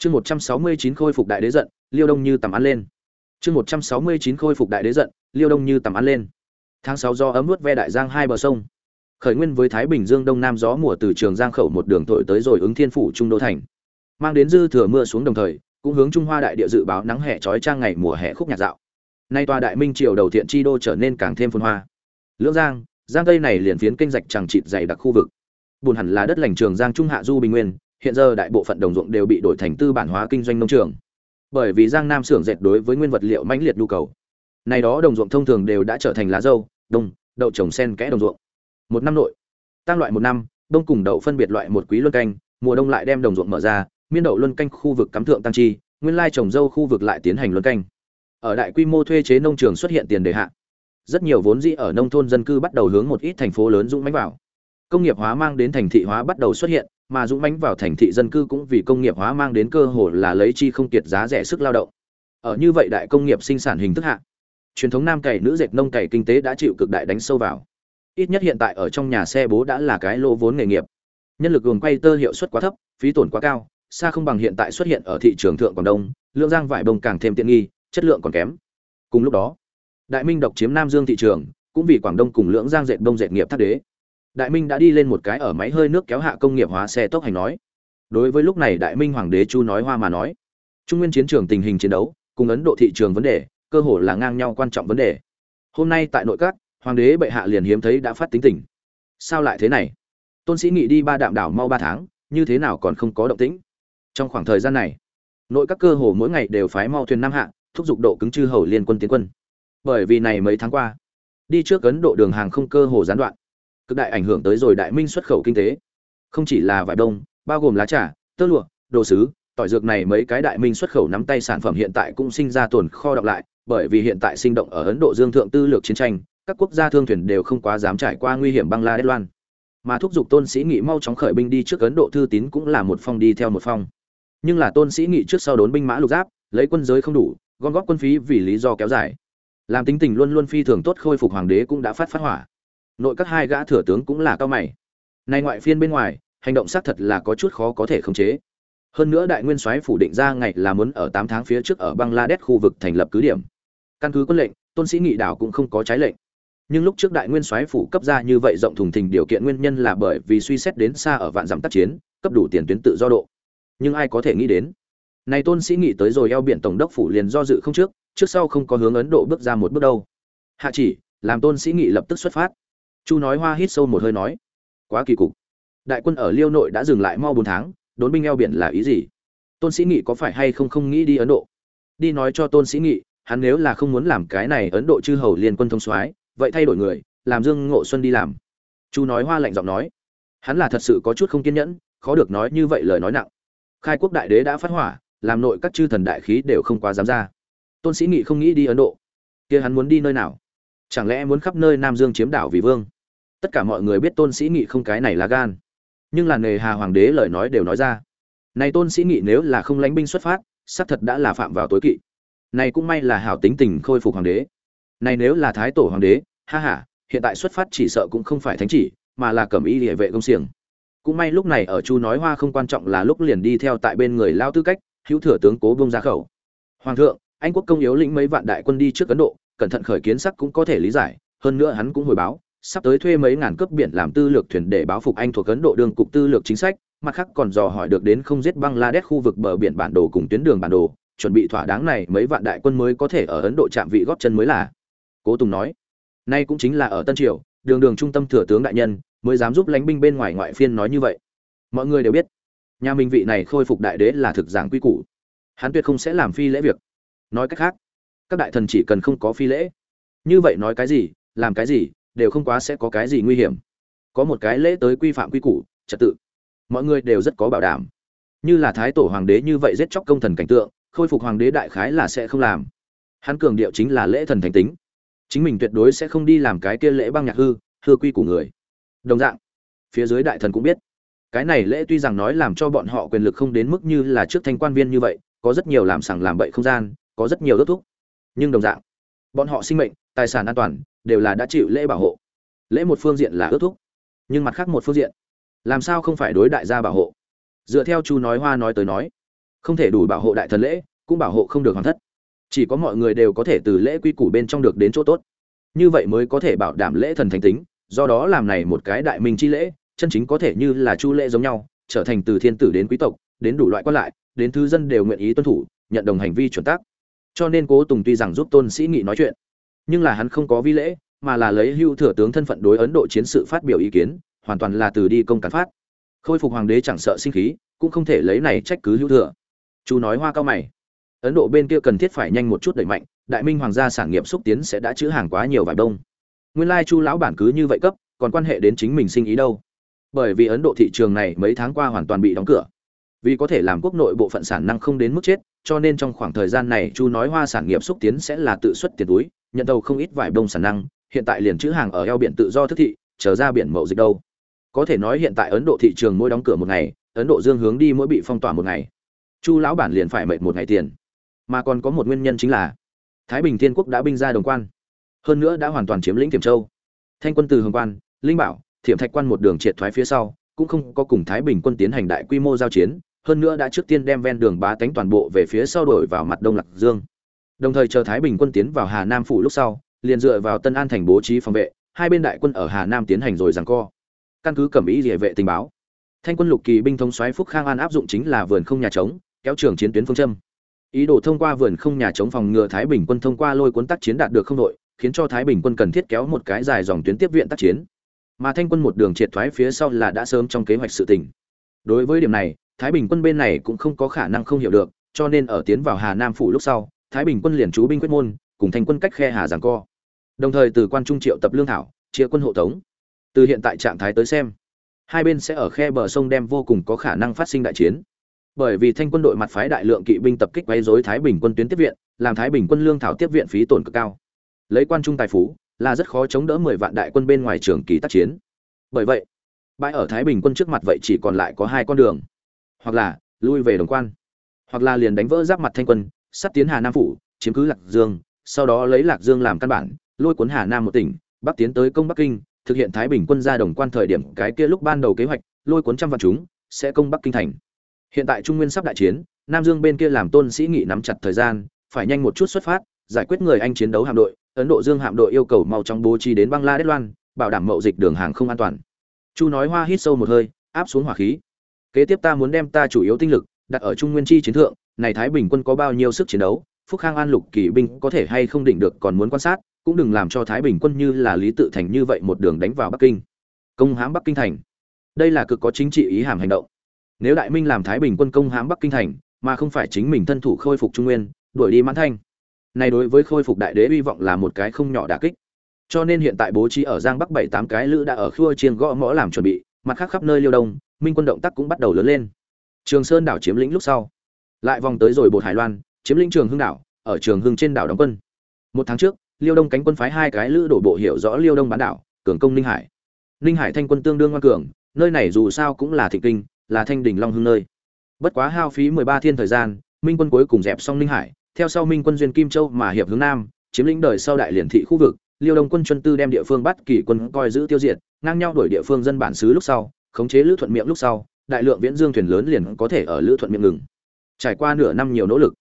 chương một trăm sáu mươi chín khôi phục đại đế giận, liêu đông như tầm ăn lên. Chương một trăm sáu mươi chín khôi phục đại đế giận, liêu đông như tầm ăn lên. Tháng sáu do ấm nuốt ve đại giang hai bờ sông. Khởi nguyên với thái bình dương đông nam gió mùa từ trường giang khẩu một đường thổi tới rồi ứng thiên phủ trung đô thành. Mang đến dư thừa mưa xuống đồng thời, cũng hướng trung hoa đại địa dự báo nắng hè trói trang ngày mùa hè khúc nhạc dạo. Nay tòa đại minh triều đầu thiện chi đô trở nên càng thêm phồn hoa. Lưỡng giang giang tây này liền phiến kênh rạch chẳng chịt dày đặc khu vực. Buồn hẳn là đất lành trường giang trung hạ du bình nguyên hiện giờ đại bộ phận đồng ruộng đều bị đổi thành tư bản hóa kinh doanh nông trường. Bởi vì giang nam xưởng dệt đối với nguyên vật liệu mãnh liệt nhu cầu. Này đó đồng ruộng thông thường đều đã trở thành lá dâu, đông, đậu trồng sen kẽ đồng ruộng. Một năm nội, tăng loại một năm, đông cùng đậu phân biệt loại một quý luân canh, mùa đông lại đem đồng ruộng mở ra, miên đậu luân canh khu vực cắm thượng tăng chi, nguyên lai trồng dâu khu vực lại tiến hành luân canh. Ở đại quy mô thuê chế nông trường xuất hiện tiền đề hạ, rất nhiều vốn dĩ ở nông thôn dân cư bắt đầu hướng một ít thành phố lớn dũng mãnh vào. Công nghiệp hóa mang đến thành thị hóa bắt đầu xuất hiện mà dũng mãnh vào thành thị dân cư cũng vì công nghiệp hóa mang đến cơ hội là lấy chi không kiệt giá rẻ sức lao động. Ở như vậy đại công nghiệp sinh sản hình thức hạ, truyền thống nam cày nữ dệt nông cày kinh tế đã chịu cực đại đánh sâu vào. Ít nhất hiện tại ở trong nhà xe bố đã là cái lô vốn nghề nghiệp. Nhân lực gồm quay tơ hiệu suất quá thấp, phí tổn quá cao, xa không bằng hiện tại xuất hiện ở thị trường thượng quảng đông, lượng giang vải bông càng thêm tiện nghi, chất lượng còn kém. Cùng lúc đó, đại minh độc chiếm nam dương thị trường, cũng vì quảng đông cùng lưỡng giang dệt bông dệt nghiệp thác đế đại minh đã đi lên một cái ở máy hơi nước kéo hạ công nghiệp hóa xe tốc hành nói. Đối với lúc này đại minh hoàng đế chu nói hoa mà nói. Trung nguyên chiến trường tình hình chiến đấu, cùng ấn độ thị trường vấn đề, cơ hồ là ngang nhau quan trọng vấn đề. Hôm nay tại nội các, hoàng đế bệ hạ liền hiếm thấy đã phát tính tình. Sao lại thế này? Tôn sĩ nghị đi ba đạm đảo mau ba tháng, như thế nào còn không có động tĩnh? Trong khoảng thời gian này, nội các cơ hồ mỗi ngày đều phái mau thuyền nam hạ, thúc giục độ cứng chư hầu liên quân tiến quân. Bởi vì này mấy tháng qua, đi trước ấn độ đường hàng không cơ hồ gián đoạn cực đại ảnh hưởng tới rồi đại minh xuất khẩu kinh tế. Không chỉ là vải đông, bao gồm lá trà, tơ lụa, đồ sứ, tỏi dược này mấy cái đại minh xuất khẩu nắm tay sản phẩm hiện tại cũng sinh ra tồn kho đọng lại, bởi vì hiện tại sinh động ở ấn độ dương thượng tư lược chiến tranh, các quốc gia thương thuyền đều không quá dám trải qua nguy hiểm băng la đế loan. Mà thúc giục tôn sĩ nghị mau chóng khởi binh đi trước ấn độ thư tín cũng là một phong đi theo một phong. Nhưng là tôn sĩ nghị trước sau đốn binh mã lục giáp, lấy quân giới không đủ, gom góp quân phí vì lý do kéo dài. Làm tính tình luôn luôn phi thường tốt khôi phục hoàng đế cũng đã phát phát hỏa nội các hai gã thừa tướng cũng là cao mày. Nay ngoại phiên bên ngoài, hành động xác thật là có chút khó có thể khống chế. Hơn nữa đại nguyên soái phủ định ra ngày là muốn ở tám tháng phía trước ở bangladesh khu vực thành lập cứ điểm. Căn cứ quân lệnh, tôn sĩ nghị đảo cũng không có trái lệnh. Nhưng lúc trước đại nguyên soái phủ cấp ra như vậy rộng thùng thình điều kiện nguyên nhân là bởi vì suy xét đến xa ở vạn dặm tác chiến, cấp đủ tiền tuyến tự do độ. Nhưng ai có thể nghĩ đến? Này tôn sĩ nghị tới rồi eo biển tổng đốc phủ liền do dự không trước trước sau không có hướng ấn độ bước ra một bước đâu. Hạ chỉ, làm tôn sĩ nghị lập tức xuất phát chu nói hoa hít sâu một hơi nói, quá kỳ cục. Đại quân ở liêu nội đã dừng lại mau bốn tháng, đốn binh eo biển là ý gì? Tôn sĩ nghị có phải hay không không nghĩ đi ấn độ? Đi nói cho tôn sĩ nghị, hắn nếu là không muốn làm cái này ấn độ chư hầu liên quân thông soái, vậy thay đổi người, làm dương ngộ xuân đi làm. Chu nói hoa lạnh giọng nói, hắn là thật sự có chút không kiên nhẫn, khó được nói như vậy lời nói nặng. Khai quốc đại đế đã phát hỏa, làm nội các chư thần đại khí đều không quá dám ra. Tôn sĩ nghị không nghĩ đi ấn độ. Kia hắn muốn đi nơi nào? Chẳng lẽ muốn khắp nơi nam dương chiếm đảo vì vương? Tất cả mọi người biết tôn sĩ nghị không cái này là gan. Nhưng là nề hà hoàng đế lời nói đều nói ra. Này tôn sĩ nghị nếu là không lánh binh xuất phát, xác thật đã là phạm vào tối kỵ. Này cũng may là hảo tính tình khôi phục hoàng đế. Này nếu là thái tổ hoàng đế, ha ha, hiện tại xuất phát chỉ sợ cũng không phải thánh chỉ, mà là cẩm y địa vệ công xiềng. Cũng may lúc này ở chu nói hoa không quan trọng là lúc liền đi theo tại bên người lao tư cách, hữu thừa tướng cố bông ra khẩu. Hoàng thượng, anh quốc công yếu lĩnh mấy vạn đại quân đi trước ấn độ, cẩn thận khởi kiến sắc cũng có thể lý giải, hơn nữa hắn cũng hồi báo sắp tới thuê mấy ngàn cướp biển làm tư lược thuyền để báo phục anh thuộc ấn độ đường cục tư lược chính sách, mặt khác còn dò hỏi được đến không giết bangladesh khu vực bờ biển bản đồ cùng tuyến đường bản đồ, chuẩn bị thỏa đáng này mấy vạn đại quân mới có thể ở ấn độ chạm vị góp chân mới là. Cố tùng nói, nay cũng chính là ở tân triều, đường đường trung tâm thừa tướng đại nhân, mới dám giúp lánh binh bên ngoài ngoại phiên nói như vậy. Mọi người đều biết, nhà Minh vị này khôi phục đại đế là thực giảng quy củ. Hắn tuyệt không sẽ làm phi lễ việc. Nói cách khác, các đại thần chỉ cần không có phi lễ. Như vậy nói cái gì, làm cái gì đều không quá sẽ có cái gì nguy hiểm. Có một cái lễ tới quy phạm quy củ, trật tự. Mọi người đều rất có bảo đảm. Như là thái tổ hoàng đế như vậy giết chóc công thần cảnh tượng, khôi phục hoàng đế đại khái là sẽ không làm. Hắn cường điệu chính là lễ thần thành tính. Chính mình tuyệt đối sẽ không đi làm cái kia lễ băng nhạc hư hư quy của người. Đồng dạng, phía dưới đại thần cũng biết. Cái này lễ tuy rằng nói làm cho bọn họ quyền lực không đến mức như là trước thanh quan viên như vậy, có rất nhiều làm sằng làm bậy không gian, có rất nhiều đốt thúc nhưng đồng dạng bọn họ sinh mệnh, tài sản an toàn, đều là đã chịu lễ bảo hộ. Lễ một phương diện là ước thúc, nhưng mặt khác một phương diện, làm sao không phải đối đại gia bảo hộ? Dựa theo chu nói hoa nói tới nói, không thể đủ bảo hộ đại thần lễ, cũng bảo hộ không được hoàn thất. Chỉ có mọi người đều có thể từ lễ quy củ bên trong được đến chỗ tốt. Như vậy mới có thể bảo đảm lễ thần thành tính, do đó làm này một cái đại minh chi lễ, chân chính có thể như là chu lễ giống nhau, trở thành từ thiên tử đến quý tộc, đến đủ loại quan lại, đến thứ dân đều nguyện ý tuân thủ, nhận đồng hành vi chuẩn tác cho nên cố tùng tuy rằng giúp tôn sĩ nghị nói chuyện, nhưng là hắn không có vi lễ, mà là lấy hưu thừa tướng thân phận đối ấn độ chiến sự phát biểu ý kiến, hoàn toàn là từ đi công cán phát. Khôi phục hoàng đế chẳng sợ sinh khí, cũng không thể lấy này trách cứ hữu thừa. Chú nói hoa cao mày. Ấn độ bên kia cần thiết phải nhanh một chút đẩy mạnh, đại minh hoàng gia sản nghiệp xúc tiến sẽ đã chữ hàng quá nhiều vải đông. Nguyên lai chu lão bản cứ như vậy cấp, còn quan hệ đến chính mình sinh ý đâu. Bởi vì ấn độ thị trường này mấy tháng qua hoàn toàn bị đóng cửa vì có thể làm quốc nội bộ phận sản năng không đến mức chết, cho nên trong khoảng thời gian này chu nói hoa sản nghiệp xúc tiến sẽ là tự xuất tiền túi, nhận đầu không ít vải đông sản năng, hiện tại liền chữ hàng ở eo biển tự do thức thị trở ra biển mậu dịch đâu. Có thể nói hiện tại ấn độ thị trường mỗi đóng cửa một ngày, ấn độ dương hướng đi mỗi bị phong tỏa một ngày. Chu lão bản liền phải mệt một ngày tiền. Mà còn có một nguyên nhân chính là, thái bình thiên quốc đã binh ra đồng quan, hơn nữa đã hoàn toàn chiếm lĩnh thiểm châu. Thanh quân từ hồng quan, linh bảo, thiểm thạch quan một đường triệt thoái phía sau, cũng không có cùng thái bình quân tiến hành đại quy mô giao chiến hơn nữa đã trước tiên đem ven đường bá tánh toàn bộ về phía sau đổi vào mặt đông lạc dương. Đồng thời chờ thái bình quân tiến vào hà nam phủ lúc sau, liền dựa vào tân an thành bố trí phòng vệ, hai bên đại quân ở hà nam tiến hành rồi giằng co. Căn cứ cẩm ý địa vệ tình báo, thanh quân lục kỳ binh thống xoáy phúc khang an áp dụng chính là vườn không nhà trống, kéo trường chiến tuyến phương châm. Ý đồ thông qua vườn không nhà trống phòng ngừa thái bình quân thông qua lôi cuốn tác chiến đạt được không đội, khiến cho thái bình quân cần thiết kéo một cái dài dòng tuyến tiếp viện tác chiến. Mà thanh quân một đường triệt thoái phía sau là đã sớm trong kế hoạch sự tình. Đối với điểm này thái bình quân bên này cũng không có khả năng không hiểu được, cho nên ở tiến vào hà nam phủ lúc sau, thái bình quân liền trú binh quyết môn, cùng thanh quân cách khe hà giằng co. Đồng thời từ quan trung triệu tập lương thảo, chia quân hộ tống. Từ hiện tại trạng thái tới xem, hai bên sẽ ở khe bờ sông đem vô cùng có khả năng phát sinh đại chiến. Bởi vì thanh quân đội mặt phái đại lượng kỵ binh tập kích quấy rối thái bình quân tuyến tiếp viện, làm thái bình quân lương thảo tiếp viện phí tổn cực cao. Lấy quan trung tài phú, là rất khó chống đỡ mười vạn đại quân bên ngoài trường kỳ tác chiến. Bởi vậy, bãi ở thái bình quân trước mặt vậy chỉ còn lại có hai con đường hoặc là lui về đồng quan, hoặc là liền đánh vỡ giáp mặt thanh quân sắp tiến hà nam phủ, chiếm cứ lạc dương, sau đó lấy lạc dương làm căn bản, lôi cuốn hà nam một tỉnh, bắc tiến tới công bắc kinh, thực hiện thái bình quân ra đồng quan thời điểm cái kia lúc ban đầu kế hoạch, lôi cuốn trăm vạn chúng, sẽ công bắc kinh thành. Hiện tại trung nguyên sắp đại chiến, nam dương bên kia làm tôn sĩ nghị nắm chặt thời gian, phải nhanh một chút xuất phát, giải quyết người anh chiến đấu hạm đội, ấn độ dương hạm đội yêu cầu mau chóng bố trí đến bangladesh loan, bảo đảm mậu dịch đường hàng không an toàn. Chu nói hoa hít sâu một hơi, áp xuống hỏa khí kế tiếp ta muốn đem ta chủ yếu tinh lực đặt ở trung nguyên chi chiến thượng, này thái bình quân có bao nhiêu sức chiến đấu, phúc khang an lục kỵ binh có thể hay không định được còn muốn quan sát, cũng đừng làm cho thái bình quân như là lý tự thành như vậy một đường đánh vào bắc kinh. Công hãm bắc kinh thành. Đây là cực có chính trị ý hàm hành động. Nếu đại minh làm thái bình quân công hãm bắc kinh thành, mà không phải chính mình thân thủ khôi phục trung nguyên, đuổi đi mãn thanh. Này đối với khôi phục đại đế hy vọng là một cái không nhỏ đả kích. Cho nên hiện tại bố trí ở giang bắc bảy tám cái lữ đã ở khua chiên gõ mõ làm chuẩn bị, mặt khác khắp nơi liêu đông minh quân động tác cũng bắt đầu lớn lên. Trường sơn đảo chiếm lĩnh lúc sau, lại vòng tới rồi bột hải loan, chiếm lĩnh trường hưng đảo, ở trường hưng trên đảo đóng quân. Một tháng trước, liêu đông cánh quân phái hai cái lữ đổ bộ hiểu rõ liêu đông bán đảo, cường công ninh hải. Ninh hải thanh quân tương đương ngoan cường, nơi này dù sao cũng là thịnh kinh, là thanh đình long hưng nơi. Bất quá hao phí mười ba thiên thời gian, minh quân cuối cùng dẹp xong ninh hải, theo sau minh quân duyên kim châu mà hiệp hướng nam, chiếm lĩnh đời sau đại liền thị khu vực, liêu đông quân chuân tư đem địa phương bắt kỳ quân coi giữ tiêu diệt, ngang nhau đổi địa phương dân bản xứ lúc sau khống chế lữ thuận miệng lúc sau, đại lượng viễn dương thuyền lớn liền có thể ở lữ thuận miệng ngừng. Trải qua nửa năm nhiều nỗ lực,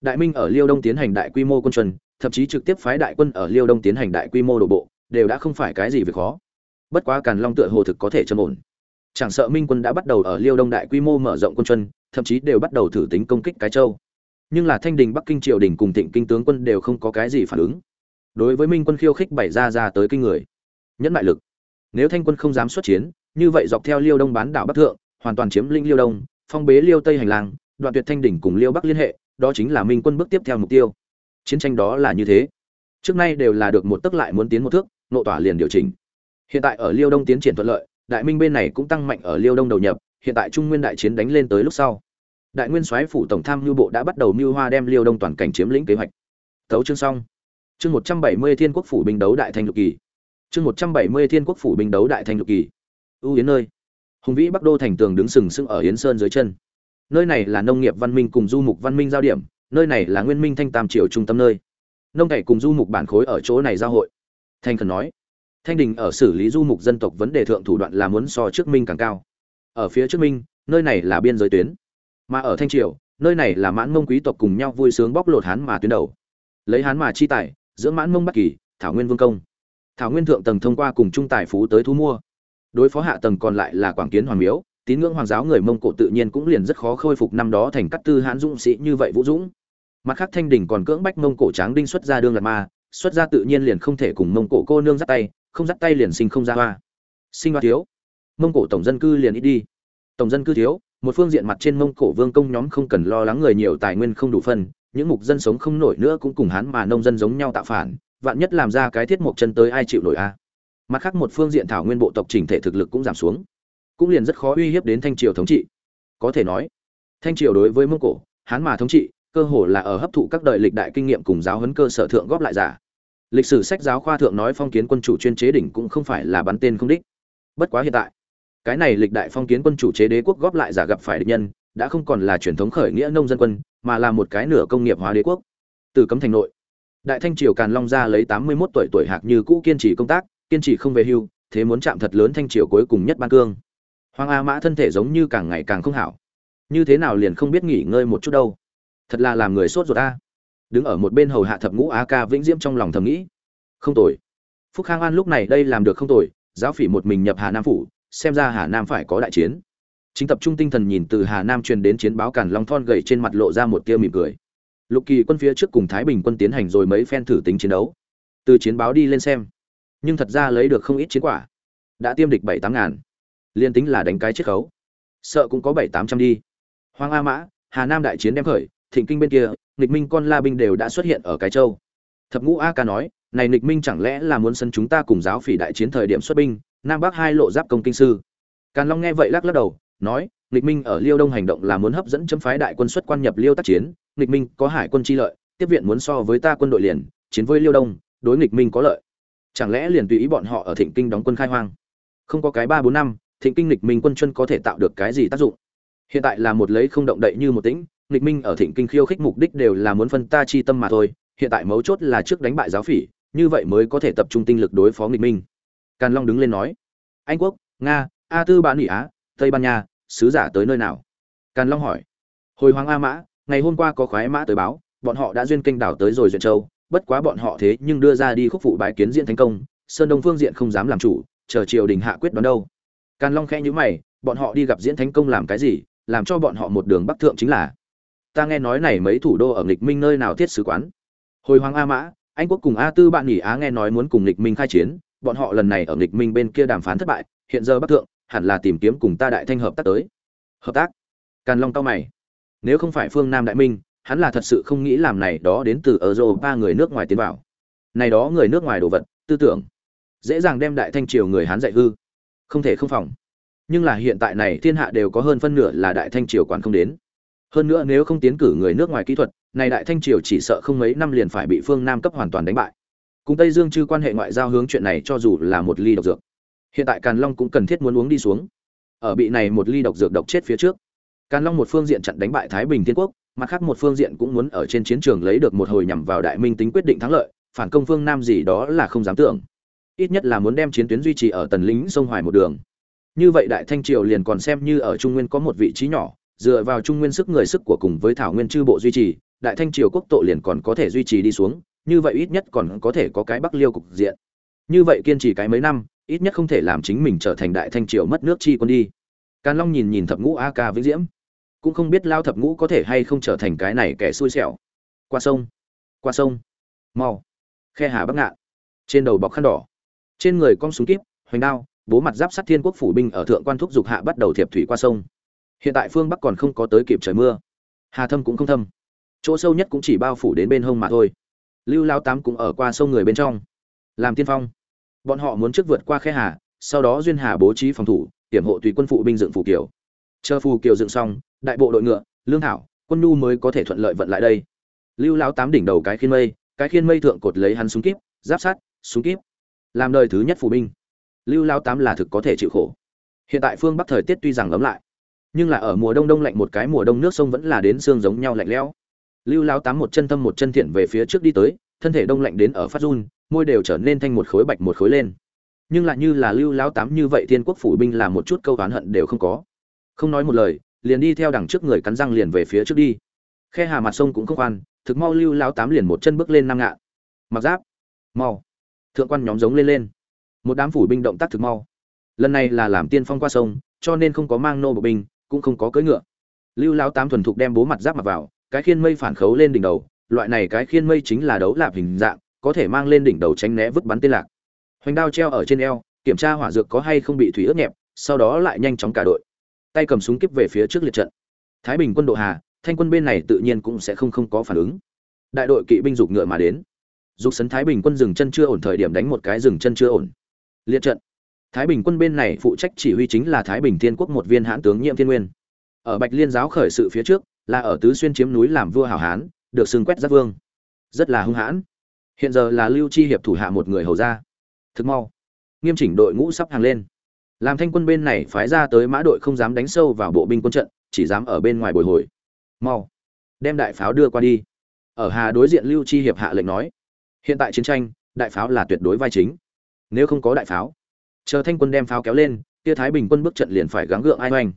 đại minh ở liêu đông tiến hành đại quy mô quân chuẩn thậm chí trực tiếp phái đại quân ở liêu đông tiến hành đại quy mô đổ bộ, đều đã không phải cái gì việc khó. Bất quá càn long tựa hồ thực có thể châm ổn. Chẳng sợ minh quân đã bắt đầu ở liêu đông đại quy mô mở rộng quân chuân thậm chí đều bắt đầu thử tính công kích cái châu. Nhưng là thanh đình, bắc kinh, triều đình cùng thịnh kinh tướng quân đều không có cái gì phản ứng. Đối với minh quân khiêu khích bày ra ra tới kinh người, nhẫn mại lực. Nếu thanh quân không dám xuất chiến như vậy dọc theo liêu đông bán đảo bắc thượng, hoàn toàn chiếm lĩnh liêu đông, phong bế liêu tây hành lang, đoạn tuyệt thanh đỉnh cùng liêu bắc liên hệ, đó chính là minh quân bước tiếp theo mục tiêu. Chiến tranh đó là như thế. Trước nay đều là được một tức lại muốn tiến một thước, nộ tỏa liền điều chỉnh. Hiện tại ở liêu đông tiến triển thuận lợi, đại minh bên này cũng tăng mạnh ở liêu đông đầu nhập, hiện tại trung nguyên đại chiến đánh lên tới lúc sau. Đại nguyên soái phủ tổng tham mưu bộ đã bắt đầu mưu hoa đem liêu đông toàn cảnh chiếm lĩnh kế hoạch. Tấu chương xong. Chương một trăm bảy mươi thiên quốc phủ binh đấu đại thanh lục kỳ. Chương một trăm bảy mươi thiên quốc phủ binh đấu đại thanh lục kỳ ưu yến nơi. Hùng vĩ bắc đô thành tường đứng sừng sững ở yến sơn dưới chân. Nơi này là nông nghiệp văn minh cùng du mục văn minh giao điểm, nơi này là nguyên minh thanh tam triều trung tâm nơi. Nông cày cùng du mục bản khối ở chỗ này giao hội. Thanh khẩn nói, thanh đình ở xử lý du mục dân tộc vấn đề thượng thủ đoạn là muốn so trước minh càng cao. Ở phía trước minh, nơi này là biên giới tuyến. Mà ở thanh triều, nơi này là mãn mông quý tộc cùng nhau vui sướng bóc lột hán mà tuyến đầu. Lấy hán mà chi tài, giữa mãn mông bắc kỳ, thảo nguyên vương công. Thảo nguyên thượng tầng thông qua cùng trung tài phú tới thu mua đối phó hạ tầng còn lại là quảng kiến hoàng miếu, tín ngưỡng hoàng giáo người mông cổ tự nhiên cũng liền rất khó khôi phục năm đó thành cắt tư hãn dũng sĩ như vậy vũ dũng. Mặt khác thanh đình còn cưỡng bách mông cổ tráng đinh xuất ra đương lạt ma, xuất ra tự nhiên liền không thể cùng mông cổ cô nương dắt tay, không dắt tay liền sinh không ra hoa. Sinh hoa thiếu. Mông cổ tổng dân cư liền ít đi. Tổng dân cư thiếu, một phương diện mặt trên mông cổ vương công nhóm không cần lo lắng người nhiều tài nguyên không đủ phân, những mục dân sống không nổi nữa cũng cùng hán mà nông dân giống nhau tạo phản, vạn nhất làm ra cái thiết mộc chân tới ai chịu nổi a? Mặt khác một phương diện thảo nguyên bộ tộc chỉnh thể thực lực cũng giảm xuống, cũng liền rất khó uy hiếp đến thanh triều thống trị. Có thể nói, thanh triều đối với mông cổ, hán mà thống trị, cơ hồ là ở hấp thụ các đời lịch đại kinh nghiệm cùng giáo huấn cơ sở thượng góp lại giả. Lịch sử sách giáo khoa thượng nói phong kiến quân chủ chuyên chế đỉnh cũng không phải là bắn tên không đích. Bất quá hiện tại, cái này lịch đại phong kiến quân chủ chế đế quốc góp lại giả gặp phải địch nhân, đã không còn là truyền thống khởi nghĩa nông dân quân, mà là một cái nửa công nghiệp hóa đế quốc. Từ cấm thành nội, đại thanh triều càn long ra lấy tám mươi 81 tuổi tuổi hạc như cũ kiên trì công tác kiên trì không về hưu, thế muốn chạm thật lớn thanh triều cuối cùng nhất ban cương. Hoàng a mã thân thể giống như càng ngày càng không hảo. Như thế nào liền không biết nghỉ ngơi một chút đâu. Thật là làm người sốt ruột a. Đứng ở một bên hầu hạ thập ngũ a ca vĩnh diễm trong lòng thầm nghĩ. Không tồi. Phúc khang an lúc này đây làm được không tồi, giáo phỉ một mình nhập hà nam phủ, xem ra hà nam phải có đại chiến. Chính tập trung tinh thần nhìn từ hà nam truyền đến chiến báo càn long thon gầy trên mặt lộ ra một tia mỉm cười. Lục kỳ quân phía trước cùng thái bình quân tiến hành rồi mấy phen thử tính chiến đấu. Từ chiến báo đi lên xem nhưng thật ra lấy được không ít chiến quả. Đã tiêm địch bảy tám ngàn. Liên tính là đánh cái chiết khấu. Sợ cũng có bảy tám trăm đi. Hoàng a mã, hà nam đại chiến đem khởi, thịnh kinh bên kia, nghịch minh con la binh đều đã xuất hiện ở cái châu. Thập ngũ a ca nói, này nghịch minh chẳng lẽ là muốn sân chúng ta cùng giáo phỉ đại chiến thời điểm xuất binh, nam bắc hai lộ giáp công kinh sư. Càn long nghe vậy lắc lắc đầu, nói, nghịch minh ở liêu đông hành động là muốn hấp dẫn chấm phái đại quân xuất quan nhập liêu tác chiến, nghịch minh có hải quân chi lợi, tiếp viện muốn so với ta quân đội liền, chiến với liêu đông, đối nghịch minh có lợi chẳng lẽ liền tùy ý bọn họ ở thịnh kinh đóng quân khai hoang? Không có cái ba bốn năm, thịnh kinh lịch minh quân chân có thể tạo được cái gì tác dụng? Hiện tại là một lấy không động đậy như một tĩnh lịch minh ở thịnh kinh khiêu khích mục đích đều là muốn phân ta chi tâm mà thôi, hiện tại mấu chốt là trước đánh bại giáo phỉ, như vậy mới có thể tập trung tinh lực đối phó nghịch minh. Càn long đứng lên nói, anh quốc, nga, a tư bán nghỉ á, tây ban nha, sứ giả tới nơi nào? Càn long hỏi, hồi hoàng a mã, ngày hôm qua có khoái mã tới báo, bọn họ đã duyên kênh đảo tới rồi duyện châu bất quá bọn họ thế nhưng đưa ra đi khúc phụ bái kiến diện thành công, sơn đông phương diện không dám làm chủ, chờ triều đình hạ quyết đoán đâu. Càn long khẽ như mày, bọn họ đi gặp diễn thánh công làm cái gì, làm cho bọn họ một đường bắc thượng chính là. Ta nghe nói này mấy thủ đô ở nghịch minh nơi nào thiết sứ quán. Hồi hoàng a mã, anh quốc cùng a tư bạn nghỉ á nghe nói muốn cùng nghịch minh khai chiến, bọn họ lần này ở nghịch minh bên kia đàm phán thất bại, hiện giờ bắc thượng, hẳn là tìm kiếm cùng ta đại thanh hợp tác tới. Hợp tác? Càn long cao mày. Nếu không phải phương nam đại minh hắn là thật sự không nghĩ làm này đó đến từ ở ba người nước ngoài tiến vào. Này đó người nước ngoài đồ vật, tư tưởng, dễ dàng đem đại thanh triều người hán dạy hư. Không thể không phòng. Nhưng là hiện tại này thiên hạ đều có hơn phân nửa là đại thanh triều quản không đến. Hơn nữa nếu không tiến cử người nước ngoài kỹ thuật, này đại thanh triều chỉ sợ không mấy năm liền phải bị phương nam cấp hoàn toàn đánh bại. Cùng tây dương chư quan hệ ngoại giao hướng chuyện này cho dù là một ly độc dược. Hiện tại càn long cũng cần thiết muốn uống đi xuống. Ở bị này một ly độc dược độc chết phía trước, càn long một phương diện chặn đánh bại thái bình thiên quốc mặt khác một phương diện cũng muốn ở trên chiến trường lấy được một hồi nhằm vào đại minh tính quyết định thắng lợi, phản công phương nam gì đó là không dám tưởng. Ít nhất là muốn đem chiến tuyến duy trì ở tần lính sông hoài một đường. Như vậy đại thanh triều liền còn xem như ở trung nguyên có một vị trí nhỏ, dựa vào trung nguyên sức người sức của cùng với thảo nguyên chư bộ duy trì, đại thanh triều quốc tội liền còn có thể duy trì đi xuống, như vậy ít nhất còn có thể có cái bắc liêu cục diện. Như vậy kiên trì cái mấy năm, ít nhất không thể làm chính mình trở thành đại thanh triều mất nước chi quân đi. Càn long nhìn nhìn thập ngũ a ca vĩnh diễm cũng không biết lao thập ngũ có thể hay không trở thành cái này kẻ xui xẻo. Qua sông qua sông, mau. Khe hà bắc ngạn, trên đầu bọc khăn đỏ. Trên người con súng kíp, hoành đao, bố mặt giáp sắt thiên quốc phủ binh ở thượng quan thúc dục hạ bắt đầu thiệp thủy qua sông. Hiện tại phương bắc còn không có tới kịp trời mưa. Hà thâm cũng không thâm. Chỗ sâu nhất cũng chỉ bao phủ đến bên hông mà thôi. Lưu lao tám cũng ở qua sông người bên trong. Làm tiên phong. Bọn họ muốn trước vượt qua khe hà, sau đó duyên hà bố trí phòng thủ, hiểm hộ tùy quân phụ binh dựng phủ kiều. Chờ phù kiều dựng xong đại bộ đội ngựa, lương thảo, quân nhu mới có thể thuận lợi vận lại đây. Lưu lao tám đỉnh đầu cái khiên mây, cái khiên mây thượng cột lấy hắn súng kíp, giáp sát súng kíp. Làm đời thứ nhất phù binh. Lưu lao tám là thực có thể chịu khổ. Hiện tại phương bắc thời tiết tuy rằng ấm lại, nhưng là ở mùa đông đông lạnh một cái mùa đông nước sông vẫn là đến xương giống nhau lạnh lẽo. Lưu lao tám một chân tâm một chân thiện về phía trước đi tới, thân thể đông lạnh đến ở phát run, môi đều trở nên thanh một khối bạch một khối lên. Nhưng lại như là lưu lao tám như vậy thiên quốc phủ binh là một chút câu oán hận đều không có. Không nói một lời liền đi theo đằng trước người cắn răng liền về phía trước đi. Khe hà mặt sông cũng không khoan, thực mau lưu lao tám liền một chân bước lên năm ngạn. Mặc giáp. Mau. Thượng quan nhóm giống lên lên. Một đám phủ binh động tác thực mau. Lần này là làm tiên phong qua sông, cho nên không có mang nô bộ binh, cũng không có cưỡi ngựa. Lưu lao tám thuần thục đem bố mặt giáp mặc vào, cái khiên mây phản khấu lên đỉnh đầu, loại này cái khiên mây chính là đấu lạp hình dạng, có thể mang lên đỉnh đầu tránh né vứt bắn tên lạc. Hoành đao treo ở trên eo, kiểm tra hỏa dược có hay không bị thủy ướt nhẹp, sau đó lại nhanh chóng cả đội tay cầm súng kiếp về phía trước liệt trận. Thái bình quân độ hà, thanh quân bên này tự nhiên cũng sẽ không không có phản ứng. Đại đội kỵ binh dục ngựa mà đến. Dục sấn thái bình quân dừng chân chưa ổn thời điểm đánh một cái dừng chân chưa ổn. Liệt trận. Thái bình quân bên này phụ trách chỉ huy chính là thái bình thiên quốc một viên hãn tướng nhiệm thiên nguyên. Ở bạch liên giáo khởi sự phía trước, là ở tứ xuyên chiếm núi làm vua hảo hán, được xưng quét giáp vương. Rất là hung hãn. Hiện giờ là lưu chi hiệp thủ hạ một người hầu ra thực mau. Nghiêm chỉnh đội ngũ sắp hàng lên làm thanh quân bên này phái ra tới mã đội không dám đánh sâu vào bộ binh quân trận, chỉ dám ở bên ngoài bồi hồi. Mau, đem đại pháo đưa qua đi. Ở hà đối diện lưu chi hiệp hạ lệnh nói, hiện tại chiến tranh, đại pháo là tuyệt đối vai chính. Nếu không có đại pháo, chờ thanh quân đem pháo kéo lên tia thái bình quân bước trận liền phải gắng gượng ai oanh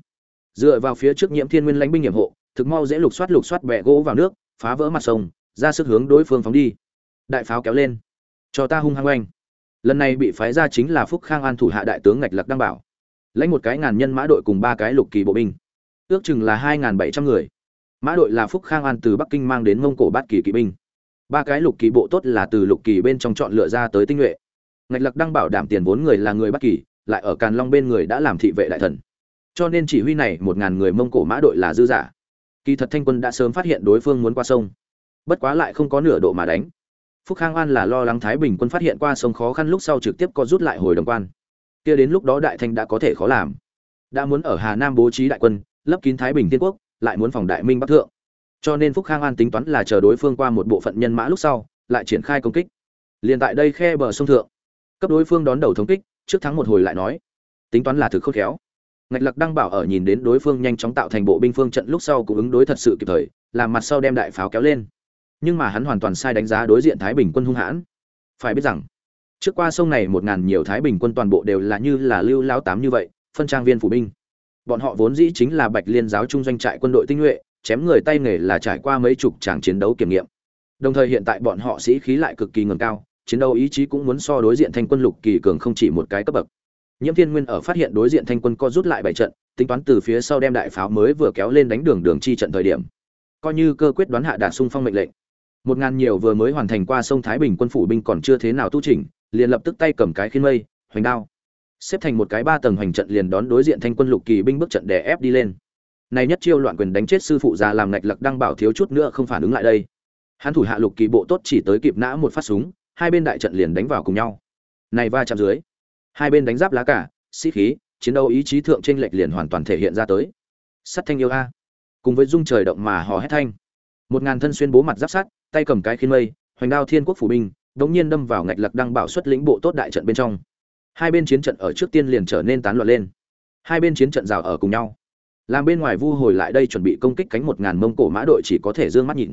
dựa vào phía trước nhiễm thiên nguyên lãnh binh nhiệm hộ, thực mau dễ lục soát lục soát bẹ gỗ vào nước, phá vỡ mặt sông, ra sức hướng đối phương phóng đi. Đại pháo kéo lên, cho ta hung hăng oanh lần này bị phái ra chính là phúc khang an thủ hạ đại tướng ngạch Lạc đăng bảo. Lãnh một cái ngàn nhân mã đội cùng ba cái lục kỳ bộ binh. Ước chừng là hai bảy trăm người. Mã đội là phúc khang an từ bắc kinh mang đến mông cổ bát kỳ kỵ binh. Ba cái lục kỳ bộ tốt là từ lục kỳ bên trong chọn lựa ra tới tinh nhuệ. Ngạch Lạc đăng bảo đảm tiền vốn người là người bắc kỳ, lại ở càn long bên người đã làm thị vệ đại thần. Cho nên chỉ huy này một ngàn người mông cổ mã đội là dư giả kỳ thật thanh quân đã sớm phát hiện đối phương muốn qua sông. Bất quá lại không có nửa độ mà đánh phúc khang an là lo lắng thái bình quân phát hiện qua sông khó khăn lúc sau trực tiếp có rút lại hồi đồng quan. Kia đến lúc đó đại thanh đã có thể khó làm. Đã muốn ở hà nam bố trí đại quân, lấp kín thái bình thiên quốc, lại muốn phòng đại minh bắc thượng. Cho nên phúc khang an tính toán là chờ đối phương qua một bộ phận nhân mã lúc sau, lại triển khai công kích. Liền tại đây khe bờ sông thượng, cấp đối phương đón đầu thống kích, trước thắng một hồi lại nói, tính toán là thực khôn khéo. Ngạch lặc đăng bảo ở nhìn đến đối phương nhanh chóng tạo thành bộ binh phương trận lúc sau cũng ứng đối thật sự kịp thời, làm mặt sau đem đại pháo kéo lên nhưng mà hắn hoàn toàn sai đánh giá đối diện thái bình quân hung hãn. Phải biết rằng, trước qua sông này một ngàn nhiều thái bình quân toàn bộ đều là như là lưu lao tám như vậy, phân trang viên phủ binh. Bọn họ vốn dĩ chính là bạch liên giáo trung doanh trại quân đội tinh nhuệ, chém người tay nghề là trải qua mấy chục tràng chiến đấu kiểm nghiệm. Đồng thời hiện tại bọn họ sĩ khí lại cực kỳ ngầm cao, chiến đấu ý chí cũng muốn so đối diện thanh quân lục kỳ cường không chỉ một cái cấp bậc. Nhiễm thiên nguyên ở phát hiện đối diện thanh quân co rút lại bảy trận, tính toán từ phía sau đem đại pháo mới vừa kéo lên đánh đường đường chi trận thời điểm. Coi như cơ quyết đoán hạ đạt xung phong mệnh lệnh một ngàn nhiều vừa mới hoàn thành qua sông thái bình quân phủ binh còn chưa thế nào tu chỉnh, liền lập tức tay cầm cái khiên mây, hoành đao. Xếp thành một cái ba tầng hoành trận liền đón đối diện thanh quân lục kỳ binh bước trận đè ép đi lên. Này nhất chiêu loạn quyền đánh chết sư phụ già làm ngạch lặc đăng bảo thiếu chút nữa không phản ứng lại đây. Hắn thủ hạ lục kỳ bộ tốt chỉ tới kịp nã một phát súng, hai bên đại trận liền đánh vào cùng nhau. Này va chạm dưới, hai bên đánh giáp lá cả, sĩ khí, chiến đấu ý chí thượng trên lệch liền hoàn toàn thể hiện ra tới. Sắt thanh yêu a. Cùng với dung trời động mà hò hét thanh. Một ngàn thân xuyên bố mặt giáp sắt tay cầm cái khiên mây, hoành đao thiên quốc phủ binh, đống nhiên đâm vào ngạch lạc đăng bảo xuất lĩnh bộ tốt đại trận bên trong. Hai bên chiến trận ở trước tiên liền trở nên tán loạn lên. Hai bên chiến trận rào ở cùng nhau. Làm bên ngoài vu hồi lại đây chuẩn bị công kích cánh một ngàn mông cổ mã đội chỉ có thể d ư ơ n g mắt nhìn.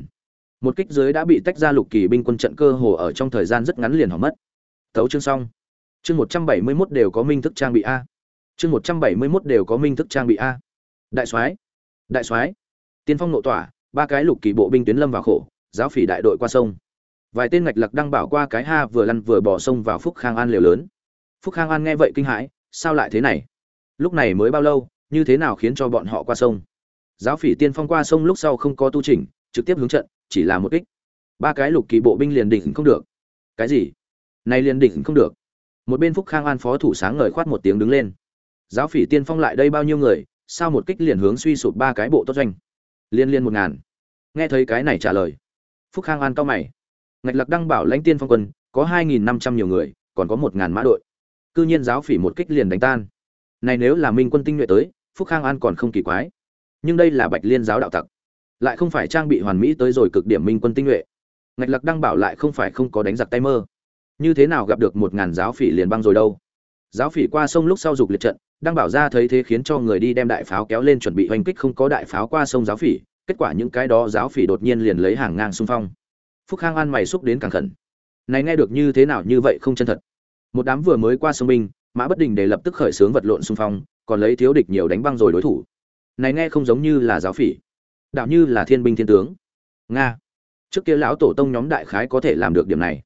Một kích dưới đã bị tách ra lục kỳ binh quân trận cơ hồ ở trong thời gian rất ngắn liền hỏng mất. Thấu chương xong. Chương một trăm bảy mươi mốt đều có minh thức trang bị a. Chương một trăm bảy mươi mốt đều có minh thức trang bị a. Đại soái. Đại soái. Tiên phong nội tỏa, ba cái lục kỳ bộ binh tuyến lâm vào khổ giáo phỉ đại đội qua sông. Vài tên ngạch lặc đăng bảo qua cái ha vừa lăn vừa bỏ sông vào phúc khang an liều lớn. Phúc khang an nghe vậy kinh hãi, sao lại thế này? Lúc này mới bao lâu, như thế nào khiến cho bọn họ qua sông? Giáo phỉ tiên phong qua sông lúc sau không có tu trình trực tiếp hướng trận, chỉ là một kích. Ba cái lục kỳ bộ binh liền đỉnh không được. Cái gì? Này liền đỉnh không được. Một bên phúc khang an phó thủ sáng ngời khoát một tiếng đứng lên. Giáo phỉ tiên phong lại đây bao nhiêu người, sao một kích liền hướng suy sụp ba cái bộ tốt doanh? Liên liên một ngàn. Nghe thấy cái này trả lời phúc khang an cao mày. Ngạch lặc đăng bảo lãnh tiên phong quân, có hai nghìn năm trăm nhiều người, còn có một ngàn mã đội. Cư nhiên giáo phỉ một kích liền đánh tan. Này nếu là minh quân tinh nhuệ tới, phúc khang an còn không kỳ quái. Nhưng đây là bạch liên giáo đạo tặc. Lại không phải trang bị hoàn mỹ tới rồi cực điểm minh quân tinh nhuệ. Ngạch lặc đăng bảo lại không phải không có đánh giặc tay mơ. Như thế nào gặp được một ngàn giáo phỉ liền băng rồi đâu? Giáo phỉ qua sông lúc sau dục liệt trận đăng bảo ra thấy thế khiến cho người đi đem đại pháo kéo lên chuẩn bị hoành kích không có đại pháo qua sông giáo phỉ kết quả những cái đó giáo phỉ đột nhiên liền lấy hàng ngang xung phong. Phúc khang an mày xúc đến càng khẩn. Này nghe được như thế nào như vậy không chân thật. Một đám vừa mới qua sông binh, mã bất đình để lập tức khởi xướng vật lộn xung phong, còn lấy thiếu địch nhiều đánh băng rồi đối thủ. Này nghe không giống như là giáo phỉ, đạo như là thiên binh thiên tướng. Nga, trước kia lão tổ tông nhóm đại khái có thể làm được điểm này.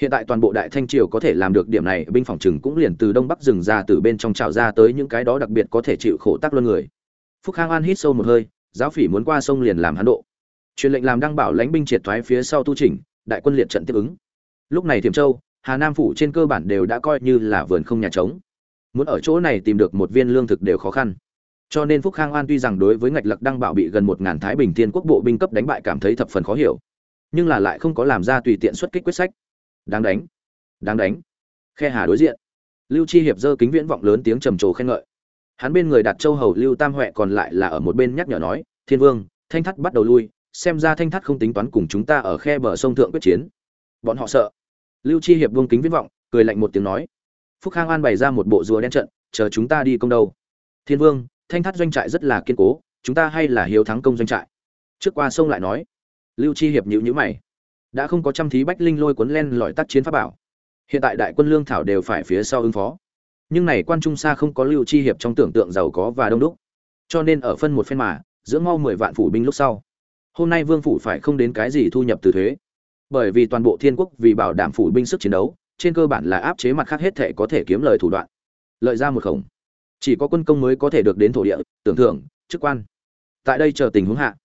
Hiện tại toàn bộ đại thanh triều có thể làm được điểm này, binh phòng trừng cũng liền từ đông bắc rừng ra từ bên trong trào ra tới những cái đó đặc biệt có thể chịu khổ tác luân người. Phúc khang an hít sâu một hơi giáo phỉ muốn qua sông liền làm hắn độ. Truyền lệnh làm đăng bảo lãnh binh triệt thoái phía sau tu chỉnh, đại quân liệt trận tiếp ứng. Lúc này thiểm châu, hà nam phủ trên cơ bản đều đã coi như là vườn không nhà trống. Muốn ở chỗ này tìm được một viên lương thực đều khó khăn. Cho nên phúc khang an tuy rằng đối với ngạch lặc đăng bảo bị gần một ngàn thái bình thiên quốc bộ binh cấp đánh bại cảm thấy thập phần khó hiểu, nhưng là lại không có làm ra tùy tiện xuất kích quyết sách. Đáng đánh đáng đánh. Khe hà đối diện. Lưu chi hiệp dơ kính viễn vọng lớn tiếng trầm trồ khen ngợi hắn bên người đặt châu hầu lưu tam huệ còn lại là ở một bên nhắc nhở nói, thiên vương, thanh thắt bắt đầu lui, xem ra thanh thắt không tính toán cùng chúng ta ở khe bờ sông thượng quyết chiến. Bọn họ sợ. Lưu chi hiệp vương kính viễn vọng, cười lạnh một tiếng nói, phúc khang an bày ra một bộ rùa đen trận, chờ chúng ta đi công đâu. Thiên vương, thanh thắt doanh trại rất là kiên cố, chúng ta hay là hiếu thắng công doanh trại. Trước qua sông lại nói. Lưu chi hiệp nhữ nhữ mày. Đã không có trăm thí bách linh lôi cuốn len lỏi tác chiến pháp bảo. Hiện tại đại quân lương thảo đều phải phía sau ứng phó nhưng này quan trung xa không có lưu chi hiệp trong tưởng tượng giàu có và đông đúc. Cho nên ở phân một phen mà dưỡng mau mười vạn phủ binh lúc sau, hôm nay vương phủ phải không đến cái gì thu nhập từ thuế. Bởi vì toàn bộ thiên quốc vì bảo đảm phủ binh sức chiến đấu, trên cơ bản là áp chế mặt khác hết thể có thể kiếm lời thủ đoạn. Lợi ra một khổng. Chỉ có quân công mới có thể được đến thổ địa, tưởng thưởng, chức quan. Tại đây chờ tình huống hạ,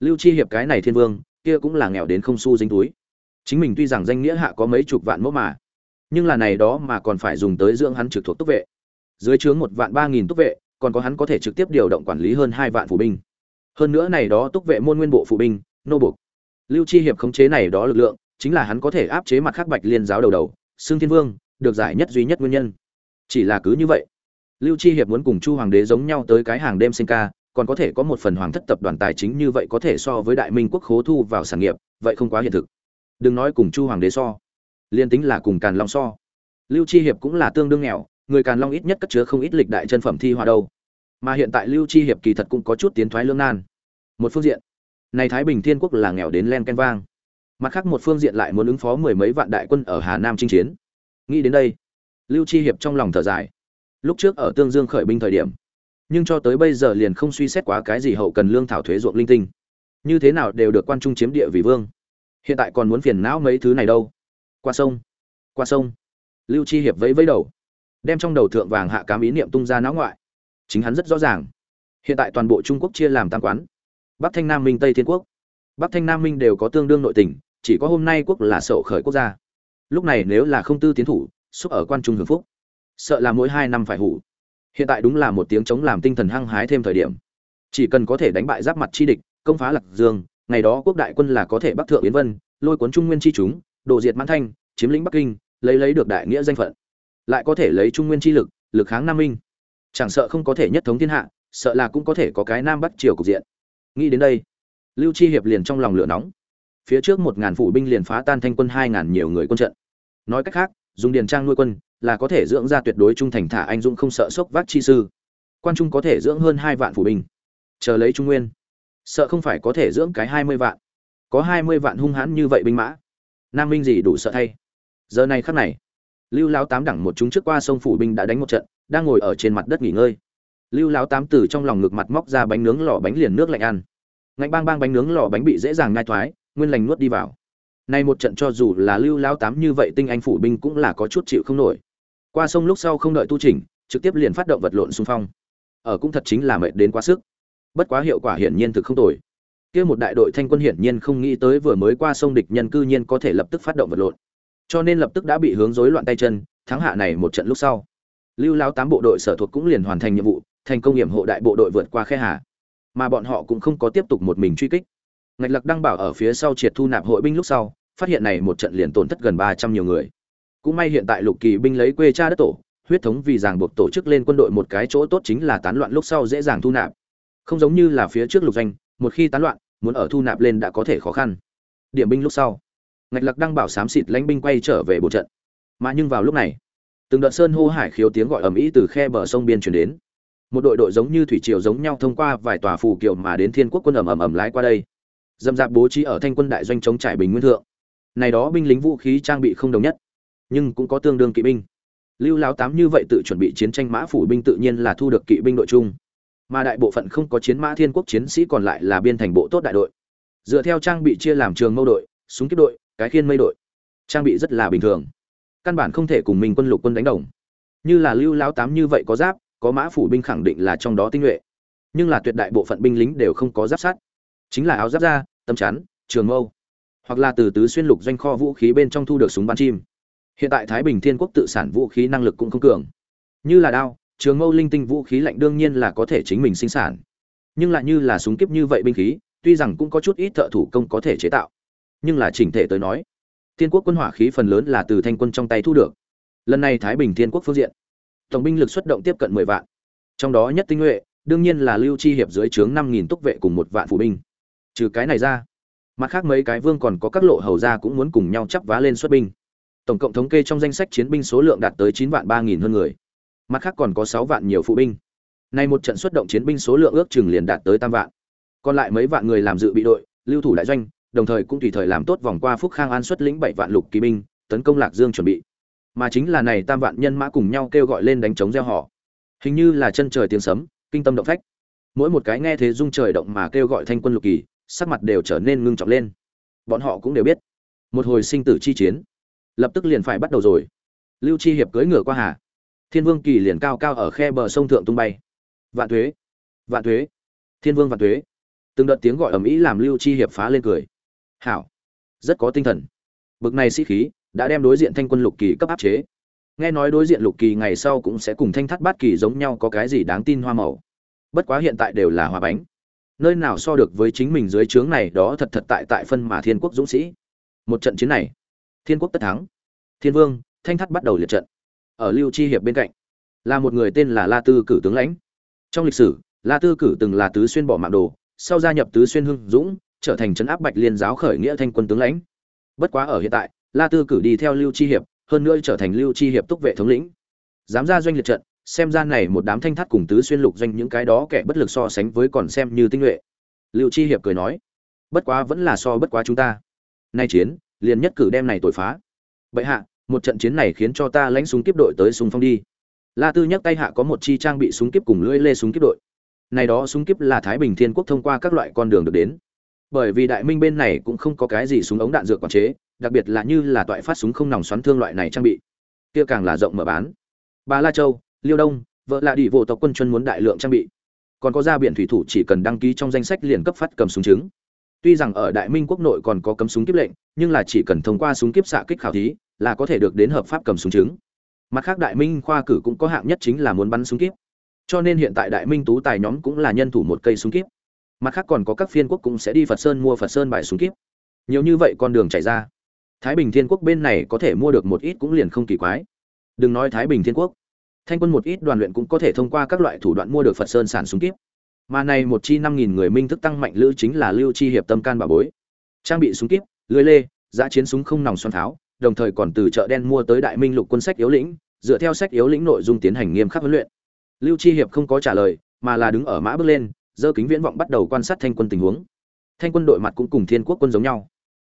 lưu chi hiệp cái này thiên vương, kia cũng là nghèo đến không xu dính túi. Chính mình tuy rằng danh nghĩa hạ có mấy chục vạn mẫu mà nhưng là này đó mà còn phải dùng tới dưỡng hắn trực thuộc túc vệ. Dưới chướng một vạn ba nghìn túc vệ, còn có hắn có thể trực tiếp điều động quản lý hơn hai vạn phụ binh. Hơn nữa này đó túc vệ môn nguyên bộ phụ binh, nô bục lưu chi hiệp khống chế này đó lực lượng, chính là hắn có thể áp chế mặt khắc bạch liên giáo đầu đầu xương thiên vương, được giải nhất duy nhất nguyên nhân. Chỉ là cứ như vậy, lưu chi hiệp muốn cùng chu hoàng đế giống nhau tới cái hàng đêm sinh ca, còn có thể có một phần hoàng thất tập đoàn tài chính như vậy có thể so với đại minh quốc khố thu vào sản nghiệp, vậy không quá hiện thực. Đừng nói cùng chu hoàng đế so liên tính là cùng càn long so. Lưu chi hiệp cũng là tương đương nghèo, người càn long ít nhất cất chứa không ít lịch đại chân phẩm thi hoa đâu. Mà hiện tại lưu chi hiệp kỳ thật cũng có chút tiến thoái lương nan. Một phương diện, này thái bình thiên quốc là nghèo đến len ken vang. Mặt khác một phương diện lại muốn ứng phó mười mấy vạn đại quân ở hà nam chinh chiến. Nghĩ đến đây, lưu chi hiệp trong lòng thở dài. Lúc trước ở tương dương khởi binh thời điểm, nhưng cho tới bây giờ liền không suy xét quá cái gì hậu cần lương thảo thuế ruộng linh tinh. Như thế nào đều được quan trung chiếm địa vì vương. Hiện tại còn muốn phiền não mấy thứ này đâu qua sông qua sông. Lưu chi hiệp vẫy vẫy đầu, đem trong đầu thượng vàng hạ cám ý niệm tung ra não ngoại. Chính hắn rất rõ ràng, hiện tại toàn bộ trung quốc chia làm tam quán. Bắc thanh nam minh, tây thiên quốc. Bắc thanh nam minh đều có tương đương nội tình, chỉ có hôm nay quốc là sậu khởi quốc gia. Lúc này nếu là không tư tiến thủ, xúc ở quan trung hưởng phúc. Sợ là mỗi hai năm phải hủ. Hiện tại đúng là một tiếng chống làm tinh thần hăng hái thêm thời điểm. Chỉ cần có thể đánh bại giáp mặt chi địch, công phá lạc dương, ngày đó quốc đại quân là có thể bắc thượng yến vân, lôi cuốn trung nguyên chi chúng đồ diệt mãn thanh, chiếm lĩnh bắc kinh, lấy lấy được đại nghĩa danh phận. Lại có thể lấy trung nguyên chi lực lực kháng nam minh. Chẳng sợ không có thể nhất thống thiên hạ, sợ là cũng có thể có cái nam bắc triều cục diện. Nghĩ đến đây, lưu chi hiệp liền trong lòng lửa nóng. Phía trước một ngàn phủ binh liền phá tan thanh quân hai ngàn nhiều người quân trận. Nói cách khác, dùng điền trang nuôi quân là có thể dưỡng ra tuyệt đối trung thành thả anh dũng không sợ sốc vác chi sư. Quan trung có thể dưỡng hơn hai vạn phủ binh. Chờ lấy trung nguyên, sợ không phải có thể dưỡng cái hai mươi vạn. Có hai mươi vạn hung hãn như vậy binh mã nam minh gì đủ sợ thay. Giờ này khắc này, lưu lão tám đẳng một chúng trước qua sông phủ binh đã đánh một trận, đang ngồi ở trên mặt đất nghỉ ngơi. Lưu lão tám từ trong lòng ngực mặt móc ra bánh nướng lò bánh liền nước lạnh ăn. Ngạnh bang bang bánh nướng lò bánh bị dễ dàng ngai thoái, nguyên lành nuốt đi vào. Nay một trận cho dù là lưu lão tám như vậy tinh anh phủ binh cũng là có chút chịu không nổi. Qua sông lúc sau không đợi tu chỉnh, trực tiếp liền phát động vật lộn xung phong. Ở cũng thật chính là mệt đến quá sức. Bất quá hiệu quả hiển nhiên thực không tồi kia một đại đội thanh quân hiển nhiên không nghĩ tới vừa mới qua sông địch nhân cư nhiên có thể lập tức phát động vật lộn. Cho nên lập tức đã bị hướng rối loạn tay chân, thắng hạ này một trận lúc sau. Lưu lao tám bộ đội sở thuộc cũng liền hoàn thành nhiệm vụ, thành công hiểm hộ đại bộ đội vượt qua khe hà. Mà bọn họ cũng không có tiếp tục một mình truy kích. Ngạch lặc đăng bảo ở phía sau triệt thu nạp hội binh lúc sau, phát hiện này một trận liền tổn thất gần ba trăm nhiều người. Cũng may hiện tại lục kỳ binh lấy quê cha đất tổ, huyết thống vì ràng buộc tổ chức lên quân đội một cái chỗ tốt chính là tán loạn lúc sau dễ dàng thu nạp. Không giống như là phía trước lục danh một khi tán loạn muốn ở thu nạp lên đã có thể khó khăn. Điểm binh lúc sau, ngạch lặc đăng bảo xám xịt lãnh binh quay trở về bộ trận. Mà nhưng vào lúc này, từng đợt sơn hô hải khiếu tiếng gọi ầm ĩ từ khe bờ sông biên chuyển đến. Một đội đội giống như thủy triều giống nhau thông qua vài tòa phù kiều mà đến thiên quốc quân ầm ầm ầm lái qua đây. Dâm dạp bố trí ở thanh quân đại doanh chống trải bình nguyên thượng. Này đó binh lính vũ khí trang bị không đồng nhất, nhưng cũng có tương đương kỵ binh. Lưu láo tám như vậy tự chuẩn bị chiến tranh mã phủ binh tự nhiên là thu được kỵ binh đội chung mà đại bộ phận không có chiến mã thiên quốc chiến sĩ còn lại là biên thành bộ tốt đại đội. Dựa theo trang bị chia làm trường mâu đội, súng kíp đội, cái khiên mây đội. Trang bị rất là bình thường. Căn bản không thể cùng mình quân lục quân đánh đồng. Như là lưu lao tám như vậy có giáp, có mã phủ binh khẳng định là trong đó tinh nhuệ. Nhưng là tuyệt đại bộ phận binh lính đều không có giáp sát. Chính là áo giáp da tâm chắn, trường mâu. Hoặc là từ tứ xuyên lục doanh kho vũ khí bên trong thu được súng bắn chim. Hiện tại thái bình thiên quốc tự sản vũ khí năng lực cũng không cường. Như là đao trường mâu linh tinh vũ khí lạnh đương nhiên là có thể chính mình sinh sản. Nhưng lại như là súng kiếp như vậy binh khí, tuy rằng cũng có chút ít thợ thủ công có thể chế tạo. Nhưng là chỉnh thể tới nói, thiên quốc quân hỏa khí phần lớn là từ thanh quân trong tay thu được. Lần này thái bình thiên quốc phương diện, tổng binh lực xuất động tiếp cận mười vạn. Trong đó nhất tinh nhuệ, đương nhiên là lưu chi hiệp dưới trướng năm nghìn túc vệ cùng một vạn phụ binh. Trừ cái này ra, mặt khác mấy cái vương còn có các lộ hầu gia cũng muốn cùng nhau chắp vá lên xuất binh. Tổng cộng thống kê trong danh sách chiến binh số lượng đạt tới chín vạn ba nghìn hơn người mặt khác còn có sáu vạn nhiều phụ binh. Nay một trận xuất động chiến binh số lượng ước chừng liền đạt tới tam vạn. Còn lại mấy vạn người làm dự bị đội, lưu thủ đại doanh, đồng thời cũng tùy thời làm tốt vòng qua phúc khang an xuất lĩnh bảy vạn lục kỳ binh, tấn công lạc dương chuẩn bị. Mà chính là này tam vạn nhân mã cùng nhau kêu gọi lên đánh chống gieo họ. Hình như là chân trời tiếng sấm, kinh tâm động phách. Mỗi một cái nghe thế rung trời động mà kêu gọi thanh quân lục kỳ, sắc mặt đều trở nên ngưng trọng lên. Bọn họ cũng đều biết, một hồi sinh tử chi chiến, lập tức liền phải bắt đầu rồi. Lưu chi hiệp cưỡi ngựa qua hà thiên vương kỳ liền cao cao ở khe bờ sông thượng tung bay. Vạn thuế vạn thuế, thiên vương vạn thuế. Từng đợt tiếng gọi ầm ĩ làm lưu chi hiệp phá lên cười. Hảo, rất có tinh thần. Bực này sĩ khí đã đem đối diện thanh quân lục kỳ cấp áp chế. Nghe nói đối diện lục kỳ ngày sau cũng sẽ cùng thanh thắt bát kỳ giống nhau có cái gì đáng tin hoa màu. Bất quá hiện tại đều là hoa bánh. Nơi nào so được với chính mình dưới trướng này đó thật thật tại tại phân mà thiên quốc dũng sĩ. Một trận chiến này, thiên quốc tất thắng. Thiên vương, thanh thắt bắt đầu liệt trận ở lưu chi hiệp bên cạnh. Là một người tên là la tư cử tướng lãnh. Trong lịch sử, la tư cử từng là tứ xuyên bỏ mạng đồ, sau gia nhập tứ xuyên hưng dũng, trở thành trấn áp bạch liên giáo khởi nghĩa thanh quân tướng lãnh. Bất quá ở hiện tại, la tư cử đi theo lưu chi hiệp, hơn nữa trở thành lưu chi hiệp túc vệ thống lĩnh. Dám ra doanh liệt trận, xem ra này một đám thanh thắt cùng tứ xuyên lục doanh những cái đó kẻ bất lực so sánh với còn xem như tinh nhuệ. Lưu chi hiệp cười nói, bất quá vẫn là so bất quá chúng ta. Nay chiến, liền nhất cử đem này tội phá. Bệ hạ một trận chiến này khiến cho ta lãnh súng kiếp đội tới súng phong đi. La tư nhắc tay hạ có một chi trang bị súng kiếp cùng lưỡi lê súng kiếp đội. Này đó súng kiếp là thái bình thiên quốc thông qua các loại con đường được đến. Bởi vì đại minh bên này cũng không có cái gì súng ống đạn dược quản chế, đặc biệt là như là toại phát súng không nòng xoắn thương loại này trang bị. Kia càng là rộng mở bán. Bà la châu, liêu đông, vợ là đi vô tộc quân chuyên muốn đại lượng trang bị. Còn có ra biển thủy thủ chỉ cần đăng ký trong danh sách liền cấp phát cầm súng chứng. Tuy rằng ở đại minh quốc nội còn có cấm súng kiếp lệnh, nhưng là chỉ cần thông qua súng kiếp xạ kích khảo thí là có thể được đến hợp pháp cầm súng chứng. Mặt khác đại minh khoa cử cũng có hạng nhất chính là muốn bắn súng kiếp cho nên hiện tại đại minh tú tài nhóm cũng là nhân thủ một cây súng kiếp mặt khác còn có các phiên quốc cũng sẽ đi phật sơn mua phật sơn bài súng kiếp nhiều như vậy con đường chạy ra. Thái bình thiên quốc bên này có thể mua được một ít cũng liền không kỳ quái. Đừng nói thái bình thiên quốc. Thanh quân một ít đoàn luyện cũng có thể thông qua các loại thủ đoạn mua được phật sơn sản súng kiếp mà này một chi năm nghìn người minh thức tăng mạnh lữ chính là lưu chi hiệp tâm can bà bối. Trang bị súng kiếp lưới lê, giã chiến súng không nòng xoắn tháo đồng thời còn từ chợ đen mua tới đại minh lục quân sách yếu lĩnh, dựa theo sách yếu lĩnh nội dung tiến hành nghiêm khắc huấn luyện. Lưu chi hiệp không có trả lời, mà là đứng ở mã bước lên, giơ kính viễn vọng bắt đầu quan sát thanh quân tình huống. Thanh quân đội mặt cũng cùng thiên quốc quân giống nhau.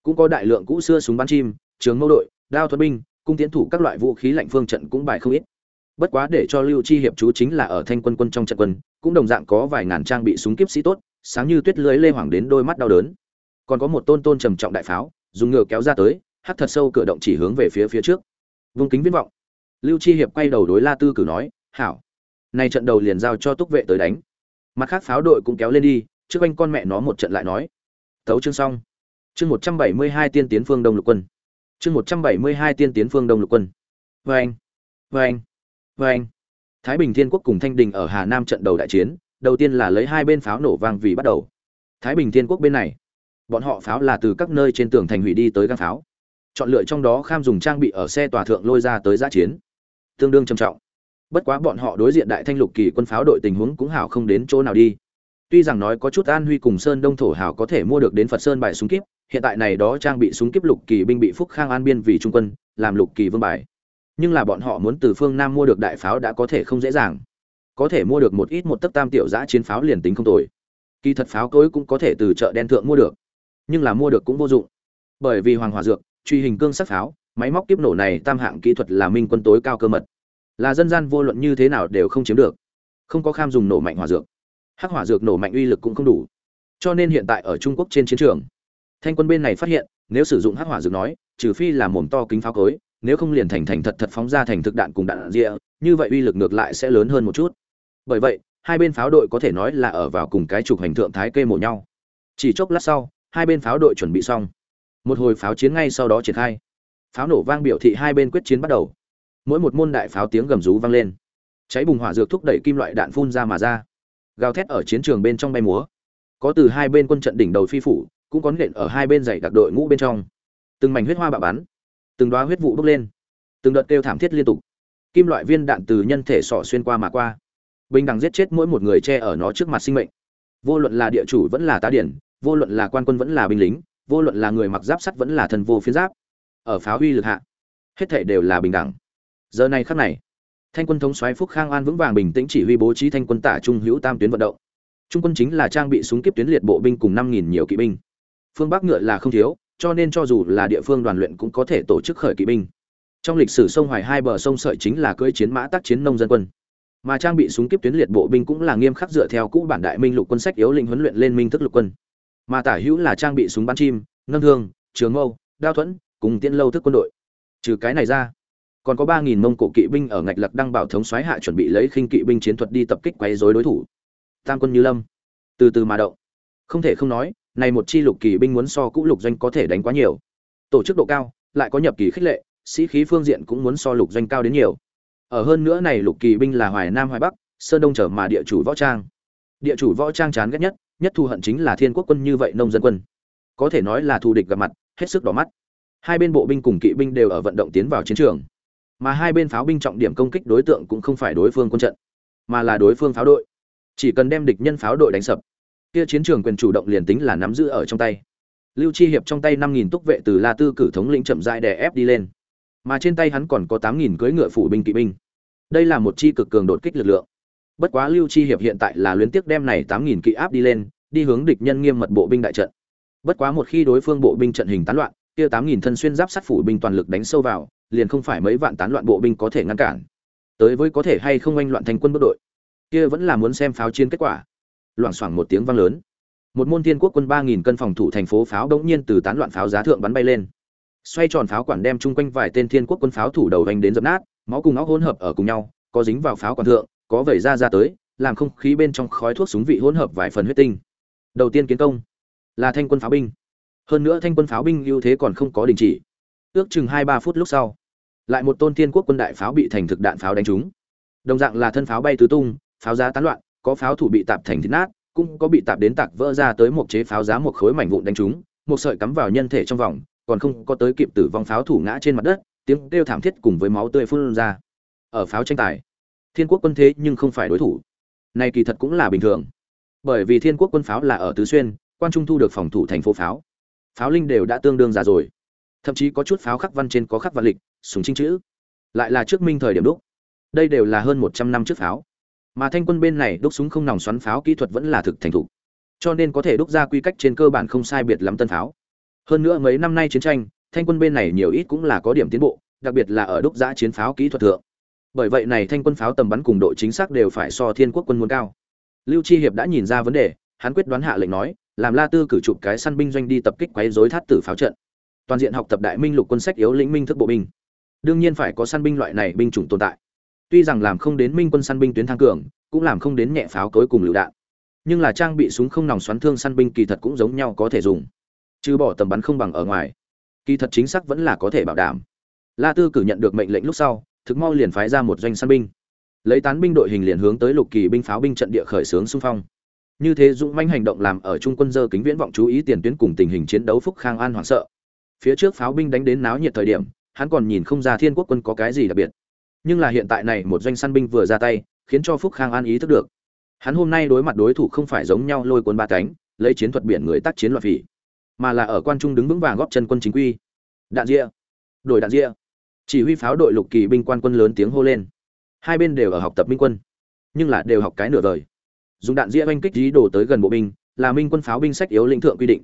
Cũng có đại lượng cũ xưa súng bắn chim, trường mâu đội, đao thuật binh, cung tiến thủ các loại vũ khí lạnh phương trận cũng bài không ít. Bất quá để cho lưu chi hiệp chú chính là ở thanh quân quân trong trận quân, cũng đồng dạng có vài ngàn trang bị súng kiếp sĩ tốt, sáng như tuyết lưới lê hoàng đến đôi mắt đau đớn. Còn có một tôn tôn trầm trọng đại pháo, dùng ngựa kéo ra tới hắt thật sâu cửa động chỉ hướng về phía phía trước. Vung kính viễn vọng. Lưu chi hiệp quay đầu đối la tư cử nói, hảo. Nay trận đầu liền giao cho túc vệ tới đánh. Mặt khác pháo đội cũng kéo lên đi, trước anh con mẹ nó một trận lại nói. Tấu chương xong. Chương một trăm bảy mươi hai tiên tiến phương đông lục quân. Chương một trăm bảy mươi hai tiên tiến phương đông lục quân. Vê anh. Vê anh. Vê anh. Thái bình thiên quốc cùng thanh đình ở hà nam trận đầu đại chiến, đầu tiên là lấy hai bên pháo nổ vang vì bắt đầu. Thái bình thiên quốc bên này, bọn họ pháo là từ các nơi trên tường thành hủy đi tới găng pháo chọn lựa trong đó kham dùng trang bị ở xe tòa thượng lôi ra tới giã chiến. Tương đương trầm trọng. Bất quá bọn họ đối diện đại thanh lục kỳ quân pháo đội tình huống cũng hảo không đến chỗ nào đi. Tuy rằng nói có chút an huy cùng sơn đông thổ hảo có thể mua được đến phật sơn bài súng kíp, hiện tại này đó trang bị súng kíp lục kỳ binh bị phúc khang an biên vì trung quân, làm lục kỳ vương bài. Nhưng là bọn họ muốn từ phương nam mua được đại pháo đã có thể không dễ dàng. Có thể mua được một ít một tấc tam tiểu giã chiến pháo liền tính không tồi. Kỳ thật pháo cối cũng có thể từ chợ đen thượng mua được. Nhưng là mua được cũng vô dụng. Bởi vì hoàng hòa dược truy hình cương sắc pháo, máy móc kiếp nổ này tam hạng kỹ thuật là minh quân tối cao cơ mật. Là dân gian vô luận như thế nào đều không chiếm được. Không có kham dùng nổ mạnh hỏa dược. Hắc hỏa dược nổ mạnh uy lực cũng không đủ. Cho nên hiện tại ở trung quốc trên chiến trường, thanh quân bên này phát hiện, nếu sử dụng hắc hỏa dược nói, trừ phi là mồm to kính pháo cối, nếu không liền thành thành thật thật phóng ra thành thực đạn cùng đạn rịa, như vậy uy lực ngược lại sẽ lớn hơn một chút. Bởi vậy, hai bên pháo đội có thể nói là ở vào cùng cái trục hành thượng thái kê mổ nhau. Chỉ chốc lát sau, hai bên pháo đội chuẩn bị xong một hồi pháo chiến ngay sau đó triển khai. Pháo nổ vang biểu thị hai bên quyết chiến bắt đầu. Mỗi một môn đại pháo tiếng gầm rú vang lên. Cháy bùng hỏa dược thúc đẩy kim loại đạn phun ra mà ra. Gào thét ở chiến trường bên trong bay múa. Có từ hai bên quân trận đỉnh đầu phi phủ, cũng có nện ở hai bên dày đặc đội ngũ bên trong. Từng mảnh huyết hoa bạo bắn. Từng đoá huyết vụ bốc lên. Từng đợt kêu thảm thiết liên tục. Kim loại viên đạn từ nhân thể sọ xuyên qua mà qua. Bình đẳng giết chết mỗi một người che ở nó trước mặt sinh mệnh. Vô luận là địa chủ vẫn là tá điển, vô luận là quan quân vẫn là binh lính vô luận là người mặc giáp sắt vẫn là thần vô phiến giáp, ở pháo huy lực hạ, hết thể đều là bình đẳng. Giờ này khắc này, thanh quân thống soái phúc khang an vững vàng bình tĩnh chỉ huy bố trí thanh quân tả trung hữu tam tuyến vận động. Trung quân chính là trang bị súng kiếp tuyến liệt bộ binh cùng năm nghìn nhiều kỵ binh. Phương bắc ngựa là không thiếu, cho nên cho dù là địa phương đoàn luyện cũng có thể tổ chức khởi kỵ binh. Trong lịch sử sông hoài hai bờ sông sợi chính là cưỡi chiến mã tác chiến nông dân quân. Mà trang bị súng kiếp tuyến liệt bộ binh cũng là nghiêm khắc dựa theo cũ bản đại minh lục quân sách yếu lĩnh huấn luyện lên minh thức lục quân mà tả hữu là trang bị súng bắn chim nâng thương trường mâu, đao thuẫn, cùng tiễn lâu thức quân đội. Trừ cái này ra, còn có ba nghìn mông cổ kỵ binh ở ngạch lặc đăng bảo thống xoáy hạ chuẩn bị lấy khinh kỵ binh chiến thuật đi tập kích quấy rối đối thủ. Tam quân như lâm, từ từ mà động. Không thể không nói, này một chi lục kỳ binh muốn so cũ lục doanh có thể đánh quá nhiều. Tổ chức độ cao, lại có nhập kỳ khích lệ, sĩ khí phương diện cũng muốn so lục doanh cao đến nhiều. Ở hơn nữa này lục kỳ binh là hoài nam hoài bắc, sơn đông trở mà địa chủ võ trang. Địa chủ võ trang chán ghét nhất nhất thù hận chính là thiên quốc quân như vậy nông dân quân. Có thể nói là thù địch gặp mặt, hết sức đỏ mắt. Hai bên bộ binh cùng kỵ binh đều ở vận động tiến vào chiến trường. Mà hai bên pháo binh trọng điểm công kích đối tượng cũng không phải đối phương quân trận, mà là đối phương pháo đội. Chỉ cần đem địch nhân pháo đội đánh sập, kia chiến trường quyền chủ động liền tính là nắm giữ ở trong tay. Lưu chi hiệp trong tay năm nghìn túc vệ từ la tư cử thống lĩnh chậm rãi đè ép đi lên. Mà trên tay hắn còn có tám nghìn cưỡi ngựa phủ binh kỵ binh. Đây là một chi cực cường đột kích lực lượng bất quá lưu chi hiệp hiện tại là luyến tiếc đem này tám nghìn kỵ áp đi lên, đi hướng địch nhân nghiêm mật bộ binh đại trận. Bất quá một khi đối phương bộ binh trận hình tán loạn, kia tám nghìn thân xuyên giáp sắt phủ binh toàn lực đánh sâu vào, liền không phải mấy vạn tán loạn bộ binh có thể ngăn cản. Tới với có thể hay không anh loạn thành quân bộ đội, kia vẫn là muốn xem pháo chiến kết quả. Loảng xoảng một tiếng vang lớn. Một môn thiên quốc quân ba nghìn cân phòng thủ thành phố pháo đống nhiên từ tán loạn pháo giá thượng bắn bay lên. Xoay tròn pháo quản đem chung quanh vài tên thiên quốc quân pháo thủ đầu hành đến dập nát, máu cùng óc hỗn hợp ở cùng nhau, có dính vào pháo quản thượng có vẩy ra ra tới, làm không khí bên trong khói thuốc súng vị hỗn hợp vài phần huyết tinh. Đầu tiên kiến công, là thanh quân pháo binh. Hơn nữa thanh quân pháo binh ưu thế còn không có đình chỉ. Ước chừng hai ba phút lúc sau, lại một tôn thiên quốc quân đại pháo bị thành thực đạn pháo đánh trúng. Đồng dạng là thân pháo bay tứ tung, pháo giá tán loạn, có pháo thủ bị tạp thành thịt nát, cũng có bị tạp đến tạc vỡ ra tới một chế pháo giá một khối mảnh vụn đánh trúng, một sợi cắm vào nhân thể trong vòng, còn không có tới kịp tử vong pháo thủ ngã trên mặt đất, tiếng kêu thảm thiết cùng với máu tươi phun ra. Ở pháo tranh tài thiên quốc quân thế nhưng không phải đối thủ. Này kỳ thật cũng là bình thường. Bởi vì thiên quốc quân pháo là ở tứ xuyên, quan trung thu được phòng thủ thành phố pháo. Pháo linh đều đã tương đương già rồi. Thậm chí có chút pháo khắc văn trên có khắc văn lịch, súng chính chữ. Lại là trước minh thời điểm đúc. Đây đều là hơn một trăm năm trước pháo. Mà thanh quân bên này đúc súng không nòng xoắn pháo kỹ thuật vẫn là thực thành thục. Cho nên có thể đúc ra quy cách trên cơ bản không sai biệt lắm tân pháo. Hơn nữa mấy năm nay chiến tranh, thanh quân bên này nhiều ít cũng là có điểm tiến bộ, đặc biệt là ở đúc giã chiến pháo kỹ thuật thượng bởi vậy này thanh quân pháo tầm bắn cùng độ chính xác đều phải so thiên quốc quân muốn cao. Lưu chi hiệp đã nhìn ra vấn đề, hắn quyết đoán hạ lệnh nói, làm la tư cử chụp cái săn binh doanh đi tập kích quấy rối thắt tử pháo trận. Toàn diện học tập đại minh lục quân sách yếu lĩnh minh thức bộ binh. Đương nhiên phải có săn binh loại này binh chủng tồn tại. Tuy rằng làm không đến minh quân săn binh tuyến thang cường, cũng làm không đến nhẹ pháo cối cùng lựu đạn. Nhưng là trang bị súng không nòng xoắn thương săn binh kỳ thật cũng giống nhau có thể dùng. Trừ bỏ tầm bắn không bằng ở ngoài. Kỳ thật chính xác vẫn là có thể bảo đảm. La tư cử nhận được mệnh lệnh lúc sau thực mau liền phái ra một doanh săn binh. Lấy tán binh đội hình liền hướng tới lục kỳ binh pháo binh trận địa khởi xướng xung phong. Như thế dũng manh hành động làm ở trung quân dơ kính viễn vọng chú ý tiền tuyến cùng tình hình chiến đấu phúc khang an hoảng sợ. Phía trước pháo binh đánh đến náo nhiệt thời điểm, hắn còn nhìn không ra thiên quốc quân có cái gì đặc biệt. Nhưng là hiện tại này một doanh săn binh vừa ra tay, khiến cho phúc khang an ý thức được. Hắn hôm nay đối mặt đối thủ không phải giống nhau lôi cuốn ba cánh, lấy chiến thuật biển người tác chiến loạt phỉ, mà là ở quan trung đứng vững vàng góp chân quân chính quy. Đạn ria đổi đạn ria chỉ huy pháo đội lục kỳ binh quan quân lớn tiếng hô lên. Hai bên đều ở học tập minh quân, nhưng là đều học cái nửa đời dùng đạn dĩa oanh kích dí đổ tới gần bộ binh, là minh quân pháo binh sách yếu lĩnh thượng quy định.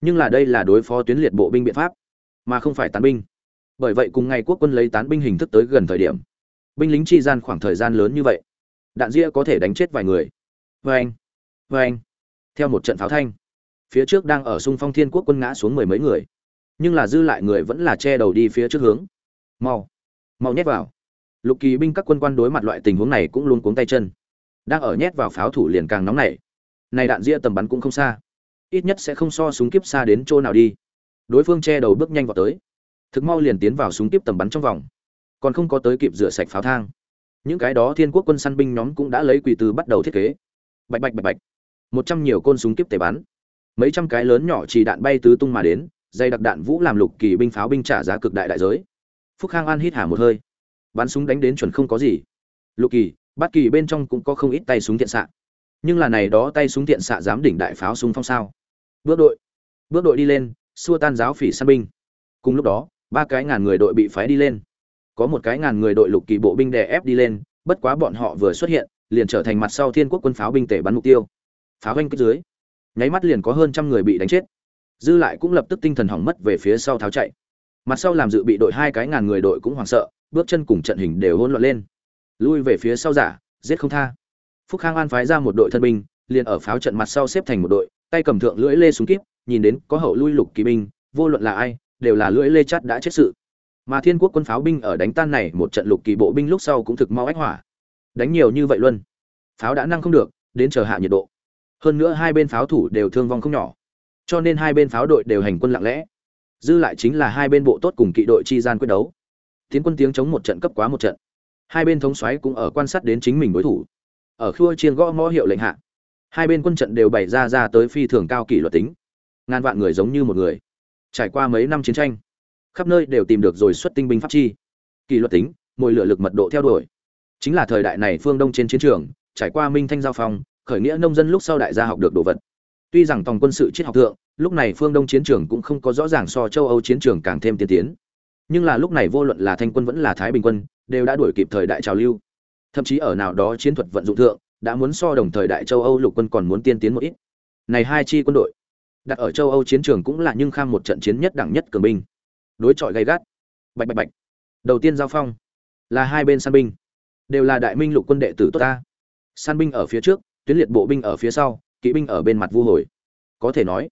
Nhưng là đây là đối phó tuyến liệt bộ binh biện pháp, mà không phải tán binh. Bởi vậy cùng ngày quốc quân lấy tán binh hình thức tới gần thời điểm, binh lính chi gian khoảng thời gian lớn như vậy, đạn dĩa có thể đánh chết vài người. Vê anh vê anh theo một trận pháo thanh, phía trước đang ở sung phong thiên quốc quân ngã xuống mười mấy người. Nhưng là dư lại người vẫn là che đầu đi phía trước hướng mau mau nhét vào. Lục kỳ binh các quân quan đối mặt loại tình huống này cũng luôn cuống tay chân. Đang ở nhét vào pháo thủ liền càng nóng nảy. Này đạn ria tầm bắn cũng không xa. Ít nhất sẽ không so súng kiếp xa đến chỗ nào đi. Đối phương che đầu bước nhanh vào tới. Thực mau liền tiến vào súng kiếp tầm bắn trong vòng. Còn không có tới kịp rửa sạch pháo thang. Những cái đó thiên quốc quân săn binh nhóm cũng đã lấy quỳ từ bắt đầu thiết kế. Bạch bạch bạch bạch. Một trăm nhiều côn súng kiếp tề bắn. Mấy trăm cái lớn nhỏ chỉ đạn bay tứ tung mà đến, dây đặc đạn vũ làm lục kỳ binh pháo binh trả giá cực đại đại giới phúc khang an hít hà một hơi. Bắn súng đánh đến chuẩn không có gì. Lục kỳ, bát kỳ bên trong cũng có không ít tay súng tiện xạ. Nhưng là này đó tay súng tiện xạ dám đỉnh đại pháo súng phong sao? Bước đội. Bước đội đi lên, xua tan giáo phỉ săn binh. Cùng lúc đó, ba cái ngàn người đội bị phái đi lên. Có một cái ngàn người đội lục kỳ bộ binh đè ép đi lên, bất quá bọn họ vừa xuất hiện, liền trở thành mặt sau thiên quốc quân pháo binh tể bắn mục tiêu. Pháo binh kích dưới, nháy mắt liền có hơn trăm người bị đánh chết. Dư lại cũng lập tức tinh thần hỏng mất về phía sau tháo chạy mặt sau làm dự bị đội hai cái ngàn người đội cũng hoảng sợ, bước chân cùng trận hình đều hỗn loạn lên. Lui về phía sau giả, giết không tha. Phúc khang an phái ra một đội thân binh, liền ở pháo trận mặt sau xếp thành một đội, tay cầm thượng lưỡi lê súng kíp, nhìn đến có hậu lui lục kỳ binh, vô luận là ai, đều là lưỡi lê chắt đã chết sự. Mà thiên quốc quân pháo binh ở đánh tan này một trận lục kỳ bộ binh lúc sau cũng thực mau ách hỏa. Đánh nhiều như vậy luôn. Pháo đã năng không được, đến chờ hạ nhiệt độ. Hơn nữa hai bên pháo thủ đều thương vong không nhỏ. Cho nên hai bên pháo đội đều hành quân lặng lẽ dư lại chính là hai bên bộ tốt cùng kỵ đội chi gian quyết đấu. Tiến quân tiếng chống một trận cấp quá một trận. Hai bên thống xoáy cũng ở quan sát đến chính mình đối thủ. Ở khua chiên gõ mõ hiệu lệnh hạ, hai bên quân trận đều bày ra ra tới phi thường cao kỷ luật tính. Ngàn vạn người giống như một người. Trải qua mấy năm chiến tranh, khắp nơi đều tìm được rồi xuất tinh binh pháp chi. Kỷ luật tính mồi lửa lực mật độ theo đuổi. Chính là thời đại này phương đông trên chiến trường, trải qua minh thanh giao phong, khởi nghĩa nông dân lúc sau đại gia học được đồ vật. Tuy rằng tòng quân sự triết học thượng lúc này phương đông chiến trường cũng không có rõ ràng so châu âu chiến trường càng thêm tiên tiến. Nhưng là lúc này vô luận là thanh quân vẫn là thái bình quân, đều đã đuổi kịp thời đại trào lưu. Thậm chí ở nào đó chiến thuật vận dụng thượng, đã muốn so đồng thời đại châu âu lục quân còn muốn tiên tiến một ít. Này hai chi quân đội, đặt ở châu âu chiến trường cũng là nhưng kham một trận chiến nhất đẳng nhất cường binh. Đối chọi gay gắt. Bạch bạch bạch. Đầu tiên giao phong, là hai bên săn binh. Đều là đại minh lục quân đệ tử tốt ta. Săn binh ở phía trước, tuyến liệt bộ binh ở phía sau, kỵ binh ở bên mặt vu hồi. Có thể nói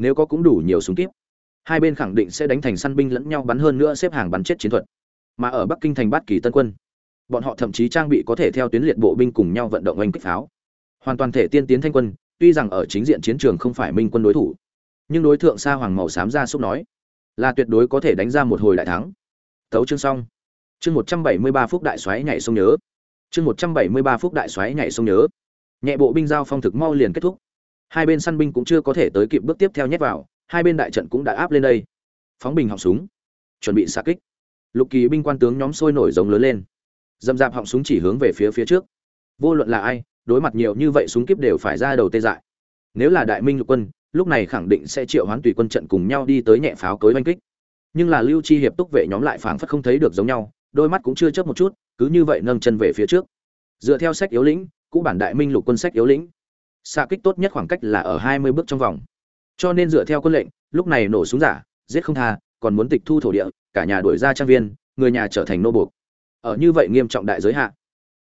nếu có cũng đủ nhiều súng kíp. Hai bên khẳng định sẽ đánh thành săn binh lẫn nhau bắn hơn nữa xếp hàng bắn chết chiến thuật. Mà ở bắc kinh thành bát kỳ tân quân, bọn họ thậm chí trang bị có thể theo tuyến liệt bộ binh cùng nhau vận động oanh kích pháo. Hoàn toàn thể tiên tiến thanh quân, tuy rằng ở chính diện chiến trường không phải minh quân đối thủ, nhưng đối tượng sa hoàng màu xám ra xúc nói, là tuyệt đối có thể đánh ra một hồi đại thắng. Thấu chương xong. Chương một trăm bảy mươi ba phút đại xoáy nhảy sông nhớ. Chương một trăm bảy mươi ba phút đại xoáy nhảy sông nhớ. Nhẹ bộ binh giao phong thực mau liền kết thúc hai bên săn binh cũng chưa có thể tới kịp bước tiếp theo nhét vào, hai bên đại trận cũng đã áp lên đây. Phóng bình họng súng. Chuẩn bị xạ kích. Lục kỳ binh quan tướng nhóm sôi nổi giống lớn lên. Dầm dạp họng súng chỉ hướng về phía phía trước. Vô luận là ai, đối mặt nhiều như vậy súng kiếp đều phải ra đầu tê dại. Nếu là đại minh lục quân, lúc này khẳng định sẽ triệu hoán tùy quân trận cùng nhau đi tới nhẹ pháo cối oanh kích. Nhưng là lưu chi hiệp túc vệ nhóm lại phảng phất không thấy được giống nhau, đôi mắt cũng chưa chớp một chút, cứ như vậy nâng chân về phía trước. Dựa theo sách yếu lĩnh, cũ bản đại minh lục quân sách yếu lĩnh xạ kích tốt nhất khoảng cách là ở hai mươi bước trong vòng. Cho nên dựa theo quân lệnh, lúc này nổ súng giả, giết không tha, còn muốn tịch thu thổ địa, cả nhà đuổi ra trang viên, người nhà trở thành nô buộc. Ở như vậy nghiêm trọng đại giới hạn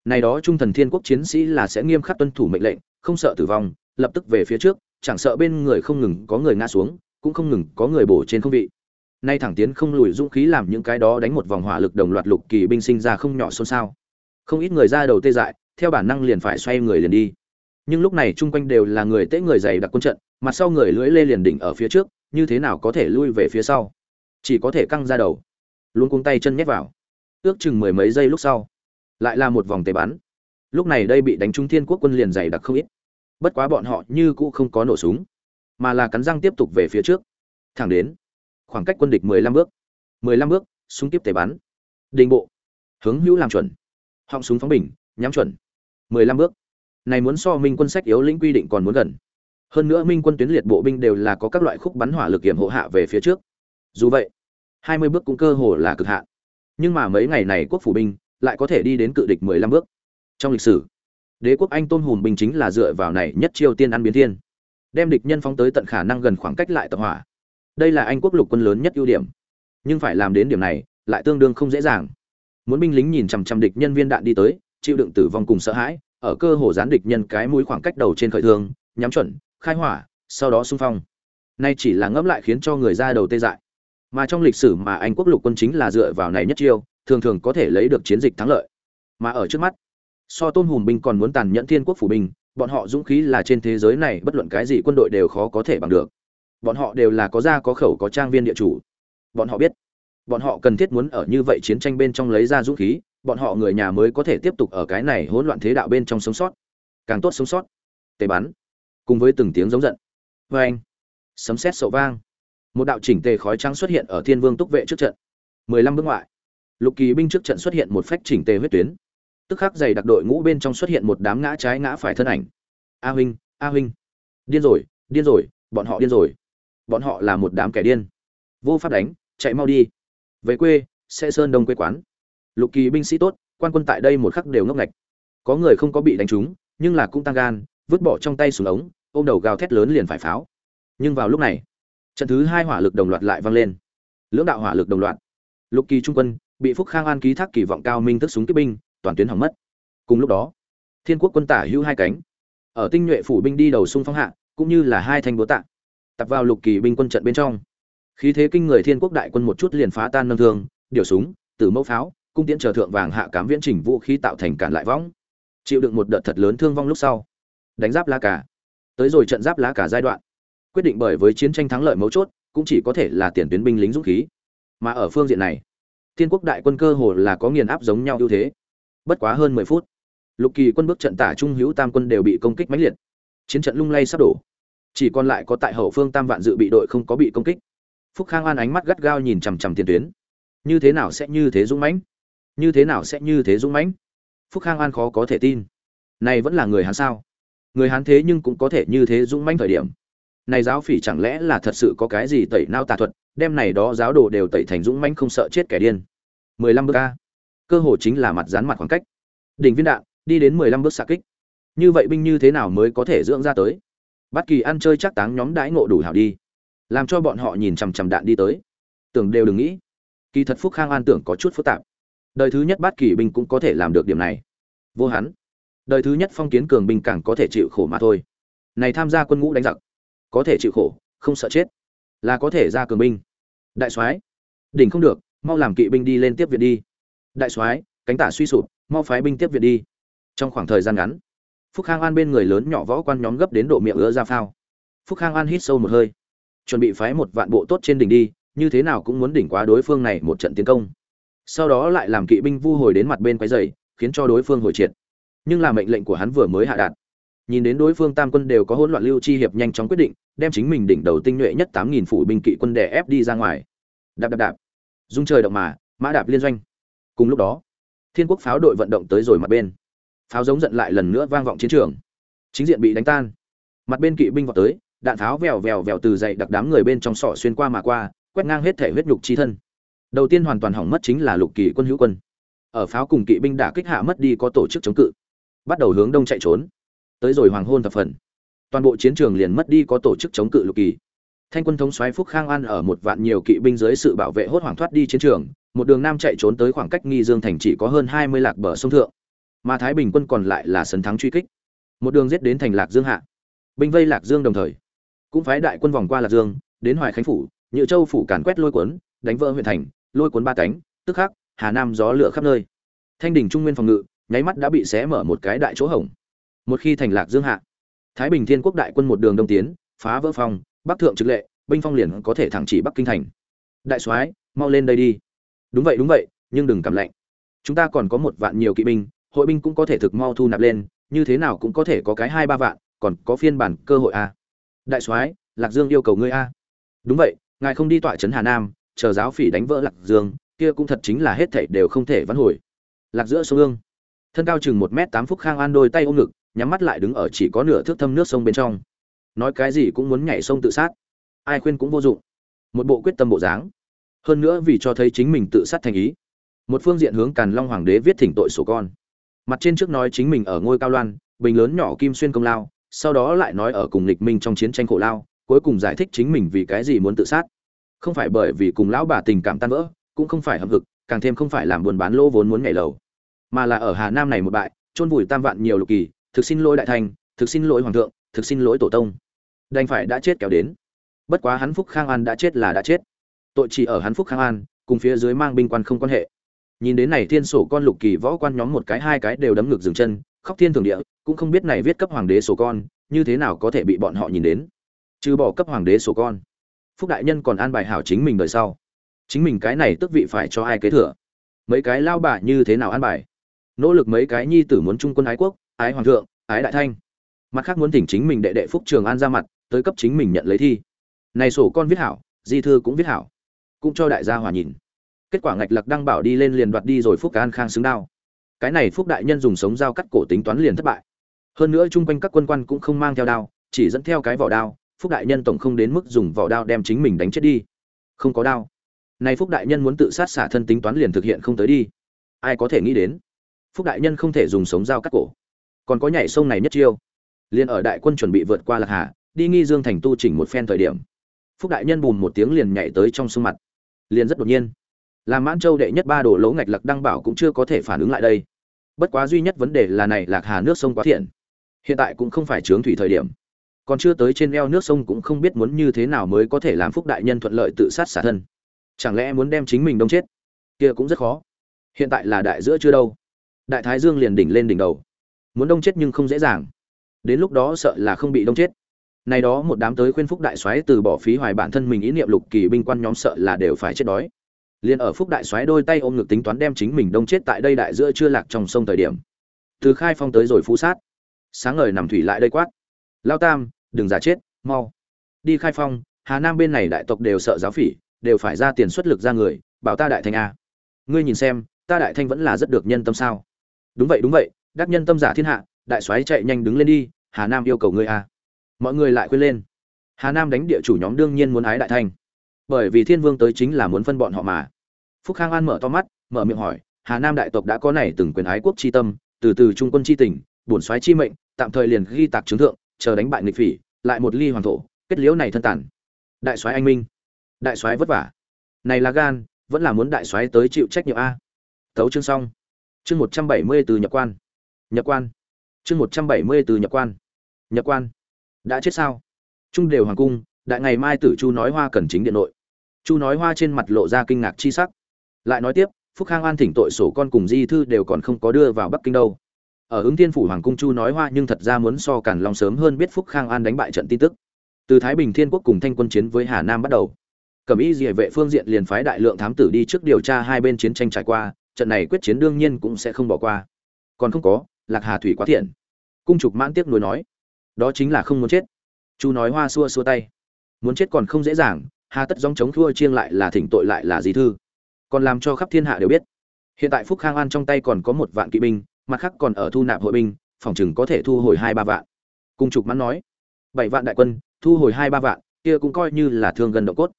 này đó trung thần thiên quốc chiến sĩ là sẽ nghiêm khắc tuân thủ mệnh lệnh, không sợ tử vong, lập tức về phía trước, chẳng sợ bên người không ngừng có người ngã xuống, cũng không ngừng có người bổ trên không vị. Nay thẳng tiến không lùi dũng khí làm những cái đó đánh một vòng hỏa lực đồng loạt lục kỳ binh sinh ra không nhỏ xôn xao. Không ít người ra đầu tê dại, theo bản năng liền phải xoay người liền đi nhưng lúc này chung quanh đều là người tễ người dày đặc quân trận, mặt sau người lưỡi lê liền đỉnh ở phía trước, như thế nào có thể lui về phía sau? Chỉ có thể căng ra đầu. Luôn cuống tay chân nhét vào. Ước chừng mười mấy giây lúc sau, lại là một vòng tề bắn. Lúc này đây bị đánh trúng thiên quốc quân liền dày đặc không ít. Bất quá bọn họ như cũ không có nổ súng, mà là cắn răng tiếp tục về phía trước. Thẳng đến, khoảng cách quân địch mười lăm bước, mười lăm bước, súng tiếp tề bắn. Đình bộ, hướng hữu làm chuẩn. Họng súng phóng bình, nhắm chuẩn. Mười lăm bước này muốn so minh quân sách yếu lĩnh quy định còn muốn gần. Hơn nữa minh quân tuyến liệt bộ binh đều là có các loại khúc bắn hỏa lực kiểm hộ hạ về phía trước. Dù vậy, hai mươi bước cũng cơ hồ là cực hạn. Nhưng mà mấy ngày này quốc phủ binh lại có thể đi đến cự địch mười lăm bước. Trong lịch sử, đế quốc anh tôn hùm binh chính là dựa vào này nhất chiêu tiên ăn biến thiên. Đem địch nhân phóng tới tận khả năng gần khoảng cách lại tập hỏa. Đây là anh quốc lục quân lớn nhất ưu điểm. Nhưng phải làm đến điểm này lại tương đương không dễ dàng. Muốn binh lính nhìn chằm chằm địch nhân viên đạn đi tới, chịu đựng tử vong cùng sợ hãi ở cơ hồ gián địch nhân cái mũi khoảng cách đầu trên khởi thương, nhắm chuẩn, khai hỏa, sau đó xung phong. Nay chỉ là ngẫm lại khiến cho người ra đầu tê dại. Mà trong lịch sử mà anh quốc lục quân chính là dựa vào này nhất chiêu, thường thường có thể lấy được chiến dịch thắng lợi. Mà ở trước mắt, so tôn hùng binh còn muốn tàn nhẫn thiên quốc phủ binh, bọn họ dũng khí là trên thế giới này bất luận cái gì quân đội đều khó có thể bằng được. Bọn họ đều là có gia, có khẩu, có trang viên địa chủ. Bọn họ biết, bọn họ cần thiết muốn ở như vậy chiến tranh bên trong lấy ra dũng khí bọn họ người nhà mới có thể tiếp tục ở cái này hỗn loạn thế đạo bên trong sống sót. Càng tốt sống sót. Tề bắn. Cùng với từng tiếng giống giận. Vê anh. Sấm sét sậu vang. Một đạo chỉnh tề khói trắng xuất hiện ở thiên vương túc vệ trước trận. Mười lăm bước ngoại. Lục kỳ binh trước trận xuất hiện một phách chỉnh tề huyết tuyến. Tức khắc dày đặc đội ngũ bên trong xuất hiện một đám ngã trái ngã phải thân ảnh. A huynh a huynh. Điên rồi điên rồi, bọn họ điên rồi. Bọn họ là một đám kẻ điên. Vô pháp đánh, chạy mau đi. Về quê, sẽ sơn đông quê quán lục kỳ binh sĩ tốt, quan quân tại đây một khắc đều ngốc ngạch có người không có bị đánh trúng, nhưng là cũng tăng gan, vứt bỏ trong tay xuống ống, ôm đầu gào thét lớn liền phải pháo. Nhưng vào lúc này, trận thứ hai hỏa lực đồng loạt lại vang lên. Lưỡng đạo hỏa lực đồng loạt. Lục kỳ trung quân, bị phúc khang an ký thác kỳ vọng cao minh tức súng kích binh, toàn tuyến hỏng mất. Cùng lúc đó, thiên quốc quân tả hữu hai cánh. Ở tinh nhuệ phủ binh đi đầu xung phong hạ, cũng như là hai thanh búa tạ, tập vào lục kỳ binh quân trận bên trong. Khí thế kinh người thiên quốc đại quân một chút liền phá tan nâng thương, điều súng, tử mẫu pháo cung tiễn chờ thượng vàng hạ cám viễn chỉnh vũ khí tạo thành cản lại võng. Chịu đựng một đợt thật lớn thương vong lúc sau, đánh giáp lá cả tới rồi trận giáp lá cả giai đoạn, quyết định bởi với chiến tranh thắng lợi mấu chốt, cũng chỉ có thể là tiền tuyến binh lính dũng khí. Mà ở phương diện này, thiên quốc đại quân cơ hồ là có nghiền áp giống nhau ưu thế. Bất quá hơn mười phút, lục kỳ quân bước trận tả trung hữu tam quân đều bị công kích mãnh liệt. Chiến trận lung lay sắp đổ. Chỉ còn lại có tại hậu phương tam vạn dự bị đội không có bị công kích. Phúc khang an ánh mắt gắt gao nhìn chằm chằm tiền tuyến. Như thế nào sẽ như thế dũng mãnh? Như thế nào sẽ như thế dũng mãnh? Phúc khang an khó có thể tin. Này vẫn là người hán sao? Người hán thế nhưng cũng có thể như thế dũng mãnh thời điểm. Này giáo phỉ chẳng lẽ là thật sự có cái gì tẩy nao tà thuật, đem này đó giáo đồ đều tẩy thành dũng mãnh không sợ chết kẻ điên? Mười lăm bước a. Cơ hồ chính là mặt dán mặt khoảng cách. Đỉnh viên đạn, đi đến mười lăm bước xạ kích. Như vậy binh như thế nào mới có thể dưỡng ra tới? Bất kỳ ăn chơi chắc táng nhóm đãi ngộ đủ hảo đi. Làm cho bọn họ nhìn chằm chằm đạn đi tới. Tưởng đều đừng nghĩ. Kỳ thật phúc khang an tưởng có chút phức tạp đời thứ nhất bát kỳ binh cũng có thể làm được điểm này. Vô hắn. Đời thứ nhất phong kiến cường binh càng có thể chịu khổ mà thôi. Này tham gia quân ngũ đánh giặc, có thể chịu khổ, không sợ chết. Là có thể ra cường binh. Đại soái, đỉnh không được, mau làm kỵ binh đi lên tiếp viện đi. Đại soái, cánh tả suy sụp, mau phái binh tiếp viện đi. Trong khoảng thời gian ngắn, phúc khang an bên người lớn nhỏ võ quan nhóm gấp đến độ miệng ứa ra phao. Phúc khang an hít sâu một hơi. Chuẩn bị phái một vạn bộ tốt trên đỉnh đi, như thế nào cũng muốn đỉnh quá đối phương này một trận tiến công sau đó lại làm kỵ binh vu hồi đến mặt bên quấy dày, khiến cho đối phương hồi triệt. Nhưng là mệnh lệnh của hắn vừa mới hạ đạt. Nhìn đến đối phương tam quân đều có hỗn loạn lưu chi hiệp nhanh chóng quyết định, đem chính mình đỉnh đầu tinh nhuệ nhất tám nghìn phủ binh kỵ quân đè ép đi ra ngoài. Đạp đạp đạp. Dung trời động mà, mã đạp liên doanh. Cùng lúc đó, thiên quốc pháo đội vận động tới rồi mặt bên. Pháo giống giận lại lần nữa vang vọng chiến trường. Chính diện bị đánh tan. Mặt bên kỵ binh vọt tới, đạn pháo vèo vèo vèo từ dậy đặc đám người bên trong sọ xuyên qua mà qua, quét ngang hết thể huyết nhục chi thân đầu tiên hoàn toàn hỏng mất chính là lục kỳ quân hữu quân. Ở pháo cùng kỵ binh đã kích hạ mất đi có tổ chức chống cự. Bắt đầu hướng đông chạy trốn. Tới rồi hoàng hôn thập phần. Toàn bộ chiến trường liền mất đi có tổ chức chống cự lục kỳ. Thanh quân thống xoáy phúc khang an ở một vạn nhiều kỵ binh dưới sự bảo vệ hốt hoảng thoát đi chiến trường, một đường nam chạy trốn tới khoảng cách nghi dương thành chỉ có hơn hai mươi lạc bờ sông thượng. Mà thái bình quân còn lại là sấn thắng truy kích. Một đường giết đến thành lạc dương hạ. Binh vây lạc dương đồng thời. Cũng phái đại quân vòng qua lạc dương, đến hoài khánh phủ, nhựa châu phủ càn quét lôi cuốn, đánh vỡ huyện thành lôi cuốn ba cánh, tức khắc, hà nam gió lửa khắp nơi. Thanh đình trung nguyên phòng ngự, nháy mắt đã bị xé mở một cái đại chỗ hổng. Một khi thành lạc dương hạ, thái bình thiên quốc đại quân một đường đông tiến, phá vỡ phòng bắc thượng trực lệ, binh phong liền có thể thẳng chỉ bắc kinh thành. Đại soái, mau lên đây đi. Đúng vậy đúng vậy, nhưng đừng cảm lạnh. Chúng ta còn có một vạn nhiều kỵ binh, hội binh cũng có thể thực mau thu nạp lên, như thế nào cũng có thể có cái hai ba vạn, còn có phiên bản cơ hội a đại soái, lạc dương yêu cầu ngươi a. Đúng vậy, ngài không đi tọa trấn hà nam chờ giáo phỉ đánh vỡ lạc dương, kia cũng thật chính là hết thảy đều không thể vãn hồi. Lạc giữa sông ương thân cao chừng một m tám phút khang an đôi tay ôm ngực, nhắm mắt lại đứng ở chỉ có nửa thước thâm nước sông bên trong. Nói cái gì cũng muốn nhảy sông tự sát. Ai khuyên cũng vô dụng. Một bộ quyết tâm bộ dáng. Hơn nữa vì cho thấy chính mình tự sát thành ý. Một phương diện hướng càn long hoàng đế viết thỉnh tội sổ con. Mặt trên trước nói chính mình ở ngôi cao loan, bình lớn nhỏ kim xuyên công lao, sau đó lại nói ở cùng lịch minh trong chiến tranh khổ lao, cuối cùng giải thích chính mình vì cái gì muốn tự sát không phải bởi vì cùng lão bà tình cảm tan vỡ, cũng không phải hậm hực, càng thêm không phải làm buôn bán lỗ vốn muốn nhảy lầu. Mà là ở hà nam này một bại, chôn vùi tam vạn nhiều lục kỳ, thực xin lỗi đại thành, thực xin lỗi hoàng thượng, thực xin lỗi tổ tông. Đành phải đã chết kéo đến. Bất quá hắn phúc khang an đã chết là đã chết. Tội chỉ ở hắn phúc khang an, cùng phía dưới mang binh quan không quan hệ. Nhìn đến này thiên sổ con lục kỳ võ quan nhóm một cái hai cái đều đấm ngực dừng chân, khóc thiên thường địa, cũng không biết này viết cấp hoàng đế sổ con, như thế nào có thể bị bọn họ nhìn đến. Trừ bỏ cấp hoàng đế sổ con phúc đại nhân còn an bài hảo chính mình đời sau. Chính mình cái này tức vị phải cho ai kế thừa? Mấy cái lao bà như thế nào an bài? Nỗ lực mấy cái nhi tử muốn trung quân ái quốc, ái hoàng thượng, ái đại thanh. Mặt khác muốn tỉnh chính mình đệ đệ phúc trường an ra mặt, tới cấp chính mình nhận lấy thi. Này sổ con viết hảo, di thư cũng viết hảo. Cũng cho đại gia hòa nhìn. Kết quả ngạch lặc đăng bảo đi lên liền đoạt đi rồi phúc an khang xứng đao. Cái này phúc đại nhân dùng sống dao cắt cổ tính toán liền thất bại. Hơn nữa chung quanh các quân quan cũng không mang theo đao, chỉ dẫn theo cái vỏ đao phúc đại nhân tổng không đến mức dùng vỏ đao đem chính mình đánh chết đi. Không có đao. Nay phúc đại nhân muốn tự sát xả thân tính toán liền thực hiện không tới đi. Ai có thể nghĩ đến? Phúc đại nhân không thể dùng sống dao cắt cổ. Còn có nhảy sông này nhất chiêu. Liền ở đại quân chuẩn bị vượt qua lạc hà, đi nghi dương thành tu chỉnh một phen thời điểm, phúc đại nhân bùn một tiếng liền nhảy tới trong sông mặt. Liền rất đột nhiên làm mãn châu đệ nhất ba đồ lỗ ngạch lặc đăng bảo cũng chưa có thể phản ứng lại đây. Bất quá duy nhất vấn đề là này lạc hà nước sông quá thiện. Hiện tại cũng không phải chướng thủy thời điểm còn chưa tới trên eo nước sông cũng không biết muốn như thế nào mới có thể làm phúc đại nhân thuận lợi tự sát xả thân. Chẳng lẽ muốn đem chính mình đông chết? Kia cũng rất khó. Hiện tại là đại giữa chưa đâu. Đại thái dương liền đỉnh lên đỉnh đầu. Muốn đông chết nhưng không dễ dàng. Đến lúc đó sợ là không bị đông chết. Này đó một đám tới khuyên phúc đại soái từ bỏ phí hoài bản thân mình ý niệm lục kỳ binh quan nhóm sợ là đều phải chết đói. Liền ở phúc đại soái đôi tay ôm ngực tính toán đem chính mình đông chết tại đây đại giữa chưa lạc trong sông thời điểm. Từ khai phong tới rồi phú sát. Sáng ngời nằm thủy lại đây quát. Lao tam đừng giả chết, mau. Đi khai phong, hà nam bên này đại tộc đều sợ giáo phỉ, đều phải ra tiền xuất lực ra người, bảo ta đại thanh a. Ngươi nhìn xem, ta đại thanh vẫn là rất được nhân tâm sao? Đúng vậy đúng vậy, đắc nhân tâm giả thiên hạ, đại soái chạy nhanh đứng lên đi, hà nam yêu cầu ngươi a. Mọi người lại khuyên lên. Hà nam đánh địa chủ nhóm đương nhiên muốn ái đại thanh bởi vì thiên vương tới chính là muốn phân bọn họ mà. Phúc khang an mở to mắt, mở miệng hỏi, hà nam đại tộc đã có này từng quyền ái quốc chi tâm, từ từ trung quân chi tình, bổn soái chi mệnh, tạm thời liền ghi tạc chứng thượng chờ đánh bại nghịch phỉ, lại một ly hoàng thổ, kết liễu này thân tàn. Đại soái anh minh. Đại soái vất vả. Này là gan, vẫn là muốn đại soái tới chịu trách nhiệm a. Tấu chương xong. Chương một trăm bảy mươi từ nhập quan. Nhập quan. Chương một trăm bảy mươi từ nhập quan. Nhập quan. Đã chết sao? Trung đều hoàng cung, đại ngày mai tử chu nói hoa cần chính điện nội. Chu nói hoa trên mặt lộ ra kinh ngạc chi sắc. Lại nói tiếp, phúc khang an thỉnh tội sổ con cùng di thư đều còn không có đưa vào bắc kinh đâu ở ứng thiên phủ hoàng cung chu nói hoa nhưng thật ra muốn so cản long sớm hơn biết phúc khang an đánh bại trận tin tức. Từ thái bình thiên quốc cùng thanh quân chiến với hà nam bắt đầu. Cẩm y dỉa vệ phương diện liền phái đại lượng thám tử đi trước điều tra hai bên chiến tranh trải qua, trận này quyết chiến đương nhiên cũng sẽ không bỏ qua. Còn không có, lạc hà thủy quá thiện. Cung trục mãn tiếc nuối nói, đó chính là không muốn chết. Chu nói hoa xua xua tay, muốn chết còn không dễ dàng, hà tất dòng chống thua chiêng lại là thỉnh tội lại là gì thư? Còn làm cho khắp thiên hạ đều biết. Hiện tại phúc khang an trong tay còn có một vạn kỵ binh mặt khác còn ở thu nạp hội binh, phòng chừng có thể thu hồi hai ba vạn. Cung trục mãn nói, bảy vạn đại quân, thu hồi hai ba vạn, kia cũng coi như là thương gần độ cốt.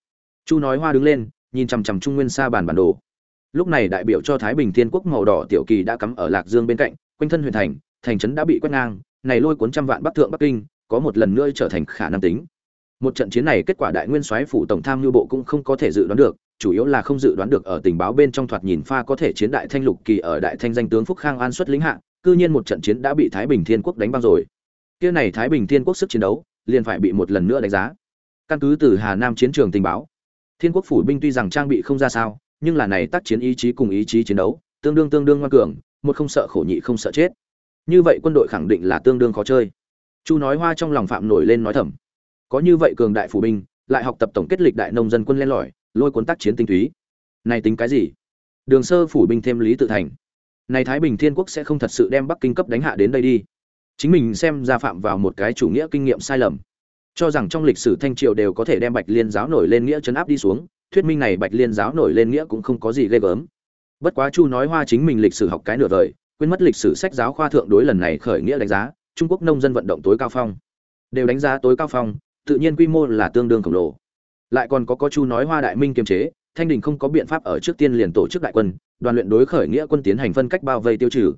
Chu nói hoa đứng lên, nhìn chằm chằm trung nguyên xa bàn bản đồ. Lúc này đại biểu cho thái bình thiên quốc màu đỏ tiểu kỳ đã cắm ở lạc dương bên cạnh, quanh thân huyền thành thành trấn đã bị quét ngang, này lôi cuốn trăm vạn bắc thượng bắc kinh, có một lần nữa trở thành khả năng tính. Một trận chiến này kết quả đại nguyên soái phủ tổng tham mưu bộ cũng không có thể dự đoán được chủ yếu là không dự đoán được ở tình báo bên trong thoạt nhìn pha có thể chiến đại thanh lục kỳ ở đại thanh danh tướng phúc khang an xuất lĩnh hạ, cư nhiên một trận chiến đã bị thái bình thiên quốc đánh băng rồi. Kia này thái bình thiên quốc sức chiến đấu, liền phải bị một lần nữa đánh giá. Căn cứ từ hà nam chiến trường tình báo, thiên quốc phủ binh tuy rằng trang bị không ra sao, nhưng là này tác chiến ý chí cùng ý chí chiến đấu, tương đương tương đương ngoan cường, một không sợ khổ nhị không sợ chết. Như vậy quân đội khẳng định là tương đương khó chơi. Chu nói hoa trong lòng phạm nổi lên nói thầm. Có như vậy cường đại phủ binh, lại học tập tổng kết lịch đại nông dân quân lên lỏi lôi cuốn tác chiến tinh túy. Này tính cái gì? Đường sơ phủ binh thêm lý tự thành. Này thái bình thiên quốc sẽ không thật sự đem bắc kinh cấp đánh hạ đến đây đi. Chính mình xem ra phạm vào một cái chủ nghĩa kinh nghiệm sai lầm. Cho rằng trong lịch sử thanh triều đều có thể đem bạch liên giáo nổi lên nghĩa chấn áp đi xuống, thuyết minh này bạch liên giáo nổi lên nghĩa cũng không có gì ghê gớm. Bất quá chu nói hoa chính mình lịch sử học cái nửa vời, quên mất lịch sử sách giáo khoa thượng đối lần này khởi nghĩa đánh giá, trung quốc nông dân vận động tối cao phong. Đều đánh giá tối cao phong, tự nhiên quy mô là tương đương khổng lồ lại còn có có chu nói hoa đại minh kiềm chế, thanh đình không có biện pháp ở trước tiên liền tổ chức đại quân, đoàn luyện đối khởi nghĩa quân tiến hành phân cách bao vây tiêu trừ.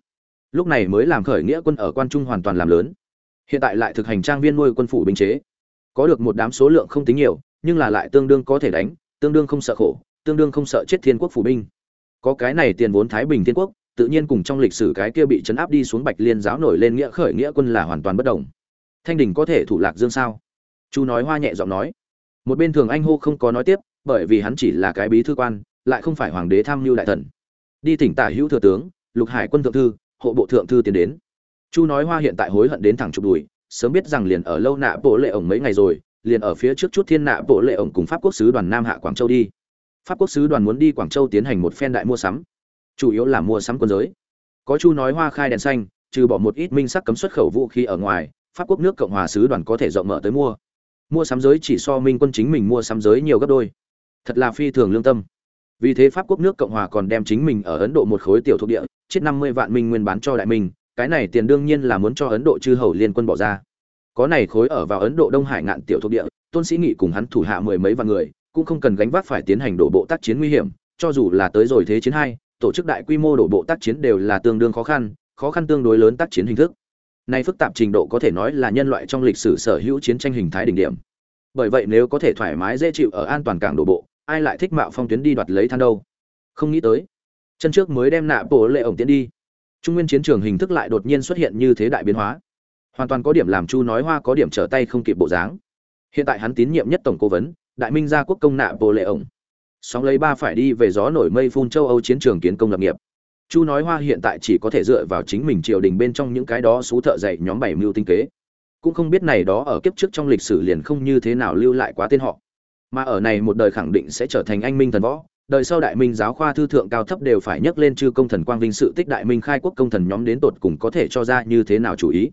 Lúc này mới làm khởi nghĩa quân ở quan trung hoàn toàn làm lớn. Hiện tại lại thực hành trang viên nuôi quân phủ binh chế. Có được một đám số lượng không tính nhiều, nhưng là lại tương đương có thể đánh, tương đương không sợ khổ, tương đương không sợ chết thiên quốc phủ binh. Có cái này tiền vốn thái bình thiên quốc, tự nhiên cùng trong lịch sử cái kia bị chấn áp đi xuống bạch liên giáo nổi lên nghĩa khởi nghĩa quân là hoàn toàn bất đồng. Thanh đình có thể thủ lạc dương sao? Chu nói hoa nhẹ giọng nói một bên thường anh hô không có nói tiếp, bởi vì hắn chỉ là cái bí thư quan, lại không phải hoàng đế tham mưu đại thần. Đi thỉnh tả hữu thừa tướng, lục hải quân thượng thư, hộ bộ thượng thư tiến đến. Chu nói hoa hiện tại hối hận đến thẳng chụp đùi, sớm biết rằng liền ở lâu nạ bộ lệ ổng mấy ngày rồi, liền ở phía trước chút thiên nạ bộ lệ ổng cùng pháp quốc sứ đoàn nam hạ quảng châu đi. Pháp quốc sứ đoàn muốn đi quảng châu tiến hành một phen đại mua sắm. Chủ yếu là mua sắm quân giới. Có chu nói hoa khai đèn xanh, trừ bỏ một ít minh sắc cấm xuất khẩu vũ khí ở ngoài, pháp quốc nước cộng hòa sứ đoàn có thể rộng mở tới mua mua sắm giới chỉ so minh quân chính mình mua sắm giới nhiều gấp đôi. Thật là phi thường lương tâm. Vì thế pháp quốc nước cộng hòa còn đem chính mình ở ấn độ một khối tiểu thuộc địa, chết năm mươi vạn minh nguyên bán cho đại minh, cái này tiền đương nhiên là muốn cho ấn độ chư hầu liên quân bỏ ra. Có này khối ở vào ấn độ đông hải ngạn tiểu thuộc địa, tôn sĩ nghị cùng hắn thủ hạ mười mấy vạn người, cũng không cần gánh vác phải tiến hành đổ bộ tác chiến nguy hiểm, cho dù là tới rồi thế chiến hai, tổ chức đại quy mô đổ bộ tác chiến đều là tương đương khó khăn khó khăn tương đối lớn tác chiến hình thức nay phức tạp trình độ có thể nói là nhân loại trong lịch sử sở hữu chiến tranh hình thái đỉnh điểm. Bởi vậy nếu có thể thoải mái dễ chịu ở an toàn cảng đổ bộ, ai lại thích mạo phong tuyến đi đoạt lấy than đâu? Không nghĩ tới, chân trước mới đem nạ bộ lệ ổng tiến đi. Trung nguyên chiến trường hình thức lại đột nhiên xuất hiện như thế đại biến hóa. Hoàn toàn có điểm làm chu nói hoa có điểm trở tay không kịp bộ dáng. Hiện tại hắn tín nhiệm nhất tổng cố vấn, đại minh gia quốc công nạ bộ lệ ổng. Sóng lấy ba phải đi về gió nổi mây phun châu âu chiến trường kiến công lập nghiệp chu nói hoa hiện tại chỉ có thể dựa vào chính mình triều đình bên trong những cái đó xú thợ dạy nhóm bảy mưu tinh kế. Cũng không biết này đó ở kiếp trước trong lịch sử liền không như thế nào lưu lại quá tên họ. Mà ở này một đời khẳng định sẽ trở thành anh minh thần võ. Đời sau đại minh giáo khoa thư thượng cao thấp đều phải nhắc lên chư công thần quang vinh sự tích đại minh khai quốc công thần nhóm đến tột cùng có thể cho ra như thế nào chủ ý.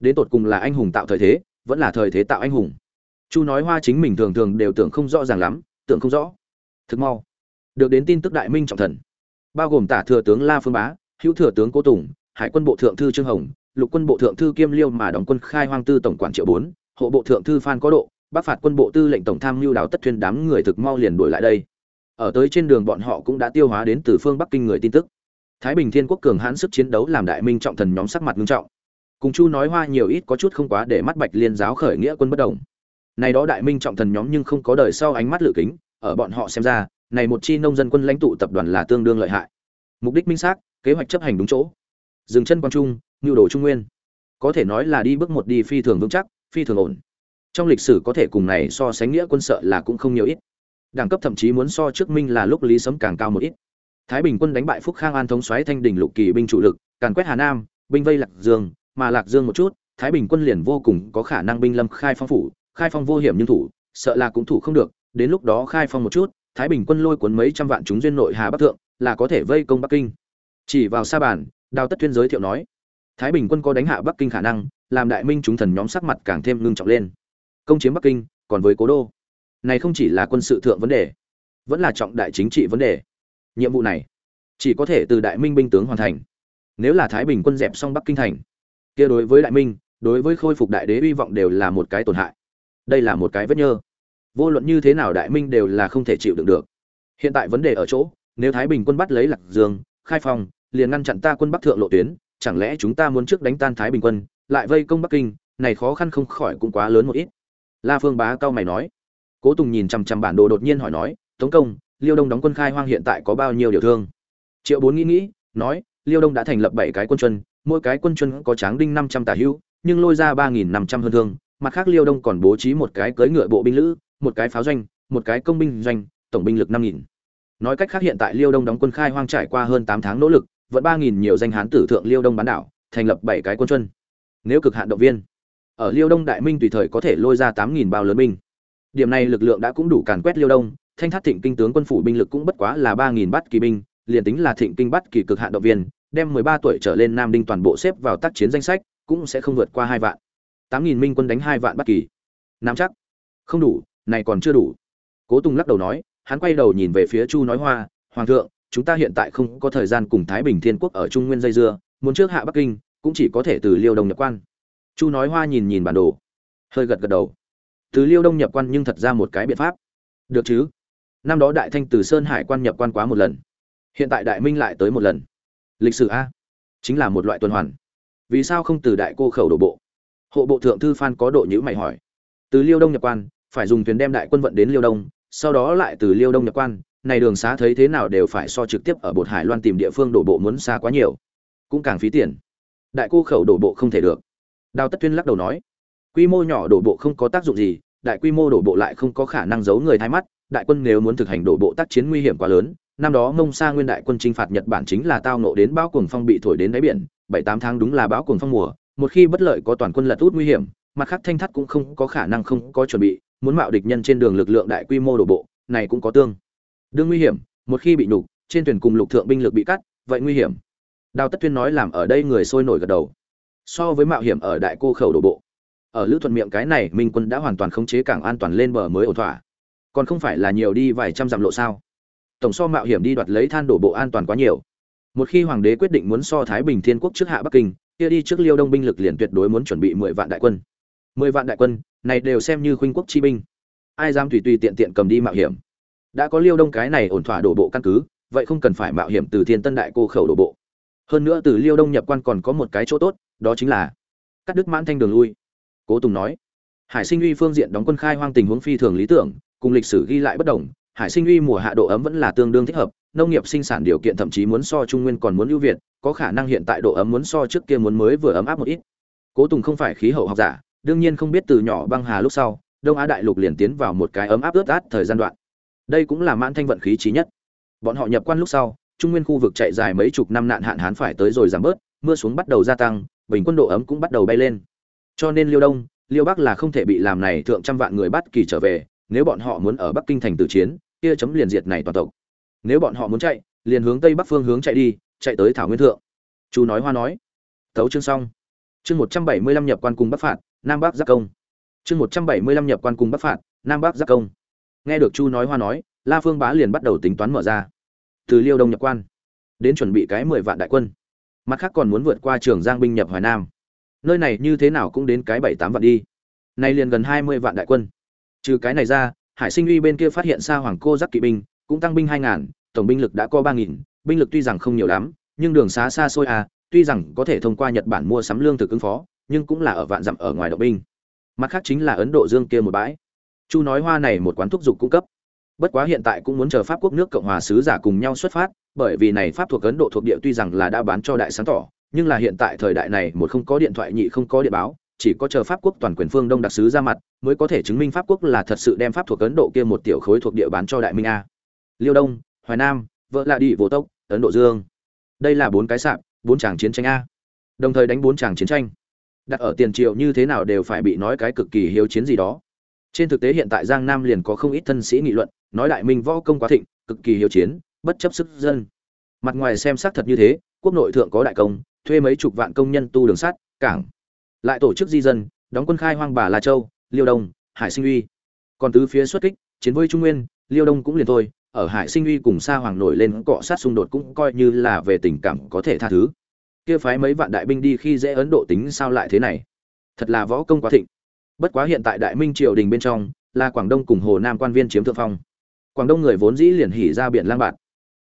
Đến tột cùng là anh hùng tạo thời thế, vẫn là thời thế tạo anh hùng. Chu nói hoa chính mình thường thường đều tưởng không rõ ràng lắm, tưởng không rõ. Thực mau. Được đến tin tức đại minh trọng thần bao gồm tả thừa tướng la phương bá, hữu thừa tướng cố tùng, hải quân bộ thượng thư trương hồng, lục quân bộ thượng thư kiêm liêu mà đóng quân khai hoang tư tổng quản triệu bốn, hộ bộ thượng thư phan có độ, bắc phạt quân bộ tư lệnh tổng tham mưu đào tất thuyên đám người thực mau liền đuổi lại đây. Ở tới trên đường bọn họ cũng đã tiêu hóa đến từ phương bắc kinh người tin tức. Thái bình thiên quốc cường hãn sức chiến đấu làm đại minh trọng thần nhóm sắc mặt nghiêm trọng. Cùng chu nói hoa nhiều ít có chút không quá để mắt bạch liên giáo khởi nghĩa quân bất đồng. Này đó đại minh trọng thần nhóm nhưng không có đời sau ánh mắt lự kính, ở bọn họ xem ra này một chi nông dân quân lãnh tụ tập đoàn là tương đương lợi hại. Mục đích minh xác, kế hoạch chấp hành đúng chỗ. Dừng chân quang trung, nhu đồ trung nguyên. Có thể nói là đi bước một đi phi thường vững chắc, phi thường ổn. Trong lịch sử có thể cùng này so sánh nghĩa quân sợ là cũng không nhiều ít. Đẳng cấp thậm chí muốn so trước minh là lúc lý sấm càng cao một ít. Thái bình quân đánh bại phúc khang an thống xoáy thanh đình lục kỳ binh chủ lực, càn quét hà nam, binh vây lạc dương, mà lạc dương một chút, thái bình quân liền vô cùng có khả năng binh lâm khai phong phủ, khai phong vô hiểm nhưng thủ, sợ là cũng thủ không được, đến lúc đó khai phong một chút thái bình quân lôi cuốn mấy trăm vạn chúng duyên nội hà bắc thượng, là có thể vây công bắc kinh. Chỉ vào sa bàn, đào tất tuyên giới thiệu nói, thái bình quân có đánh hạ bắc kinh khả năng, làm đại minh chúng thần nhóm sắc mặt càng thêm ngưng trọng lên. Công chiếm bắc kinh, còn với cố đô. Này không chỉ là quân sự thượng vấn đề, vẫn là trọng đại chính trị vấn đề. Nhiệm vụ này, chỉ có thể từ đại minh binh tướng hoàn thành. Nếu là thái bình quân dẹp xong bắc kinh thành, kia đối với đại minh, đối với khôi phục đại đế hy vọng đều là một cái tổn hại. Đây là một cái vết nhơ vô luận như thế nào đại minh đều là không thể chịu đựng được. Hiện tại vấn đề ở chỗ, nếu thái bình quân bắt lấy lạc dương, khai phong, liền ngăn chặn ta quân bắc thượng lộ tuyến, chẳng lẽ chúng ta muốn trước đánh tan thái bình quân, lại vây công bắc kinh, này khó khăn không khỏi cũng quá lớn một ít. La phương bá cao mày nói. Cố tùng nhìn chằm chằm bản đồ đột nhiên hỏi nói, tống công, liêu đông đóng quân khai hoang hiện tại có bao nhiêu điều thương? Triệu bốn nghĩ nghĩ, nói, liêu đông đã thành lập bảy cái quân chuân mỗi cái quân chuân có tráng đinh năm trăm tả hữu, nhưng lôi ra ba nghìn năm trăm hơn thương, mặt khác liêu đông còn bố trí một cái cưỡi ngựa bộ binh lữ một cái pháo doanh, một cái công binh doanh, tổng binh lực năm nghìn. Nói cách khác hiện tại liêu đông đóng quân khai hoang trải qua hơn tám tháng nỗ lực vẫn ba nghìn nhiều danh hán tử thượng liêu đông bán đảo, thành lập bảy cái quân chuân nếu cực hạn động viên, ở liêu đông đại minh tùy thời có thể lôi ra tám nghìn bao lớn binh. Điểm này lực lượng đã cũng đủ càn quét liêu đông, thanh thát thịnh kinh tướng quân phủ binh lực cũng bất quá là ba nghìn bát kỳ binh, liền tính là thịnh kinh bát kỳ cực hạn động viên, đem mười ba tuổi trở lên nam đinh toàn bộ xếp vào tác chiến danh sách, cũng sẽ không vượt qua hai vạn. tám nghìn minh quân đánh hai vạn bát kỳ. Nắm chắc. Không đủ này còn chưa đủ. Cố tùng lắc đầu nói, hắn quay đầu nhìn về phía chu nói hoa, hoàng thượng, chúng ta hiện tại không có thời gian cùng thái bình thiên quốc ở trung nguyên dây dưa, muốn trước hạ bắc kinh, cũng chỉ có thể từ liêu đông nhập quan. Chu nói hoa nhìn nhìn bản đồ, hơi gật gật đầu. Từ liêu đông nhập quan nhưng thật ra một cái biện pháp. Được chứ? Năm đó đại thanh từ sơn hải quan nhập quan quá một lần, hiện tại đại minh lại tới một lần. Lịch sử a, chính là một loại tuần hoàn. Vì sao không từ đại cô khẩu đổ bộ? Hộ bộ thượng thư phan có độ nhữ mày hỏi. Từ liêu đông nhập quan phải dùng thuyền đem đại quân vận đến liêu đông, sau đó lại từ liêu đông nhập quan, này đường xá thấy thế nào đều phải so trực tiếp ở bột hải loan tìm địa phương đổ bộ muốn xa quá nhiều. Cũng càng phí tiền. Đại cô khẩu đổ bộ không thể được. Đào tất tuyên lắc đầu nói, quy mô nhỏ đổ bộ không có tác dụng gì, đại quy mô đổ bộ lại không có khả năng giấu người thay mắt, đại quân nếu muốn thực hành đổ bộ tác chiến nguy hiểm quá lớn, năm đó mông sa nguyên đại quân chinh phạt nhật bản chính là tao nộ đến bão cuồng phong bị thổi đến đáy biển, bảy tám tháng đúng là bão cuồng phong mùa, một khi bất lợi có toàn quân lật út nguy hiểm, mặt khác thanh thắt cũng không có khả năng không có chuẩn bị muốn mạo địch nhân trên đường lực lượng đại quy mô đổ bộ, này cũng có tương đương nguy hiểm, một khi bị nhục, trên thuyền cùng lục thượng binh lực bị cắt, vậy nguy hiểm. Đào tất tuyên nói làm ở đây người sôi nổi gật đầu. So với mạo hiểm ở đại cô khẩu đổ bộ, ở lữ thuận miệng cái này minh quân đã hoàn toàn khống chế cảng an toàn lên bờ mới ổn thỏa. Còn không phải là nhiều đi vài trăm dặm lộ sao? Tổng so mạo hiểm đi đoạt lấy than đổ bộ an toàn quá nhiều. Một khi hoàng đế quyết định muốn so thái bình thiên quốc trước hạ bắc kinh, kia đi trước liêu đông binh lực liền tuyệt đối muốn chuẩn bị mười vạn đại quân mười vạn đại quân, này đều xem như khuynh quốc chi binh. Ai dám tùy tùy tiện tiện cầm đi mạo hiểm? Đã có liêu đông cái này ổn thỏa đổ bộ căn cứ, vậy không cần phải mạo hiểm từ thiên tân đại cô khẩu đổ bộ. Hơn nữa từ liêu đông nhập quan còn có một cái chỗ tốt, đó chính là cắt đứt mãn thanh đường lui. Cố tùng nói, hải sinh uy phương diện đóng quân khai hoang tình huống phi thường lý tưởng, cùng lịch sử ghi lại bất đồng, hải sinh uy mùa hạ độ ấm vẫn là tương đương thích hợp, nông nghiệp sinh sản điều kiện thậm chí muốn so trung nguyên còn muốn ưu việt, có khả năng hiện tại độ ấm muốn so trước kia muốn mới vừa ấm áp một ít. Cố tùng không phải khí hậu học giả đương nhiên không biết từ nhỏ băng hà lúc sau, đông á đại lục liền tiến vào một cái ấm áp ướt át thời gian đoạn. Đây cũng là mãn thanh vận khí trí nhất. Bọn họ nhập quan lúc sau, trung nguyên khu vực chạy dài mấy chục năm nạn hạn hán phải tới rồi giảm bớt, mưa xuống bắt đầu gia tăng, bình quân độ ấm cũng bắt đầu bay lên. Cho nên liêu đông, liêu bắc là không thể bị làm này thượng trăm vạn người bắt kỳ trở về, nếu bọn họ muốn ở bắc kinh thành tử chiến, kia chấm liền diệt này toàn tộc. Nếu bọn họ muốn chạy, liền hướng tây bắc phương hướng chạy đi, chạy tới thảo nguyên thượng. Chú nói hoa nói. Tấu chương xong. Chương một trăm bảy mươi lăm nhập quan cùng bắc phạt nam bắc giác công. Chương một trăm bảy mươi lăm nhập quan cùng bắc phạt, nam bắc giác công. Nghe được chu nói hoa nói, la phương bá liền bắt đầu tính toán mở ra. Từ liêu đông nhập quan, đến chuẩn bị cái mười vạn đại quân. Mặt khác còn muốn vượt qua trường giang binh nhập hoài nam. Nơi này như thế nào cũng đến cái bảy tám vạn đi. Nay liền gần hai mươi vạn đại quân. Trừ cái này ra, hải sinh uy bên kia phát hiện xa hoàng cô giác kỵ binh, cũng tăng binh hai ngàn, tổng binh lực đã có ba nghìn, binh lực tuy rằng không nhiều lắm, nhưng đường xá xa xôi à tuy rằng có thể thông qua nhật bản mua sắm lương thực ứng phó nhưng cũng là ở vạn dặm ở ngoài động binh. Mặt khác chính là ấn độ dương kia một bãi. Chu nói hoa này một quán thúc dục cung cấp. Bất quá hiện tại cũng muốn chờ pháp quốc nước cộng hòa sứ giả cùng nhau xuất phát, bởi vì này pháp thuộc ấn độ thuộc địa tuy rằng là đã bán cho đại sáng tỏ, nhưng là hiện tại thời đại này một không có điện thoại nhị không có điện báo, chỉ có chờ pháp quốc toàn quyền phương đông đặc sứ ra mặt, mới có thể chứng minh pháp quốc là thật sự đem pháp thuộc ấn độ kia một tiểu khối thuộc địa bán cho đại minh a. Liêu đông, hoài nam, vợ lạ đi, vô tốc, ấn độ dương. Đây là bốn cái sạp, bốn tràng chiến tranh a. Đồng thời đánh bốn tràng chiến tranh đặt ở tiền triệu như thế nào đều phải bị nói cái cực kỳ hiếu chiến gì đó. Trên thực tế hiện tại giang nam liền có không ít thân sĩ nghị luận, nói đại minh võ công quá thịnh, cực kỳ hiếu chiến, bất chấp sức dân. Mặt ngoài xem xác thật như thế, quốc nội thượng có đại công, thuê mấy chục vạn công nhân tu đường sắt, cảng. Lại tổ chức di dân, đóng quân khai hoang bà la châu, liêu đông, hải sinh uy. Còn tứ phía xuất kích, chiến với trung nguyên, liêu đông cũng liền thôi, ở hải sinh uy cùng sa hoàng nổi lên cọ sát xung đột cũng coi như là về tình cảm có thể tha thứ kia phái mấy vạn đại binh đi khi dễ ấn độ tính sao lại thế này? Thật là võ công quá thịnh. Bất quá hiện tại đại minh triều đình bên trong là quảng đông cùng hồ nam quan viên chiếm thượng phong. Quảng đông người vốn dĩ liền hỉ ra biển lang bạt.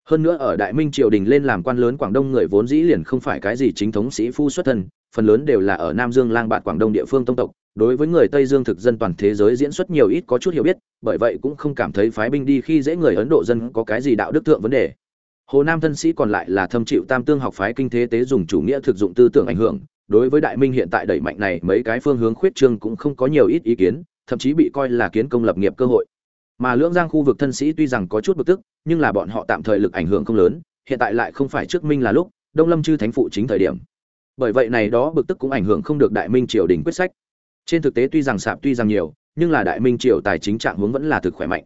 Hơn nữa ở đại minh triều đình lên làm quan lớn quảng đông người vốn dĩ liền không phải cái gì chính thống sĩ phu xuất thân, phần lớn đều là ở nam dương lang bạt quảng đông địa phương tông tộc. Đối với người tây dương thực dân toàn thế giới diễn xuất nhiều ít có chút hiểu biết, bởi vậy cũng không cảm thấy phái binh đi khi dễ người ấn độ dân có cái gì đạo đức thượng vấn đề hồ nam thân sĩ còn lại là thâm chịu tam tương học phái kinh thế tế dùng chủ nghĩa thực dụng tư tưởng ảnh hưởng, đối với đại minh hiện tại đẩy mạnh này mấy cái phương hướng khuyết trương cũng không có nhiều ít ý kiến, thậm chí bị coi là kiến công lập nghiệp cơ hội. Mà lưỡng giang khu vực thân sĩ tuy rằng có chút bực tức, nhưng là bọn họ tạm thời lực ảnh hưởng không lớn, hiện tại lại không phải trước minh là lúc, đông lâm chư thánh phụ chính thời điểm. Bởi vậy này đó bực tức cũng ảnh hưởng không được đại minh triều đình quyết sách. Trên thực tế tuy rằng sạp tuy rằng nhiều, nhưng là đại minh triều tài chính trạng hướng vẫn là thực khỏe mạnh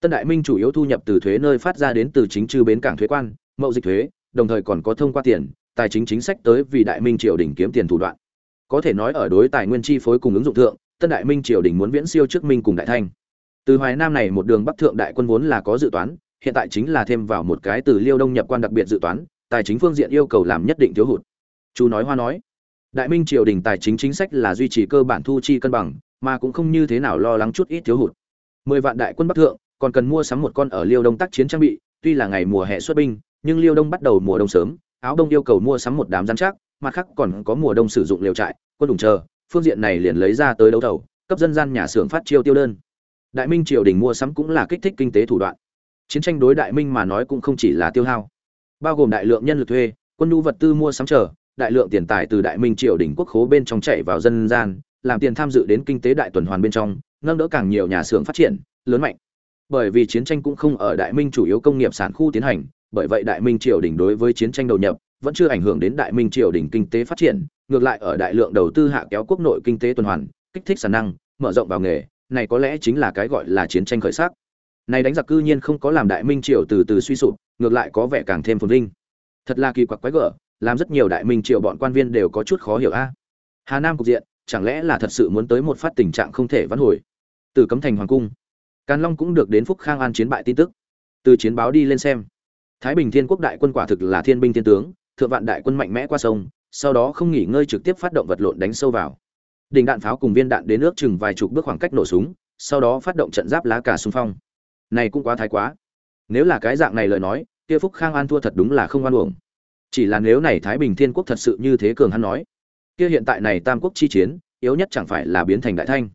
tân đại minh chủ yếu thu nhập từ thuế nơi phát ra đến từ chính trừ bến cảng thuế quan, mậu dịch thuế, đồng thời còn có thông qua tiền, tài chính chính sách tới vì đại minh triều đình kiếm tiền thủ đoạn. Có thể nói ở đối tài nguyên chi phối cùng ứng dụng thượng, tân đại minh triều đình muốn viễn siêu trước minh cùng đại thanh. Từ hoài nam này một đường bắc thượng đại quân vốn là có dự toán, hiện tại chính là thêm vào một cái từ liêu đông nhập quan đặc biệt dự toán, tài chính phương diện yêu cầu làm nhất định thiếu hụt. Chú nói hoa nói, đại minh triều đình tài chính chính sách là duy trì cơ bản thu chi cân bằng, mà cũng không như thế nào lo lắng chút ít thiếu hụt. Mười vạn đại quân bắc thượng còn cần mua sắm một con ở liêu đông tác chiến trang bị, tuy là ngày mùa hè xuất binh, nhưng liêu đông bắt đầu mùa đông sớm, áo đông yêu cầu mua sắm một đám rắn chắc, mặt khác còn có mùa đông sử dụng liều trại, quân đủng chờ, phương diện này liền lấy ra tới đấu thầu, cấp dân gian nhà xưởng phát chiêu tiêu đơn. Đại minh triều đình mua sắm cũng là kích thích kinh tế thủ đoạn. Chiến tranh đối đại minh mà nói cũng không chỉ là tiêu hao. Bao gồm đại lượng nhân lực thuê, quân nhu vật tư mua sắm chờ, đại lượng tiền tài từ đại minh triều đình quốc khố bên trong chạy vào dân gian, làm tiền tham dự đến kinh tế đại tuần hoàn bên trong, nâng đỡ càng nhiều nhà xưởng phát triển, lớn mạnh bởi vì chiến tranh cũng không ở đại minh chủ yếu công nghiệp sản khu tiến hành, bởi vậy đại minh triều đình đối với chiến tranh đầu nhập vẫn chưa ảnh hưởng đến đại minh triều đình kinh tế phát triển, ngược lại ở đại lượng đầu tư hạ kéo quốc nội kinh tế tuần hoàn, kích thích sản năng, mở rộng vào nghề, này có lẽ chính là cái gọi là chiến tranh khởi sắc. Này đánh giặc cư nhiên không có làm đại minh triều từ từ suy sụp, ngược lại có vẻ càng thêm phồn vinh. Thật là kỳ quặc quái gở, làm rất nhiều đại minh triều bọn quan viên đều có chút khó hiểu a. Hà nam cục diện, chẳng lẽ là thật sự muốn tới một phát tình trạng không thể vãn hồi? Từ cấm thành hoàng cung càn long cũng được đến phúc khang an chiến bại tin tức. Từ chiến báo đi lên xem. Thái bình thiên quốc đại quân quả thực là thiên binh thiên tướng, thượng vạn đại quân mạnh mẽ qua sông, sau đó không nghỉ ngơi trực tiếp phát động vật lộn đánh sâu vào. Đỉnh đạn pháo cùng viên đạn đến nước chừng vài chục bước khoảng cách nổ súng, sau đó phát động trận giáp lá cả xung phong. Này cũng quá thái quá. Nếu là cái dạng này lời nói, kia phúc khang an thua thật đúng là không oan uổng. Chỉ là nếu này thái bình thiên quốc thật sự như thế cường hắn nói, kia hiện tại này tam quốc chi chiến, yếu nhất chẳng phải là biến thành đại thanh.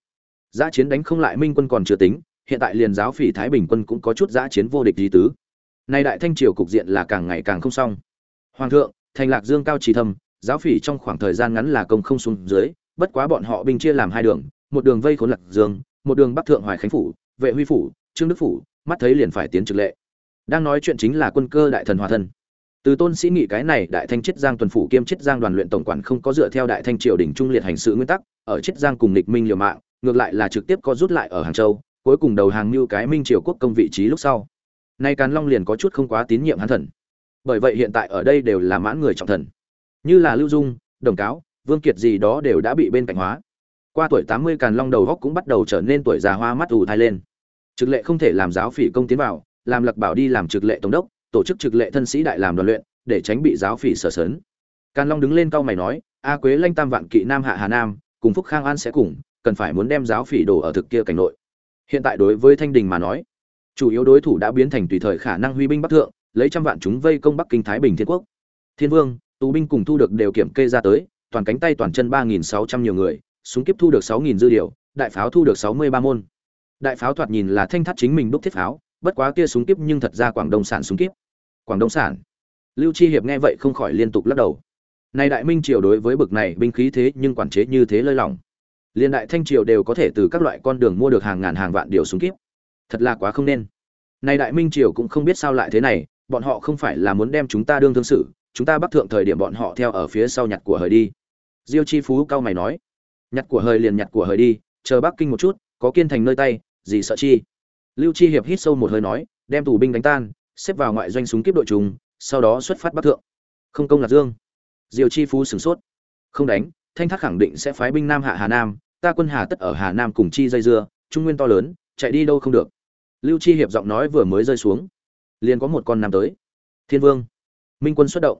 Giá chiến đánh không lại minh quân còn chưa tính hiện tại liền giáo phỉ thái bình quân cũng có chút giã chiến vô địch lý tứ. Nay đại thanh triều cục diện là càng ngày càng không xong. Hoàng thượng, thành lạc dương cao trì thâm, giáo phỉ trong khoảng thời gian ngắn là công không xuống dưới, bất quá bọn họ binh chia làm hai đường, một đường vây khốn lạc dương, một đường bắc thượng hoài khánh phủ, vệ huy phủ, trương đức phủ, mắt thấy liền phải tiến trực lệ. Đang nói chuyện chính là quân cơ đại thần hòa thân. Từ tôn sĩ nghị cái này đại thanh chiết giang tuần phủ kiêm chiết giang đoàn luyện tổng quản không có dựa theo đại thanh triều đình trung liệt hành sự nguyên tắc, ở chiết giang cùng địch minh liều mạng, ngược lại là trực tiếp có rút lại ở hàng châu cuối cùng đầu hàng như cái minh triều quốc công vị trí lúc sau. Nay càn long liền có chút không quá tín nhiệm hắn thần. Bởi vậy hiện tại ở đây đều là mãn người trọng thần. Như là lưu dung, đồng cáo, vương kiệt gì đó đều đã bị bên cạnh hóa. Qua tuổi tám mươi càn long đầu góc cũng bắt đầu trở nên tuổi già hoa mắt ù thai lên. Trực lệ không thể làm giáo phỉ công tiến vào, làm lặc bảo đi làm trực lệ tổng đốc, tổ chức trực lệ thân sĩ đại làm đoàn luyện, để tránh bị giáo phỉ sở sớn càn long đứng lên cau mày nói, a quế lanh tam vạn kỵ nam hạ hà nam, cùng phúc khang an sẽ cùng, cần phải muốn đem giáo phỉ đổ ở thực kia cảnh nội hiện tại đối với thanh đình mà nói, chủ yếu đối thủ đã biến thành tùy thời khả năng huy binh bắc thượng, lấy trăm vạn chúng vây công bắc kinh thái bình thiên quốc. Thiên vương, tù binh cùng thu được đều kiểm kê ra tới, toàn cánh tay toàn chân ba nghìn sáu trăm nhiều người, súng kiếp thu được sáu nghìn dư điều, đại pháo thu được sáu mươi ba môn. Đại pháo thoạt nhìn là thanh thắt chính mình đúc thiết pháo, bất quá kia súng kiếp nhưng thật ra quảng đông sản súng kiếp. Quảng đông sản. Lưu chi hiệp nghe vậy không khỏi liên tục lắc đầu. Này đại minh triều đối với bực này binh khí thế nhưng quản chế như thế lơi lỏng liên đại thanh triều đều có thể từ các loại con đường mua được hàng ngàn hàng vạn điều súng kiếp thật là quá không nên. Nay đại minh triều cũng không biết sao lại thế này, bọn họ không phải là muốn đem chúng ta đương thương sự, chúng ta bắt thượng thời điểm bọn họ theo ở phía sau nhặt của hời đi. Diêu chi phú cao mày nói, nhặt của hời liền nhặt của hời đi, chờ bắc kinh một chút, có kiên thành nơi tay, gì sợ chi? Lưu chi hiệp hít sâu một hơi nói, đem tù binh đánh tan, xếp vào ngoại doanh súng kiếp đội trùng, sau đó xuất phát bắc thượng. Không công là dương. Diêu chi phú sửng sốt. Không đánh thanh thác khẳng định sẽ phái binh nam hạ hà nam, ta quân hà tất ở hà nam cùng chi dây dưa, trung nguyên to lớn, chạy đi đâu không được. Lưu chi hiệp giọng nói vừa mới rơi xuống. Liền có một con nam tới. Thiên vương. Minh quân xuất động.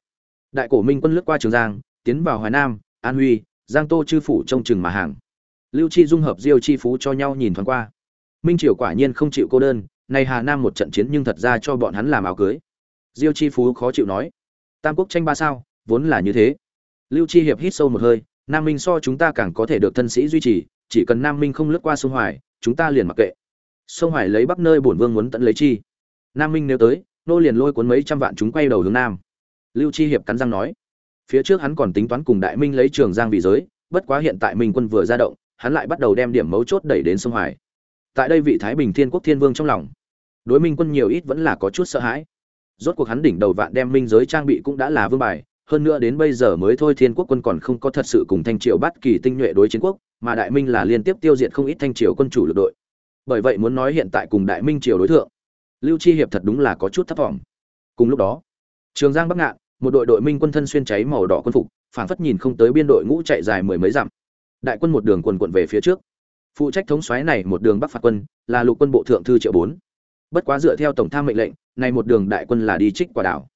Đại cổ minh quân lướt qua trường giang, tiến vào hoài nam, an huy, giang tô chư phủ trông chừng mà hàng. Lưu chi dung hợp diêu chi phú cho nhau nhìn thoáng qua. Minh triều quả nhiên không chịu cô đơn, nay hà nam một trận chiến nhưng thật ra cho bọn hắn làm áo cưới. Diêu chi phú khó chịu nói, tam quốc tranh ba sao, vốn là như thế. Lưu chi hiệp hít sâu một hơi nam minh so chúng ta càng có thể được thân sĩ duy trì, chỉ cần nam minh không lướt qua sông hoài, chúng ta liền mặc kệ. Sông hoài lấy bắc nơi bổn vương muốn tận lấy chi? Nam minh nếu tới, nô liền lôi cuốn mấy trăm vạn chúng quay đầu hướng nam. Lưu chi hiệp cắn răng nói. Phía trước hắn còn tính toán cùng đại minh lấy trường giang vì giới, bất quá hiện tại minh quân vừa ra động, hắn lại bắt đầu đem điểm mấu chốt đẩy đến sông hoài. Tại đây vị thái bình thiên quốc thiên vương trong lòng, đối minh quân nhiều ít vẫn là có chút sợ hãi. Rốt cuộc hắn đỉnh đầu vạn đem minh giới trang bị cũng đã là vương bài hơn nữa đến bây giờ mới thôi thiên quốc quân còn không có thật sự cùng thanh triều bắt kỳ tinh nhuệ đối chiến quốc, mà đại minh là liên tiếp tiêu diệt không ít thanh triều quân chủ lực đội. Bởi vậy muốn nói hiện tại cùng đại minh triều đối thượng, lưu chi hiệp thật đúng là có chút thấp thỏm. Cùng lúc đó, trường giang bắc ngạn, một đội đội minh quân thân xuyên cháy màu đỏ quân phục, phảng phất nhìn không tới biên đội ngũ chạy dài mười mấy dặm. Đại quân một đường quần quận về phía trước. Phụ trách thống soái này một đường bắc phạt quân, là lục quân bộ thượng thư triệu bốn. Bất quá dựa theo tổng tham mệnh lệnh, này một đường đại quân là đi trích quả đảo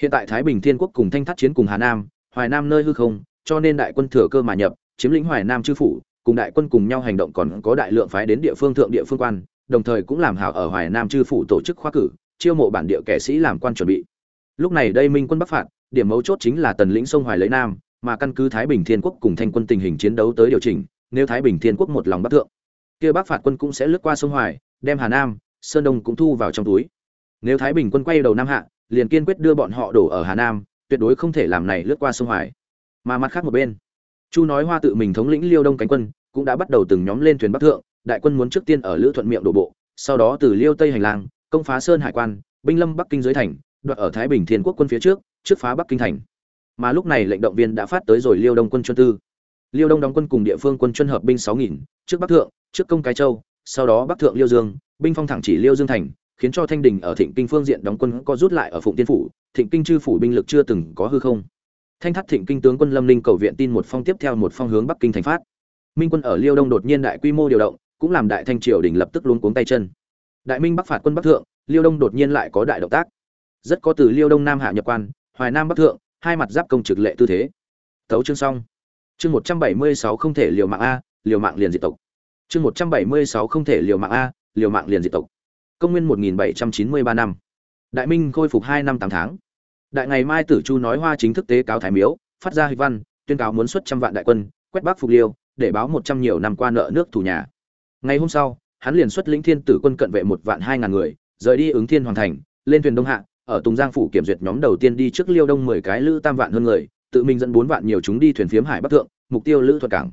hiện tại thái bình thiên quốc cùng thanh thắt chiến cùng hà nam, hoài nam nơi hư không, cho nên đại quân thừa cơ mà nhập, chiếm lĩnh hoài nam chư phủ, cùng đại quân cùng nhau hành động còn có đại lượng phái đến địa phương thượng địa phương quan, đồng thời cũng làm hảo ở hoài nam chư phủ tổ chức khoa cử, chiêu mộ bản địa kẻ sĩ làm quan chuẩn bị. Lúc này đây minh quân bắc phạt, điểm mấu chốt chính là tần lĩnh sông hoài lấy nam, mà căn cứ thái bình thiên quốc cùng thanh quân tình hình chiến đấu tới điều chỉnh, nếu thái bình thiên quốc một lòng bắc thượng, kia bắc phạt quân cũng sẽ lướt qua sông hoài, đem hà nam, sơn đông cũng thu vào trong túi. Nếu thái bình quân quay đầu nam hạ liền kiên quyết đưa bọn họ đổ ở hà nam, tuyệt đối không thể làm này lướt qua sông hoài. Mà mặt khác một bên, chu nói hoa tự mình thống lĩnh liêu đông cánh quân, cũng đã bắt đầu từng nhóm lên thuyền bắc thượng, đại quân muốn trước tiên ở lữ thuận miệng đổ bộ, sau đó từ liêu tây hành lang, công phá sơn hải quan, binh lâm bắc kinh dưới thành, đoạt ở thái bình thiên quốc quân phía trước trước phá bắc kinh thành. Mà lúc này lệnh động viên đã phát tới rồi liêu đông quân chuyên tư. Liêu đông đóng quân cùng địa phương quân chuyên hợp binh sáu nghìn, trước bắc thượng, trước công cái châu, sau đó bắc thượng liêu dương, binh phong thẳng chỉ liêu dương thành khiến cho thanh đình ở thịnh kinh phương diện đóng quân có rút lại ở phụng tiên phủ, thịnh kinh chư phủ binh lực chưa từng có hư không. Thanh thắt thịnh kinh tướng quân lâm ninh cầu viện tin một phong tiếp theo một phong hướng bắc kinh thành phát. Minh quân ở liêu đông đột nhiên đại quy mô điều động, cũng làm đại thanh triều đình lập tức luống cuống tay chân. Đại minh bắc phạt quân bắc thượng, liêu đông đột nhiên lại có đại động tác. Rất có từ liêu đông nam hạ nhập quan, hoài nam bắc thượng, hai mặt giáp công trực lệ tư thế. Thấu chương xong. Chương một trăm bảy mươi sáu không thể liều mạng a, liều mạng liền diệt tộc. Chương một trăm bảy mươi sáu không thể liều mạng a, liều mạng liền diệt tộc công nguyên một nghìn bảy trăm chín mươi ba năm. Đại minh khôi phục hai năm tám tháng. Đại ngày mai tử chu nói hoa chính thức tế cáo thái miếu, phát ra huy văn, tuyên cáo muốn xuất trăm vạn đại quân, quét bắc phục liêu, để báo một trăm nhiều năm qua nợ nước thủ nhà. Ngày hôm sau, hắn liền xuất lĩnh thiên tử quân cận vệ một vạn hai ngàn người, rời đi ứng thiên hoàng thành, lên thuyền đông hạ, ở tùng giang phủ kiểm duyệt nhóm đầu tiên đi trước liêu đông mười cái lữ tam vạn hơn người, tự mình dẫn bốn vạn nhiều chúng đi thuyền phiếm hải bắc thượng, mục tiêu lữ thuật cảng.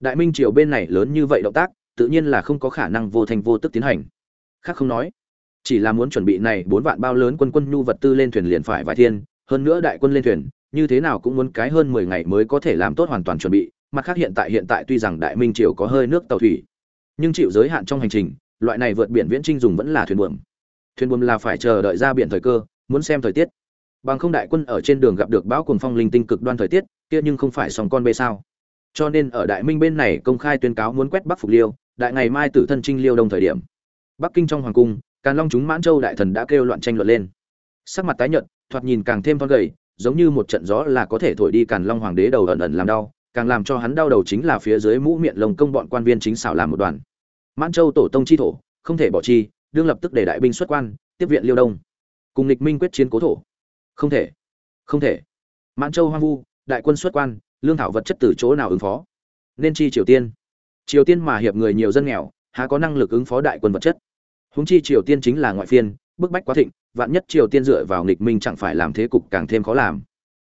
Đại minh triều bên này lớn như vậy động tác, tự nhiên là không có khả năng vô thành vô tức tiến hành khác không nói. Chỉ là muốn chuẩn bị này bốn vạn bao lớn quân quân nhu vật tư lên thuyền liền phải vài thiên, hơn nữa đại quân lên thuyền, như thế nào cũng muốn cái hơn mười ngày mới có thể làm tốt hoàn toàn chuẩn bị, mặt khác hiện tại hiện tại tuy rằng đại minh triều có hơi nước tàu thủy, nhưng chịu giới hạn trong hành trình, loại này vượt biển viễn trinh dùng vẫn là thuyền buồm. Thuyền buồm là phải chờ đợi ra biển thời cơ, muốn xem thời tiết. Bằng không đại quân ở trên đường gặp được bão cuồng phong linh tinh cực đoan thời tiết, kia nhưng không phải sòng con bê sao. Cho nên ở đại minh bên này công khai tuyên cáo muốn quét bắc phục liêu, đại ngày mai tử thân trinh liêu đông thời điểm bắc kinh trong hoàng cung, càn long chúng mãn châu đại thần đã kêu loạn tranh luận lên. Sắc mặt tái nhợt, thoạt nhìn càng thêm thon gầy, giống như một trận gió là có thể thổi đi càn long hoàng đế đầu ẩn ẩn làm đau, càng làm cho hắn đau đầu chính là phía dưới mũ miệng lồng công bọn quan viên chính xảo làm một đoàn. Mãn châu tổ tông chi thổ, không thể bỏ chi, đương lập tức để đại binh xuất quan, tiếp viện liêu đông. Cùng lịch minh quyết chiến cố thổ. Không thể. Không thể. Mãn châu hoang vu, đại quân xuất quan, lương thảo vật chất từ chỗ nào ứng phó? Nên chi triều tiên. Triều tiên mà hiệp người nhiều dân nghèo, há có năng lực ứng phó đại quân vật chất? Húng chi triều tiên chính là ngoại phiên, bức bách quá thịnh, vạn nhất triều tiên dựa vào nghịch minh chẳng phải làm thế cục càng thêm khó làm.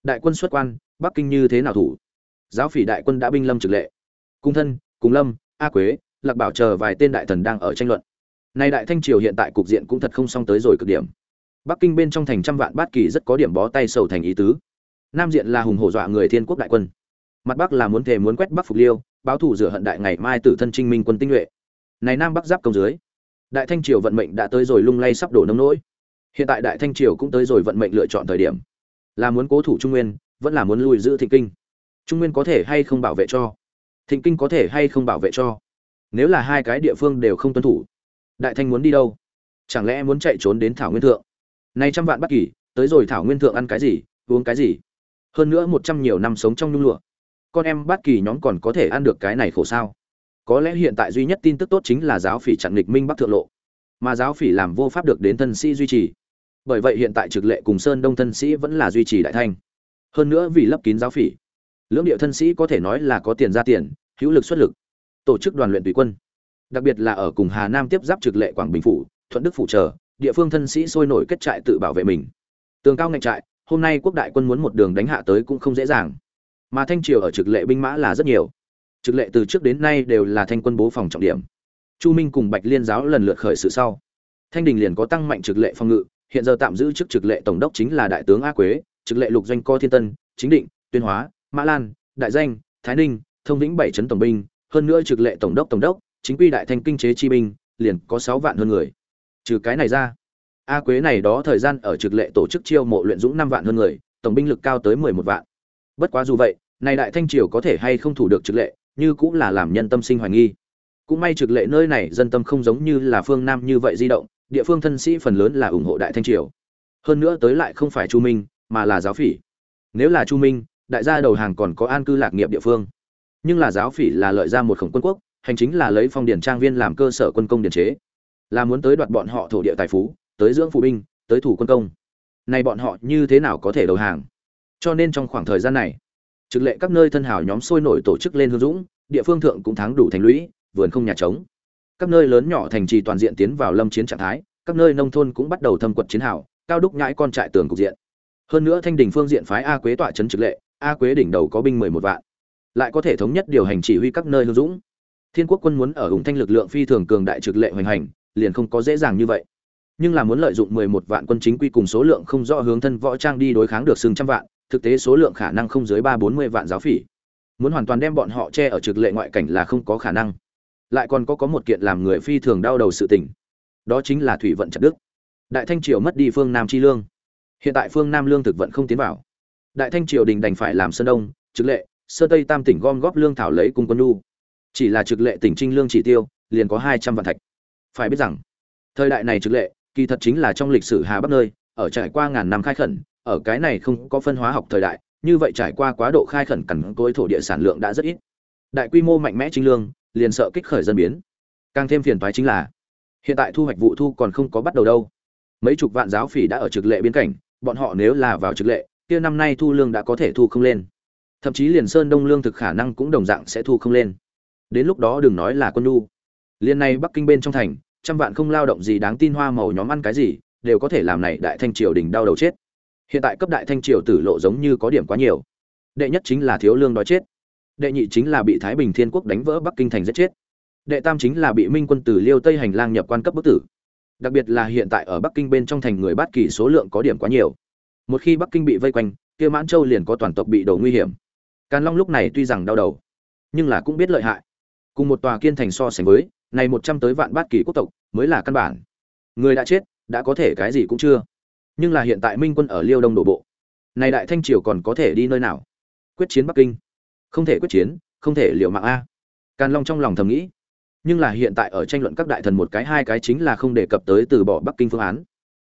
Đại quân xuất quan, bắc kinh như thế nào thủ? Giáo phỉ đại quân đã binh lâm trực lệ. Cung thân cùng lâm, a quế, lạc bảo chờ vài tên đại thần đang ở tranh luận. Nay đại thanh triều hiện tại cục diện cũng thật không xong tới rồi cực điểm. Bắc kinh bên trong thành trăm vạn bát kỳ rất có điểm bó tay sầu thành ý tứ. Nam diện là hùng hổ dọa người thiên quốc đại quân. Mặt bắc là muốn thề muốn quét bắc phục liêu, báo thủ rửa hận đại ngày mai tử thân trinh minh quân tinh nhuệ. Này nam bắc giáp công dưới đại thanh triều vận mệnh đã tới rồi lung lay sắp đổ nông nỗi. Hiện tại đại thanh triều cũng tới rồi vận mệnh lựa chọn thời điểm. Là muốn cố thủ trung nguyên, vẫn là muốn lùi giữ thịnh kinh. Trung nguyên có thể hay không bảo vệ cho? Thịnh kinh có thể hay không bảo vệ cho? Nếu là hai cái địa phương đều không tuân thủ, đại thanh muốn đi đâu? Chẳng lẽ muốn chạy trốn đến thảo nguyên thượng? Nay trăm vạn bất kỳ, tới rồi thảo nguyên thượng ăn cái gì, uống cái gì? Hơn nữa một trăm nhiều năm sống trong nhung lụa. Con em bất kỳ nhóm còn có thể ăn được cái này khổ sao? Có lẽ hiện tại duy nhất tin tức tốt chính là giáo phỉ chặn nghịch minh bắc thượng lộ, mà giáo phỉ làm vô pháp được đến thân sĩ duy trì. Bởi vậy hiện tại trực lệ cùng sơn đông thân sĩ vẫn là duy trì đại thanh. Hơn nữa vì lấp kín giáo phỉ, lưỡng địa thân sĩ có thể nói là có tiền ra tiền, hữu lực xuất lực, tổ chức đoàn luyện tùy quân. Đặc biệt là ở cùng hà nam tiếp giáp trực lệ quảng bình phủ, thuận đức phủ chờ, địa phương thân sĩ sôi nổi kết trại tự bảo vệ mình. Tường cao ngạch trại, hôm nay quốc đại quân muốn một đường đánh hạ tới cũng không dễ dàng. Mà thanh triều ở trực lệ binh mã là rất nhiều trực lệ từ trước đến nay đều là thanh quân bố phòng trọng điểm. Chu minh cùng bạch liên giáo lần lượt khởi sự sau. Thanh đình liền có tăng mạnh trực lệ phòng ngự, hiện giờ tạm giữ chức trực lệ tổng đốc chính là đại tướng a quế, trực lệ lục doanh co thiên tân, chính định, tuyên hóa, mã lan, đại danh, thái ninh, thông vĩnh bảy trấn tổng binh, hơn nữa trực lệ tổng đốc tổng đốc, chính quy đại thanh kinh chế chi binh, liền có sáu vạn hơn người. Trừ cái này ra, a quế này đó thời gian ở trực lệ tổ chức chiêu mộ luyện dũng năm vạn hơn người, tổng binh lực cao tới mười một vạn. Bất quá dù vậy này đại thanh triều có thể hay không thủ được trực lệ như cũng là làm nhân tâm sinh hoài nghi. Cũng may trực lệ nơi này dân tâm không giống như là phương nam như vậy di động, địa phương thân sĩ phần lớn là ủng hộ đại thanh triều. Hơn nữa tới lại không phải chu minh, mà là giáo phỉ. Nếu là chu minh, đại gia đầu hàng còn có an cư lạc nghiệp địa phương. Nhưng là giáo phỉ là lợi ra một khổng quân quốc, hành chính là lấy phong điển trang viên làm cơ sở quân công điển chế. Là muốn tới đoạt bọn họ thổ địa tài phú, tới dưỡng phụ binh, tới thủ quân công. Này bọn họ như thế nào có thể đầu hàng? Cho nên trong khoảng thời gian này trực lệ các nơi thân hào nhóm sôi nổi tổ chức lên hương dũng, địa phương thượng cũng thắng đủ thành lũy, vườn không nhà trống. Các nơi lớn nhỏ thành trì toàn diện tiến vào lâm chiến trạng thái, các nơi nông thôn cũng bắt đầu thâm quật chiến hào, cao đúc nhãi con trại tường cục diện. Hơn nữa thanh đình phương diện phái a quế tọa trấn trực lệ, a quế đỉnh đầu có binh mười một vạn. Lại có thể thống nhất điều hành chỉ huy các nơi hương dũng. Thiên quốc quân muốn ở ủng thanh lực lượng phi thường cường đại trực lệ hoành hành, liền không có dễ dàng như vậy. Nhưng là muốn lợi dụng mười một vạn quân chính quy cùng số lượng không rõ hướng thân võ trang đi đối kháng được xưng trăm vạn thực tế số lượng khả năng không dưới ba bốn mươi vạn giáo phỉ. Muốn hoàn toàn đem bọn họ che ở trực lệ ngoại cảnh là không có khả năng. Lại còn có có một kiện làm người phi thường đau đầu sự tình. Đó chính là thủy vận chặt đức đại thanh triều mất đi phương nam chi lương. Hiện tại phương nam lương thực vận không tiến vào. Đại thanh triều đình đành phải làm sơn đông, trực lệ, sơ tây tam tỉnh gom góp lương thảo lấy cung quân nu chỉ là trực lệ tỉnh trinh lương chỉ tiêu, liền có hai trăm vạn thạch. Phải biết rằng, thời đại này trực lệ, kỳ thật chính là trong lịch sử hà bắc nơi, ở trải qua ngàn năm khai khẩn ở cái này không có phân hóa học thời đại, như vậy trải qua quá độ khai khẩn cằn cỗi thổ địa sản lượng đã rất ít. Đại quy mô mạnh mẽ chính lương, liền sợ kích khởi dân biến. Càng thêm phiền toái chính là, hiện tại thu hoạch vụ thu còn không có bắt đầu đâu. Mấy chục vạn giáo phỉ đã ở trực lệ biên cảnh, bọn họ nếu là vào trực lệ, kia năm nay thu lương đã có thể thu không lên. Thậm chí liền sơn đông lương thực khả năng cũng đồng dạng sẽ thu không lên. Đến lúc đó đừng nói là quân nhu. Liên này bắc kinh bên trong thành, trăm vạn không lao động gì đáng tin hoa màu nhóm ăn cái gì, đều có thể làm này đại thanh triều đình đau đầu chết hiện tại cấp đại thanh triều tử lộ giống như có điểm quá nhiều. Đệ nhất chính là thiếu lương đói chết. Đệ nhị chính là bị thái bình thiên quốc đánh vỡ bắc kinh thành giết chết. Đệ tam chính là bị minh quân tử liêu tây hành lang nhập quan cấp bức tử. Đặc biệt là hiện tại ở bắc kinh bên trong thành người bát kỳ số lượng có điểm quá nhiều. Một khi bắc kinh bị vây quanh, kia mãn châu liền có toàn tộc bị đầu nguy hiểm. Càn long lúc này tuy rằng đau đầu, nhưng là cũng biết lợi hại. Cùng một tòa kiên thành so sánh với, này một trăm tới vạn bát kỳ quốc tộc mới là căn bản. Người đã chết, đã có thể cái gì cũng chưa nhưng là hiện tại minh quân ở liêu đông đổ bộ này đại thanh triều còn có thể đi nơi nào quyết chiến bắc kinh không thể quyết chiến không thể liệu mạng a càn long trong lòng thầm nghĩ nhưng là hiện tại ở tranh luận các đại thần một cái hai cái chính là không đề cập tới từ bỏ bắc kinh phương án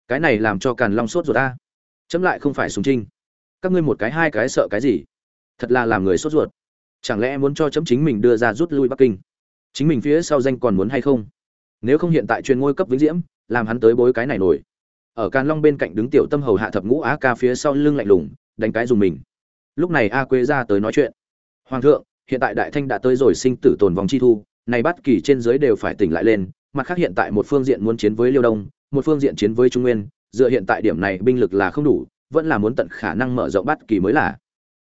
cái này làm cho càn long sốt ruột a chấm lại không phải sùng trinh các ngươi một cái hai cái sợ cái gì thật là làm người sốt ruột chẳng lẽ muốn cho chấm chính mình đưa ra rút lui bắc kinh chính mình phía sau danh còn muốn hay không nếu không hiện tại truyền ngôi cấp vĩnh diễm làm hắn tới bối cái này nổi ở càn long bên cạnh đứng tiểu tâm hầu hạ thập ngũ á ca phía sau lưng lạnh lùng, đánh cái dùng mình. Lúc này a quế ra tới nói chuyện. Hoàng thượng, hiện tại đại thanh đã tới rồi sinh tử tồn vòng chi thu này bắt kỳ trên dưới đều phải tỉnh lại lên, mặt khác hiện tại một phương diện muốn chiến với liêu đông, một phương diện chiến với trung nguyên, dựa hiện tại điểm này binh lực là không đủ, vẫn là muốn tận khả năng mở rộng bắt kỳ mới là.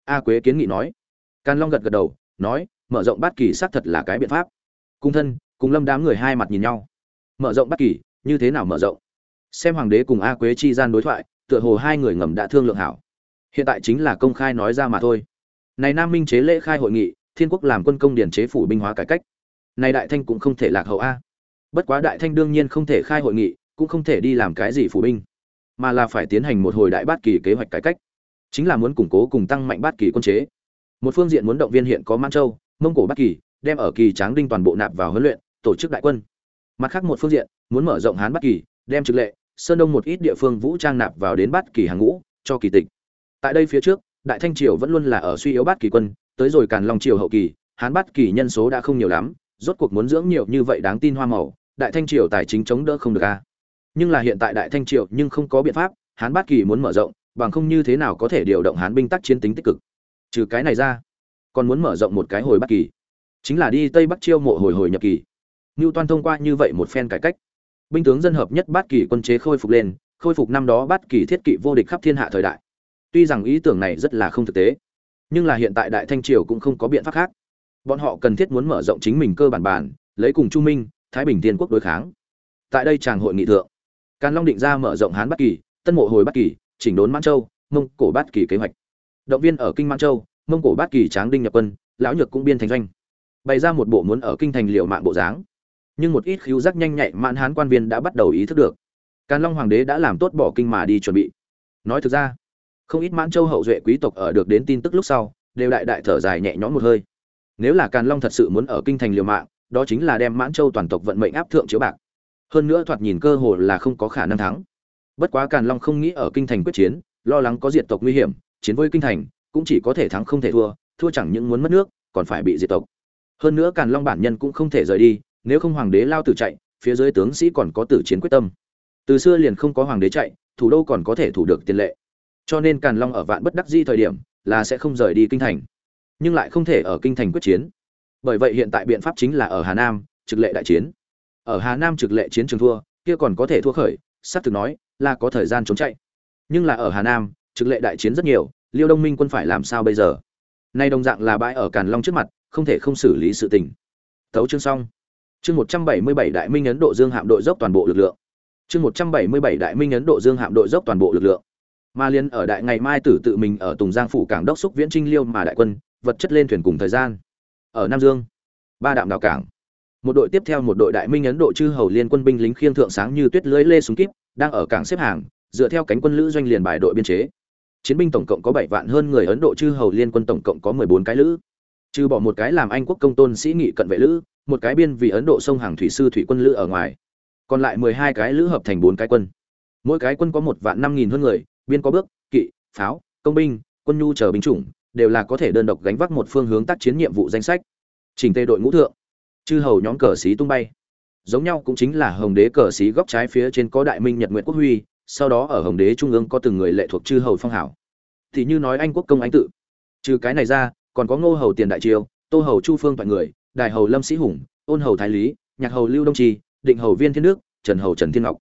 A quế kiến nghị nói. Càn long gật gật đầu, nói, mở rộng bắt kỳ xác thật là cái biện pháp. Cung thân, cùng lâm đám người hai mặt nhìn nhau. Mở rộng bắt kỳ, như thế nào mở rộng? Xem hoàng đế cùng a quế chi gian đối thoại, tựa hồ hai người ngầm đã thương lượng hảo. Hiện tại chính là công khai nói ra mà thôi. Này nam minh chế lễ khai hội nghị, thiên quốc làm quân công điển chế phủ binh hóa cải cách. Này đại thanh cũng không thể lạc hậu a. Bất quá đại thanh đương nhiên không thể khai hội nghị, cũng không thể đi làm cái gì phủ binh, mà là phải tiến hành một hồi đại bát kỳ kế hoạch cải cách. Chính là muốn củng cố cùng tăng mạnh bát kỳ quân chế. Một phương diện muốn động viên hiện có man châu, mông cổ bát kỳ, đem ở kỳ tráng đinh toàn bộ nạp vào huấn luyện, tổ chức đại quân. Mặt khác một phương diện, muốn mở rộng hán bát kỳ, đem trực lệ sơn đông một ít địa phương vũ trang nạp vào đến bát kỳ hàng ngũ, cho kỳ tịch. Tại đây phía trước, đại thanh triều vẫn luôn là ở suy yếu bát kỳ quân, tới rồi càn long triều hậu kỳ, hán bát kỳ nhân số đã không nhiều lắm, rốt cuộc muốn dưỡng nhiều như vậy đáng tin hoa màu, đại thanh triều tài chính chống đỡ không được a. Nhưng là hiện tại đại thanh triều nhưng không có biện pháp, hán bát kỳ muốn mở rộng, bằng không như thế nào có thể điều động hán binh tác chiến tính tích cực. Trừ cái này ra, còn muốn mở rộng một cái hồi bát kỳ. Chính là đi tây bắc chiêu mộ hồi hồi nhập kỳ. Ngưu toan thông qua như vậy một phen cải cách binh tướng dân hợp nhất bát kỳ quân chế khôi phục lên, khôi phục năm đó bát kỳ thiết kỵ vô địch khắp thiên hạ thời đại. Tuy rằng ý tưởng này rất là không thực tế, nhưng là hiện tại đại thanh triều cũng không có biện pháp khác. Bọn họ cần thiết muốn mở rộng chính mình cơ bản bản, lấy cùng chu minh, thái bình tiên quốc đối kháng. Tại đây chàng hội nghị thượng, càn long định ra mở rộng hán bát kỳ tân mộ hồi bát kỳ chỉnh đốn mãn châu, mông cổ bát kỳ kế hoạch. Động viên ở kinh mãn châu, mông cổ bát kỳ tráng đinh nhập quân, lão nhược cũng biên thành doanh. Bày ra một bộ muốn ở kinh thành liệu mạng bộ dáng nhưng một ít khiếu giác nhanh nhạy mãn hán quan viên đã bắt đầu ý thức được. Càn long hoàng đế đã làm tốt bỏ kinh mà đi chuẩn bị. Nói thực ra, không ít mãn châu hậu duệ quý tộc ở được đến tin tức lúc sau, đều đại đại thở dài nhẹ nhõm một hơi. Nếu là càn long thật sự muốn ở kinh thành liều mạng, đó chính là đem mãn châu toàn tộc vận mệnh áp thượng chiếu bạc. Hơn nữa thoạt nhìn cơ hồ là không có khả năng thắng. Bất quá càn long không nghĩ ở kinh thành quyết chiến, lo lắng có diệt tộc nguy hiểm, chiến với kinh thành, cũng chỉ có thể thắng không thể thua thua chẳng những muốn mất nước, còn phải bị diệt tộc. Hơn nữa càn long bản nhân cũng không thể rời đi nếu không hoàng đế lao tử chạy, phía dưới tướng sĩ còn có tử chiến quyết tâm. Từ xưa liền không có hoàng đế chạy, thủ đô còn có thể thủ được tiền lệ. Cho nên càn long ở vạn bất đắc di thời điểm, là sẽ không rời đi kinh thành, nhưng lại không thể ở kinh thành quyết chiến. Bởi vậy hiện tại biện pháp chính là ở hà nam, trực lệ đại chiến. Ở hà nam trực lệ chiến trường thua, kia còn có thể thua khởi, sắp thực nói, là có thời gian trốn chạy. Nhưng là ở hà nam, trực lệ đại chiến rất nhiều, liêu đông minh quân phải làm sao bây giờ? Nay đồng dạng là bãi ở càn long trước mặt, không thể không xử lý sự tình. Tấu chương xong. Chương 177 Đại Minh Ấn Độ Dương hạm đội dốc toàn bộ lực lượng. Chương 177 Đại Minh Ấn Độ Dương hạm đội dốc toàn bộ lực lượng. Ma Liên ở đại ngày mai tử tự mình ở Tùng Giang phủ cảng đốc xúc viễn trinh liêu mà đại quân, vật chất lên thuyền cùng thời gian. Ở Nam Dương, ba đạm đảo cảng. Một đội tiếp theo một đội Đại Minh Ấn Độ chư hầu liên quân binh lính khiêng thượng sáng như tuyết lưới lê súng kíp, đang ở cảng xếp hàng, dựa theo cánh quân lữ doanh liền bài đội biên chế. Chiến binh tổng cộng có 7 vạn hơn người Ấn Độ chư hầu liên quân tổng cộng có 14 cái lữ. Trừ bỏ một cái làm Anh quốc công tôn sĩ nghị cận vệ lữ, một cái biên vì Ấn Độ sông hàng thủy sư thủy quân lữ ở ngoài. Còn lại 12 cái lữ hợp thành bốn cái quân. Mỗi cái quân có một vạn 5000 hơn người, biên có bước, kỵ, pháo, công binh, quân nhu chờ binh chủng, đều là có thể đơn độc gánh vác một phương hướng tác chiến nhiệm vụ danh sách. Trình tề đội ngũ thượng, chư hầu nhóm cờ xí tung bay. Giống nhau cũng chính là hồng đế cờ xí góc trái phía trên có đại minh nhật nguyện quốc huy, sau đó ở hồng đế trung ương có từng người lệ thuộc chư hầu phong hảo. Thì như nói anh quốc công anh tự. Trừ cái này ra, còn có Ngô hầu tiền đại triều, Tô hầu Chu Phương toàn người, Đại hầu Lâm Sĩ Hùng, Ôn hầu Thái Lý, Nhạc hầu Lưu Đông Trì, Định hầu Viên Thiên Nước, Trần hầu Trần Thiên Ngọc,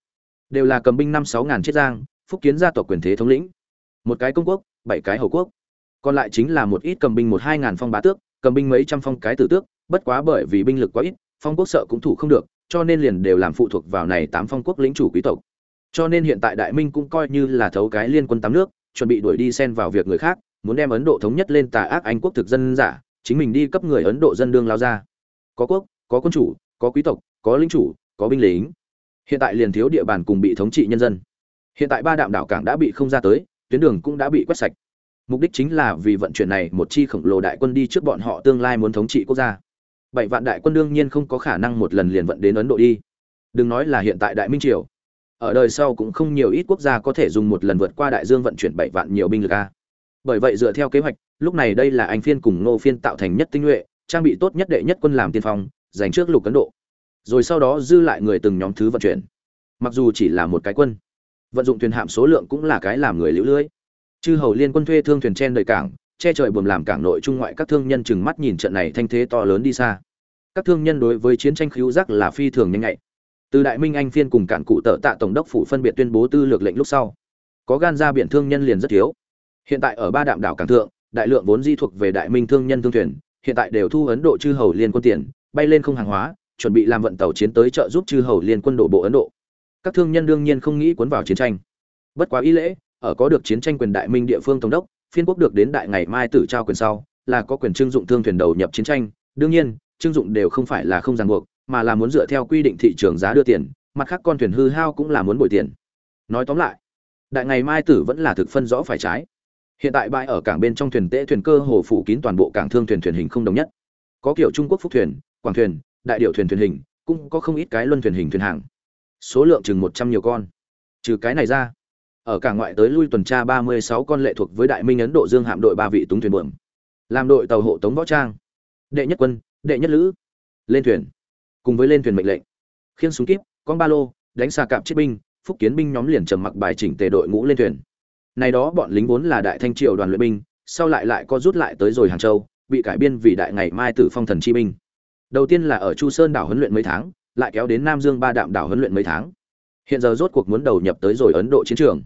đều là cầm binh năm sáu ngàn chiết giang, phúc kiến gia tộc quyền thế thống lĩnh. Một cái công quốc bảy cái hầu quốc. Còn lại chính là một ít cầm binh một hai ngàn phong bá tước cầm binh mấy trăm phong cái tử tước bất quá bởi vì binh lực quá ít phong quốc sợ cũng thủ không được cho nên liền đều làm phụ thuộc vào này tám phong quốc lĩnh chủ quý tộc. Cho nên hiện tại đại minh cũng coi như là thấu cái liên quân tám nước chuẩn bị đuổi đi xen vào việc người khác muốn đem ấn độ thống nhất lên tà ác anh quốc thực dân giả chính mình đi cấp người ấn độ dân đương lao ra có quốc, có quân chủ, có quý tộc, có lính chủ, có binh lính. Hiện tại liền thiếu địa bàn cùng bị thống trị nhân dân. Hiện tại ba đạm đảo cảng đã bị không ra tới, tuyến đường cũng đã bị quét sạch. Mục đích chính là vì vận chuyển này một chi khổng lồ đại quân đi trước bọn họ tương lai muốn thống trị quốc gia. Bảy vạn đại quân đương nhiên không có khả năng một lần liền vận đến ấn độ đi. Đừng nói là hiện tại đại minh triều. Ở đời sau cũng không nhiều ít quốc gia có thể dùng một lần vượt qua đại dương vận chuyển bảy vạn nhiều binh lực a bởi vậy dựa theo kế hoạch, lúc này đây là anh phiên cùng nô phiên tạo thành nhất tinh nhuệ, trang bị tốt nhất đệ nhất quân làm tiên phong, giành trước lục ấn độ. Rồi sau đó dư lại người từng nhóm thứ vận chuyển. Mặc dù chỉ là một cái quân, vận dụng thuyền hạm số lượng cũng là cái làm người lũ lưỡi chư hầu liên quân thuê thương thuyền trên đời cảng, che trời buồm làm cảng nội trung ngoại các thương nhân chừng mắt nhìn trận này thanh thế to lớn đi xa. Các thương nhân đối với chiến tranh khíu giác là phi thường nhanh nhạy. Từ đại minh anh phiên cùng cản cụ tợ tạ tổng đốc phủ phân biệt tuyên bố tư lược lệnh lúc sau, có gan ra biển thương nhân liền rất thiếu hiện tại ở ba đạm đảo cảng thượng, đại lượng vốn di thuộc về đại minh thương nhân thương thuyền, hiện tại đều thu ấn độ chư hầu liên quân tiền, bay lên không hàng hóa, chuẩn bị làm vận tàu chiến tới trợ giúp chư hầu liên quân đổ bộ ấn độ. Các thương nhân đương nhiên không nghĩ cuốn vào chiến tranh. Bất quá ý lễ, ở có được chiến tranh quyền đại minh địa phương tổng đốc, phiên quốc được đến đại ngày mai tử trao quyền sau, là có quyền trưng dụng thương thuyền đầu nhập chiến tranh. Đương nhiên, trưng dụng đều không phải là không ràng buộc, mà là muốn dựa theo quy định thị trường giá đưa tiền, mặt khác con thuyền hư hao cũng là muốn bồi tiền. Nói tóm lại, đại ngày mai tử vẫn là thực phân rõ phải trái hiện tại bãi ở cảng bên trong thuyền tễ thuyền cơ hồ phủ kín toàn bộ cảng thương thuyền thuyền hình không đồng nhất. Có kiểu trung quốc phúc thuyền, quảng thuyền, đại điệu thuyền thuyền hình, cũng có không ít cái luân thuyền hình thuyền hàng. Số lượng chừng một trăm nhiều con. Trừ cái này ra, ở cảng ngoại tới lui tuần tra ba mươi sáu con lệ thuộc với đại minh ấn độ dương hạm đội ba vị túng thuyền buồm. Làm đội tàu hộ tống võ trang, đệ nhất quân, đệ nhất lữ, lên thuyền, cùng với lên thuyền mệnh lệnh. Khiên súng kíp, con ba lô, đánh xa cạm chiết binh, phúc kiến binh nhóm liền trầm mặc bài chỉnh tề đội ngũ lên thuyền này đó bọn lính vốn là đại thanh triều đoàn luyện binh sau lại lại có rút lại tới rồi hàng châu bị cải biên vì đại ngày mai tử phong thần chi binh đầu tiên là ở chu sơn đảo huấn luyện mấy tháng lại kéo đến Nam Dương ba đạm đảo huấn luyện mấy tháng. Hiện giờ rốt cuộc muốn đầu nhập tới rồi Ấn Độ chiến trường.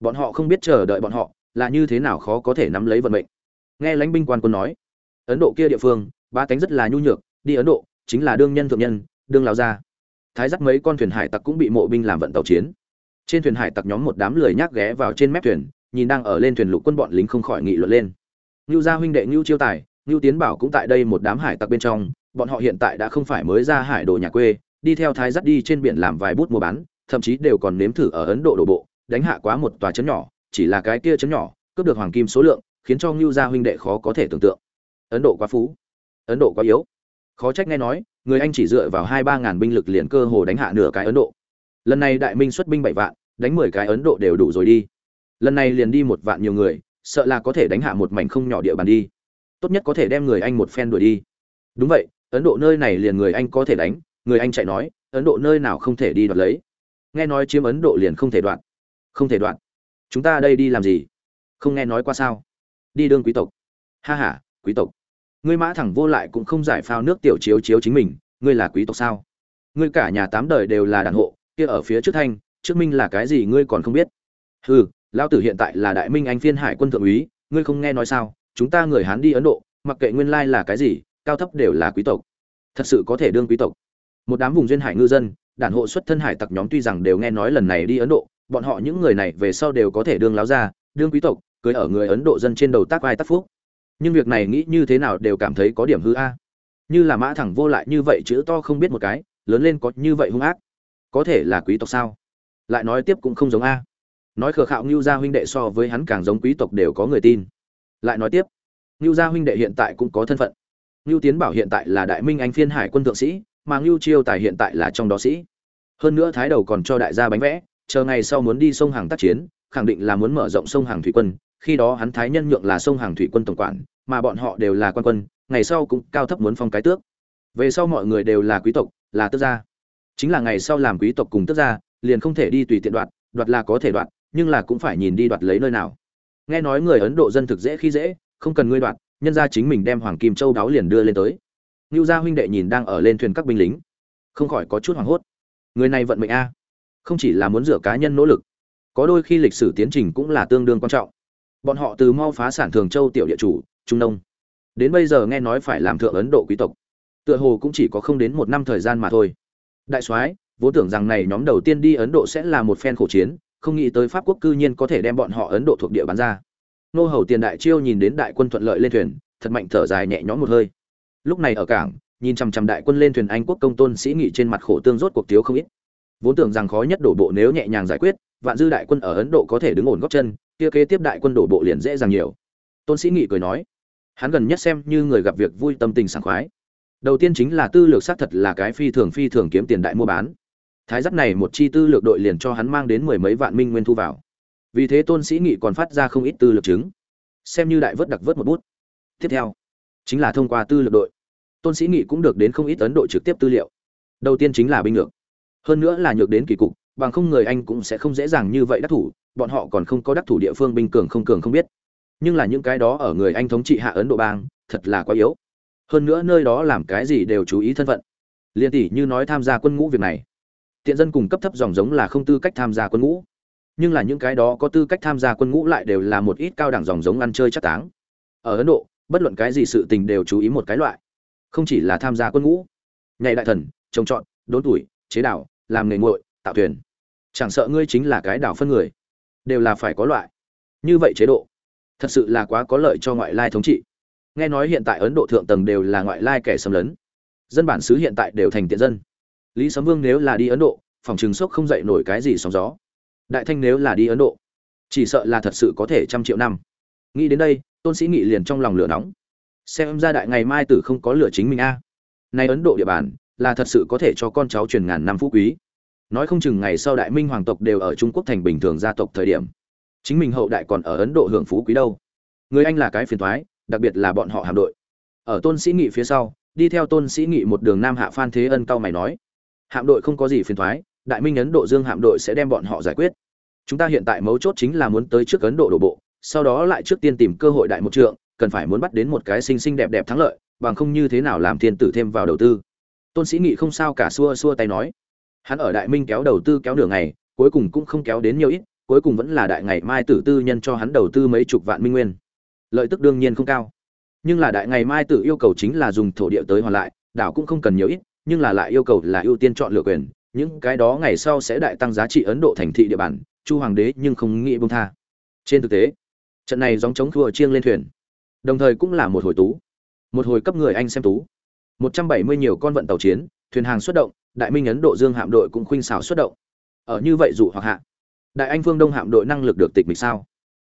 Bọn họ không biết chờ đợi bọn họ là như thế nào khó có thể nắm lấy vận mệnh. Nghe lãnh binh quan quân nói, Ấn Độ kia địa phương, ba cánh rất là nhu nhược, đi Ấn Độ chính là đương nhân thượng nhân, đương lão gia. Thái dắt mấy con thuyền hải tặc cũng bị mộ binh làm vận tàu chiến. Trên thuyền hải tặc nhóm một đám lười nhác ghé vào trên mép thuyền, nhìn đang ở lên thuyền lục quân bọn lính không khỏi nghị luận lên. ngưu gia huynh đệ ngưu Chiêu Tài, ngưu Tiến Bảo cũng tại đây một đám hải tặc bên trong, bọn họ hiện tại đã không phải mới ra hải đồ nhà quê, đi theo thái dắt đi trên biển làm vài bút mua bán thậm chí đều còn nếm thử ở ấn độ đổ bộ đánh hạ quá một tòa chấn nhỏ chỉ là cái kia chấn nhỏ cướp được hoàng kim số lượng khiến cho ngưu gia huynh đệ khó có thể tưởng tượng. Ấn độ quá phú ấn độ quá yếu. Khó trách nghe nói người anh chỉ dựa vào hai ba ngàn binh lực liền cơ hồ đánh hạ nửa cái ấn độ lần này đại minh xuất binh bảy vạn, đánh mười cái ấn độ đều đủ rồi đi. Lần này liền đi một vạn nhiều người, sợ là có thể đánh hạ một mảnh không nhỏ địa bàn đi. Tốt nhất có thể đem người anh một phen đuổi đi. Đúng vậy, ấn độ nơi này liền người anh có thể đánh, người anh chạy nói, ấn độ nơi nào không thể đi đoạt lấy. Nghe nói chiếm ấn độ liền không thể đoạt. Không thể đoạt. Chúng ta đây đi làm gì? Không nghe nói qua sao? Đi đương quý tộc. Ha h a quý tộc. Ngươi mã thẳng vô lại cũng không giải phao nước tiểu chiếu chiếu chính mình, ngươi là quý tộc sao? Ngươi cả nhà tám đời đều là đàn hộ kia ở phía trước thanh, trước minh là cái gì ngươi còn không biết? Hừ, lão tử hiện tại là đại minh anh phiên hải quân thượng úy, ngươi không nghe nói sao? Chúng ta người hán đi ấn độ, mặc kệ nguyên lai là cái gì, cao thấp đều là quý tộc. Thật sự có thể đương quý tộc. Một đám vùng duyên hải ngư dân, đản hộ xuất thân hải tặc nhóm tuy rằng đều nghe nói lần này đi ấn độ, bọn họ những người này về sau đều có thể đương láo ra đương quý tộc, cưới ở người ấn độ dân trên đầu tác vai tác phúc. Nhưng việc này nghĩ như thế nào đều cảm thấy có điểm hư a. Như là mã thẳng vô lại như vậy chữ to không biết một cái, lớn lên có như vậy hung ác có thể là quý tộc sao? Lại nói tiếp cũng không giống a. Nói khờ khạo ngưu gia huynh đệ so với hắn càng giống quý tộc đều có người tin. Lại nói tiếp, ngưu gia huynh đệ hiện tại cũng có thân phận. Ngưu tiến bảo hiện tại là đại minh anh phiên hải quân thượng sĩ, mà ngưu chiêu tài hiện tại là trong đó sĩ. Hơn nữa thái đầu còn cho đại gia bánh vẽ, chờ ngày sau muốn đi sông hàng tác chiến, khẳng định là muốn mở rộng sông hàng thủy quân. Khi đó hắn thái nhân nhượng là sông hàng thủy quân tổng quản, mà bọn họ đều là quan quân, ngày sau cũng cao thấp muốn phong cái tước. Về sau mọi người đều là quý tộc, là tước gia chính là ngày sau làm quý tộc cùng tước gia, liền không thể đi tùy tiện đoạt đoạt là có thể đoạt, nhưng là cũng phải nhìn đi đoạt lấy nơi nào. Nghe nói người ấn độ dân thực dễ khi dễ, không cần ngươi đoạt, nhân ra chính mình đem hoàng kim châu đáo liền đưa lên tới. Ngưu gia huynh đệ nhìn đang ở lên thuyền các binh lính, không khỏi có chút hoảng hốt. Người này vận mệnh a, không chỉ là muốn dựa cá nhân nỗ lực, có đôi khi lịch sử tiến trình cũng là tương đương quan trọng. Bọn họ từ mau phá sản thường châu tiểu địa chủ, trung nông, đến bây giờ nghe nói phải làm thượng ấn độ quý tộc. Tựa hồ cũng chỉ có không đến một năm thời gian mà thôi đại soái, vốn tưởng rằng này nhóm đầu tiên đi ấn độ sẽ là một phen khổ chiến, không nghĩ tới pháp quốc cư nhiên có thể đem bọn họ ấn độ thuộc địa bán ra. Nô hầu tiền đại chiêu nhìn đến đại quân thuận lợi lên thuyền, thật mạnh thở dài nhẹ nhõm một hơi. Lúc này ở cảng, nhìn chằm chằm đại quân lên thuyền anh quốc công tôn sĩ nghị trên mặt khổ tương rốt cuộc thiếu không ít. Vốn tưởng rằng khó nhất đổ bộ nếu nhẹ nhàng giải quyết, vạn dư đại quân ở ấn độ có thể đứng ổn góc chân, kia kế tiếp đại quân đổ bộ liền dễ dàng nhiều. Tôn sĩ nghị cười nói, hắn gần nhất xem như người gặp việc vui, tâm tình sảng khoái đầu tiên chính là tư lược xác thật là cái phi thường phi thường kiếm tiền đại mua bán. Thái giáp này một chi tư lược đội liền cho hắn mang đến mười mấy vạn minh nguyên thu vào. Vì thế tôn sĩ nghị còn phát ra không ít tư lược chứng. Xem như đại vớt đặc vớt một bút. Tiếp theo, chính là thông qua tư lược đội. Tôn sĩ nghị cũng được đến không ít ấn độ trực tiếp tư liệu. Đầu tiên chính là binh lược hơn nữa là nhược đến kỳ cục, bằng không người anh cũng sẽ không dễ dàng như vậy đắc thủ, bọn họ còn không có đắc thủ địa phương binh cường không cường không biết. Nhưng là những cái đó ở người anh thống trị hạ ấn độ bang, thật là quá yếu hơn nữa nơi đó làm cái gì đều chú ý thân phận. Liên tỷ như nói tham gia quân ngũ việc này, tiện dân cùng cấp thấp dòng giống là không tư cách tham gia quân ngũ. Nhưng là những cái đó có tư cách tham gia quân ngũ lại đều là một ít cao đẳng dòng giống ăn chơi chắc táng. Ở ấn độ, bất luận cái gì sự tình đều chú ý một cái loại. Không chỉ là tham gia quân ngũ, nhảy đại thần, trồng trọt, đốn tuổi, chế đảo làm nghề nguội, tạo thuyền. Chẳng sợ ngươi chính là cái đảo phân người, đều là phải có loại. Như vậy chế độ, thật sự là quá có lợi cho ngoại lai thống trị nghe nói hiện tại ấn độ thượng tầng đều là ngoại lai kẻ xâm lấn. Dân bản xứ hiện tại đều thành tiện dân. Lý sấm vương nếu là đi ấn độ, phòng trường sốc không dậy nổi cái gì sóng gió. Đại thanh nếu là đi ấn độ, chỉ sợ là thật sự có thể trăm triệu năm. Nghĩ đến đây, tôn sĩ nghị liền trong lòng lửa nóng. Xem ra đại ngày mai tử không có lửa chính mình a. À. nay ấn độ địa bàn, là thật sự có thể cho con cháu truyền ngàn năm phú quý. Nói không chừng ngày sau đại minh hoàng tộc đều ở trung quốc thành bình thường gia tộc thời điểm, chính mình hậu đại còn ở ấn độ hưởng phú quý đâu. Người anh là cái phiền thoái đặc biệt là bọn họ hạm đội. Ở tôn sĩ nghị phía sau, đi theo tôn sĩ nghị một đường nam hạ phan thế ân cao mày nói, hạm đội không có gì phiền thoái đại minh ấn độ dương hạm đội sẽ đem bọn họ giải quyết. Chúng ta hiện tại mấu chốt chính là muốn tới trước ấn độ đổ bộ, sau đó lại trước tiên tìm cơ hội đại một trượng, cần phải muốn bắt đến một cái xinh xinh đẹp đẹp thắng lợi, bằng không như thế nào làm thiên tử thêm vào đầu tư. Tôn sĩ nghị không sao cả xua xua tay nói. Hắn ở đại minh kéo đầu tư kéo nửa ngày, cuối cùng cũng không kéo đến nhiều ít, cuối cùng vẫn là đại ngày mai tử tư nhân cho hắn đầu tư mấy chục vạn minh nguyên lợi tức đương nhiên không cao. Nhưng là đại ngày mai tự yêu cầu chính là dùng thổ địa tới hoàn lại, đảo cũng không cần nhiều ít, nhưng là lại yêu cầu là ưu tiên chọn lựa quyền, những cái đó ngày sau sẽ đại tăng giá trị ấn độ thành thị địa bàn, chu hoàng đế nhưng không nghĩ bông tha. Trên thực tế, trận này dòng chống thua chiêng lên thuyền, đồng thời cũng là một hồi tú, một hồi cấp người anh xem tú. Một trăm bảy mươi nhiều con vận tàu chiến, thuyền hàng xuất động, đại minh ấn độ dương hạm đội cũng khuynh xảo xuất động. Ở như vậy dụ hoặc hạ, đại anh phương đông hạm đội năng lực được tịch mịch sao?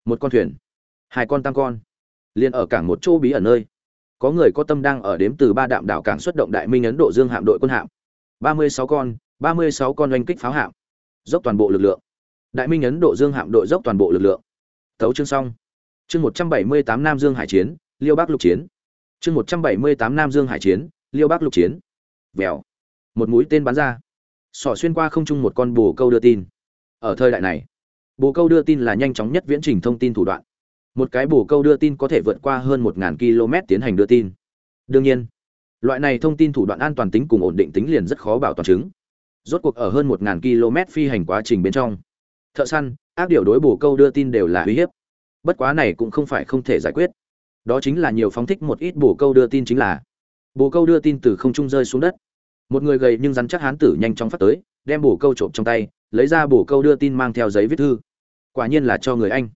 Một con thuyền, hai con tăng con liền ở cảng một chỗ bí ẩn nơi. Có người có tâm đang ở đếm từ ba đạm đảo cảng xuất động đại minh ấn độ dương hạm đội quân hạm. Ba mươi sáu con, ba mươi sáu con oanh kích pháo hạm. Dốc toàn bộ lực lượng. Đại minh ấn độ dương hạm đội dốc toàn bộ lực lượng. Thấu chương xong. Chương một trăm bảy mươi tám nam dương hải chiến, liêu bắc lục chiến. Chương một trăm bảy mươi tám nam dương hải chiến, liêu bắc lục chiến. Vèo. Một mũi tên bắn ra. Sỏ xuyên qua không trung một con bồ câu đưa tin. Ở thời đại này, bồ câu đưa tin là nhanh chóng nhất viễn trình thông tin thủ đoạn một cái bổ câu đưa tin có thể vượt qua hơn một km tiến hành đưa tin. Đương nhiên, loại này thông tin thủ đoạn an toàn tính cùng ổn định tính liền rất khó bảo toàn chứng. Rốt cuộc ở hơn một km phi hành quá trình bên trong, thợ săn, ác điều đối bổ câu đưa tin đều là uy hiếp. Bất quá này cũng không phải không thể giải quyết. Đó chính là nhiều phóng thích một ít bổ câu đưa tin chính là bổ câu đưa tin từ không trung rơi xuống đất. Một người gầy nhưng rắn chắc hán tử nhanh chóng phát tới, đem bổ câu trộm trong tay, lấy ra bổ câu đưa tin mang theo giấy viết thư. Quả nhiên là cho người anh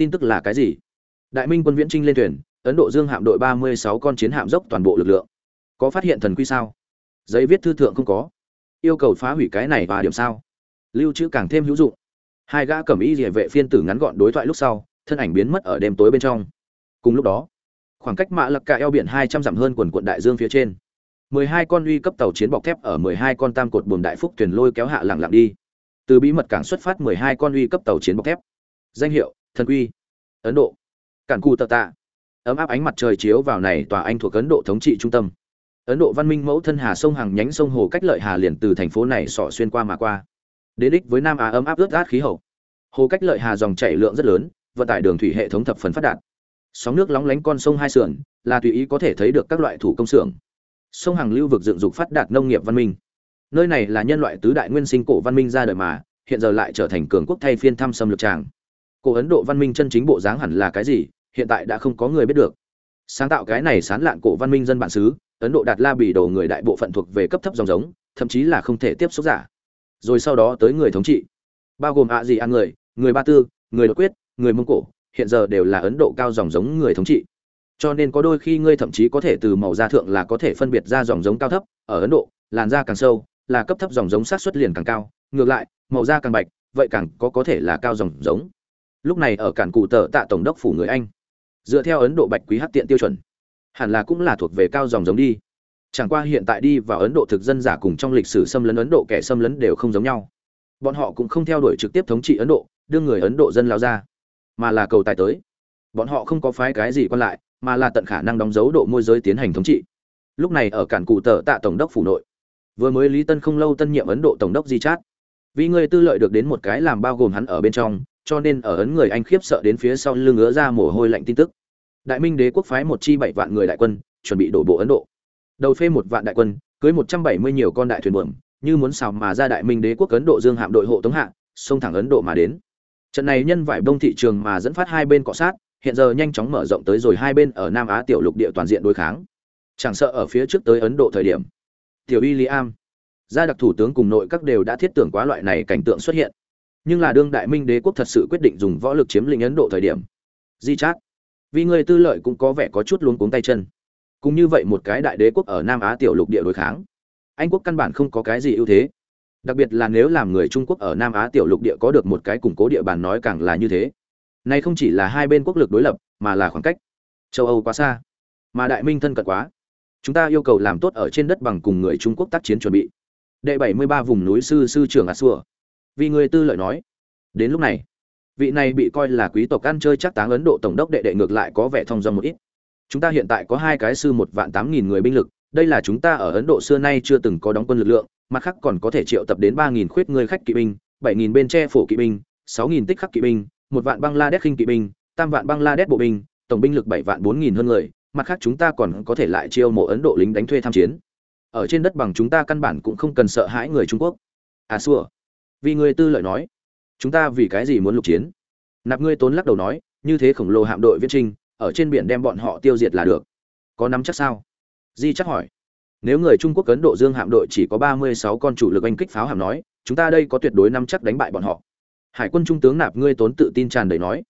tin tức là cái gì? Đại minh quân viễn trinh lên thuyền, ấn độ dương hạm đội ba mươi sáu con chiến hạm dốc toàn bộ lực lượng. Có phát hiện thần quy sao? Giấy viết thư thượng không có. Yêu cầu phá hủy cái này và điểm sao? Lưu trữ càng thêm hữu dụng. Hai gã cầm y địa vệ phiên tử ngắn gọn đối thoại lúc sau, thân ảnh biến mất ở đêm tối bên trong. Cùng lúc đó, khoảng cách mạ lập cả eo biển hai trăm dặm hơn quần quận đại dương phía trên, mười hai con uy cấp tàu chiến bọc thép ở mười hai con tam cột buồm đại phúc thuyền lôi kéo hạ lặng lặng đi. Từ bí mật cảng xuất phát mười hai con uy cấp tàu chiến bọc thép. Danh hiệu thần quy, ấn độ. Cản cù tờ tạ. Ấm áp ánh mặt trời chiếu vào này tòa anh thuộc ấn độ thống trị trung tâm. Ấn độ văn minh mẫu thân hà sông hàng nhánh sông hồ cách lợi hà liền từ thành phố này sọ xuyên qua mà qua. Đến đích với nam á ấm áp ướt át khí hậu. Hồ cách lợi hà dòng chảy lượng rất lớn, vận tải đường thủy hệ thống thập phần phát đạt. Sóng nước lóng lánh con sông hai sườn, là tùy ý có thể thấy được các loại thủ công xưởng. Sông hàng lưu vực dựng dục phát đạt nông nghiệp văn minh. Nơi này là nhân loại tứ đại nguyên sinh cổ văn minh ra đời mà, hiện giờ lại trở thành cường quốc thay phiên thăm xâm lược tràng cổ ấn độ văn minh chân chính bộ dáng hẳn là cái gì, hiện tại đã không có người biết được. Sáng tạo cái này sán lạn cổ văn minh dân bản xứ, ấn độ đạt la bỉ đồ người đại bộ phận thuộc về cấp thấp dòng giống, thậm chí là không thể tiếp xúc giả. Rồi sau đó tới người thống trị, bao gồm ạ gì ăn người người ba tư, người đột quyết, người mông cổ, hiện giờ đều là ấn độ cao dòng giống người thống trị. Cho nên có đôi khi ngươi thậm chí có thể từ màu da thượng là có thể phân biệt ra dòng giống cao thấp, ở ấn độ, làn da càng sâu, là cấp thấp dòng giống sát xuất liền càng cao, ngược lại, màu da càng bạch, vậy càng có có thể là cao dòng giống lúc này ở cản cụ tờ tạ tổng đốc phủ người anh, dựa theo ấn độ bạch quý hát tiện tiêu chuẩn, hẳn là cũng là thuộc về cao dòng giống đi. Chẳng qua hiện tại đi vào ấn độ thực dân giả cùng trong lịch sử xâm lấn ấn độ kẻ xâm lấn đều không giống nhau. Bọn họ cũng không theo đuổi trực tiếp thống trị ấn độ, đưa người ấn độ dân lao ra, mà là cầu tài tới. Bọn họ không có phái cái gì còn lại, mà là tận khả năng đóng dấu độ môi giới tiến hành thống trị. Lúc này ở cản cụ tờ tạ tổng đốc phủ nội, vừa mới lý tân không lâu tân nhiệm ấn độ tổng đốc di chát. Vì người tư lợi được đến một cái làm bao gồm hắn ở bên trong cho nên ở ấn người anh khiếp sợ đến phía sau lưng ngứa ra mồ hôi lạnh tin tức. Đại minh đế quốc phái một chi bảy vạn người đại quân, chuẩn bị đổ bộ ấn độ. Đầu phê một vạn đại quân, cưới một trăm bảy mươi nhiều con đại thuyền buồm, như muốn xào mà ra đại minh đế quốc ấn độ dương hạm đội hộ tống hạ, xông thẳng ấn độ mà đến. Trận này nhân vải đông thị trường mà dẫn phát hai bên cọ sát, hiện giờ nhanh chóng mở rộng tới rồi hai bên ở nam á tiểu lục địa toàn diện đối kháng. Chẳng sợ ở phía trước tới ấn độ thời điểm, tiểu y liam gia đặc thủ tướng cùng nội các đều đã thiết tưởng quá loại này cảnh tượng xuất hiện nhưng là đương đại minh đế quốc thật sự quyết định dùng võ lực chiếm lĩnh ấn độ thời điểm. Di chát. Vì người tư lợi cũng có vẻ có chút luống cuống tay chân. Cũng như vậy một cái đại đế quốc ở nam á tiểu lục địa đối kháng. Anh quốc căn bản không có cái gì ưu thế. Đặc biệt là nếu làm người trung quốc ở nam á tiểu lục địa có được một cái củng cố địa bàn nói càng là như thế. Này không chỉ là hai bên quốc lực đối lập, mà là khoảng cách. Châu âu quá xa. Mà đại minh thân cận quá. Chúng ta yêu cầu làm tốt ở trên đất bằng cùng người trung quốc tác chiến chuẩn bị. Đệ bảy mươi ba vùng núi sư sư trưởng a xua vì người tư lợi nói. Đến lúc này, vị này bị coi là quý tộc ăn chơi chắc táng ấn độ tổng đốc đệ đệ ngược lại có vẻ thông dong một ít. Chúng ta hiện tại có hai cái sư một vạn tám nghìn người binh lực, đây là chúng ta ở ấn độ xưa nay chưa từng có đóng quân lực lượng, mặt khác còn có thể triệu tập đến ba nghìn khuyết người khách kỵ binh, bảy nghìn bên tre phổ kỵ binh, sáu nghìn tích khắc kỵ binh, một vạn bang la đét khinh kỵ binh, tam vạn bang la đét bộ binh, tổng binh lực bảy vạn bốn nghìn hơn người, mặt khác chúng ta còn có thể lại chiêu mộ ấn độ lính đánh thuê tham chiến. Ở trên đất bằng chúng ta căn bản cũng không cần sợ hãi người trung quốc. À xua vì người tư lợi nói. Chúng ta vì cái gì muốn lục chiến? Nạp ngươi tốn lắc đầu nói, như thế khổng lồ hạm đội viễn trinh ở trên biển đem bọn họ tiêu diệt là được. Có nắm chắc sao? Di chắc hỏi. Nếu người trung quốc ấn độ dương hạm đội chỉ có ba mươi sáu con chủ lực anh kích pháo hàm nói, chúng ta đây có tuyệt đối nắm chắc đánh bại bọn họ. Hải quân trung tướng nạp ngươi tốn tự tin tràn đầy nói.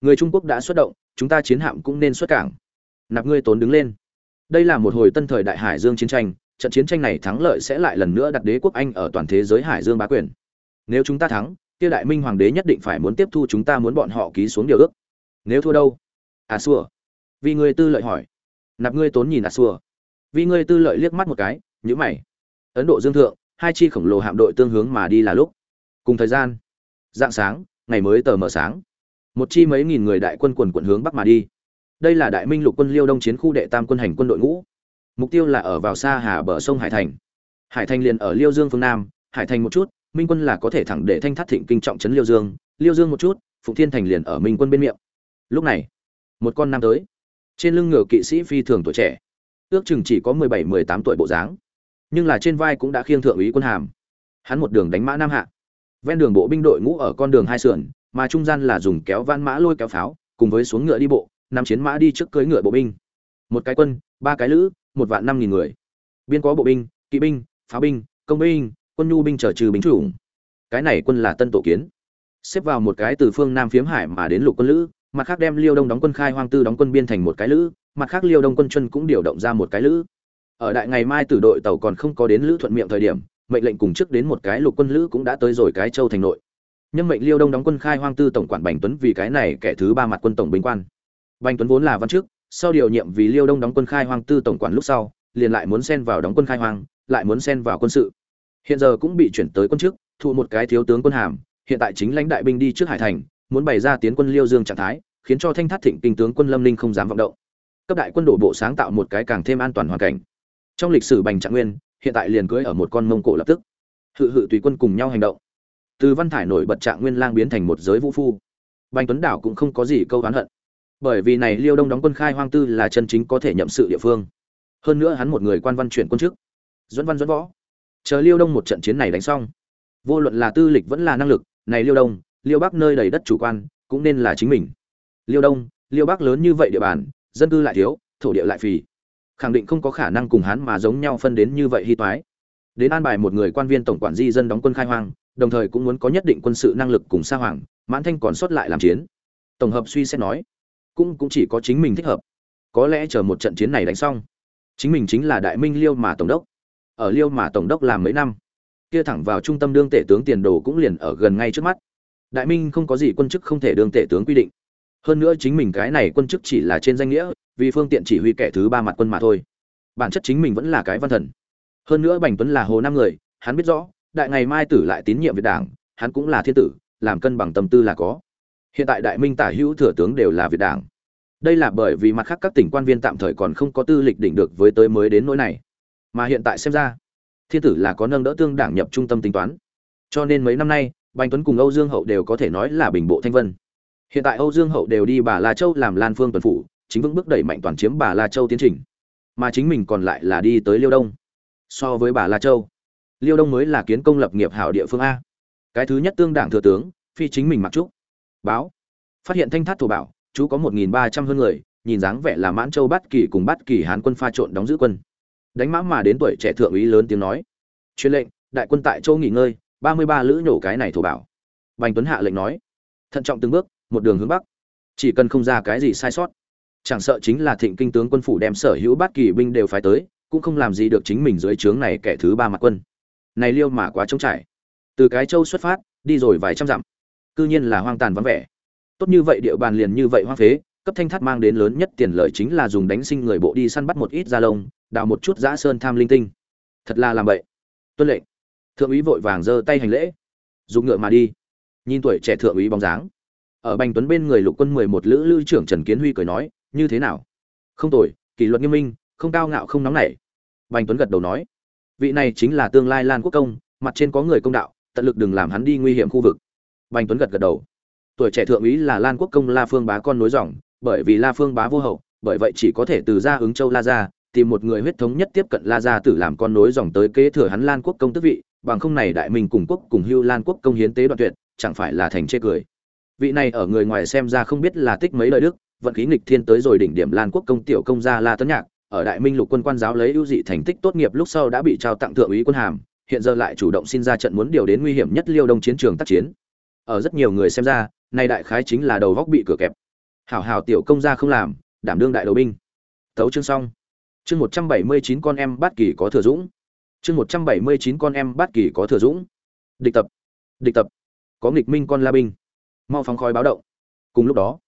Người trung quốc đã xuất động, chúng ta chiến hạm cũng nên xuất cảng. Nạp ngươi tốn đứng lên. Đây là một hồi tân thời đại hải dương chiến tranh, trận chiến tranh này thắng lợi sẽ lại lần nữa đặt đế quốc anh ở toàn thế giới hải dương bá quyền nếu chúng ta thắng, kia đại minh hoàng đế nhất định phải muốn tiếp thu chúng ta muốn bọn họ ký xuống điều ước. Nếu thua đâu? À xua. Vì ngươi tư lợi hỏi. Nạp ngươi tốn nhìn à xua. Vì ngươi tư lợi liếc mắt một cái nhữ mày. Ấn độ dương thượng, hai chi khổng lồ hạm đội tương hướng mà đi là lúc. Cùng thời gian dạng sáng, ngày mới tờ mờ sáng. Một chi mấy nghìn người đại quân quần quận hướng bắc mà đi. Đây là đại minh lục quân liêu đông chiến khu đệ tam quân hành quân đội ngũ. Mục tiêu là ở vào xa hà bờ sông hải thành. Hải thành liền ở liêu dương phương nam, hải thành một chút minh quân là có thể thẳng để thanh thắt thịnh kinh trọng trấn liêu dương. Liêu dương một chút, phụng thiên thành liền ở minh quân bên miệng. Lúc này, một con nam tới. Trên lưng ngựa kỵ sĩ phi thường tuổi trẻ. Ước chừng chỉ có mười bảy, mười tám tuổi bộ dáng. Nhưng là trên vai cũng đã khiêng thượng úy quân hàm. Hắn một đường đánh mã nam hạ. Ven đường bộ binh đội ngũ ở con đường hai sườn, mà trung gian là dùng kéo van mã lôi kéo pháo, cùng với xuống ngựa đi bộ năm chiến mã đi trước cưới ngựa bộ binh. Một cái quân, ba cái lữ, một vạn năm nghìn người. Biên có bộ binh, kỵ binh, pháo binh, công binh quân nhu binh trở trừ binh chủng. Cái này quân là tân tổ kiến. Xếp vào một cái từ phương nam phiếm hải mà đến lục quân lữ, mặt khác đem liêu đông đóng quân khai hoang tư đóng quân biên thành một cái lữ, mặt khác liêu đông quân chân cũng điều động ra một cái lữ. Ở đại ngày mai tử đội tàu còn không có đến lữ thuận miệng thời điểm, mệnh lệnh cùng trước đến một cái lục quân lữ cũng đã tới rồi cái châu thành nội. Nhân mệnh liêu đông đóng quân khai hoang tư tổng quản bành tuấn vì cái này kẻ thứ ba mặt quân tổng binh quan. Bành tuấn vốn là văn chức, sau điều nhiệm vì liêu đông đóng quân khai hoang tư tổng quản lúc sau, liền lại muốn xen vào đóng quân khai hoang, lại muốn xen vào quân sự hiện giờ cũng bị chuyển tới quân chức thụ một cái thiếu tướng quân hàm, hiện tại chính lãnh đại binh đi trước hải thành, muốn bày ra tiến quân liêu dương trạng thái, khiến cho thanh thát thịnh kinh tướng quân lâm ninh không dám vọng động. Cấp đại quân đổ bộ sáng tạo một cái càng thêm an toàn hoàn cảnh. Trong lịch sử bành trạng nguyên, hiện tại liền cưới ở một con mông cổ lập tức. Hự hự tùy quân cùng nhau hành động. Từ văn thải nổi bật trạng nguyên lang biến thành một giới vũ phu. Bành tuấn đảo cũng không có gì câu oán hận. Bởi vì này liêu đông đóng quân khai hoang tư là chân chính có thể nhậm sự địa phương. Hơn nữa hắn một người quan văn chuyển quân chức. Dẫn văn dẫn võ chờ liêu đông một trận chiến này đánh xong. Vô luận là tư lịch vẫn là năng lực, này liêu đông, liêu bắc nơi đầy đất chủ quan, cũng nên là chính mình. Liêu đông, liêu bắc lớn như vậy địa bàn, dân cư lại thiếu, thổ địa lại phì. Khẳng định không có khả năng cùng hắn mà giống nhau phân đến như vậy hy toái. Đến an bài một người quan viên tổng quản di dân đóng quân khai hoang, đồng thời cũng muốn có nhất định quân sự năng lực cùng sa hoàng, mãn thanh còn sót lại làm chiến. Tổng hợp suy xét nói, cũng cũng chỉ có chính mình thích hợp. Có lẽ chờ một trận chiến này đánh xong, chính mình chính là đại minh liêu mà tổng đốc ở liêu mà tổng đốc làm mấy năm. Kia thẳng vào trung tâm đương tể tướng tiền đồ cũng liền ở gần ngay trước mắt. Đại minh không có gì quân chức không thể đương tể tướng quy định. Hơn nữa chính mình cái này quân chức chỉ là trên danh nghĩa, vì phương tiện chỉ huy kẻ thứ ba mặt quân mà thôi. Bản chất chính mình vẫn là cái văn thần. Hơn nữa bành tuấn là hồ năm người, hắn biết rõ, đại ngày mai tử lại tín nhiệm việt đảng, hắn cũng là thiên tử, làm cân bằng tâm tư là có. Hiện tại đại minh tả hữu thừa tướng đều là việt đảng. Đây là bởi vì mặt khác các tỉnh quan viên tạm thời còn không có tư lịch đỉnh được với tới mới đến nỗi này mà hiện tại xem ra, thiên tử là có nâng đỡ tương đảng nhập trung tâm tính toán. Cho nên mấy năm nay, bành tuấn cùng âu dương hậu đều có thể nói là bình bộ thanh vân. Hiện tại âu dương hậu đều đi bà la châu làm lan phương tuần phủ, chính vững bước đẩy mạnh toàn chiếm bà la châu tiến trình. Mà chính mình còn lại là đi tới liêu đông. So với bà la châu, liêu đông mới là kiến công lập nghiệp hảo địa phương a. Cái thứ nhất tương đảng thừa tướng, phi chính mình mặc trúc. Báo. Phát hiện thanh thát thổ bảo, chú có một nghìn ba trăm hơn người, nhìn dáng vẻ là mãn châu bắt kỳ cùng bắt kỳ hán quân pha trộn đóng giữ quân đánh mã mà đến tuổi trẻ thượng úy lớn tiếng nói. Truyền lệnh, đại quân tại châu nghỉ ngơi, ba mươi ba lữ nhổ cái này thổ bảo. Bành tuấn hạ lệnh nói. Thận trọng từng bước, một đường hướng bắc. Chỉ cần không ra cái gì sai sót. Chẳng sợ chính là thịnh kinh tướng quân phủ đem sở hữu bát kỳ binh đều phái tới, cũng không làm gì được chính mình dưới trướng này kẻ thứ ba mặt quân. Này liêu mà quá trống trải. Từ cái châu xuất phát, đi rồi vài trăm dặm. Cư nhiên là hoang tàn vắng vẻ. Tốt như vậy địa bàn liền như vậy hoang phế, cấp thanh thắt mang đến lớn nhất tiền lợi chính là dùng đánh sinh người bộ đi săn bắt một ít da lông đào một chút giã sơn tham linh tinh. Thật là làm vậy tuân lệnh. Thượng úy vội vàng giơ tay hành lễ. Dùng ngựa mà đi. Nhìn tuổi trẻ thượng úy bóng dáng. Ở bành tuấn bên người lục quân mười một lữ lữ trưởng trần kiến huy cười nói, như thế nào? Không tội kỷ luật nghiêm minh, không cao ngạo không nóng nảy. Bành tuấn gật đầu nói, vị này chính là tương lai lan quốc công, mặt trên có người công đạo, tận lực đừng làm hắn đi nguy hiểm khu vực. Bành tuấn gật gật đầu. Tuổi trẻ thượng úy là lan quốc công la phương bá con nối dòng, bởi vì la phương bá vô hậu, bởi vậy chỉ có thể từ ra ứng châu la ra tìm một người huyết thống nhất tiếp cận la gia tử làm con nối dòng tới kế thừa hắn lan quốc công tước vị, bằng không này đại minh cùng quốc cùng hưu lan quốc công hiến tế đoạn tuyệt, chẳng phải là thành chê cười. Vị này ở người ngoài xem ra không biết là tích mấy lời đức, vận khí nghịch thiên tới rồi đỉnh điểm lan quốc công tiểu công gia la tấn nhạc, ở đại minh lục quân quan giáo lấy ưu dị thành tích tốt nghiệp lúc sau đã bị trao tặng thượng úy quân hàm, hiện giờ lại chủ động xin ra trận muốn điều đến nguy hiểm nhất liêu đông chiến trường tác chiến. Ở rất nhiều người xem ra, nay đại khái chính là đầu góc bị cửa kẹp. Hảo hảo tiểu công gia không làm, đảm đương đại đầu binh. Tấu chương xong chương một trăm bảy mươi chín con em bát kỳ có thừa dũng. Chương một trăm bảy mươi chín con em bát kỳ có thừa dũng. Địch tập. Địch tập. Có nghịch minh con la binh. Mau phóng khói báo động. Cùng lúc đó,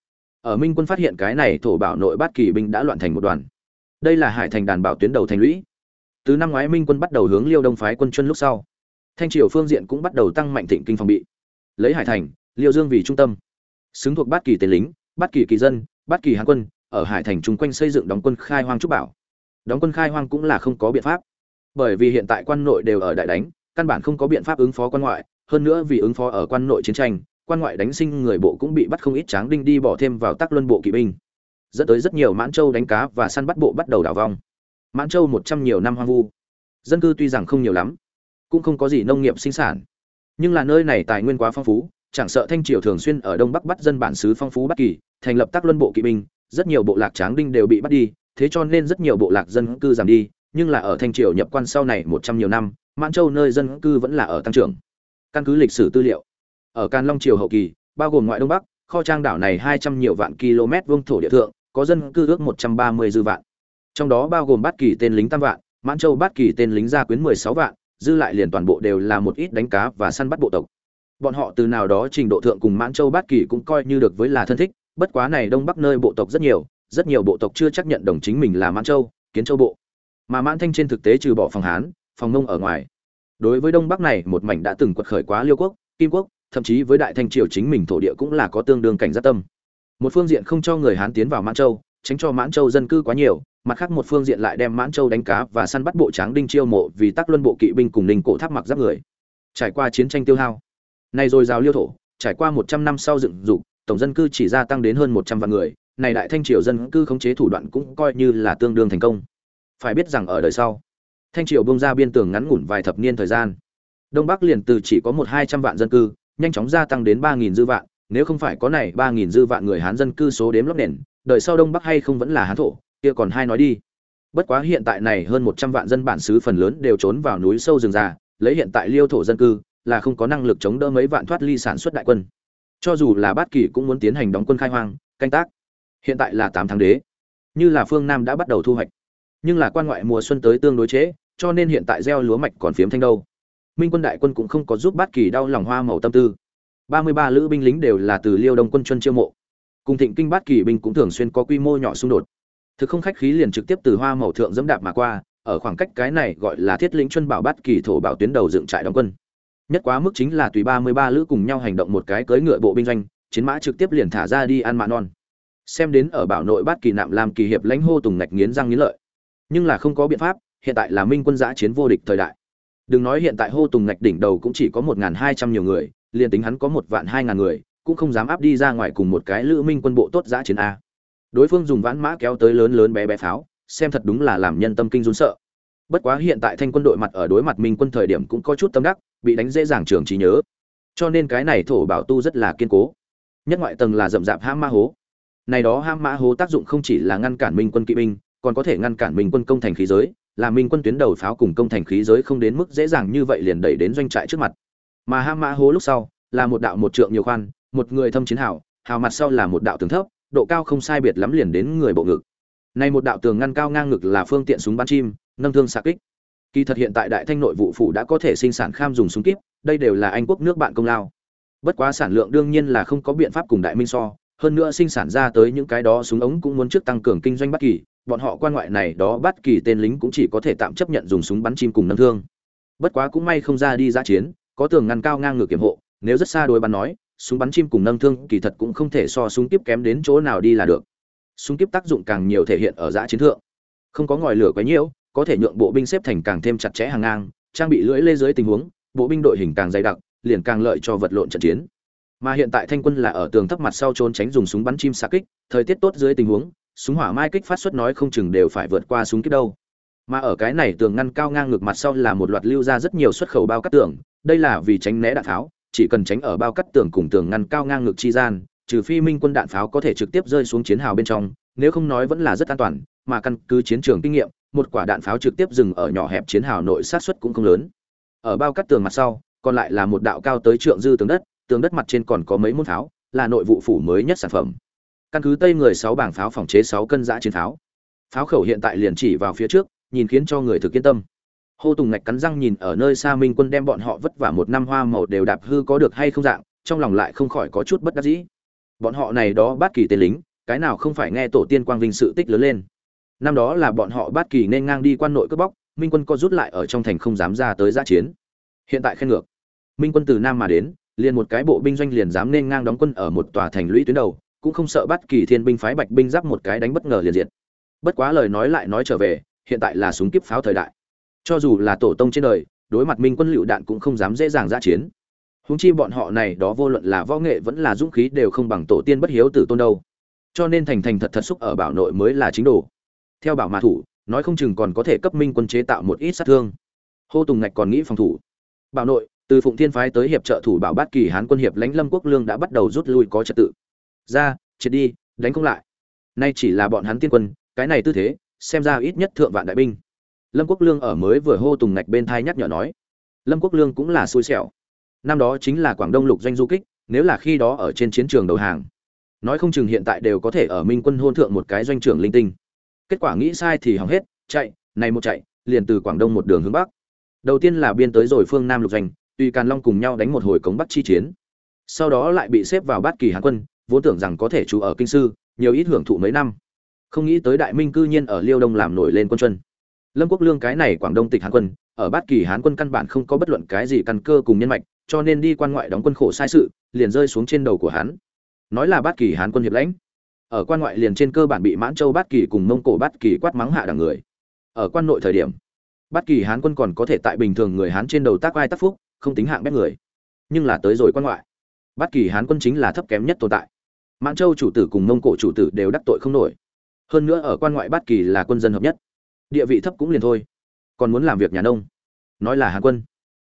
ở minh quân phát hiện cái này thổ bảo nội bát kỳ binh đã loạn thành một đoàn. Đây là hải thành đàn bảo tuyến đầu thành lũy. Từ năm ngoái minh quân bắt đầu hướng liêu đông phái quân chân lúc sau, thanh triều phương diện cũng bắt đầu tăng mạnh thịnh kinh phòng bị. Lấy hải thành, liêu dương vì trung tâm. Xứng thuộc bát kỳ tên lính bát kỳ kỳ dân bát kỳ hán quân, ở hải thành chung quanh xây dựng đóng quân khai hoang trúc bảo đóng quân khai hoang cũng là không có biện pháp. Bởi vì hiện tại quan nội đều ở đại đánh, căn bản không có biện pháp ứng phó quan ngoại. Hơn nữa vì ứng phó ở quan nội chiến tranh, quan ngoại đánh sinh người bộ cũng bị bắt không ít tráng đinh đi bỏ thêm vào tác luân bộ kỵ binh. Dẫn tới rất nhiều mãn châu đánh cá và săn bắt bộ bắt đầu đảo vong. Mãn châu một trăm nhiều năm hoang vu. Dân cư tuy rằng không nhiều lắm, cũng không có gì nông nghiệp sinh sản. Nhưng là nơi này tài nguyên quá phong phú, chẳng sợ thanh triều thường xuyên ở đông bắc bắt dân bản xứ phong phú bất kỳ, thành lập tác luân bộ kỵ binh, rất nhiều bộ lạc tráng đinh đều bị bắt đi thế cho nên rất nhiều bộ lạc dân cư giảm đi, nhưng là ở thanh triều nhập quan sau này một trăm nhiều năm, mãn châu nơi dân cư vẫn là ở tăng trưởng. Căn cứ lịch sử tư liệu, ở can long triều hậu kỳ, bao gồm ngoại đông bắc, kho trang đảo này hai trăm nhiều vạn km vuông thổ địa thượng, có dân cư ước một trăm ba mươi dư vạn. Trong đó bao gồm bát kỳ tên lính tam vạn, mãn châu bát kỳ tên lính gia quyến mười sáu vạn, dư lại liền toàn bộ đều là một ít đánh cá và săn bắt bộ tộc. Bọn họ từ nào đó trình độ thượng cùng mãn châu bát kỳ cũng coi như được với là thân thích, bất quá này đông bắc nơi bộ tộc rất nhiều rất nhiều bộ tộc chưa chấp nhận đồng chính mình là mãn châu, kiến châu bộ. Mà mãn thanh trên thực tế trừ bỏ phòng hán, phòng nông ở ngoài. Đối với đông bắc này, một mảnh đã từng quật khởi quá liêu quốc, kim quốc, thậm chí với đại thanh triều chính mình thổ địa cũng là có tương đương cảnh giác tâm. Một phương diện không cho người hán tiến vào mãn châu, tránh cho mãn châu dân cư quá nhiều, mặt khác một phương diện lại đem mãn châu đánh cá và săn bắt bộ tráng đinh chiêu mộ vì tác luân bộ kỵ binh cùng ninh cổ tháp mặc giáp người. Trải qua chiến tranh tiêu hao, nay rồi rào liêu thổ, trải qua một trăm năm sau dựng dục, tổng dân cư chỉ gia tăng đến hơn một trăm vạn người này đại thanh triều dân cư khống chế thủ đoạn cũng coi như là tương đương thành công. Phải biết rằng ở đời sau, thanh triều bông ra biên tường ngắn ngủn vài thập niên thời gian, đông bắc liền từ chỉ có một hai trăm vạn dân cư, nhanh chóng gia tăng đến ba nghìn dư vạn, nếu không phải có này ba nghìn dư vạn người hán dân cư số đếm lóc nền, đời sau đông bắc hay không vẫn là hán thổ, kia còn hai nói đi. Bất quá hiện tại này hơn một trăm vạn dân bản xứ phần lớn đều trốn vào núi sâu rừng già, lấy hiện tại liêu thổ dân cư, là không có năng lực chống đỡ mấy vạn thoát ly sản xuất đại quân. Cho dù là bát kỳ cũng muốn tiến hành đóng quân khai hoang, canh tác hiện tại là tám tháng đế. Như là phương nam đã bắt đầu thu hoạch. Nhưng là quan ngoại mùa xuân tới tương đối chế, cho nên hiện tại gieo lúa mạch còn phiếm thanh đâu. Minh quân đại quân cũng không có giúp bát kỳ đau lòng hoa màu tâm tư. Ba mươi ba lữ binh lính đều là từ liêu đông quân chuân chiêu mộ. Cùng thịnh kinh bát kỳ binh cũng thường xuyên có quy mô nhỏ xung đột. Thực không khách khí liền trực tiếp từ hoa màu thượng dẫm đạp mà qua ở khoảng cách cái này gọi là thiết lĩnh chuân bảo bát kỳ thổ bảo tuyến đầu dựng trại đóng quân. Nhất quá mức chính là tùy ba mươi ba lữ cùng nhau hành động một cái cưỡi ngựa bộ binh doanh chiến mã trực tiếp liền thả ra đi ăn mạ non xem đến ở bảo nội bát kỳ nạm làm kỳ hiệp lãnh hô tùng ngạch nghiến răng nghiến lợi. Nhưng là không có biện pháp, hiện tại là minh quân giã chiến vô địch thời đại. Đừng nói hiện tại hô tùng ngạch đỉnh đầu cũng chỉ có một hai trăm nhiều người, liền tính hắn có một vạn hai ngàn người, cũng không dám áp đi ra ngoài cùng một cái lữ minh quân bộ tốt giã chiến a. Đối phương dùng vãn mã kéo tới lớn lớn bé bé pháo, xem thật đúng là làm nhân tâm kinh run sợ. Bất quá hiện tại thanh quân đội mặt ở đối mặt minh quân thời điểm cũng có chút tâm đắc, bị đánh dễ dàng trường trí nhớ. Cho nên cái này thổ bảo tu rất là kiên cố. Nhất ngoại tầng là rậm rạp ham ma hố này đó ham mã hố tác dụng không chỉ là ngăn cản minh quân kỵ binh, còn có thể ngăn cản minh quân công thành khí giới, là minh quân tuyến đầu pháo cùng công thành khí giới không đến mức dễ dàng như vậy liền đẩy đến doanh trại trước mặt. Mà ham mã hố lúc sau, là một đạo một trượng nhiều khoan, một người thâm chiến hào hào mặt sau là một đạo tường thấp, độ cao không sai biệt lắm liền đến người bộ ngực. Này một đạo tường ngăn cao ngang ngực là phương tiện súng bắn chim, nâng thương xạ kích. Kỳ thật hiện tại đại thanh nội vụ phủ đã có thể sinh sản kham dùng súng kíp, đây đều là anh quốc nước bạn công lao. Bất quá sản lượng đương nhiên là không có biện pháp cùng đại minh so hơn nữa sinh sản ra tới những cái đó súng ống cũng muốn trước tăng cường kinh doanh bất kỳ, bọn họ quan ngoại này đó bất kỳ tên lính cũng chỉ có thể tạm chấp nhận dùng súng bắn chim cùng nâng thương. Bất quá cũng may không ra đi giã chiến, có tường ngăn cao ngang ngược kiểm hộ, nếu rất xa đối bắn nói, súng bắn chim cùng nâng thương kỳ thật cũng không thể so súng tiếp kém đến chỗ nào đi là được. Súng kiếp tác dụng càng nhiều thể hiện ở giã chiến thượng. Không có ngòi lửa quá nhiều, có thể nhượng bộ binh xếp thành càng thêm chặt chẽ hàng ngang, trang bị lưỡi lê dưới tình huống, bộ binh đội hình càng dày đặc, liền càng lợi cho vật lộn trận chiến mà hiện tại thanh quân là ở tường thấp mặt sau trốn tránh dùng súng bắn chim xạ kích, thời tiết tốt dưới tình huống, súng hỏa mai kích phát xuất nói không chừng đều phải vượt qua súng kích đâu. Mà ở cái này tường ngăn cao ngang ngược mặt sau là một loạt lưu ra rất nhiều xuất khẩu bao cắt tường, đây là vì tránh né đạn tháo chỉ cần tránh ở bao cắt tường cùng tường ngăn cao ngang ngược chi gian, trừ phi minh quân đạn pháo có thể trực tiếp rơi xuống chiến hào bên trong, nếu không nói vẫn là rất an toàn, mà căn cứ chiến trường kinh nghiệm, một quả đạn pháo trực tiếp dừng ở nhỏ hẹp chiến hào nội sát xuất cũng không lớn. Ở bao cắt tường mặt sau, còn lại là một đạo cao tới trượng dư tường đất tường đất mặt trên còn có mấy môn pháo, là nội vụ phủ mới nhất sản phẩm. Căn cứ tây người sáu bảng pháo phòng chế sáu cân giã chiến pháo. Pháo khẩu hiện tại liền chỉ vào phía trước, nhìn khiến cho người thực yên tâm. Hô tùng ngạch cắn răng nhìn ở nơi xa minh quân đem bọn họ vất vả một năm hoa màu đều đạp hư có được hay không dạng, trong lòng lại không khỏi có chút bất đắc dĩ. Bọn họ này đó bát kỳ tên lính, cái nào không phải nghe tổ tiên quang vinh sự tích lớn lên. Năm đó là bọn họ bát kỳ nên ngang đi quan nội cướp bóc, minh quân có rút lại ở trong thành không dám ra tới giã chiến. Hiện tại khen ngược. Minh quân từ nam mà đến liền một cái bộ binh doanh liền dám nên ngang đóng quân ở một tòa thành lũy tuyến đầu, cũng không sợ bắt kỳ thiên binh phái bạch binh giáp một cái đánh bất ngờ liền diệt. Bất quá lời nói lại nói trở về, hiện tại là súng kiếp pháo thời đại. Cho dù là tổ tông trên đời, đối mặt minh quân lựu đạn cũng không dám dễ dàng ra chiến. Húng chi bọn họ này đó vô luận là võ nghệ vẫn là dũng khí đều không bằng tổ tiên bất hiếu tử tôn đâu. Cho nên thành thành thật thật xúc ở bảo nội mới là chính đồ. Theo bảo mã thủ, nói không chừng còn có thể cấp minh quân chế tạo một ít sát thương. Hô tùng ngạch còn nghĩ phòng thủ. Bảo nội từ phụng thiên phái tới hiệp trợ thủ bảo bát kỳ hán quân hiệp lãnh lâm quốc lương đã bắt đầu rút lui có trật tự. Ra, triệt đi, đánh không lại. Nay chỉ là bọn hắn tiên quân, cái này tư thế, xem ra ít nhất thượng vạn đại binh. Lâm quốc lương ở mới vừa hô tùng ngạch bên thai nhắc nhở nói. Lâm quốc lương cũng là xui xẻo. Năm đó chính là quảng đông lục doanh du kích, nếu là khi đó ở trên chiến trường đầu hàng. Nói không chừng hiện tại đều có thể ở minh quân hôn thượng một cái doanh trưởng linh tinh. Kết quả nghĩ sai thì hỏng hết, chạy, này một chạy, liền từ quảng đông một đường hướng bắc. Đầu tiên là biên tới rồi phương nam lục doanh tùy càn long cùng nhau đánh một hồi cống bắc chi chiến, sau đó lại bị xếp vào bát kỳ hán quân, vốn tưởng rằng có thể trú ở kinh sư, nhiều ít hưởng thụ mấy năm. Không nghĩ tới đại minh cư nhiên ở liêu đông làm nổi lên quân chuân lâm quốc lương cái này quảng đông tịch hán quân, ở bát kỳ hán quân căn bản không có bất luận cái gì căn cơ cùng nhân mạch, cho nên đi quan ngoại đóng quân khổ sai sự, liền rơi xuống trên đầu của hắn. Nói là bát kỳ hán quân hiệp lãnh, ở quan ngoại liền trên cơ bản bị mãn châu bát kỳ cùng mông cổ bát kỳ quát mắng hạ đẳng người. Ở quan nội thời điểm, bát kỳ hán quân còn có thể tại bình thường người hán trên đầu tác vai tác phúc không tính hạng bét người. Nhưng là tới rồi quan ngoại. Bất kỳ hán quân chính là thấp kém nhất tồn tại. Mãn châu chủ tử cùng mông cổ chủ tử đều đắc tội không nổi. Hơn nữa ở quan ngoại bất kỳ là quân dân hợp nhất, địa vị thấp cũng liền thôi. Còn muốn làm việc nhà nông. Nói là hán quân.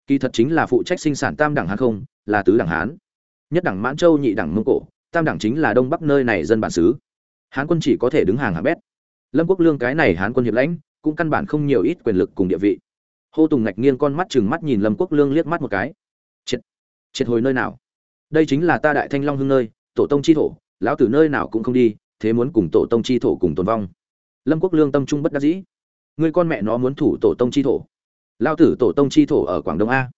Kỳ thật chính là phụ trách sinh sản tam đẳng hán không, là tứ đẳng hán. Nhất đẳng mãn châu, nhị đẳng mông cổ, tam đẳng chính là đông bắc nơi này dân bản xứ. Hán quân chỉ có thể đứng hàng hạng bét. Lâm quốc lương cái này hán quân hiệp lãnh, cũng căn bản không nhiều ít quyền lực cùng địa vị hô tùng ngạch nghiêng con mắt chừng mắt nhìn lâm quốc lương liếc mắt một cái. Triệt triệt hồi nơi nào? Đây chính là ta đại thanh long hưng nơi, tổ tông chi thổ, lão tử nơi nào cũng không đi, thế muốn cùng tổ tông chi thổ cùng tồn vong. Lâm quốc lương tâm trung bất đắc dĩ. Người con mẹ nó muốn thủ tổ tông chi thổ. Lao tử tổ tông chi thổ ở quảng đông a.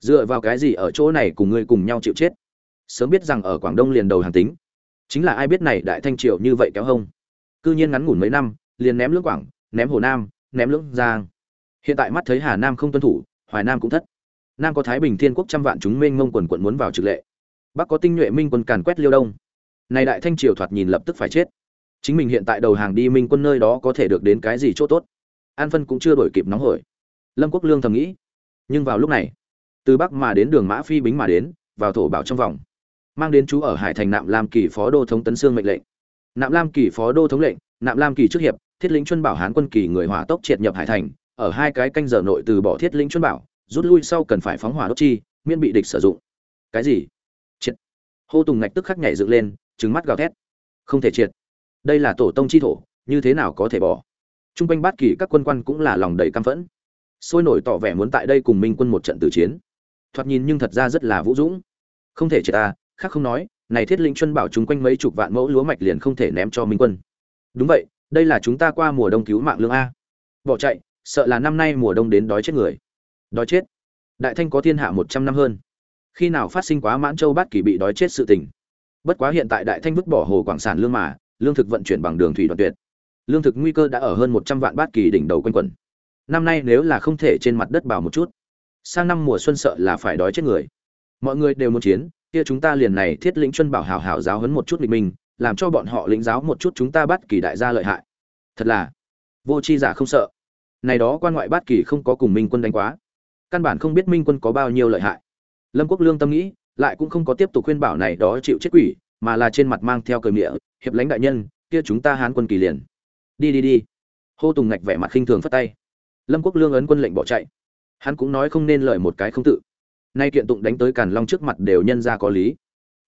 Dựa vào cái gì ở chỗ này cùng ngươi cùng nhau chịu chết? Sớm biết rằng ở quảng đông liền đầu hàng tính. Chính là ai biết này đại thanh triều như vậy kéo hông? Cư nhiên ngắn ngủn mấy năm, liền ném lưỡng quảng, ném hồ nam, ném lưỡng giang hiện tại mắt thấy hà nam không tuân thủ, hoài nam cũng thất. Nam có thái bình thiên quốc trăm vạn chúng mênh mông quần quận muốn vào trực lệ. Bắc có tinh nhuệ minh quân càn quét liêu đông. Này đại thanh triều thoạt nhìn lập tức phải chết. Chính mình hiện tại đầu hàng đi minh quân nơi đó có thể được đến cái gì chỗ tốt? An phân cũng chưa đổi kịp nóng hổi. Lâm quốc lương thầm nghĩ. Nhưng vào lúc này, từ bắc mà đến đường mã phi bính mà đến, vào thổ bảo trong vòng. Mang đến chú ở hải thành nạm lam kỳ phó đô thống tấn sương mệnh lệnh. Nạm lam kỳ phó đô thống lệnh, nạm lam kỳ trước hiệp, thiết lĩnh chuân bảo hán quân kỳ người hỏa tốc triệt nhập hải thành ở hai cái canh giờ nội từ bỏ thiết lĩnh chuẩn bảo rút lui sau cần phải phóng hỏa đốt chi miễn bị địch sử dụng. Cái gì? Triệt. Hô tùng ngạch tức khắc nhảy dựng lên trứng mắt gào thét. Không thể triệt. Đây là tổ tông chi thổ như thế nào có thể bỏ? Trung quanh bát kỳ các quân quan cũng là lòng đầy căm phẫn. Sôi nổi tỏ vẻ muốn tại đây cùng minh quân một trận tử chiến. Thoạt nhìn nhưng thật ra rất là vũ dũng. Không thể triệt à, khác không nói này thiết linh chuân bảo chúng quanh mấy chục vạn mẫu lúa mạch liền không thể ném cho minh quân. Đúng vậy đây là chúng ta qua mùa đông cứu mạng lương a. Bỏ chạy sợ là năm nay mùa đông đến đói chết người. Đói chết? Đại thanh có thiên hạ một trăm năm hơn. Khi nào phát sinh quá mãn châu bát kỳ bị đói chết sự tình? Bất quá hiện tại đại thanh vứt bỏ hồ quảng sản lương mà, lương thực vận chuyển bằng đường thủy đoạn tuyệt. Lương thực nguy cơ đã ở hơn một trăm vạn bát kỳ đỉnh đầu quanh quẩn. Năm nay nếu là không thể trên mặt đất bảo một chút, sang năm mùa xuân sợ là phải đói chết người. Mọi người đều muốn chiến, kia chúng ta liền này thiết lĩnh chuân bảo hảo hảo giáo huấn một chút lịch mình làm cho bọn họ lĩnh giáo một chút chúng ta bắt kỳ đại gia lợi hại. Thật là, vô chi giả không sợ này đó quan ngoại bát kỳ không có cùng minh quân đánh quá. Căn bản không biết minh quân có bao nhiêu lợi hại. Lâm quốc lương tâm nghĩ, lại cũng không có tiếp tục khuyên bảo này đó chịu chết quỷ, mà là trên mặt mang theo cờ nghĩa hiệp lãnh đại nhân, kia chúng ta hán quân kỳ liền. Đi đi đi. Hô tùng ngạch vẻ mặt khinh thường phất tay. Lâm quốc lương ấn quân lệnh bỏ chạy. Hắn cũng nói không nên lời một cái không tự. Nay kiện tụng đánh tới càn long trước mặt đều nhân ra có lý.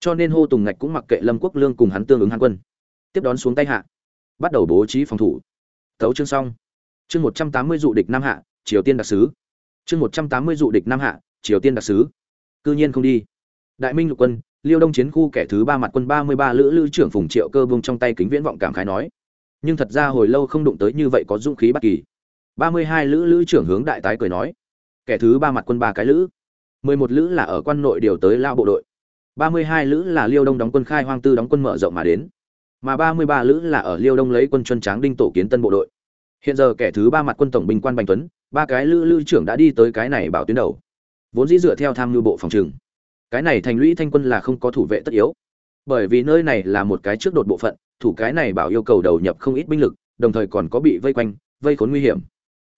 Cho nên hô tùng ngạch cũng mặc kệ lâm quốc lương cùng hắn tương ứng hán quân. Tiếp đón xuống tay hạ. Bắt đầu bố trí phòng thủ. Thấu chương xong chương một trăm tám mươi dụ địch nam hạ, triều tiên đặc sứ. Chương một trăm tám mươi dụ địch nam hạ, triều tiên đặc sứ. Cư nhiên không đi. Đại minh lục quân, liêu đông chiến khu kẻ thứ ba mặt quân ba mươi ba lữ lữ trưởng phùng triệu cơ vung trong tay kính viễn vọng cảm khái nói. Nhưng thật ra hồi lâu không đụng tới như vậy có dũng khí bất kỳ. ba mươi hai lữ lữ trưởng hướng đại tái cười nói. Kẻ thứ ba mặt quân ba cái lữ. mười một lữ là ở quan nội điều tới lao bộ đội. ba mươi hai lữ là liêu đông đóng quân khai hoang tư đóng quân mở rộng mà đến. Mà ba mươi ba lữ là ở liêu đông lấy quân chuân tráng đinh tổ kiến tân bộ đội hiện giờ kẻ thứ ba mặt quân tổng binh quan bành tuấn, ba cái lữ lữ trưởng đã đi tới cái này bảo tuyến đầu. Vốn dĩ dựa theo tham mưu bộ phòng trừng cái này thành lũy thanh quân là không có thủ vệ tất yếu. Bởi vì nơi này là một cái trước đột bộ phận, thủ cái này bảo yêu cầu đầu nhập không ít binh lực, đồng thời còn có bị vây quanh, vây khốn nguy hiểm.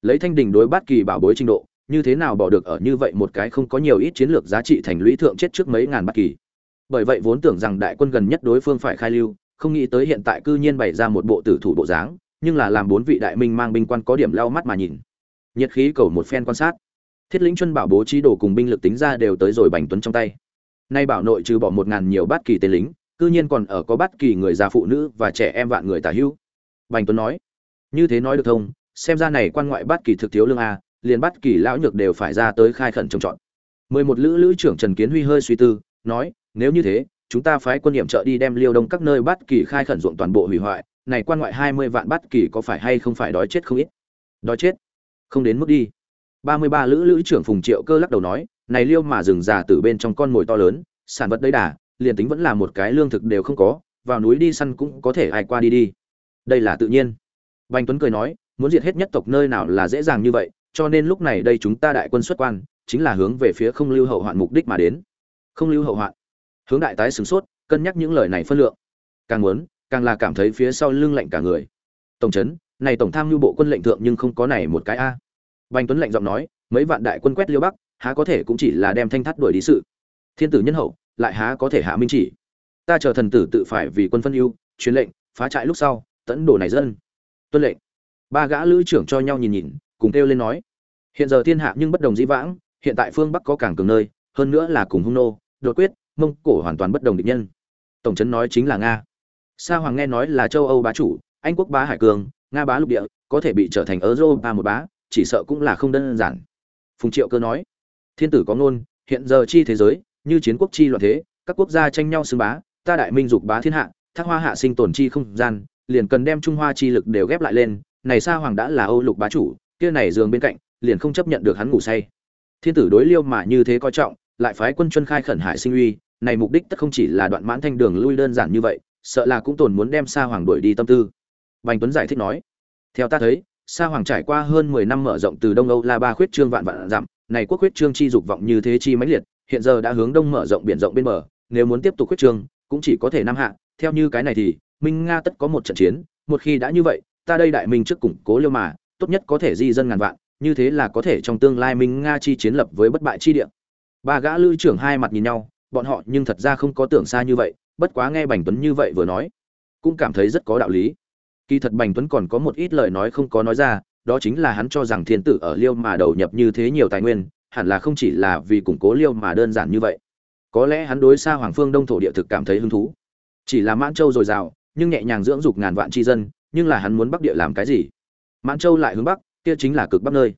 Lấy thanh đình đối bát kỳ bảo bối trình độ, như thế nào bỏ được ở như vậy một cái không có nhiều ít chiến lược giá trị thành lũy thượng chết trước mấy ngàn bát kỳ? Bởi vậy vốn tưởng rằng đại quân gần nhất đối phương phải khai lưu, không nghĩ tới hiện tại cư nhiên bày ra một bộ tử thủ bộ dáng nhưng là làm bốn vị đại minh mang binh quan có điểm lau mắt mà nhìn. Nhiệt khí cầu một phen quan sát. Thiết lĩnh chuân bảo bố trí đồ cùng binh lực tính ra đều tới rồi bành tuấn trong tay. Nay bảo nội trừ bỏ một ngàn nhiều bát kỳ tên lính, cư nhiên còn ở có bát kỳ người già phụ nữ và trẻ em vạn người tả hữu. Bành tuấn nói, như thế nói được thông xem ra này quan ngoại bát kỳ thực thiếu lương a, liền bát kỳ lão nhược đều phải ra tới khai khẩn trồng trọt. Mười một lữ lữ trưởng trần kiến huy hơi suy tư, nói, nếu như thế, chúng ta phái quân nhiệm trợ đi đem liêu đông các nơi bát kỳ khai khẩn ruộng toàn bộ hủy hoại này quan ngoại hai mươi vạn bát kỳ có phải hay không phải đói chết không ít? Đói chết? Không đến mức đi. Ba mươi ba lữ lữ trưởng phùng triệu cơ lắc đầu nói, này liêu mà rừng già từ bên trong con mồi to lớn, sản vật đấy đà, liền tính vẫn là một cái lương thực đều không có, vào núi đi săn cũng có thể ai qua đi đi. Đây là tự nhiên. Bành tuấn cười nói, muốn diệt hết nhất tộc nơi nào là dễ dàng như vậy, cho nên lúc này đây chúng ta đại quân xuất quan, chính là hướng về phía không lưu hậu hoạn mục đích mà đến. Không lưu hậu hoạn. Hướng đại tái sửng sốt, cân nhắc những lời này phân lượng. Càng muốn càng là cảm thấy phía sau lưng lạnh cả người. Tổng trấn, này tổng tham mưu bộ quân lệnh thượng nhưng không có này một cái a. Bành tuấn lạnh giọng nói, mấy vạn đại quân quét liêu bắc, há có thể cũng chỉ là đem thanh thắt đuổi đi sự. Thiên tử nhân hậu, lại há có thể hạ minh chỉ. Ta chờ thần tử tự phải vì quân phân ưu, truyền lệnh, phá trại lúc sau, tẫn đổ này dân. Tuân lệnh. Ba gã lữ trưởng cho nhau nhìn nhìn, cùng kêu lên nói. Hiện giờ thiên hạ nhưng bất đồng dĩ vãng, hiện tại phương bắc có càng cường nơi, hơn nữa là cùng hung nô, đột quyết, mông cổ hoàn toàn bất đồng địch nhân. Tổng trấn nói chính là nga sa hoàng nghe nói là châu âu bá chủ, anh quốc bá hải cường nga bá lục địa, có thể bị trở thành europa một bá, chỉ sợ cũng là không đơn giản. Phùng triệu cơ nói, thiên tử có ngôn, hiện giờ chi thế giới, như chiến quốc chi loạn thế, các quốc gia tranh nhau xứng bá, ta đại minh dục bá thiên hạ, thác hoa hạ sinh tồn chi không gian, liền cần đem trung hoa chi lực đều ghép lại lên, này sa hoàng đã là âu lục bá chủ, kia này giường bên cạnh, liền không chấp nhận được hắn ngủ say. Thiên tử đối liêu mà như thế coi trọng, lại phái quân chuân khai khẩn hải sinh uy, này mục đích tất không chỉ là đoạn mãn thanh đường lui đơn giản như vậy sợ là cũng tồn muốn đem sa hoàng đuổi đi tâm tư. Bành tuấn giải thích nói, theo ta thấy, sa hoàng trải qua hơn mười năm mở rộng từ đông âu la ba khuyết trương vạn vạn dặm, này quốc khuyết trương chi dục vọng như thế chi mãnh liệt, hiện giờ đã hướng đông mở rộng biển rộng bên bờ, nếu muốn tiếp tục khuyết trương, cũng chỉ có thể nam hạ. Theo như cái này thì, minh nga tất có một trận chiến, một khi đã như vậy, ta đây đại minh trước củng cố liêu mà, tốt nhất có thể di dân ngàn vạn, như thế là có thể trong tương lai minh nga chi chiến lập với bất bại chi địa. Ba gã lữ trưởng hai mặt nhìn nhau, bọn họ nhưng thật ra không có tưởng xa như vậy bất quá nghe bành tuấn như vậy vừa nói, cũng cảm thấy rất có đạo lý. Kỳ thật bành tuấn còn có một ít lời nói không có nói ra, đó chính là hắn cho rằng thiên tử ở liêu mà đầu nhập như thế nhiều tài nguyên, hẳn là không chỉ là vì củng cố liêu mà đơn giản như vậy. Có lẽ hắn đối xa hoàng phương đông thổ địa thực cảm thấy hứng thú. Chỉ là mãn châu dồi dào, nhưng nhẹ nhàng dưỡng dục ngàn vạn tri dân, nhưng là hắn muốn bắc địa làm cái gì? Mãn châu lại hướng bắc, kia chính là cực bắc nơi.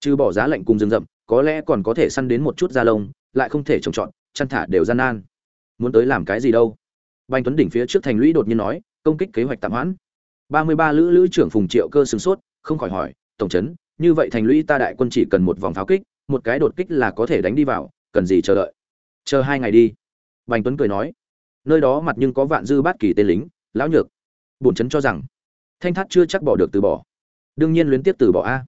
Trừ bỏ giá lạnh cùng rừng rậm, có lẽ còn có thể săn đến một chút da lông, lại không thể trồng trọt, chăn thả đều gian nan. Muốn tới làm cái gì đâu? Bành tuấn đỉnh phía trước thành lũy đột nhiên nói, công kích kế hoạch tạm hoãn. Ba mươi ba lữ lữ trưởng phùng triệu cơ sửng sốt, không khỏi hỏi, tổng trấn, như vậy thành lũy ta đại quân chỉ cần một vòng pháo kích, một cái đột kích là có thể đánh đi vào, cần gì chờ đợi? Chờ hai ngày đi. Bành tuấn cười nói, nơi đó mặt nhưng có vạn dư bát kỳ tên lính, lão nhược. Bổn trấn cho rằng, thanh thát chưa chắc bỏ được từ bỏ. Đương nhiên luyến tiếp từ bỏ a.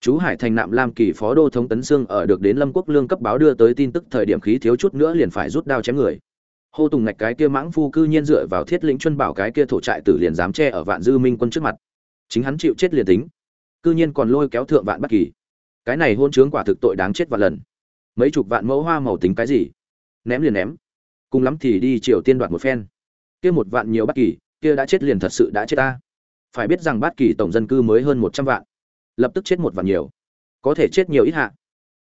Chú hải thành nạm lam kỳ phó đô thống tấn sương ở được đến lâm quốc lương cấp báo đưa tới tin tức thời điểm khí thiếu chút nữa liền phải rút đao chém người hô tùng ngạch cái kia mãng phu cư nhiên dựa vào thiết lĩnh chuân bảo cái kia thổ trại tử liền dám che ở vạn dư minh quân trước mặt. Chính hắn chịu chết liền tính, cư nhiên còn lôi kéo thượng vạn bất kỳ. Cái này hôn chướng quả thực tội đáng chết vạn lần. Mấy chục vạn mẫu hoa màu tính cái gì? Ném liền ném. Cùng lắm thì đi triều tiên đoạt một phen. Kia một vạn nhiều bất kỳ, kia đã chết liền thật sự đã chết ta. Phải biết rằng bất kỳ tổng dân cư mới hơn một trăm vạn. Lập tức chết một vạn nhiều. Có thể chết nhiều ít hạ.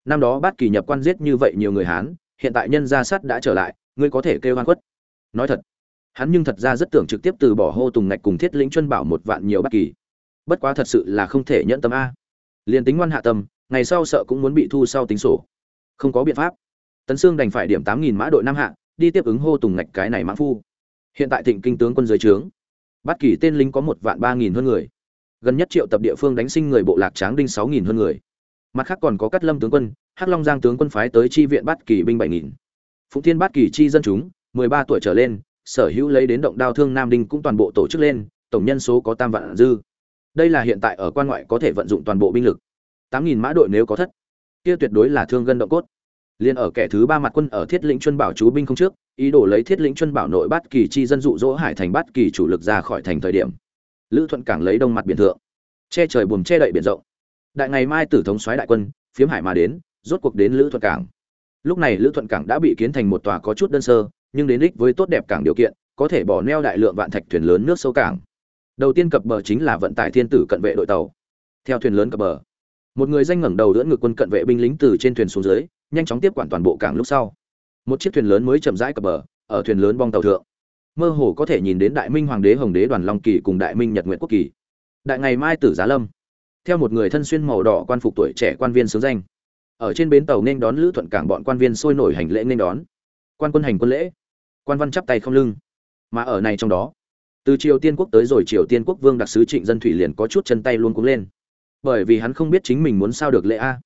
Năm đó bất kỳ nhập quan giết như vậy nhiều người hán, hiện tại nhân gia sắt đã trở lại ngươi có thể kêu hoan quất. nói thật, hắn nhưng thật ra rất tưởng trực tiếp từ bỏ hô tùng ngạch cùng thiết lĩnh chuân bảo một vạn nhiều bất kỳ. Bất quá thật sự là không thể nhẫn tâm a. Liền tính ngoan hạ tâm, ngày sau sợ cũng muốn bị thu sau tính sổ. Không có biện pháp. Tấn sương đành phải điểm tám nghìn mã đội Nam hạ, đi tiếp ứng hô tùng ngạch cái này mãn phu. Hiện tại thịnh kinh tướng quân dưới trướng. Bất kỳ tên lính có một vạn ba nghìn hơn người. Gần nhất triệu tập địa phương đánh sinh người bộ lạc tráng đinh sáu nghìn hơn người. Mặt khác còn có cắt lâm tướng quân, hắc long giang tướng quân phái tới chi viện bất kỳ binh bảy nghìn phụng thiên bát kỳ chi dân chúng, mười ba tuổi trở lên, sở hữu lấy đến động đao thương nam đinh cũng toàn bộ tổ chức lên, tổng nhân số có tam vạn dư. Đây là hiện tại ở quan ngoại có thể vận dụng toàn bộ binh lực. tám nghìn mã đội nếu có thất. Kia tuyệt đối là thương gân động cốt. Liền ở kẻ thứ ba mặt quân ở thiết lĩnh chuân bảo chú binh không trước, ý đồ lấy thiết lĩnh chuân bảo nội bát kỳ chi dân dụ dỗ hải thành bát kỳ chủ lực ra khỏi thành thời điểm. Lữ thuận cảng lấy đông mặt biển thượng. Che trời buồm che đậy biển rộng. Đại ngày mai tử thống soái đại quân, phiếm hải mà đến, rốt cuộc đến lữ thuận cảng lúc này lữ thuận cảng đã bị kiến thành một tòa có chút đơn sơ, nhưng đến đích với tốt đẹp cảng điều kiện, có thể bỏ neo đại lượng vạn thạch thuyền lớn nước sâu cảng. Đầu tiên cập bờ chính là vận tải thiên tử cận vệ đội tàu. Theo thuyền lớn cập bờ, một người danh ngẩng đầu đỡ ngực quân cận vệ binh lính từ trên thuyền xuống dưới, nhanh chóng tiếp quản toàn bộ cảng lúc sau. Một chiếc thuyền lớn mới chậm rãi cập bờ, ở thuyền lớn bong tàu thượng. Mơ hồ có thể nhìn đến đại minh hoàng đế, hồng đế đoàn long kỳ cùng đại minh nhật nguyện quốc kỳ. Đại ngày mai tử giá lâm. Theo một người thân xuyên màu đỏ quan phục tuổi trẻ quan viên xướng danh ở trên bến tàu nên đón lữ thuận cảng bọn quan viên sôi nổi hành lễ nên đón. Quan quân hành quân lễ. Quan văn chắp tay không lưng. Mà ở này trong đó, từ triều tiên quốc tới rồi triều tiên quốc vương đặc sứ trịnh dân thủy liền có chút chân tay luôn cúng lên. Bởi vì hắn không biết chính mình muốn sao được lễ a.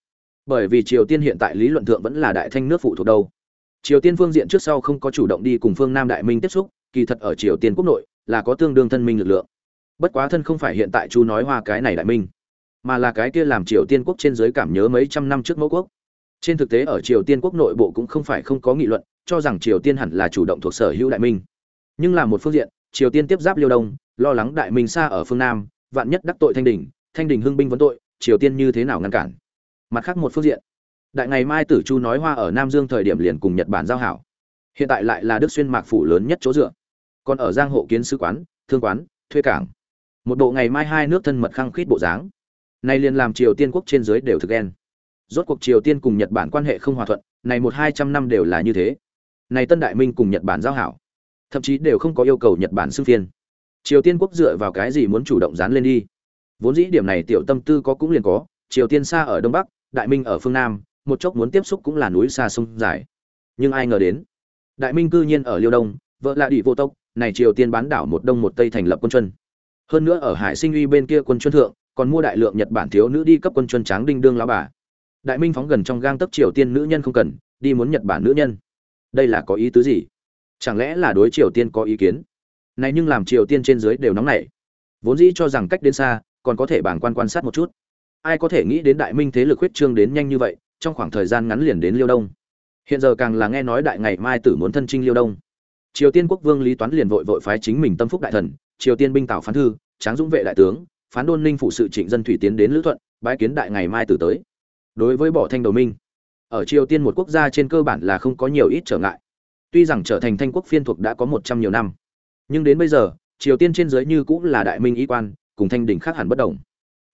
Bởi vì triều tiên hiện tại lý luận thượng vẫn là đại thanh nước phụ thuộc đâu. Triều tiên phương diện trước sau không có chủ động đi cùng phương nam đại minh tiếp xúc, kỳ thật ở triều tiên quốc nội là có tương đương thân minh lực lượng. Bất quá thân không phải hiện tại chu nói hoa cái này đại minh mà là cái kia làm triều tiên quốc trên giới cảm nhớ mấy trăm năm trước mẫu quốc. Trên thực tế ở triều tiên quốc nội bộ cũng không phải không có nghị luận, cho rằng triều tiên hẳn là chủ động thuộc sở hữu đại minh. Nhưng là một phương diện, triều tiên tiếp giáp liêu đông, lo lắng đại minh xa ở phương nam, vạn nhất đắc tội thanh đình thanh đình hưng binh vấn tội, triều tiên như thế nào ngăn cản? Mặt khác một phương diện, đại ngày mai tử chu nói hoa ở nam dương thời điểm liền cùng nhật bản giao hảo. Hiện tại lại là đức xuyên mạc phủ lớn nhất chỗ dựa. Còn ở giang hộ kiến sứ quán, thương quán, thuê cảng. Một bộ ngày mai hai nước thân mật khăng khít bộ dáng này liền làm triều tiên quốc trên dưới đều thực ghen. Rốt cuộc triều tiên cùng nhật bản quan hệ không hòa thuận, này một hai trăm năm đều là như thế. Này tân đại minh cùng nhật bản giao hảo, thậm chí đều không có yêu cầu nhật bản xưng phiên. Triều tiên quốc dựa vào cái gì muốn chủ động dán lên đi? Vốn dĩ điểm này tiểu tâm tư có cũng liền có, triều tiên xa ở đông bắc, đại minh ở phương nam, một chốc muốn tiếp xúc cũng là núi xa sông dài. Nhưng ai ngờ đến, đại minh cư nhiên ở liêu đông, vợ là đi vô tốc này triều tiên bán đảo một đông một tây thành lập quân chuân hơn nữa ở hải sinh uy bên kia quân chuân thượng còn mua đại lượng nhật bản thiếu nữ đi cấp quân chuân tráng đinh đương lão bà. Đại minh phóng gần trong gang tấc triều tiên nữ nhân không cần, đi muốn nhật bản nữ nhân. Đây là có ý tứ gì? Chẳng lẽ là đối triều tiên có ý kiến? Này nhưng làm triều tiên trên dưới đều nóng nảy. Vốn dĩ cho rằng cách đến xa, còn có thể bảng quan quan sát một chút. Ai có thể nghĩ đến đại minh thế lực huyết trương đến nhanh như vậy, trong khoảng thời gian ngắn liền đến liêu đông. Hiện giờ càng là nghe nói đại ngày mai tử muốn thân chinh liêu đông. Triều tiên quốc vương lý toán liền vội vội phái chính mình tâm phúc đại thần, triều tiên binh tảo phán thư, tráng dũng vệ đại tướng phán đôn ninh phụ sự trịnh dân thủy tiến đến lữ thuận, bái kiến đại ngày mai từ tới. Đối với bỏ thanh đầu minh, ở triều tiên một quốc gia trên cơ bản là không có nhiều ít trở ngại. Tuy rằng trở thành thanh quốc phiên thuộc đã có một trăm nhiều năm, nhưng đến bây giờ, triều tiên trên giới như cũng là đại minh y quan, cùng thanh đỉnh khác hẳn bất đồng.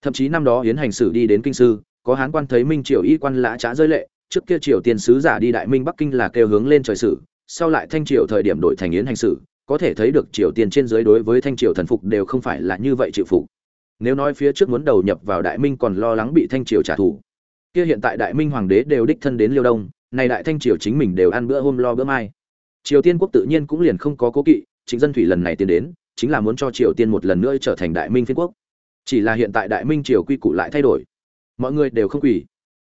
Thậm chí năm đó hiến hành sử đi đến kinh sư, có hán quan thấy minh triều y quan lã trá rơi lệ, trước kia triều tiên sứ giả đi đại minh bắc kinh là kêu hướng lên trời sử, sau lại thanh triều thời điểm đổi thành yến hành sử, có thể thấy được triều tiên trên giới đối với thanh triều thần phục đều không phải là như vậy chịu phục nếu nói phía trước muốn đầu nhập vào đại minh còn lo lắng bị thanh triều trả thù. Kia hiện tại đại minh hoàng đế đều đích thân đến liêu đông này đại thanh triều chính mình đều ăn bữa hôm lo bữa mai. Triều tiên quốc tự nhiên cũng liền không có cố kỵ chính dân thủy lần này tiến đến, chính là muốn cho triều tiên một lần nữa trở thành đại minh phiên quốc. Chỉ là hiện tại đại minh triều quy củ lại thay đổi. Mọi người đều không quỳ.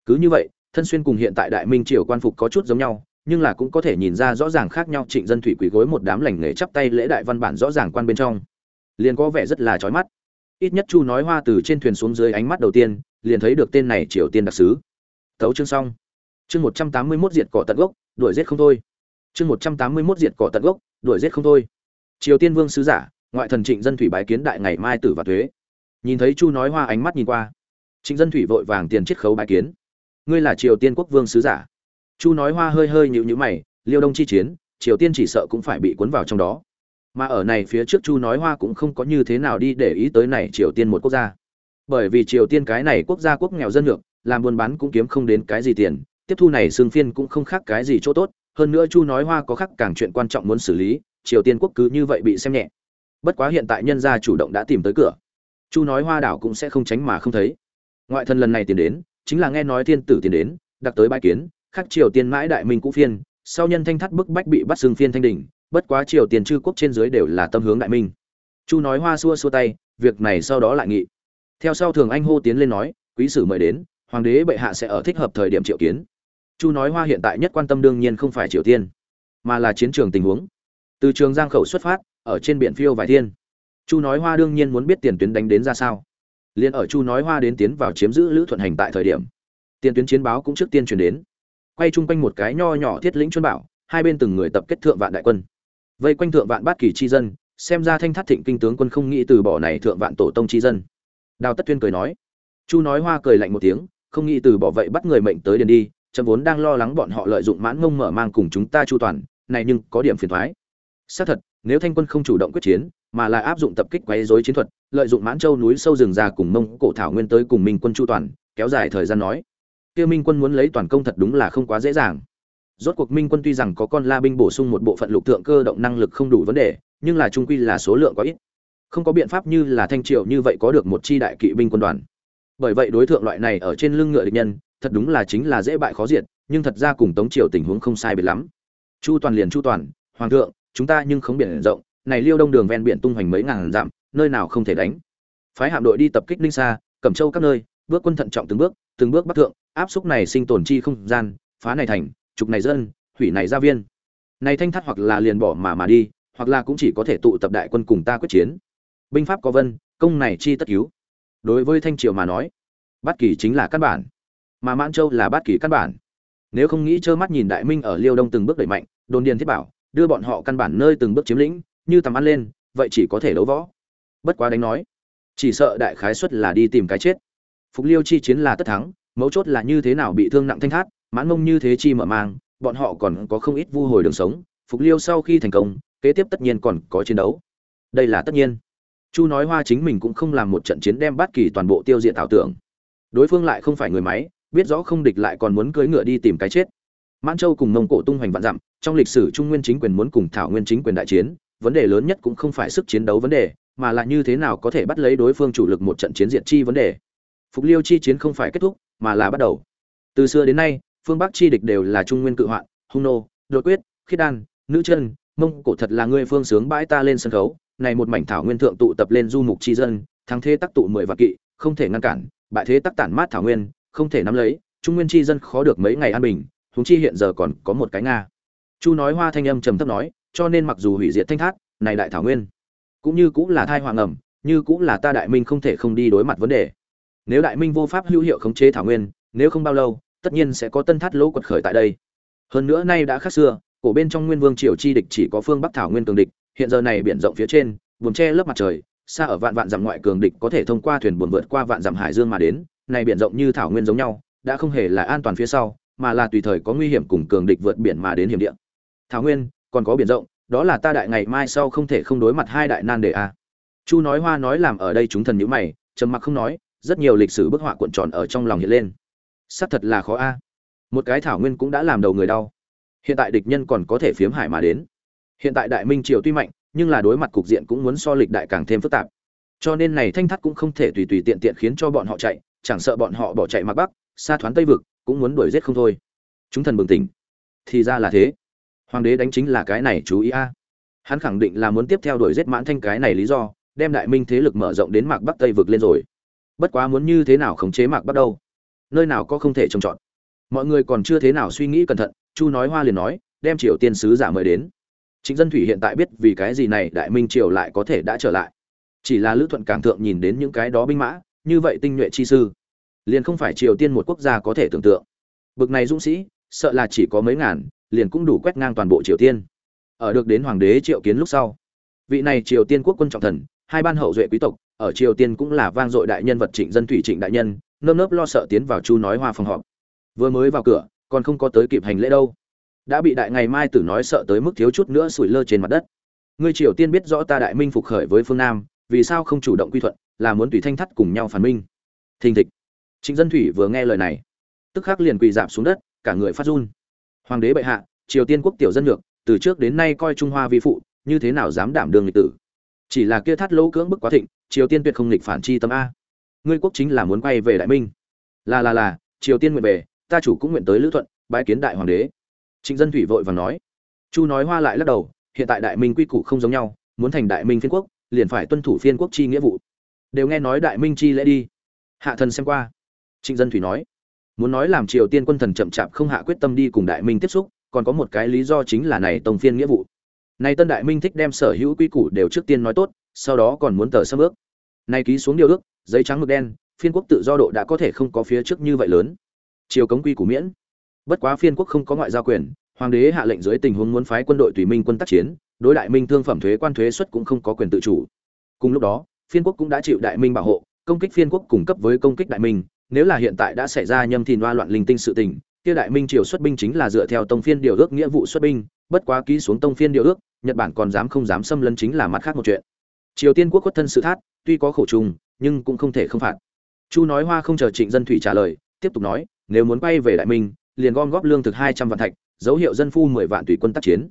Cứ như vậy, thân xuyên cùng hiện tại đại minh triều quan phục có chút giống nhau, nhưng là cũng có thể nhìn ra rõ ràng khác nhau trịnh dân thủy quỳ gối một đám lành nghề chắp tay lễ đại văn bản rõ ràng quan bên trong. Liền có vẻ rất là chói mắt ít nhất chu nói hoa từ trên thuyền xuống dưới ánh mắt đầu tiên, liền thấy được tên này triều tiên đặc sứ. Thấu chương xong. Chương một trăm tám mươi mốt diệt cỏ tận gốc, đuổi giết không thôi. Chương một trăm tám mươi mốt diệt cỏ tận gốc, đuổi giết không thôi. Triều tiên vương sứ giả, ngoại thần trịnh dân thủy bái kiến đại ngày mai tử và thuế. Nhìn thấy chu nói hoa ánh mắt nhìn qua, trịnh dân thủy vội vàng tiền chiết khấu bái kiến. Ngươi là triều tiên quốc vương sứ giả. Chu nói hoa hơi hơi nhịu nhữ mày, liêu đông chi chiến, triều tiên chỉ sợ cũng phải bị cuốn vào trong đó mà ở này phía trước chu nói hoa cũng không có như thế nào đi để ý tới này triều tiên một quốc gia. Bởi vì triều tiên cái này quốc gia quốc nghèo dân lược, làm buôn bán cũng kiếm không đến cái gì tiền, tiếp thu này xương phiên cũng không khác cái gì chỗ tốt, hơn nữa chu nói hoa có khác càng chuyện quan trọng muốn xử lý, triều tiên quốc cứ như vậy bị xem nhẹ. Bất quá hiện tại nhân gia chủ động đã tìm tới cửa. Chu nói hoa đảo cũng sẽ không tránh mà không thấy. Ngoại thân lần này tiến đến, chính là nghe nói thiên tử tiến đến đặc tới bãi kiến, khắc triều tiên mãi đại minh cũ phiên, sau nhân thanh thắt bức bách bị bắt xương phiên thanh đình bất quá triều tiền chư quốc trên dưới đều là tâm hướng đại minh. Chu nói hoa xua xua tay, việc này sau đó lại nghị. Theo sau thường anh hô tiến lên nói, quý sử mời đến, hoàng đế bệ hạ sẽ ở thích hợp thời điểm triệu kiến. Chu nói hoa hiện tại nhất quan tâm đương nhiên không phải triều tiên, mà là chiến trường tình huống. Từ trường giang khẩu xuất phát, ở trên biển phiêu vài thiên. Chu nói hoa đương nhiên muốn biết tiền tuyến đánh đến ra sao. Liền ở chu nói hoa đến tiến vào chiếm giữ lữ thuận hành tại thời điểm, tiền tuyến chiến báo cũng trước tiên chuyển đến. Quay chung quanh một cái nho nhỏ thiết lĩnh chuân bảo, hai bên từng người tập kết thượng vạn đại quân vây quanh thượng vạn bát kỳ chi dân, xem ra thanh thắt thịnh kinh tướng quân không nghĩ từ bỏ này thượng vạn tổ tông chi dân. Đào tất tuyên cười nói. Chu nói hoa cười lạnh một tiếng, không nghĩ từ bỏ vậy bắt người mệnh tới điền đi, chấm vốn đang lo lắng bọn họ lợi dụng mãn ngông mở mang cùng chúng ta chu toàn, này nhưng có điểm phiền thoái. Xác thật, nếu thanh quân không chủ động quyết chiến, mà là áp dụng tập kích quấy rối chiến thuật, lợi dụng mãn châu núi sâu rừng già cùng mông cổ thảo nguyên tới cùng minh quân chu toàn, kéo dài thời gian nói. Kia minh quân muốn lấy toàn công thật đúng là không quá dễ dàng rốt cuộc minh quân tuy rằng có con la binh bổ sung một bộ phận lục thượng cơ động năng lực không đủ vấn đề, nhưng là trung quy là số lượng có ít. Không có biện pháp như là thanh triều như vậy có được một chi đại kỵ binh quân đoàn. Bởi vậy đối tượng loại này ở trên lưng ngựa địch nhân, thật đúng là chính là dễ bại khó diệt, nhưng thật ra cùng tống triều tình huống không sai biệt lắm. Chu toàn liền chu toàn, hoàng thượng, chúng ta nhưng không biển rộng, này liêu đông đường ven biển tung hoành mấy ngàn dặm, nơi nào không thể đánh. Phái hạm đội đi tập kích ninh xa cẩm châu các nơi, bước quân thận trọng từng bước từng bước bắc thượng, áp xúc này sinh tồn chi không gian, phá này thành trục này dân, hủy này gia viên. Này thanh thắt hoặc là liền bỏ mà mà đi, hoặc là cũng chỉ có thể tụ tập đại quân cùng ta quyết chiến. Binh pháp có vân, công này chi tất cứu đối với thanh triều mà nói, bát kỳ chính là căn bản. Mà mãn châu là bát kỳ căn bản. Nếu không nghĩ trơ mắt nhìn đại minh ở liêu đông từng bước đẩy mạnh, đồn điền thiết bảo, đưa bọn họ căn bản nơi từng bước chiếm lĩnh, như tầm ăn lên, vậy chỉ có thể đấu võ. Bất quá đánh nói, chỉ sợ đại khái suất là đi tìm cái chết. Phục liêu chi chiến là tất thắng, mấu chốt là như thế nào bị thương nặng thanh thát mãn mông như thế chi mở mang, bọn họ còn có không ít vu hồi đường sống, phục liêu sau khi thành công, kế tiếp tất nhiên còn có chiến đấu. Đây là tất nhiên. Chu nói hoa chính mình cũng không làm một trận chiến đem bát kỳ toàn bộ tiêu diệt ảo tưởng. Đối phương lại không phải người máy, biết rõ không địch lại còn muốn cưỡi ngựa đi tìm cái chết. Mãn châu cùng mông cổ tung hoành vạn dặm, trong lịch sử trung nguyên chính quyền muốn cùng thảo nguyên chính quyền đại chiến, vấn đề lớn nhất cũng không phải sức chiến đấu vấn đề, mà là như thế nào có thể bắt lấy đối phương chủ lực một trận chiến diệt chi vấn đề. Phục liêu chi chiến không phải kết thúc, mà là bắt đầu. Từ xưa đến nay phương bắc chi địch đều là trung nguyên cự hoạn, hung nô, đột quyết, khiết đan, nữ chân, mông cổ thật là ngươi phương sướng bãi ta lên sân khấu, này một mảnh thảo nguyên thượng tụ tập lên du mục chi dân, thắng thế tác tụ mười vạn kỵ, không thể ngăn cản, bại thế tác tản mát thảo nguyên, không thể nắm lấy, trung nguyên chi dân khó được mấy ngày an bình, huống chi hiện giờ còn có một cái nga. Chu nói hoa thanh âm trầm thấp nói, cho nên mặc dù hủy diệt thanh thác này đại thảo nguyên, cũng như cũng là thai hoàng ẩm, như cũng là ta đại minh không thể không đi đối mặt vấn đề. Nếu đại minh vô pháp hữu hiệu khống chế thảo nguyên, nếu không bao lâu tất nhiên sẽ có tân thắt lỗ quật khởi tại đây. Hơn nữa nay đã khác xưa, cổ bên trong nguyên vương triều chi địch chỉ có phương bắc thảo nguyên cường địch, hiện giờ này biển rộng phía trên vùng che lớp mặt trời, xa ở vạn vạn dặm ngoại cường địch có thể thông qua thuyền buồn vượt qua vạn dặm hải dương mà đến, này biển rộng như thảo nguyên giống nhau, đã không hề là an toàn phía sau, mà là tùy thời có nguy hiểm cùng cường địch vượt biển mà đến hiểm địa. Thảo nguyên, còn có biển rộng, đó là ta đại ngày mai sau không thể không đối mặt hai đại nan đề a. Chu nói hoa nói làm ở đây chúng thần nhữ mày, trầm mặc không nói, rất nhiều lịch sử bức họa cuộn tròn ở trong lòng hiện lên. Sắc thật là khó a. Một cái thảo nguyên cũng đã làm đầu người đau. Hiện tại địch nhân còn có thể phiếm hải mà đến. Hiện tại đại minh triều tuy mạnh, nhưng là đối mặt cục diện cũng muốn so lịch đại càng thêm phức tạp. Cho nên này thanh thắt cũng không thể tùy tùy tiện tiện khiến cho bọn họ chạy, chẳng sợ bọn họ bỏ chạy mặc bắc xa thoáng tây vực, cũng muốn đuổi giết không thôi. Chúng thần bừng tỉnh. Thì ra là thế. Hoàng đế đánh chính là cái này chú ý a. Hắn khẳng định là muốn tiếp theo đuổi giết mãn thanh cái này lý do, đem đại minh thế lực mở rộng đến mạc bắc tây vực lên rồi. Bất quá muốn như thế nào khống chế mạc bắc đâu? Nơi nào có không thể trông chọn mọi người còn chưa thế nào suy nghĩ cẩn thận, chu nói hoa liền nói, đem triều tiên sứ giả mời đến. Chính dân thủy hiện tại biết vì cái gì này đại minh triều lại có thể đã trở lại. Chỉ là lữ thuận càng thượng nhìn đến những cái đó binh mã, như vậy tinh nhuệ chi sư, liền không phải triều tiên một quốc gia có thể tưởng tượng. Bực này dũng sĩ, sợ là chỉ có mấy ngàn, liền cũng đủ quét ngang toàn bộ triều tiên. Ở được đến hoàng đế triệu kiến lúc sau, vị này triều tiên quốc quân trọng thần, hai ban hậu duệ quý tộc, ở triều tiên cũng là vang dội đại nhân vật trịnh dân thủy trịnh đại nhân nơm nớp lo sợ tiến vào chu nói hoa phòng họp. Vừa mới vào cửa, còn không có tới kịp hành lễ đâu. Đã bị đại ngày mai tử nói sợ tới mức thiếu chút nữa sủi lơ trên mặt đất. Ngươi triều tiên biết rõ ta đại minh phục khởi với phương nam, vì sao không chủ động quy thuận, là muốn tùy thanh thắt cùng nhau phản minh. Thình thịch. Trịnh dân thủy vừa nghe lời này, tức khắc liền quỳ dạp xuống đất, cả người phát run. Hoàng đế bệ hạ, triều tiên quốc tiểu dân được từ trước đến nay coi trung hoa vi phụ, như thế nào dám đảm đường lịch tử? Chỉ là kia thắt lỗ cưỡng bức quá thịnh, triều tiên tuyệt không lịch phản chi tâm a ngươi quốc chính là muốn quay về đại minh. Là là là, triều tiên nguyện về, ta chủ cũng nguyện tới lữ thuận, bái kiến đại hoàng đế. Trịnh dân thủy vội và nói. Chu nói hoa lại lắc đầu, hiện tại đại minh quy củ không giống nhau, muốn thành đại minh phiên quốc, liền phải tuân thủ phiên quốc chi nghĩa vụ. Đều nghe nói đại minh chi lễ đi. Hạ thần xem qua. Trịnh dân thủy nói. Muốn nói làm triều tiên quân thần chậm chạp không hạ quyết tâm đi cùng đại minh tiếp xúc, còn có một cái lý do chính là này tông phiên nghĩa vụ. Nay tân đại minh thích đem sở hữu quy củ đều trước tiên nói tốt, sau đó còn muốn tờ xâm ước Nay ký xuống điều ước giấy trắng mực đen, phiên quốc tự do độ đã có thể không có phía trước như vậy lớn. Triều cống quy củ miễn. Bất quá phiên quốc không có ngoại giao quyền, hoàng đế hạ lệnh dưới tình huống muốn phái quân đội tùy minh quân tác chiến, đối đại minh thương phẩm thuế quan thuế xuất cũng không có quyền tự chủ. Cùng lúc đó, phiên quốc cũng đã chịu đại minh bảo hộ, công kích phiên quốc cung cấp với công kích đại minh, nếu là hiện tại đã xảy ra nhâm thìn loa loạn linh tinh sự tình, kia đại minh triều xuất binh chính là dựa theo tông phiên điều ước nghĩa vụ xuất binh, bất quá ký xuống tông phiên điều ước, nhật bản còn dám không dám xâm lấn chính là mặt khác một chuyện. Triều tiên quốc khuất thân sự thát, tuy có khổ trùng nhưng cũng không thể không phạt. Chu nói hoa không chờ trịnh dân thủy trả lời, tiếp tục nói, nếu muốn quay về đại minh, liền gom góp lương thực hai trăm vạn thạch, dấu hiệu dân phu mười vạn tùy quân tác chiến.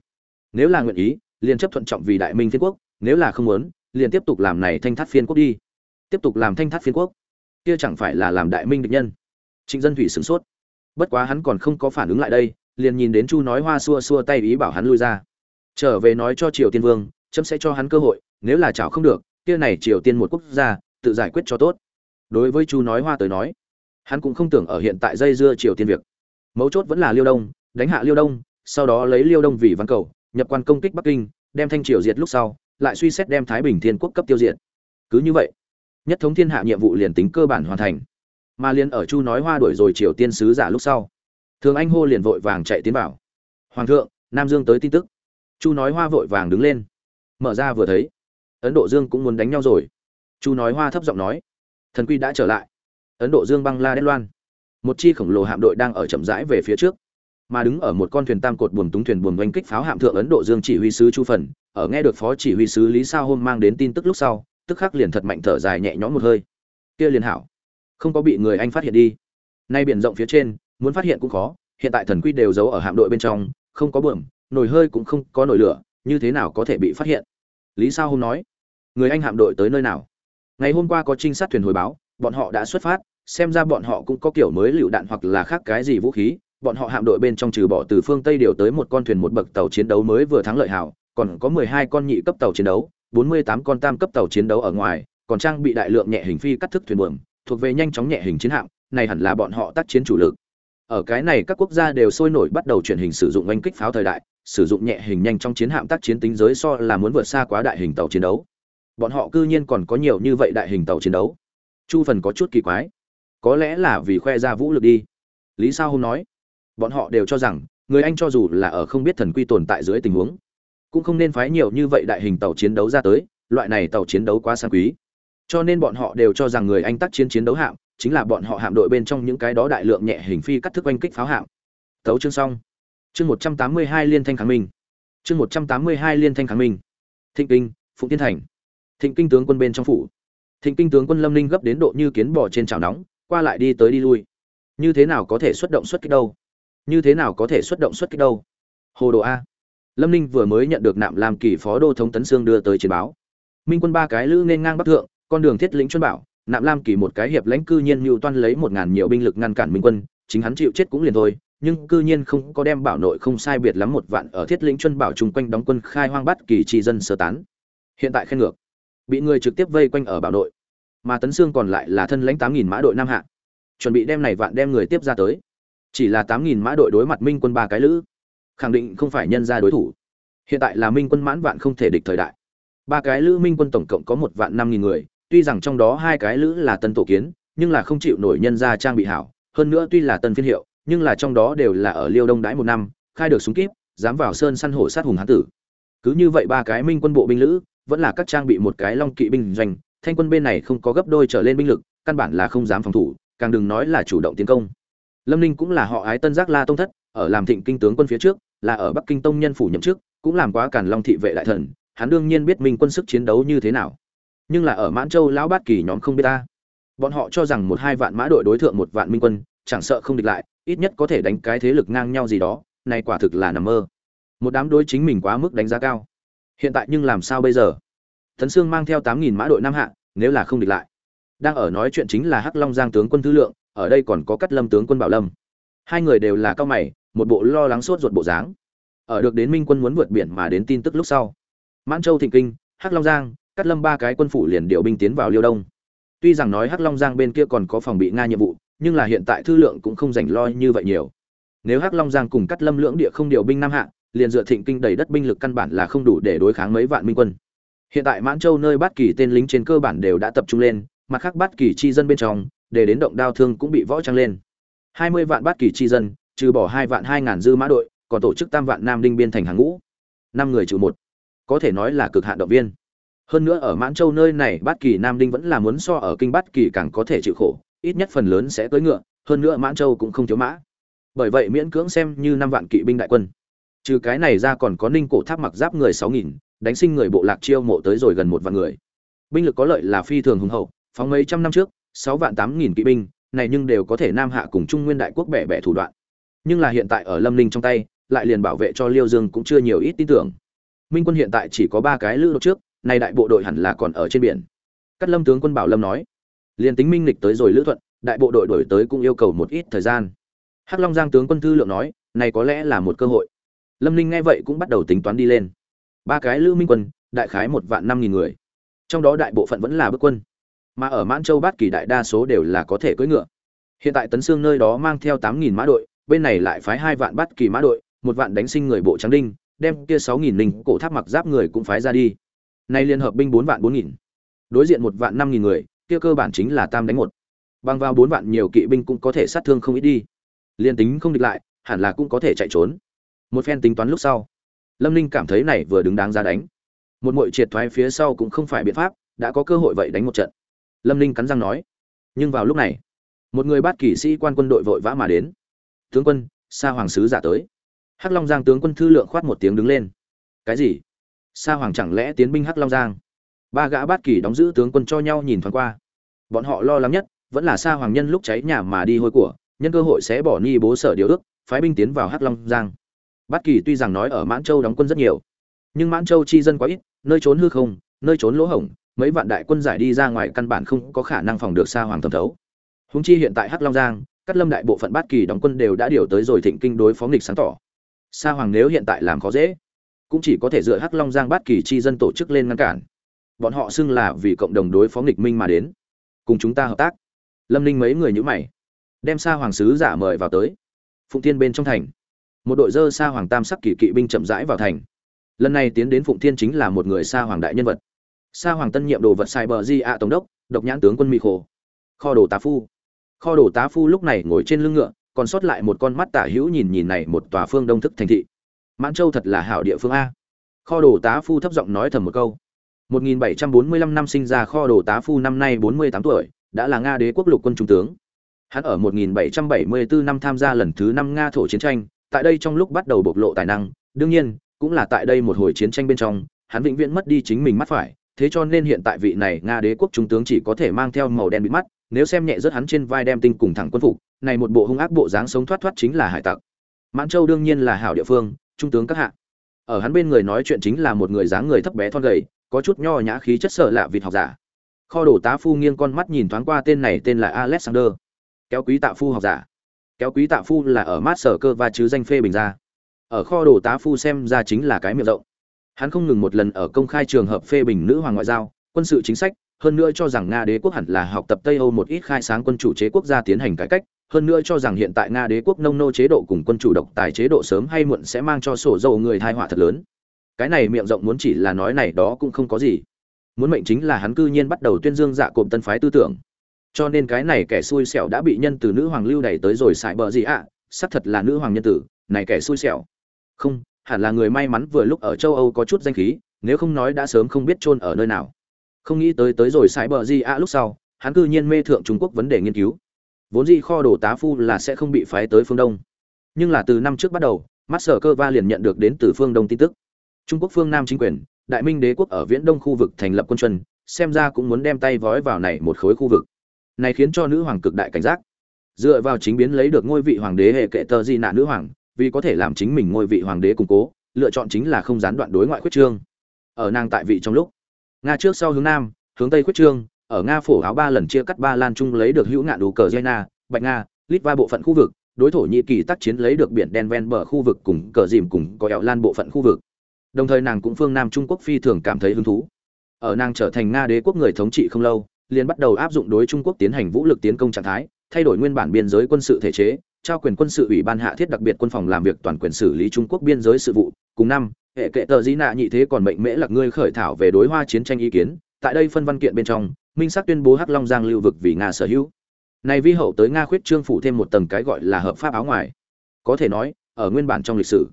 Nếu là nguyện ý, liền chấp thuận trọng vì đại minh phiên quốc, nếu là không muốn, liền tiếp tục làm này thanh thát phiên quốc đi. Tiếp tục làm thanh thát phiên quốc. Kia chẳng phải là làm đại minh địch nhân? Trịnh dân thủy sửng sốt. Bất quá hắn còn không có phản ứng lại đây, liền nhìn đến chu nói hoa xua xua tay ý bảo hắn lui ra. Trở về nói cho triều tiên vương, chấm sẽ cho hắn cơ hội, nếu là chảo không được, kia này triều tiên một quốc gia tự giải quyết cho tốt. Đối với chu nói hoa tới nói, hắn cũng không tưởng ở hiện tại dây dưa triều tiên việc. Mấu chốt vẫn là liêu đông, đánh hạ liêu đông, sau đó lấy liêu đông vì văn cầu, nhập quan công kích bắc kinh, đem thanh triều diệt lúc sau, lại suy xét đem thái bình thiên quốc cấp tiêu diệt. Cứ như vậy, nhất thống thiên hạ nhiệm vụ liền tính cơ bản hoàn thành. Mà liền ở chu nói hoa đuổi rồi triều tiên sứ giả lúc sau, thường anh hô liền vội vàng chạy tiến vào. Hoàng thượng, nam dương tới tin tức. Chu nói hoa vội vàng đứng lên. Mở ra vừa thấy, ấn độ dương cũng muốn đánh nhau rồi chu nói hoa thấp giọng nói, thần quy đã trở lại. Ấn độ dương băng la đen loan, một chi khổng lồ hạm đội đang ở chậm rãi về phía trước, mà đứng ở một con thuyền tam cột buồm túng thuyền buồm oanh kích pháo hạm thượng ấn độ dương chỉ huy sứ chu phần. Ở nghe được phó chỉ huy sứ lý sao hôm mang đến tin tức lúc sau, tức khắc liền thật mạnh thở dài nhẹ nhõm một hơi. Kia liền hảo, không có bị người anh phát hiện đi. Nay biển rộng phía trên, muốn phát hiện cũng khó, hiện tại thần quy đều giấu ở hạm đội bên trong, không có buồm, nồi hơi cũng không có nồi lửa, như thế nào có thể bị phát hiện? Lý sao hôm nói, người anh hạm đội tới nơi nào? Ngày hôm qua có trinh sát thuyền hồi báo, bọn họ đã xuất phát, xem ra bọn họ cũng có kiểu mới lựu đạn hoặc là khác cái gì vũ khí. Bọn họ hạm đội bên trong trừ bỏ từ phương tây điều tới một con thuyền một bậc tàu chiến đấu mới vừa thắng lợi hảo còn có 12 con nhị cấp tàu chiến đấu 48 con tam cấp tàu chiến đấu ở ngoài, còn trang bị đại lượng nhẹ hình phi cắt thức thuyền buồm, thuộc về nhanh chóng nhẹ hình chiến hạm, này hẳn là bọn họ tác chiến chủ lực. Ở cái này các quốc gia đều sôi nổi bắt đầu chuyển hình sử dụng oanh kích pháo thời đại, sử dụng nhẹ hình nhanh trong chiến hạm tác chiến tính giới so là muốn vượt xa quá đại hình tàu chiến đấu bọn họ cư nhiên còn có nhiều như vậy đại hình tàu chiến đấu. Chu phần có chút kỳ quái. Có lẽ là vì khoe ra vũ lực đi. Lý sao hôm nói, bọn họ đều cho rằng, người anh cho dù là ở không biết thần quy tồn tại dưới tình huống, cũng không nên phái nhiều như vậy đại hình tàu chiến đấu ra tới, loại này tàu chiến đấu quá sang quý. Cho nên bọn họ đều cho rằng người anh tác chiến chiến đấu hạm, chính là bọn họ hạm đội bên trong những cái đó đại lượng nhẹ hình phi cắt thức oanh kích pháo hạm. Tấu chương xong. Chương một trăm tám mươi hai liên thanh kháng minh. Chương một trăm tám mươi hai liên thanh kháng minh. Thịnh kinh, phụng tiên thành thịnh kinh tướng quân bên trong phủ. Thịnh kinh tướng quân lâm ninh gấp đến độ như kiến bò trên chảo nóng, qua lại đi tới đi lui. Như thế nào có thể xuất động xuất kích đâu? Như thế nào có thể xuất động xuất kích đâu? Hồ đồ a. Lâm ninh vừa mới nhận được nạm làm kỳ phó đô thống tấn sương đưa tới chiến báo. Minh quân ba cái lữ nên ngang bắc thượng, con đường thiết lĩnh chuân bảo, nạm lam kỳ một cái hiệp lãnh cư nhiên mưu toan lấy một ngàn nhiều binh lực ngăn cản minh quân, chính hắn chịu chết cũng liền thôi, nhưng cư nhiên không có đem bảo nội không sai biệt lắm một vạn ở thiết lĩnh chuân bảo chung quanh đóng quân khai hoang bắt kỳ tri dân sơ tán. Hiện tại khen ngược bị người trực tiếp vây quanh ở bảo nội. Mà tấn xương còn lại là thân lãnh tám nghìn mã đội nam hạ. Chuẩn bị đem này vạn đem người tiếp ra tới. Chỉ là tám nghìn mã đội đối mặt minh quân ba cái lữ, khẳng định không phải nhân ra đối thủ. Hiện tại là minh quân mãn vạn không thể địch thời đại. Ba cái lữ minh quân tổng cộng có một vạn năm nghìn người, tuy rằng trong đó hai cái lữ là tân tổ kiến, nhưng là không chịu nổi nhân ra trang bị hảo. Hơn nữa tuy là tân phiên hiệu, nhưng là trong đó đều là ở liêu đông đãi một năm, khai được súng kíp, dám vào sơn săn hổ sát hùng hán tử. Cứ như vậy ba cái minh quân bộ binh lữ vẫn là các trang bị một cái long kỵ binh doanh, thanh quân bên này không có gấp đôi trở lên binh lực, căn bản là không dám phòng thủ, càng đừng nói là chủ động tiến công. Lâm ninh cũng là họ ái tân giác la tông thất, ở làm thịnh kinh tướng quân phía trước, là ở bắc kinh tông nhân phủ nhậm chức, cũng làm quá cản long thị vệ đại thần, hắn đương nhiên biết minh quân sức chiến đấu như thế nào. Nhưng là ở mãn châu lão bát kỳ nhóm không biết ta. Bọn họ cho rằng một hai vạn mã đội đối thượng một vạn minh quân, chẳng sợ không địch lại, ít nhất có thể đánh cái thế lực ngang nhau gì đó này quả thực là nằm mơ. Một đám đối chính mình quá mức đánh giá cao hiện tại nhưng làm sao bây giờ Tấn Sương mang theo 8000 mã đội Nam Hạ, nếu là không địch lại. Đang ở nói chuyện chính là Hắc Long Giang tướng quân thứ lượng, ở đây còn có Cắt Lâm tướng quân Bảo Lâm. Hai người đều là cao mày, một bộ lo lắng sốt ruột bộ dáng. Ở được đến Minh quân muốn vượt biển mà đến tin tức lúc sau, Mãn Châu Thịnh Kinh, Hắc Long Giang, Cắt Lâm ba cái quân phủ liền điều binh tiến vào Liêu Đông. Tuy rằng nói Hắc Long Giang bên kia còn có phòng bị Nga nhiệm vụ, nhưng là hiện tại thư lượng cũng không dành lo như vậy nhiều. Nếu Hắc Long Giang cùng Cắt Lâm lưỡng địa không điều binh Nam Hạ, liền dựa Thịnh Kinh đầy đất binh lực căn bản là không đủ để đối kháng mấy vạn minh quân. Hiện tại Mãn Châu nơi Bát Kỳ tên lính trên cơ bản đều đã tập trung lên, mặt khác Bát Kỳ chi dân bên trong, để đến động đao thương cũng bị võ trang lên. 20 vạn Bát Kỳ chi dân, trừ bỏ 2 vạn 2000 dư mã đội, còn tổ chức tam vạn nam đinh biên thành hàng ngũ. năm người trừ một, có thể nói là cực hạn động viên. Hơn nữa ở Mãn Châu nơi này Bát Kỳ nam đinh vẫn là muốn so ở kinh Bát Kỳ càng có thể chịu khổ, ít nhất phần lớn sẽ tới ngựa, hơn nữa Mãn Châu cũng không thiếu mã. Bởi vậy miễn cưỡng xem như năm vạn kỵ binh đại quân. Trừ cái này ra còn có Ninh cổ tháp mặc giáp người 6000, đánh sinh người bộ lạc chiêu mộ tới rồi gần một vạn người. Binh lực có lợi là phi thường hùng hậu phóng mấy trăm năm trước sáu vạn tám nghìn kỵ binh này nhưng đều có thể nam hạ cùng trung nguyên đại quốc bẻ bẻ thủ đoạn. Nhưng là hiện tại ở lâm ninh trong tay lại liền bảo vệ cho liêu dương cũng chưa nhiều ít tin tưởng. Minh quân hiện tại chỉ có ba cái lữ đột trước nay đại bộ đội hẳn là còn ở trên biển. Cắt lâm tướng quân bảo lâm nói liền tính minh lịch tới rồi lữ thuận đại bộ đội đổi tới cũng yêu cầu một ít thời gian. Hắc long giang tướng quân thư lượng nói này có lẽ là một cơ hội lâm ninh nghe vậy cũng bắt đầu tính toán đi lên. Ba cái lữ minh quân, đại khái một vạn năm nghìn người. Trong đó đại bộ phận vẫn là bước quân. Mà ở mãn châu bát kỳ đại đa số đều là có thể cưỡi ngựa. Hiện tại tấn xương nơi đó mang theo tám nghìn mã đội, bên này lại phái hai vạn bát kỳ mã đội, một vạn đánh sinh người bộ trắng đinh, đem kia sáu nghìn linh cổ tháp mặc giáp người cũng phái ra đi. Nay liên hợp binh bốn vạn bốn nghìn. Đối diện một vạn năm nghìn người, kia cơ bản chính là tam đánh một. Bằng vào bốn vạn nhiều kỵ binh cũng có thể sát thương không ít đi. Liên tính không địch lại, hẳn là cũng có thể chạy trốn một phen tính toán lúc sau, lâm ninh cảm thấy này vừa đứng đáng ra đánh. Một mội triệt thoái phía sau cũng không phải biện pháp, đã có cơ hội vậy đánh một trận. Lâm ninh cắn răng nói. Nhưng vào lúc này, một người bát kỷ sĩ quan quân đội vội vã mà đến. Tướng quân, sa hoàng sứ giả tới. Hắc long giang tướng quân thư lượng khoát một tiếng đứng lên. Cái gì? Sa hoàng chẳng lẽ tiến binh hắc long giang? Ba gã bát kỳ đóng giữ tướng quân cho nhau nhìn thoáng qua. Bọn họ lo lắng nhất, vẫn là sa hoàng nhân lúc cháy nhà mà đi hôi của, nhân cơ hội sẽ bỏ ni bố sở điều ước, phái binh tiến vào hắc long giang bát kỳ tuy rằng nói ở mãn châu đóng quân rất nhiều, nhưng mãn châu chi dân quá ít, nơi trốn hư không, nơi trốn lỗ hổng, mấy vạn đại quân giải đi ra ngoài căn bản không có khả năng phòng được sa hoàng thẩm thấu. Húng chi hiện tại hắc long giang cắt lâm đại bộ phận bát kỳ đóng quân đều đã điều tới rồi thịnh kinh đối phó nghịch sáng tỏ. Sa hoàng nếu hiện tại làm khó dễ, cũng chỉ có thể dựa hắc long giang bát kỳ chi dân tổ chức lên ngăn cản. Bọn họ xưng là vì cộng đồng đối phó nghịch minh mà đến. Cùng chúng ta hợp tác. Lâm ninh mấy người nhữ mày, đem sa hoàng sứ giả mời vào tới. Phụng Tiên bên trong thành một đội dơ sa hoàng tam sắc kỳ kỵ binh chậm rãi vào thành. Lần này tiến đến phụng thiên chính là một người sa hoàng đại nhân vật. Sa hoàng tân nhiệm đồ vật sai bờ di ạ tổng đốc, độc nhãn tướng quân mỹ khổ. Kho đồ tá phu. Kho đồ tá phu lúc này ngồi trên lưng ngựa, còn sót lại một con mắt tả hữu nhìn nhìn này một tòa phương đông thức thành thị. Mãn châu thật là hảo địa phương a. Kho đồ tá phu thấp giọng nói thầm một câu. 1745 năm sinh ra kho đồ tá phu năm nay 48 tuổi, đã là nga đế quốc lục quân trung tướng. Hắn ở 1774 năm tham gia lần thứ năm nga thổ chiến tranh tại đây trong lúc bắt đầu bộc lộ tài năng, đương nhiên, cũng là tại đây một hồi chiến tranh bên trong, hắn vĩnh viễn mất đi chính mình mắt phải, thế cho nên hiện tại vị này nga đế quốc trung tướng chỉ có thể mang theo màu đen bị mắt, nếu xem nhẹ rất hắn trên vai đem tinh cùng thẳng quân phục, này một bộ hung ác bộ dáng sống thoát thoát chính là hải tặc. Mãn châu đương nhiên là hảo địa phương, trung tướng các hạ. Ở hắn bên người nói chuyện chính là một người dáng người thấp bé thon gầy, có chút nho nhã khí chất sợ lạ vịt học giả. Kho đồ tá phu nghiêng con mắt nhìn thoáng qua tên này tên là alexander. Kéo quý tạ phu học giả kéo quý tạ phu là ở mát sở cơ và chứ danh phê bình ra. Ở kho đồ tá phu xem ra chính là cái miệng rộng. Hắn không ngừng một lần ở công khai trường hợp phê bình nữ hoàng ngoại giao, quân sự chính sách, hơn nữa cho rằng nga đế quốc hẳn là học tập tây âu một ít khai sáng quân chủ chế quốc gia tiến hành cải cách, hơn nữa cho rằng hiện tại nga đế quốc nông nô chế độ cùng quân chủ độc tài chế độ sớm hay muộn sẽ mang cho sổ dầu người thai họa thật lớn. Cái này miệng rộng muốn chỉ là nói này đó cũng không có gì. Muốn mệnh chính là hắn cư nhiên bắt đầu tuyên dương dạ cộm tân phái tư tưởng cho nên cái này kẻ xui xẻo đã bị nhân từ nữ hoàng lưu đẩy tới rồi xài bờ gì ạ? À, xác thật là nữ hoàng nhân tử này kẻ xui xẻo. Không hẳn là người may mắn vừa lúc ở châu âu có chút danh khí nếu không nói đã sớm không biết chôn ở nơi nào. Không nghĩ tới tới rồi xài bờ gì ạ lúc sau hắn cư nhiên mê thượng trung quốc vấn đề nghiên cứu. Vốn dĩ kho đồ tá phu là sẽ không bị phái tới phương đông. Nhưng là từ năm trước bắt đầu mắt sở cơ va liền nhận được đến từ phương đông tin tức. Trung quốc phương nam chính quyền đại minh đế quốc ở viễn đông khu vực thành lập quân chuân xem ra cũng muốn đem tay vói vào này một khối khu vực này khiến cho nữ hoàng cực đại cảnh giác. Dựa vào chính biến lấy được ngôi vị hoàng đế hệ kệ tờ di nạ nữ hoàng, vì có thể làm chính mình ngôi vị hoàng đế củng cố, lựa chọn chính là không gián đoạn đối ngoại khuyết trương. Ở nàng tại vị trong lúc, nga trước sau hướng nam, hướng tây khuyết trương, ở nga phổ áo ba lần chia cắt ba lan trung lấy được hữu ngạn đủ cờ jena bạch nga litva bộ phận khu vực, đối thổ nhĩ kỳ tác chiến lấy được biển đen ven bờ khu vực cùng cờ dìm cùng có eo lan bộ phận khu vực. Đồng thời nàng cũng phương nam trung quốc phi thường cảm thấy hứng thú. Ở nàng trở thành nga đế quốc người thống trị không lâu liền bắt đầu áp dụng đối trung quốc tiến hành vũ lực tiến công trạng thái, thay đổi nguyên bản biên giới quân sự thể chế, trao quyền quân sự ủy ban hạ thiết đặc biệt quân phòng làm việc toàn quyền xử lý trung quốc biên giới sự vụ. Cùng năm, hệ kệ tờ di nạ nhị thế còn mệnh mễ lạc ngươi khởi thảo về đối hoa chiến tranh ý kiến. Tại đây phân văn kiện bên trong, minh sắc tuyên bố hắc long giang lưu vực vì nga sở hữu. Này vi hậu tới nga khuyết trương phủ thêm một tầng cái gọi là hợp pháp áo ngoài. Có thể nói, ở nguyên bản trong lịch sử,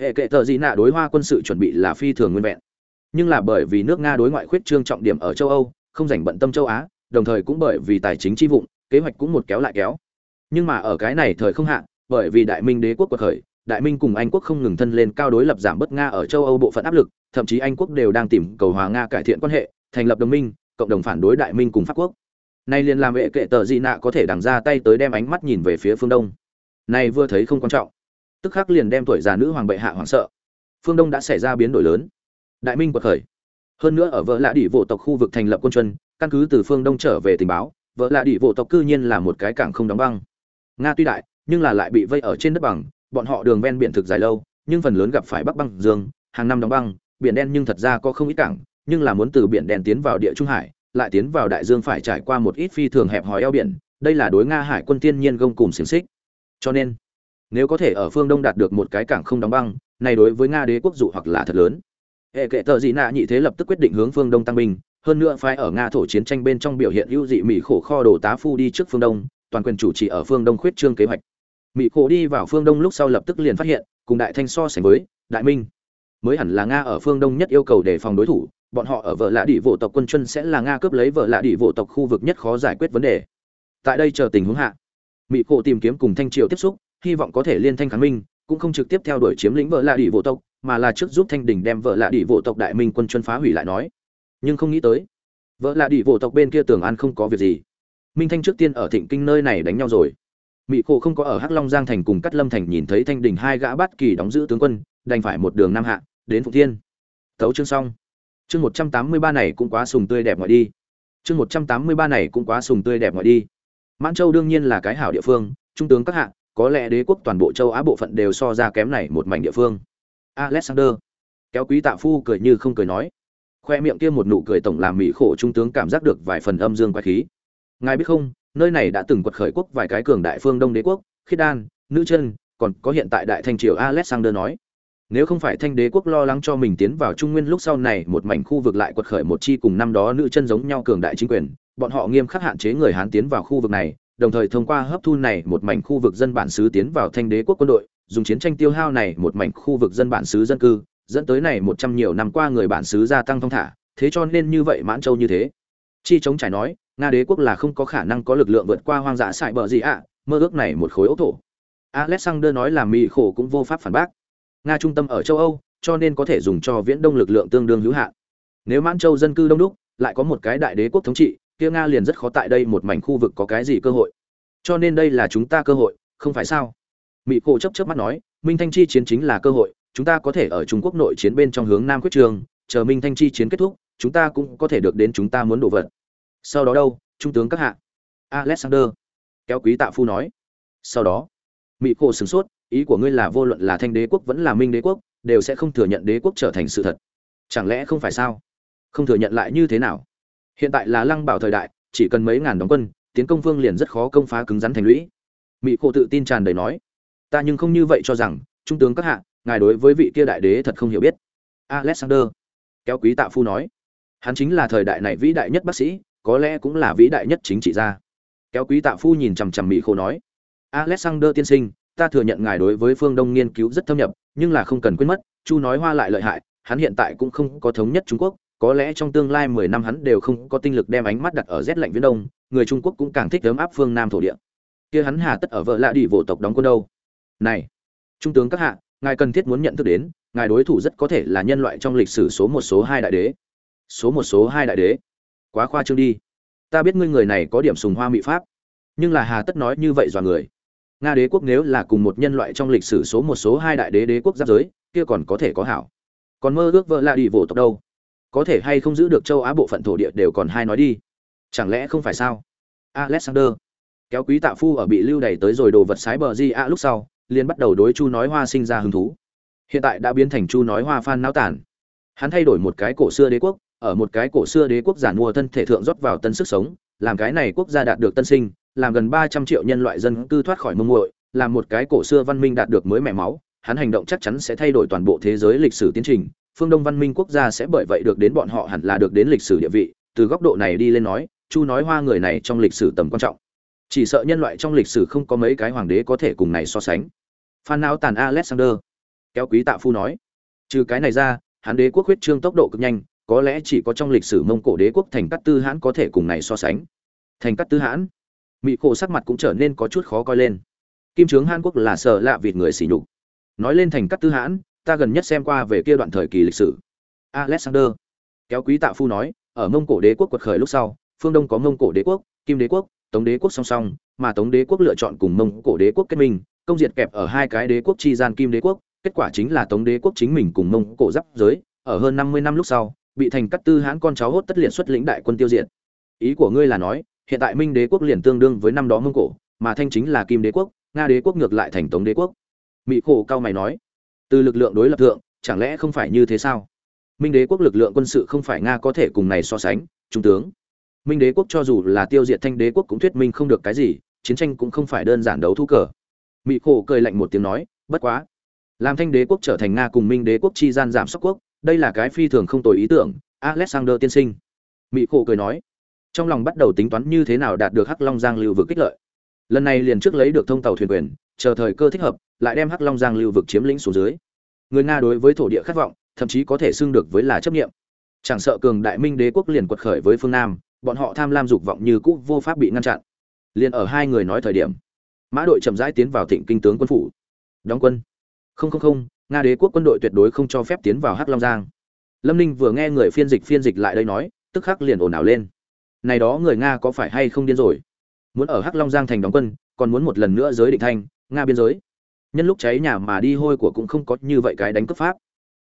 hệ kệ tờ dĩ nạ đối hoa quân sự chuẩn bị là phi thường nguyên vẹn. Nhưng là bởi vì nước nga đối ngoại khuyết trương trọng điểm ở châu âu không dành bận tâm châu á, đồng thời cũng bởi vì tài chính chi vụng, kế hoạch cũng một kéo lại kéo. Nhưng mà ở cái này thời không hạn bởi vì đại minh đế quốc quật khởi, đại minh cùng anh quốc không ngừng thân lên cao đối lập giảm bớt nga ở châu âu bộ phận áp lực, thậm chí anh quốc đều đang tìm cầu hòa nga cải thiện quan hệ, thành lập đồng minh, cộng đồng phản đối đại minh cùng pháp quốc. Nay liền làm vệ kệ tờ gì nạ có thể đằng ra tay tới đem ánh mắt nhìn về phía phương đông. Nay vừa thấy không quan trọng. Tức khắc liền đem tuổi già nữ hoàng bệ hạ hoảng sợ. Phương đông đã xảy ra biến đổi lớn. Đại minh quật khởi hơn nữa ở vợ lạ đỉ vô tộc khu vực thành lập quân chuân căn cứ từ phương đông trở về tình báo, vợ lạ đỉ vô tộc cư nhiên là một cái cảng không đóng băng. Nga tuy đại, nhưng là lại bị vây ở trên đất bằng, bọn họ đường ven biển thực dài lâu, nhưng phần lớn gặp phải bắc băng dương, hàng năm đóng băng, biển đen nhưng thật ra có không ít cảng, nhưng là muốn từ biển đen tiến vào địa trung hải, lại tiến vào đại dương phải trải qua một ít phi thường hẹp hòi eo biển, đây là đối nga hải quân thiên nhiên gông cùng xiềng xích. Cho nên, nếu có thể ở phương đông đạt được một cái cảng không đóng băng, này đối với nga đế quốc dụ hoặc là thật lớn hệ kệ tờ dị nạ nhị thế lập tức quyết định hướng phương đông tăng binh, hơn nữa phái ở nga thổ chiến tranh bên trong biểu hiện ưu dị mỹ khổ kho đồ tá phu đi trước phương đông, toàn quyền chủ trì ở phương đông khuyết trương kế hoạch. Mỹ khổ đi vào phương đông lúc sau lập tức liền phát hiện, cùng đại thanh so sánh với, đại minh. Mới hẳn là nga ở phương đông nhất yêu cầu đề phòng đối thủ, bọn họ ở vợ lạ đỉ vô tộc quân chân sẽ là nga cướp lấy vợ lạ đỉ vô tộc khu vực nhất khó giải quyết vấn đề. Tại đây chờ tình huống hạ mỹ khổ tìm kiếm cùng thanh triều tiếp xúc, hy vọng có thể liên thanh kháng minh cũng không trực tiếp theo đuổi chiếm lĩnh vợ lạ đi vô tộc, mà là trước giúp thanh đình đem vợ lạ đi vô tộc đại minh quân chuân phá hủy lại nói. Nhưng không nghĩ tới, vợ lạ đi vô tộc bên kia tưởng an không có việc gì. Minh thanh trước tiên ở thịnh kinh nơi này đánh nhau rồi. Mỹ khổ không có ở hắc long giang thành cùng cắt lâm thành nhìn thấy thanh đình hai gã bát kỳ đóng giữ tướng quân, đành phải một đường nam hạ, đến phụng thiên. Tấu chương xong. Chương một trăm tám mươi ba này cũng quá sùng tươi đẹp ngoại đi. Chương một trăm tám mươi ba này cũng quá sùng tươi đẹp ngoại đi. Mãn châu đương nhiên là cái hảo địa phương, trung tướng các hạ có lẽ đế quốc toàn bộ châu á bộ phận đều so ra kém này một mảnh địa phương. Alexander, kéo quý tạ phu cười như không cười nói. Khoe miệng kia một nụ cười tổng làm mỹ khổ trung tướng cảm giác được vài phần âm dương quái khí. Ngài biết không, nơi này đã từng quật khởi quốc vài cái cường đại phương đông đế quốc, khiết đan, nữ chân, còn có hiện tại đại thanh triều alexander nói. Nếu không phải thanh đế quốc lo lắng cho mình tiến vào trung nguyên lúc sau này một mảnh khu vực lại quật khởi một chi cùng năm đó nữ chân giống nhau cường đại chính quyền, bọn họ nghiêm khắc hạn chế người hán tiến vào khu vực này đồng thời thông qua hấp thu này một mảnh khu vực dân bản xứ tiến vào thanh đế quốc quân đội, dùng chiến tranh tiêu hao này một mảnh khu vực dân bản xứ dân cư, dẫn tới này một trăm nhiều năm qua người bản xứ gia tăng thong thả, thế cho nên như vậy mãn châu như thế. Chi chống trải nói, nga đế quốc là không có khả năng có lực lượng vượt qua hoang dã sại bờ gì ạ, mơ ước này một khối ốc thổ. Alexander nói là mỹ khổ cũng vô pháp phản bác. Nga trung tâm ở châu âu, cho nên có thể dùng cho viễn đông lực lượng tương đương hữu hạn. Nếu mãn châu dân cư đông đúc, lại có một cái đại đế quốc thống trị kia nga liền rất khó tại đây một mảnh khu vực có cái gì cơ hội. Cho nên đây là chúng ta cơ hội, không phải sao? Mỹ cổ chấp chấp mắt nói, minh thanh chi chiến chính là cơ hội, chúng ta có thể ở trung quốc nội chiến bên trong hướng nam quyết trường, chờ minh thanh chi chiến kết thúc, chúng ta cũng có thể được đến chúng ta muốn đổ vật. Sau đó đâu, trung tướng các hạ? Alexander, kéo quý tạ phu nói. Sau đó mỹ cổ sửng sốt, ý của ngươi là vô luận là thanh đế quốc vẫn là minh đế quốc, đều sẽ không thừa nhận đế quốc trở thành sự thật. Chẳng lẽ không phải sao? Không thừa nhận lại như thế nào? Hiện tại là lăng bảo thời đại, chỉ cần mấy ngàn đóng quân, tiến công vương liền rất khó công phá cứng rắn thành lũy. Mỹ cô tự tin tràn đầy nói, ta nhưng không như vậy cho rằng, trung tướng các hạ, ngài đối với vị kia đại đế thật không hiểu biết. Alexander, kéo quý tạ phu nói, hắn chính là thời đại này vĩ đại nhất bác sĩ, có lẽ cũng là vĩ đại nhất chính trị gia. Kéo quý tạ phu nhìn chằm chằm mỹ khô nói, alexander tiên sinh, ta thừa nhận ngài đối với phương đông nghiên cứu rất thâm nhập, nhưng là không cần quên mất, chu nói hoa lại lợi hại, hắn hiện tại cũng không có thống nhất trung quốc có lẽ trong tương lai mười năm hắn đều không có tinh lực đem ánh mắt đặt ở rét lạnh viễn đông, người trung quốc cũng càng thích ấm áp phương nam thổ địa. Kia hắn hà tất ở vợ lạ đi vô tộc đóng quân đâu? Này, trung tướng các hạ, ngài cần thiết muốn nhận thức đến, ngài đối thủ rất có thể là nhân loại trong lịch sử số một số hai đại đế. Số một số hai đại đế. Quá khoa trương đi. Ta biết ngươi người này có điểm sùng hoa mỹ pháp, nhưng là hà tất nói như vậy dọa người. Nga đế quốc nếu là cùng một nhân loại trong lịch sử số một số hai đại đế đế quốc giáp giới, kia còn có thể có hảo. Còn mơ ước vợ lạ đi vô tộc đâu? Có thể hay không giữ được châu á bộ phận thổ địa đều còn hai nói đi. Chẳng lẽ không phải sao? Alexander, kéo quý tạ phu ở bị lưu đày tới rồi đồ vật sái bờ di a lúc sau, liền bắt đầu đối chu nói hoa sinh ra hứng thú. Hiện tại đã biến thành chu nói hoa phan náo tản. Hắn thay đổi một cái cổ xưa đế quốc, ở một cái cổ xưa đế quốc giản mua thân thể thượng rót vào tân sức sống, làm cái này quốc gia đạt được tân sinh, làm gần ba trăm triệu nhân loại dân cư thoát khỏi mông muội, làm một cái cổ xưa văn minh đạt được mới mẻ máu, hắn hành động chắc chắn sẽ thay đổi toàn bộ thế giới lịch sử tiến trình phương đông văn minh quốc gia sẽ bởi vậy được đến bọn họ hẳn là được đến lịch sử địa vị. Từ góc độ này đi lên nói, chu nói hoa người này trong lịch sử tầm quan trọng. Chỉ sợ nhân loại trong lịch sử không có mấy cái hoàng đế có thể cùng này so sánh. Phan não tàn alexander, kéo quý tạ phu nói, trừ cái này ra, hán đế quốc huyết trương tốc độ cực nhanh, có lẽ chỉ có trong lịch sử mông cổ đế quốc thành cát tư hãn có thể cùng này so sánh. Thành cát tư hãn mỹ khổ sắc mặt cũng trở nên có chút khó coi lên. Kim trướng hàn quốc là sợ lạ vịt người xỉ nhục. Nói lên thành cát tư hãn ta gần nhất xem qua về kia đoạn thời kỳ lịch sử. Alexander. Kéo quý tạ phu nói, ở mông cổ đế quốc quật khởi lúc sau, phương đông có mông cổ đế quốc, kim đế quốc, tống đế quốc song song, mà tống đế quốc lựa chọn cùng mông cổ đế quốc kết minh, công diệt kẹp ở hai cái đế quốc chi gian kim đế quốc, kết quả chính là tống đế quốc chính mình cùng mông cổ giáp giới, ở hơn năm mươi năm lúc sau, bị thành cắt tư hãn con cháu hốt tất liệt xuất lĩnh đại quân tiêu diệt. Ý của ngươi là nói, hiện tại minh đế quốc liền tương đương với năm đó mông cổ, mà thanh chính là kim đế quốc, nga đế quốc ngược lại thành tống đế quốc. Mỹ khổ cao mày nói từ lực lượng đối lập thượng, chẳng lẽ không phải như thế sao? Minh đế quốc lực lượng quân sự không phải nga có thể cùng này so sánh, trung tướng. Minh đế quốc cho dù là tiêu diệt thanh đế quốc cũng thuyết minh không được cái gì, chiến tranh cũng không phải đơn giản đấu thu cờ. Mỹ khổ cười lạnh một tiếng nói, bất quá, làm thanh đế quốc trở thành nga cùng minh đế quốc chi gian giảm sóc quốc, đây là cái phi thường không tồi ý tưởng, alexander tiên sinh. Mỹ khổ cười nói, trong lòng bắt đầu tính toán như thế nào đạt được hắc long giang lưu vực kích lợi. Lần này liền trước lấy được thông tàu thuyền quyền, chờ thời cơ thích hợp, lại đem hắc long giang lưu vực chiếm lĩnh xuống dưới người nga đối với thổ địa khát vọng, thậm chí có thể xưng được với là chấp nghiệm chẳng sợ cường đại minh đế quốc liền quật khởi với phương nam, bọn họ tham lam dục vọng như cũ vô pháp bị ngăn chặn. Liền ở hai người nói thời điểm, mã đội chậm rãi tiến vào thịnh kinh tướng quân phủ. Đóng quân. Không không không, nga đế quốc quân đội tuyệt đối không cho phép tiến vào hắc long giang. Lâm ninh vừa nghe người phiên dịch phiên dịch lại đây nói, tức khắc liền ồn ào lên. Này đó người nga có phải hay không điên rồi? Muốn ở hắc long giang thành đóng quân, còn muốn một lần nữa giới định thanh, nga biên giới nhân lúc cháy nhà mà đi hôi của cũng không có như vậy cái đánh cướp pháp.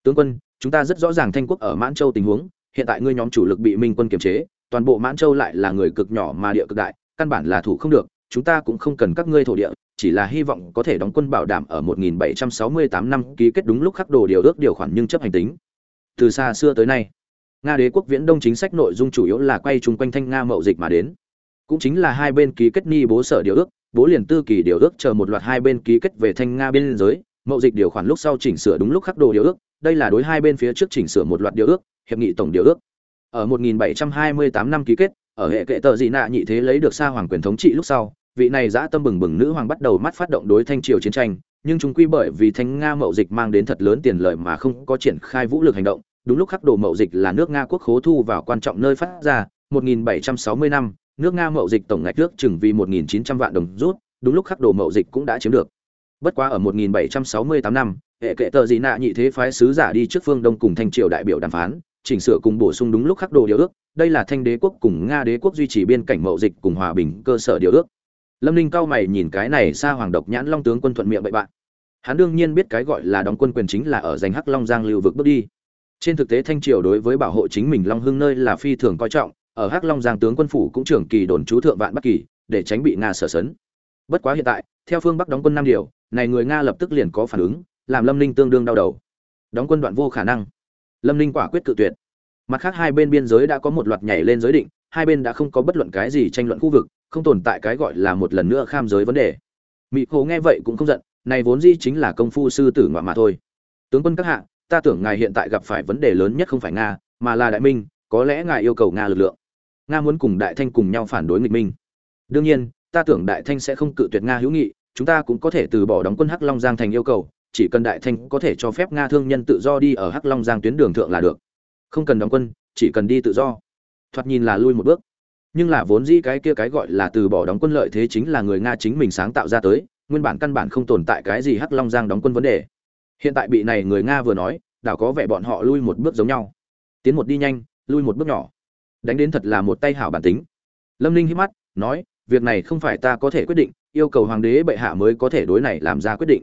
Tướng quân, chúng ta rất rõ ràng thanh quốc ở mãn châu tình huống, hiện tại ngươi nhóm chủ lực bị minh quân kiềm chế, toàn bộ mãn châu lại là người cực nhỏ mà địa cực đại, căn bản là thủ không được, chúng ta cũng không cần các ngươi thổ địa, chỉ là hy vọng có thể đóng quân bảo đảm ở 1768 năm ký kết đúng lúc khắc đồ điều ước điều khoản nhưng chấp hành tính. Từ xa xưa tới nay, nga đế quốc viễn đông chính sách nội dung chủ yếu là quay chung quanh thanh nga mậu dịch mà đến. Cũng chính là hai bên ký kết ni bố sở điều ước bố liền tư kỳ điều ước chờ một loạt hai bên ký kết về thanh nga biên giới, mậu dịch điều khoản lúc sau chỉnh sửa đúng lúc khắc đồ điều ước, đây là đối hai bên phía trước chỉnh sửa một loạt điều ước, hiệp nghị tổng điều ước. Ở 1728 năm ký kết, ở hệ kệ tờ dị nạ nhị thế lấy được xa hoàng quyền thống trị lúc sau, vị này dã tâm bừng bừng nữ hoàng bắt đầu mắt phát động đối thanh triều chiến tranh, nhưng chúng quy bởi vì thanh nga mậu dịch mang đến thật lớn tiền lợi mà không có triển khai vũ lực hành động, đúng lúc khắc đồ mậu dịch là nước nga quốc khố thu vào quan trọng nơi phát ra 1760 năm, nước nga mậu dịch tổng ngạch nước chừng vì 1.900 vạn đồng rút, đúng lúc khắc đồ mậu dịch cũng đã chiếm được. Bất quá ở 1768 năm, hệ kệ tờ gì nạ nhị thế phái sứ giả đi trước phương đông cùng thanh triều đại biểu đàm phán, chỉnh sửa cùng bổ sung đúng lúc khắc đồ điều ước, đây là thanh đế quốc cùng nga đế quốc duy trì biên cảnh mậu dịch cùng hòa bình cơ sở điều ước. Lâm ninh cao mày nhìn cái này xa hoàng độc nhãn long tướng quân thuận miệng bậy bạn. Hắn đương nhiên biết cái gọi là đóng quân quyền chính là ở giành hắc long giang lưu vực bước đi. Trên thực tế thanh triều đối với bảo hộ chính mình long hưng nơi là phi thường coi trọng ở hắc long giang tướng quân phủ cũng trưởng kỳ đồn trú thượng vạn bắc kỳ, để tránh bị nga sở sấn. Bất quá hiện tại, theo phương bắc đóng quân năm điều, này người nga lập tức liền có phản ứng, làm lâm ninh tương đương đau đầu. Đóng quân đoạn vô khả năng. Lâm ninh quả quyết cự tuyệt. Mặt khác hai bên biên giới đã có một loạt nhảy lên giới định, hai bên đã không có bất luận cái gì tranh luận khu vực, không tồn tại cái gọi là một lần nữa kham giới vấn đề. Mỹ khổ nghe vậy cũng không giận, này vốn dĩ chính là công phu sư tử ngoại mà thôi. Tướng quân các hạ, ta tưởng ngài hiện tại gặp phải vấn đề lớn nhất không phải nga, mà là đại minh, có lẽ ngài yêu cầu nga lực lượng nga muốn cùng đại thanh cùng nhau phản đối nghịch minh. Đương nhiên, ta tưởng đại thanh sẽ không cự tuyệt nga hữu nghị, chúng ta cũng có thể từ bỏ đóng quân hắc long giang thành yêu cầu, chỉ cần đại thanh có thể cho phép nga thương nhân tự do đi ở hắc long giang tuyến đường thượng là được. Không cần đóng quân, chỉ cần đi tự do. Thoạt nhìn là lui một bước. Nhưng là vốn dĩ cái kia cái gọi là từ bỏ đóng quân lợi thế chính là người nga chính mình sáng tạo ra tới, nguyên bản căn bản không tồn tại cái gì hắc long giang đóng quân vấn đề. Hiện tại bị này người nga vừa nói, đảo có vẻ bọn họ lui một bước giống nhau. Tiến một đi nhanh, lui một bước nhỏ đánh đến thật là một tay hảo bản tính. Lâm ninh hít mắt, nói, việc này không phải ta có thể quyết định, yêu cầu hoàng đế bệ hạ mới có thể đối này làm ra quyết định.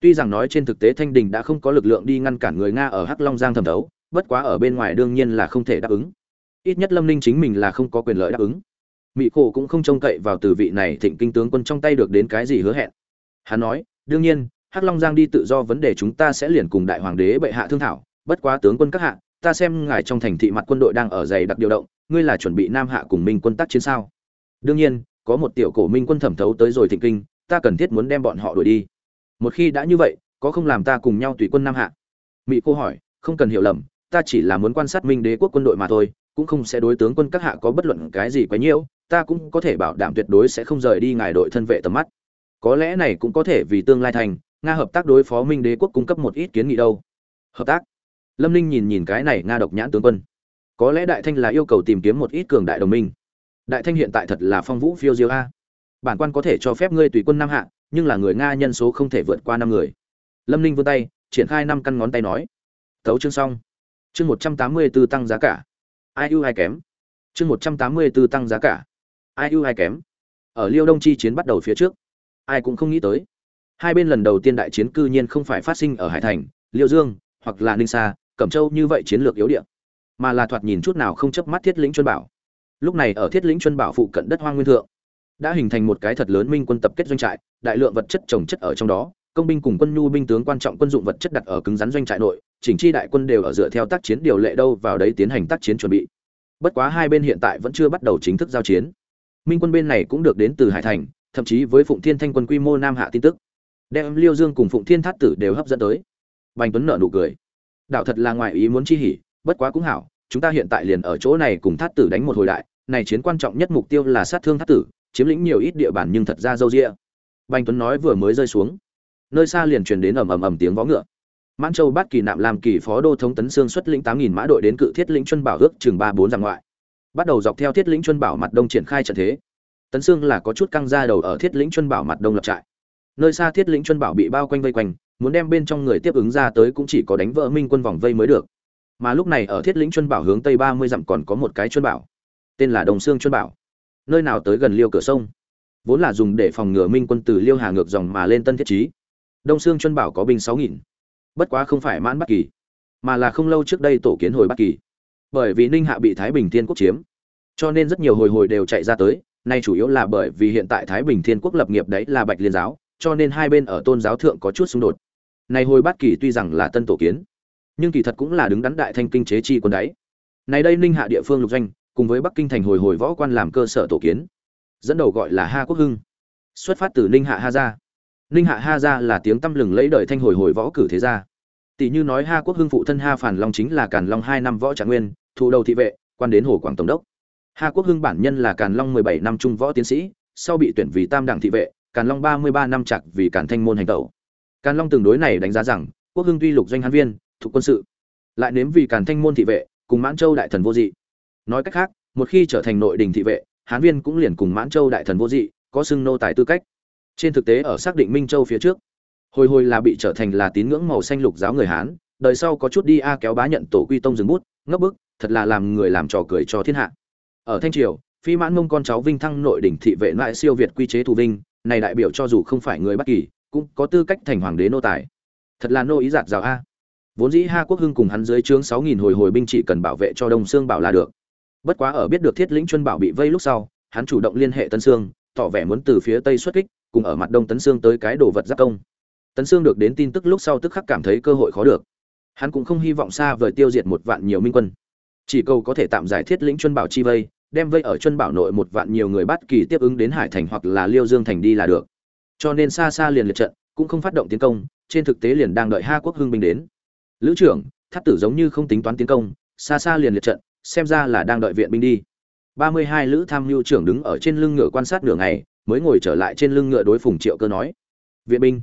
Tuy rằng nói trên thực tế thanh đình đã không có lực lượng đi ngăn cản người nga ở hắc long giang thẩm thấu, bất quá ở bên ngoài đương nhiên là không thể đáp ứng. Ít nhất lâm ninh chính mình là không có quyền lợi đáp ứng. Mỹ khổ cũng không trông cậy vào từ vị này thịnh kinh tướng quân trong tay được đến cái gì hứa hẹn. Hắn nói, đương nhiên, hắc long giang đi tự do vấn đề chúng ta sẽ liền cùng đại hoàng đế bệ hạ thương thảo, bất quá tướng quân các hạ ta xem ngài trong thành thị mặt quân đội đang ở dày đặc điều động, ngươi là chuẩn bị nam hạ cùng minh quân tác chiến sao? Đương nhiên, có một tiểu cổ minh quân thẩm thấu tới rồi thịnh kinh, ta cần thiết muốn đem bọn họ đuổi đi. Một khi đã như vậy, có không làm ta cùng nhau tùy quân nam hạ? Mỹ cô hỏi, không cần hiểu lầm, ta chỉ là muốn quan sát minh đế quốc quân đội mà thôi, cũng không sẽ đối tướng quân các hạ có bất luận cái gì quá nhiễu, ta cũng có thể bảo đảm tuyệt đối sẽ không rời đi ngài đội thân vệ tầm mắt. Có lẽ này cũng có thể vì tương lai thành, nga hợp tác đối phó minh đế quốc cung cấp một ít kiến nghị đâu. Hợp tác? Lâm ninh nhìn nhìn cái này nga độc nhãn tướng quân. Có lẽ đại thanh là yêu cầu tìm kiếm một ít cường đại đồng minh. Đại thanh hiện tại thật là phong vũ phiêu diêu a. Bản quan có thể cho phép ngươi tùy quân nam hạ, nhưng là người nga nhân số không thể vượt qua năm người. Lâm ninh vươn tay, triển khai năm căn ngón tay nói. Tấu chương xong. Chương một trăm tám mươi b ố tăng giá cả. Ai ưu ai kém? Chương một trăm tám mươi b ố tăng giá cả. Ai ưu ai kém? Ở liêu đông chi chiến bắt đầu phía trước, ai cũng không nghĩ tới. Hai bên lần đầu tiên đại chiến cư nhiên không phải phát sinh ở hải thành, liêu dương, hoặc là ninh sa cẩm châu như vậy chiến lược yếu điểm, mà là thoạt nhìn chút nào không chớp mắt thiết lĩnh chuân bảo. Lúc này ở thiết lĩnh chuân bảo phụ cận đất hoang nguyên thượng đã hình thành một cái thật lớn minh quân tập kết doanh trại đại lượng vật chất trồng chất ở trong đó công binh cùng quân nhu binh tướng quan trọng quân dụng vật chất đặt ở cứng rắn doanh trại nội chỉnh chi đại quân đều ở dựa theo tác chiến điều lệ đâu vào đấy tiến hành tác chiến chuẩn bị. Bất quá hai bên hiện tại vẫn chưa bắt đầu chính thức giao chiến. Minh quân bên này cũng được đến từ hải thành thậm chí với phụng thiên thanh quân quy mô nam hạ tin tức đem liêu dương cùng phụng thiên thát tử đều hấp dẫn tới. Bành tuấn nợ nụ cười đạo thật là ngoài ý muốn chi hỉ, bất quá cũng hảo, chúng ta hiện tại liền ở chỗ này cùng thát tử đánh một hồi đại, này chiến quan trọng nhất mục tiêu là sát thương thát tử, chiếm lĩnh nhiều ít địa bàn nhưng thật ra dâu rĩa bành tuấn nói vừa mới rơi xuống. Nơi xa liền truyền đến ầm ầm ầm tiếng vó ngựa. Mãn châu bát kỳ nạm làm kỳ phó đô thống tấn sương xuất lĩnh tám nghìn mã đội đến cự thiết lĩnh chuân bảo ước chừng ba bốn dặm ngoại. Bắt đầu dọc theo thiết lĩnh chuân bảo mặt đông triển khai trận thế. Tấn sương là có chút căng ra đầu ở thiết lĩnh chuân bảo mặt đông lập trại. Nơi xa thiết lĩnh chuân bảo bị bao quanh vây quanh muốn đem bên trong người tiếp ứng ra tới cũng chỉ có đánh vỡ minh quân vòng vây mới được. Mà lúc này ở thiết lĩnh chuân bảo hướng tây ba mươi dặm còn có một cái chuân bảo, tên là đồng sương chuân bảo. Nơi nào tới gần liêu cửa sông. Vốn là dùng để phòng ngừa minh quân từ liêu hà ngược dòng mà lên tân thiết trí đông sương chuân bảo có binh sáu nghìn. Bất quá không phải mãn bắc kỳ, mà là không lâu trước đây tổ kiến hồi bắc kỳ. Bởi vì ninh hạ bị thái bình thiên quốc chiếm, cho nên rất nhiều hồi hồi đều chạy ra tới, nay chủ yếu là bởi vì hiện tại thái bình thiên quốc lập nghiệp đấy là bạch liên giáo, cho nên hai bên ở tôn giáo thượng có chút xung đột này hồi bát kỳ tuy rằng là tân tổ kiến, nhưng kỳ thật cũng là đứng đắn đại thanh kinh chế chi quân đáy. Này đây ninh hạ địa phương lục doanh, cùng với bắc kinh thành hồi hồi võ quan làm cơ sở tổ kiến, dẫn đầu gọi là ha quốc hưng, xuất phát từ ninh hạ ha gia. Ninh hạ ha gia là tiếng tăm lừng lấy đời thanh hồi hồi võ cử thế gia. Tỷ như nói ha quốc hưng phụ thân ha phản long chính là càn long hai năm võ trạng nguyên, thủ đầu thị vệ, quan đến hồ quảng tổng đốc. Ha quốc hưng bản nhân là càn long mười bảy năm trung võ tiến sĩ, sau bị tuyển vì tam đảng thị vệ, càn long ba mươi ba năm chặt vì càn thanh môn hành tẩu càn long từng đối này đánh giá rằng, quốc hưng tuy lục doanh hán viên, thuộc quân sự, lại nếm vì càn thanh môn thị vệ, cùng mãn châu đại thần vô dị. Nói cách khác, một khi trở thành nội đình thị vệ, hán viên cũng liền cùng mãn châu đại thần vô dị, có xưng nô tài tư cách. Trên thực tế ở xác định minh châu phía trước, hồi hồi là bị trở thành là tín ngưỡng màu xanh lục giáo người hán, đời sau có chút đi a kéo bá nhận tổ quy tông dừng bút, ngấp bức, thật là làm người làm trò cười cho thiên hạ. Ở thanh triều, phi mãn mông con cháu vinh thăng nội đỉnh thị vệ lại siêu việt quy chế thủ vinh, này đại biểu cho dù không phải người bất kỳ cũng có tư cách thành hoàng đế nô tài. Thật là nô ý giạt rào a. Vốn dĩ ha quốc hưng cùng hắn dưới trướng sáu nghìn hồi hồi binh chỉ cần bảo vệ cho đông sương bảo là được. Bất quá ở biết được thiết lĩnh chuân bảo bị vây lúc sau, hắn chủ động liên hệ tân sương, tỏ vẻ muốn từ phía tây xuất kích, cùng ở mặt đông tấn sương tới cái đồ vật giáp công. Tấn sương được đến tin tức lúc sau tức khắc cảm thấy cơ hội khó được. Hắn cũng không hy vọng xa vời tiêu diệt một vạn nhiều minh quân. Chỉ cầu có thể tạm giải thiết lĩnh chuân bảo chi vây, đem vây ở chuân bảo nội một vạn nhiều người bắt kỳ tiếp ứng đến hải thành hoặc là liêu dương thành đi là được cho nên xa xa liền liệt trận, cũng không phát động tiến công, trên thực tế liền đang đợi ha quốc hưng binh đến. Lữ trưởng thắt tử giống như không tính toán tiến công, xa xa liền liệt trận, xem ra là đang đợi viện binh đi. Ba mươi hai lữ tham mưu trưởng đứng ở trên lưng ngựa quan sát nửa ngày, mới ngồi trở lại trên lưng ngựa đối phùng triệu cơ nói. Viện binh,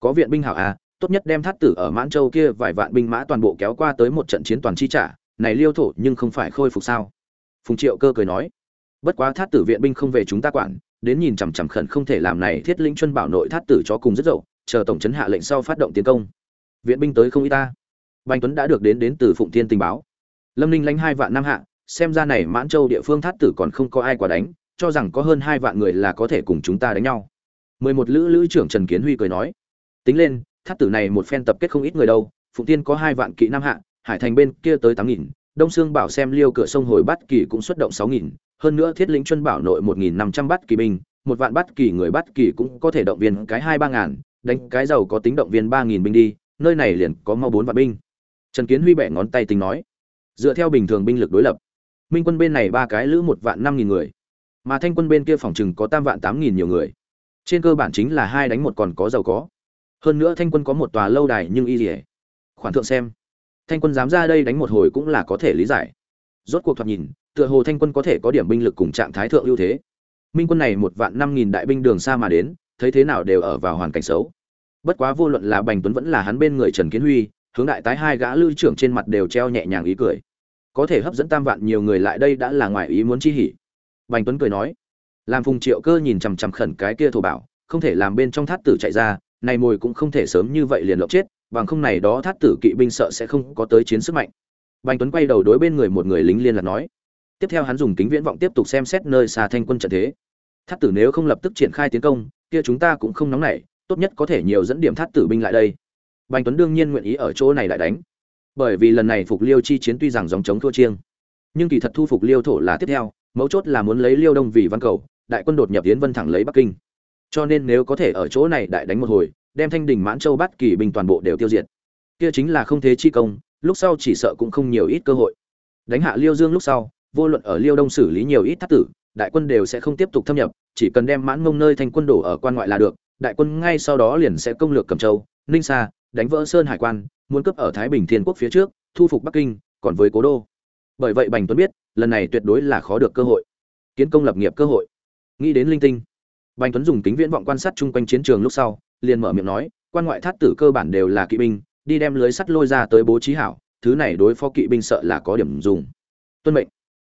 có viện binh hảo à tốt nhất đem thắt tử ở mãn châu kia vài vạn binh mã toàn bộ kéo qua tới một trận chiến toàn chi trả, này liêu thổ nhưng không phải khôi phục sao? Phùng triệu cơ cười nói. Bất quá thát tử viện binh không về chúng ta quản đến nhìn chằm chằm khẩn không thể làm này, thiết lĩnh chuân bảo nội thát tử cho cùng rất dậu, chờ tổng chấn hạ lệnh sau phát động tiến công. Viện binh tới không y ta. Bành tuấn đã được đến đến từ phụng thiên tình báo. Lâm ninh lãnh hai vạn năm hạ, xem ra này mãn châu địa phương thát tử còn không có ai quả đánh, cho rằng có hơn hai vạn người là có thể cùng chúng ta đánh nhau. Mười một lữ lữ trưởng trần kiến huy cười nói, tính lên thát tử này một phen tập kết không ít người đâu, phụng tiên có hai vạn kỵ nam hạ, hải thành bên kia tới tám nghìn đông sương bảo xem liêu cửa sông hồi bắt kỳ cũng xuất động sáu nghìn, hơn nữa thiết lĩnh chuân bảo nội một nghìn năm trăm bắt kỳ binh, một vạn bắt kỳ người bắt kỳ cũng có thể động viên cái hai ba ngàn, đánh cái giàu có tính động viên ba nghìn binh đi, nơi này liền có mau bốn vạn binh. Trần kiến huy bẻ ngón tay tính nói, dựa theo bình thường binh lực đối lập, minh quân bên này ba cái lữ một vạn năm nghìn người, mà thanh quân bên kia phòng chừng có tam vạn tám nghìn nhiều người. Trên cơ bản chính là hai đánh một còn có giàu có. Hơn nữa thanh quân có một tòa lâu đài nhưng y liễu. khoản thượng xem thanh quân dám ra đây đánh một hồi cũng là có thể lý giải. Rốt cuộc thoạt nhìn, tựa hồ thanh quân có thể có điểm binh lực cùng trạng thái thượng ưu thế. Minh quân này một vạn năm nghìn đại binh đường xa mà đến, thấy thế nào đều ở vào hoàn cảnh xấu. Bất quá vô luận là bành tuấn vẫn là hắn bên người trần kiến huy, hướng đại tái hai gã lưu trưởng trên mặt đều treo nhẹ nhàng ý cười. Có thể hấp dẫn tam vạn nhiều người lại đây đã là ngoài ý muốn chi hỉ. Bành tuấn cười nói, làm phùng triệu cơ nhìn chằm chằm khẩn cái kia thổ bảo, không thể làm bên trong thắt tử chạy ra này mồi cũng không thể sớm như vậy liền lộng chết bằng không này đó thát tử kỵ binh sợ sẽ không có tới chiến sức mạnh. Bành tuấn quay đầu đối bên người một người lính liên lạc nói. Tiếp theo hắn dùng kính viễn vọng tiếp tục xem xét nơi xa thanh quân trận thế. Thát tử nếu không lập tức triển khai tiến công, kia chúng ta cũng không nóng nảy, tốt nhất có thể nhiều dẫn điểm thát tử binh lại đây. Bành tuấn đương nhiên nguyện ý ở chỗ này lại đánh. Bởi vì lần này phục liêu chi chiến tuy rằng dòng chống thua chiêng, nhưng kỳ thật thu phục liêu thổ là tiếp theo, mấu chốt là muốn lấy liêu đông vì văn cầu, đại quân đột nhập tiến vân thẳng lấy bắc kinh. Cho nên nếu có thể ở chỗ này đại đánh một hồi đem thanh đình mãn châu bắt kỳ binh toàn bộ đều tiêu diệt. Kia chính là không thế chi công, lúc sau chỉ sợ cũng không nhiều ít cơ hội. Đánh hạ liêu dương lúc sau, vô luận ở liêu đông xử lý nhiều ít thắt tử, đại quân đều sẽ không tiếp tục thâm nhập, chỉ cần đem mãn mông nơi thành quân đổ ở quan ngoại là được, đại quân ngay sau đó liền sẽ công lược cẩm châu, ninh sa, đánh vỡ sơn hải quan, muốn cướp ở thái bình thiên quốc phía trước, thu phục bắc kinh, còn với cố đô. Bởi vậy bành tuấn biết, lần này tuyệt đối là khó được cơ hội. Kiến công lập nghiệp cơ hội. Nghĩ đến linh tinh. Bành tuấn dùng kính viễn vọng quan sát chung quanh chiến trường lúc sau liền mở miệng nói, quan ngoại thát tử cơ bản đều là kỵ binh, đi đem lưới sắt lôi ra tới bố trí hảo, thứ này đối phó kỵ binh sợ là có điểm dùng. Tuân mệnh.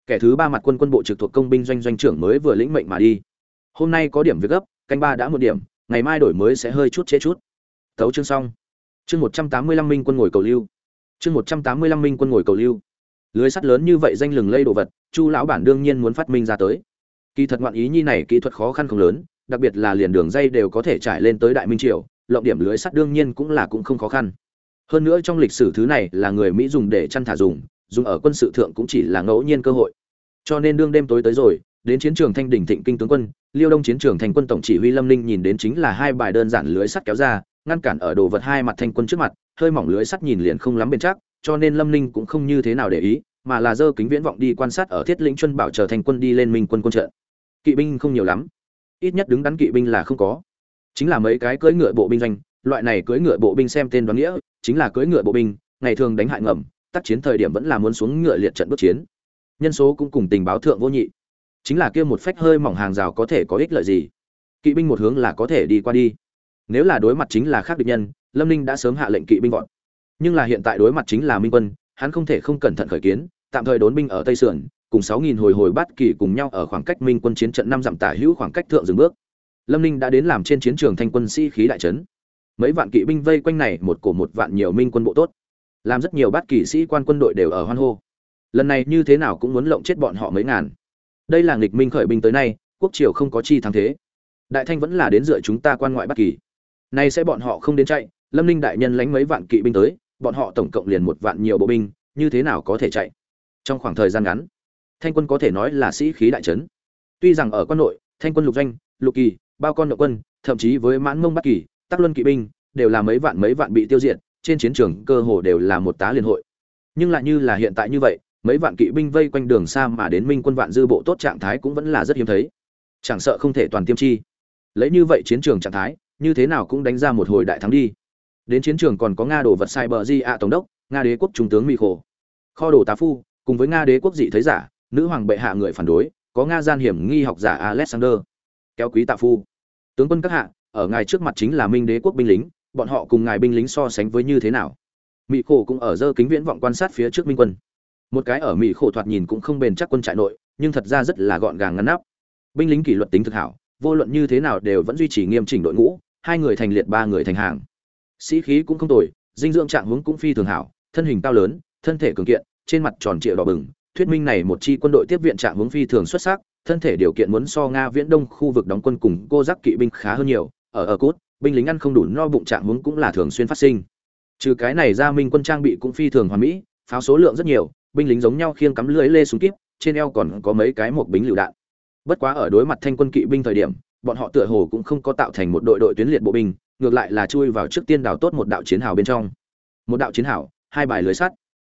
Kẻ thứ ba mặt quân quân bộ trực thuộc công binh doanh doanh trưởng mới vừa lĩnh mệnh mà đi. Hôm nay có điểm việc gấp, canh ba đã một điểm, ngày mai đổi mới sẽ hơi chút chế chút. Tấu chương xong. Chương một trăm tám mươi lăm minh quân ngồi cầu lưu. Chương một trăm tám mươi lăm minh quân ngồi cầu lưu. Lưới sắt lớn như vậy danh lừng lây đồ vật, chu lão bản đương nhiên muốn phát minh ra tới. Kỳ thật ngoạn ý nhi này kỹ thuật khó khăn không lớn đặc biệt là liền đường dây đều có thể trải lên tới đại minh triều, lộng điểm lưới sắt đương nhiên cũng là cũng không khó khăn. Hơn nữa trong lịch sử thứ này là người mỹ dùng để chăn thả dùng dùng ở quân sự thượng cũng chỉ là ngẫu nhiên cơ hội. Cho nên đương đêm tối tới rồi, đến chiến trường thanh đình thịnh kinh tướng quân, liêu đông chiến trường thành quân tổng chỉ huy lâm ninh nhìn đến chính là hai bài đơn giản lưới sắt kéo ra, ngăn cản ở đồ vật hai mặt thanh quân trước mặt, hơi mỏng lưới sắt nhìn liền không lắm bền chắc, cho nên lâm ninh cũng không như thế nào để ý, mà là dơ kính viễn vọng đi quan sát ở thiết lĩnh chuân bảo chờ thành quân đi lên minh quân quân trận. Kỵ binh không nhiều lắm ít nhất đứng đắn kỵ binh là không có. Chính là mấy cái cưỡi ngựa bộ binh doanh, loại này cưỡi ngựa bộ binh xem tên đoán nghĩa, chính là cưỡi ngựa bộ binh, ngày thường đánh hại ngầm, tác chiến thời điểm vẫn là muốn xuống ngựa liệt trận bước chiến. Nhân số cũng cùng tình báo thượng vô nhị. Chính là kia một phách hơi mỏng hàng rào có thể có ích lợi gì? Kỵ binh một hướng là có thể đi qua đi. Nếu là đối mặt chính là khác địch nhân, lâm ninh đã sớm hạ lệnh kỵ binh vọt. Nhưng là hiện tại đối mặt chính là minh quân, hắn không thể không cẩn thận khởi kiến, tạm thời đốn binh ở tây sườn cùng sáu nghìn hồi hồi bát kỳ cùng nhau ở khoảng cách minh quân chiến trận năm dặm tả hữu khoảng cách thượng dừng bước. Lâm ninh đã đến làm trên chiến trường thanh quân sĩ khí đại trấn. Mấy vạn kỵ binh vây quanh này, một cổ một vạn nhiều minh quân bộ tốt. Làm rất nhiều bát kỳ sĩ quan quân đội đều ở hoan hô. Lần này như thế nào cũng muốn lộng chết bọn họ mấy ngàn. Đây là nghịch minh khởi binh tới nay, quốc triều không có chi thắng thế. Đại thanh vẫn là đến dựa chúng ta quan ngoại bát kỳ. Nay sẽ bọn họ không đến chạy, lâm ninh đại nhân lánh mấy vạn kỵ binh tới, bọn họ tổng cộng liền một vạn nhiều bộ binh, như thế nào có thể chạy? Trong khoảng thời gian ngắn thanh quân có thể nói là sĩ khí đại trấn. Tuy rằng ở quân nội, thanh quân lục doanh, lục kỳ, bao con nội quân, thậm chí với mãn mông bắc kỳ, tắc luân kỵ binh, đều là mấy vạn mấy vạn bị tiêu diệt, trên chiến trường cơ hồ đều là một tá liên hội. Nhưng lại như là hiện tại như vậy, mấy vạn kỵ binh vây quanh đường xa mà đến minh quân vạn dư bộ tốt trạng thái cũng vẫn là rất hiếm thấy. Chẳng sợ không thể toàn tiêm chi. Lấy như vậy chiến trường trạng thái, như thế nào cũng đánh ra một hồi đại thắng đi. Đến chiến trường còn có nga đồ vật sai bờ di ạ tổng đốc, nga đế quốc trung tướng mỹ khổ. Kho đồ tá phu, cùng với nga đế quốc dị thấy giả nữ hoàng bệ hạ người phản đối, có nga gian hiểm nghi học giả alexander, kéo quý tạ phu. Tướng quân các hạ, ở ngài trước mặt chính là minh đế quốc binh lính, bọn họ cùng ngài binh lính so sánh với như thế nào? Mỹ khổ cũng ở dơ kính viễn vọng quan sát phía trước minh quân. Một cái ở mỹ khổ thoạt nhìn cũng không bền chắc quân trại nội, nhưng thật ra rất là gọn gàng ngăn nắp. Binh lính kỷ luật tính thực hảo, vô luận như thế nào đều vẫn duy trì nghiêm chỉnh đội ngũ, hai người thành liệt, ba người thành hàng. Sĩ khí cũng không tồi, dinh dưỡng trạng hướng cũng phi thường hảo, thân hình cao lớn, thân thể cường kiện, trên mặt tròn trịa đỏ bừng thuyết minh này một chi quân đội tiếp viện trạng hướng phi thường xuất sắc, thân thể điều kiện muốn so nga viễn đông khu vực đóng quân cùng cô giác kỵ binh khá hơn nhiều, ở ở cốt, binh lính ăn không đủ no bụng trạng hướng cũng là thường xuyên phát sinh. Trừ cái này ra minh quân trang bị cũng phi thường hoàn mỹ, pháo số lượng rất nhiều, binh lính giống nhau khiêng cắm lưới lê súng kíp, trên eo còn có mấy cái một bính lựu đạn. Bất quá ở đối mặt thanh quân kỵ binh thời điểm, bọn họ tựa hồ cũng không có tạo thành một đội đội tuyến liệt bộ binh, ngược lại là chui vào trước tiên đào tốt một đạo chiến hào bên trong. Một đạo chiến hào, hai bài lưới sắt.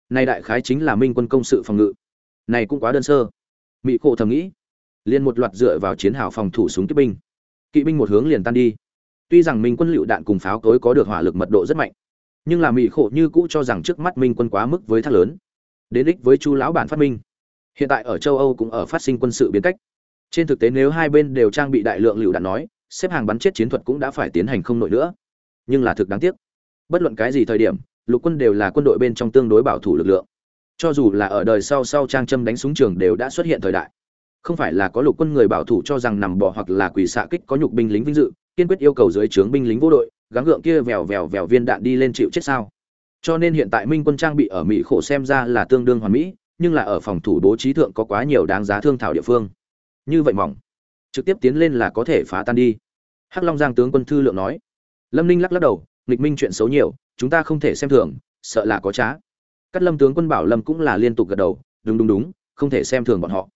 Nay đại khái chính là minh quân công sự phòng ngự này cũng quá đơn sơ. Mỹ khổ thầm nghĩ, liền một loạt dựa vào chiến hào phòng thủ súng kỵ binh. Kỵ binh một hướng liền tan đi. Tuy rằng minh quân lựu đạn cùng pháo cối có được hỏa lực mật độ rất mạnh, nhưng là mỹ khổ như cũ cho rằng trước mắt minh quân quá mức với thác lớn. Đến đích với chu lão bản phát minh. Hiện tại ở châu âu cũng ở phát sinh quân sự biến cách. Trên thực tế nếu hai bên đều trang bị đại lượng lựu đạn nói, xếp hàng bắn chết chiến thuật cũng đã phải tiến hành không nổi nữa. Nhưng là thực đáng tiếc. Bất luận cái gì thời điểm, lục quân đều là quân đội bên trong tương đối bảo thủ lực lượng cho dù là ở đời sau sau trang châm đánh súng trường đều đã xuất hiện thời đại. Không phải là có lục quân người bảo thủ cho rằng nằm bò hoặc là quỷ xạ kích có nhục binh lính vinh dự, kiên quyết yêu cầu dưới trướng binh lính vô đội, gắng gượng kia vèo vèo vèo viên đạn đi lên chịu chết sao? Cho nên hiện tại minh quân trang bị ở mỹ khổ xem ra là tương đương hoàn mỹ, nhưng là ở phòng thủ bố trí thượng có quá nhiều đáng giá thương thảo địa phương. Như vậy mỏng. Trực tiếp tiến lên là có thể phá tan đi. Hắc long giang tướng quân thư lượng nói. Lâm ninh lắc lắc đầu, nghịch minh chuyện xấu nhiều, chúng ta không thể xem thường, sợ là có trá. Cát lâm tướng quân bảo lâm cũng là liên tục gật đầu, đúng đúng đúng, không thể xem thường bọn họ.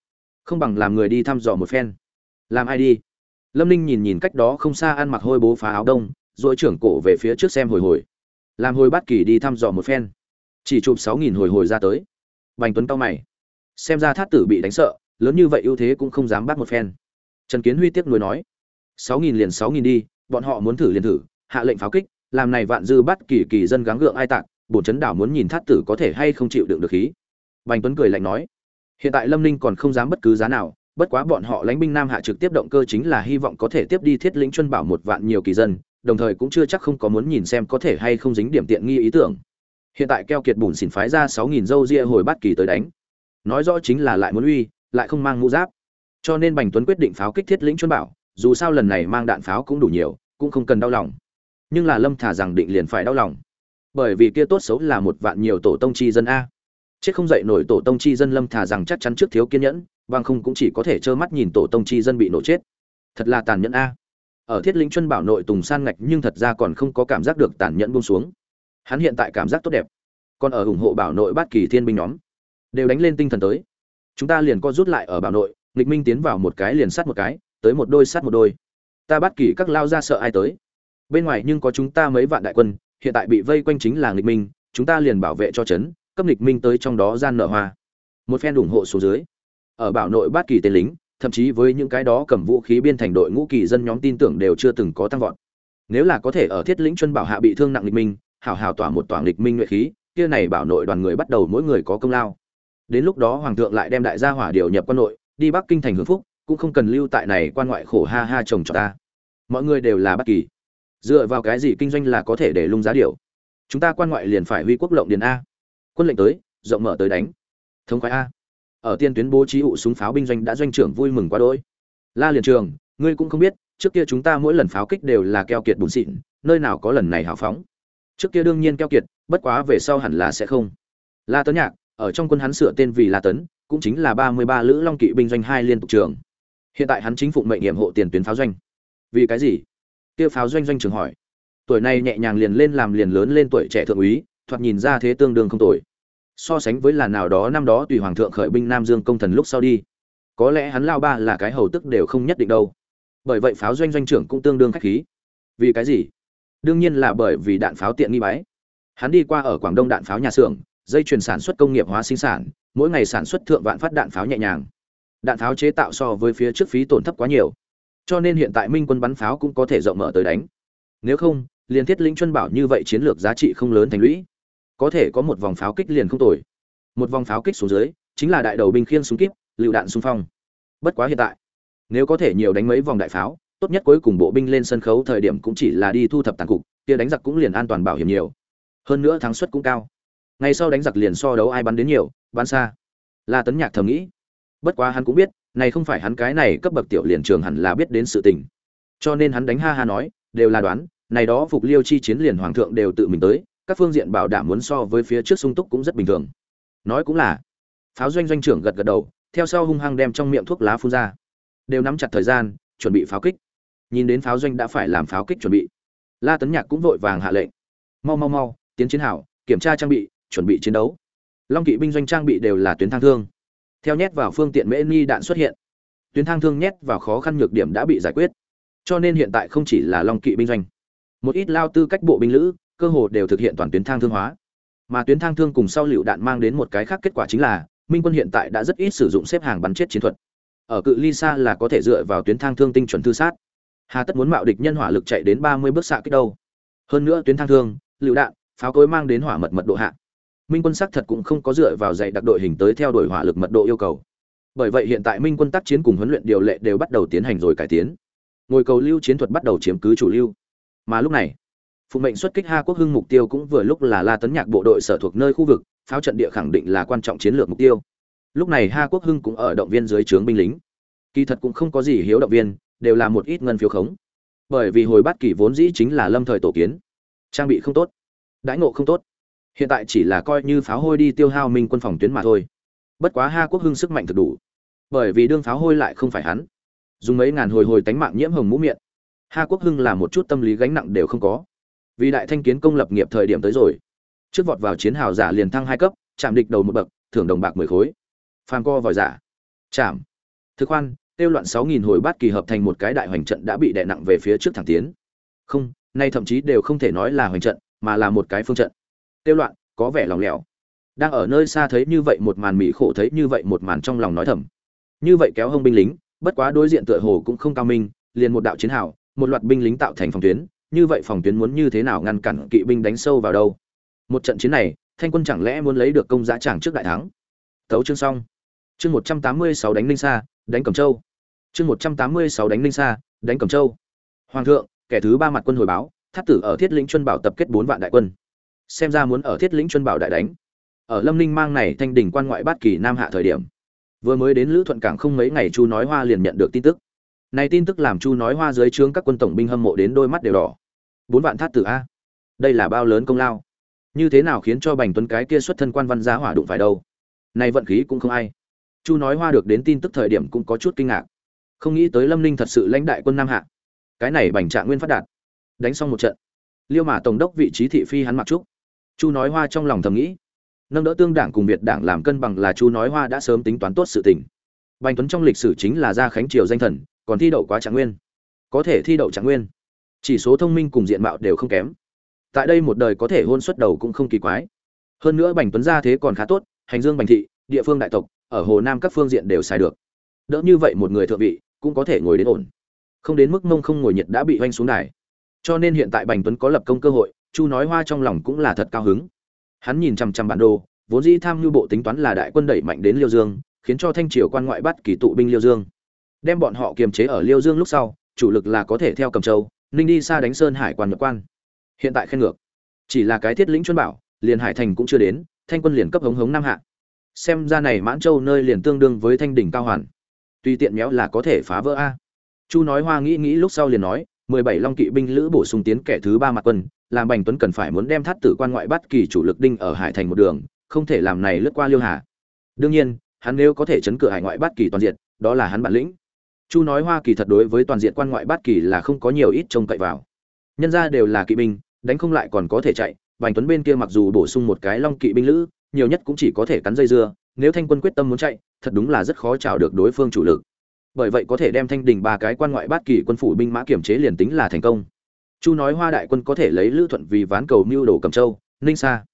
Không bằng làm người đi thăm dò một phen. Làm ai đi? Lâm ninh nhìn nhìn cách đó không xa ăn mặc hôi bố phá áo đông rồi trưởng cổ về phía trước xem hồi hồi. Làm hồi bát kỳ đi thăm dò một phen. Chỉ chụp sáu nghìn hồi hồi ra tới. Bành tuấn cau mày. Xem ra thát tử bị đánh sợ, lớn như vậy ưu thế cũng không dám bắt một phen. Trần kiến huy tiếc nuối nói. Sáu nghìn liền sáu nghìn đi, bọn họ muốn thử liền thử, hạ lệnh pháo kích, làm này vạn dư bắt kỳ kỳ dân gắng gượng ai tạc bổn chấn đảo muốn nhìn thát tử có thể hay không chịu đựng được khí. Bành tuấn cười lạnh nói, hiện tại lâm ninh còn không dám bất cứ giá nào, bất quá bọn họ lãnh binh nam hạ trực tiếp động cơ chính là hy vọng có thể tiếp đi thiết lĩnh chuân bảo một vạn nhiều kỳ dân, đồng thời cũng chưa chắc không có muốn nhìn xem có thể hay không dính điểm tiện nghi ý tưởng. Hiện tại keo kiệt bùn xỉn phái ra sáu nghìn dâu ria hồi bát kỳ tới đánh. Nói rõ chính là lại muốn uy, lại không mang mũ giáp. Cho nên bành tuấn quyết định pháo kích thiết lĩnh chuân bảo, dù sao lần này mang đạn pháo cũng đủ nhiều, cũng không cần đau lòng. Nhưng là lâm thả rằng định liền phải đau lòng bởi vì kia tốt xấu là một vạn nhiều tổ tông chi dân a. Chết không dậy nổi tổ tông chi dân lâm thả rằng chắc chắn trước thiếu kiên nhẫn, bằng không cũng chỉ có thể trơ mắt nhìn tổ tông chi dân bị nổ chết. Thật là tàn nhẫn a. Ở thiết lĩnh chuân bảo nội tùng san ngạch nhưng thật ra còn không có cảm giác được tàn nhẫn buông xuống. Hắn hiện tại cảm giác tốt đẹp. Còn ở ủng hộ bảo nội bát kỳ thiên binh nhóm, đều đánh lên tinh thần tới. Chúng ta liền co rút lại ở bảo nội, nghịch minh tiến vào một cái liền sát một cái, tới một đôi sát một đôi. Ta bắt kỳ các lao ra sợ ai tới? Bên ngoài nhưng có chúng ta mấy vạn đại quân hiện tại bị vây quanh chính là nghịch minh, chúng ta liền bảo vệ cho trấn, cấp nghịch minh tới trong đó gian nợ hoa. Một phen ủng hộ số dưới, ở bảo nội bát kỳ tên lính, thậm chí với những cái đó cầm vũ khí biên thành đội ngũ kỳ dân nhóm tin tưởng đều chưa từng có tăng vọt. Nếu là có thể ở thiết lĩnh chuân bảo hạ bị thương nặng nghịch minh, hảo hảo tỏa một tỏa nghịch minh nhuệ khí, kia này bảo nội đoàn người bắt đầu mỗi người có công lao. Đến lúc đó hoàng thượng lại đem đại gia hỏa điều nhập quân nội, đi bắc kinh thành hưởng phúc, cũng không cần lưu tại này quan ngoại khổ ha ha chồng cho ta. Mọi người đều là bất kỳ dựa vào cái gì kinh doanh là có thể để lung giá điều? Chúng ta quan ngoại liền phải huy quốc lộng điền a. Quân lệnh tới, rộng mở tới đánh. Thống khoái a. Ở tiên tuyến bố trí ụ súng pháo binh doanh đã doanh trưởng vui mừng quá đỗi. La liền trường, ngươi cũng không biết, trước kia chúng ta mỗi lần pháo kích đều là keo kiệt bùn xịn, nơi nào có lần này hào phóng. Trước kia đương nhiên keo kiệt, bất quá về sau hẳn là sẽ không. La tấn nhạc, ở trong quân hắn sửa tên vì la tấn, cũng chính là ba mươi ba lữ long kỵ binh doanh hai liên tục trường. Hiện tại hắn chính phụng mệnh nhiệm hộ tiền tuyến pháo doanh. Vì cái gì? Kia pháo doanh doanh trường hỏi. Tuổi này nhẹ nhàng liền lên làm liền lớn lên tuổi trẻ thượng úy, thoạt nhìn ra thế tương đương không tuổi so sánh với là nào đó năm đó tùy hoàng thượng khởi binh nam dương công thần lúc sau đi. Có lẽ hắn lao ba là cái hầu tức đều không nhất định đâu. Bởi vậy pháo doanh doanh trưởng cũng tương đương khách khí. Vì cái gì? Đương nhiên là bởi vì đạn pháo tiện nghi bái. Hắn đi qua ở quảng đông đạn pháo nhà xưởng, dây chuyền sản xuất công nghiệp hóa sinh sản, mỗi ngày sản xuất thượng vạn phát đạn pháo nhẹ nhàng. Đạn pháo chế tạo so với phía trước phí tổn thấp quá nhiều cho nên hiện tại minh quân bắn pháo cũng có thể rộng mở tới đánh. Nếu không, liền thiết lĩnh chuân bảo như vậy chiến lược giá trị không lớn thành lũy. Có thể có một vòng pháo kích liền không tồi. Một vòng pháo kích xuống dưới, chính là đại đầu binh khiên súng kíp, lựu đạn xung phong. Bất quá hiện tại, nếu có thể nhiều đánh mấy vòng đại pháo, tốt nhất cuối cùng bộ binh lên sân khấu thời điểm cũng chỉ là đi thu thập tàn cục, kia đánh giặc cũng liền an toàn bảo hiểm nhiều. Hơn nữa thắng suất cũng cao. Ngày sau đánh giặc liền so đấu ai bắn đến nhiều, bắn xa. La tấn nhạc thầm nghĩ. Bất quá hắn cũng biết này không phải hắn cái này cấp bậc tiểu liền trường hẳn là biết đến sự tình. Cho nên hắn đánh ha ha nói, đều là đoán, này đó phục liêu chi chiến liền hoàng thượng đều tự mình tới, các phương diện bảo đảm muốn so với phía trước sung túc cũng rất bình thường. Nói cũng là, pháo doanh doanh trưởng gật gật đầu, theo sau hung hăng đem trong miệng thuốc lá phun ra. Đều nắm chặt thời gian, chuẩn bị pháo kích. Nhìn đến pháo doanh đã phải làm pháo kích chuẩn bị, la tấn nhạc cũng vội vàng hạ lệnh. Mau mau mau, tiến chiến hảo, kiểm tra trang bị, chuẩn bị chiến đấu. Long kỵ binh doanh trang bị đều là tuyến thang thương theo nhét vào phương tiện mễ ni đạn xuất hiện, tuyến thang thương nhét vào khó khăn nhược điểm đã bị giải quyết. Cho nên hiện tại không chỉ là long kỵ binh doanh, một ít lao tư cách bộ binh lữ, cơ hồ đều thực hiện toàn tuyến thang thương hóa. Mà tuyến thang thương cùng sau lựu đạn mang đến một cái khác kết quả chính là, minh quân hiện tại đã rất ít sử dụng xếp hàng bắn chết chiến thuật. Ở cự ly xa là có thể dựa vào tuyến thang thương tinh chuẩn thư sát. Hà tất muốn mạo địch nhân hỏa lực chạy đến ba mươi bước xạ kích đâu. Hơn nữa tuyến thang thương, lựu đạn, pháo cối mang đến hỏa mật mật độ hạ minh quân xác thật cũng không có dựa vào dạy đặc đội hình tới theo đuổi hỏa lực mật độ yêu cầu. Bởi vậy hiện tại minh quân tác chiến cùng huấn luyện điều lệ đều bắt đầu tiến hành rồi cải tiến. Ngồi cầu lưu chiến thuật bắt đầu chiếm cứ chủ lưu. Mà lúc này, phụ mệnh xuất kích ha quốc hưng mục tiêu cũng vừa lúc là la tấn nhạc bộ đội sở thuộc nơi khu vực, pháo trận địa khẳng định là quan trọng chiến lược mục tiêu. Lúc này ha quốc hưng cũng ở động viên dưới trướng binh lính. Kỳ thật cũng không có gì hiếu động viên, đều là một ít ngân phiếu khống. Bởi vì hồi bát kỷ vốn dĩ chính là lâm thời tổ kiến. Trang bị không tốt, đãi ngộ không tốt hiện tại chỉ là coi như pháo hôi đi tiêu hao minh quân phòng tuyến mà thôi. Bất quá ha quốc hưng sức mạnh thực đủ. Bởi vì đương pháo hôi lại không phải hắn. Dùng mấy ngàn hồi hồi tánh mạng nhiễm hồng mũ miệng. Ha quốc hưng là một chút tâm lý gánh nặng đều không có. Vì đại thanh kiến công lập nghiệp thời điểm tới rồi. Trước vọt vào chiến hào giả liền thăng hai cấp, chạm địch đầu một bậc, thưởng đồng bạc mười khối. Phàm co vòi giả. Chạm. Thực khoan, tiêu loạn sáu nghìn hồi bát kỳ hợp thành một cái đại hoành trận đã bị đè nặng về phía trước thẳng tiến. Không, nay thậm chí đều không thể nói là hoành trận, mà là một cái phương trận tiêu loạn, có vẻ lòng lẻo. Đang ở nơi xa thấy như vậy một màn mỹ khổ, thấy như vậy một màn trong lòng nói thầm. Như vậy kéo hông binh lính, bất quá đối diện tựa hồ cũng không cao minh, liền một đạo chiến hào, một loạt binh lính tạo thành phòng tuyến. Như vậy phòng tuyến muốn như thế nào ngăn cản kỵ binh đánh sâu vào đâu? Một trận chiến này, thanh quân chẳng lẽ muốn lấy được công giá tràng trước đại thắng? Tấu chương xong. Chương một trăm tám mươi sáu đánh ninh sa, đánh cẩm châu. Chương một trăm tám mươi sáu đánh ninh sa, đánh cẩm châu. Hoàng thượng, kẻ thứ ba mặt quân hồi báo, tháp tử ở thiết lĩnh chuân bảo tập kết bốn vạn đại quân xem ra muốn ở thiết lĩnh chuân bảo đại đánh. Ở lâm ninh mang này thanh đỉnh quan ngoại bát kỳ nam hạ thời điểm, vừa mới đến lữ thuận cảng không mấy ngày chu nói hoa liền nhận được tin tức. Này tin tức làm chu nói hoa dưới trướng các quân tổng binh hâm mộ đến đôi mắt đều đỏ. Bốn vạn thát tử a. Đây là bao lớn công lao. Như thế nào khiến cho bành tuấn cái kia xuất thân quan văn giá hỏa đụng phải đâu? Này vận khí cũng không ai. Chu nói hoa được đến tin tức thời điểm cũng có chút kinh ngạc. Không nghĩ tới lâm ninh thật sự lãnh đại quân nam hạ. Cái này bành trạng nguyên phát đạt. Đánh xong một trận. Liêu mà tổng đốc vị trí thị phi hắn mặc trúc chu nói hoa trong lòng thầm nghĩ, nâng đỡ tương đảng cùng việt đảng làm cân bằng là chu nói hoa đã sớm tính toán tốt sự tình. Bành tuấn trong lịch sử chính là gia khánh triều danh thần, còn thi đậu quá trạng nguyên. Có thể thi đậu trạng nguyên, chỉ số thông minh cùng diện mạo đều không kém. Tại đây một đời có thể hôn xuất đầu cũng không kỳ quái. Hơn nữa bành tuấn gia thế còn khá tốt, hành dương bành thị, địa phương đại tộc, ở hồ nam các phương diện đều xài được. Đỡ như vậy một người thượng vị, cũng có thể ngồi đến ổn. Không đến mức mông không ngồi nhiệt đã bị oanh xuống đài. Cho nên hiện tại bành tuấn có lập công cơ hội chu nói hoa trong lòng cũng là thật cao hứng. Hắn nhìn chằm chằm bản đồ, vốn dĩ tham mưu bộ tính toán là đại quân đẩy mạnh đến liêu dương, khiến cho thanh triều quan ngoại bắt kỳ tụ binh liêu dương. Đem bọn họ kiềm chế ở liêu dương lúc sau, chủ lực là có thể theo cầm châu, ninh đi xa đánh sơn hải quan nhập quan. Hiện tại khen ngược. Chỉ là cái thiết lĩnh chuân bảo, liền hải thành cũng chưa đến, thanh quân liền cấp hống hống nam hạ. Xem ra này mãn châu nơi liền tương đương với thanh đỉnh cao hoàn. Tùy tiện méo là có thể phá vỡ a. Chu nói hoa nghĩ nghĩ lúc sau liền nói, mười bảy long kỵ binh lữ bổ sung tiến kẻ thứ ba mặt quân làm bành tuấn cần phải muốn đem thắt tử quan ngoại bắt kỳ chủ lực đinh ở hải thành một đường, không thể làm này lướt qua liêu hà. Đương nhiên, hắn nếu có thể chấn cửa hải ngoại bắt kỳ toàn diện, đó là hắn bản lĩnh. Chu nói hoa kỳ thật đối với toàn diện quan ngoại bắt kỳ là không có nhiều ít trông cậy vào. Nhân ra đều là kỵ binh, đánh không lại còn có thể chạy, bành tuấn bên kia mặc dù bổ sung một cái long kỵ binh lữ, nhiều nhất cũng chỉ có thể cắn dây dưa, nếu thanh quân quyết tâm muốn chạy, thật đúng là rất khó chào được đối phương chủ lực. Bởi vậy có thể đem thanh đình ba cái quan ngoại bát kỳ quân phủ binh mã kiểm chế liền tính là thành công chu nói hoa đại quân có thể lấy lữ thuận vì ván cầu mưu đồ cầm châu, ninh sa.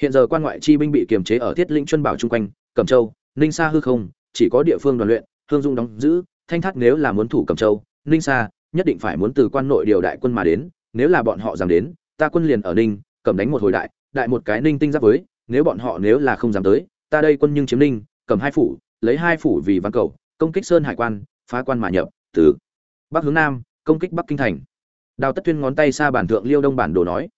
Hiện giờ quan ngoại chi binh bị kiềm chế ở thiết lĩnh chuân bảo chung quanh cầm châu, ninh sa hư không, chỉ có địa phương đoàn luyện, hương dung đóng giữ, thanh thác nếu là muốn thủ cầm châu, ninh sa nhất định phải muốn từ quan nội điều đại quân mà đến, nếu là bọn họ dám đến, ta quân liền ở ninh cầm đánh một hồi đại đại một cái ninh tinh giáp với, nếu bọn họ nếu là không dám tới, ta đây quân nhưng chiếm ninh cầm hai phủ, lấy hai phủ vì văn cầu, công kích sơn hải quan, phá quan mà nhập, từ bắc hướng nam, công kích bắc kinh thành đào tất tuyên ngón tay xa bản thượng liêu đông bản đồ nói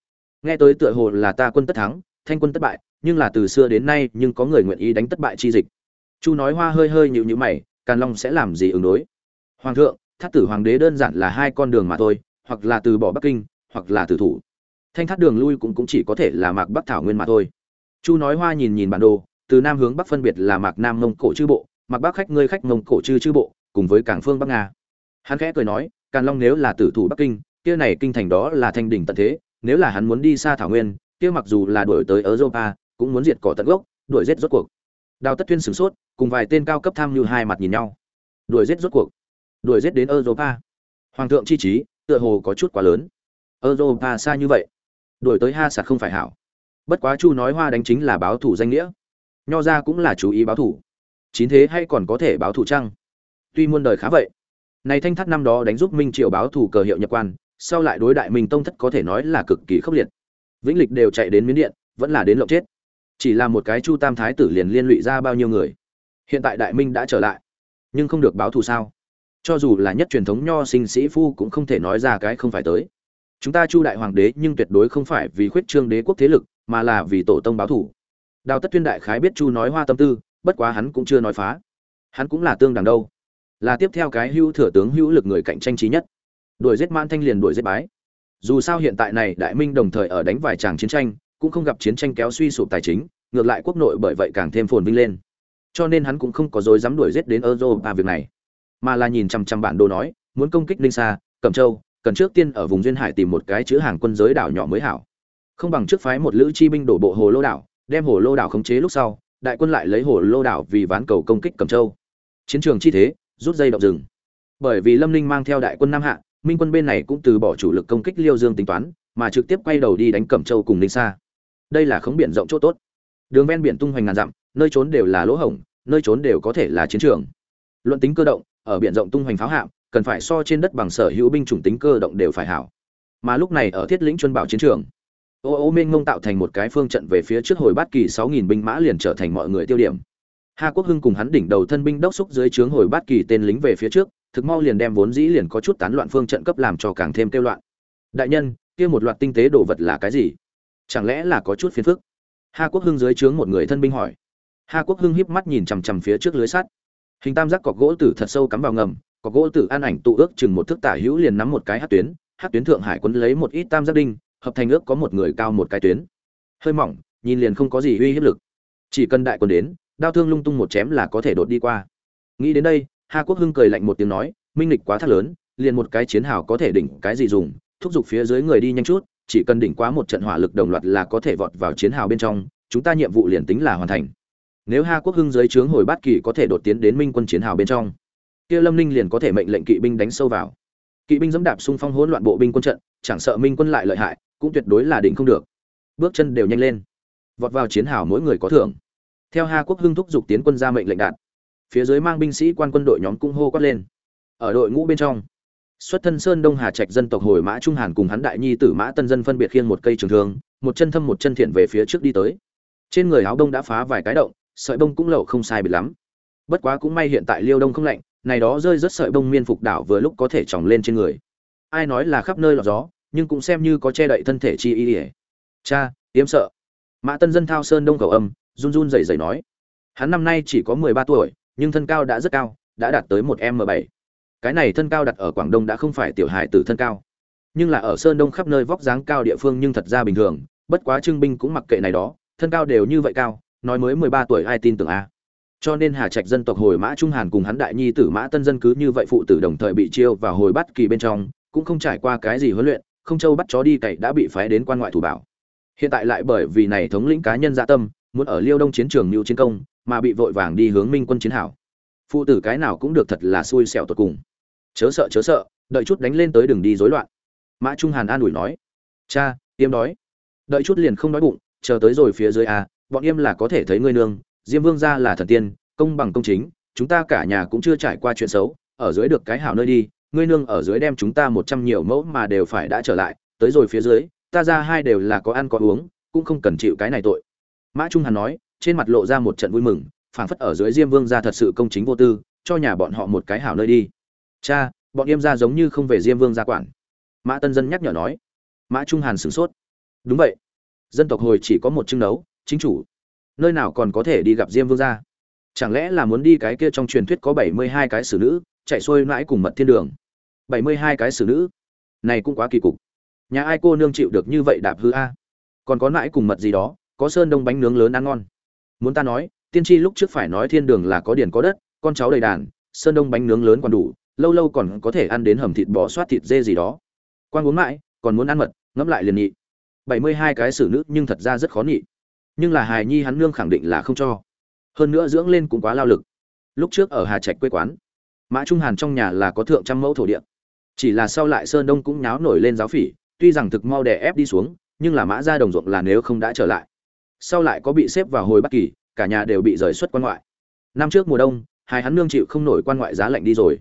nghe tới tựa hồ là ta quân tất thắng thanh quân tất bại nhưng là từ xưa đến nay nhưng có người nguyện ý đánh tất bại chi dịch. Chu nói hoa hơi hơi nhịu nhữ mày càn long sẽ làm gì ứng đối? Hoàng thượng thác tử hoàng đế đơn giản là hai con đường mà thôi hoặc là từ bỏ bắc kinh hoặc là từ thủ. Thanh thác đường lui cũng, cũng chỉ có thể là mạc bắc thảo nguyên mà thôi. Chu nói hoa nhìn nhìn bản đồ từ nam hướng bắc phân biệt là mạc nam mông cổ chư bộ mạc bắc khách ngươi khách mông cổ chư chư bộ cùng với cảng phương bắc nga. Hắn khẽ cười nói càn long nếu là tử thủ bắc kinh kia này kinh thành đó là thanh đỉnh tận thế, nếu là hắn muốn đi xa thảo nguyên, kia mặc dù là đuổi tới europa, cũng muốn diệt cỏ tận gốc, đuổi giết rốt cuộc. Đào tất tuyên sửng sốt, cùng vài tên cao cấp tham như hai mặt nhìn nhau. Đuổi giết rốt cuộc. Đuổi giết đến europa. Hoàng thượng chi trí, tựa hồ có chút quá lớn. Europa xa như vậy. Đuổi tới ha sạt không phải hảo. Bất quá chu nói hoa đánh chính là báo thủ danh nghĩa. Nho ra cũng là chú ý báo thủ. Chín thế hay còn có thể báo thủ chăng? Tuy muôn đời khá vậy. Này thanh thắt năm đó đánh giúp minh triều báo thủ cờ hiệu nhập quan sau lại đối đại minh tông thất có thể nói là cực kỳ khốc liệt. Vĩnh lịch đều chạy đến miến điện, vẫn là đến lộng chết. Chỉ là một cái chu tam thái tử liền liên lụy ra bao nhiêu người. Hiện tại đại minh đã trở lại, nhưng không được báo thù sao? Cho dù là nhất truyền thống nho sinh sĩ phu cũng không thể nói ra cái không phải tới. Chúng ta chu đại hoàng đế nhưng tuyệt đối không phải vì khuyết trương đế quốc thế lực, mà là vì tổ tông báo thù. Đào tất tuyên đại khái biết chu nói hoa tâm tư, bất quá hắn cũng chưa nói phá. Hắn cũng là tương đằng đâu. Là tiếp theo cái hữu thừa tướng hữu lực người cạnh tranh trí nhất đuổi giết mãn thanh liền đuổi giết bái. Dù sao hiện tại này đại minh đồng thời ở đánh vài tràng chiến tranh, cũng không gặp chiến tranh kéo suy sụp tài chính, ngược lại quốc nội bởi vậy càng thêm phồn vinh lên. Cho nên hắn cũng không có dối dám đuổi giết đến europa việc này, mà là nhìn chằm chằm bản đồ nói, muốn công kích ninh sa, cẩm châu, cần trước tiên ở vùng duyên hải tìm một cái chữ hàng quân giới đảo nhỏ mới hảo. Không bằng trước phái một lữ chi binh đổ bộ hồ lô đảo, đem hồ lô đảo khống chế lúc sau, đại quân lại lấy hồ lô đảo vì ván cầu công kích cẩm châu. Chiến trường chi thế, rút dây động rừng. Bởi vì lâm ninh mang theo đại quân nam hạ minh quân bên này cũng từ bỏ chủ lực công kích liêu dương tính toán, mà trực tiếp quay đầu đi đánh cẩm châu cùng ninh sa. Đây là khống biển rộng chỗ tốt. Đường ven biển tung hoành ngàn dặm, nơi trốn đều là lỗ hổng, nơi trốn đều có thể là chiến trường. Luận tính cơ động, ở biển rộng tung hoành pháo hạm, cần phải so trên đất bằng sở hữu binh chủng tính cơ động đều phải hảo. Mà lúc này ở thiết lĩnh chuân bảo chiến trường, ô ô minh ngông tạo thành một cái phương trận về phía trước hồi bát kỳ sáu nghìn binh mã liền trở thành mọi người tiêu điểm hà quốc hưng cùng hắn đỉnh đầu thân binh đốc xúc dưới trướng hồi bát kỳ tên lính về phía trước, thực mau liền đem vốn dĩ liền có chút tán loạn phương trận cấp làm cho càng thêm kêu loạn. Đại nhân, kia một loạt tinh tế đồ vật là cái gì? Chẳng lẽ là có chút phiền phức? Hà quốc hưng dưới trướng một người thân binh hỏi. Hà quốc hưng híp mắt nhìn chằm chằm phía trước lưới sắt. Hình tam giác cọc gỗ tử thật sâu cắm vào ngầm, cọc gỗ tử an ảnh tụ ước chừng một thước tả hữu liền nắm một cái hát tuyến hát tuyến thượng hải quấn lấy một ít tam giác đinh, hợp thành ước có một người cao một cái tuyến. Hơi mỏng, nhìn liền không có gì uy hiếp lực. Chỉ cần đại quân đến đao thương lung tung một chém là có thể đột đi qua. Nghĩ đến đây, hà quốc hưng cười lạnh một tiếng nói, minh lịch quá thắt lớn, liền một cái chiến hào có thể đỉnh cái gì dùng, thúc giục phía dưới người đi nhanh chút, chỉ cần đỉnh quá một trận hỏa lực đồng loạt là có thể vọt vào chiến hào bên trong, chúng ta nhiệm vụ liền tính là hoàn thành. Nếu hà quốc hưng dưới trướng hồi bát kỳ có thể đột tiến đến minh quân chiến hào bên trong, kia lâm ninh liền có thể mệnh lệnh kỵ binh đánh sâu vào. Kỵ binh dẫm đạp xung phong hỗn loạn bộ binh quân trận, chẳng sợ minh quân lại lợi hại, cũng tuyệt đối là đỉnh không được. Bước chân đều nhanh lên. Vọt vào chiến hào mỗi người có thưởng theo hà quốc hưng thúc giục tiến quân ra mệnh lệnh đạt, phía dưới mang binh sĩ quan quân đội nhóm cũng hô quát lên. Ở đội ngũ bên trong, xuất thân sơn đông hà trạch dân tộc hồi mã trung hàn cùng hắn đại nhi tử mã tân dân phân biệt khiêng một cây trường thương, một chân thâm một chân thiện về phía trước đi tới. Trên người áo đông đã phá vài cái động, sợi bông cũng lậu không sai biệt lắm. Bất quá cũng may hiện tại liêu đông không lạnh, này đó rơi rất sợi bông miên phục đảo vừa lúc có thể tròng lên trên người. Ai nói là khắp nơi lọt gió, nhưng cũng xem như có che đậy thân thể chi y ỉa cha, yếm sợ. Mã tân dân thao sơn đông cầu âm run run rẩy rẩy nói. Hắn năm nay chỉ có mười ba tuổi, nhưng thân cao đã rất cao, đã đạt tới một m bảy. Cái này thân cao đặt ở quảng đông đã không phải tiểu hài tử thân cao. Nhưng là ở sơn đông khắp nơi vóc dáng cao địa phương nhưng thật ra bình thường, bất quá trưng binh cũng mặc kệ này đó, thân cao đều như vậy cao, nói mới mười ba tuổi ai tin tưởng a. Cho nên hà trạch dân tộc hồi mã trung hàn cùng hắn đại nhi tử mã tân dân cứ như vậy phụ tử đồng thời bị chiêu và hồi bắt kỳ bên trong, cũng không trải qua cái gì huấn luyện, không châu bắt chó đi cậy đã bị phái đến quan ngoại thủ bảo. Hiện tại lại bởi vì này thống lĩnh cá nhân dạ tâm muốn ở liêu đông chiến trường mưu chiến công, mà bị vội vàng đi hướng minh quân chiến hảo. Phụ tử cái nào cũng được thật là xui xẻo tột cùng. Chớ sợ chớ sợ, đợi chút đánh lên tới đường đi rối loạn. Mã trung hàn an ủi nói. Cha tiêm đói. Đợi chút liền không đói bụng, chờ tới rồi phía dưới a bọn em là có thể thấy ngươi nương, diêm vương gia là thần tiên, công bằng công chính, chúng ta cả nhà cũng chưa trải qua chuyện xấu, ở dưới được cái hảo nơi đi, ngươi nương ở dưới đem chúng ta một trăm nhiều mẫu mà đều phải đã trở lại, tới rồi phía dưới, ta ra hai đều là có ăn có uống, cũng không cần chịu cái này tội mã trung hàn nói, trên mặt lộ ra một trận vui mừng, phảng phất ở dưới diêm vương gia thật sự công chính vô tư, cho nhà bọn họ một cái hảo nơi đi. Cha, bọn em gia giống như không về diêm vương gia quản. Mã tân dân nhắc nhở nói. Mã trung hàn sửng sốt. Đúng vậy. Dân tộc hồi chỉ có một chưng nấu chính chủ. Nơi nào còn có thể đi gặp diêm vương gia? Chẳng lẽ là muốn đi cái kia trong truyền thuyết có bảy mươi hai cái xử nữ, chạy xuôi mãi cùng mật thiên đường? bảy mươi hai cái xử nữ? Này cũng quá kỳ cục. Nhà ai cô nương chịu được như vậy đạp hư a? Còn có mãi cùng mật gì đó? Có sơn đông bánh nướng lớn ăn ngon. Muốn ta nói, tiên tri lúc trước phải nói thiên đường là có điển có đất, con cháu đầy đàn, sơn đông bánh nướng lớn còn đủ, lâu lâu còn có thể ăn đến hầm thịt bò soát thịt dê gì đó. Quan uống mãi, còn muốn ăn mật, ngẫm lại liền nhị. Bảy mươi hai cái xử nữ nhưng thật ra rất khó nhị. Nhưng là hài nhi hắn nương khẳng định là không cho. Hơn nữa dưỡng lên cũng quá lao lực. Lúc trước ở hà trạch quê quán, mã trung hàn trong nhà là có thượng trăm mẫu thổ địa. Chỉ là sau lại sơn đông cũng nháo nổi lên giáo phỉ, tuy rằng thực mau đè ép đi xuống, nhưng là mã ra đồng ruộng là nếu không đã trở lại sau lại có bị xếp vào hồi bắc kỳ, cả nhà đều bị rời xuất quan ngoại. Năm trước mùa đông, hai hắn nương chịu không nổi quan ngoại giá lạnh đi rồi.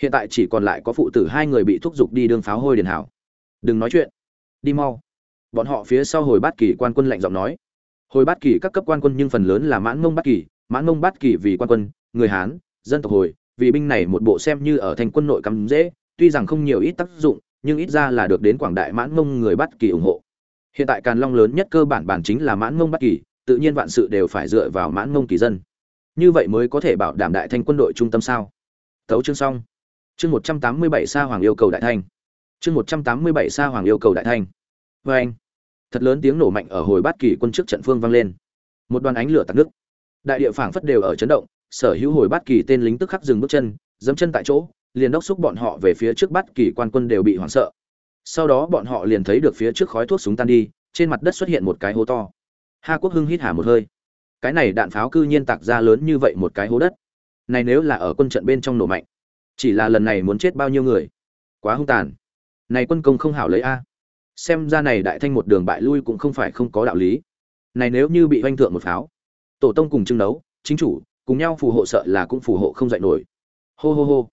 Hiện tại chỉ còn lại có phụ tử hai người bị thúc giục đi đương pháo hôi điền hảo. Đừng nói chuyện. Đi mau. Bọn họ phía sau hồi bát kỳ quan quân lạnh giọng nói. Hồi bát kỳ các cấp quan quân nhưng phần lớn là mãn mông bát kỳ, mãn mông bát kỳ vì quan quân, người hán, dân tộc hồi, vì binh này một bộ xem như ở thành quân nội cắm dễ, tuy rằng không nhiều ít tác dụng, nhưng ít ra là được đến quảng đại mãn mông người bát kỳ ủng hộ hiện tại càn long lớn nhất cơ bản bản chính là mãn mông bắc kỳ, tự nhiên vạn sự đều phải dựa vào mãn mông kỳ dân. Như vậy mới có thể bảo đảm đại thanh quân đội trung tâm sao? Tấu chương xong. Chương một trăm tám mươi bảy sa hoàng yêu cầu đại thanh. Chương một trăm tám mươi bảy sa hoàng yêu cầu đại thanh. Vê anh, thật lớn tiếng nổ mạnh ở hồi bát kỳ quân trước trận phương vang lên. Một đoàn ánh lửa tạt nước. Đại địa phảng phất đều ở chấn động, sở hữu hồi bát kỳ tên lính tức khắc dừng bước chân, dẫm chân tại chỗ, liền đốc xúc bọn họ về phía trước bát kỳ quan quân đều bị hoảng sợ sau đó bọn họ liền thấy được phía trước khói thuốc súng tan đi, trên mặt đất xuất hiện một cái hố to. Hà quốc hưng hít hà một hơi. Cái này đạn pháo cư nhiên tạc ra lớn như vậy một cái hố đất. Này nếu là ở quân trận bên trong nổ mạnh, chỉ là lần này muốn chết bao nhiêu người? Quá hung tàn. Này quân công không hảo lấy a. Xem ra này đại thanh một đường bại lui cũng không phải không có đạo lý. Này nếu như bị oanh thượng một pháo, tổ tông cùng trưng đấu chính chủ, cùng nhau phù hộ sợ là cũng phù hộ không dạy nổi. Hô hô hô.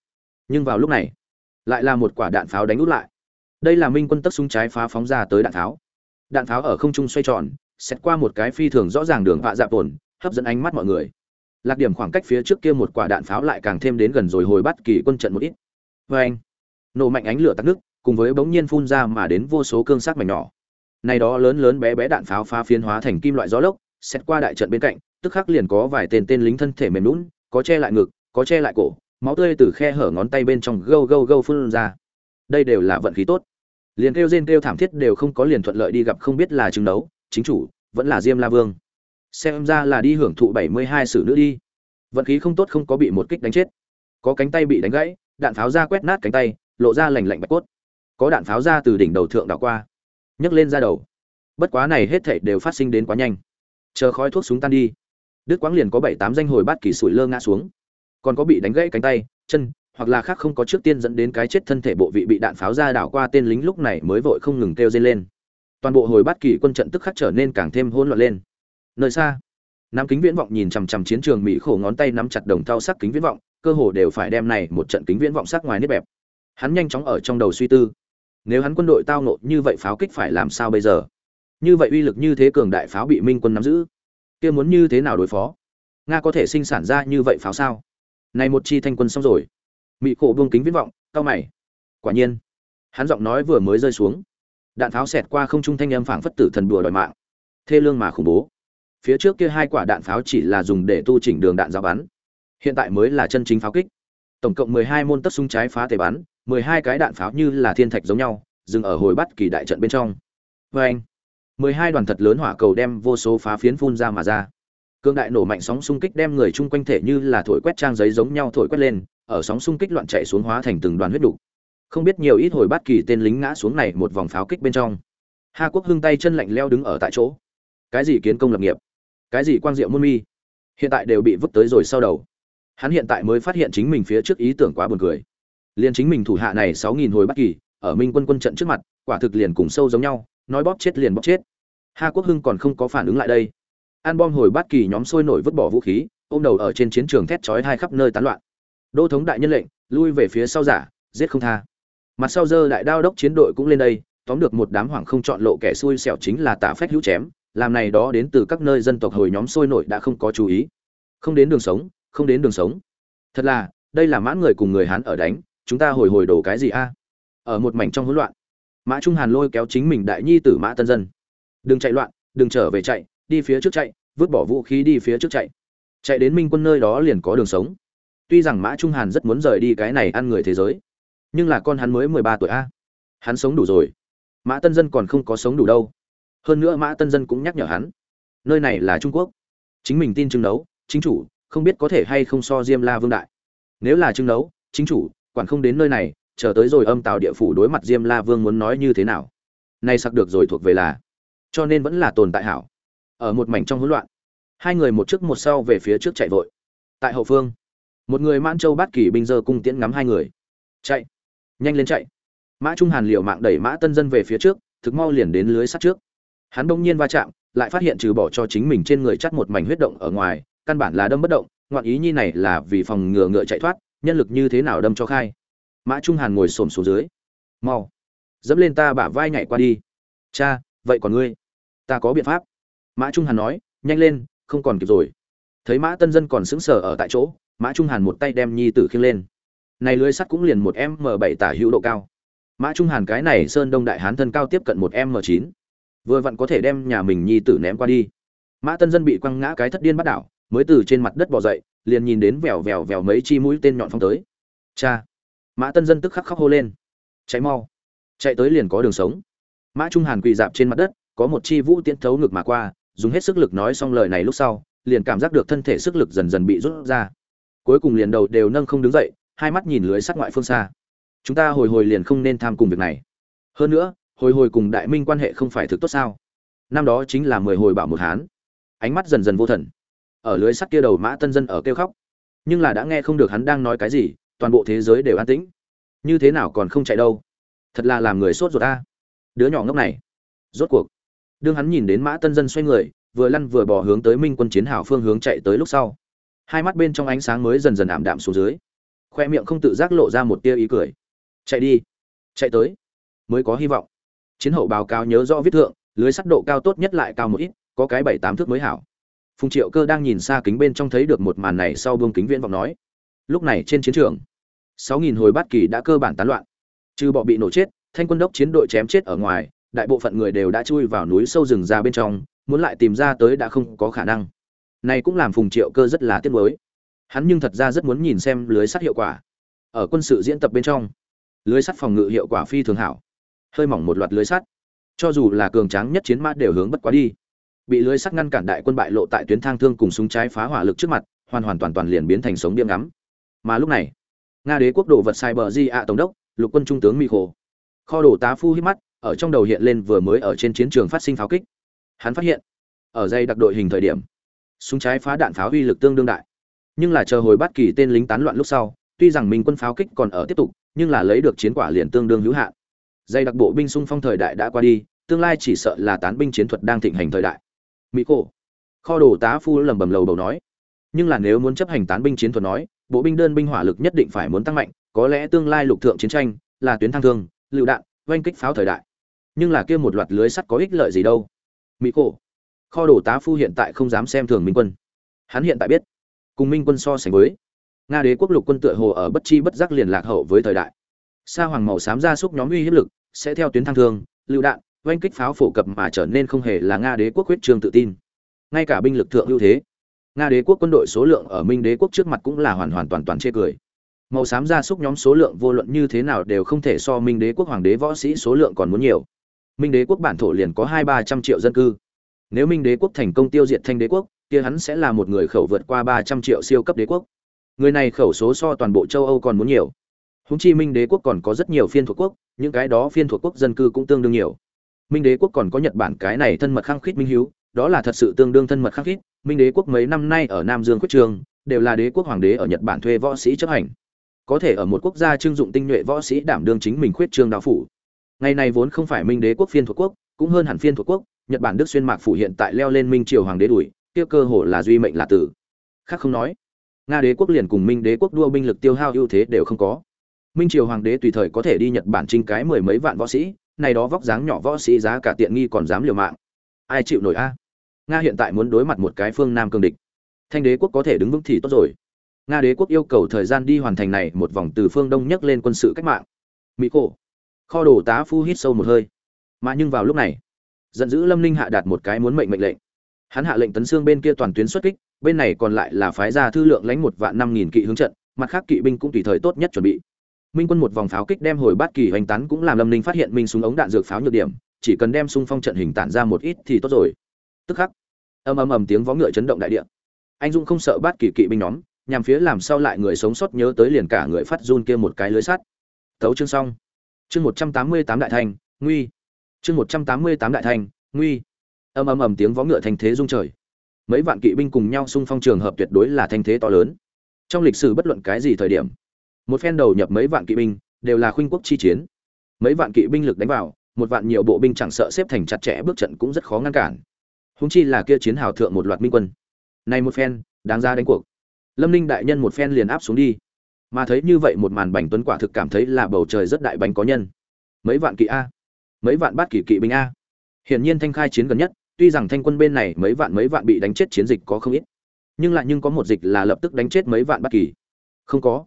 Nhưng vào lúc này, lại là một quả đạn pháo đánh út lại đây là minh quân tấc súng trái phá phóng ra tới đạn tháo. đạn tháo ở không trung xoay tròn, xét qua một cái phi thường rõ ràng đường vạ dạp tổn hấp dẫn ánh mắt mọi người. Lạc điểm khoảng cách phía trước kia một quả đạn pháo lại càng thêm đến gần rồi hồi bắt kỳ quân trận một ít. Vê anh, nổ mạnh ánh lửa tắt nước, cùng với bỗng nhiên phun ra mà đến vô số cương sát mảnh nhỏ. Này đó lớn lớn bé bé đạn pháo phá phiến hóa thành kim loại gió lốc, xét qua đại trận bên cạnh, tức khắc liền có vài tên tên lính thân thể mềm lún có che lại ngực, có che lại cổ, máu tươi từ khe hở ngón tay bên trong gâu gâu gâu phun ra. Đây đều là vận khí tốt liền kêu rên kêu thảm thiết đều không có liền thuận lợi đi gặp không biết là chứng đấu, chính chủ, vẫn là diêm la vương. Xem ra là đi hưởng thụ bảy mươi hai sử nữ đi. Vận khí không tốt không có bị một kích đánh chết. Có cánh tay bị đánh gãy, đạn pháo ra quét nát cánh tay, lộ ra lành lạnh bạch cốt. Có đạn pháo ra từ đỉnh đầu thượng đảo qua, nhấc lên ra đầu. Bất quá này hết thảy đều phát sinh đến quá nhanh. Chờ khói thuốc súng tan đi, đức quãng liền có bảy tám danh hồi bát kỳ sủi lơ ngã xuống. Còn có bị đánh gãy cánh tay, chân hoặc là khác không có trước tiên dẫn đến cái chết thân thể bộ vị bị đạn pháo ra đảo qua tên lính lúc này mới vội không ngừng kêu dây lên. Toàn bộ hồi bát kỳ quân trận tức khắc trở nên càng thêm hỗn loạn lên. Nơi xa, nam kính viễn vọng nhìn chằm chằm chiến trường mỹ khổ ngón tay nắm chặt đồng thau sắc kính viễn vọng, cơ hồ đều phải đem này một trận kính viễn vọng sắc ngoài nếp bẹp. Hắn nhanh chóng ở trong đầu suy tư, nếu hắn quân đội tao nộ như vậy pháo kích phải làm sao bây giờ? Như vậy uy lực như thế cường đại pháo bị minh quân nắm giữ, kia muốn như thế nào đối phó? Nga có thể sinh sản ra như vậy pháo sao? Này một chi thanh quân xong rồi mỹ khổ buông kính viễn vọng cao mày. Quả nhiên, hắn giọng nói vừa mới rơi xuống. Đạn pháo xẹt qua không trung thanh âm phảng phất tử thần đùa đòi mạng. Thê lương mà khủng bố. Phía trước kia hai quả đạn pháo chỉ là dùng để tu chỉnh đường đạn giao bắn. Hiện tại mới là chân chính pháo kích. Tổng cộng mười hai môn tất súng trái phá thể bắn, mười hai cái đạn pháo như là thiên thạch giống nhau, dừng ở hồi bắt kỳ đại trận bên trong. Vê anh, mười hai đoàn thật lớn hỏa cầu đem vô số phá phiến phun ra mà ra. Cương đại nổ mạnh sóng xung kích đem người chung quanh thể như là thổi quét trang giấy giống nhau thổi quét lên ở sóng xung kích loạn chạy xuống hóa thành từng đoàn huyết đủ. không biết nhiều ít hồi bát kỳ tên lính ngã xuống này một vòng pháo kích bên trong. Hà quốc hưng tay chân lạnh leo đứng ở tại chỗ. Cái gì kiến công lập nghiệp? Cái gì quang diệu môn mi? Hiện tại đều bị vứt tới rồi sau đầu. Hắn hiện tại mới phát hiện chính mình phía trước ý tưởng quá buồn cười. Liên chính mình thủ hạ này sáu nghìn hồi bát kỳ, ở minh quân quân trận trước mặt, quả thực liền cùng sâu giống nhau, nói bóp chết liền bóp chết. Hà quốc hưng còn không có phản ứng lại đây. An bom hồi bát kỳ nhóm sôi nổi vứt bỏ vũ khí, ôm đầu ở trên chiến trường thét chói hai khắp nơi tán loạn đô thống đại nhân lệnh, lui về phía sau giả, giết không tha. Mặt sau dơ đại đao đốc chiến đội cũng lên đây, tóm được một đám hoảng không chọn lộ kẻ xui xẻo chính là tả phách hữu chém, làm này đó đến từ các nơi dân tộc hồi nhóm sôi nổi đã không có chú ý. Không đến đường sống, không đến đường sống. Thật là, đây là mãn người cùng người hán ở đánh, chúng ta hồi hồi đổ cái gì a? Ở một mảnh trong hỗn loạn. Mã trung hàn lôi kéo chính mình đại nhi tử mã tân dân. Đừng chạy loạn, đừng trở về chạy, đi phía trước chạy, vứt bỏ vũ khí đi phía trước chạy. Chạy đến minh quân nơi đó liền có đường sống tuy rằng mã trung hàn rất muốn rời đi cái này ăn người thế giới, nhưng là con hắn mới mười ba tuổi a. Hắn sống đủ rồi. Mã tân dân còn không có sống đủ đâu. Hơn nữa mã tân dân cũng nhắc nhở hắn, nơi này là trung quốc. Chính mình tin chứng đấu chính chủ, không biết có thể hay không so diêm la vương đại. Nếu là chứng đấu chính chủ, quản không đến nơi này, chờ tới rồi âm tạo địa phủ đối mặt diêm la vương muốn nói như thế nào? Nay sặc được rồi thuộc về là, cho nên vẫn là tồn tại hảo. Ở một mảnh trong hỗn loạn, hai người một trước một sau về phía trước chạy vội. Tại hậu phương một người mãn châu bát kỳ binh dơ cung tiễn ngắm hai người. Chạy. Nhanh lên chạy. Mã trung hàn liều mạng đẩy mã tân dân về phía trước, thực mau liền đến lưới sắt trước. Hắn đông nhiên va chạm, lại phát hiện trừ bỏ cho chính mình trên người chắt một mảnh huyết động ở ngoài, căn bản là đâm bất động, ngoạn ý nhi này là vì phòng ngừa ngựa chạy thoát, nhân lực như thế nào đâm cho khai. Mã trung hàn ngồi xổm xuống dưới. Mau, dẫm lên ta bả vai nhảy qua đi. Cha, vậy còn ngươi? Ta có biện pháp. Mã trung hàn nói, nhanh lên, không còn kịp rồi. Thấy mã tân dân còn sững sờ ở tại chỗ mã trung hàn một tay đem nhi tử khiêng lên. Này lưới sắt cũng liền một m bảy tả hữu độ cao. Mã trung hàn cái này sơn đông đại hán thân cao tiếp cận một m chín. Vừa vặn có thể đem nhà mình nhi tử ném qua đi. Mã tân dân bị quăng ngã cái thất điên bắt đảo, mới từ trên mặt đất bò dậy, liền nhìn đến vèo vèo vèo mấy chi mũi tên nhọn phong tới. Cha! Mã tân dân tức khắc khóc hô lên. Cháy mau! Chạy tới liền có đường sống. Mã trung hàn quỳ dạp trên mặt đất, có một chi vũ tiễn thấu ngực mà qua, dùng hết sức lực nói xong lời này lúc sau, liền cảm giác được thân thể sức lực dần dần bị rút ra cuối cùng liền đầu đều nâng không đứng dậy, hai mắt nhìn lưới sắt ngoại phương xa. Chúng ta hồi hồi liền không nên tham cùng việc này. Hơn nữa, hồi hồi cùng đại minh quan hệ không phải thực tốt sao? Năm đó chính là mười hồi bảo một hán. Ánh mắt dần dần vô thần. Ở lưới sắt kia đầu mã tân dân ở kêu khóc. Nhưng là đã nghe không được hắn đang nói cái gì, toàn bộ thế giới đều an tĩnh. Như thế nào còn không chạy đâu? Thật là làm người sốt ruột ta đứa nhỏ ngốc này. Rốt cuộc. Đương hắn nhìn đến mã tân dân xoay người, vừa lăn vừa bỏ hướng tới minh quân chiến hào phương hướng chạy tới lúc sau hai mắt bên trong ánh sáng mới dần dần ảm đạm xuống dưới. Khoe miệng không tự giác lộ ra một tia ý cười. Chạy đi, chạy tới, mới có hy vọng. Chiến hậu báo cáo nhớ rõ viết thượng, lưới sắt độ cao tốt nhất lại cao một ít, có cái bảy tám thước mới hảo. Phùng triệu cơ đang nhìn xa kính bên trong thấy được một màn này sau buông kính viễn vọng nói, lúc này trên chiến trường, sáu nghìn hồi bát kỳ đã cơ bản tán loạn. Trừ bọ bị nổ chết, thanh quân đốc chiến đội chém chết ở ngoài, đại bộ phận người đều đã chui vào núi sâu rừng ra bên trong, muốn lại tìm ra tới đã không có khả năng này cũng làm phùng triệu cơ rất là tiếc nuối. Hắn nhưng thật ra rất muốn nhìn xem lưới sắt hiệu quả ở quân sự diễn tập bên trong. Lưới sắt phòng ngự hiệu quả phi thường hảo. Hơi mỏng một loạt lưới sắt. Cho dù là cường tráng nhất chiến mã đều hướng bất quá đi. Bị lưới sắt ngăn cản đại quân bại lộ tại tuyến thang thương cùng súng trái phá hỏa lực trước mặt, hoàn hoàn toàn toàn liền biến thành sống điểm ngắm. Mà lúc này, nga đế quốc đồ vật cyber di ạ tổng đốc, lục quân trung tướng mỹ khổ. Kho đồ tá phu hít mắt, ở trong đầu hiện lên vừa mới ở trên chiến trường phát sinh pháo kích. Hắn phát hiện, ở dây đặc đội hình thời điểm súng trái phá đạn pháo uy lực tương đương đại. Nhưng là chờ hồi bắt kỳ tên lính tán loạn lúc sau, tuy rằng mình quân pháo kích còn ở tiếp tục, nhưng là lấy được chiến quả liền tương đương hữu hạn. Dây đặc bộ binh xung phong thời đại đã qua đi, tương lai chỉ sợ là tán binh chiến thuật đang thịnh hành thời đại. Mỹ cổ kho đồ tá phu lầm bầm lầu đầu nói. Nhưng là nếu muốn chấp hành tán binh chiến thuật nói, bộ binh đơn binh hỏa lực nhất định phải muốn tăng mạnh, có lẽ tương lai lục thượng chiến tranh, là tuyến thăng thương, lựu đạn, oanh kích pháo thời đại. Nhưng là kia một loạt lưới sắt có ích lợi gì đâu? Mỹ cổ kho đồ tá phu hiện tại không dám xem thường minh quân. Hắn hiện tại biết, cùng minh quân so sánh với, nga đế quốc lục quân tựa hồ ở bất chi bất giác liền lạc hậu với thời đại. Sa hoàng màu xám ra súc nhóm uy hiếp lực, sẽ theo tuyến thăng thương, lựu đạn, oanh kích pháo phổ cập mà trở nên không hề là nga đế quốc huyết trương tự tin. Ngay cả binh lực thượng ưu thế, nga đế quốc quân đội số lượng ở minh đế quốc trước mặt cũng là hoàn hoàn toàn toàn chê cười. Màu xám gia súc nhóm số lượng vô luận như thế nào đều không thể so minh đế quốc hoàng đế võ sĩ số lượng còn muốn nhiều. Minh đế quốc bản thổ liền có hai ba trăm triệu dân cư nếu minh đế quốc thành công tiêu diệt thanh đế quốc, kia hắn sẽ là một người khẩu vượt qua ba trăm triệu siêu cấp đế quốc. Người này khẩu số so toàn bộ châu âu còn muốn nhiều. Húng chi minh đế quốc còn có rất nhiều phiên thuộc quốc, những cái đó phiên thuộc quốc dân cư cũng tương đương nhiều. Minh đế quốc còn có nhật bản cái này thân mật khăng khít minh hiếu, đó là thật sự tương đương thân mật khăng khít. Minh đế quốc mấy năm nay ở nam dương quyết trường, đều là đế quốc hoàng đế ở nhật bản thuê võ sĩ chấp hành. Có thể ở một quốc gia trưng dụng tinh nhuệ võ sĩ đảm đương chính mình khuyết trương đạo phủ. Ngày này vốn không phải minh đế quốc phiên thuộc quốc, cũng hơn hẳn phiên thuộc quốc nhật bản đức xuyên mạc phủ hiện tại leo lên minh triều hoàng đế đuổi, kia cơ hội là duy mệnh là tử. Khác không nói, nga đế quốc liền cùng minh đế quốc đua binh lực tiêu hao ưu thế đều không có. Minh triều hoàng đế tùy thời có thể đi nhật bản trinh cái mười mấy vạn võ sĩ, này đó vóc dáng nhỏ võ sĩ giá cả tiện nghi còn dám liều mạng. Ai chịu nổi a? Nga hiện tại muốn đối mặt một cái phương nam cường địch. Thanh đế quốc có thể đứng vững thì tốt rồi. Nga đế quốc yêu cầu thời gian đi hoàn thành này một vòng từ phương đông nhấc lên quân sự cách mạng. Mỹ cổ kho đồ tá phu hít sâu một hơi. Mà nhưng vào lúc này giận dữ lâm ninh hạ đạt một cái muốn mệnh mệnh lệnh. Hắn hạ lệnh tấn xương bên kia toàn tuyến xuất kích, bên này còn lại là phái ra thư lượng lãnh một vạn năm nghìn kỵ hướng trận, mặt khác kỵ binh cũng tùy thời tốt nhất chuẩn bị. Minh quân một vòng pháo kích đem hồi bát kỳ hoành tán cũng làm lâm ninh phát hiện minh súng ống đạn dược pháo nhược điểm, chỉ cần đem xung phong trận hình tản ra một ít thì tốt rồi. Tức khắc, ầm ầm ầm tiếng vó ngựa chấn động đại địa. Anh dũng không sợ bát kỳ kỵ binh nhóm, nhằm phía làm sao lại người sống sót nhớ tới liền cả người phát run kia một cái lưới sắt. Thấu chương xong. Chương một trăm tám mươi tám đại thành, nguy chương một trăm tám mươi tám đại thành, nguy. Ầm ầm ầm tiếng vó ngựa thành thế rung trời. Mấy vạn kỵ binh cùng nhau xung phong trường hợp tuyệt đối là thanh thế to lớn. Trong lịch sử bất luận cái gì thời điểm, một phen đầu nhập mấy vạn kỵ binh đều là khuynh quốc chi chiến. Mấy vạn kỵ binh lực đánh vào, một vạn nhiều bộ binh chẳng sợ xếp thành chặt chẽ bước trận cũng rất khó ngăn cản. Húng chi là kia chiến hào thượng một loạt minh quân. Này một phen, đáng ra đánh cuộc. Lâm ninh đại nhân một phen liền áp xuống đi. Mà thấy như vậy một màn bành tuấn quả thực cảm thấy là bầu trời rất đại bánh có nhân. Mấy vạn kỵ a mấy vạn bát kỷ kỵ binh a. Hiển nhiên thanh khai chiến gần nhất, tuy rằng thanh quân bên này mấy vạn mấy vạn bị đánh chết chiến dịch có không ít, nhưng lại nhưng có một dịch là lập tức đánh chết mấy vạn bát kỳ không có.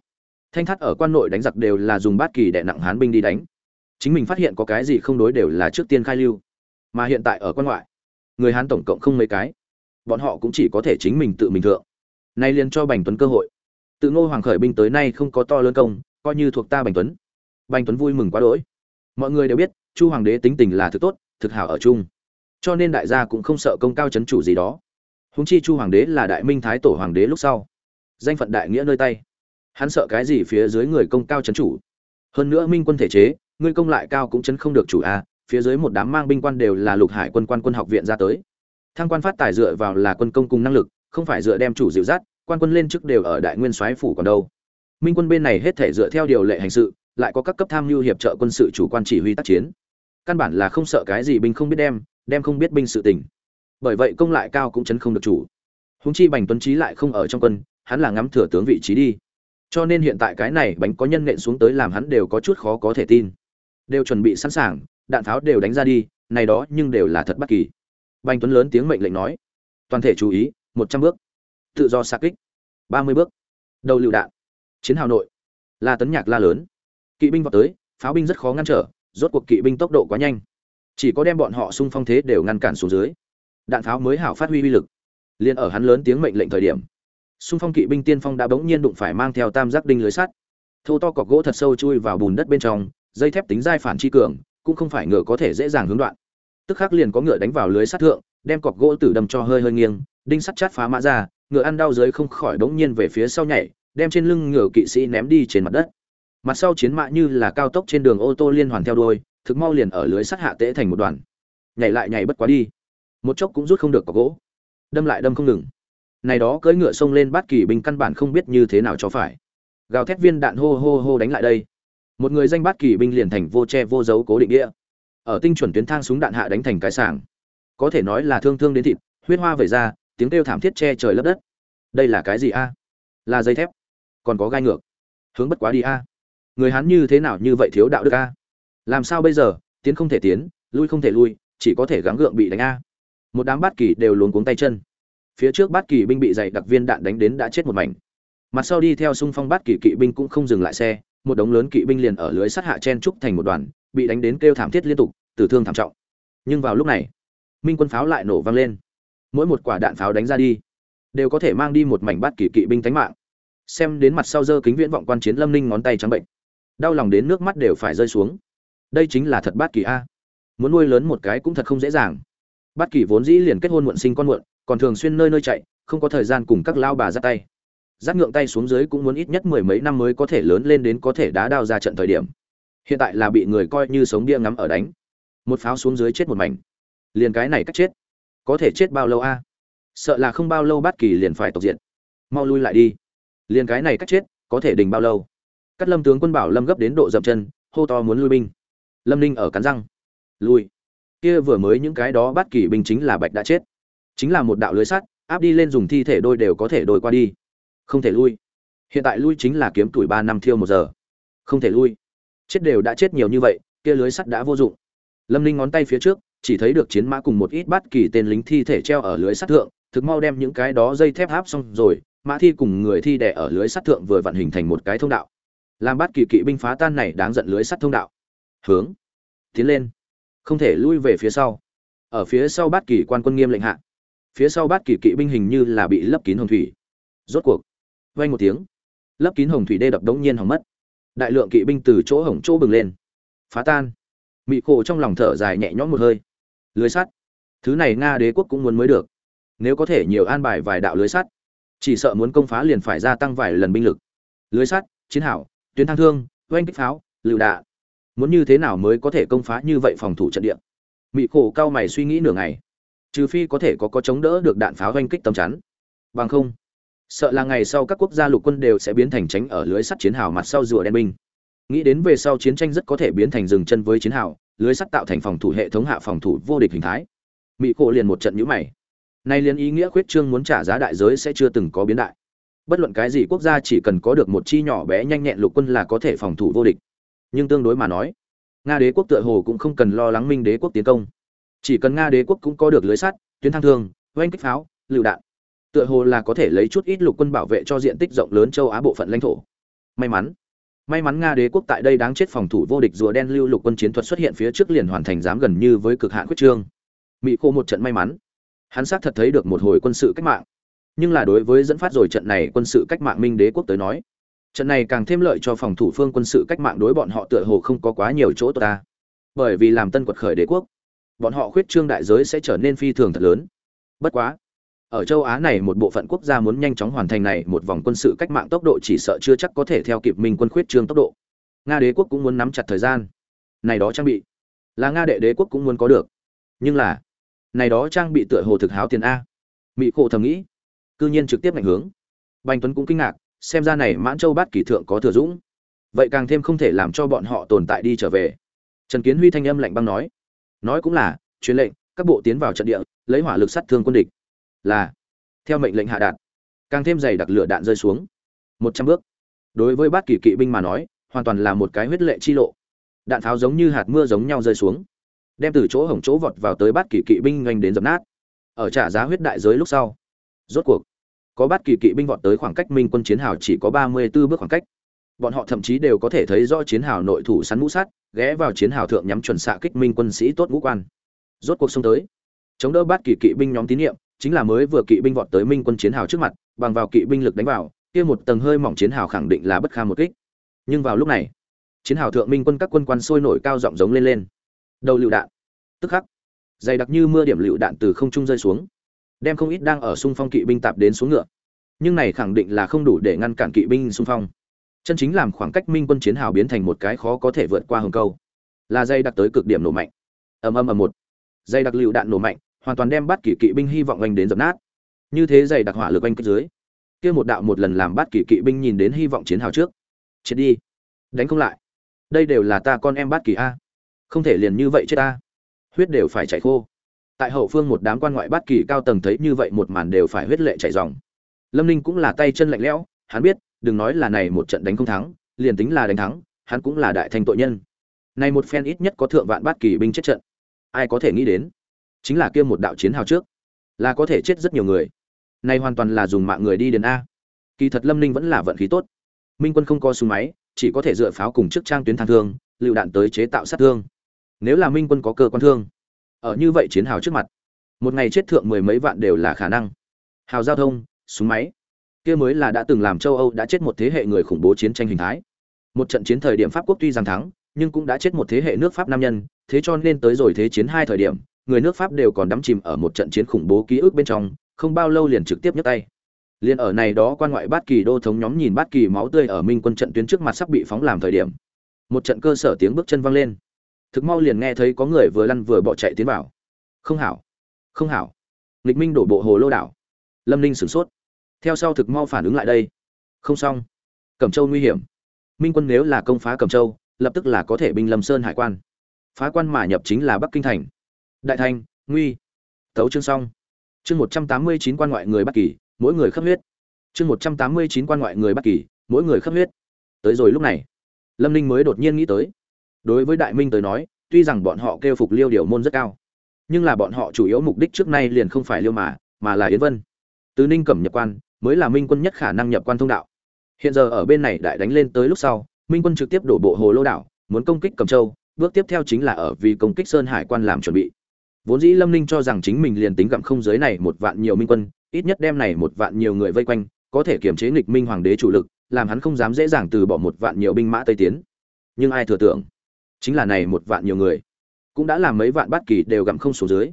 Thanh thắt ở quan nội đánh giặc đều là dùng bát kỳ đè nặng hán binh đi đánh. Chính mình phát hiện có cái gì không đối đều là trước tiên khai lưu. Mà hiện tại ở quan ngoại, người hán tổng cộng không mấy cái. Bọn họ cũng chỉ có thể chính mình tự mình thượng. Nay liền cho bành tuấn cơ hội. Tự ngô hoàng khởi binh tới nay không có to lớn công, coi như thuộc ta bành tuấn. Bành tuấn vui mừng quá đỗi. Mọi người đều biết chu hoàng đế tính tình là thực tốt, thực hảo ở chung. Cho nên đại gia cũng không sợ công cao chấn chủ gì đó. Húng chi chu hoàng đế là đại minh thái tổ hoàng đế lúc sau. Danh phận đại nghĩa nơi tay. Hắn sợ cái gì phía dưới người công cao chấn chủ? Hơn nữa minh quân thể chế ngươi công lại cao cũng chấn không được chủ a, phía dưới một đám mang binh quan đều là lục hải quân quan quân học viện ra tới. Thăng quan phát tài dựa vào là quân công cùng năng lực, không phải dựa đem chủ dịu dắt, quan quân lên chức đều ở đại nguyên soái phủ còn đâu. Minh quân bên này hết thể dựa theo điều lệ hành sự, lại có các cấp tham mưu hiệp trợ quân sự chủ quan chỉ huy tác chiến căn bản là không sợ cái gì binh không biết đem đem không biết binh sự tình. Bởi vậy công lại cao cũng chấn không được chủ. Húng chi bành tuấn trí lại không ở trong quân, hắn là ngắm thừa tướng vị trí đi. Cho nên hiện tại cái này bánh có nhân nện xuống tới làm hắn đều có chút khó có thể tin. Đều chuẩn bị sẵn sàng, đạn pháo đều đánh ra đi, này đó nhưng đều là thật bất kỳ. Bành tuấn lớn tiếng mệnh lệnh nói, toàn thể chú ý, một trăm bước. Tự do xa kích, ba mươi bước. Đầu lựu đạn. Chiến hào nội. La tấn nhạc la lớn. Kỵ binh vào tới, pháo binh rất khó ngăn trở rốt cuộc kỵ binh tốc độ quá nhanh. Chỉ có đem bọn họ xung phong thế đều ngăn cản xuống dưới. Đạn pháo mới hảo phát huy uy lực. Liền ở hắn lớn tiếng mệnh lệnh thời điểm, xung phong kỵ binh tiên phong đã bỗng nhiên đụng phải mang theo tam giác đinh lưới sắt. Thô to cọc gỗ thật sâu chui vào bùn đất bên trong, dây thép tính dai phản chi cường, cũng không phải ngựa có thể dễ dàng hướng đoạn. Tức khắc liền có ngựa đánh vào lưới sắt thượng, đem cọc gỗ tử đâm cho hơi hơi nghiêng, đinh sắt chát phá mã ra, ngựa ăn đau dưới không khỏi bỗng nhiên về phía sau nhảy, đem trên lưng ngựa kỵ sĩ ném đi trên mặt đất mặt sau chiến mã như là cao tốc trên đường ô tô liên hoàn theo đuôi, thực mau liền ở lưới sắt hạ tễ thành một đoàn. Nhảy lại nhảy bất quá đi. Một chốc cũng rút không được cọc gỗ. Đâm lại đâm không ngừng. Này đó cưỡi ngựa xông lên bắt kỳ binh căn bản không biết như thế nào cho phải. Gào thét viên đạn hô hô hô đánh lại đây. Một người danh bắt kỳ binh liền thành vô che vô dấu cố định nghĩa ở tinh chuẩn tuyến thang súng đạn hạ đánh thành cái sàng có thể nói là thương thương đến thịt, huyết hoa vẩy ra, tiếng kêu thảm thiết che trời lấp đất. Đây là cái gì a? Là dây thép. Còn có gai ngược. Hướng bất quá đi a người hắn như thế nào như vậy thiếu đạo đức a? Làm sao bây giờ? Tiến không thể tiến, lui không thể lui, chỉ có thể gắng gượng bị đánh a. Một đám bát kỳ đều luống cuống tay chân. Phía trước bát kỳ binh bị dày đặc viên đạn đánh đến đã chết một mảnh. Mặt sau đi theo xung phong bát kỳ kỵ binh cũng không dừng lại xe, một đống lớn kỵ binh liền ở lưới sắt hạ chen trúc thành một đoàn, bị đánh đến kêu thảm thiết liên tục, tử thương thảm trọng. Nhưng vào lúc này, minh quân pháo lại nổ vang lên. Mỗi một quả đạn pháo đánh ra đi, đều có thể mang đi một mảnh bát kỳ kỵ binh tánh mạng. Xem đến mặt sau dơ kính viễn vọng quan chiến lâm ninh ngón tay trắng bệnh đau lòng đến nước mắt đều phải rơi xuống. Đây chính là thật bát kỳ a. Muốn nuôi lớn một cái cũng thật không dễ dàng. Bát kỳ vốn dĩ liền kết hôn muộn sinh con muộn, còn thường xuyên nơi nơi chạy, không có thời gian cùng các lao bà ra tay. Dắt ngượng tay xuống dưới cũng muốn ít nhất mười mấy năm mới có thể lớn lên đến có thể đá đao ra trận thời điểm. Hiện tại là bị người coi như sống bia ngắm ở đánh. Một pháo xuống dưới chết một mảnh. Liền cái này cách chết. Có thể chết bao lâu a? Sợ là không bao lâu bát kỳ liền phải tộc diện mau lui lại đi. Liền cái này cách chết, có thể đình bao lâu? Cắt lâm tướng quân bảo lâm gấp đến độ dậm chân, hô to muốn lui binh. Lâm ninh ở cắn răng. Lui. Kia vừa mới những cái đó bắt kỳ binh chính là bạch đã chết. Chính là một đạo lưới sắt, áp đi lên dùng thi thể đôi đều có thể đôi qua đi. Không thể lui. Hiện tại lui chính là kiếm tuổi ba năm thiêu một giờ. Không thể lui. Chết đều đã chết nhiều như vậy, kia lưới sắt đã vô dụng. Lâm ninh ngón tay phía trước, chỉ thấy được chiến mã cùng một ít bát kỳ tên lính thi thể treo ở lưới sắt thượng, thực mau đem những cái đó dây thép áp xong rồi, mã thi cùng người thi đẻ ở lưới sắt thượng vừa vặn hình thành một cái thông đạo làm bát kỳ kỵ binh phá tan này đáng giận lưới sắt thông đạo. Hướng. Tiến lên. Không thể lui về phía sau. Ở phía sau bát kỳ quan quân nghiêm lệnh hạ. Phía sau bát kỳ kỵ binh hình như là bị lấp kín hồng thủy. Rốt cuộc vay một tiếng. Lấp kín hồng thủy đê đập đống nhiên hỏng mất. Đại lượng kỵ binh từ chỗ hổng chỗ bừng lên. Phá tan. Mị khổ trong lòng thở dài nhẹ nhõm một hơi. Lưới sắt. Thứ này nga đế quốc cũng muốn mới được. Nếu có thể nhiều an bài vài đạo lưới sắt. Chỉ sợ muốn công phá liền phải gia tăng vài lần binh lực. Lưới sắt, chiến hảo tuyến thang thương, oanh kích pháo, lựu đạ muốn như thế nào mới có thể công phá như vậy phòng thủ trận địa? Mỹ khổ cao mày suy nghĩ nửa ngày. Trừ phi có thể có có chống đỡ được đạn pháo oanh kích tầm chắn. Bằng không, sợ là ngày sau các quốc gia lục quân đều sẽ biến thành tránh ở lưới sắt chiến hào mặt sau rùa đen binh. Nghĩ đến về sau chiến tranh rất có thể biến thành dừng chân với chiến hào, lưới sắt tạo thành phòng thủ hệ thống hạ phòng thủ vô địch hình thái. Mỹ cổ liền một trận nhũ mày. Nay liền ý nghĩa khuyết trương muốn trả giá đại giới sẽ chưa từng có biến đại bất luận cái gì quốc gia chỉ cần có được một chi nhỏ bé nhanh nhẹn lục quân là có thể phòng thủ vô địch. Nhưng tương đối mà nói, nga đế quốc tựa hồ cũng không cần lo lắng minh đế quốc tiến công. Chỉ cần nga đế quốc cũng có được lưới sắt, tuyến thang thương, oanh kích pháo, lựu đạn, tựa hồ là có thể lấy chút ít lục quân bảo vệ cho diện tích rộng lớn châu á bộ phận lãnh thổ. May mắn may mắn nga đế quốc tại đây đáng chết phòng thủ vô địch rùa đen lưu lục quân chiến thuật xuất hiện phía trước liền hoàn thành dám gần như với cực hạn quyết trương. Mỹ khô một trận may mắn. Hắn xác thật thấy được một hồi quân sự cách mạng nhưng là đối với dẫn phát rồi trận này quân sự cách mạng minh đế quốc tới nói, trận này càng thêm lợi cho phòng thủ phương quân sự cách mạng đối bọn họ tựa hồ không có quá nhiều chỗ tốt ta. Bởi vì làm tân quật khởi đế quốc, bọn họ khuyết trương đại giới sẽ trở nên phi thường thật lớn. Bất quá, ở châu Á này một bộ phận quốc gia muốn nhanh chóng hoàn thành này một vòng quân sự cách mạng tốc độ chỉ sợ chưa chắc có thể theo kịp minh quân khuyết trương tốc độ. Nga đế quốc cũng muốn nắm chặt thời gian. Này đó trang bị, là nga đệ đế quốc cũng muốn có được. Nhưng là, này đó trang bị tựa hồ thực háo tiền a. Mỹ khổ thầm nghĩ cư nhiên trực tiếp ngành hướng. Bành tuấn cũng kinh ngạc, xem ra này mãn châu bát kỳ thượng có thừa dũng. Vậy càng thêm không thể làm cho bọn họ tồn tại đi trở về. Trần kiến huy thanh âm lạnh băng nói. Nói cũng là, truyền lệnh, các bộ tiến vào trận địa, lấy hỏa lực sát thương quân địch. Là, theo mệnh lệnh hạ đạt. Càng thêm dày đặc lửa đạn rơi xuống. Một trăm bước. Đối với bát kỳ kỵ binh mà nói, hoàn toàn là một cái huyết lệ chi lộ. Đạn tháo giống như hạt mưa giống nhau rơi xuống. Đem từ chỗ hổng chỗ vọt vào tới bát kỳ kỵ binh nhanh đến dập nát. Ở trả giá huyết đại giới lúc sau rốt cuộc, có bát kỳ kỵ binh vọt tới khoảng cách minh quân chiến hào chỉ có ba mươi 34 bước khoảng cách. Bọn họ thậm chí đều có thể thấy rõ chiến hào nội thủ sắn mũ sắt, ghé vào chiến hào thượng nhắm chuẩn xạ kích minh quân sĩ tốt ngũ quan. Rốt cuộc xông tới, chống đỡ bát kỳ kỵ binh nhóm tín nhiệm, chính là mới vừa kỵ binh vọt tới minh quân chiến hào trước mặt, bằng vào kỵ binh lực đánh vào, kia một tầng hơi mỏng chiến hào khẳng định là bất kham một kích. Nhưng vào lúc này, chiến hào thượng minh quân các quân quan sôi nổi cao giọng giống lên lên. Đầu lựu đạn. Tức khắc, dày đặc như mưa điểm lựu đạn từ không trung rơi xuống đem không ít đang ở xung phong kỵ binh tạp đến xuống ngựa. Nhưng này khẳng định là không đủ để ngăn cản kỵ binh xung phong. Chân chính làm khoảng cách minh quân chiến hào biến thành một cái khó có thể vượt qua hừng câu. Là dây đặc tới cực điểm nổ mạnh. Ầm ầm ầm một. Dây đặc lựu đạn nổ mạnh, hoàn toàn đem bắt kỵ kỵ binh hy vọng anh đến dập nát. Như thế dây đặc hỏa lực anh kích dưới, kia một đạo một lần làm bắt kỵ kỵ binh nhìn đến hy vọng chiến hào trước. Chết đi. Đánh không lại. Đây đều là ta con em bắt kỵ a. Không thể liền như vậy chết ta huyết đều phải chảy khô tại hậu phương một đám quan ngoại bát kỳ cao tầng thấy như vậy một màn đều phải huyết lệ chảy ròng lâm ninh cũng là tay chân lạnh lẽo, hắn biết, đừng nói là này một trận đánh không thắng, liền tính là đánh thắng, hắn cũng là đại thanh tội nhân. Này một phen ít nhất có thượng vạn bát kỳ binh chết trận. Ai có thể nghĩ đến? Chính là kia một đạo chiến hào trước, là có thể chết rất nhiều người. Này hoàn toàn là dùng mạng người đi đến a. Kỳ thật lâm ninh vẫn là vận khí tốt. Minh quân không có súng máy, chỉ có thể dựa pháo cùng trước trang tuyến thang thương, lựu đạn tới chế tạo sát thương. Nếu là minh quân có cơ quan thương ở như vậy chiến hào trước mặt. Một ngày chết thượng mười mấy vạn đều là khả năng. Hào giao thông, súng máy. Kia mới là đã từng làm châu âu đã chết một thế hệ người khủng bố chiến tranh hình thái. Một trận chiến thời điểm pháp quốc tuy rằng thắng, nhưng cũng đã chết một thế hệ nước pháp nam nhân, thế cho nên tới rồi thế chiến hai thời điểm, người nước pháp đều còn đắm chìm ở một trận chiến khủng bố ký ức bên trong, không bao lâu liền trực tiếp nhấc tay. Liền ở này đó quan ngoại bát kỳ đô thống nhóm nhìn bát kỳ máu tươi ở minh quân trận tuyến trước mặt sắp bị phóng làm thời điểm, một trận cơ sở tiếng bước chân vang lên thực mau liền nghe thấy có người vừa lăn vừa bỏ chạy tiến vào. Không hảo không hảo. Nghịch minh đổ bộ hồ lô đảo. Lâm ninh sửng sốt. Theo sau thực mau phản ứng lại đây. Không xong. Cẩm châu nguy hiểm. Minh quân nếu là công phá cẩm châu, lập tức là có thể binh lâm sơn hải quan. Phá quan mà nhập chính là bắc kinh thành. Đại thanh nguy. Tấu chương xong. Chương một trăm tám mươi chín quan ngoại người bắc kỳ, mỗi người khắp huyết. Chương một trăm tám mươi chín quan ngoại người bắc kỳ, mỗi người khắp huyết. Tới rồi lúc này, lâm ninh mới đột nhiên nghĩ tới đối với đại minh tới nói, tuy rằng bọn họ kêu phục liêu điều môn rất cao, nhưng là bọn họ chủ yếu mục đích trước nay liền không phải liêu mà mà là yến vân. Từ ninh cẩm nhập quan, mới là minh quân nhất khả năng nhập quan thông đạo. Hiện giờ ở bên này đại đánh lên tới lúc sau, minh quân trực tiếp đổ bộ hồ lô đảo, muốn công kích cầm châu, bước tiếp theo chính là ở vì công kích sơn hải quan làm chuẩn bị. Vốn dĩ lâm ninh cho rằng chính mình liền tính gặm không giới này một vạn nhiều minh quân, ít nhất đem này một vạn nhiều người vây quanh, có thể kiềm chế nghịch minh hoàng đế chủ lực, làm hắn không dám dễ dàng từ bỏ một vạn nhiều binh mã tây tiến. Nhưng ai thừa tưởng? Chính là này một vạn nhiều người. Cũng đã làm mấy vạn bát kỳ đều gặm không số dưới.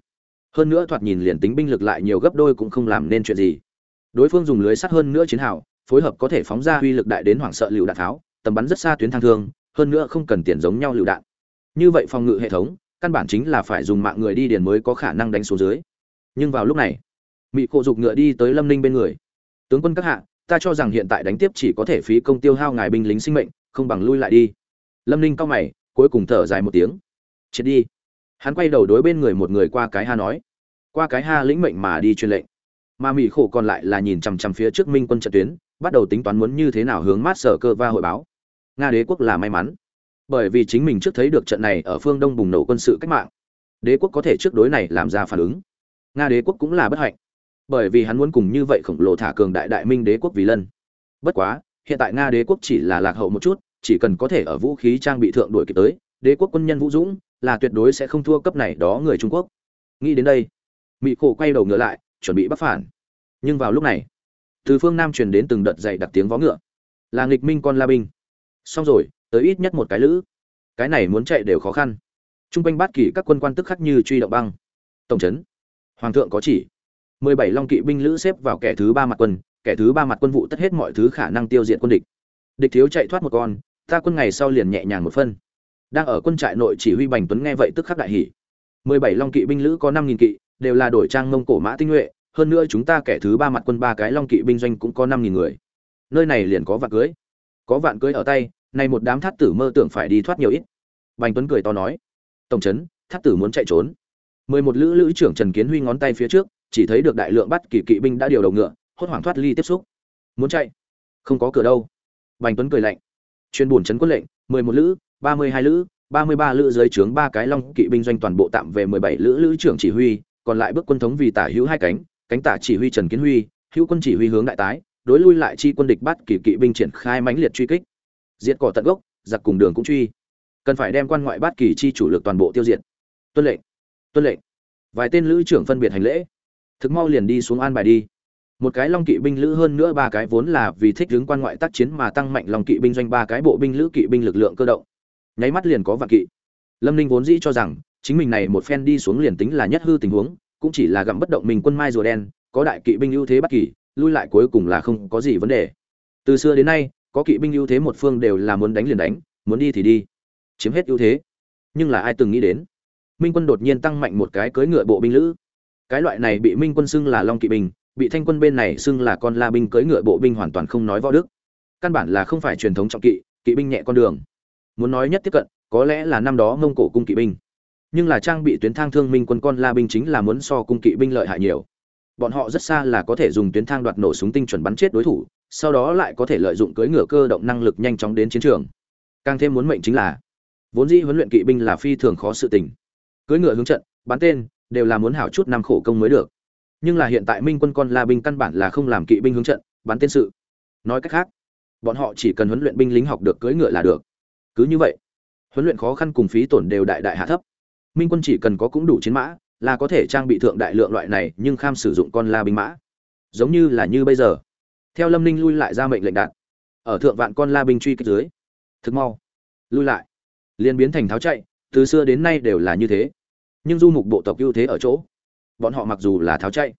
Hơn nữa thoạt nhìn liền tính binh lực lại nhiều gấp đôi cũng không làm nên chuyện gì. Đối phương dùng lưới sắt hơn nữa chiến hào, phối hợp có thể phóng ra uy lực đại đến hoảng sợ lựu đạn tháo, tầm bắn rất xa tuyến thang thương, hơn nữa không cần tiền giống nhau lựu đạn. Như vậy phòng ngự hệ thống, căn bản chính là phải dùng mạng người đi điền mới có khả năng đánh số dưới. Nhưng vào lúc này mỹ cộ dục ngựa đi tới lâm ninh bên người. Tướng quân các hạ, ta cho rằng hiện tại đánh tiếp chỉ có thể phí công tiêu hao ngài binh lính sinh mệnh, không bằng lui lại đi. Lâm ninh cao mày cuối cùng thở dài một tiếng. Chết đi. Hắn quay đầu đối bên người một người qua cái ha nói. Qua cái ha lĩnh mệnh mà đi truyền lệnh. Mà mỹ khổ còn lại là nhìn chằm chằm phía trước minh quân trận tuyến, bắt đầu tính toán muốn như thế nào hướng mát sở cơ va hội báo. Nga đế quốc là may mắn, bởi vì chính mình trước thấy được trận này ở phương đông bùng nổ quân sự cách mạng. Đế quốc có thể trước đối này làm ra phản ứng. Nga đế quốc cũng là bất hạnh, bởi vì hắn muốn cùng như vậy khổng lồ thả cường đại đại minh đế quốc vì lân. Bất quá, hiện tại nga đế quốc chỉ là lạc hậu một chút chỉ cần có thể ở vũ khí trang bị thượng đuổi kịp tới, đế quốc quân nhân vũ dũng là tuyệt đối sẽ không thua cấp này đó người trung quốc. Nghĩ đến đây, Mị Khổ quay đầu ngựa lại, chuẩn bị bắt phản. Nhưng vào lúc này, từ phương nam truyền đến từng đợt dày đặc tiếng vó ngựa. Là nghịch minh con la binh xong rồi, tới ít nhất một cái lữ. Cái này muốn chạy đều khó khăn. Trung quanh bát kỳ các quân quan tức khắc như truy động băng. Tổng trấn, hoàng thượng có chỉ. Mười bảy long kỵ binh lữ xếp vào kẻ thứ ba mặt quân, kẻ thứ ba mặt quân vụ tất hết mọi thứ khả năng tiêu diệt quân địch. Địch thiếu chạy thoát một con ta quân ngày sau liền nhẹ nhàng một phân. Đang ở quân trại nội chỉ huy bành tuấn nghe vậy tức khắc đại hỉ. Mười bảy long kỵ binh lữ có năm nghìn kỵ, đều là đổi trang mông cổ mã tinh nhuệ, hơn nữa chúng ta kẻ thứ ba mặt quân ba cái long kỵ binh doanh cũng có năm nghìn người. Nơi này liền có vạn cưới. Có vạn cưới ở tay, này một đám thát tử mơ tưởng phải đi thoát nhiều ít. Bành tuấn cười to nói, tổng trấn thát tử muốn chạy trốn. Mười một lữ lữ trưởng trần kiến huy ngón tay phía trước, chỉ thấy được đại lượng bắt kỵ kỵ binh đã điều đầu ngựa, hốt hoảng thoát ly tiếp xúc. Muốn chạy? Không có cửa đâu. Bành tuấn cười lạnh chuyên buồn trấn quân lệnh, mười một lữ, ba mươi hai lữ, ba mươi ba lữ dưới trướng ba cái long kỵ binh doanh toàn bộ tạm về mười bảy lữ lữ trưởng chỉ huy, còn lại bước quân thống vì tả hữu hai cánh cánh tả chỉ huy trần kiến huy, hữu quân chỉ huy hướng đại tái, đối lui lại chi quân địch bắt kỳ kỵ binh triển khai mãnh liệt truy kích. Diệt cỏ tận gốc, giặc cùng đường cũng truy. Cần phải đem quan ngoại bắt kỳ chi chủ lực toàn bộ tiêu diệt. Tuân lệnh tuân lệnh. Vài tên lữ trưởng phân biệt hành lễ. Thực mau liền đi xuống an bài đi một cái long kỵ binh lữ hơn nữa ba cái vốn là vì thích hướng quan ngoại tác chiến mà tăng mạnh long kỵ binh doanh ba cái bộ binh lữ kỵ binh lực lượng cơ động. Nháy mắt liền có vạn kỵ. Lâm ninh vốn dĩ cho rằng, chính mình này một phen đi xuống liền tính là nhất hư tình huống, cũng chỉ là gặm bất động mình quân mai rùa đen, có đại kỵ binh ưu thế bất kỳ, lui lại cuối cùng là không có gì vấn đề. Từ xưa đến nay, có kỵ binh ưu thế một phương đều là muốn đánh liền đánh, muốn đi thì đi. Chiếm hết ưu thế. Nhưng là ai từng nghĩ đến, minh quân đột nhiên tăng mạnh một cái cưỡi ngựa bộ binh lữ. Cái loại này bị minh quân xưng là long kỵ binh bị thanh quân bên này xưng là con la binh cưỡi ngựa bộ binh hoàn toàn không nói võ đức. Căn bản là không phải truyền thống trọng kỵ kỵ binh nhẹ con đường. Muốn nói nhất tiếp cận, có lẽ là năm đó mông cổ cung kỵ binh. Nhưng là trang bị tuyến thang thương minh quân con la binh chính là muốn so cung kỵ binh lợi hại nhiều. Bọn họ rất xa là có thể dùng tuyến thang đoạt nổ súng tinh chuẩn bắn chết đối thủ, sau đó lại có thể lợi dụng cưỡi ngựa cơ động năng lực nhanh chóng đến chiến trường. Càng thêm muốn mệnh chính là, vốn dĩ huấn luyện kỵ binh là phi thường khó sự tình. Cưỡi ngựa hướng trận, bắn tên, đều là muốn hảo chút năm khổ công mới được nhưng là hiện tại minh quân con la binh căn bản là không làm kỵ binh hướng trận, bắn tên sự. Nói cách khác, bọn họ chỉ cần huấn luyện binh lính học được cưỡi ngựa là được. Cứ như vậy, huấn luyện khó khăn cùng phí tổn đều đại đại hạ thấp. Minh quân chỉ cần có cũng đủ chiến mã, là có thể trang bị thượng đại lượng loại này nhưng kham sử dụng con la binh mã. Giống như là như bây giờ. Theo lâm ninh lui lại ra mệnh lệnh đạn. Ở thượng vạn con la binh truy kích dưới, thực mau, lui lại. Liền biến thành tháo chạy, từ xưa đến nay đều là như thế. Nhưng du mục bộ tộc ưu thế ở chỗ bọn họ mặc dù là tháo chạy,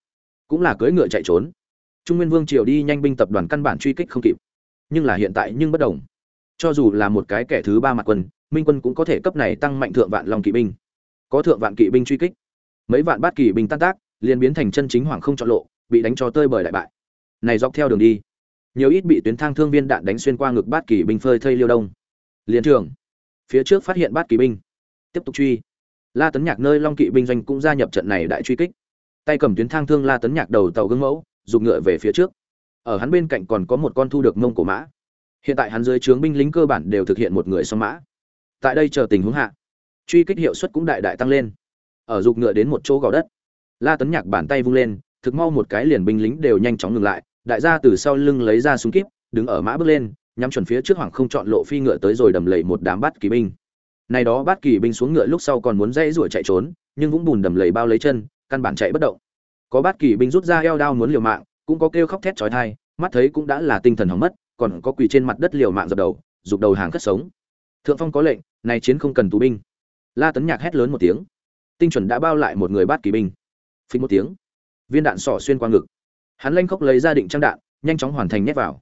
cũng là cưỡi ngựa chạy trốn. Trung nguyên vương triều đi nhanh binh tập đoàn căn bản truy kích không kịp, nhưng là hiện tại nhưng bất đồng. Cho dù là một cái kẻ thứ ba mặt quân, minh quân cũng có thể cấp này tăng mạnh thượng vạn lòng kỵ binh. Có thượng vạn kỵ binh truy kích, mấy vạn bát kỵ binh tan tác, liền biến thành chân chính hoàng không chọn lộ, bị đánh cho tơi bời đại bại. Này dọc theo đường đi, nhiều ít bị tuyến thang thương viên đạn đánh xuyên qua ngực bát kỵ binh phơi thây liêu đông. Liền trường, phía trước phát hiện bát kỵ binh, tiếp tục truy la tấn nhạc nơi long kỵ binh doanh cũng gia nhập trận này đại truy kích. Tay cầm tuyến thang thương la tấn nhạc đầu tàu gương mẫu dùng ngựa về phía trước. Ở hắn bên cạnh còn có một con thu được mông cổ mã. Hiện tại hắn dưới trướng binh lính cơ bản đều thực hiện một người song mã. Tại đây chờ tình huống hạ, truy kích hiệu suất cũng đại đại tăng lên. Ở dục ngựa đến một chỗ gò đất, la tấn nhạc bàn tay vung lên, thực mau một cái liền binh lính đều nhanh chóng ngừng lại. Đại gia từ sau lưng lấy ra súng kíp, đứng ở mã bước lên, nhắm chuẩn phía trước hoàng không chọn lộ phi ngựa tới rồi đầm lầy một đám bắt kỳ binh này đó bát kỳ binh xuống ngựa lúc sau còn muốn dây rủa chạy trốn, nhưng vũng bùn đầm lầy bao lấy chân, căn bản chạy bất động. Có bát kỳ binh rút ra eo đao muốn liều mạng, cũng có kêu khóc thét chói tai, mắt thấy cũng đã là tinh thần hỏng mất, còn có quỳ trên mặt đất liều mạng dập đầu, dục đầu hàng cất sống. Thượng phong có lệnh, này chiến không cần tù binh. La tấn nhạc hét lớn một tiếng. Tinh chuẩn đã bao lại một người bát kỳ binh. Phình một tiếng. Viên đạn sỏ xuyên qua ngực. Hắn lanh khóc lấy ra định trang đạn, nhanh chóng hoàn thành nhét vào.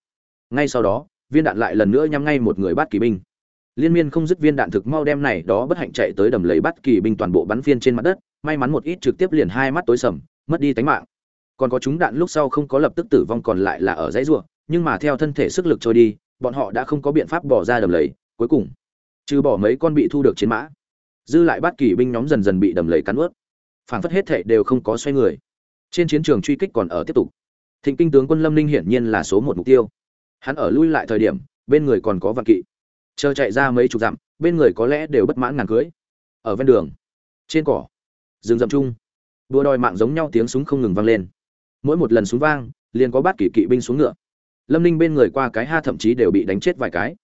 Ngay sau đó, viên đạn lại lần nữa nhắm ngay một người bát kỳ binh liên miên không dứt viên đạn thực mau đem này đó bất hạnh chạy tới đầm lấy bắt kỳ binh toàn bộ bắn phiên trên mặt đất, may mắn một ít trực tiếp liền hai mắt tối sầm, mất đi tánh mạng. Còn có chúng đạn lúc sau không có lập tức tử vong còn lại là ở dãy ruộng nhưng mà theo thân thể sức lực trôi đi, bọn họ đã không có biện pháp bỏ ra đầm lầy, cuối cùng, trừ bỏ mấy con bị thu được chiến mã, dư lại bắt kỳ binh nhóm dần dần bị đầm lầy cắn ướt phản phất hết thệ đều không có xoay người. Trên chiến trường truy kích còn ở tiếp tục. Thịnh kinh tướng quân lâm ninh hiển nhiên là số một mục tiêu. Hắn ở lui lại thời điểm, bên người còn có vạn kỵ chờ chạy ra mấy chục dặm, bên người có lẽ đều bất mãn ngàn cưới. Ở ven đường, trên cỏ, rừng rậm chung, đua đòi mạng giống nhau tiếng súng không ngừng vang lên. Mỗi một lần súng vang, liền có bát kỵ kỵ binh xuống ngựa. Lâm ninh bên người qua cái ha thậm chí đều bị đánh chết vài cái.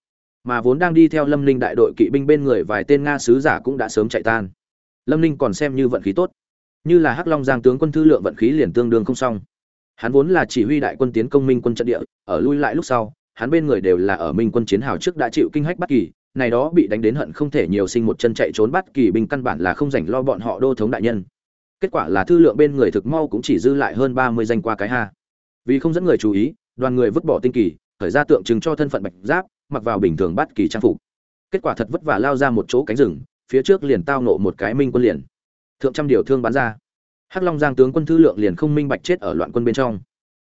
Mà vốn đang đi theo lâm ninh đại đội kỵ binh bên người vài tên nga sứ giả cũng đã sớm chạy tan. Lâm ninh còn xem như vận khí tốt. Như là hắc long giang tướng quân thư lượng vận khí liền tương đương không xong. Hắn vốn là chỉ huy đại quân tiến công minh quân trận địa, ở lui lại lúc sau hắn bên người đều là ở minh quân chiến hào trước đã chịu kinh hách bất kỳ, này đó bị đánh đến hận không thể nhiều sinh một chân chạy trốn bất kỳ binh căn bản là không dành lo bọn họ đô thống đại nhân. Kết quả là thư lượng bên người thực mau cũng chỉ dư lại hơn ba mươi danh qua cái ha. Vì không dẫn người chú ý, đoàn người vứt bỏ tinh kỳ, khởi ra tượng trưng cho thân phận bạch giáp, mặc vào bình thường bất kỳ trang phục. Kết quả thật vất vả lao ra một chỗ cánh rừng, phía trước liền tao nộ một cái minh quân liền. Thượng trăm điều thương bắn ra. Hắc long giang tướng quân thư lượng liền không minh bạch chết ở loạn quân bên trong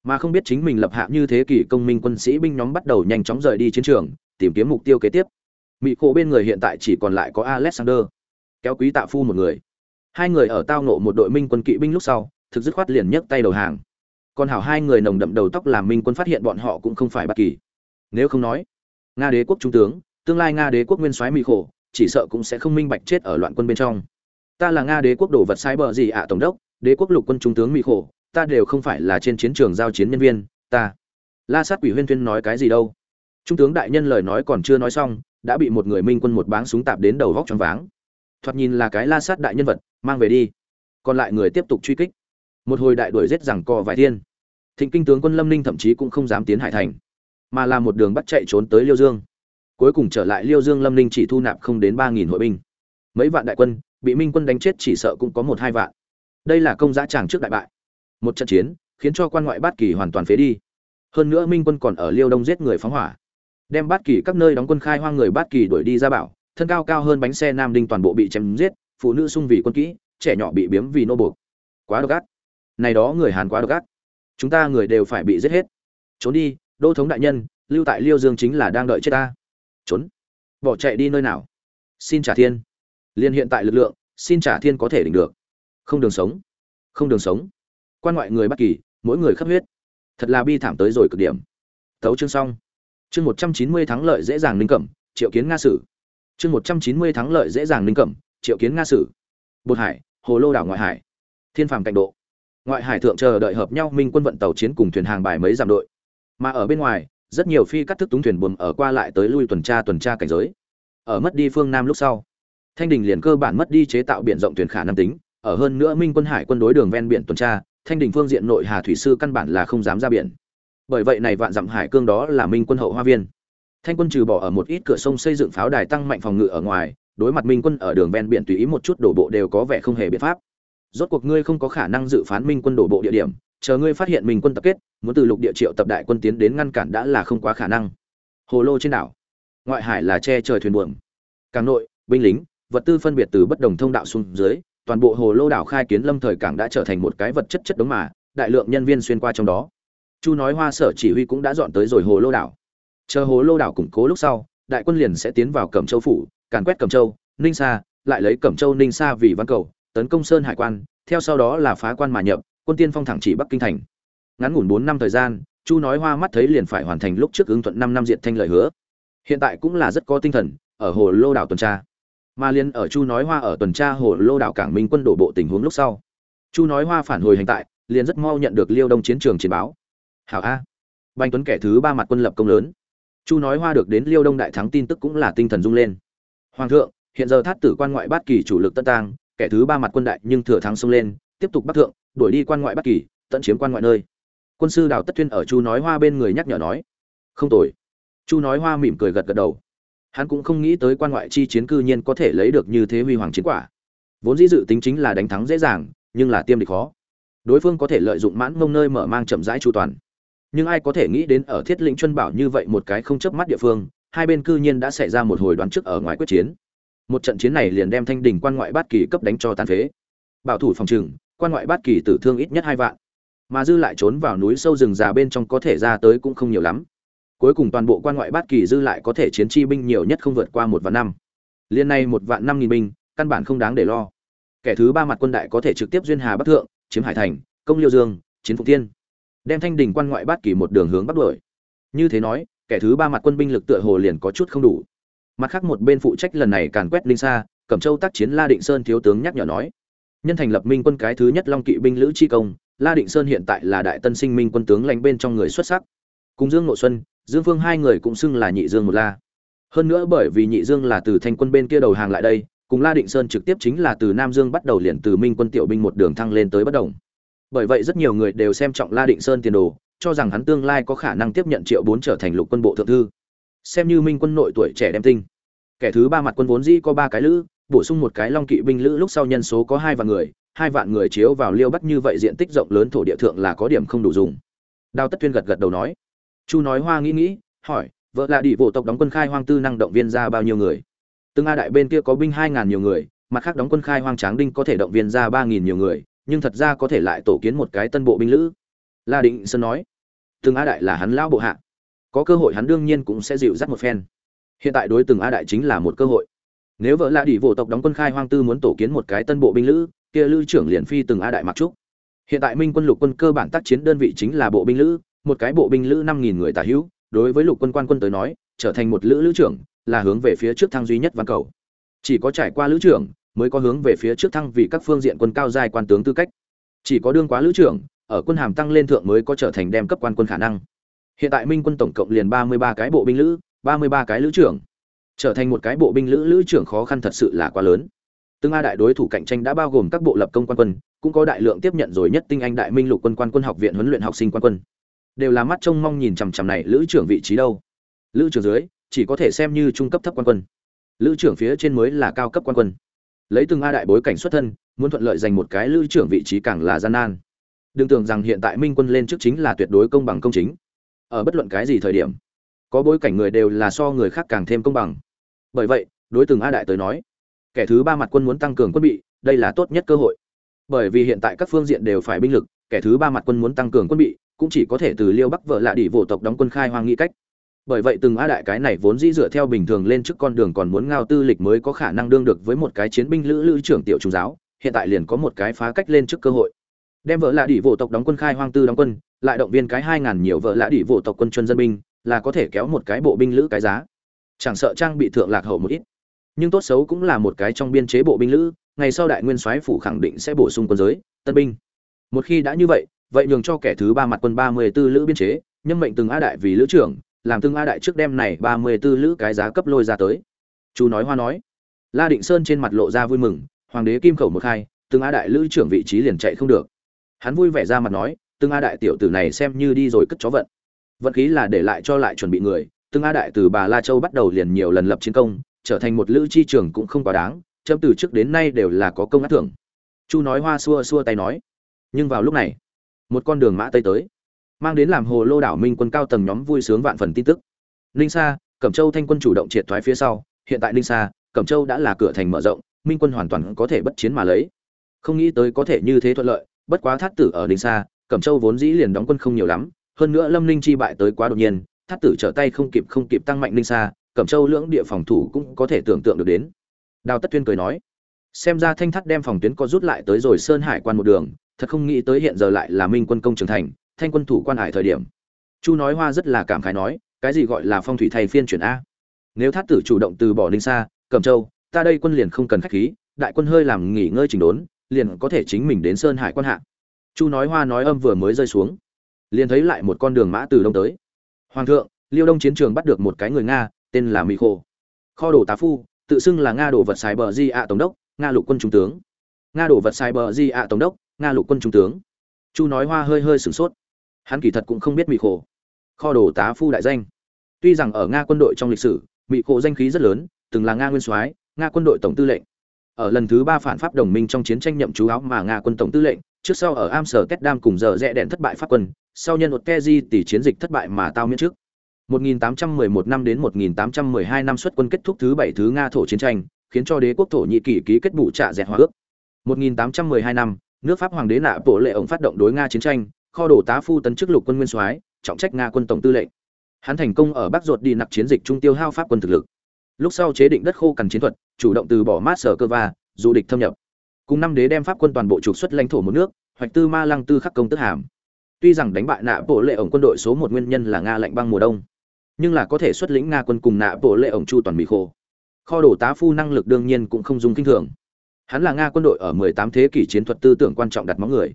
mà không biết chính mình lập hạ như thế kỷ công minh quân sĩ binh nhóm bắt đầu nhanh chóng rời đi chiến trường, tìm kiếm mục tiêu kế tiếp. Mỹ khổ bên người hiện tại chỉ còn lại có alexander, kéo quý tạ phu một người. Hai người ở tao nộ một đội minh quân kỵ binh lúc sau, thực dứt khoát liền nhấc tay đầu hàng. Còn hảo hai người nồng đậm đầu tóc làm minh quân phát hiện bọn họ cũng không phải bất kỳ. Nếu không nói, nga đế quốc trung tướng, tương lai nga đế quốc nguyên soái mỹ khổ, chỉ sợ cũng sẽ không minh bạch chết ở loạn quân bên trong. Ta là nga đế quốc đồ vật sai bờ gì ạ, tổng đốc, đế quốc lục quân trung tướng mỹ khổ ta đều không phải là trên chiến trường giao chiến nhân viên, ta. La sát quỷ huyên tuyên nói cái gì đâu. Trung tướng đại nhân lời nói còn chưa nói xong, đã bị một người minh quân một báng súng tạp đến đầu vóc trong váng. Thoạt nhìn là cái la sát đại nhân vật, mang về đi. Còn lại người tiếp tục truy kích. Một hồi đại đuổi giết rằng co vài thiên. Thịnh kinh tướng quân lâm ninh thậm chí cũng không dám tiến hải thành, mà là một đường bắt chạy trốn tới liêu dương. Cuối cùng trở lại liêu dương lâm ninh chỉ thu nạp không đến ba nghìn hội binh. Mấy vạn đại quân, bị minh quân đánh chết chỉ sợ cũng có một hai vạn. Đây là công giá tràng trước đại bại một trận chiến, khiến cho quan ngoại bát kỳ hoàn toàn phế đi. Hơn nữa minh quân còn ở liêu đông giết người phóng hỏa. Đem bát kỳ các nơi đóng quân khai hoang người bát kỳ đuổi đi ra bảo, thân cao cao hơn bánh xe nam đinh toàn bộ bị chém giết, phụ nữ sung vì quân kỹ, trẻ nhỏ bị biếm vì nô buộc. Quá độc ác. Này đó người hàn quá độc ác. Chúng ta người đều phải bị giết hết. Trốn đi, đô thống đại nhân, lưu tại liêu dương chính là đang đợi chết ta. Trốn. Bỏ chạy đi nơi nào? Xin trả thiên. Liên hiện tại lực lượng, xin trả thiên có thể đỉnh được. Không đường sống. Không đường sống quan ngoại người bất kỳ, mỗi người khắp huyết. Thật là bi thảm tới rồi cực điểm. Tấu chương xong. Chương một trăm chín mươi thắng lợi dễ dàng linh cẩm, triệu kiến nga sử. Chương một trăm chín mươi thắng lợi dễ dàng linh cẩm, triệu kiến nga sử. Bột hải, hồ lô đảo ngoại hải. Thiên phàm cảnh độ. Ngoại hải thượng chờ đợi hợp nhau minh quân vận tàu chiến cùng thuyền hàng bài mấy giảm đội. Mà ở bên ngoài, rất nhiều phi cắt thức túng thuyền buồm ở qua lại tới lui tuần tra tuần tra cảnh giới. Ở mất đi phương nam lúc sau, thanh đình liền cơ bản mất đi chế tạo biển rộng thuyền khả năng tính, ở hơn nữa minh quân hải quân đối đường ven biển tuần tra thanh đình phương diện nội hà thủy sư căn bản là không dám ra biển. Bởi vậy này vạn dặm hải cương đó là minh quân hậu hoa viên. Thanh quân trừ bỏ ở một ít cửa sông xây dựng pháo đài tăng mạnh phòng ngự ở ngoài, đối mặt minh quân ở đường ven biển tùy ý một chút đổ bộ đều có vẻ không hề biện pháp. Rốt cuộc ngươi không có khả năng dự phán minh quân đổ bộ địa điểm, chờ ngươi phát hiện minh quân tập kết, muốn từ lục địa triệu tập đại quân tiến đến ngăn cản đã là không quá khả năng. Hồ lô trên đảo, ngoại hải là che trời thuyền buồm. Càng nội, binh lính, vật tư phân biệt từ bất đồng thông đạo xuống dưới toàn bộ hồ lô đảo khai kiến lâm thời cảng đã trở thành một cái vật chất chất đống mà, đại lượng nhân viên xuyên qua trong đó. Chu nói hoa sở chỉ huy cũng đã dọn tới rồi hồ lô đảo. Chờ hồ lô đảo củng cố lúc sau, đại quân liền sẽ tiến vào cẩm châu phủ, càn quét cẩm châu, ninh sa, lại lấy cẩm châu ninh sa vì văn cầu, tấn công sơn hải quan, theo sau đó là phá quan mà nhập, quân tiên phong thẳng chỉ bắc kinh thành. Ngắn ngủn bốn năm thời gian, chu nói hoa mắt thấy liền phải hoàn thành lúc trước ứng thuận năm năm diện thanh lời hứa. Hiện tại cũng là rất có tinh thần, ở hồ lô đảo tuần tra mà liên ở chu nói hoa ở tuần tra hồ lô đảo cảng minh quân đổ bộ tình huống lúc sau. Chu nói hoa phản hồi hành tại, liền rất mau nhận được liêu đông chiến trường chiến báo. Hảo a. Banh tuấn kẻ thứ ba mặt quân lập công lớn. Chu nói hoa được đến liêu đông đại thắng tin tức cũng là tinh thần rung lên. Hoàng thượng, hiện giờ thát tử quan ngoại bát kỳ chủ lực tân tang, kẻ thứ ba mặt quân đại nhưng thừa thắng xông lên, tiếp tục bắt thượng, đuổi đi quan ngoại bát kỳ, tận chiếm quan ngoại nơi. Quân sư đào tất tuyên ở chu nói hoa bên người nhắc nhở nói. Không tồi. Chu nói hoa mỉm cười gật gật đầu hắn cũng không nghĩ tới quan ngoại chi chiến cư nhiên có thể lấy được như thế huy hoàng chiến quả. Vốn dĩ dự tính chính là đánh thắng dễ dàng, nhưng là tiêm địch khó. Đối phương có thể lợi dụng mãn mông nơi mở mang chậm rãi chu toàn. Nhưng ai có thể nghĩ đến ở thiết lĩnh chuân bảo như vậy một cái không chớp mắt địa phương, hai bên cư nhiên đã xảy ra một hồi đoán trước ở ngoài quyết chiến. Một trận chiến này liền đem thanh đình quan ngoại bát kỳ cấp đánh cho tàn phế. Bảo thủ phòng trừng quan ngoại bát kỳ tử thương ít nhất hai vạn. Mà dư lại trốn vào núi sâu rừng già bên trong có thể ra tới cũng không nhiều lắm cuối cùng toàn bộ quan ngoại bát kỳ dư lại có thể chiến chi binh nhiều nhất không vượt qua một vạn năm. Liên này một vạn năm nghìn binh, căn bản không đáng để lo. Kẻ thứ ba mặt quân đại có thể trực tiếp duyên hà bắc thượng, chiếm hải thành, công liêu dương, chiến phục tiên đem thanh đình quan ngoại bát kỳ một đường hướng bắc đuổi. Như thế nói, kẻ thứ ba mặt quân binh lực tựa hồ liền có chút không đủ. Mặt khác một bên phụ trách lần này càn quét linh xa cẩm châu tác chiến la định sơn thiếu tướng nhắc nhở nói, nhân thành lập minh quân cái thứ nhất long kỵ binh lữ chi công, la định sơn hiện tại là đại tân sinh minh quân tướng lãnh bên trong người xuất sắc. Cùng dương nội xuân dương phương hai người cũng xưng là nhị dương một la. Hơn nữa bởi vì nhị dương là từ thanh quân bên kia đầu hàng lại đây, cùng la định sơn trực tiếp chính là từ nam dương bắt đầu liền từ minh quân tiểu binh một đường thăng lên tới bất đồng. Bởi vậy rất nhiều người đều xem trọng la định sơn tiền đồ, cho rằng hắn tương lai có khả năng tiếp nhận triệu bốn trở thành lục quân bộ thượng thư. Xem như minh quân nội tuổi trẻ đem tinh. Kẻ thứ ba mặt quân vốn dĩ có ba cái lữ, bổ sung một cái long kỵ binh lữ lúc sau nhân số có hai vạn người, hai vạn người chiếu vào liêu bắc như vậy diện tích rộng lớn thổ địa thượng là có điểm không đủ dùng. Đào tất tuyên gật gật đầu nói chu nói hoa nghĩ nghĩ, hỏi, vợ là đi, bộ tộc đóng quân khai hoang tư năng động viên ra bao nhiêu người? Từng a đại bên kia có binh hai ngàn nhiều người, mặt khác đóng quân khai hoang tráng đinh có thể động viên ra ba nghìn nhiều người, nhưng thật ra có thể lại tổ kiến một cái tân bộ binh lữ. La định sơn nói, từng a đại là hắn lão bộ hạ. Có cơ hội hắn đương nhiên cũng sẽ dịu dắt một phen. Hiện tại đối từng a đại chính là một cơ hội. Nếu vợ lạ đi vô tộc đóng quân khai hoang tư muốn tổ kiến một cái tân bộ binh lữ, kia lữ trưởng liền phi từng a đại mặc trúc hiện tại minh quân lục quân cơ bản tác chiến đơn vị chính là bộ binh lữ một cái bộ binh lữ năm nghìn người tả hữu, đối với lục quân quan quân tới nói, trở thành một lữ lữ trưởng, là hướng về phía trước thăng duy nhất văn cầu. Chỉ có trải qua lữ trưởng, mới có hướng về phía trước thăng vì các phương diện quân cao giai quan tướng tư cách. Chỉ có đương quá lữ trưởng, ở quân hàm tăng lên thượng mới có trở thành đem cấp quan quân khả năng. Hiện tại minh quân tổng cộng liền ba mươi ba cái bộ binh lữ, ba mươi ba cái lữ trưởng. Trở thành một cái bộ binh lữ lữ trưởng khó khăn thật sự là quá lớn. Từng a đại đối thủ cạnh tranh đã bao gồm các bộ lập công quan quân, cũng có đại lượng tiếp nhận rồi nhất tinh anh đại minh lục quân quan quân học viện huấn luyện học sinh quan quân đều là mắt trông mong nhìn chằm chằm này lữ trưởng vị trí đâu. Lữ trưởng dưới, chỉ có thể xem như trung cấp thấp quan quân. Lữ trưởng phía trên mới là cao cấp quan quân. Lấy từng a đại bối cảnh xuất thân, muốn thuận lợi giành một cái lữ trưởng vị trí càng là gian nan. Đừng tưởng rằng hiện tại minh quân lên trước chính là tuyệt đối công bằng công chính. Ở bất luận cái gì thời điểm, có bối cảnh người đều là so người khác càng thêm công bằng. Bởi vậy, đối từng a đại tới nói, kẻ thứ ba mặt quân muốn tăng cường quân bị, đây là tốt nhất cơ hội. Bởi vì hiện tại các phương diện đều phải binh lực, kẻ thứ ba mặt quân muốn tăng cường quân bị cũng chỉ có thể từ liêu bắc vợ lạ đi vô tộc đóng quân khai hoang nghĩ cách. Bởi vậy từng a đại cái này vốn dĩ dựa theo bình thường lên trước con đường còn muốn ngao tư lịch mới có khả năng đương được với một cái chiến binh lữ lữ trưởng tiểu trung giáo, hiện tại liền có một cái phá cách lên trước cơ hội. Đem vợ lạ đỉ vô tộc đóng quân khai hoang tư đóng quân, lại động viên cái hai ngàn nhiều vợ lạ đỉ vô tộc quân chuân dân binh, là có thể kéo một cái bộ binh lữ cái giá. Chẳng sợ trang bị thượng lạc hậu một ít, nhưng tốt xấu cũng là một cái trong biên chế bộ binh lữ, ngày sau đại nguyên soái phủ khẳng định sẽ bổ sung quân giới, tân binh. Một khi đã như vậy vậy nhường cho kẻ thứ ba mặt quân ba mươi 34 lữ biên chế nhân mệnh từng a đại vì lữ trưởng, làm từng a đại trước đêm này ba mươi 34 lữ cái giá cấp lôi ra tới. Chú nói hoa nói. La định sơn trên mặt lộ ra vui mừng, hoàng đế kim khẩu một hai, từng a đại lữ trưởng vị trí liền chạy không được. Hắn vui vẻ ra mặt nói, từng a đại tiểu tử này xem như đi rồi cất chó vận. Vận khí là để lại cho lại chuẩn bị người, từng a đại từ bà la châu bắt đầu liền nhiều lần lập chiến công, trở thành một lữ chi trưởng cũng không quá đáng, chấm từ trước đến nay đều là có công ác thưởng. Chu nói hoa xua xua tay nói. Nhưng vào lúc này một con đường mã tây tới, mang đến làm hồ lô đảo minh quân cao tầng nhóm vui sướng vạn phần tin tức. Ninh sa, cẩm châu thanh quân chủ động triệt thoái phía sau, hiện tại ninh sa, cẩm châu đã là cửa thành mở rộng, minh quân hoàn toàn có thể bất chiến mà lấy. Không nghĩ tới có thể như thế thuận lợi, bất quá thát tử ở ninh sa, cẩm châu vốn dĩ liền đóng quân không nhiều lắm, hơn nữa lâm ninh chi bại tới quá đột nhiên, thát tử trở tay không kịp không kịp tăng mạnh ninh sa, cẩm châu lưỡng địa phòng thủ cũng có thể tưởng tượng được đến. Đào tất tuyên cười nói, xem ra thanh thắt đem phòng tuyến có rút lại tới rồi sơn hải quan một đường thật không nghĩ tới hiện giờ lại là minh quân công trưởng thành, thanh quân thủ quan hải thời điểm. Chu nói hoa rất là cảm khái nói, cái gì gọi là phong thủy thay phiên chuyển a? Nếu thát tử chủ động từ bỏ ninh xa cẩm châu, ta đây quân liền không cần khách khí, đại quân hơi làm nghỉ ngơi chỉnh đốn, liền có thể chính mình đến sơn hải quan hạ. Chu nói hoa nói âm vừa mới rơi xuống. Liền thấy lại một con đường mã từ đông tới. Hoàng thượng, liêu đông chiến trường bắt được một cái người nga, tên là mỹ khô kho đồ tá phu, tự xưng là nga đồ vật xài bờ di ạ tổng đốc, nga lục quân trung tướng. Nga đồ vật xài bờ di ạ tổng đốc nga lục quân trung tướng. Chu nói hoa hơi hơi sửng sốt. Hắn kỳ thật cũng không biết mỹ khổ. Kho đồ tá phu đại danh. Tuy rằng ở nga quân đội trong lịch sử mỹ khổ danh khí rất lớn từng là nga nguyên soái nga quân đội tổng tư lệnh. Ở lần thứ ba phản pháp đồng minh trong chiến tranh nhậm chú áo mà nga quân tổng tư lệnh trước sau ở amsterdam cùng giờ rẽ đèn thất bại pháp quân sau nhân một keji tỷ chiến dịch thất bại mà tao miễn trước. 1811 năm đến 1812 năm xuất quân kết thúc thứ bảy thứ Nga thổ chiến tranh, khiến cho đế quốc thổ nhĩ kỳ ký kết bù trả dẹt hòa ước. 1812 năm, nước Pháp hoàng đế nạ bộ lệ ổng phát động đối Nga chiến tranh, kho đổ tá phu tấn chức lục quân nguyên soái, trọng trách Nga quân tổng tư lệnh. Hắn thành công ở Bắc ruột đi nặc chiến dịch trung tiêu hao Pháp quân thực lực. Lúc sau chế định đất khô cằn chiến thuật, chủ động từ bỏ mát sở cơ va, dù địch thâm nhập. Cùng năm đế đem Pháp quân toàn bộ trục xuất lãnh thổ một nước, hoạch tư ma lăng tư khắc công tức hàm. Tuy rằng đánh bại nạ bộ lệ ổng quân đội số một nguyên nhân là Nga lạnh băng mùa đông, nhưng là có thể xuất lĩnh nga quân cùng nạ bộ lệ ổng chu toàn mỹ khô kho đồ tá phu năng lực đương nhiên cũng không dùng kinh thường hắn là nga quân đội ở 18 thế kỷ chiến thuật tư tưởng quan trọng đặt móng người.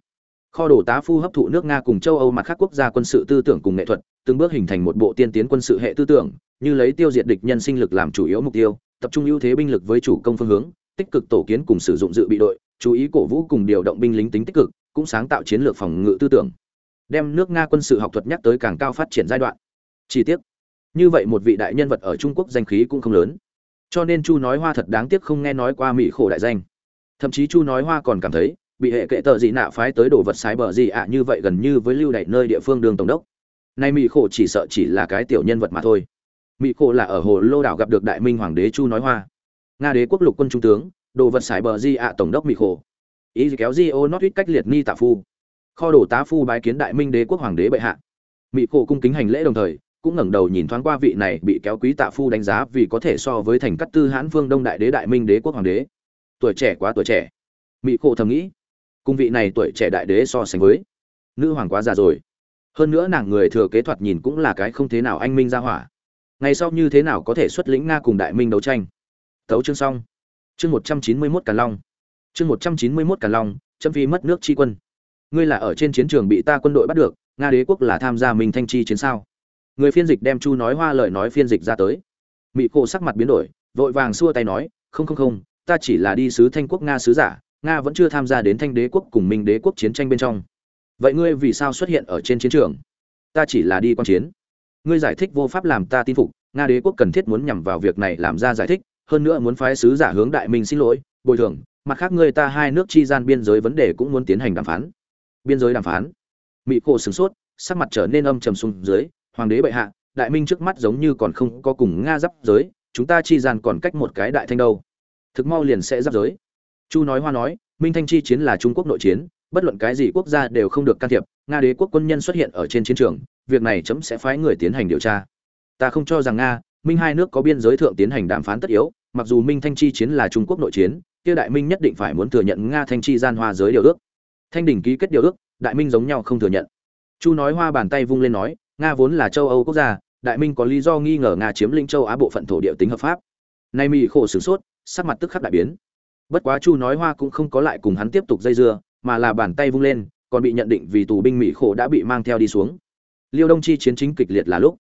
Kho đồ tá phu hấp thụ nước nga cùng châu âu mặt khác quốc gia quân sự tư tưởng cùng nghệ thuật, từng bước hình thành một bộ tiên tiến quân sự hệ tư tưởng, như lấy tiêu diệt địch nhân sinh lực làm chủ yếu mục tiêu, tập trung ưu thế binh lực với chủ công phương hướng, tích cực tổ kiến cùng sử dụng dự bị đội, chú ý cổ vũ cùng điều động binh lính tính tích cực, cũng sáng tạo chiến lược phòng ngự tư tưởng. Đem nước nga quân sự học thuật nhắc tới càng cao phát triển giai đoạn. Chi tiết. Như vậy một vị đại nhân vật ở trung quốc danh khí cũng không lớn. Cho nên chu nói hoa thật đáng tiếc không nghe nói qua mỹ khổ đại danh thậm chí chu nói hoa còn cảm thấy, bị hệ kệ tờ gì nạ phái tới đồ vật sái bờ gì ạ, như vậy gần như với lưu đẩy nơi địa phương đường tổng đốc. Nay mỹ khổ chỉ sợ chỉ là cái tiểu nhân vật mà thôi. Mỹ khổ là ở hồ lô đảo gặp được đại minh hoàng đế chu nói hoa. Nga đế quốc lục quân trung tướng, đồ vật sải bờ gì ạ, tổng đốc mỹ khổ. Ý kéo di ô nót ít cách liệt ni tạ phu. Kho đồ tá phu bái kiến đại minh đế quốc hoàng đế bệ hạ. Mỹ khổ cung kính hành lễ đồng thời, cũng ngẩng đầu nhìn thoáng qua vị này bị kéo quý tạ phu đánh giá vì có thể so với thành cát tư hãn vương đông đại đế đại minh đế quốc hoàng đế tuổi trẻ quá tuổi trẻ. Mỹ cổ thầm nghĩ cung vị này tuổi trẻ đại đế so sánh với, nữ hoàng quá già rồi. Hơn nữa nàng người thừa kế thoạt nhìn cũng là cái không thế nào anh minh ra hỏa. Ngày sau như thế nào có thể xuất lĩnh nga cùng đại minh đấu tranh? Tấu chương xong. Chương một trăm chín mươi mốt càn long. Chương một trăm chín mươi mốt càn long châm phi mất nước tri quân. Ngươi là ở trên chiến trường bị ta quân đội bắt được, nga đế quốc là tham gia minh thanh chi chiến sao? Người phiên dịch đem chu nói hoa lời nói phiên dịch ra tới. Mỹ cổ sắc mặt biến đổi, vội vàng xua tay nói, không không không ta chỉ là đi sứ thanh quốc nga sứ giả, nga vẫn chưa tham gia đến thanh đế quốc cùng minh đế quốc chiến tranh bên trong. Vậy ngươi vì sao xuất hiện ở trên chiến trường? Ta chỉ là đi quan chiến. Ngươi giải thích vô pháp làm ta tin phục, nga đế quốc cần thiết muốn nhằm vào việc này làm ra giải thích, hơn nữa muốn phái sứ giả hướng đại minh xin lỗi, bồi thường, mặt khác ngươi ta hai nước chi gian biên giới vấn đề cũng muốn tiến hành đàm phán. Biên giới đàm phán. Mỹ cổ sửng sốt, sắc mặt trở nên âm trầm xuống dưới, hoàng đế bệ hạ, đại minh trước mắt giống như còn không có cùng nga giáp giới, chúng ta chi gian còn cách một cái đại thanh đâu thực mau liền sẽ giáp giới. Chu nói hoa nói, minh thanh chi chiến là trung quốc nội chiến, bất luận cái gì quốc gia đều không được can thiệp, nga đế quốc quân nhân xuất hiện ở trên chiến trường, việc này chấm sẽ phái người tiến hành điều tra. Ta không cho rằng nga, minh hai nước có biên giới thượng tiến hành đàm phán tất yếu, mặc dù minh thanh chi chiến là trung quốc nội chiến, kia đại minh nhất định phải muốn thừa nhận nga thanh chi gian hoa giới điều ước. Thanh đình ký kết điều ước, đại minh giống nhau không thừa nhận. Chu nói hoa bàn tay vung lên nói, nga vốn là châu âu quốc gia, đại minh có lý do nghi ngờ nga chiếm lĩnh châu á bộ phận thổ địa tính hợp pháp. Nay mỹ khổ sửng sốt sắc mặt tức khắc đại biến. Bất quá chu nói hoa cũng không có lại cùng hắn tiếp tục dây dưa, mà là bàn tay vung lên, còn bị nhận định vì tù binh mỹ khổ đã bị mang theo đi xuống. Liêu đông chi chiến chính kịch liệt là lúc.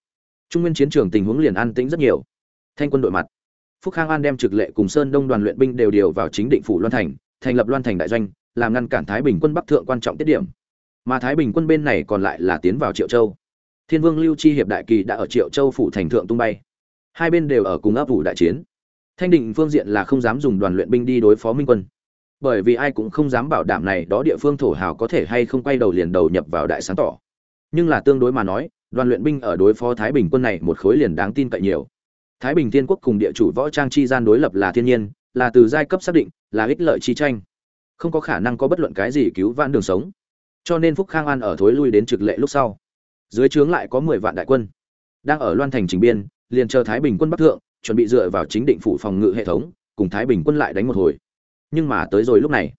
Trung nguyên chiến trường tình huống liền an tĩnh rất nhiều. Thanh quân đội mặt. Phúc khang an đem trực lệ cùng sơn đông đoàn luyện binh đều điều vào chính định phủ loan thành thành lập loan thành đại doanh, làm ngăn cản thái bình quân bắc thượng quan trọng tiết điểm. Mà thái bình quân bên này còn lại là tiến vào triệu châu. Thiên vương lưu chi hiệp đại kỳ đã ở triệu châu phủ thành thượng tung bay. Hai bên đều ở cùng ấp ủ đại chiến thanh định phương diện là không dám dùng đoàn luyện binh đi đối phó minh quân. Bởi vì ai cũng không dám bảo đảm này đó địa phương thổ hào có thể hay không quay đầu liền đầu nhập vào đại sáng tỏ. Nhưng là tương đối mà nói, đoàn luyện binh ở đối phó thái bình quân này một khối liền đáng tin cậy nhiều. Thái bình thiên quốc cùng địa chủ võ trang chi gian đối lập là thiên nhiên, là từ giai cấp xác định, là ích lợi chi tranh. Không có khả năng có bất luận cái gì cứu vãn đường sống. Cho nên phúc khang an ở thối lui đến trực lệ lúc sau. Dưới trướng lại có mười vạn đại quân. Đang ở loan thành trình biên, liền chờ thái bình quân bắc thượng chuẩn bị dựa vào chính định phủ phòng ngự hệ thống, cùng thái bình quân lại đánh một hồi. Nhưng mà tới rồi lúc này,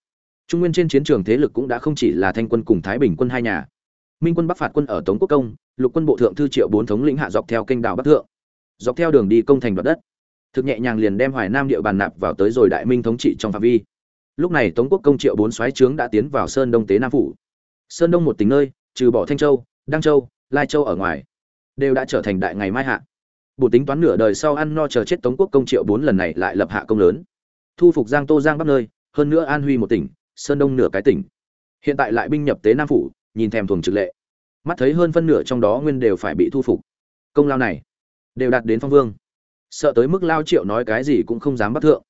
trung nguyên trên chiến trường thế lực cũng đã không chỉ là thanh quân cùng thái bình quân hai nhà. Minh quân bắc phạt quân ở tống quốc công, lục quân bộ thượng thư triệu bốn thống lĩnh hạ dọc theo kênh đảo bắc thượng. Dọc theo đường đi công thành đoạt đất. Thực nhẹ nhàng liền đem hoài nam địa bàn nạp vào tới rồi đại minh thống trị trong phạm vi. Lúc này tống quốc công triệu bốn xoáy trướng đã tiến vào sơn đông tế nam phủ. Sơn đông một tỉnh nơi, trừ bỏ thanh châu, đăng châu, lai châu ở ngoài, đều đã trở thành đại ngày mai hạ bộ tính toán nửa đời sau ăn no chờ chết tống quốc công triệu bốn lần này lại lập hạ công lớn. Thu phục giang tô giang bắc nơi, hơn nữa an huy một tỉnh, sơn đông nửa cái tỉnh. Hiện tại lại binh nhập tế nam phủ, nhìn thèm thuồng trực lệ. Mắt thấy hơn phân nửa trong đó nguyên đều phải bị thu phục. Công lao này, đều đạt đến phong vương. Sợ tới mức lao triệu nói cái gì cũng không dám bắt thượng.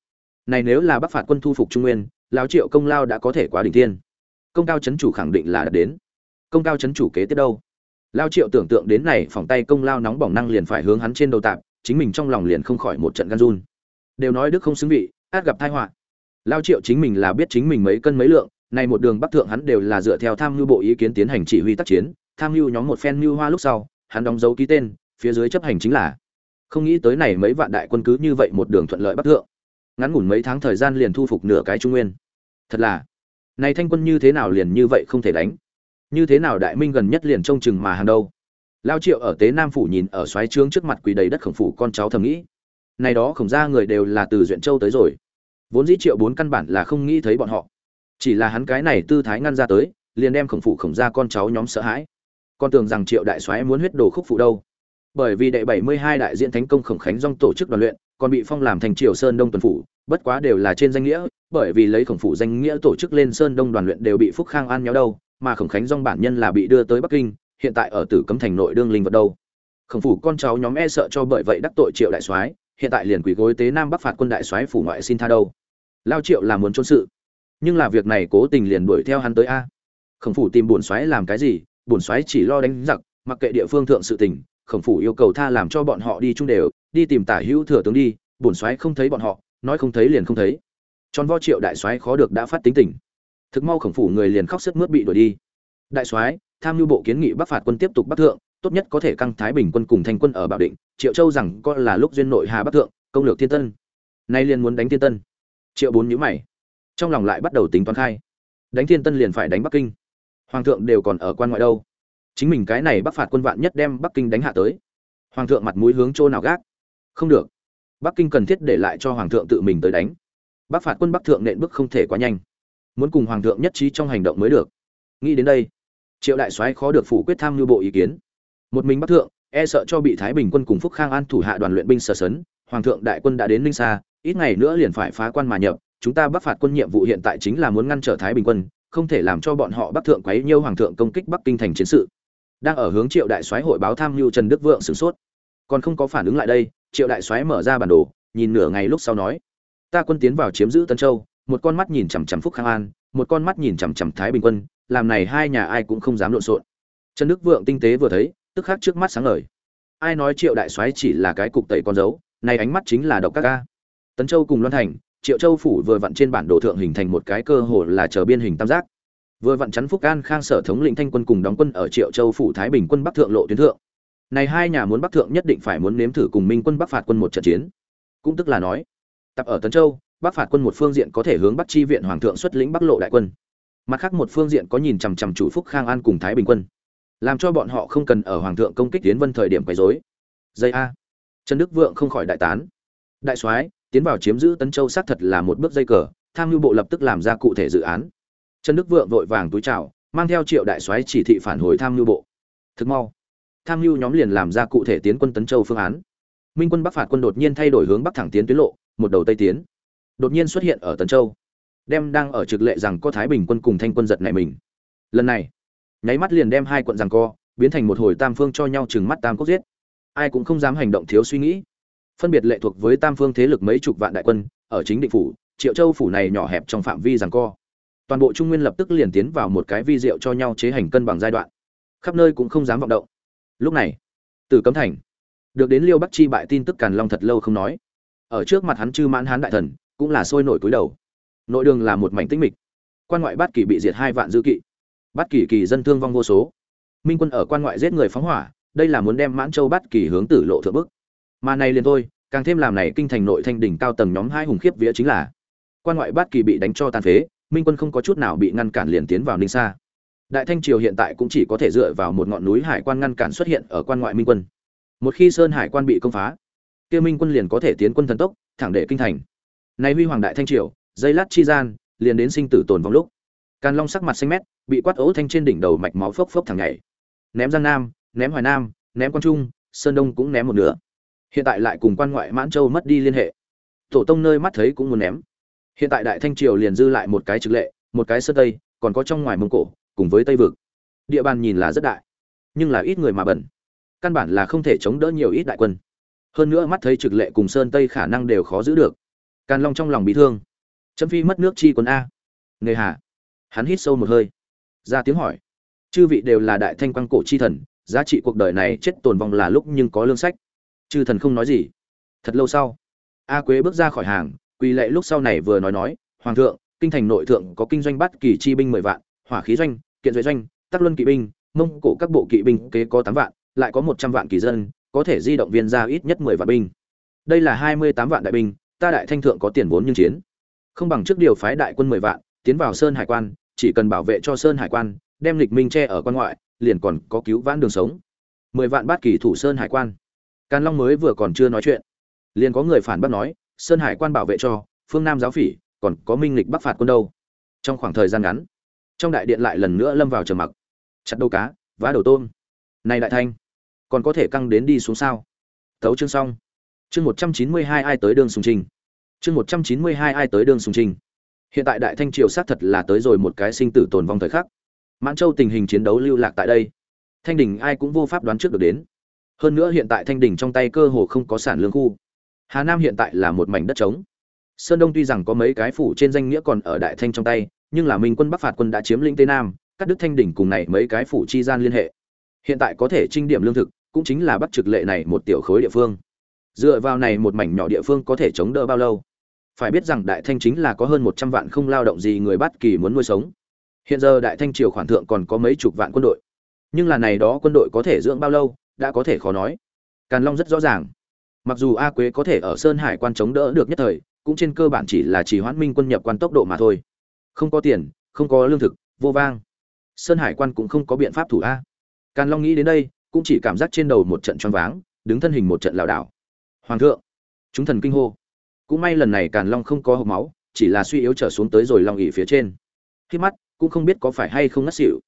Này nếu là bắc phạt quân thu phục trung nguyên, lao triệu công lao đã có thể quá đỉnh thiên. Công cao chấn chủ khẳng định là đạt đến. Công cao chấn chủ kế tiếp đâu? Lao triệu tưởng tượng đến này, phòng tay công lao nóng bỏng năng liền phải hướng hắn trên đầu tạp, chính mình trong lòng liền không khỏi một trận gan run. Đều nói đức không xứng vị, át gặp tai họa. Lao triệu chính mình là biết chính mình mấy cân mấy lượng, này một đường bắc thượng hắn đều là dựa theo tham mưu bộ ý kiến tiến hành chỉ huy tác chiến, tham mưu nhóm một phen mưu hoa lúc sau, hắn đóng dấu ký tên, phía dưới chấp hành chính là. Không nghĩ tới này mấy vạn đại quân cứ như vậy một đường thuận lợi bắc thượng. Ngắn ngủn mấy tháng thời gian liền thu phục nửa cái trung nguyên. Thật là, này thanh quân như thế nào liền như vậy không thể đánh như thế nào đại minh gần nhất liền trông chừng mà hàng đâu? Lao triệu ở tế nam phủ nhìn ở xoáy trướng trước mặt quỳ đầy đất khổng phủ con cháu thầm nghĩ. Này đó khổng ra người đều là từ duyện châu tới rồi. Vốn dĩ triệu bốn căn bản là không nghĩ thấy bọn họ. Chỉ là hắn cái này tư thái ngăn ra tới, liền đem khổng phủ khổng ra con cháu nhóm sợ hãi. Con tưởng rằng triệu đại soái muốn huyết đồ khúc phụ đâu. Bởi vì đệ bảy mươi hai đại diện thánh công khổng khánh dong tổ chức đoàn luyện, còn bị phong làm thành triều sơn đông tuần phủ, bất quá đều là trên danh nghĩa, bởi vì lấy khổng phủ danh nghĩa tổ chức lên sơn đông đoàn luyện đều bị phúc khang an nhéo đâu mà khổng khánh dong bản nhân là bị đưa tới bắc kinh, hiện tại ở tử cấm thành nội đương linh vật đâu. Khổng phủ con cháu nhóm e sợ cho bởi vậy đắc tội triệu đại soái, hiện tại liền quỳ gối tế nam bắc phạt quân đại soái phủ ngoại xin tha đâu. Lao triệu là muốn trốn sự, nhưng là việc này cố tình liền đuổi theo hắn tới a. Khổng phủ tìm bổn soái làm cái gì? Bổn soái chỉ lo đánh giặc, mặc kệ địa phương thượng sự tình, khổng phủ yêu cầu tha làm cho bọn họ đi chung đều, đi tìm tả hữu thừa tướng đi, bổn soái không thấy bọn họ, nói không thấy liền không thấy. Tròn vo triệu đại soái khó được đã phát tính tình thực mau khổng phủ người liền khóc sức mướt bị đuổi đi. Đại soái, tham mưu bộ kiến nghị bắc phạt quân tiếp tục bắc thượng, tốt nhất có thể căng thái bình quân cùng thành quân ở bảo định, triệu châu rằng coi là lúc duyên nội hà bắc thượng, công lược thiên tân. Nay liền muốn đánh thiên tân. Triệu bốn nhữ mày. Trong lòng lại bắt đầu tính toán khai. Đánh thiên tân liền phải đánh bắc kinh. Hoàng thượng đều còn ở quan ngoại đâu. Chính mình cái này bắc phạt quân vạn nhất đem bắc kinh đánh hạ tới. Hoàng thượng mặt mũi hướng chỗ nào gác? Không được. Bắc kinh cần thiết để lại cho hoàng thượng tự mình tới đánh. Bắc phạt quân bắc thượng nện bước không thể quá nhanh muốn cùng hoàng thượng nhất trí trong hành động mới được. Nghĩ đến đây, triệu đại soái khó được phủ quyết tham mưu bộ ý kiến. Một mình bắc thượng e sợ cho bị thái bình quân cùng phúc khang an thủ hạ đoàn luyện binh sở sấn, hoàng thượng đại quân đã đến ninh xa ít ngày nữa liền phải phá quan mà nhập, chúng ta bắc phạt quân nhiệm vụ hiện tại chính là muốn ngăn trở thái bình quân, không thể làm cho bọn họ bắc thượng quấy nhiêu hoàng thượng công kích bắc kinh thành chiến sự. Đang ở hướng triệu đại soái hội báo tham mưu trần đức vượng sửng sốt. Còn không có phản ứng lại đây, triệu đại soái mở ra bản đồ, nhìn nửa ngày lúc sau nói, ta quân tiến vào chiếm giữ tân châu một con mắt nhìn chằm chằm phúc khang an, một con mắt nhìn chằm chằm thái bình quân, làm này hai nhà ai cũng không dám lộn xộn. Trần đức vượng tinh tế vừa thấy, tức khắc trước mắt sáng ngời. Ai nói triệu đại soái chỉ là cái cục tẩy con dấu, này ánh mắt chính là độc các ca. Tấn châu cùng loan thành, triệu châu phủ vừa vặn trên bản đồ thượng hình thành một cái cơ hồ là chờ biên hình tam giác. Vừa vặn chắn phúc an khang sở thống lĩnh thanh quân cùng đóng quân ở triệu châu phủ thái bình quân bắc thượng lộ tuyến thượng. Này hai nhà muốn bắc thượng nhất định phải muốn nếm thử cùng minh quân bắc phạt quân một trận chiến. Cũng tức là nói, tập ở tấn châu bắc phạt quân một phương diện có thể hướng bắc chi viện hoàng thượng xuất lĩnh bắc lộ đại quân. Mặt khác một phương diện có nhìn chằm chằm chủ phúc khang an cùng thái bình quân. Làm cho bọn họ không cần ở hoàng thượng công kích tiến vân thời điểm quấy rối. Dây a. Trần đức vượng không khỏi đại tán. Đại soái, tiến vào chiếm giữ tấn châu xác thật là một bước dây cờ, tham mưu bộ lập tức làm ra cụ thể dự án. Trần đức vượng vội vàng túi chào, mang theo triệu đại soái chỉ thị phản hồi tham mưu bộ. Thực mau, tham mưu nhóm liền làm ra cụ thể tiến quân tấn châu phương án. Minh quân bắc phạt quân đột nhiên thay đổi hướng bắc thẳng tiến tuyến lộ, một đầu tây tiến đột nhiên xuất hiện ở Tần châu, đem đang ở trực lệ rằng có thái bình quân cùng thanh quân giật này mình. Lần này, nháy mắt liền đem hai quận rằng co, biến thành một hồi tam phương cho nhau chừng mắt tam quốc giết. Ai cũng không dám hành động thiếu suy nghĩ. Phân biệt lệ thuộc với tam phương thế lực mấy chục vạn đại quân, ở chính định phủ, triệu châu phủ này nhỏ hẹp trong phạm vi rằng co. Toàn bộ trung nguyên lập tức liền tiến vào một cái vi diệu cho nhau chế hành cân bằng giai đoạn. Khắp nơi cũng không dám vọng động. Lúc này, từ cấm thành, được đến liêu bắc chi bại tin tức càn long thật lâu không nói. Ở trước mặt hắn chư mãn hán đại thần cũng là sôi nổi cúi đầu. Nội đường là một mảnh tĩnh mịch. Quan ngoại bát kỳ bị diệt hai vạn dư kỵ. Bát kỳ kỳ dân thương vong vô số. Minh quân ở quan ngoại giết người phóng hỏa, đây là muốn đem mãn châu bát kỳ hướng tử lộ thượng bức. Mà này liền thôi, càng thêm làm này kinh thành nội thanh đỉnh cao tầng nhóm hai hùng khiếp vía chính là, quan ngoại bát kỳ bị đánh cho tàn phế, minh quân không có chút nào bị ngăn cản liền tiến vào ninh sa. Đại thanh triều hiện tại cũng chỉ có thể dựa vào một ngọn núi hải quan ngăn cản xuất hiện ở quan ngoại minh quân. Một khi sơn hải quan bị công phá, kia minh quân liền có thể tiến quân thần tốc, thẳng để kinh thành nay huy hoàng đại thanh triều, dây lát chi gian, liền đến sinh tử tồn vong lúc. Càn long sắc mặt xanh mét, bị quát ấu thanh trên đỉnh đầu mạch máu phốc phốc thẳng nhảy. Ném giang nam, ném hoài nam, ném quan trung, sơn đông cũng ném một nửa. Hiện tại lại cùng quan ngoại mãn châu mất đi liên hệ. Tổ tông nơi mắt thấy cũng muốn ném. Hiện tại đại thanh triều liền dư lại một cái trực lệ, một cái sơn tây, còn có trong ngoài mông cổ, cùng với tây vực. Địa bàn nhìn là rất đại, nhưng là ít người mà bẩn. Căn bản là không thể chống đỡ nhiều ít đại quân. Hơn nữa mắt thấy trực lệ cùng sơn tây khả năng đều khó giữ được càn long trong lòng bị thương. Chấm phi mất nước chi quân a. Nghề hà. Hắn hít sâu một hơi. Ra tiếng hỏi. Chư vị đều là đại thanh quang cổ chi thần, giá trị cuộc đời này chết tồn vong là lúc nhưng có lương sách. Chư thần không nói gì. Thật lâu sau, a quế bước ra khỏi hàng, quỳ lệ lúc sau này vừa nói nói, hoàng thượng, kinh thành nội thượng có kinh doanh bắt kỳ chi binh mười vạn, hỏa khí doanh, kiện duệ doanh, tắc luân kỵ binh, mông cổ các bộ kỵ binh kế có tám vạn, lại có một trăm vạn kỳ dân, có thể di động viên ra ít nhất mười vạn binh. Đây là hai mươi tám vạn đại binh ta đại thanh thượng có tiền vốn nhưng chiến. Không bằng trước điều phái đại quân mười vạn, tiến vào sơn hải quan, chỉ cần bảo vệ cho sơn hải quan, đem lịch minh che ở quan ngoại, liền còn có cứu vãn đường sống. Mười vạn bát kỳ thủ sơn hải quan. Càn long mới vừa còn chưa nói chuyện, liền có người phản bác nói, sơn hải quan bảo vệ cho phương nam giáo phỉ, còn có minh lịch bắc phạt quân đâu? Trong khoảng thời gian ngắn, trong đại điện lại lần nữa lâm vào trầm mặc. Chặt đầu cá, vá đầu tôm. Này đại thanh, còn có thể căng đến đi xuống sao? Thấu chương xong chương một trăm chín mươi hai ai tới đường sùng trình. Chương một trăm chín mươi hai ai tới đường sùng trình. Hiện tại đại thanh triều xác thật là tới rồi một cái sinh tử tồn vong thời khắc. Mãn châu tình hình chiến đấu lưu lạc tại đây. Thanh đình ai cũng vô pháp đoán trước được đến. Hơn nữa hiện tại thanh đình trong tay cơ hồ không có sản lương khu. Hà nam hiện tại là một mảnh đất trống. Sơn đông tuy rằng có mấy cái phủ trên danh nghĩa còn ở đại thanh trong tay, nhưng là minh quân bắc phạt quân đã chiếm lĩnh tây nam, cắt đứt thanh đỉnh cùng này mấy cái phủ chi gian liên hệ. Hiện tại có thể trinh điểm lương thực, cũng chính là bắt trực lệ này một tiểu khối địa phương dựa vào này một mảnh nhỏ địa phương có thể chống đỡ bao lâu? Phải biết rằng đại thanh chính là có hơn một trăm vạn không lao động gì người bắt kỳ muốn nuôi sống. Hiện giờ đại thanh triều khoản thượng còn có mấy chục vạn quân đội. Nhưng là này đó quân đội có thể dưỡng bao lâu, đã có thể khó nói. Càn long rất rõ ràng. Mặc dù a quế có thể ở sơn hải quan chống đỡ được nhất thời, cũng trên cơ bản chỉ là chỉ hoãn minh quân nhập quan tốc độ mà thôi. Không có tiền, không có lương thực, vô vang. Sơn hải quan cũng không có biện pháp thủ a. Càn long nghĩ đến đây, cũng chỉ cảm giác trên đầu một trận choáng váng, đứng thân hình một trận lảo đảo hoàng thượng. Chúng thần kinh hô. Cũng may lần này càn long không có hộp máu, chỉ là suy yếu trở xuống tới rồi long ỉ phía trên. Khi mắt, cũng không biết có phải hay không ngất xỉu.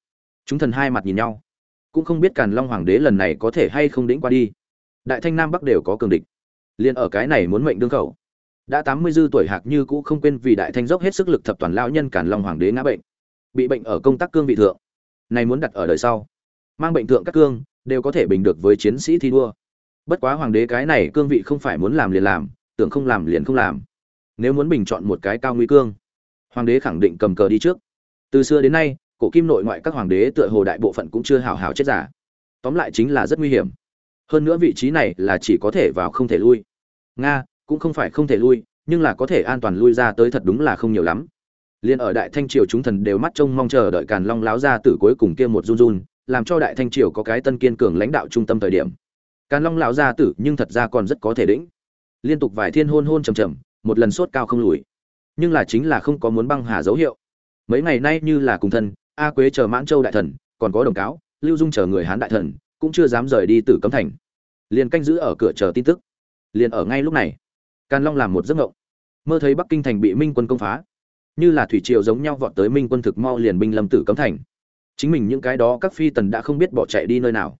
Chúng thần hai mặt nhìn nhau. Cũng không biết càn long hoàng đế lần này có thể hay không đĩnh qua đi. Đại thanh nam bắc đều có cường địch. Liền ở cái này muốn mệnh đương khẩu. Đã tám mươi dư tuổi hạc như cũ không quên vì đại thanh dốc hết sức lực thập toàn lao nhân càn long hoàng đế ngã bệnh. Bị bệnh ở công tác cương vị thượng. Này muốn đặt ở đời sau. Mang bệnh thượng các cương, đều có thể bình được với chiến sĩ thi đua bất quá hoàng đế cái này cương vị không phải muốn làm liền làm, tưởng không làm liền không làm. Nếu muốn bình chọn một cái cao nguy cương, hoàng đế khẳng định cầm cờ đi trước. Từ xưa đến nay, cổ kim nội ngoại các hoàng đế tựa hồ đại bộ phận cũng chưa hào hào chết giả. Tóm lại chính là rất nguy hiểm. Hơn nữa vị trí này là chỉ có thể vào không thể lui. Nga, cũng không phải không thể lui, nhưng là có thể an toàn lui ra tới thật đúng là không nhiều lắm. Liền ở đại thanh triều chúng thần đều mắt trông mong chờ đợi càn long láo ra từ cuối cùng kia một run run, làm cho đại thanh triều có cái tân kiên cường lãnh đạo trung tâm thời điểm càn long lão gia tử nhưng thật ra còn rất có thể đĩnh. Liên tục vài thiên hôn hôn trầm trầm, một lần sốt cao không lùi. Nhưng là chính là không có muốn băng hà dấu hiệu. Mấy ngày nay như là cùng thân, a quế chờ mãn châu đại thần, còn có đồng cáo, lưu dung chờ người hán đại thần, cũng chưa dám rời đi từ cấm thành. Liền canh giữ ở cửa chờ tin tức. Liền ở ngay lúc này, càn long làm một giấc ngộng mơ thấy bắc kinh thành bị minh quân công phá. Như là thủy triều giống nhau vọt tới minh quân thực mau liền binh lâm tử cấm thành. Chính mình những cái đó các phi tần đã không biết bỏ chạy đi nơi nào.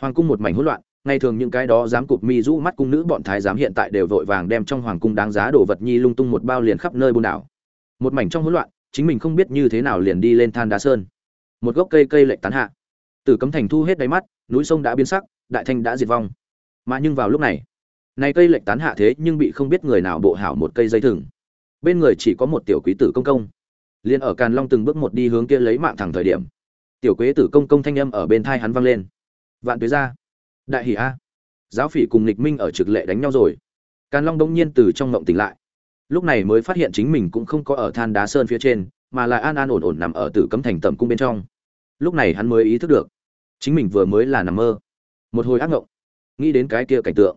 Hoàng cung một mảnh hỗn loạn ngày thường những cái đó dám cụp mi rũ mắt cung nữ bọn thái giám hiện tại đều vội vàng đem trong hoàng cung đáng giá đồ vật nhi lung tung một bao liền khắp nơi buôn đảo. Một mảnh trong hỗn loạn, chính mình không biết như thế nào liền đi lên than đá sơn. Một gốc cây cây lệch tán hạ. Tử cấm thành thu hết đáy mắt, núi sông đã biến sắc, đại thanh đã diệt vong. Mà nhưng vào lúc này này cây lệch tán hạ thế nhưng bị không biết người nào bộ hảo một cây dây thừng. Bên người chỉ có một tiểu quý tử công công. Liền ở càn long từng bước một đi hướng kia lấy mạng thẳng thời điểm, tiểu quế tử công công thanh âm ở bên thai hắn vang lên. Vạn tuế ra đại hỷ a. Giáo phỉ cùng nịch minh ở trực lệ đánh nhau rồi. Càn long đông nhiên từ trong mộng tỉnh lại. Lúc này mới phát hiện chính mình cũng không có ở than đá sơn phía trên, mà là an an ổn ổn nằm ở tử cấm thành tầm cung bên trong. Lúc này hắn mới ý thức được, chính mình vừa mới là nằm mơ. Một hồi ác ngộng. Nghĩ đến cái kia cảnh tượng,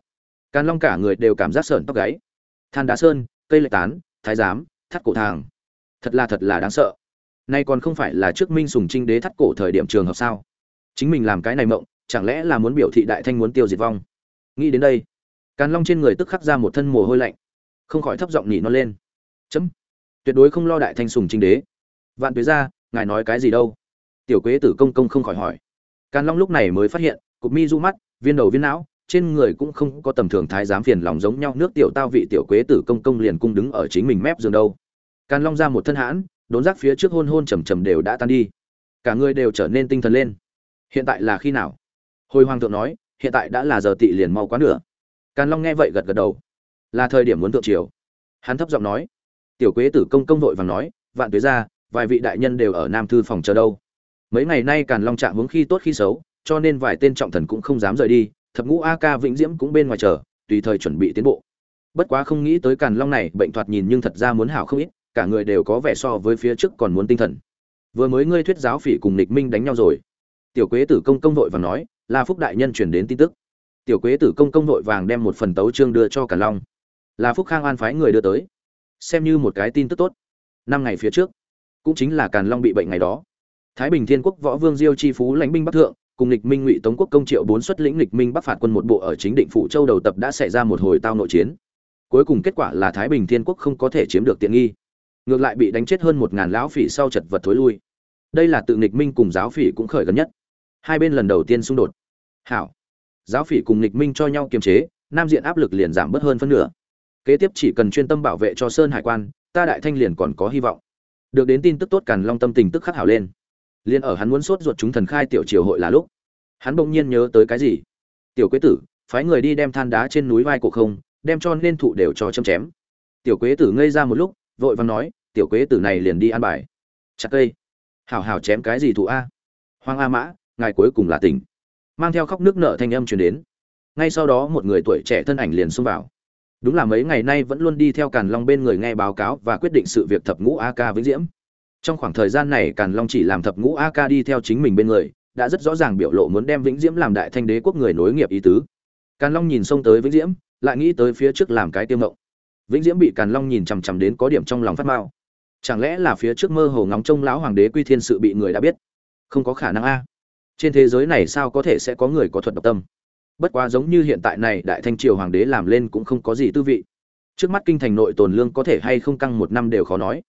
càn long cả người đều cảm giác sởn tóc gáy. Than đá sơn, cây lệ tán, thái giám, thắt cổ thàng. Thật là thật là đáng sợ. Nay còn không phải là trước minh sùng trinh đế thắt cổ thời điểm trường hợp sao? Chính mình làm cái này mộng chẳng lẽ là muốn biểu thị đại thanh muốn tiêu diệt vong? Nghĩ đến đây, càn long trên người tức khắc ra một thân mồ hôi lạnh, không khỏi thấp giọng nhỉ nó lên. Chấm, tuyệt đối không lo đại thanh sùng trinh đế. Vạn tuế ra, ngài nói cái gì đâu? Tiểu quế tử công công không khỏi hỏi. Càn long lúc này mới phát hiện cục mi du mắt, viên đầu viên não, trên người cũng không có tầm thường thái giám phiền lòng giống nhau, nước tiểu tao vị tiểu quế tử công công liền cung đứng ở chính mình mép giường đâu. Càn long ra một thân hãn, đốn giác phía trước hôn hôn trầm trầm đều đã tan đi. Cả người đều trở nên tinh thần lên. Hiện tại là khi nào? Hồi hoàng thượng nói, hiện tại đã là giờ tị liền mau quá nửa. Càn long nghe vậy gật gật đầu. Là thời điểm muốn thượng triều. Hắn thấp giọng nói. Tiểu quế tử công công vội vàng nói, vạn tuế ra, vài vị đại nhân đều ở nam thư phòng chờ đâu. Mấy ngày nay càn long trạng hướng khi tốt khi xấu, cho nên vài tên trọng thần cũng không dám rời đi, thập ngũ a ca vĩnh diễm cũng bên ngoài chờ, tùy thời chuẩn bị tiến bộ. Bất quá không nghĩ tới càn long này, bệnh thoạt nhìn nhưng thật ra muốn hảo không ít, cả người đều có vẻ so với phía trước còn muốn tinh thần. Vừa mới ngươi thuyết giáo phỉ cùng nịch minh đánh nhau rồi. Tiểu quế tử công công vội vàng nói là phúc đại nhân truyền đến tin tức. Tiểu quế tử công công vội vàng đem một phần tấu chương đưa cho càn long. Là phúc khang an phái người đưa tới. Xem như một cái tin tức tốt. Năm ngày phía trước, cũng chính là càn long bị bệnh ngày đó. Thái bình thiên quốc võ vương diêu chi phú lãnh binh bắc thượng, cùng lịch minh ngụy tống quốc công triệu bốn xuất lĩnh lịch minh bắc phạt quân một bộ ở chính định phủ châu đầu tập đã xảy ra một hồi tao nội chiến. Cuối cùng kết quả là thái bình thiên quốc không có thể chiếm được tiện nghi. Ngược lại bị đánh chết hơn một ngàn lão phỉ sau chật vật thối lui. Đây là tự nghịch minh cùng giáo phỉ cũng khởi gần nhất hai bên lần đầu tiên xung đột. Hảo. Giáo phỉ cùng nịch minh cho nhau kiềm chế, nam diện áp lực liền giảm bớt hơn phân nửa. Kế tiếp chỉ cần chuyên tâm bảo vệ cho sơn hải quan, ta đại thanh liền còn có hy vọng. Được đến tin tức tốt càn long tâm tình tức khắc hảo lên. Liền ở hắn muốn sốt ruột chúng thần khai tiểu triều hội là lúc. Hắn bỗng nhiên nhớ tới cái gì? Tiểu quế tử, phái người đi đem than đá trên núi vai cổ không, đem cho nên thụ đều cho châm chém. Tiểu quế tử ngây ra một lúc, vội vàng nói, tiểu quế tử này liền đi ăn bài. Chặt cây. Hảo hảo chém cái gì thụ a? Hoàng a mã ngài cuối cùng là tỉnh. Mang theo khóc nước nợ thanh âm truyền đến. Ngay sau đó một người tuổi trẻ thân ảnh liền xông vào. Đúng là mấy ngày nay vẫn luôn đi theo càn long bên người nghe báo cáo và quyết định sự việc thập ngũ a ca vĩnh diễm. Trong khoảng thời gian này càn long chỉ làm thập ngũ a ca đi theo chính mình bên người, đã rất rõ ràng biểu lộ muốn đem vĩnh diễm làm đại thanh đế quốc người nối nghiệp ý tứ. Càn long nhìn xông tới vĩnh diễm, lại nghĩ tới phía trước làm cái tiêm mộng vĩnh diễm bị càn long nhìn chằm chằm đến có điểm trong lòng phát mao. Chẳng lẽ là phía trước mơ hồ ngóng trông lão hoàng đế quy thiên sự bị người đã biết? Không có khả năng a trên thế giới này sao có thể sẽ có người có thuật độc tâm? Bất quá giống như hiện tại này đại thanh triều hoàng đế làm lên cũng không có gì tư vị. Trước mắt kinh thành nội tồn lương có thể hay không căng một năm đều khó nói.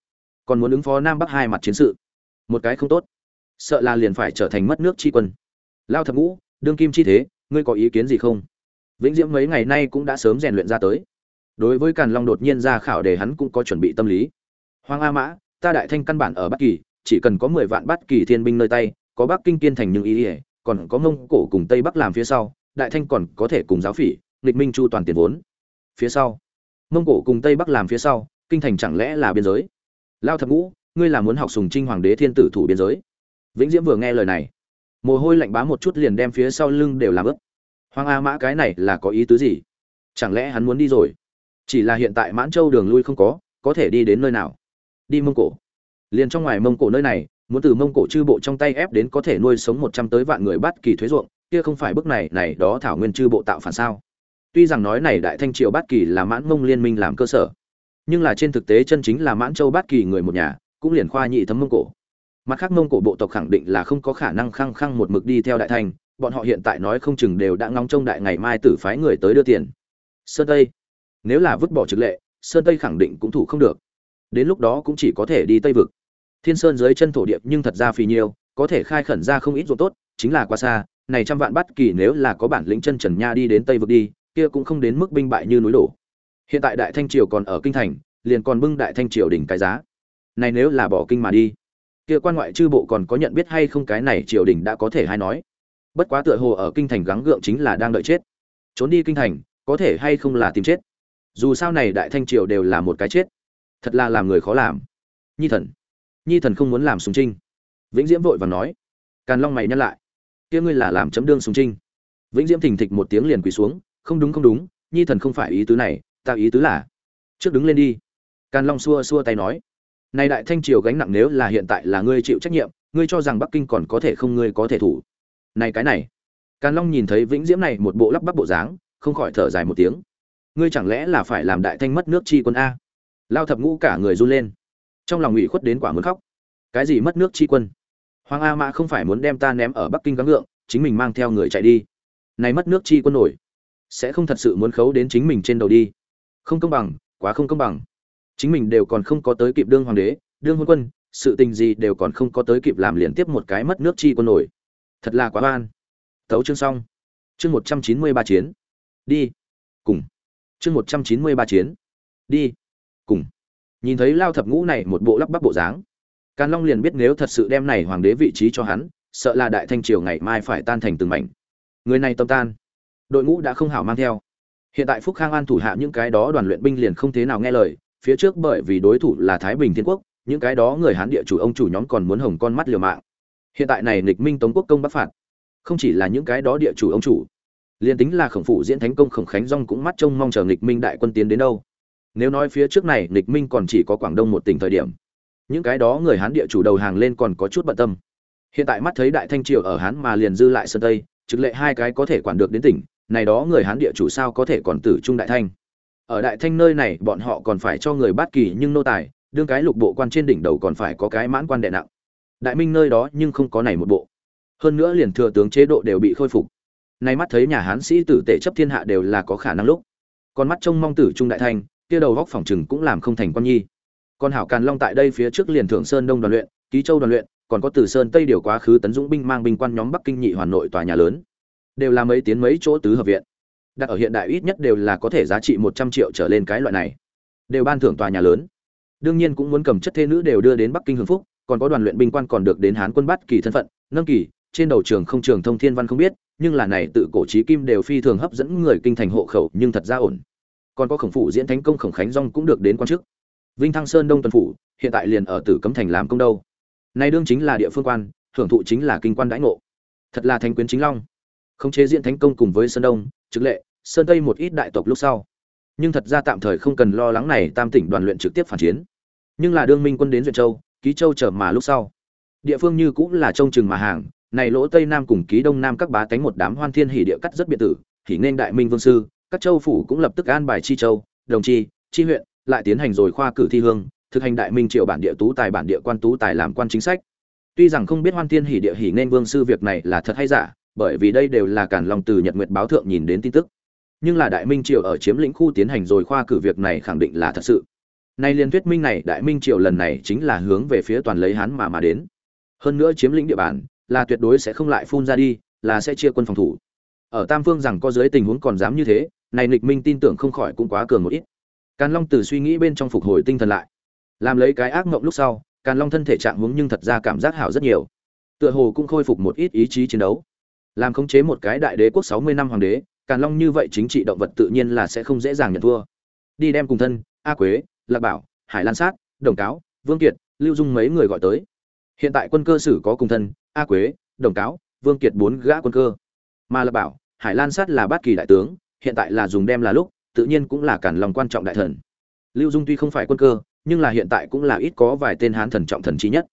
Còn muốn ứng phó nam bắc hai mặt chiến sự, một cái không tốt. Sợ là liền phải trở thành mất nước tri quân. Lao thập ngũ, đương kim chi thế, ngươi có ý kiến gì không? Vĩnh diễm mấy ngày nay cũng đã sớm rèn luyện ra tới. Đối với càn long đột nhiên ra khảo đề hắn cũng có chuẩn bị tâm lý. Hoàng a mã, ta đại thanh căn bản ở bắc kỳ, chỉ cần có mười vạn bắt kỳ thiên binh nơi tay có bắc kinh kiên thành nhưng ý ỉa còn có mông cổ cùng tây bắc làm phía sau, đại thanh còn có thể cùng giáo phỉ, nghịch minh chu toàn tiền vốn. Phía sau, mông cổ cùng tây bắc làm phía sau, kinh thành chẳng lẽ là biên giới? Lao thập ngũ, ngươi là muốn học sùng trinh hoàng đế thiên tử thủ biên giới? Vĩnh diễm vừa nghe lời này, mồ hôi lạnh bá một chút liền đem phía sau lưng đều làm ướt. Hoàng a mã cái này là có ý tứ gì? Chẳng lẽ hắn muốn đi rồi? Chỉ là hiện tại mãn châu đường lui không có có thể đi đến nơi nào? Đi mông cổ. Liền trong ngoài mông cổ nơi này muốn từ mông cổ chư bộ trong tay ép đến có thể nuôi sống một trăm tới vạn người bắt kỳ thuế ruộng, kia không phải bước này này đó thảo nguyên chư bộ tạo phản sao? Tuy rằng nói này đại thanh triều bát kỳ là mãn mông liên minh làm cơ sở, nhưng là trên thực tế chân chính là mãn châu bát kỳ người một nhà, cũng liền khoa nhị thấm mông cổ. Mặt khác mông cổ bộ tộc khẳng định là không có khả năng khăng khăng một mực đi theo đại thanh, bọn họ hiện tại nói không chừng đều đã ngóng trông đại ngày mai tử phái người tới đưa tiền. Sơn tây, nếu là vứt bỏ trực lệ, sơn tây khẳng định cũng thủ không được. Đến lúc đó cũng chỉ có thể đi tây vực thiên sơn dưới chân thổ điệp nhưng thật ra phì nhiều, có thể khai khẩn ra không ít ruộng tốt chính là quá xa này trăm vạn bắt kỳ nếu là có bản lĩnh chân trần nha đi đến tây vực đi kia cũng không đến mức binh bại như núi đổ. Hiện tại đại thanh triều còn ở kinh thành liền còn bưng đại thanh triều đỉnh cái giá. Này nếu là bỏ kinh mà đi kia quan ngoại chư bộ còn có nhận biết hay không cái này triều đình đã có thể hay nói. Bất quá tựa hồ ở kinh thành gắng gượng chính là đang đợi chết. Trốn đi kinh thành có thể hay không là tìm chết. Dù sao này đại thanh triều đều là một cái chết. Thật là làm người khó làm. Nhi thần nhi thần không muốn làm sùng trinh. Vĩnh diễm vội và nói, càn long mày nhăn lại. Kia ngươi là làm chấm đương sùng trinh. Vĩnh diễm thình thịch một tiếng liền quỳ xuống, không đúng không đúng, nhi thần không phải ý tứ này, ta ý tứ là, trước đứng lên đi. Càn long xua xua tay nói, này đại thanh triều gánh nặng nếu là hiện tại là ngươi chịu trách nhiệm, ngươi cho rằng bắc kinh còn có thể không ngươi có thể thủ. Này cái này, càn long nhìn thấy vĩnh diễm này một bộ lắp bắp bộ dáng, không khỏi thở dài một tiếng. Ngươi chẳng lẽ là phải làm đại thanh mất nước chi quân a? Lao thập ngũ cả người run lên trong lòng ủy khuất đến quả muốn khóc. Cái gì mất nước chi quân? Hoàng a mã không phải muốn đem ta ném ở bắc kinh gắng ngượng, chính mình mang theo người chạy đi. Này mất nước chi quân nổi, sẽ không thật sự muốn khấu đến chính mình trên đầu đi. Không công bằng, quá không công bằng. Chính mình đều còn không có tới kịp đương hoàng đế, đương hôn quân, sự tình gì đều còn không có tới kịp làm liền tiếp một cái mất nước chi quân nổi. Thật là quá oan. Tấu chương xong. Chương một trăm chín mươi ba chiến. Đi. Cùng. Chương một trăm chín mươi ba chiến. Đi. Cùng nhìn thấy lao thập ngũ này một bộ lắp bắp bộ dáng. Càn long liền biết nếu thật sự đem này hoàng đế vị trí cho hắn, sợ là đại thanh triều ngày mai phải tan thành từng mảnh. Người này tâm tan. Đội ngũ đã không hảo mang theo. Hiện tại phúc khang an thủ hạ những cái đó đoàn luyện binh liền không thế nào nghe lời, phía trước bởi vì đối thủ là thái bình thiên quốc, những cái đó người hán địa chủ ông chủ nhóm còn muốn hồng con mắt liều mạng. Hiện tại này nghịch minh tống quốc công bắc phạt. Không chỉ là những cái đó địa chủ ông chủ, liền tính là khổng phụ diễn thánh công khổng khánh rong cũng mắt trông mong chờ nghịch minh đại quân tiến đến đâu nếu nói phía trước này, nghịch minh còn chỉ có quảng đông một tỉnh thời điểm, những cái đó người hán địa chủ đầu hàng lên còn có chút bận tâm. Hiện tại mắt thấy đại thanh triều ở hán mà liền dư lại sơn tây, trực lệ hai cái có thể quản được đến tỉnh, này đó người hán địa chủ sao có thể còn tử trung đại thanh? Ở đại thanh nơi này, bọn họ còn phải cho người bát kỳ nhưng nô tài, đương cái lục bộ quan trên đỉnh đầu còn phải có cái mãn quan đệ nặng. Đại minh nơi đó nhưng không có này một bộ. Hơn nữa liền thừa tướng chế độ đều bị khôi phục. Nay mắt thấy nhà hán sĩ tử tể chấp thiên hạ đều là có khả năng lúc. Còn mắt trông mong tử trung đại thanh kia đầu góc phòng trừng cũng làm không thành quan nhi. Còn hảo càn long tại đây phía trước liền thượng sơn đông đoàn luyện, ký châu đoàn luyện, còn có từ sơn tây điều quá khứ tấn dũng binh mang binh quan nhóm bắc kinh nhị hoàn nội tòa nhà lớn. Đều là mấy tiến mấy chỗ tứ hợp viện. Đặt ở hiện đại ít nhất đều là có thể giá trị một trăm triệu trở lên cái loại này. Đều ban thưởng tòa nhà lớn. Đương nhiên cũng muốn cầm chất thê nữ đều đưa đến bắc kinh hưng phúc, còn có đoàn luyện binh quan còn được đến hán quân bắt kỳ thân phận, nâng kỳ, trên đầu trường không trường thông thiên văn không biết, nhưng là này tự cổ trí kim đều phi thường hấp dẫn người kinh thành hộ khẩu nhưng thật ra ổn còn có khổng phủ diễn thánh công khổng khánh dong cũng được đến quan chức. Vinh thăng sơn đông tuần phủ, hiện tại liền ở tử cấm thành làm công đâu. Này đương chính là địa phương quan hưởng thụ chính là kinh quan đãi ngộ. Thật là thánh quyến chính long. Khống chế diễn thánh công cùng với sơn đông, trực lệ, sơn tây một ít đại tộc lúc sau. Nhưng thật ra tạm thời không cần lo lắng này tam tỉnh đoàn luyện trực tiếp phản chiến. Nhưng là đương minh quân đến duyện châu, ký châu trở mà lúc sau. Địa phương như cũng là trông chừng mà hàng, này lỗ tây nam cùng ký đông nam các bá tánh một đám hoan thiên hỉ địa cắt rất biệt tử, hỉ nên đại minh vương sư các châu phủ cũng lập tức an bài chi châu, đồng chi chi huyện, lại tiến hành rồi khoa cử thi hương, thực hành đại minh triệu bản địa tú tài, bản địa quan tú tài làm quan chính sách. Tuy rằng không biết hoan thiên hỉ địa hỉ nên vương sư việc này là thật hay giả, bởi vì đây đều là cản lòng từ nhật nguyệt báo thượng nhìn đến tin tức. Nhưng là đại minh triều ở chiếm lĩnh khu tiến hành rồi khoa cử việc này khẳng định là thật sự. Nay liên thuyết minh này, đại minh triều lần này chính là hướng về phía toàn lấy hán mà mà đến. Hơn nữa chiếm lĩnh địa bàn, là tuyệt đối sẽ không lại phun ra đi, là sẽ chia quân phòng thủ ở tam phương rằng có dưới tình huống còn dám như thế, này nịch minh tin tưởng không khỏi cũng quá cường một ít. Càn long từ suy nghĩ bên trong phục hồi tinh thần lại. Làm lấy cái ác mộng lúc sau, càn long thân thể trạng huống nhưng thật ra cảm giác hảo rất nhiều. Tựa hồ cũng khôi phục một ít ý chí chiến đấu. Làm khống chế một cái đại đế quốc sáu mươi năm hoàng đế, càn long như vậy chính trị động vật tự nhiên là sẽ không dễ dàng nhận thua. Đi đem cùng thân, a quế, lạc bảo, hải lan sát, đồng cáo, vương kiệt, lưu dung mấy người gọi tới. Hiện tại quân cơ sử có cùng thân, a quế, đồng cáo, vương kiệt bốn gã quân cơ. Mà lạc bảo hải lan sát là bát kỳ đại tướng, hiện tại là dùng đem là lúc, tự nhiên cũng là cản lòng quan trọng đại thần. Lưu dung tuy không phải quân cơ, nhưng là hiện tại cũng là ít có vài tên hán thần trọng thần trí nhất.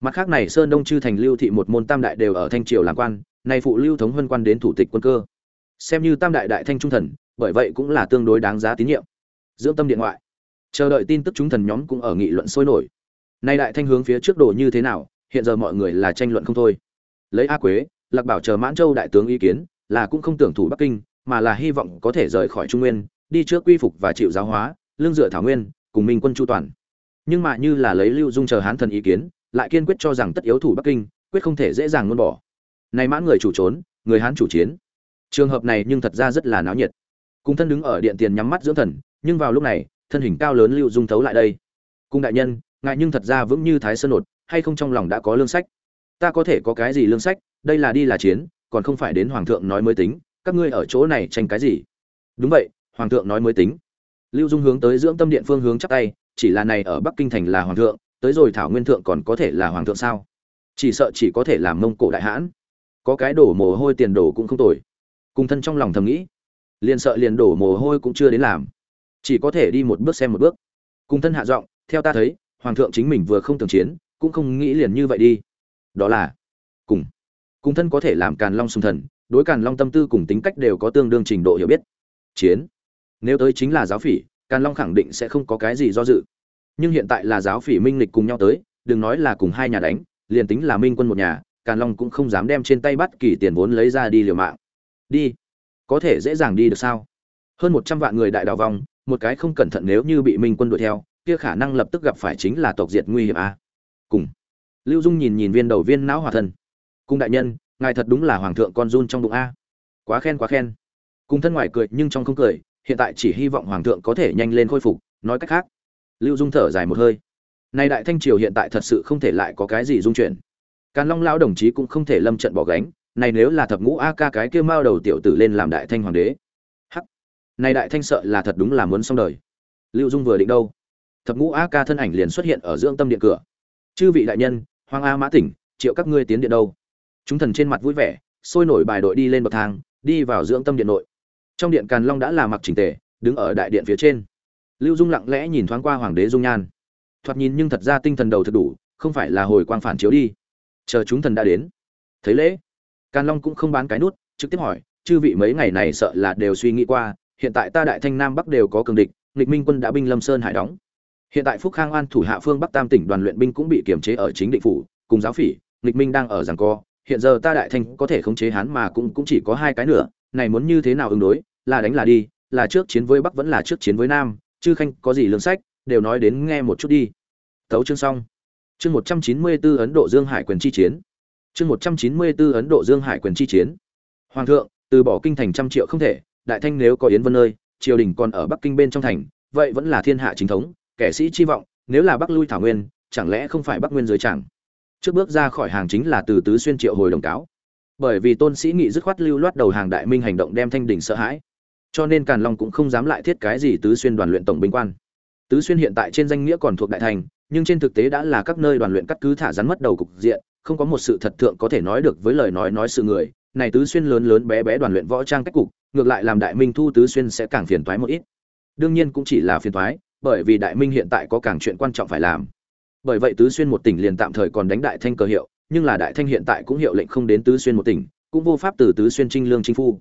Mặt khác này sơn đông chư thành lưu thị một môn tam đại đều ở thanh triều làm quan, nay phụ lưu thống huân quan đến thủ tịch quân cơ. Xem như tam đại đại thanh trung thần, bởi vậy cũng là tương đối đáng giá tín nhiệm. Dưỡng tâm điện ngoại. Chờ đợi tin tức chúng thần nhóm cũng ở nghị luận sôi nổi. Nay đại thanh hướng phía trước đồ như thế nào, hiện giờ mọi người là tranh luận không thôi. Lấy a quế, lạc bảo chờ mãn châu đại tướng ý kiến là cũng không tưởng thủ bắc kinh, mà là hy vọng có thể rời khỏi trung nguyên, đi trước quy phục và chịu giáo hóa, lương dựa thảo nguyên, cùng minh quân chu toàn. Nhưng mà như là lấy lưu dung chờ hán thần ý kiến, lại kiên quyết cho rằng tất yếu thủ bắc kinh, quyết không thể dễ dàng luôn bỏ. Này mãn người chủ trốn, người hán chủ chiến. Trường hợp này nhưng thật ra rất là náo nhiệt. Cung thân đứng ở điện tiền nhắm mắt dưỡng thần, nhưng vào lúc này, thân hình cao lớn lưu dung thấu lại đây. Cung đại nhân ngại nhưng thật ra vững như thái sơn nột, hay không trong lòng đã có lương sách? Ta có thể có cái gì lương sách? Đây là đi là chiến còn không phải đến hoàng thượng nói mới tính, các ngươi ở chỗ này tranh cái gì? Đúng vậy, hoàng thượng nói mới tính. Lưu dung hướng tới dưỡng tâm điện phương hướng chắc tay, chỉ là này ở bắc kinh thành là hoàng thượng, tới rồi thảo nguyên thượng còn có thể là hoàng thượng sao? Chỉ sợ chỉ có thể làm mông cổ đại hãn. Có cái đổ mồ hôi tiền đổ cũng không tồi. Cùng thân trong lòng thầm nghĩ, liền sợ liền đổ mồ hôi cũng chưa đến làm. Chỉ có thể đi một bước xem một bước. Cùng thân hạ giọng, theo ta thấy, hoàng thượng chính mình vừa không tưởng chiến, cũng không nghĩ liền như vậy đi. Đó là, cùng cùng thân có thể làm càn long sùng thần, đối càn long tâm tư cùng tính cách đều có tương đương trình độ hiểu biết. Chiến. Nếu tới chính là giáo phỉ, càn long khẳng định sẽ không có cái gì do dự. Nhưng hiện tại là giáo phỉ minh lịch cùng nhau tới, đừng nói là cùng hai nhà đánh, liền tính là minh quân một nhà, càn long cũng không dám đem trên tay bắt kỳ tiền vốn lấy ra đi liều mạng. Đi. Có thể dễ dàng đi được sao? Hơn một trăm vạn người đại đào vòng, một cái không cẩn thận nếu như bị minh quân đuổi theo, kia khả năng lập tức gặp phải chính là tộc diệt nguy hiểm a. Cùng. Lưu dung nhìn nhìn viên đầu viên não hòa thân cung đại nhân, ngài thật đúng là hoàng thượng con run trong bụng a. Quá khen quá khen. Cung thân ngoài cười nhưng trong không cười, hiện tại chỉ hy vọng hoàng thượng có thể nhanh lên khôi phục, nói cách khác. Lưu dung thở dài một hơi. Nay đại thanh triều hiện tại thật sự không thể lại có cái gì dung chuyển. Càn long lão đồng chí cũng không thể lâm trận bỏ gánh, này nếu là thập ngũ a ca cái kia mao đầu tiểu tử lên làm đại thanh hoàng đế. Hắc. Này đại thanh sợ là thật đúng là muốn xong đời. Lưu dung vừa định đâu? Thập ngũ a ca thân ảnh liền xuất hiện ở dưỡng tâm điện cửa. Chư vị đại nhân hoàng a mã tỉnh, triệu các ngươi tiến điện đâu? Chúng thần trên mặt vui vẻ, sôi nổi bài đội đi lên bậc thang, đi vào dưỡng tâm điện nội. Trong điện càn long đã là mặc chỉnh tề, đứng ở đại điện phía trên. Lưu dung lặng lẽ nhìn thoáng qua hoàng đế dung nhan. Thoạt nhìn nhưng thật ra tinh thần đầu thật đủ, không phải là hồi quang phản chiếu đi. Chờ chúng thần đã đến. Thấy lễ, càn long cũng không bán cái nút, trực tiếp hỏi, chư vị mấy ngày này sợ là đều suy nghĩ qua, hiện tại ta đại thanh nam bắc đều có cường địch, nghịch minh quân đã binh lâm sơn hải đóng. Hiện tại phúc khang an thủ hạ phương bắc tam tỉnh đoàn luyện binh cũng bị kiềm chế ở chính định phủ, cùng giáo phỉ, nghịch minh đang ở giằng co hiện giờ ta đại thanh có thể khống chế hắn mà cũng cũng chỉ có hai cái nữa này muốn như thế nào ứng đối, là đánh là đi, là trước chiến với bắc vẫn là trước chiến với nam, chư khanh có gì lương sách, đều nói đến nghe một chút đi. Tấu chương xong. Chương một trăm chín mươi 194 ấn độ dương hải quyền chi chiến. Chương một trăm chín mươi 194 ấn độ dương hải quyền chi chiến. Hoàng thượng, từ bỏ kinh thành trăm triệu không thể, đại thanh nếu có yến vân nơi, triều đình còn ở bắc kinh bên trong thành, vậy vẫn là thiên hạ chính thống, kẻ sĩ chi vọng, nếu là bắc lui thảo nguyên, chẳng lẽ không phải bắc nguyên dưới chẳng trước bước ra khỏi hàng chính là từ tứ xuyên triệu hồi đồng cáo. Bởi vì tôn sĩ nghị dứt khoát lưu loát đầu hàng đại minh hành động đem thanh đình sợ hãi. Cho nên càn long cũng không dám lại thiết cái gì tứ xuyên đoàn luyện tổng binh quan. Tứ xuyên hiện tại trên danh nghĩa còn thuộc đại thành, nhưng trên thực tế đã là các nơi đoàn luyện cắt cứ thả rắn mất đầu cục diện, không có một sự thật thượng có thể nói được với lời nói nói sự người. Này tứ xuyên lớn lớn bé bé đoàn luyện võ trang cách cục, ngược lại làm đại minh thu tứ xuyên sẽ càng phiền toái một ít. Đương nhiên cũng chỉ là phiền toái, bởi vì đại minh hiện tại có càng chuyện quan trọng phải làm bởi vậy tứ xuyên một tỉnh liền tạm thời còn đánh đại thanh cờ hiệu, nhưng là đại thanh hiện tại cũng hiệu lệnh không đến tứ xuyên một tỉnh, cũng vô pháp từ tứ xuyên trinh lương chính phu.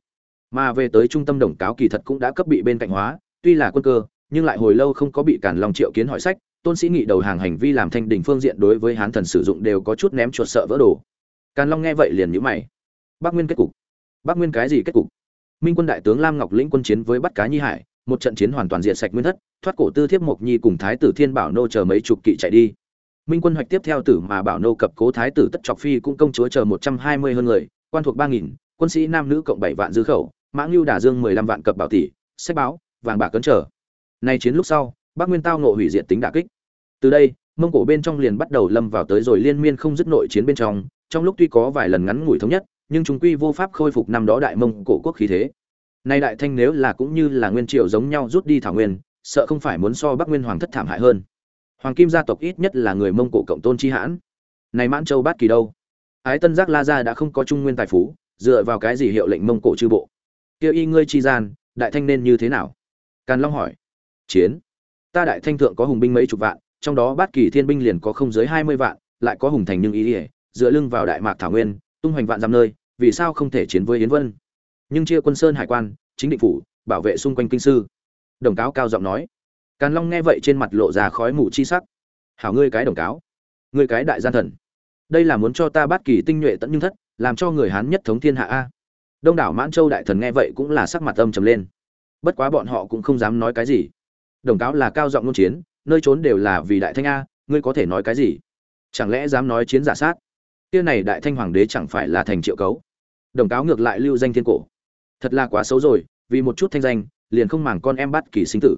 Mà về tới trung tâm đồng cáo kỳ thật cũng đã cấp bị bên cạnh hóa, tuy là quân cơ, nhưng lại hồi lâu không có bị cản lòng triệu kiến hỏi sách, tôn sĩ nghị đầu hàng hành vi làm thanh đỉnh phương diện đối với hán thần sử dụng đều có chút ném chuột sợ vỡ đồ. Càn long nghe vậy liền nhíu mày. Bác nguyên kết cục. Bác nguyên cái gì kết cục? Minh quân đại tướng lam ngọc lĩnh quân chiến với bắt cá nhi hải, một trận chiến hoàn toàn diệt sạch nguyên thất, thoát cổ tư thiếp mộc nhi cùng thái tử thiên bảo nô chờ mấy chục kỵ chạy đi minh quân hoạch tiếp theo tử mà bảo nô cập cố thái tử tất trọc phi cũng công chúa chờ một trăm hai mươi hơn người, quan thuộc ba nghìn, quân sĩ nam nữ cộng bảy vạn dư khẩu, mã lưu đả dương mười lăm vạn cập bảo tỷ, sách báo, vàng bạc cấn trở. Nay chiến lúc sau, bắc nguyên tao nộ hủy diệt tính đả kích. Từ đây, mông cổ bên trong liền bắt đầu lâm vào tới rồi liên miên không dứt nội chiến bên trong trong lúc tuy có vài lần ngắn ngủi thống nhất, nhưng chúng quy vô pháp khôi phục năm đó đại mông cổ quốc khí thế. Nay đại thanh nếu là cũng như là nguyên triều giống nhau rút đi thảo nguyên, sợ không phải muốn so bắc nguyên hoàng thất thảm hại hơn hoàng kim gia tộc ít nhất là người mông cổ cộng tôn chi hãn. Này mãn châu bát kỳ đâu? Ái tân giác la gia đã không có trung nguyên tài phú, dựa vào cái gì hiệu lệnh mông cổ chư bộ? Kia y ngươi chi gian, đại thanh nên như thế nào? Càn long hỏi. Chiến. Ta đại thanh thượng có hùng binh mấy chục vạn, trong đó bát kỳ thiên binh liền có không dưới hai mươi vạn, lại có hùng thành nhưng ý ỉa dựa lưng vào đại mạc thảo nguyên, tung hoành vạn dặm nơi, vì sao không thể chiến với yến vân? Nhưng chia quân sơn hải quan, chính định phủ, bảo vệ xung quanh kinh sư. Đồng cáo cao giọng nói càn long nghe vậy trên mặt lộ ra khói mù chi sắc. Hảo ngươi cái đồng cáo, ngươi cái đại gian thần, đây là muốn cho ta bắt kỳ tinh nhuệ tận nhưng thất, làm cho người hán nhất thống thiên hạ a. Đông đảo mãn châu đại thần nghe vậy cũng là sắc mặt âm trầm lên. Bất quá bọn họ cũng không dám nói cái gì. Đồng cáo là cao giọng ngôn chiến, nơi trốn đều là vì đại thanh a, ngươi có thể nói cái gì? Chẳng lẽ dám nói chiến giả sát? Kia này đại thanh hoàng đế chẳng phải là thành triệu cấu? Đồng cáo ngược lại lưu danh thiên cổ. Thật là quá xấu rồi, vì một chút thanh danh, liền không màng con em bắt kỳ sinh tử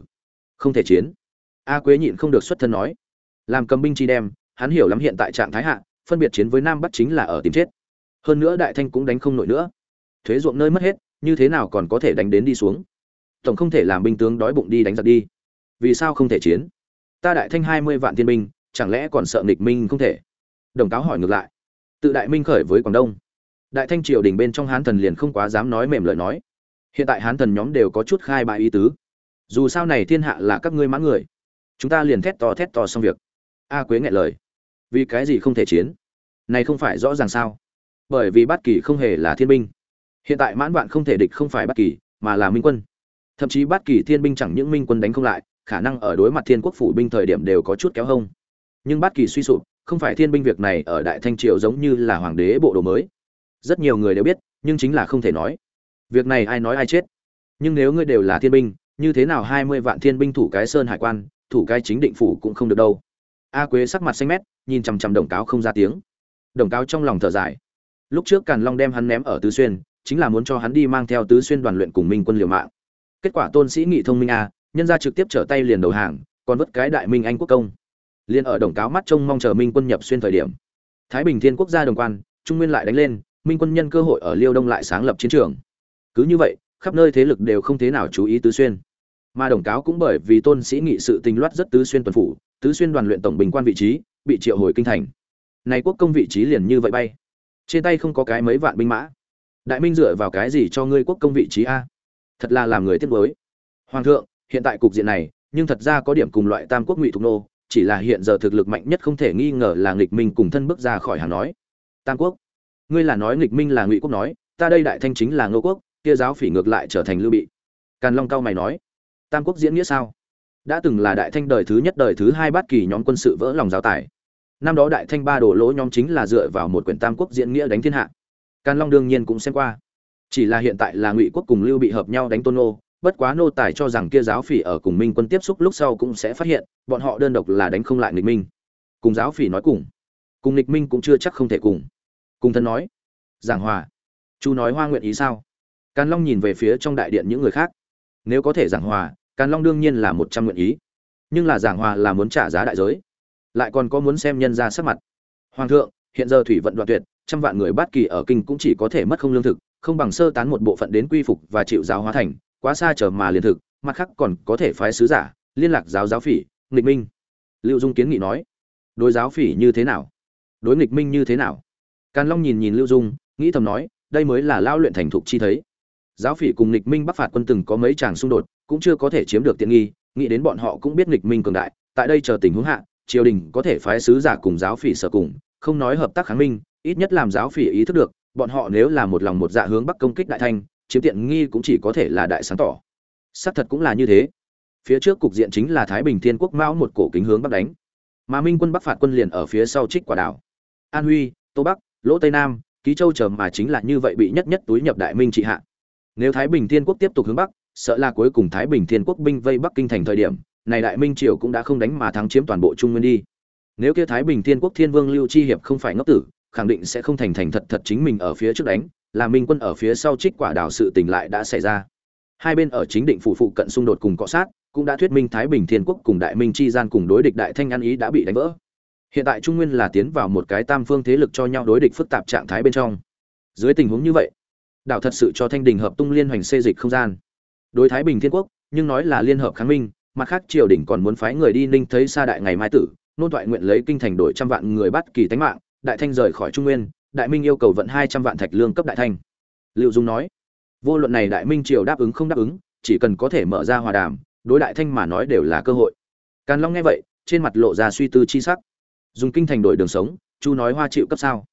không thể chiến. A quế nhịn không được xuất thân nói. Làm cầm binh chi đem, hắn hiểu lắm hiện tại trạng thái hạ, phân biệt chiến với nam bắc chính là ở tìm chết. Hơn nữa đại thanh cũng đánh không nổi nữa. Thuế ruộng nơi mất hết, như thế nào còn có thể đánh đến đi xuống? Tổng không thể làm binh tướng đói bụng đi đánh giặc đi. Vì sao không thể chiến? Ta đại thanh hai mươi vạn thiên binh, chẳng lẽ còn sợ nghịch minh không thể? Đồng cáo hỏi ngược lại. Tự đại minh khởi với quảng đông. Đại thanh triều đình bên trong hán thần liền không quá dám nói mềm lời nói. Hiện tại hán thần nhóm đều có chút khai bại ý tứ dù sao này thiên hạ là các ngươi mãn người. Chúng ta liền thét to thét to xong việc. A quế nghẹn lời. Vì cái gì không thể chiến? Này không phải rõ ràng sao? Bởi vì bát kỳ không hề là thiên binh. Hiện tại mãn vạn không thể địch không phải bát kỳ, mà là minh quân. Thậm chí bát kỳ thiên binh chẳng những minh quân đánh không lại, khả năng ở đối mặt thiên quốc phủ binh thời điểm đều có chút kéo hông. Nhưng bát kỳ suy sụp, không phải thiên binh việc này ở đại thanh triều giống như là hoàng đế bộ đồ mới. Rất nhiều người đều biết, nhưng chính là không thể nói. Việc này ai nói ai chết? Nhưng nếu ngươi đều là thiên binh như thế nào hai mươi vạn thiên binh thủ cái sơn hải quan, thủ cái chính định phủ cũng không được đâu. A quế sắc mặt xanh mét, nhìn chằm chằm đồng cáo không ra tiếng. Đồng cáo trong lòng thở dài. Lúc trước càn long đem hắn ném ở tứ xuyên, chính là muốn cho hắn đi mang theo tứ xuyên đoàn luyện cùng minh quân liều mạng. Kết quả tôn sĩ nghị thông minh a, nhân ra trực tiếp trở tay liền đầu hàng, còn vứt cái đại minh anh quốc công. Liền ở đồng cáo mắt trông mong chờ minh quân nhập xuyên thời điểm. Thái bình thiên quốc gia đồng quan, trung nguyên lại đánh lên, minh quân nhân cơ hội ở liêu đông lại sáng lập chiến trường. Cứ như vậy, khắp nơi thế lực đều không thế nào chú ý tứ xuyên mà đồng cáo cũng bởi vì tôn sĩ nghị sự tình loát rất tứ xuyên tuần phủ, tứ xuyên đoàn luyện tổng bình quan vị trí, bị triệu hồi kinh thành. Này quốc công vị trí liền như vậy bay. Trên tay không có cái mấy vạn binh mã. Đại minh dựa vào cái gì cho ngươi quốc công vị trí a? Thật là làm người tiếc mới hoàng thượng, hiện tại cục diện này, nhưng thật ra có điểm cùng loại tam quốc ngụy thục nô, chỉ là hiện giờ thực lực mạnh nhất không thể nghi ngờ là nghịch minh cùng thân bước ra khỏi hàng nói. Tam quốc, ngươi là nói nghịch minh là ngụy quốc nói, ta đây đại thanh chính là ngô quốc, kia giáo phỉ ngược lại trở thành lưu bị. Càn long cao mày nói tam quốc diễn nghĩa sao? Đã từng là đại thanh đời thứ nhất đời thứ hai bát kỳ nhóm quân sự vỡ lòng giáo tài. Năm đó đại thanh ba đổ lỗ nhóm chính là dựa vào một quyển tam quốc diễn nghĩa đánh thiên hạ. Càn long đương nhiên cũng xem qua. Chỉ là hiện tại là ngụy quốc cùng lưu bị hợp nhau đánh tôn nô bất quá nô tài cho rằng kia giáo phỉ ở cùng minh quân tiếp xúc lúc sau cũng sẽ phát hiện, bọn họ đơn độc là đánh không lại nghịch minh. Cùng giáo phỉ nói cùng. Cùng nghịch minh cũng chưa chắc không thể cùng. Cùng thân nói. Giảng hòa. Chu nói hoa nguyện ý sao? Càn long nhìn về phía trong đại điện những người khác nếu có thể giảng hòa, càn long đương nhiên là một trăm nguyện ý. Nhưng là giảng hòa là muốn trả giá đại giới. Lại còn có muốn xem nhân ra sắc mặt. Hoàng thượng, hiện giờ thủy vận đoạn tuyệt, trăm vạn người bát kỳ ở kinh cũng chỉ có thể mất không lương thực, không bằng sơ tán một bộ phận đến quy phục và chịu giáo hóa thành, quá xa chờ mà liền thực, mặt khác còn có thể phái sứ giả, liên lạc giáo giáo phỉ, nghịch minh. Lưu dung kiến nghị nói, đối giáo phỉ như thế nào? Đối nghịch minh như thế nào? Càn long nhìn nhìn lưu dung, nghĩ thầm nói, đây mới là lao luyện thành thục chi thấy giáo phỉ cùng nghịch minh bắc phạt quân từng có mấy tràng xung đột, cũng chưa có thể chiếm được tiện nghi, nghĩ đến bọn họ cũng biết nghịch minh cường đại, tại đây chờ tình huống hạ, triều đình có thể phái sứ giả cùng giáo phỉ sở cùng, không nói hợp tác kháng minh, ít nhất làm giáo phỉ ý thức được, bọn họ nếu là một lòng một dạ hướng bắc công kích đại thanh, chiếm tiện nghi cũng chỉ có thể là đại sáng tỏ. Xác thật cũng là như thế. Phía trước cục diện chính là thái bình thiên quốc mão một cổ kính hướng bắc đánh. Mà minh quân bắc phạt quân liền ở phía sau trích quả đảo. An huy, tô bắc, lỗ tây nam, ký châu chờ mà chính là như vậy bị nhất nhất túi nhập đại minh trị hạ nếu thái bình thiên quốc tiếp tục hướng bắc, sợ là cuối cùng thái bình thiên quốc binh vây bắc kinh thành thời điểm, này đại minh triều cũng đã không đánh mà thắng chiếm toàn bộ trung nguyên đi. Nếu kia thái bình thiên quốc thiên vương lưu chi hiệp không phải ngốc tử, khẳng định sẽ không thành thành thật thật chính mình ở phía trước đánh, là minh quân ở phía sau trích quả đảo sự tình lại đã xảy ra. Hai bên ở chính định phủ phụ cận xung đột cùng cọ sát, cũng đã thuyết minh thái bình thiên quốc cùng đại minh chi gian cùng đối địch đại thanh ăn ý đã bị đánh vỡ. Hiện tại trung nguyên là tiến vào một cái tam phương thế lực cho nhau đối địch phức tạp trạng thái bên trong. Dưới tình huống như vậy đảo thật sự cho thanh đình hợp tung liên hoành xê dịch không gian. Đối thái bình thiên quốc, nhưng nói là liên hợp kháng minh, mặt khác triều đình còn muốn phái người đi ninh thấy xa đại ngày mai tử, nôn thoại nguyện lấy kinh thành đổi trăm vạn người bắt kỳ tánh mạng, đại thanh rời khỏi trung nguyên, đại minh yêu cầu vận hai trăm vạn thạch lương cấp đại thanh. Liệu dung nói, vô luận này đại minh triều đáp ứng không đáp ứng, chỉ cần có thể mở ra hòa đàm, đối đại thanh mà nói đều là cơ hội. Càn long nghe vậy, trên mặt lộ ra suy tư chi sắc. Dùng kinh thành đổi đường sống, chu nói hoa chịu cấp sao?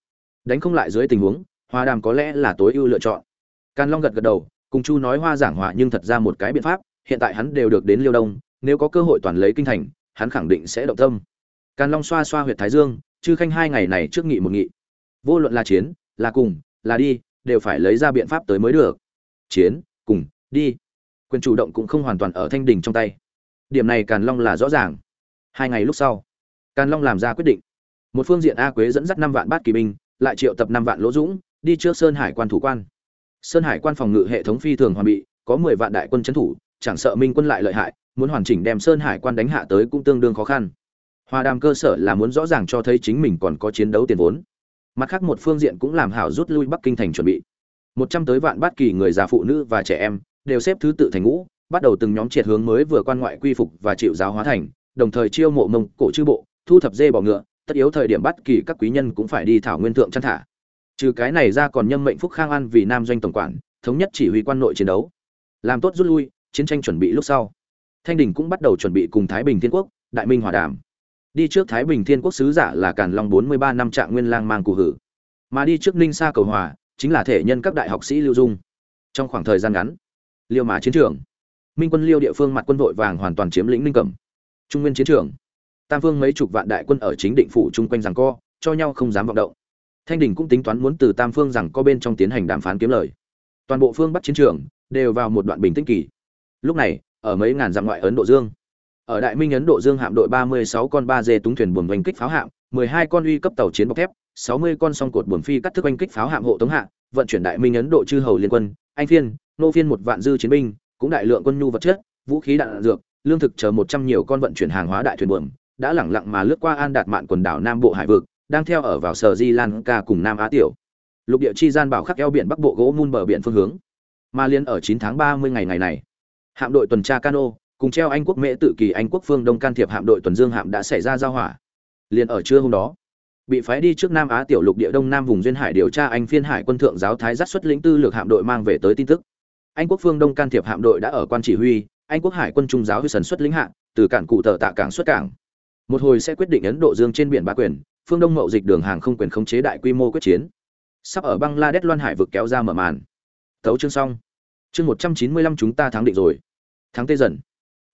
Đánh không lại dưới tình huống hòa đàm có lẽ là tối ưu lựa chọn. Càn long gật gật đầu, cùng chu nói hoa giảng hòa nhưng thật ra một cái biện pháp, hiện tại hắn đều được đến liêu đông, nếu có cơ hội toàn lấy kinh thành, hắn khẳng định sẽ động tâm. Càn long xoa xoa huyệt thái dương, chư khanh hai ngày này trước nghị một nghị. Vô luận là chiến, là cùng, là đi, đều phải lấy ra biện pháp tới mới được. Chiến, cùng, đi. Quyền chủ động cũng không hoàn toàn ở thanh đình trong tay. Điểm này càn long là rõ ràng. Hai ngày lúc sau, càn long làm ra quyết định. Một phương diện a quế dẫn dắt năm vạn bát kỳ binh, lại triệu tập năm vạn lỗ dũng đi trước sơn hải quan thủ quan. Sơn hải quan phòng ngự hệ thống phi thường hoàn bị, có mười vạn đại quân trấn thủ, chẳng sợ minh quân lại lợi hại, muốn hoàn chỉnh đem sơn hải quan đánh hạ tới cũng tương đương khó khăn. Hòa đàm cơ sở là muốn rõ ràng cho thấy chính mình còn có chiến đấu tiền vốn. Mặt khác một phương diện cũng làm hảo rút lui bắc kinh thành chuẩn bị. Một trăm tới vạn bát kỳ người già phụ nữ và trẻ em đều xếp thứ tự thành ngũ, bắt đầu từng nhóm triệt hướng mới vừa quan ngoại quy phục và chịu giáo hóa thành, đồng thời chiêu mộ mông cổ chư bộ, thu thập dê bỏ ngựa, tất yếu thời điểm bắt kỳ các quý nhân cũng phải đi thảo nguyên thượng chăn thả trừ cái này ra còn nhâm mệnh phúc khang an vì nam doanh tổng quản, thống nhất chỉ huy quan nội chiến đấu. Làm tốt rút lui, chiến tranh chuẩn bị lúc sau. Thanh đình cũng bắt đầu chuẩn bị cùng thái bình thiên quốc, đại minh hòa đàm. Đi trước thái bình thiên quốc sứ giả là càn long bốn mươi ba năm trạng nguyên lang mang cụ hử. Mà đi trước ninh sa cầu hòa, chính là thể nhân các đại học sĩ lưu dung. Trong khoảng thời gian ngắn, liêu mà chiến trường, minh quân liêu địa phương mặt quân vội vàng hoàn toàn chiếm lĩnh ninh cẩm. Trung nguyên chiến trường, tam phương mấy chục vạn đại quân ở chính định phủ chung quanh rằng co, cho nhau không dám vọng động thanh đình cũng tính toán muốn từ tam phương rằng có bên trong tiến hành đàm phán kiếm lời. Toàn bộ phương bắc chiến trường đều vào một đoạn bình tĩnh kỳ. Lúc này, ở mấy ngàn dặm ngoại ấn độ dương, ở đại minh ấn độ dương hạm đội 36 con ba dê túng thuyền buồm vành kích pháo hạm 12 con uy cấp tàu chiến bọc thép 60 con song cột buồm phi cắt thức oanh kích pháo hạm hộ tống hạ, vận chuyển đại minh ấn độ chư hầu liên quân, anh phiên, nô phiên một vạn dư chiến binh, cũng đại lượng quân nhu vật chất, vũ khí đạn dược, lương thực chờ 100 nhiều con vận chuyển hàng hóa đại thuyền buồm, đã lẳng lặng mà lướt qua an đạt mạn quần đảo nam bộ hải vực đang theo ở vào sở di lan ca cùng nam á tiểu. Lục địa chi gian bảo khắc eo biển bắc bộ gỗ mun bờ biển phương hướng. Mà liên ở 9 tháng 30 ngày ngày này, hạm đội tuần tra cano cùng treo anh quốc mễ tự kỳ anh quốc phương đông can thiệp hạm đội tuần dương hạm đã xảy ra giao hỏa. Liền ở trưa hôm đó, bị phái đi trước nam á tiểu lục địa đông nam vùng duyên hải điều tra anh phiên hải quân thượng giáo thái dắt xuất lĩnh tư lược hạm đội mang về tới tin tức. Anh quốc phương đông can thiệp hạm đội đã ở quan chỉ huy, anh quốc hải quân trung giáo huy sần xuất lĩnh hạng từ cảng cụ tờ tạ cảng xuất cảng một hồi sẽ quyết định ấn độ dương trên biển ba quyền, phương đông mậu dịch đường hàng không quyền khống chế đại quy mô quyết chiến. Sắp ở bangladesh loan hải vực kéo ra mở màn. Thấu chương xong. Chương một trăm chín mươi lăm chúng ta thắng định rồi. Thắng tê dần.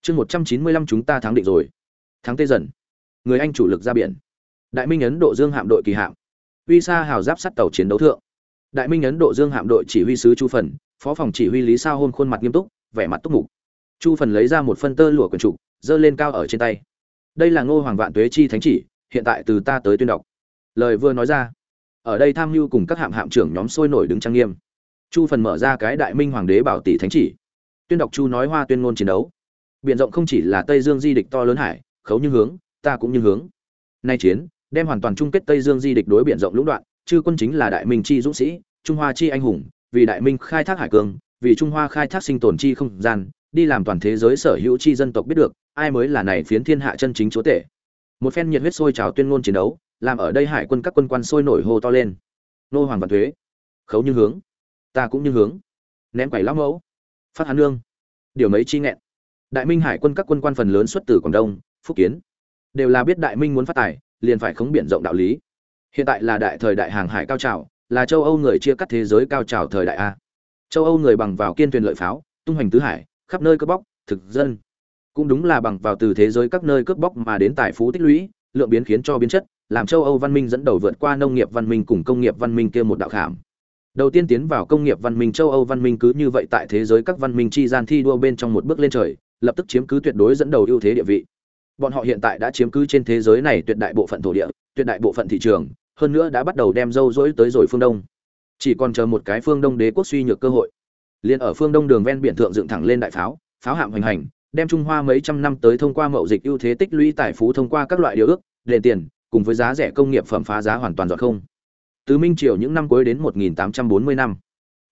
Chương một trăm chín mươi lăm chúng ta thắng định rồi. Thắng tê dần. Người anh chủ lực ra biển. Đại minh ấn độ dương hạm đội kỳ hạm. Uy sa hào giáp sắt tàu chiến đấu thượng. Đại minh ấn độ dương hạm đội chỉ huy sứ chu phần, phó phòng chỉ huy lý sao hôn khuôn mặt nghiêm túc, vẻ mặt túc mục. Chu phần lấy ra một phân tơ lụa quần trục, giơ lên cao ở trên tay đây là ngô hoàng vạn tuế chi thánh chỉ, hiện tại từ ta tới tuyên đọc. Lời vừa nói ra, ở đây tham mưu cùng các hạm hạm trưởng nhóm sôi nổi đứng trang nghiêm. Chu phần mở ra cái đại minh hoàng đế bảo tỷ thánh chỉ. Tuyên đọc chu nói hoa tuyên ngôn chiến đấu. Biện rộng không chỉ là tây dương di địch to lớn hải, khấu như hướng, ta cũng như hướng. Nay chiến, đem hoàn toàn chung kết tây dương di địch đối biện rộng lũng đoạn, chư quân chính là đại minh chi dũng sĩ, trung hoa chi anh hùng, vì đại minh khai thác hải cương, vì trung hoa khai thác sinh tồn chi không gian, đi làm toàn thế giới sở hữu chi dân tộc biết được ai mới là này phiến thiên hạ chân chính chúa tể? Một phen nhiệt huyết sôi trào tuyên ngôn chiến đấu, làm ở đây hải quân các quân quan sôi nổi hô to lên. Nô hoàng văn thuế, khấu như hướng. Ta cũng như hướng. Ném quẩy lão mẫu. Phát hán lương điều mấy chi nghẹn. Đại minh hải quân các quân quan phần lớn xuất từ quảng đông, phúc kiến. Đều là biết đại minh muốn phát tài, liền phải khống biển rộng đạo lý. Hiện tại là đại thời đại hàng hải cao trào, là châu âu người chia cắt thế giới cao trào thời đại a. Châu âu người bằng vào kiên thuyền lợi pháo, tung hoành tứ hải, khắp nơi cướp bóc, thực dân cũng đúng là bằng vào từ thế giới các nơi cướp bóc mà đến tài phú tích lũy, lượng biến khiến cho biến chất, làm châu âu văn minh dẫn đầu vượt qua nông nghiệp văn minh cùng công nghiệp văn minh kia một đạo khảm. Đầu tiên tiến vào công nghiệp văn minh, châu âu văn minh cứ như vậy tại thế giới các văn minh chi gian thi đua bên trong một bước lên trời, lập tức chiếm cứ tuyệt đối dẫn đầu ưu thế địa vị. Bọn họ hiện tại đã chiếm cứ trên thế giới này tuyệt đại bộ phận thổ địa, tuyệt đại bộ phận thị trường, hơn nữa đã bắt đầu đem dâu dỗi tới rồi phương đông. Chỉ còn chờ một cái phương đông đế quốc suy nhược cơ hội. Liền ở phương đông đường ven biển thượng dựng thẳng lên đại pháo pháo hạm hoành hành đem trung hoa mấy trăm năm tới thông qua mậu dịch ưu thế tích lũy tài phú thông qua các loại điều ước, đền tiền, cùng với giá rẻ công nghiệp phẩm phá giá hoàn toàn dọa không. Từ minh triều những năm cuối đến 1840 năm,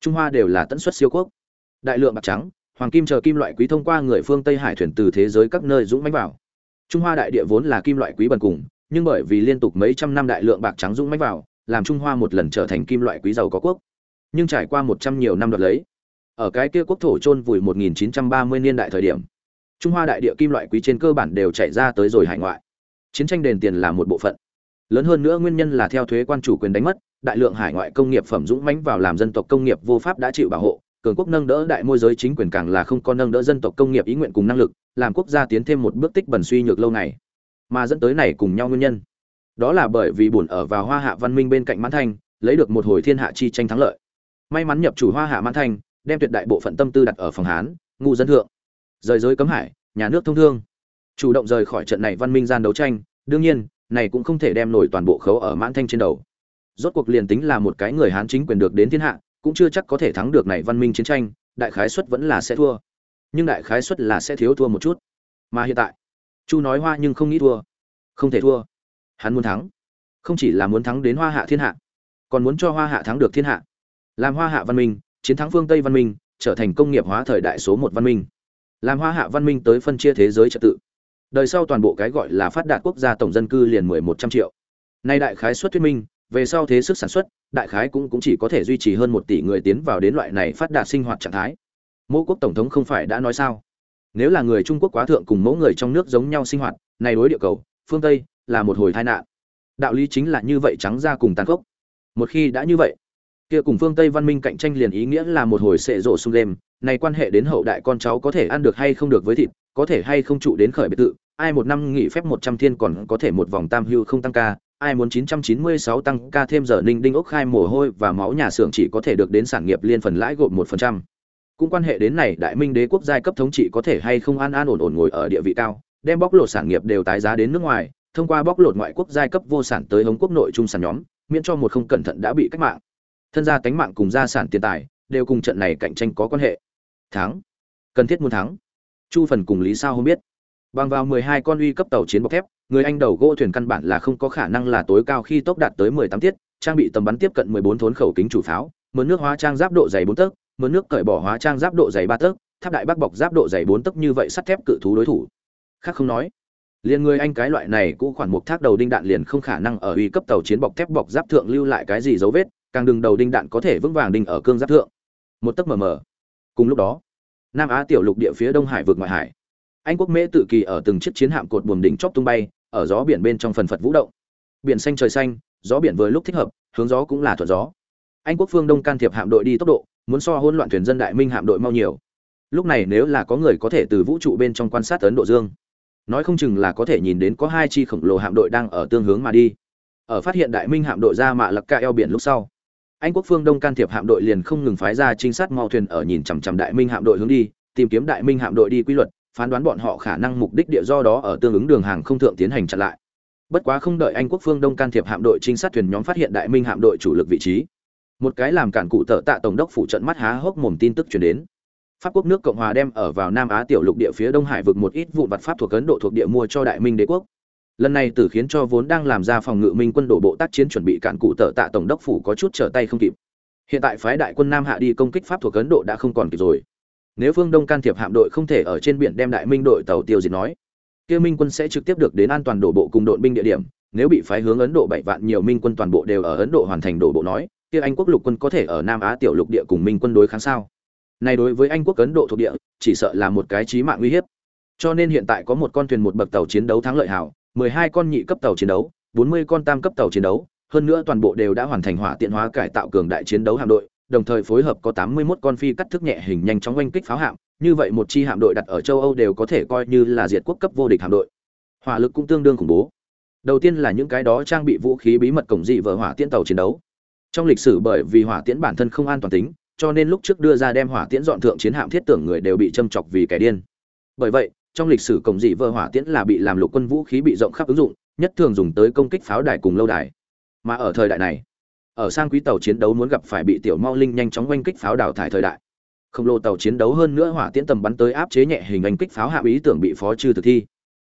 trung hoa đều là tận xuất siêu quốc. Đại lượng bạc trắng, hoàng kim chờ kim loại quý thông qua người phương tây hải thuyền từ thế giới các nơi dũng mãnh vào. Trung hoa đại địa vốn là kim loại quý bần cùng, nhưng bởi vì liên tục mấy trăm năm đại lượng bạc trắng dũng mãnh vào, làm trung hoa một lần trở thành kim loại quý giàu có quốc. Nhưng trải qua một trăm nhiều năm đoạt lấy, ở cái kia quốc thổ chôn vùi 1930 niên đại thời điểm trung hoa đại địa kim loại quý trên cơ bản đều chạy ra tới rồi hải ngoại. Chiến tranh đền tiền là một bộ phận. Lớn hơn nữa nguyên nhân là theo thuế quan chủ quyền đánh mất, đại lượng hải ngoại công nghiệp phẩm dũng mãnh vào làm dân tộc công nghiệp vô pháp đã chịu bảo hộ, cường quốc nâng đỡ đại môi giới chính quyền càng là không có nâng đỡ dân tộc công nghiệp ý nguyện cùng năng lực, làm quốc gia tiến thêm một bước tích bẩn suy nhược lâu ngày. Mà dẫn tới này cùng nhau nguyên nhân. Đó là bởi vì buồn ở vào hoa hạ văn minh bên cạnh mãn thanh, lấy được một hồi thiên hạ chi tranh thắng lợi. May mắn nhập chủ hoa hạ mãn thanh, đem tuyệt đại bộ phận tâm tư đặt ở phòng hán, ngu dân thượng rời giới cấm hải, nhà nước thông thương. Chủ động rời khỏi trận này văn minh gian đấu tranh, đương nhiên, này cũng không thể đem nổi toàn bộ khấu ở mãn thanh trên đầu. Rốt cuộc liền tính là một cái người hán chính quyền được đến thiên hạ, cũng chưa chắc có thể thắng được này văn minh chiến tranh, đại khái suất vẫn là sẽ thua. Nhưng đại khái suất là sẽ thiếu thua một chút. Mà hiện tại, chu nói hoa nhưng không nghĩ thua. Không thể thua. Hắn muốn thắng. Không chỉ là muốn thắng đến hoa hạ thiên hạ, còn muốn cho hoa hạ thắng được thiên hạ. Làm hoa hạ văn minh, chiến thắng phương tây văn minh, trở thành công nghiệp hóa thời đại số một văn minh làm hoa hạ văn minh tới phân chia thế giới trật tự. Đời sau toàn bộ cái gọi là phát đạt quốc gia tổng dân cư liền mười một trăm triệu. Nay đại khái xuất thuyết minh, về sau thế sức sản xuất, đại khái cũng cũng chỉ có thể duy trì hơn một tỷ người tiến vào đến loại này phát đạt sinh hoạt trạng thái. Mỗi quốc tổng thống không phải đã nói sao? Nếu là người trung quốc quá thượng cùng mẫu người trong nước giống nhau sinh hoạt, này đối địa cầu, phương tây, là một hồi tai nạn. Đạo lý chính là như vậy trắng ra cùng tàn khốc. Một khi đã như vậy, kia cùng phương tây văn minh cạnh tranh liền ý nghĩa là một hồi sệ rộ sung đêm này quan hệ đến hậu đại con cháu có thể ăn được hay không được với thịt, có thể hay không trụ đến khởi biệt tự ai một năm nghỉ phép một trăm thiên còn có thể một vòng tam hưu không tăng ca, ai muốn chín chín trăm mươi sáu tăng ca thêm giờ ninh đinh ốc khai mồ hôi và máu nhà xưởng chỉ có thể được đến sản nghiệp liên phần lãi gộp một phần trăm. Cũng quan hệ đến này, đại minh đế quốc giai cấp thống trị có thể hay không an an ổn ổn ngồi ở địa vị cao, đem bóc lột sản nghiệp đều tái giá đến nước ngoài, thông qua bóc lột ngoại quốc giai cấp vô sản tới hống quốc nội trung sản nhóm, miễn cho một không cẩn thận đã bị cách mạng. Thân gia tánh mạng cùng gia sản tiền tài, đều cùng trận này cạnh tranh có quan hệ thắng. Cần thiết muốn thắng. Chu phần cùng lý sao không biết. Bằng vào mười hai con uy cấp tàu chiến bọc thép, người anh đầu gỗ thuyền căn bản là không có khả năng là tối cao khi tốc đạt tới mười tám tiết, trang bị tầm bắn tiếp cận mười bốn thốn khẩu kính chủ pháo mướn nước hóa trang giáp độ dày bốn tấc mướn nước cởi bỏ hóa trang giáp độ dày ba tấc, tháp đại bác bọc giáp độ dày bốn tấc như vậy sắt thép cự thú đối thủ. Khác không nói, liền người anh cái loại này cũng khoản một thác đầu đinh đạn liền không khả năng ở uy cấp tàu chiến bọc thép bọc giáp thượng lưu lại cái gì dấu vết, càng đừng đầu đinh đạn có thể vững vàng đinh ở cương giáp thượng. Một tấc mờ mờ cùng lúc đó, nam á tiểu lục địa phía đông hải vượt ngoại hải, anh quốc mễ tự kỳ ở từng chiếc chiến hạm cột buồm đỉnh chóp tung bay, ở gió biển bên trong phần phật vũ động. Biển xanh trời xanh, gió biển vừa lúc thích hợp, hướng gió cũng là thuận gió. Anh quốc phương đông can thiệp hạm đội đi tốc độ, muốn so hôn loạn thuyền dân đại minh hạm đội mau nhiều. Lúc này nếu là có người có thể từ vũ trụ bên trong quan sát ấn độ dương, nói không chừng là có thể nhìn đến có hai chi khổng lồ hạm đội đang ở tương hướng mà đi. Ở phát hiện đại minh hạm đội ra mạ lặc ca eo biển lúc sau anh quốc phương đông can thiệp hạm đội liền không ngừng phái ra trinh sát mau thuyền ở nhìn chằm chằm đại minh hạm đội hướng đi, tìm kiếm đại minh hạm đội đi quy luật, phán đoán bọn họ khả năng mục đích địa do đó ở tương ứng đường hàng không thượng tiến hành chặn lại. Bất quá không đợi anh quốc phương đông can thiệp hạm đội trinh sát thuyền nhóm phát hiện đại minh hạm đội chủ lực vị trí, một cái làm cản cụ tợ tạ tổng đốc phủ trận mắt há hốc mồm tin tức truyền đến. Pháp quốc nước cộng hòa đem ở vào nam á tiểu lục địa phía đông hải vực một ít vụ vặt pháp thuộc ấn độ thuộc địa mua cho đại minh đế quốc lần này tử khiến cho vốn đang làm ra phòng ngự minh quân đổ bộ tác chiến chuẩn bị cản cụ tợ tạ tổng đốc phủ có chút trở tay không kịp. Hiện tại phái đại quân nam hạ đi công kích pháp thuộc ấn độ đã không còn kịp rồi. Nếu phương đông can thiệp hạm đội không thể ở trên biển đem đại minh đội tàu tiêu diệt nói, kia minh quân sẽ trực tiếp được đến an toàn đổ bộ cùng đội binh địa điểm. Nếu bị phái hướng ấn độ bảy vạn nhiều minh quân toàn bộ đều ở ấn độ hoàn thành đổ bộ nói, kia anh quốc lục quân có thể ở nam á tiểu lục địa cùng minh quân đối kháng sao? Này đối với anh quốc ấn độ thuộc địa, chỉ sợ là một cái chí mạng uy hiếp. Cho nên hiện tại có một con thuyền một bậc tàu chiến đấu thắng lợi hảo 12 con nhị cấp tàu chiến đấu, 40 con tam cấp tàu chiến đấu, hơn nữa toàn bộ đều đã hoàn thành hỏa tiện hóa cải tạo cường đại chiến đấu hạm đội, đồng thời phối hợp có 81 con phi cắt thức nhẹ hình nhanh chóng oanh kích pháo hạm, như vậy một chi hạm đội đặt ở châu Âu đều có thể coi như là diệt quốc cấp vô địch hạm đội. Hỏa lực cũng tương đương khủng bố. Đầu tiên là những cái đó trang bị vũ khí bí mật cổng dị vợ hỏa tiễn tàu chiến đấu. Trong lịch sử bởi vì hỏa tiễn bản thân không an toàn tính, cho nên lúc trước đưa ra đem hỏa tiễn dọn thượng chiến hạm thiết tưởng người đều bị châm chọc vì kẻ điên. Bởi vậy, trong lịch sử cổng dị vơ hỏa tiễn là bị làm lục quân vũ khí bị rộng khắp ứng dụng, nhất thường dùng tới công kích pháo đài cùng lâu đài. Mà ở thời đại này, ở sang quý tàu chiến đấu muốn gặp phải bị tiểu mau linh nhanh chóng oanh kích pháo đảo thải thời đại. Khổng lồ tàu chiến đấu hơn nữa hỏa tiễn tầm bắn tới áp chế nhẹ hình anh kích pháo hạm ý tưởng bị phó trừ thực thi.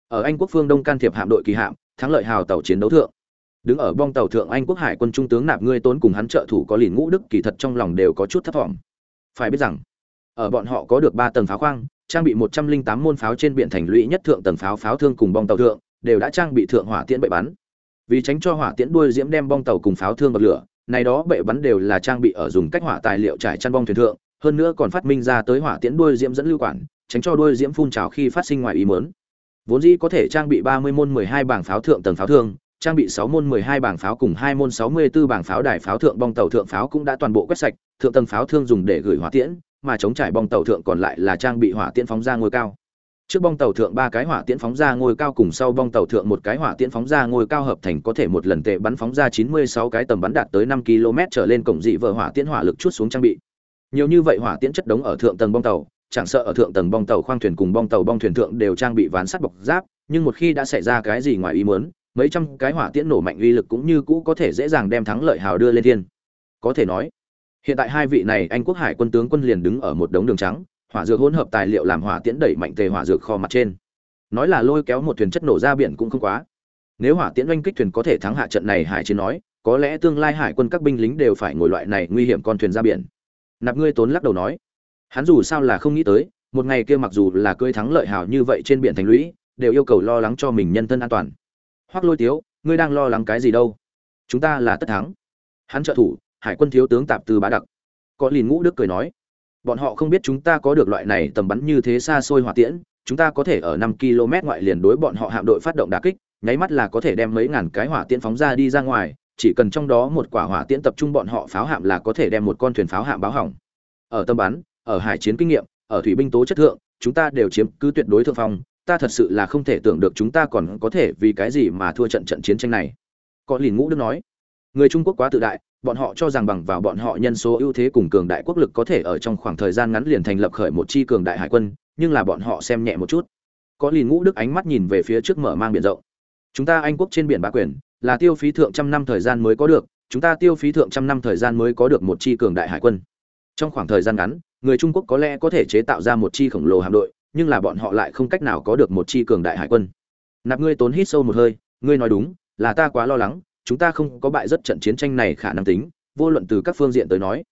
Ở anh quốc phương đông can thiệp hạm đội kỳ hạm thắng lợi hào tàu chiến đấu thượng. Đứng ở bong tàu thượng anh quốc hải quân trung tướng nạp ngươi tốn cùng hắn trợ thủ có lìn ngũ đức kỳ thật trong lòng đều có chút thấp thỏm phải biết rằng ở bọn họ có được ba tầng pháo khoang trang bị một trăm linh tám môn pháo trên biển thành lũy nhất thượng tầng pháo pháo thương cùng bong tàu thượng, đều đã trang bị thượng hỏa tiễn bệ bắn vì tránh cho hỏa tiễn đuôi diễm đem bong tàu cùng pháo thương bật lửa, này đó bệ bắn đều là trang bị ở dùng cách hỏa tài liệu trải chăn bong thuyền thượng, hơn nữa còn phát minh ra tới hỏa tiễn đuôi diễm dẫn lưu quản, tránh cho đuôi diễm phun trào khi phát sinh ngoài ý muốn. vốn dĩ có thể trang bị 30 môn 12 bảng pháo thượng tầng pháo thương, trang bị 6 môn 12 bảng pháo cùng 2 môn 64 bảng pháo đài pháo thượng bong tàu thượng pháo cũng đã toàn bộ quét sạch, thượng tầng pháo thương dùng để gửi hỏa tiễn mà chống trải bong tàu thượng còn lại là trang bị hỏa tiễn phóng ra ngôi cao. Trước bong tàu thượng ba cái hỏa tiễn phóng ra ngôi cao cùng sau bong tàu thượng một cái hỏa tiễn phóng ra ngôi cao hợp thành có thể một lần tệ bắn phóng ra 96 cái tầm bắn đạt tới 5 km trở lên cổng dị vợ hỏa tiễn hỏa lực chút xuống trang bị. Nhiều như vậy hỏa tiễn chất đống ở thượng tầng bong tàu, chẳng sợ ở thượng tầng bong tàu khoang thuyền cùng bong tàu bong thuyền thượng đều trang bị ván sắt bọc giáp, nhưng một khi đã xảy ra cái gì ngoài ý muốn, mấy trăm cái hỏa tiễn nổ mạnh uy lực cũng như cũ có thể dễ dàng đem thắng lợi hào đưa lên thiên. Có thể nói hiện tại hai vị này, anh quốc hải quân tướng quân liền đứng ở một đống đường trắng, hỏa dược hỗn hợp tài liệu làm hỏa tiễn đẩy mạnh tề hỏa dược kho mặt trên. Nói là lôi kéo một thuyền chất nổ ra biển cũng không quá. Nếu hỏa tiễn oanh kích thuyền có thể thắng hạ trận này, hải chiến nói, có lẽ tương lai hải quân các binh lính đều phải ngồi loại này nguy hiểm con thuyền ra biển. Nạp ngươi tốn lắc đầu nói. Hắn dù sao là không nghĩ tới, một ngày kia mặc dù là cưới thắng lợi hảo như vậy trên biển thành lũy, đều yêu cầu lo lắng cho mình nhân thân an toàn. Hoắc lôi tiếu, ngươi đang lo lắng cái gì đâu? Chúng ta là tất thắng. Hắn trợ thủ hải quân thiếu tướng tạp tư bá đặc. Có lìn ngũ đức cười nói, bọn họ không biết chúng ta có được loại này tầm bắn như thế xa xôi hỏa tiễn, chúng ta có thể ở năm km ngoại liền đối bọn họ hạm đội phát động đà kích, nháy mắt là có thể đem mấy ngàn cái hỏa tiễn phóng ra đi ra ngoài, chỉ cần trong đó một quả hỏa tiễn tập trung bọn họ pháo hạm là có thể đem một con thuyền pháo hạm báo hỏng. Ở tâm bắn, ở hải chiến kinh nghiệm, ở thủy binh tố chất thượng, chúng ta đều chiếm cứ tuyệt đối thượng phong, ta thật sự là không thể tưởng được chúng ta còn có thể vì cái gì mà thua trận trận chiến tranh này. Có lìn ngũ đức nói, người trung quốc quá tự đại bọn họ cho rằng bằng vào bọn họ nhân số ưu thế cùng cường đại quốc lực có thể ở trong khoảng thời gian ngắn liền thành lập khởi một chi cường đại hải quân, nhưng là bọn họ xem nhẹ một chút. Có liền ngũ đức ánh mắt nhìn về phía trước mở mang biển rộng. Chúng ta anh quốc trên biển bá quyền, là tiêu phí thượng trăm năm thời gian mới có được, chúng ta tiêu phí thượng trăm năm thời gian mới có được một chi cường đại hải quân. Trong khoảng thời gian ngắn, người trung quốc có lẽ có thể chế tạo ra một chi khổng lồ hạm đội, nhưng là bọn họ lại không cách nào có được một chi cường đại hải quân. Nạp ngươi tốn hít sâu một hơi, ngươi nói đúng, là ta quá lo lắng chúng ta không có bại rất trận chiến tranh này khả năng tính, vô luận từ các phương diện tới nói.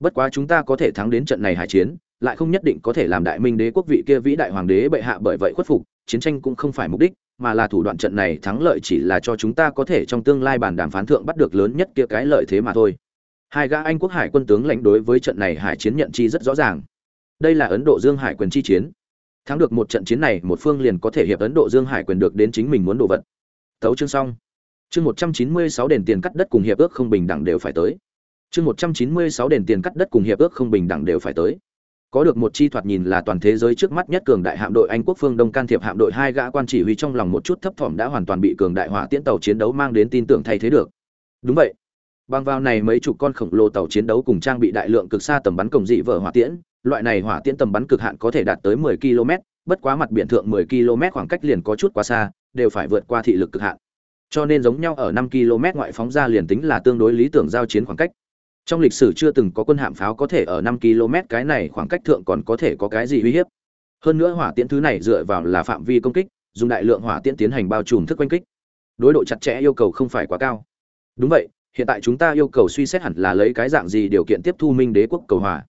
Bất quá chúng ta có thể thắng đến trận này hải chiến, lại không nhất định có thể làm đại minh đế quốc vị kia vĩ đại hoàng đế bệ hạ bởi vậy khuất phục, chiến tranh cũng không phải mục đích, mà là thủ đoạn trận này thắng lợi chỉ là cho chúng ta có thể trong tương lai bàn đàm phán thượng bắt được lớn nhất kia cái lợi thế mà thôi. Hai gã anh quốc hải quân tướng lãnh đối với trận này hải chiến nhận chi rất rõ ràng. Đây là ấn độ dương hải quyền chi chiến. Thắng được một trận chiến này, một phương liền có thể hiệp ấn độ dương hải quyền được đến chính mình muốn đồ vật. Tấu chương xong chương một trăm chín mươi sáu đền tiền cắt đất cùng hiệp ước không bình đẳng đều phải tới. Chương một trăm chín mươi sáu đền tiền cắt đất cùng hiệp ước không bình đẳng đều phải tới. Có được một chi thoạt nhìn là toàn thế giới trước mắt nhất cường đại hạm đội anh quốc phương đông can thiệp hạm đội hai gã quan chỉ huy trong lòng một chút thấp thỏm đã hoàn toàn bị cường đại hỏa tiễn tàu chiến đấu mang đến tin tưởng thay thế được. Đúng vậy. Bằng vào này mấy chục con khổng lồ tàu chiến đấu cùng trang bị đại lượng cực xa tầm bắn cổng dị vở hỏa tiễn, loại này hỏa tiễn tầm bắn cực hạn có thể đạt tới 10 km bất quá mặt biển thượng 10 km khoảng cách liền có chút quá xa, đều phải vượt qua thị lực cực hạn cho nên giống nhau ở 5 km ngoại phóng ra liền tính là tương đối lý tưởng giao chiến khoảng cách. Trong lịch sử chưa từng có quân hạm pháo có thể ở 5 km, cái này khoảng cách thượng còn có thể có cái gì uy hiếp? Hơn nữa hỏa tiễn thứ này dựa vào là phạm vi công kích, dùng đại lượng hỏa tiễn tiến hành bao trùm thức quanh kích. Đối độ chặt chẽ yêu cầu không phải quá cao. Đúng vậy, hiện tại chúng ta yêu cầu suy xét hẳn là lấy cái dạng gì điều kiện tiếp thu minh đế quốc cầu hòa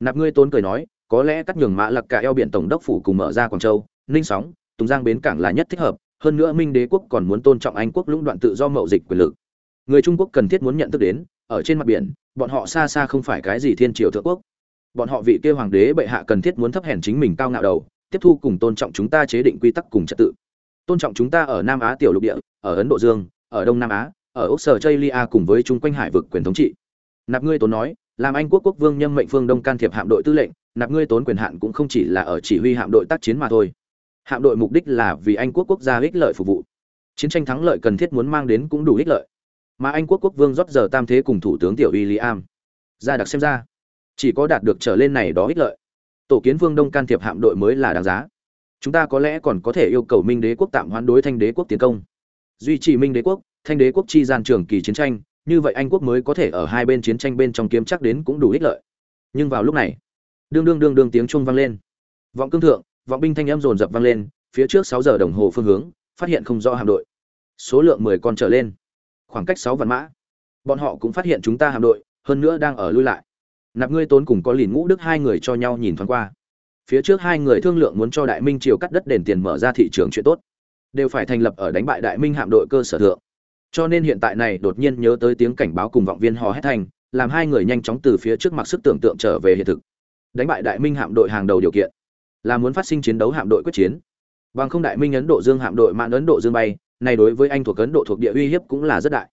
nạp ngươi tốn cười nói, có lẽ cắt nhường mã lặc cả eo biển tổng đốc phủ cùng mở ra quảng châu, ninh sóng, tùng giang bến cảng là nhất thích hợp hơn nữa minh đế quốc còn muốn tôn trọng anh quốc lũng đoạn tự do mậu dịch quyền lực. Người trung quốc cần thiết muốn nhận thức đến, ở trên mặt biển, bọn họ xa xa không phải cái gì thiên triều thượng quốc. Bọn họ vị kêu hoàng đế bệ hạ cần thiết muốn thấp hèn chính mình cao ngạo đầu, tiếp thu cùng tôn trọng chúng ta chế định quy tắc cùng trật tự. Tôn trọng chúng ta ở nam á tiểu lục địa, ở ấn độ dương, ở đông nam á, ở úc sở chây lia cùng với chung quanh hải vực quyền thống trị. Nạp ngươi tốn nói, làm anh quốc quốc vương nhâm mệnh phương đông can thiệp hạm đội tư lệnh, nạp ngươi tốn quyền hạn cũng không chỉ là ở chỉ huy hạm đội tác chiến mà thôi hạm đội mục đích là vì anh quốc quốc gia ích lợi phục vụ. Chiến tranh thắng lợi cần thiết muốn mang đến cũng đủ ích lợi. Mà anh quốc quốc vương rót giờ tam thế cùng thủ tướng tiểu William. Ra đặc xem ra, chỉ có đạt được trở lên này đó ích lợi. Tổ kiến vương đông can thiệp hạm đội mới là đáng giá. Chúng ta có lẽ còn có thể yêu cầu minh đế quốc tạm hoãn đối thanh đế quốc tiến công. Duy trì minh đế quốc, thanh đế quốc chi gian trường kỳ chiến tranh, như vậy anh quốc mới có thể ở hai bên chiến tranh bên trong kiếm chắc đến cũng đủ ích lợi. Nhưng vào lúc này, đương đương đương đương tiếng chuông vang lên. Vọng cương thượng vọng binh thanh âm dồn dập vang lên, phía trước sáu giờ đồng hồ phương hướng, phát hiện không rõ hạm đội. Số lượng mười con trở lên. Khoảng cách sáu vạn mã. Bọn họ cũng phát hiện chúng ta hạm đội, hơn nữa đang ở lui lại. Nạp ngươi tốn cùng có lìn ngũ đức hai người cho nhau nhìn thoáng qua. Phía trước hai người thương lượng muốn cho đại minh triều cắt đất đền tiền mở ra thị trường chuyện tốt. Đều phải thành lập ở đánh bại đại minh hạm đội cơ sở thượng. Cho nên hiện tại này đột nhiên nhớ tới tiếng cảnh báo cùng vọng viên hò hét thành, làm hai người nhanh chóng từ phía trước mặc sức tưởng tượng trở về hiện thực. Đánh bại đại minh hạm đội hàng đầu điều kiện là muốn phát sinh chiến đấu hạm đội quyết chiến. Bằng không đại minh ấn độ dương hạm đội mạng ấn độ dương bay, này đối với anh thuộc ấn độ thuộc địa uy hiếp cũng là rất đại.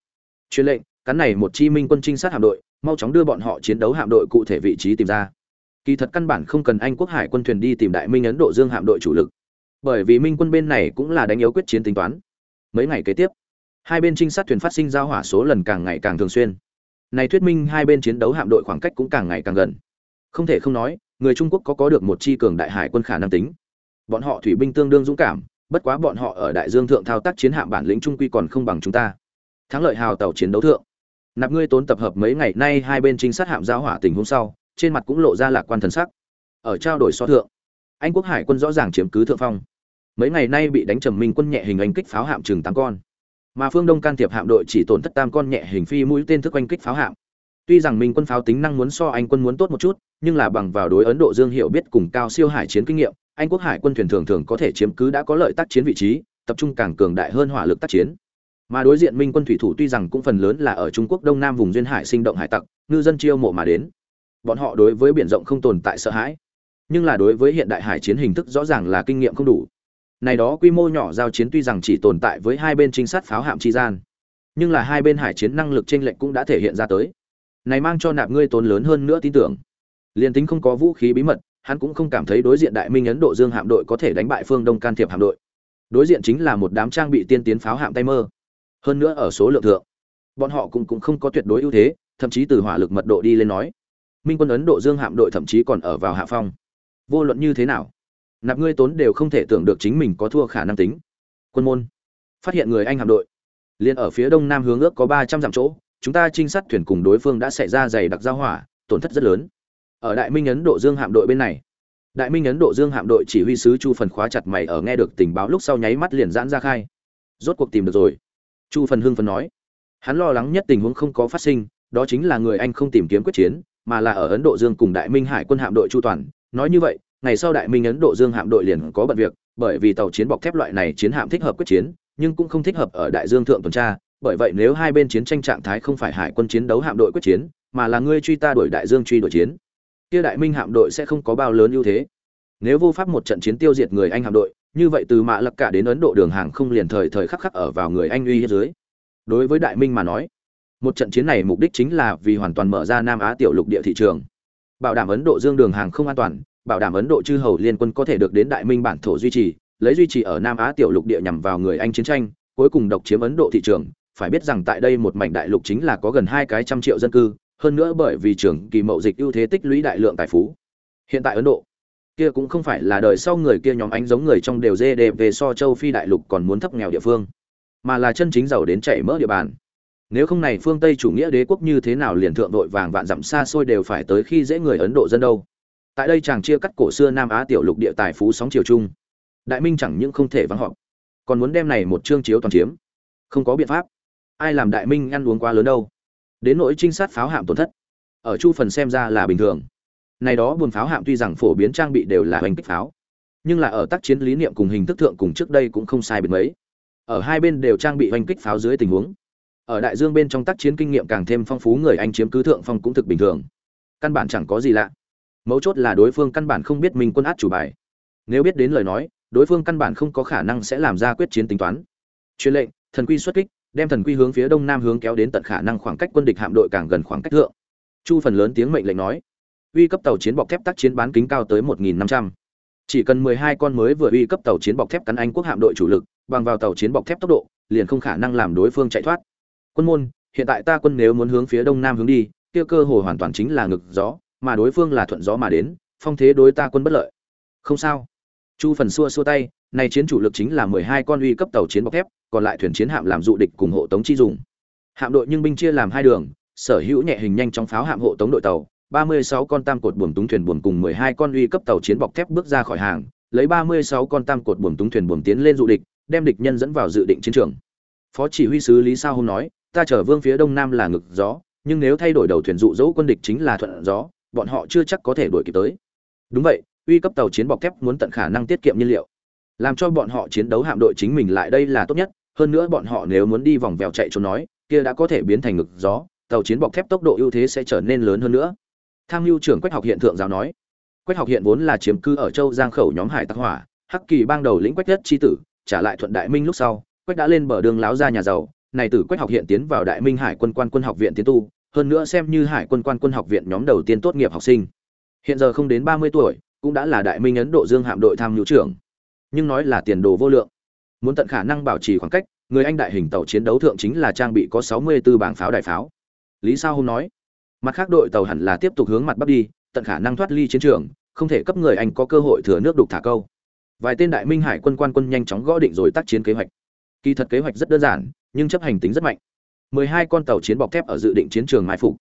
Truyền lệnh, cắn này một chi minh quân trinh sát hạm đội, mau chóng đưa bọn họ chiến đấu hạm đội cụ thể vị trí tìm ra. Kỳ thật căn bản không cần anh quốc hải quân thuyền đi tìm đại minh ấn độ dương hạm đội chủ lực. Bởi vì minh quân bên này cũng là đánh yếu quyết chiến tính toán. Mấy ngày kế tiếp, hai bên trinh sát thuyền phát sinh giao hỏa số lần càng ngày càng thường xuyên. Này thuyết minh hai bên chiến đấu hạm đội khoảng cách cũng càng ngày càng gần. Không thể không nói người trung quốc có có được một chi cường đại hải quân khả năng tính. Bọn họ thủy binh tương đương dũng cảm, bất quá bọn họ ở đại dương thượng thao tác chiến hạm bản lĩnh trung quy còn không bằng chúng ta. Thắng lợi hào tàu chiến đấu thượng. Nạp ngươi tốn tập hợp mấy ngày nay hai bên trinh sát hạm giao hỏa tình hôm sau, trên mặt cũng lộ ra lạc quan thần sắc. Ở trao đổi so thượng, anh quốc hải quân rõ ràng chiếm cứ thượng phong. Mấy ngày nay bị đánh trầm minh quân nhẹ hình anh kích pháo hạm chừng tám con. Mà phương đông can thiệp hạm đội chỉ tổn thất tam con nhẹ hình phi mũi tên thức anh kích pháo hạm tuy rằng minh quân pháo tính năng muốn so anh quân muốn tốt một chút, nhưng là bằng vào đối ấn độ dương hiệu biết cùng cao siêu hải chiến kinh nghiệm, anh quốc hải quân thuyền thường thường có thể chiếm cứ đã có lợi tác chiến vị trí, tập trung càng cường đại hơn hỏa lực tác chiến. Mà đối diện minh quân thủy thủ tuy rằng cũng phần lớn là ở trung quốc đông nam vùng duyên hải sinh động hải tặc, ngư dân chiêu mộ mà đến. Bọn họ đối với biển rộng không tồn tại sợ hãi, nhưng là đối với hiện đại hải chiến hình thức rõ ràng là kinh nghiệm không đủ. Này đó quy mô nhỏ giao chiến tuy rằng chỉ tồn tại với hai bên trinh sát pháo hạm chi gian, nhưng là hai bên hải chiến năng lực chênh lệch cũng đã thể hiện ra tới này mang cho nạp ngươi tốn lớn hơn nữa tin tưởng. Liền tính không có vũ khí bí mật, hắn cũng không cảm thấy đối diện đại minh ấn độ dương hạm đội có thể đánh bại phương đông can thiệp hạm đội. Đối diện chính là một đám trang bị tiên tiến pháo hạm tay mơ. Hơn nữa ở số lượng thượng, bọn họ cũng cũng không có tuyệt đối ưu thế, thậm chí từ hỏa lực mật độ đi lên nói. Minh quân ấn độ dương hạm đội thậm chí còn ở vào hạ phong. Vô luận như thế nào, nạp ngươi tốn đều không thể tưởng được chính mình có thua khả năng tính. Quân môn, phát hiện người anh hạm đội, liền ở phía đông nam hướng ước có ba trăm dặm chỗ chúng ta trinh sát thuyền cùng đối phương đã xảy ra dày đặc giao hỏa, tổn thất rất lớn. Ở đại minh ấn độ dương hạm đội bên này, đại minh ấn độ dương hạm đội chỉ huy sứ chu phần khóa chặt mày ở nghe được tình báo lúc sau nháy mắt liền giãn ra khai. Rốt cuộc tìm được rồi. Chu phần hưng phần nói. Hắn lo lắng nhất tình huống không có phát sinh, đó chính là người anh không tìm kiếm quyết chiến, mà là ở ấn độ dương cùng đại minh hải quân hạm đội chu toàn. Nói như vậy, ngày sau đại minh ấn độ dương hạm đội liền có bận việc, bởi vì tàu chiến bọc thép loại này chiến hạm thích hợp quyết chiến, nhưng cũng không thích hợp ở đại dương thượng tuần tra bởi vậy nếu hai bên chiến tranh trạng thái không phải hải quân chiến đấu hạm đội quyết chiến, mà là ngươi truy ta đuổi đại dương truy đuổi chiến, kia đại minh hạm đội sẽ không có bao lớn ưu thế. Nếu vô pháp một trận chiến tiêu diệt người anh hạm đội, như vậy từ mạ lập cả đến ấn độ đường hàng không liền thời thời khắc khắc ở vào người anh uy dưới. Đối với đại minh mà nói, một trận chiến này mục đích chính là vì hoàn toàn mở ra nam á tiểu lục địa thị trường. Bảo đảm ấn độ dương đường hàng không an toàn, bảo đảm ấn độ chư hầu liên quân có thể được đến đại minh bản thổ duy trì, lấy duy trì ở nam á tiểu lục địa nhằm vào người anh chiến tranh, cuối cùng độc chiếm ấn độ thị trường phải biết rằng tại đây một mảnh đại lục chính là có gần hai cái trăm triệu dân cư, hơn nữa bởi vì trường kỳ mậu dịch ưu thế tích lũy đại lượng tài phú. Hiện tại ấn độ kia cũng không phải là đời sau người kia nhóm ánh giống người trong đều dê về so châu phi đại lục còn muốn thấp nghèo địa phương, mà là chân chính giàu đến chảy mỡ địa bàn. Nếu không này phương tây chủ nghĩa đế quốc như thế nào liền thượng đội vàng vạn dặm xa xôi đều phải tới khi dễ người ấn độ dân đâu. Tại đây chàng chia cắt cổ xưa nam á tiểu lục địa tài phú sóng chiều chung. Đại minh chẳng những không thể vắng họp, còn muốn đem này một chương chiếu toàn chiếm. Không có biện pháp ai làm đại minh ăn uống quá lớn đâu. Đến nỗi trinh sát pháo hạm tổn thất. Ở chu phần xem ra là bình thường. Này đó buồn pháo hạm tuy rằng phổ biến trang bị đều là hành kích pháo, nhưng là ở tác chiến lý niệm cùng hình thức thượng cùng trước đây cũng không sai biệt mấy. Ở hai bên đều trang bị hành kích pháo dưới tình huống. Ở đại dương bên trong tác chiến kinh nghiệm càng thêm phong phú người anh chiếm cứ thượng phong cũng thực bình thường. Căn bản chẳng có gì lạ. Mấu chốt là đối phương căn bản không biết mình quân át chủ bài. Nếu biết đến lời nói, đối phương căn bản không có khả năng sẽ làm ra quyết chiến tính toán. Truyền lệnh, thần quy xuất kích đem thần quy hướng phía đông nam hướng kéo đến tận khả năng khoảng cách quân địch hạm đội càng gần khoảng cách thượng. Chu phần lớn tiếng mệnh lệnh nói, uy cấp tàu chiến bọc thép tác chiến bán kính cao tới 1.500. chỉ cần 12 con mới vừa uy cấp tàu chiến bọc thép cắn anh quốc hạm đội chủ lực, bằng vào tàu chiến bọc thép tốc độ, liền không khả năng làm đối phương chạy thoát. Quân môn, hiện tại ta quân nếu muốn hướng phía đông nam hướng đi, kia cơ hội hoàn toàn chính là ngực gió, mà đối phương là thuận gió mà đến, phong thế đối ta quân bất lợi. Không sao. Chu phần xua xua tay này chiến chủ lực chính là 12 con uy cấp tàu chiến bọc thép, còn lại thuyền chiến hạm làm dụ địch cùng hộ tống chi dùng. Hạm đội nhưng binh chia làm hai đường, sở hữu nhẹ hình nhanh chóng pháo hạm hộ tống đội tàu 36 con tam cột buồm túng thuyền buồm cùng 12 con uy cấp tàu chiến bọc thép bước ra khỏi hàng, lấy 36 con tam cột buồm túng thuyền buồm tiến lên dụ địch, đem địch nhân dẫn vào dự định chiến trường. Phó chỉ huy sứ lý sao hôm nói, ta chở vương phía đông nam là ngực gió, nhưng nếu thay đổi đầu thuyền dụ dỗ quân địch chính là thuận gió, bọn họ chưa chắc có thể đuổi kịp tới. Đúng vậy, uy cấp tàu chiến bọc thép muốn tận khả năng tiết kiệm nhiên liệu làm cho bọn họ chiến đấu hạm đội chính mình lại đây là tốt nhất, hơn nữa bọn họ nếu muốn đi vòng vèo chạy trốn nói, kia đã có thể biến thành ngực gió, tàu chiến bọc thép tốc độ ưu thế sẽ trở nên lớn hơn nữa. Tham mưu trưởng quách học hiện thượng giáo nói, quách học hiện vốn là chiếm cư ở châu giang khẩu nhóm hải tặc hỏa, hắc kỳ bang đầu lĩnh quách nhất chi tử, trả lại thuận đại minh lúc sau, quách đã lên bờ đường láo ra nhà giàu. Này tử quách học hiện tiến vào đại minh hải quân quan quân học viện tiến tu, hơn nữa xem như hải quân quan quân học viện nhóm đầu tiên tốt nghiệp học sinh. Hiện giờ không đến ba mươi tuổi, cũng đã là đại minh ấn độ dương hạm đội tham mưu trưởng nhưng nói là tiền đồ vô lượng. Muốn tận khả năng bảo trì khoảng cách, người anh đại hình tàu chiến đấu thượng chính là trang bị có sáu mươi 64 bảng pháo đại pháo. Lý sao hôm nói, mặt khác đội tàu hẳn là tiếp tục hướng mặt bắc đi, tận khả năng thoát ly chiến trường, không thể cấp người anh có cơ hội thừa nước đục thả câu. Vài tên đại minh hải quân quan quân nhanh chóng gõ định rồi tác chiến kế hoạch. Kỳ thật kế hoạch rất đơn giản, nhưng chấp hành tính rất mạnh. 12 con tàu chiến bọc thép ở dự định chiến trường mai phục.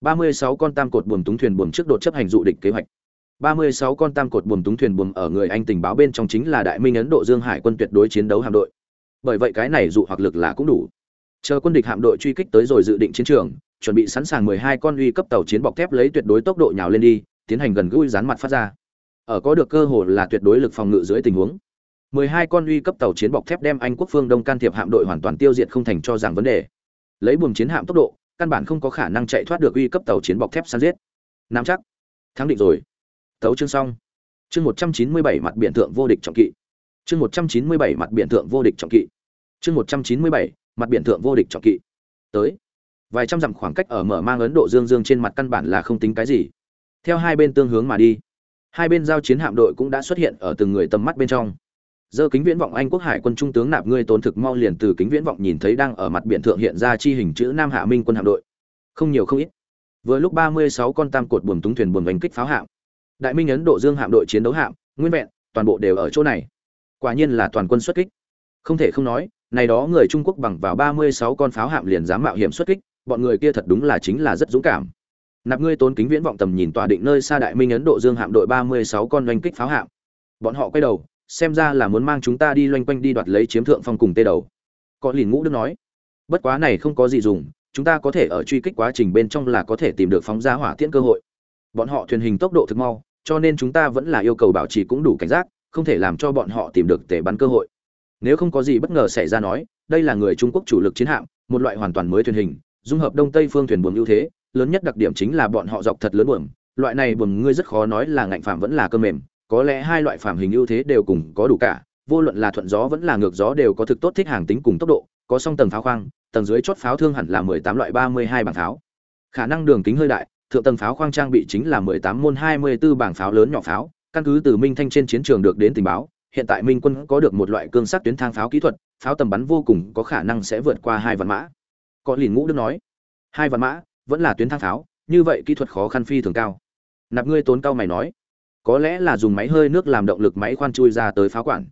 36 con tam cột buồm túng thuyền buồm trước đột chấp hành dụ địch kế hoạch. 36 con tam cột buồm túng thuyền buồm ở người anh tình báo bên trong chính là đại minh ấn độ dương hải quân tuyệt đối chiến đấu hạm đội. Bởi vậy cái này dụ hoặc lực là cũng đủ. Chờ quân địch hạm đội truy kích tới rồi dự định chiến trường, chuẩn bị sẵn sàng 12 con uy cấp tàu chiến bọc thép lấy tuyệt đối tốc độ nhào lên đi, tiến hành gần gũi dán mặt phát ra. Ở có được cơ hội là tuyệt đối lực phòng ngự dưới tình huống. 12 con uy cấp tàu chiến bọc thép đem anh quốc phương đông can thiệp hạm đội hoàn toàn tiêu diệt không thành cho rằng vấn đề. Lấy buồm chiến hạm tốc độ, căn bản không có khả năng chạy thoát được uy cấp tàu chiến bọc thép săn giết. Nắm chắc. Thắng định rồi tấu chương xong. Chương 197 mặt biển thượng vô địch trọng kỵ. Chương 197 mặt biển thượng vô địch trọng kỵ. Chương 197 mặt biển thượng vô địch trọng kỵ. Tới. Vài trăm dặm khoảng cách ở mở mang ấn độ dương dương trên mặt căn bản là không tính cái gì. Theo hai bên tương hướng mà đi, hai bên giao chiến hạm đội cũng đã xuất hiện ở từng người tầm mắt bên trong. Dơ kính viễn vọng anh quốc hải quân trung tướng nạp ngươi tốn thực mau liền từ kính viễn vọng nhìn thấy đang ở mặt biển thượng hiện ra chi hình chữ nam hạ minh quân hạm đội. Không nhiều không ít. Vừa lúc ba mươi sáu con tam cột buồm túng thuyền buồm đánh kích pháo hạm đại minh ấn độ dương hạm đội chiến đấu hạm, nguyên vẹn, toàn bộ đều ở chỗ này. Quả nhiên là toàn quân xuất kích. Không thể không nói, này đó người trung quốc bằng vào ba mươi sáu con pháo hạm liền dám mạo hiểm xuất kích, bọn người kia thật đúng là chính là rất dũng cảm. Nạp ngươi tốn kính viễn vọng tầm nhìn tòa định nơi xa đại minh ấn độ dương hạm đội ba mươi sáu con oanh kích pháo hạm. Bọn họ quay đầu, xem ra là muốn mang chúng ta đi loanh quanh đi đoạt lấy chiếm thượng phong cùng tê đầu. Có lìn ngũ đức nói, bất quá này không có gì dùng, chúng ta có thể ở truy kích quá trình bên trong là có thể tìm được phóng ra hỏa tiễn cơ hội bọn họ thuyền hình tốc độ thực mau, cho nên chúng ta vẫn là yêu cầu bảo trì cũng đủ cảnh giác, không thể làm cho bọn họ tìm được tể bắn cơ hội. Nếu không có gì bất ngờ xảy ra nói, đây là người trung quốc chủ lực chiến hạm, một loại hoàn toàn mới thuyền hình, dung hợp đông tây phương thuyền buồm ưu thế, lớn nhất đặc điểm chính là bọn họ dọc thật lớn buồm, loại này buồm ngươi rất khó nói là ngạnh phạm vẫn là cơ mềm, có lẽ hai loại phạm hình ưu thế đều cùng có đủ cả, vô luận là thuận gió vẫn là ngược gió đều có thực tốt thích hàng tính cùng tốc độ, có song tầng pháo khoang, tầng dưới chốt pháo thương hẳn là 18 loại 32 bảng pháo. Khả năng đường kính hơi đại thượng tầng pháo khoang trang bị chính là 18 môn 24 bảng pháo lớn nhỏ pháo, căn cứ từ minh thanh trên chiến trường được đến tình báo, hiện tại minh quân có được một loại cương sắt tuyến thang pháo kỹ thuật, pháo tầm bắn vô cùng có khả năng sẽ vượt qua hai vạn mã. Có liền ngũ đức nói, hai vạn mã vẫn là tuyến thang pháo, như vậy kỹ thuật khó khăn phi thường cao. Nạp ngươi tốn cao mày nói, có lẽ là dùng máy hơi nước làm động lực máy khoan chui ra tới pháo quản.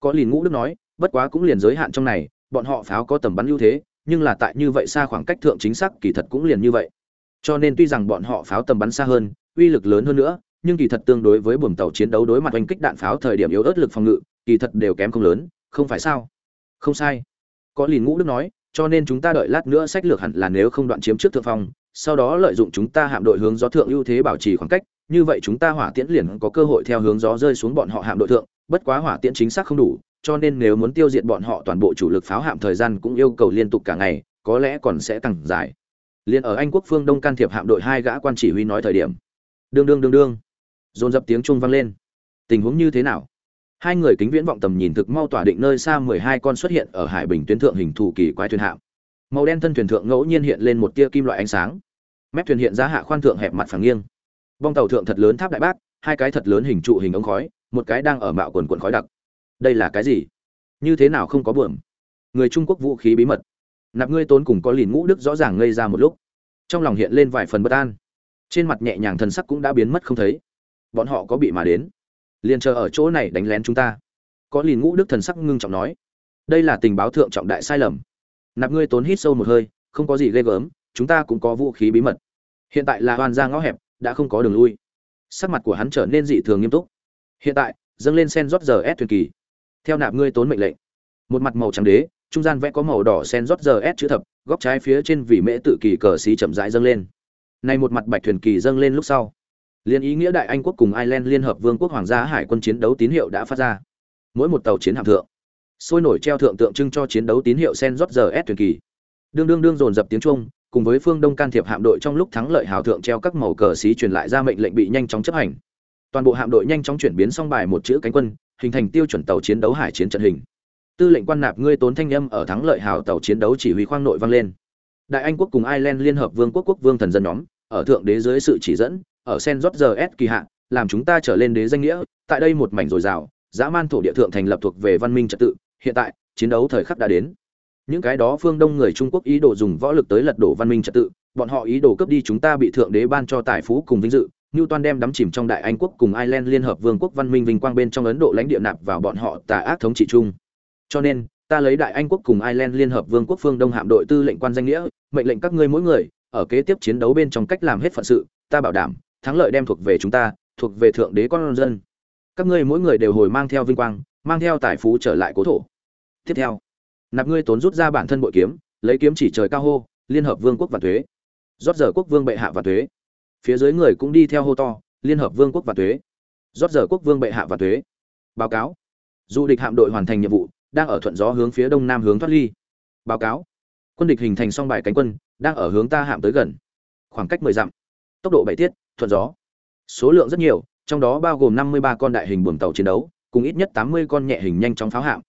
Có liền ngũ đức nói, bất quá cũng liền giới hạn trong này, bọn họ pháo có tầm bắn ưu thế, nhưng là tại như vậy xa khoảng cách thượng chính xác kỳ thật cũng liền như vậy cho nên tuy rằng bọn họ pháo tầm bắn xa hơn, uy lực lớn hơn nữa, nhưng kỳ thật tương đối với buồng tàu chiến đấu đối mặt oanh kích đạn pháo thời điểm yếu ớt lực phòng ngự, kỳ thật đều kém không lớn, không phải sao? Không sai. Có lìn ngũ đức nói, cho nên chúng ta đợi lát nữa sách lược hẳn là nếu không đoạn chiếm trước thượng phong, sau đó lợi dụng chúng ta hạm đội hướng gió thượng ưu thế bảo trì khoảng cách, như vậy chúng ta hỏa tiễn liền có cơ hội theo hướng gió rơi xuống bọn họ hạm đội thượng, bất quá hỏa tiễn chính xác không đủ, cho nên nếu muốn tiêu diệt bọn họ toàn bộ chủ lực pháo hạm thời gian cũng yêu cầu liên tục cả ngày, có lẽ còn sẽ càng dài liền ở anh quốc phương đông can thiệp hạm đội hai gã quan chỉ huy nói thời điểm. Đương đương đương đương. Dồn dập tiếng trung vang lên. Tình huống như thế nào? Hai người kính viễn vọng tầm nhìn thực mau tỏa định nơi xa mười hai con xuất hiện ở hải bình tuyến thượng hình thù kỳ quái thuyền hạm. Màu đen thân thuyền thượng ngẫu nhiên hiện lên một tia kim loại ánh sáng. Mép thuyền hiện ra hạ khoan thượng hẹp mặt phẳng nghiêng. Bong tàu thượng thật lớn tháp đại bác, hai cái thật lớn hình trụ hình ống khói, một cái đang ở mạo quần quần khói đặc. Đây là cái gì? Như thế nào không có buồm? Người trung quốc vũ khí bí mật nạp ngươi tốn cùng có lìn ngũ đức rõ ràng ngây ra một lúc. Trong lòng hiện lên vài phần bất an. Trên mặt nhẹ nhàng thần sắc cũng đã biến mất không thấy. Bọn họ có bị mà đến. Liền chờ ở chỗ này đánh lén chúng ta. Có lìn ngũ đức thần sắc ngưng trọng nói. Đây là tình báo thượng trọng đại sai lầm. Nạp ngươi tốn hít sâu một hơi, không có gì ghê gớm, chúng ta cũng có vũ khí bí mật. Hiện tại là hoàn ra ngõ hẹp, đã không có đường lui. Sắc mặt của hắn trở nên dị thường nghiêm túc. Hiện tại, dâng lên sen rót giờ ép thuyền kỳ. Theo nạp ngươi tốn mệnh lệnh, một mặt màu trắng đế trung gian vẽ có màu đỏ sen rót giờ s chữ thập, góc trái phía trên vì mễ tự kỳ cờ xí chậm rãi dâng lên. Nay một mặt bạch thuyền kỳ dâng lên lúc sau liên ý nghĩa đại anh quốc cùng ireland liên hợp vương quốc hoàng gia hải quân chiến đấu tín hiệu đã phát ra. Mỗi một tàu chiến hạm thượng, sôi nổi treo thượng tượng trưng cho chiến đấu tín hiệu sen rót giờ s thuyền kỳ. Đương đương đương dồn dập tiếng trung, cùng với phương đông can thiệp hạm đội trong lúc thắng lợi hào thượng treo các màu cờ xí truyền lại ra mệnh lệnh bị nhanh chóng chấp hành. Toàn bộ hạm đội nhanh chóng chuyển biến xong bài một chữ cánh quân, hình thành tiêu chuẩn tàu chiến đấu hải chiến trận hình tư lệnh quan nạp ngươi tốn thanh âm ở thắng lợi hào tàu chiến đấu chỉ huy khoang nội vang lên. Đại anh quốc cùng ireland liên hợp vương quốc quốc vương thần dân nhóm, ở thượng đế dưới sự chỉ dẫn, ở sen rót giờ s kỳ hạn làm chúng ta trở lên đế danh nghĩa, tại đây một mảnh dồi dào, dã man thổ địa thượng thành lập thuộc về văn minh trật tự, hiện tại, chiến đấu thời khắc đã đến. Những cái đó phương đông người trung quốc ý đồ dùng võ lực tới lật đổ văn minh trật tự, bọn họ ý đồ cướp đi chúng ta bị thượng đế ban cho tài phú cùng vinh dự. Như toàn đem đắm chìm trong đại anh quốc cùng ireland liên hợp vương quốc văn minh vinh quang bên trong ấn độ lãnh địa nạp vào bọn họ tà ác thống trị chung cho nên, ta lấy đại anh quốc cùng ireland liên hợp vương quốc phương đông hạm đội tư lệnh quan danh nghĩa, mệnh lệnh các ngươi mỗi người, ở kế tiếp chiến đấu bên trong cách làm hết phận sự, ta bảo đảm, thắng lợi đem thuộc về chúng ta, thuộc về thượng đế con dân. Các ngươi mỗi người đều hồi mang theo vinh quang, mang theo tài phú trở lại cố thổ. Tiếp theo, nạp ngươi tốn rút ra bản thân bội kiếm, lấy kiếm chỉ trời cao hô, liên hợp vương quốc và thuế. Rót giờ quốc vương bệ hạ và thuế. Phía dưới người cũng đi theo hô to, liên hợp vương quốc và thuế. Rót giờ quốc vương bệ hạ và thuế. Báo cáo. Du địch hạm đội hoàn thành nhiệm vụ đang ở thuận gió hướng phía đông nam hướng thoát ly. Báo cáo. Quân địch hình thành song bài cánh quân, đang ở hướng ta hạm tới gần. Khoảng cách mười dặm. Tốc độ bảy tiết, thuận gió. Số lượng rất nhiều, trong đó bao gồm năm mươi ba con đại hình buồng tàu chiến đấu, cùng ít nhất tám mươi con nhẹ hình nhanh chóng pháo hạm.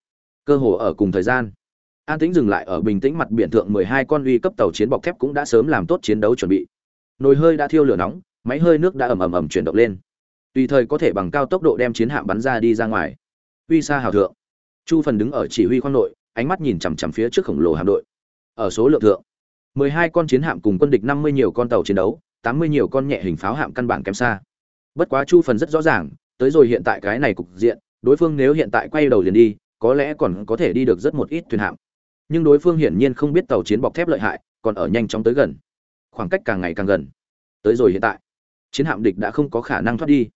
Cơ hồ ở cùng thời gian. An tĩnh dừng lại ở bình tĩnh mặt biển thượng mười hai con uy cấp tàu chiến bọc thép cũng đã sớm làm tốt chiến đấu chuẩn bị. Nồi hơi đã thiêu lửa nóng, máy hơi nước đã ầm ầm ầm chuyển động lên. Tùy thời có thể bằng cao tốc độ đem chiến hạm bắn ra đi ra ngoài. Uy xa hào thượng chu phần đứng ở chỉ huy khoang nội, ánh mắt nhìn chằm chằm phía trước khổng lồ hạm đội. Ở số lượng thượng, mười hai con chiến hạm cùng quân địch năm mươi nhiều con tàu chiến đấu, tám mươi nhiều con nhẹ hình pháo hạm căn bản kém xa. Bất quá chu phần rất rõ ràng, tới rồi hiện tại cái này cục diện, đối phương nếu hiện tại quay đầu liền đi, có lẽ còn có thể đi được rất một ít thuyền hạm. Nhưng đối phương hiển nhiên không biết tàu chiến bọc thép lợi hại, còn ở nhanh chóng tới gần. Khoảng cách càng ngày càng gần. Tới rồi hiện tại, chiến hạm địch đã không có khả năng thoát đi.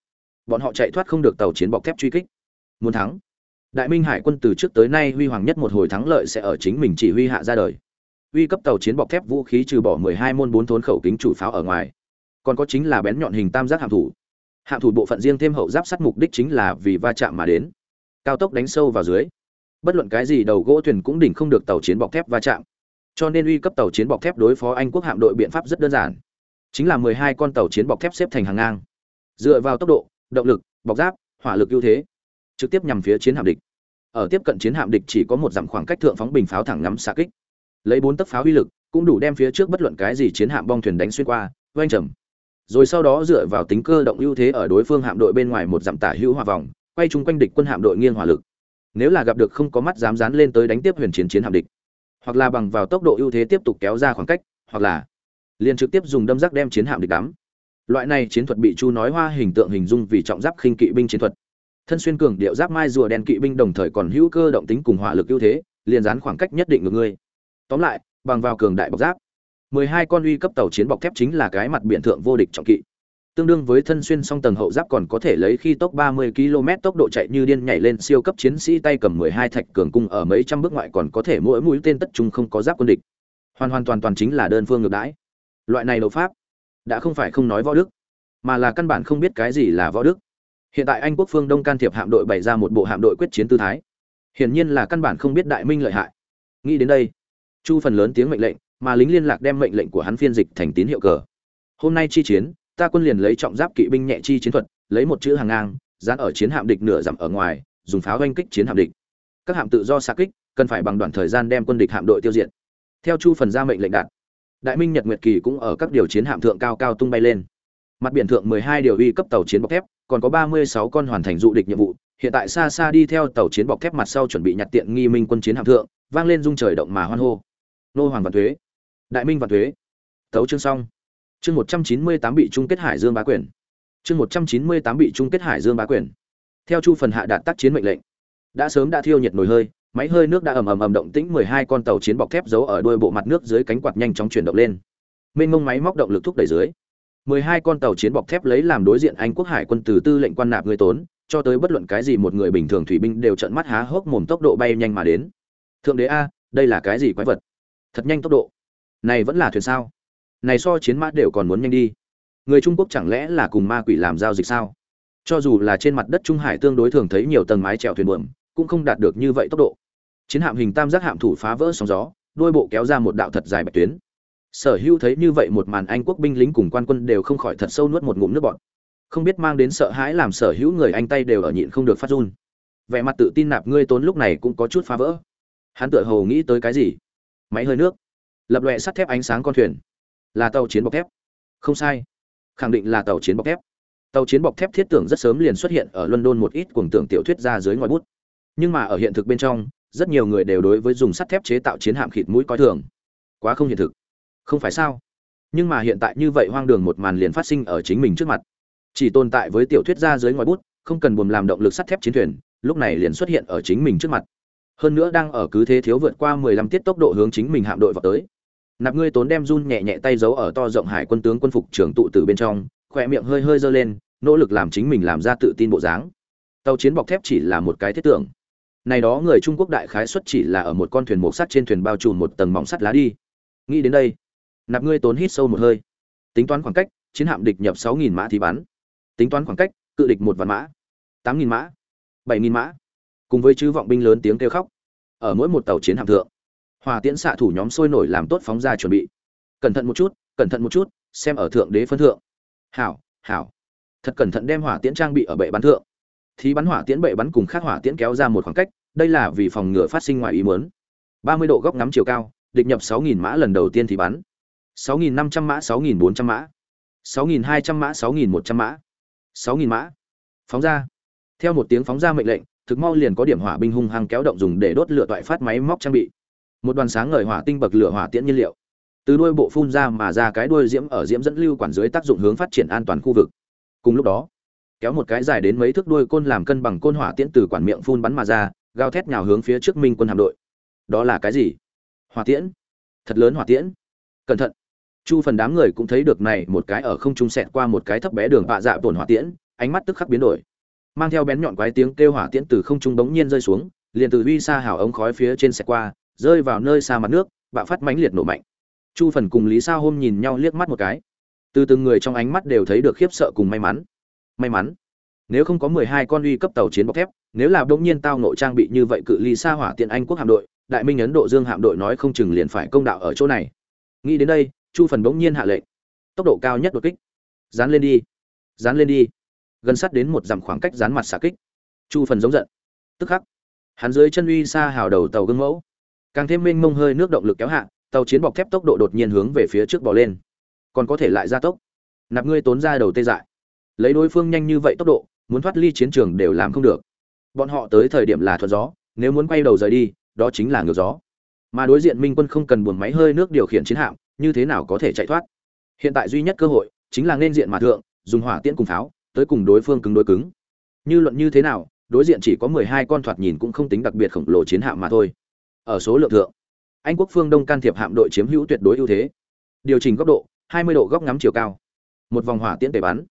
Bọn họ chạy thoát không được tàu chiến bọc thép truy kích. Muốn thắng đại minh hải quân từ trước tới nay huy hoàng nhất một hồi thắng lợi sẽ ở chính mình chỉ huy hạ ra đời. Uy cấp tàu chiến bọc thép vũ khí trừ bỏ 12 môn bốn thốn khẩu kính chủ pháo ở ngoài, còn có chính là bén nhọn hình tam giác hạm thủ. Hạm thủ bộ phận riêng thêm hậu giáp sắt mục đích chính là vì va chạm mà đến. Cao tốc đánh sâu vào dưới, bất luận cái gì đầu gỗ thuyền cũng đỉnh không được tàu chiến bọc thép va chạm. Cho nên uy cấp tàu chiến bọc thép đối phó anh quốc hạm đội biện pháp rất đơn giản. Chính là 12 con tàu chiến bọc thép xếp thành hàng ngang. Dựa vào tốc độ, động lực, bọc giáp, hỏa lực ưu thế trực tiếp nhằm phía chiến hạm địch. Ở tiếp cận chiến hạm địch chỉ có một dặm khoảng cách thượng phóng bình pháo thẳng ngắm xạ kích. Lấy bốn tấc pháo uy lực, cũng đủ đem phía trước bất luận cái gì chiến hạm bong thuyền đánh xuyên qua oanh trầm. Rồi sau đó dựa vào tính cơ động ưu thế ở đối phương hạm đội bên ngoài một dặm tả hữu hòa vòng, quay chung quanh địch quân hạm đội nghiêng hỏa lực. Nếu là gặp được không có mắt dám dán lên tới đánh tiếp huyền chiến chiến hạm địch, hoặc là bằng vào tốc độ ưu thế tiếp tục kéo ra khoảng cách, hoặc là liền trực tiếp dùng đâm rác đem chiến hạm địch đắm. Loại này chiến thuật bị chu nói hoa hình tượng hình dung vì trọng giáp khinh kỵ binh chiến thuật thân xuyên cường điệu giáp mai rùa đen kỵ binh đồng thời còn hữu cơ động tính cùng hỏa lực ưu thế, liền dán khoảng cách nhất định ngược ngươi. Tóm lại, bằng vào cường đại bọc giáp 12 con uy cấp tàu chiến bọc thép chính là cái mặt biển thượng vô địch trọng kỵ. Tương đương với thân xuyên song tầng hậu giáp còn có thể lấy khi tốc 30 km tốc độ chạy như điên nhảy lên siêu cấp chiến sĩ tay cầm 12 thạch cường cung ở mấy trăm bước ngoại còn có thể mỗi mũi tên tất trung không có giáp quân địch. Hoàn hoàn toàn toàn chính là đơn phương ngược đãi. Loại này đấu pháp, đã không phải không nói võ đức, mà là căn bản không biết cái gì là võ đức hiện tại anh quốc phương đông can thiệp hạm đội bày ra một bộ hạm đội quyết chiến tư thái. Hiển nhiên là căn bản không biết đại minh lợi hại. Nghĩ đến đây, chu phần lớn tiếng mệnh lệnh, mà lính liên lạc đem mệnh lệnh của hắn phiên dịch thành tín hiệu cờ. Hôm nay chi chiến, ta quân liền lấy trọng giáp kỵ binh nhẹ chi chiến thuật, lấy một chữ hàng ngang, dán ở chiến hạm địch nửa dặm ở ngoài, dùng pháo oanh kích chiến hạm địch. Các hạm tự do xa kích, cần phải bằng đoạn thời gian đem quân địch hạm đội tiêu diệt. Theo chu phần ra mệnh lệnh đạt, đại minh nhật nguyệt kỳ cũng ở các điều chiến hạm thượng cao cao tung bay lên. Mặt biển thượng 12 điều uy cấp tàu chiến bọc thép còn có 36 con hoàn thành dụ địch nhiệm vụ, hiện tại xa xa đi theo tàu chiến bọc thép mặt sau chuẩn bị nhặt tiện nghi minh quân chiến hạm thượng, vang lên rung trời động mà hoan hô. Nô hoàng vạn thuế, đại minh vạn thuế, tấu chương xong. Chương 198 bị chung kết hải dương bá quyền. Chương 198 bị chung kết hải dương bá quyền. Theo chu phần hạ đạt tác chiến mệnh lệnh, đã sớm đã thiêu nhiệt nồi hơi, máy hơi nước đã ầm ầm ầm động tĩnh 12 con tàu chiến bọc thép giấu ở đuôi bộ mặt nước dưới cánh quạt nhanh chóng chuyển động lên. Mênh mông máy móc động lực thúc đẩy dưới. 12 con tàu chiến bọc thép lấy làm đối diện Anh quốc hải quân từ tư lệnh quan nạp người tốn, cho tới bất luận cái gì một người bình thường thủy binh đều trợn mắt há hốc mồm tốc độ bay nhanh mà đến. Thượng đế a, đây là cái gì quái vật? Thật nhanh tốc độ. Này vẫn là thuyền sao? Này so chiến mã đều còn muốn nhanh đi. Người Trung Quốc chẳng lẽ là cùng ma quỷ làm giao dịch sao? Cho dù là trên mặt đất Trung Hải tương đối thường thấy nhiều tầng mái chèo thuyền buồm, cũng không đạt được như vậy tốc độ. Chiến hạm hình tam giác hạm thủ phá vỡ sóng gió, đuôi bộ kéo ra một đạo thật dài bạch tuyến sở hữu thấy như vậy một màn anh quốc binh lính cùng quan quân đều không khỏi thật sâu nuốt một ngụm nước bọt. Không biết mang đến sợ hãi làm sở hữu người anh tay đều ở nhịn không được phát run. Vẻ mặt tự tin nạp ngươi tốn lúc này cũng có chút phá vỡ. Hắn tựa hồ nghĩ tới cái gì? Máy hơi nước. Lập loẹ sắt thép ánh sáng con thuyền. Là tàu chiến bọc thép. Không sai. Khẳng định là tàu chiến bọc thép. Tàu chiến bọc thép thiết tưởng rất sớm liền xuất hiện ở london một ít cuồng tưởng tiểu thuyết ra dưới ngòi bút. Nhưng mà ở hiện thực bên trong, rất nhiều người đều đối với dùng sắt thép chế tạo chiến hạm khịt mũi coi thường. Quá không hiện thực không phải sao? Nhưng mà hiện tại như vậy hoang đường một màn liền phát sinh ở chính mình trước mặt. Chỉ tồn tại với tiểu thuyết ra dưới ngoài bút, không cần buồm làm động lực sắt thép chiến thuyền, lúc này liền xuất hiện ở chính mình trước mặt. Hơn nữa đang ở cứ thế thiếu vượt qua 15 tiết tốc độ hướng chính mình hạm đội vào tới. Nạp ngươi tốn đem run nhẹ nhẹ tay giấu ở to rộng hải quân tướng quân phục trưởng tụ từ bên trong, khỏe miệng hơi hơi dơ lên, nỗ lực làm chính mình làm ra tự tin bộ dáng. Tàu chiến bọc thép chỉ là một cái thiết tưởng. Này đó người trung quốc đại khái xuất chỉ là ở một con thuyền mộc sắt trên thuyền bao trùm một tầng mỏng sắt lá đi. Nghĩ đến đây nạp ngươi tốn hít sâu một hơi. Tính toán khoảng cách, chiến hạm địch nhập sáu nghìn mã thì bắn. Tính toán khoảng cách, cự địch một vạn mã. Tám nghìn mã. Bảy nghìn mã. Cùng với chư vọng binh lớn tiếng kêu khóc. Ở mỗi một tàu chiến hạm thượng, hòa tiễn xạ thủ nhóm sôi nổi làm tốt phóng ra chuẩn bị. Cẩn thận một chút, cẩn thận một chút, xem ở thượng đế phân thượng. Hảo hảo. Thật cẩn thận đem hỏa tiễn trang bị ở bệ bắn thượng. Thì bắn hỏa tiễn bệ bắn cùng khác hỏa tiễn kéo ra một khoảng cách, đây là vì phòng ngừa phát sinh ngoài ý muốn. Ba mươi độ góc ngắm chiều cao, địch nhập sáu nghìn mã lần đầu tiên thì bắn. 6.500 mã 6.400 mã. 6.200 mã 6.100 mã. 6.000 mã. Phóng ra. Theo một tiếng phóng ra mệnh lệnh, thực mau liền có điểm hỏa binh hung hăng kéo động dùng để đốt lửa toại phát máy móc trang bị. Một đoàn sáng ngời hỏa tinh bậc lửa hỏa tiễn nhiên liệu. Từ đuôi bộ phun ra mà ra cái đuôi diễm ở diễm dẫn lưu quản dưới tác dụng hướng phát triển an toàn khu vực. Cùng lúc đó, kéo một cái dài đến mấy thước đuôi côn làm cân bằng côn hỏa tiễn từ quản miệng phun bắn mà ra, gào thét nhào hướng phía trước minh quân hạm đội. Đó là cái gì? Hỏa tiễn. Thật lớn hỏa tiễn. Cẩn thận chu phần đám người cũng thấy được này một cái ở không trung xẹt qua một cái thấp bé đường bạ dạ tổn hỏa tiễn, ánh mắt tức khắc biến đổi. Mang theo bén nhọn quái tiếng kêu hỏa tiễn từ không trung bỗng nhiên rơi xuống, liền từ uy xa hào ống khói phía trên xẹt qua, rơi vào nơi xa mặt nước, bạo phát mãnh liệt nổ mạnh. Chu phần cùng lý sa hôm nhìn nhau liếc mắt một cái. Từ từng người trong ánh mắt đều thấy được khiếp sợ cùng may mắn. May mắn. Nếu không có mười hai con uy cấp tàu chiến bọc thép, nếu là bỗng nhiên tao nội trang bị như vậy cự ly xa hỏa tiện anh quốc hạm đội, đại minh ấn độ dương hạm đội nói không chừng liền phải công đạo ở chỗ này. Nghĩ đến đây chu phần bỗng nhiên hạ lệnh. Tốc độ cao nhất đột kích. Dán lên đi. Dán lên đi. Gần sát đến một dặm khoảng cách dán mặt xả kích. Chu phần giống giận. Tức khắc, hắn dưới chân uy xa hào đầu tàu gương mẫu. Càng thêm mênh mông hơi nước động lực kéo hạ, tàu chiến bọc thép tốc độ đột nhiên hướng về phía trước bỏ lên. Còn có thể lại gia tốc. Nạp ngươi tốn ra đầu tê dại. Lấy đối phương nhanh như vậy tốc độ, muốn thoát ly chiến trường đều làm không được. Bọn họ tới thời điểm là thuận gió, nếu muốn quay đầu rời đi, đó chính là ngược gió. Mà đối diện minh quân không cần buồn máy hơi nước điều khiển chiến hạm như thế nào có thể chạy thoát? Hiện tại duy nhất cơ hội chính là nên diện mà thượng, dùng hỏa tiễn cùng pháo, tới cùng đối phương cứng đối cứng. Như luận như thế nào, đối diện chỉ có mười hai con thoạt nhìn cũng không tính đặc biệt khổng lồ chiến hạm mà thôi. Ở số lượng thượng, anh quốc phương đông can thiệp hạm đội chiếm hữu tuyệt đối ưu thế. Điều chỉnh góc độ, hai mươi độ góc ngắm chiều cao. Một vòng hỏa tiễn tề bắn.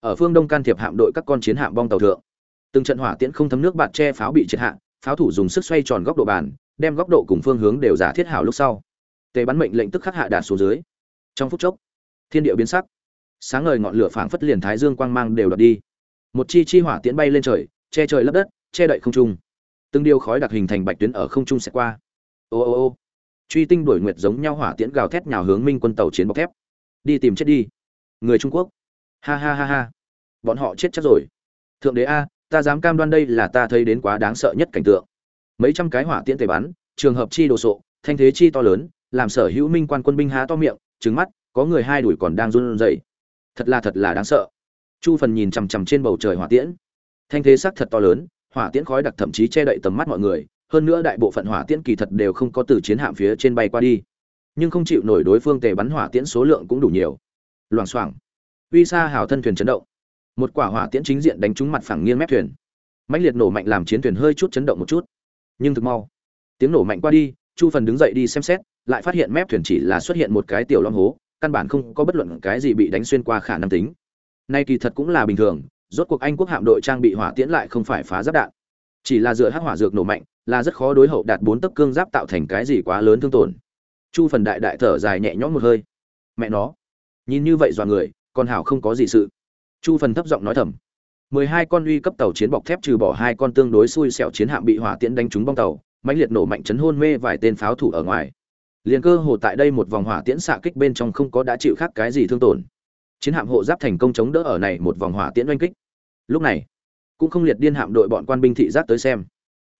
Ở phương đông can thiệp hạm đội các con chiến hạm bong tàu thượng, từng trận hỏa tiễn không thấm nước bạt che pháo bị triệt hạ, pháo thủ dùng sức xoay tròn góc độ bàn, đem góc độ cùng phương hướng đều giả thiết hảo lúc sau tề bắn mệnh lệnh tức khắc hạ đạt xuống dưới. Trong phút chốc, thiên địa biến sắc. Sáng ngời ngọn lửa phảng phất liền thái dương quang mang đều đập đi. Một chi chi hỏa tiễn bay lên trời, che trời lấp đất, che đậy không trung. Từng điều khói đặc hình thành bạch tuyến ở không trung sẽ qua. Ô ô ô. Truy tinh đuổi nguyệt giống nhau hỏa tiễn gào thét nhào hướng minh quân tàu chiến bọc thép. Đi tìm chết đi. Người trung quốc. Ha ha ha ha. Bọn họ chết chắc rồi. Thượng đế a, ta dám cam đoan đây là ta thấy đến quá đáng sợ nhất cảnh tượng. Mấy trăm cái hỏa tiễn tề bắn, trường hợp chi đồ sộ, thanh thế chi to lớn làm sở hữu minh quan quân binh há to miệng trứng mắt, có người hai đuổi còn đang run rẩy. Thật là thật là đáng sợ. Chu phần nhìn chằm chằm trên bầu trời hỏa tiễn. Thanh thế sắc thật to lớn, hỏa tiễn khói đặc thậm chí che đậy tầm mắt mọi người, hơn nữa đại bộ phận hỏa tiễn kỳ thật đều không có từ chiến hạm phía trên bay qua đi. Nhưng không chịu nổi đối phương tề bắn hỏa tiễn số lượng cũng đủ nhiều. Loảng xoảng. Uy sa hào thân thuyền chấn động. Một quả hỏa tiễn chính diện đánh trúng mặt phẳng nghiêng mép thuyền. Mãnh liệt nổ mạnh làm chiến thuyền hơi chút chấn động một chút. Nhưng thực mau. Tiếng nổ mạnh qua đi, chu phần đứng dậy đi xem xét lại phát hiện mép thuyền chỉ là xuất hiện một cái tiểu long hố, căn bản không có bất luận cái gì bị đánh xuyên qua khả năng tính. Nay kỳ thật cũng là bình thường, rốt cuộc anh quốc hạm đội trang bị hỏa tiễn lại không phải phá giáp đạn. Chỉ là dựa hắc hỏa dược nổ mạnh, là rất khó đối hậu đạt bốn tấc cương giáp tạo thành cái gì quá lớn thương tổn. Chu phần đại đại thở dài nhẹ nhõm một hơi. Mẹ nó, nhìn như vậy dọa người còn hảo không có gì sự. Chu phần thấp giọng nói thầm. Mười hai con uy cấp tàu chiến bọc thép trừ bỏ hai con tương đối xui xẻo chiến hạm bị hỏa tiễn đánh trúng bong tàu, mãnh liệt nổ mạnh chấn hôn mê vài tên pháo thủ ở ngoài liền cơ hồ tại đây một vòng hỏa tiễn xạ kích bên trong không có đã chịu khác cái gì thương tổn. Chiến hạm hộ giáp thành công chống đỡ ở này một vòng hỏa tiễn oanh kích. Lúc này, cũng không liệt điên hạm đội bọn quan binh thị giác tới xem.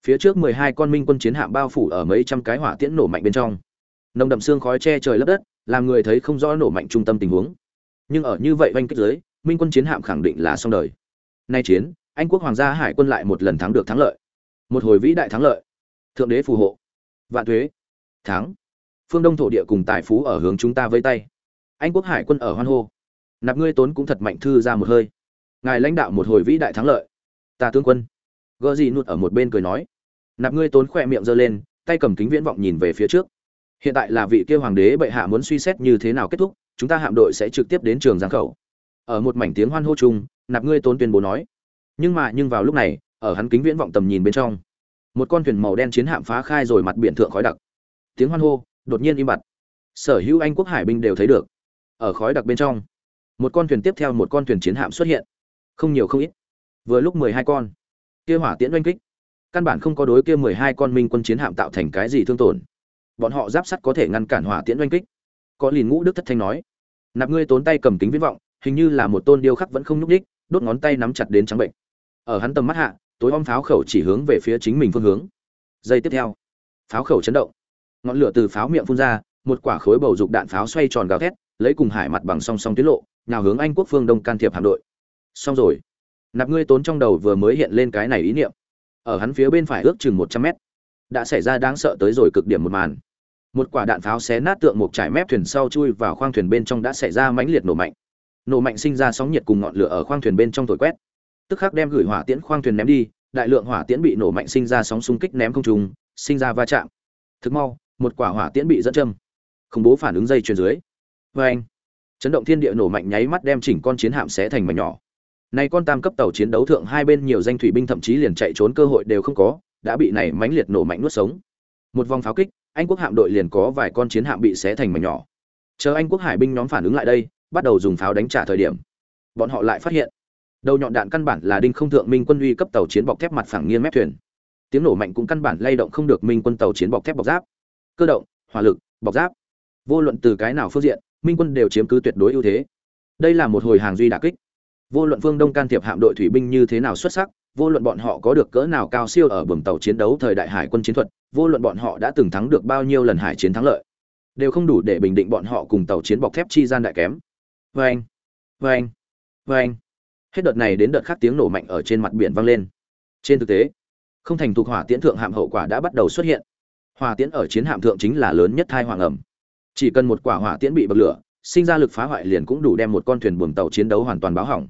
Phía trước mười hai con minh quân chiến hạm bao phủ ở mấy trăm cái hỏa tiễn nổ mạnh bên trong. Nồng đậm xương khói che trời lấp đất, làm người thấy không rõ nổ mạnh trung tâm tình huống. Nhưng ở như vậy oanh kích dưới, minh quân chiến hạm khẳng định là xong đời. Nay chiến, anh quốc hoàng gia hải quân lại một lần thắng được thắng lợi. Một hồi vĩ đại thắng lợi. Thượng đế phù hộ. Vạn thuế. Thắng phương đông thổ địa cùng tài phú ở hướng chúng ta vây tay. Anh quốc hải quân ở hoan hô. Nạp ngươi tốn cũng thật mạnh thư ra một hơi. Ngài lãnh đạo một hồi vĩ đại thắng lợi. Ta tướng quân. Gợ gì nụt ở một bên cười nói. Nạp ngươi tốn khỏe miệng giơ lên, tay cầm kính viễn vọng nhìn về phía trước. Hiện tại là vị kia hoàng đế bệ hạ muốn suy xét như thế nào kết thúc, chúng ta hạm đội sẽ trực tiếp đến trường giang khẩu. Ở một mảnh tiếng hoan hô chung, nạp ngươi tốn tuyên bố nói. Nhưng mà, nhưng vào lúc này, ở hắn kính viễn vọng tầm nhìn bên trong, một con thuyền màu đen chiến hạm phá khai rồi mặt biển thượng khói đặc. Tiếng hoan hô đột nhiên im bặt. Sở hữu anh quốc hải binh đều thấy được. Ở khói đặc bên trong, một con thuyền tiếp theo một con thuyền chiến hạm xuất hiện. Không nhiều không ít. Vừa lúc mười hai con. Kia hỏa tiễn oanh kích. Căn bản không có đối kia mười hai con minh quân chiến hạm tạo thành cái gì thương tổn. Bọn họ giáp sắt có thể ngăn cản hỏa tiễn oanh kích. Có liền ngũ đức thất thanh nói. Nạp ngươi tốn tay cầm kính viễn vọng, hình như là một tôn điêu khắc vẫn không nhúc đích đốt ngón tay nắm chặt đến trắng bệnh. Ở hắn tầm mắt hạ, tối om pháo khẩu chỉ hướng về phía chính mình phương hướng. Giây tiếp theo, pháo khẩu chấn động ngọn lửa từ pháo miệng phun ra, một quả khối bầu dục đạn pháo xoay tròn gào thét, lấy cùng hải mặt bằng song song tiết lộ, nhào hướng anh quốc phương đông can thiệp hạm đội. Xong rồi. Nạp ngươi tốn trong đầu vừa mới hiện lên cái này ý niệm. Ở hắn phía bên phải ước chừng một trăm mét, đã xảy ra đáng sợ tới rồi cực điểm một màn. Một quả đạn pháo xé nát tượng một trải mép thuyền sau chui vào khoang thuyền bên trong đã xảy ra mãnh liệt nổ mạnh. Nổ mạnh sinh ra sóng nhiệt cùng ngọn lửa ở khoang thuyền bên trong thổi quét. Tức khắc đem gửi hỏa tiễn khoang thuyền ném đi, đại lượng hỏa tiễn bị nổ mạnh sinh ra sóng xung kích ném không trùng sinh ra va chạm. Thực mau một quả hỏa tiễn bị dẫn châm. Khủng bố phản ứng dây chuyền dưới. Vê anh, chấn động thiên địa nổ mạnh nháy mắt đem chỉnh con chiến hạm xé thành mảnh nhỏ. Này con tam cấp tàu chiến đấu thượng hai bên nhiều danh thủy binh thậm chí liền chạy trốn cơ hội đều không có, đã bị này mãnh liệt nổ mạnh nuốt sống. Một vòng pháo kích, anh quốc hạm đội liền có vài con chiến hạm bị xé thành mảnh nhỏ. Chờ anh quốc hải binh nhóm phản ứng lại đây, bắt đầu dùng pháo đánh trả thời điểm. Bọn họ lại phát hiện, đầu nhọn đạn căn bản là đinh không thượng minh quân uy cấp tàu chiến bọc thép mặt phẳng nghiêng mép thuyền. Tiếng nổ mạnh cũng căn bản lay động không được minh quân tàu chiến bọc thép bọc giáp cơ động, hỏa lực, bọc giáp. Vô luận từ cái nào phương diện, minh quân đều chiếm cứ tuyệt đối ưu thế. Đây là một hồi hàng duy đà kích. Vô luận phương đông can thiệp hạm đội thủy binh như thế nào xuất sắc, vô luận bọn họ có được cỡ nào cao siêu ở bầm tàu chiến đấu thời đại hải quân chiến thuật, vô luận bọn họ đã từng thắng được bao nhiêu lần hải chiến thắng lợi, đều không đủ để bình định bọn họ cùng tàu chiến bọc thép chi gian đại kém. Vê anh vê anh vê anh hết đợt này đến đợt khác tiếng nổ mạnh ở trên mặt biển vang lên. Trên thực tế, không thành thuộc hỏa tiễn thượng hạm hậu quả đã bắt đầu xuất hiện hỏa tiễn ở chiến hạm thượng chính là lớn nhất thai hoàng ẩm. Chỉ cần một quả hỏa tiễn bị bật lửa, sinh ra lực phá hoại liền cũng đủ đem một con thuyền buồm tàu chiến đấu hoàn toàn báo hỏng.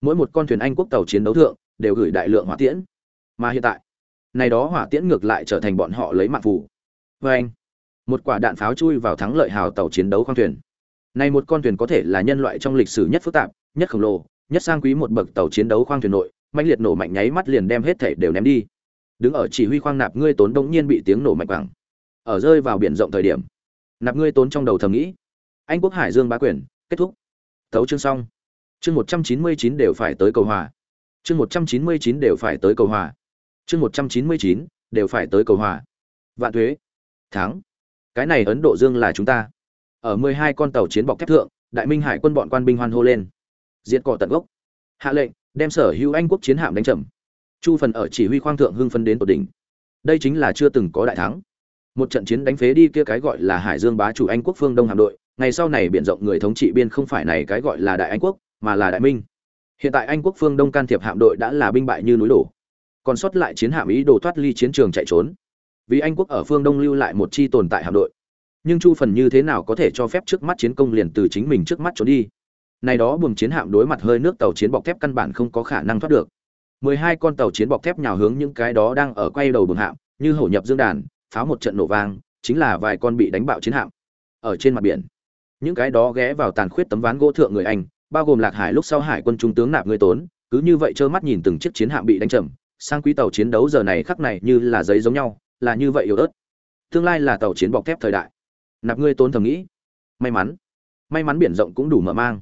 Mỗi một con thuyền anh quốc tàu chiến đấu thượng đều gửi đại lượng hỏa tiễn. Mà hiện tại, này đó hỏa tiễn ngược lại trở thành bọn họ lấy mạng phủ vê anh, một quả đạn pháo chui vào thắng lợi hào tàu chiến đấu khoang thuyền. Này một con thuyền có thể là nhân loại trong lịch sử nhất phức tạp, nhất khổng lồ, nhất sang quý một bậc tàu chiến đấu khoang thuyền nội mạnh liệt nổ mạnh nháy mắt liền đem hết thể đều ném đi đứng ở chỉ huy khoang nạp ngươi tốn đống nhiên bị tiếng nổ mạnh bằng ở rơi vào biển rộng thời điểm, nạp ngươi tốn trong đầu thầm nghĩ. Anh quốc hải dương bá quyền, kết thúc. Tấu chương xong. Chương một trăm chín mươi chín đều phải tới cầu hòa. Chương một trăm chín mươi chín đều phải tới cầu hòa. Chương một trăm chín mươi chín đều phải tới cầu hòa. Vạn thuế. Thắng. Cái này ấn độ dương là chúng ta. Ở mười hai con tàu chiến bọc thép thượng, đại minh hải quân bọn quan binh hoan hô lên. Diệt cỏ tận gốc. Hạ lệnh, đem sở hữu anh quốc chiến hạm đánh trầm chu phần ở chỉ huy khoang thượng hưng phân đến tột đỉnh. Đây chính là chưa từng có đại thắng. Một trận chiến đánh phế đi kia cái gọi là hải dương bá chủ anh quốc phương đông hạm đội, ngày sau này biện rộng người thống trị biên không phải này cái gọi là đại anh quốc, mà là đại minh. Hiện tại anh quốc phương đông can thiệp hạm đội đã là binh bại như núi đổ. Còn sót lại chiến hạm ý đồ thoát ly chiến trường chạy trốn. Vì anh quốc ở phương đông lưu lại một chi tồn tại hạm đội. Nhưng chu phần như thế nào có thể cho phép trước mắt chiến công liền từ chính mình trước mắt trốn đi? Này đó buồng chiến hạm đối mặt hơi nước tàu chiến bọc thép căn bản không có khả năng thoát được mười hai con tàu chiến bọc thép nhào hướng những cái đó đang ở quay đầu buồng hạm như hổ nhập dương đàn pháo một trận nổ vang chính là vài con bị đánh bạo chiến hạm. Ở trên mặt biển những cái đó ghé vào tàn khuyết tấm ván gỗ thượng người anh bao gồm lạc hải lúc sau hải quân trung tướng nạp người tốn cứ như vậy trơ mắt nhìn từng chiếc chiến hạm bị đánh chậm, sang quý tàu chiến đấu giờ này khắc này như là giấy giống nhau là như vậy yếu ớt. Tương lai là tàu chiến bọc thép thời đại. Nạp ngươi tốn thầm nghĩ. May mắn may mắn biển rộng cũng đủ mở mang.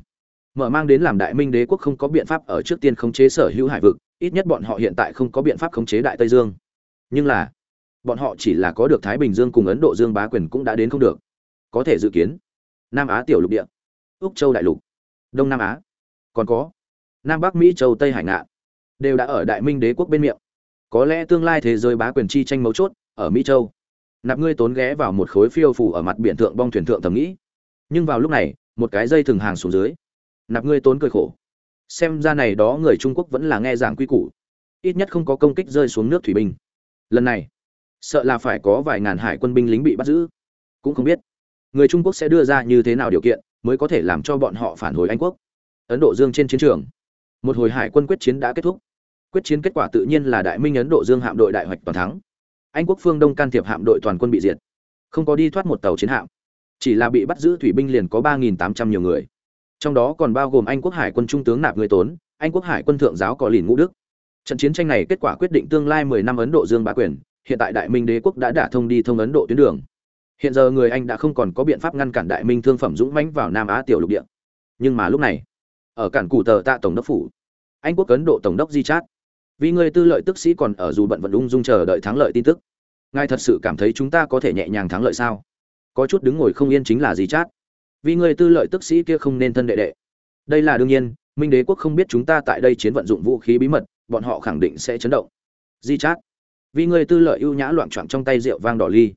Mở mang đến làm đại minh đế quốc không có biện pháp ở trước tiên khống chế sở hữu hải vực ít nhất bọn họ hiện tại không có biện pháp khống chế đại tây dương. Nhưng là, bọn họ chỉ là có được thái bình dương cùng ấn độ dương bá quyền cũng đã đến không được. Có thể dự kiến, nam á tiểu lục địa, úc châu đại lục, đông nam á, còn có nam bắc mỹ châu tây hải ngạn, đều đã ở đại minh đế quốc bên miệng. Có lẽ tương lai thế giới bá quyền chi tranh mấu chốt ở mỹ châu. Nạp ngươi tốn ghé vào một khối phiêu phủ ở mặt biển thượng bong thuyền thượng thầm nghĩ. Nhưng vào lúc này, một cái dây thừng hàng xuống dưới. Nạp ngươi tốn cười khổ xem ra này đó người trung quốc vẫn là nghe giảng quy củ. Ít nhất không có công kích rơi xuống nước thủy binh. Lần này, sợ là phải có vài ngàn hải quân binh lính bị bắt giữ. Cũng không biết, người trung quốc sẽ đưa ra như thế nào điều kiện mới có thể làm cho bọn họ phản hồi anh quốc. Ấn độ dương trên chiến trường, một hồi hải quân quyết chiến đã kết thúc. Quyết chiến kết quả tự nhiên là đại minh ấn độ dương hạm đội đại hoạch toàn thắng. Anh quốc phương đông can thiệp hạm đội toàn quân bị diệt. Không có đi thoát một tàu chiến hạm. Chỉ là bị bắt giữ thủy binh liền có ba nghìn tám trăm nhiều người trong đó còn bao gồm anh quốc hải quân trung tướng nạp người tốn, anh quốc hải quân thượng giáo cỏ lìn ngũ đức. Trận chiến tranh này kết quả quyết định tương lai mười năm ấn độ dương bá quyền, hiện tại đại minh đế quốc đã đả thông đi thông ấn độ tuyến đường. Hiện giờ người anh đã không còn có biện pháp ngăn cản đại minh thương phẩm dũng mãnh vào nam á tiểu lục địa. Nhưng mà lúc này, ở cản cụ tờ tạ tổng đốc phủ, anh quốc ấn độ tổng đốc di chát, vì người tư lợi tức sĩ còn ở dù bận vận ung dung chờ đợi thắng lợi tin tức. Ngài thật sự cảm thấy chúng ta có thể nhẹ nhàng thắng lợi sao? Có chút đứng ngồi không yên chính là di chát vì người tư lợi tức sĩ kia không nên thân đệ đệ. Đây là đương nhiên, minh đế quốc không biết chúng ta tại đây chiến vận dụng vũ khí bí mật, bọn họ khẳng định sẽ chấn động. Di chát. Vì người tư lợi ưu nhã loạn trọn trong tay rượu vang đỏ ly.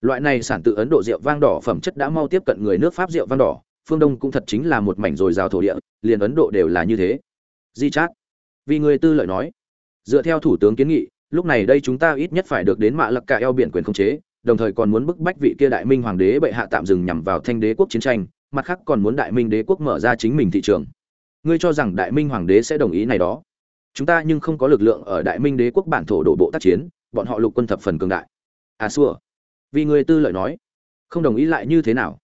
Loại này sản tự ấn độ rượu vang đỏ phẩm chất đã mau tiếp cận người nước pháp rượu vang đỏ, phương đông cũng thật chính là một mảnh rồi rào thổ địa, liền ấn độ đều là như thế. Di chát. Vì người tư lợi nói. Dựa theo thủ tướng kiến nghị, lúc này đây chúng ta ít nhất phải được đến mạ lập cả eo biển quyền khống chế đồng thời còn muốn bức bách vị kia đại minh hoàng đế bệ hạ tạm dừng nhằm vào thanh đế quốc chiến tranh, mặt khác còn muốn đại minh đế quốc mở ra chính mình thị trường. Ngươi cho rằng đại minh hoàng đế sẽ đồng ý này đó. Chúng ta nhưng không có lực lượng ở đại minh đế quốc bản thổ đổ bộ tác chiến, bọn họ lục quân thập phần cường đại. À xua. Vì người tư lợi nói. Không đồng ý lại như thế nào?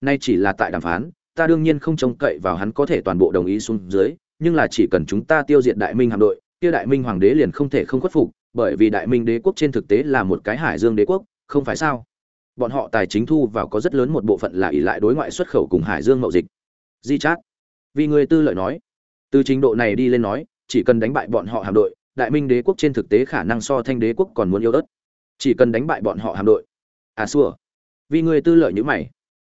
Nay chỉ là tại đàm phán, ta đương nhiên không trông cậy vào hắn có thể toàn bộ đồng ý xuống dưới, nhưng là chỉ cần chúng ta tiêu diệt đại minh hạm đội, kia đại minh hoàng đế liền không thể không khuất phục, bởi vì đại minh đế quốc trên thực tế là một cái hải dương đế quốc không phải sao? Bọn họ tài chính thu vào có rất lớn một bộ phận là ỷ lại đối ngoại xuất khẩu cùng hải dương mậu dịch. Di chát, vì người tư lợi nói. Từ trình độ này đi lên nói, chỉ cần đánh bại bọn họ hạm đội, đại minh đế quốc trên thực tế khả năng so thanh đế quốc còn muốn yếu ớt. Chỉ cần đánh bại bọn họ hạm đội. À xua. Vì người tư lợi như mày.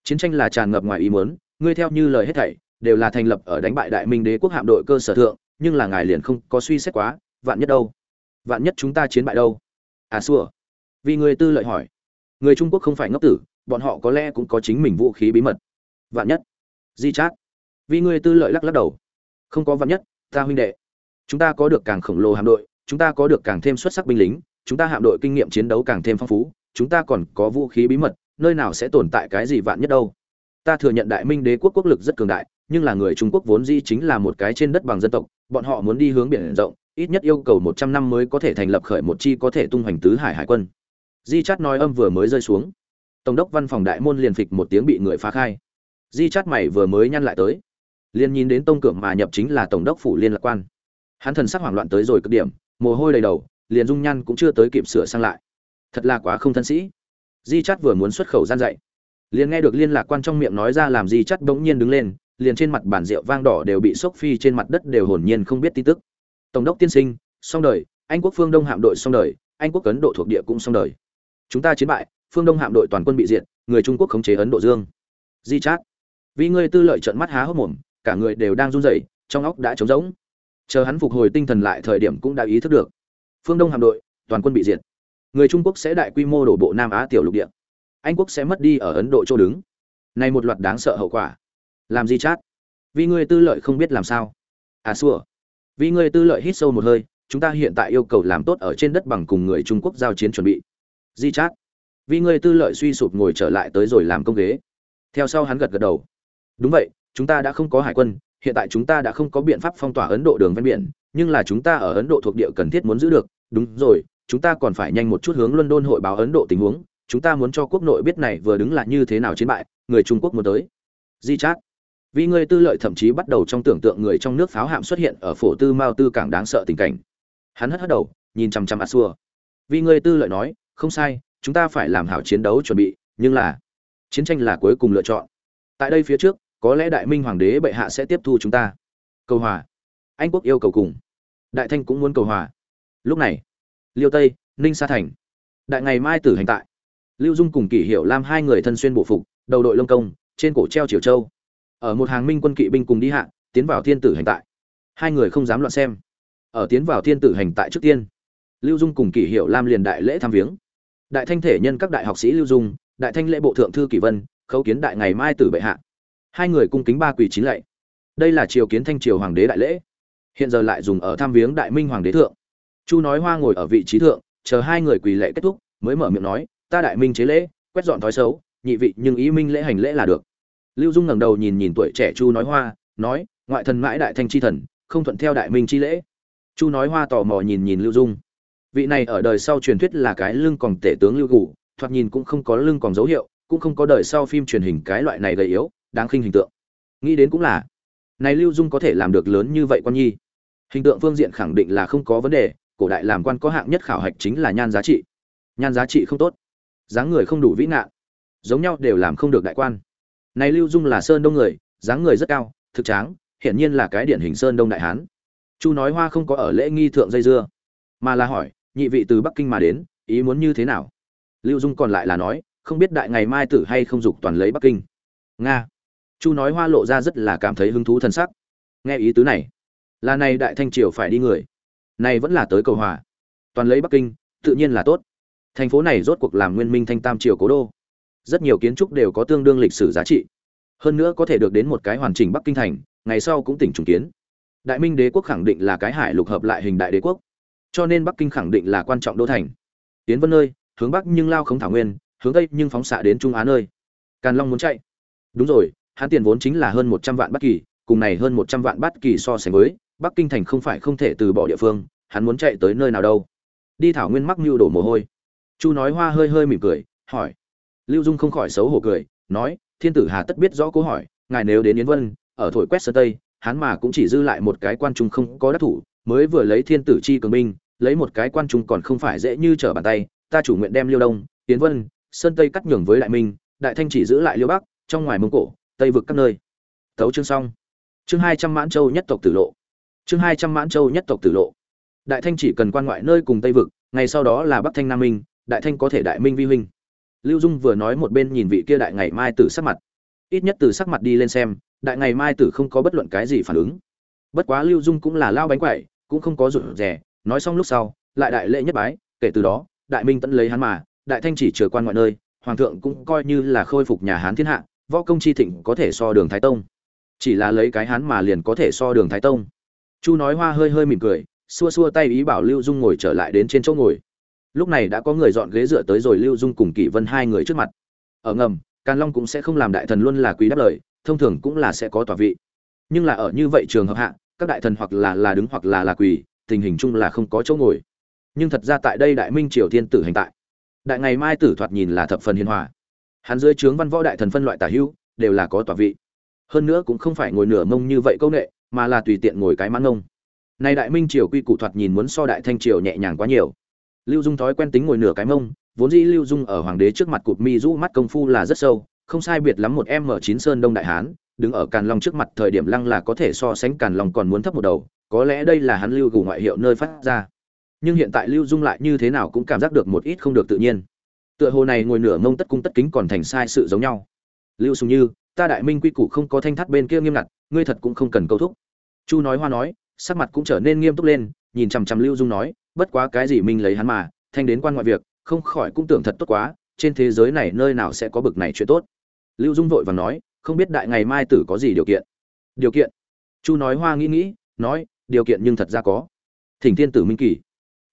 Chiến tranh là tràn ngập ngoài ý muốn, ngươi theo như lời hết thảy, đều là thành lập ở đánh bại đại minh đế quốc hạm đội cơ sở thượng, nhưng là ngài liền không có suy xét quá, vạn nhất đâu? Vạn nhất chúng ta chiến bại đâu? À xua vì người tư lợi hỏi. Người trung quốc không phải ngốc tử, bọn họ có lẽ cũng có chính mình vũ khí bí mật. Vạn nhất. Di chát. Vì người tư lợi lắc lắc đầu. Không có vạn nhất, ta huynh đệ. Chúng ta có được càng khổng lồ hạm đội, chúng ta có được càng thêm xuất sắc binh lính, chúng ta hạm đội kinh nghiệm chiến đấu càng thêm phong phú, chúng ta còn có vũ khí bí mật, nơi nào sẽ tồn tại cái gì vạn nhất đâu. Ta thừa nhận đại minh đế quốc quốc lực rất cường đại, nhưng là người trung quốc vốn di chính là một cái trên đất bằng dân tộc, bọn họ muốn đi hướng biển rộng, ít nhất yêu cầu một trăm năm mới có thể thành lập khởi một chi có thể tung hoành tứ hải hải quân di chát nói âm vừa mới rơi xuống. Tổng đốc văn phòng đại môn liền phịch một tiếng bị người phá khai. Di chát mày vừa mới nhăn lại tới. Liền nhìn đến tông cường mà nhập chính là tổng đốc phủ liên lạc quan. Hắn thần sắc hoảng loạn tới rồi cực điểm, mồ hôi đầy đầu, liền dung nhăn cũng chưa tới kịp sửa sang lại. Thật là quá không thân sĩ. Di chát vừa muốn xuất khẩu gian dạy, liền nghe được liên lạc quan trong miệng nói ra làm di chát bỗng nhiên đứng lên, liền trên mặt bản rượu vang đỏ đều bị sốc phi trên mặt đất đều hồn nhiên không biết tin tức. Tổng đốc tiên sinh, xong đời, anh quốc phương đông hạm đội xong đời, anh quốc ấn độ thuộc địa cũng xong đời chúng ta chiến bại, phương đông hạm đội toàn quân bị diệt, người trung quốc khống chế ấn độ dương. Di chát. Vì người tư lợi trận mắt há hốc mồm, cả người đều đang run rẩy, trong óc đã trống rỗng. Chờ hắn phục hồi tinh thần lại thời điểm cũng đã ý thức được. Phương đông hạm đội, toàn quân bị diệt. Người trung quốc sẽ đại quy mô đổ bộ nam á tiểu lục địa. Anh quốc sẽ mất đi ở ấn độ chỗ đứng. Này một loạt đáng sợ hậu quả. Làm gì chát. Vì ngươi tư lợi không biết làm sao. À xua. Vì ngươi tư lợi hít sâu một hơi, chúng ta hiện tại yêu cầu làm tốt ở trên đất bằng cùng người trung quốc giao chiến chuẩn bị di chát. Vì ngươi tư lợi suy sụp ngồi trở lại tới rồi làm công ghế. Theo sau hắn gật gật đầu. Đúng vậy, chúng ta đã không có hải quân, hiện tại chúng ta đã không có biện pháp phong tỏa ấn độ đường ven biển, nhưng là chúng ta ở ấn độ thuộc địa cần thiết muốn giữ được. Đúng rồi, chúng ta còn phải nhanh một chút hướng london hội báo ấn độ tình huống. Chúng ta muốn cho quốc nội biết này vừa đứng là như thế nào chiến bại, người trung quốc muốn tới. Di chát. Vì người tư lợi thậm chí bắt đầu trong tưởng tượng người trong nước pháo hạm xuất hiện ở phổ tư mao tư cảng đáng sợ tình cảnh. Hắn hất hất đầu, nhìn chằm chằm a xua vì người tư lợi nói không sai, chúng ta phải làm hảo chiến đấu chuẩn bị, nhưng là, chiến tranh là cuối cùng lựa chọn. Tại đây phía trước, có lẽ đại minh hoàng đế bệ hạ sẽ tiếp thu chúng ta. Cầu hòa. Anh quốc yêu cầu cùng. Đại thanh cũng muốn cầu hòa. Lúc này, liêu tây, ninh sa thành. Đại ngày mai tử hành tại. Lưu dung cùng kỷ hiệu lam hai người thân xuyên bộ phục, đầu đội lông công, trên cổ treo triều châu. Ở một hàng minh quân kỵ binh cùng đi hạ, tiến vào thiên tử hành tại. Hai người không dám loạn xem. Ở tiến vào thiên tử hành tại trước tiên, lưu dung cùng kỷ hiệu lam liền đại lễ tham viếng đại thanh thể nhân các đại học sĩ lưu dung, đại thanh lễ bộ thượng thư kỷ vân, khấu kiến đại ngày mai tử bệ hạ. Hai người cung kính ba quỳ chín lạy. Đây là triều kiến thanh triều hoàng đế đại lễ. Hiện giờ lại dùng ở tham viếng đại minh hoàng đế thượng. Chu nói hoa ngồi ở vị trí thượng, chờ hai người quỳ lệ kết thúc, mới mở miệng nói, ta đại minh chế lễ, quét dọn thói xấu, nhị vị nhưng ý minh lễ hành lễ là được. Lưu dung ngẩng đầu nhìn nhìn tuổi trẻ chu nói hoa, nói, ngoại thần mãi đại thanh chi thần, không thuận theo đại minh chi lễ. Chu nói hoa tò mò nhìn nhìn lưu dung vị này ở đời sau truyền thuyết là cái lưng còn tể tướng lưu gù, thoạt nhìn cũng không có lưng còn dấu hiệu, cũng không có đời sau phim truyền hình cái loại này gầy yếu, đáng khinh hình tượng. Nghĩ đến cũng là, này lưu dung có thể làm được lớn như vậy quan nhi. Hình tượng phương diện khẳng định là không có vấn đề, cổ đại làm quan có hạng nhất khảo hạch chính là nhan giá trị. Nhan giá trị không tốt, dáng người không đủ vĩ nạn giống nhau đều làm không được đại quan. Này lưu dung là sơn đông người, dáng người rất cao, thực tráng, hiển nhiên là cái điển hình sơn đông đại hán. Chu nói hoa không có ở lễ nghi thượng dây dưa, mà là hỏi nhị vị từ bắc kinh mà đến, ý muốn như thế nào? Lưu dung còn lại là nói, không biết đại ngày mai tử hay không dục toàn lấy bắc kinh. Nga. Chu nói hoa lộ ra rất là cảm thấy hứng thú thân sắc. Nghe ý tứ này. Là này đại thanh triều phải đi người. Này vẫn là tới cầu hòa. Toàn lấy bắc kinh, tự nhiên là tốt. Thành phố này rốt cuộc làm nguyên minh thanh tam triều cố đô. Rất nhiều kiến trúc đều có tương đương lịch sử giá trị. Hơn nữa có thể được đến một cái hoàn chỉnh bắc kinh thành, ngày sau cũng tỉnh trùng kiến. Đại minh đế quốc khẳng định là cái hải lục hợp lại hình đại đế quốc cho nên bắc kinh khẳng định là quan trọng đô thành. Tiến vân nơi hướng bắc nhưng lao không thảo nguyên, hướng tây nhưng phóng xạ đến trung á nơi. Càn long muốn chạy. Đúng rồi, hắn tiền vốn chính là hơn một trăm vạn bất kỳ, cùng này hơn một trăm vạn bất kỳ so sánh với, bắc kinh thành không phải không thể từ bỏ địa phương, hắn muốn chạy tới nơi nào đâu. Đi thảo nguyên mắc mưu đổ mồ hôi. Chu nói hoa hơi hơi mỉm cười, hỏi. Lưu dung không khỏi xấu hổ cười, nói, thiên tử hà tất biết rõ câu hỏi, ngài nếu đến yến vân, ở thổi quét sơn tây, hắn mà cũng chỉ dư lại một cái quan trung không có đắc thủ, mới vừa lấy thiên tử chi cường binh lấy một cái quan trung còn không phải dễ như trở bàn tay, ta chủ nguyện đem liêu đông tiến vân, sơn tây cắt nhường với đại minh, đại thanh chỉ giữ lại liêu bắc, trong ngoài mông cổ, tây vực các nơi. Tấu chương xong. Chương hai trăm mãn châu nhất tộc tử lộ. Chương hai trăm mãn châu nhất tộc tử lộ. Đại thanh chỉ cần quan ngoại nơi cùng tây vực, ngày sau đó là bắc thanh nam minh, đại thanh có thể đại minh vi huynh. Lưu dung vừa nói một bên nhìn vị kia đại ngày mai tử sắc mặt. Ít nhất từ sắc mặt đi lên xem, đại ngày mai tử không có bất luận cái gì phản ứng. Bất quá lưu dung cũng là lao bánh quậy cũng không có rụt rè nói xong lúc sau, lại đại lễ nhất bái, kể từ đó, đại minh tẫn lấy hắn mà, đại thanh chỉ trở quan ngoại nơi, hoàng thượng cũng coi như là khôi phục nhà hán thiên hạ, võ công chi thịnh có thể so đường thái tông. Chỉ là lấy cái hán mà liền có thể so đường thái tông. Chu nói hoa hơi hơi mỉm cười, xua xua tay ý bảo lưu dung ngồi trở lại đến trên chỗ ngồi. Lúc này đã có người dọn ghế dựa tới rồi lưu dung cùng kỷ vân hai người trước mặt. Ở ngầm, càn long cũng sẽ không làm đại thần luôn là quý đáp lời, thông thường cũng là sẽ có tòa vị. Nhưng là ở như vậy trường hợp hạ, các đại thần hoặc là là đứng hoặc là là quỳ tình hình chung là không có chỗ ngồi. Nhưng thật ra tại đây đại minh triều thiên tử hành tại. Đại ngày mai tử thoạt nhìn là thập phần hiền hòa. Hắn dưới trướng văn võ đại thần phân loại tả hữu, đều là có tòa vị. Hơn nữa cũng không phải ngồi nửa mông như vậy câu nệ, mà là tùy tiện ngồi cái mãn ngông. Nay đại minh triều quy củ thoạt nhìn muốn so đại thanh triều nhẹ nhàng quá nhiều. Lưu dung thói quen tính ngồi nửa cái mông, vốn dĩ lưu dung ở hoàng đế trước mặt cụt mi rũ mắt công phu là rất sâu, không sai biệt lắm một em m chín sơn đông đại hán, đứng ở càn long trước mặt thời điểm lăng là có thể so sánh càn long còn muốn thấp một đầu có lẽ đây là hắn lưu gù ngoại hiệu nơi phát ra. Nhưng hiện tại lưu dung lại như thế nào cũng cảm giác được một ít không được tự nhiên. Tựa hồ này ngồi nửa mông tất cung tất kính còn thành sai sự giống nhau. Lưu sùng như, ta đại minh quy củ không có thanh thắt bên kia nghiêm ngặt, ngươi thật cũng không cần câu thúc. Chu nói hoa nói, sắc mặt cũng trở nên nghiêm túc lên, nhìn chằm chằm lưu dung nói, bất quá cái gì minh lấy hắn mà, thanh đến quan ngoại việc, không khỏi cũng tưởng thật tốt quá, trên thế giới này nơi nào sẽ có bực này chuyện tốt. Lưu dung vội vàng nói, không biết đại ngày mai tử có gì điều kiện. Điều kiện? Chu nói hoa nghĩ nghĩ, nói điều kiện nhưng thật ra có. Thỉnh thiên tử minh kỳ.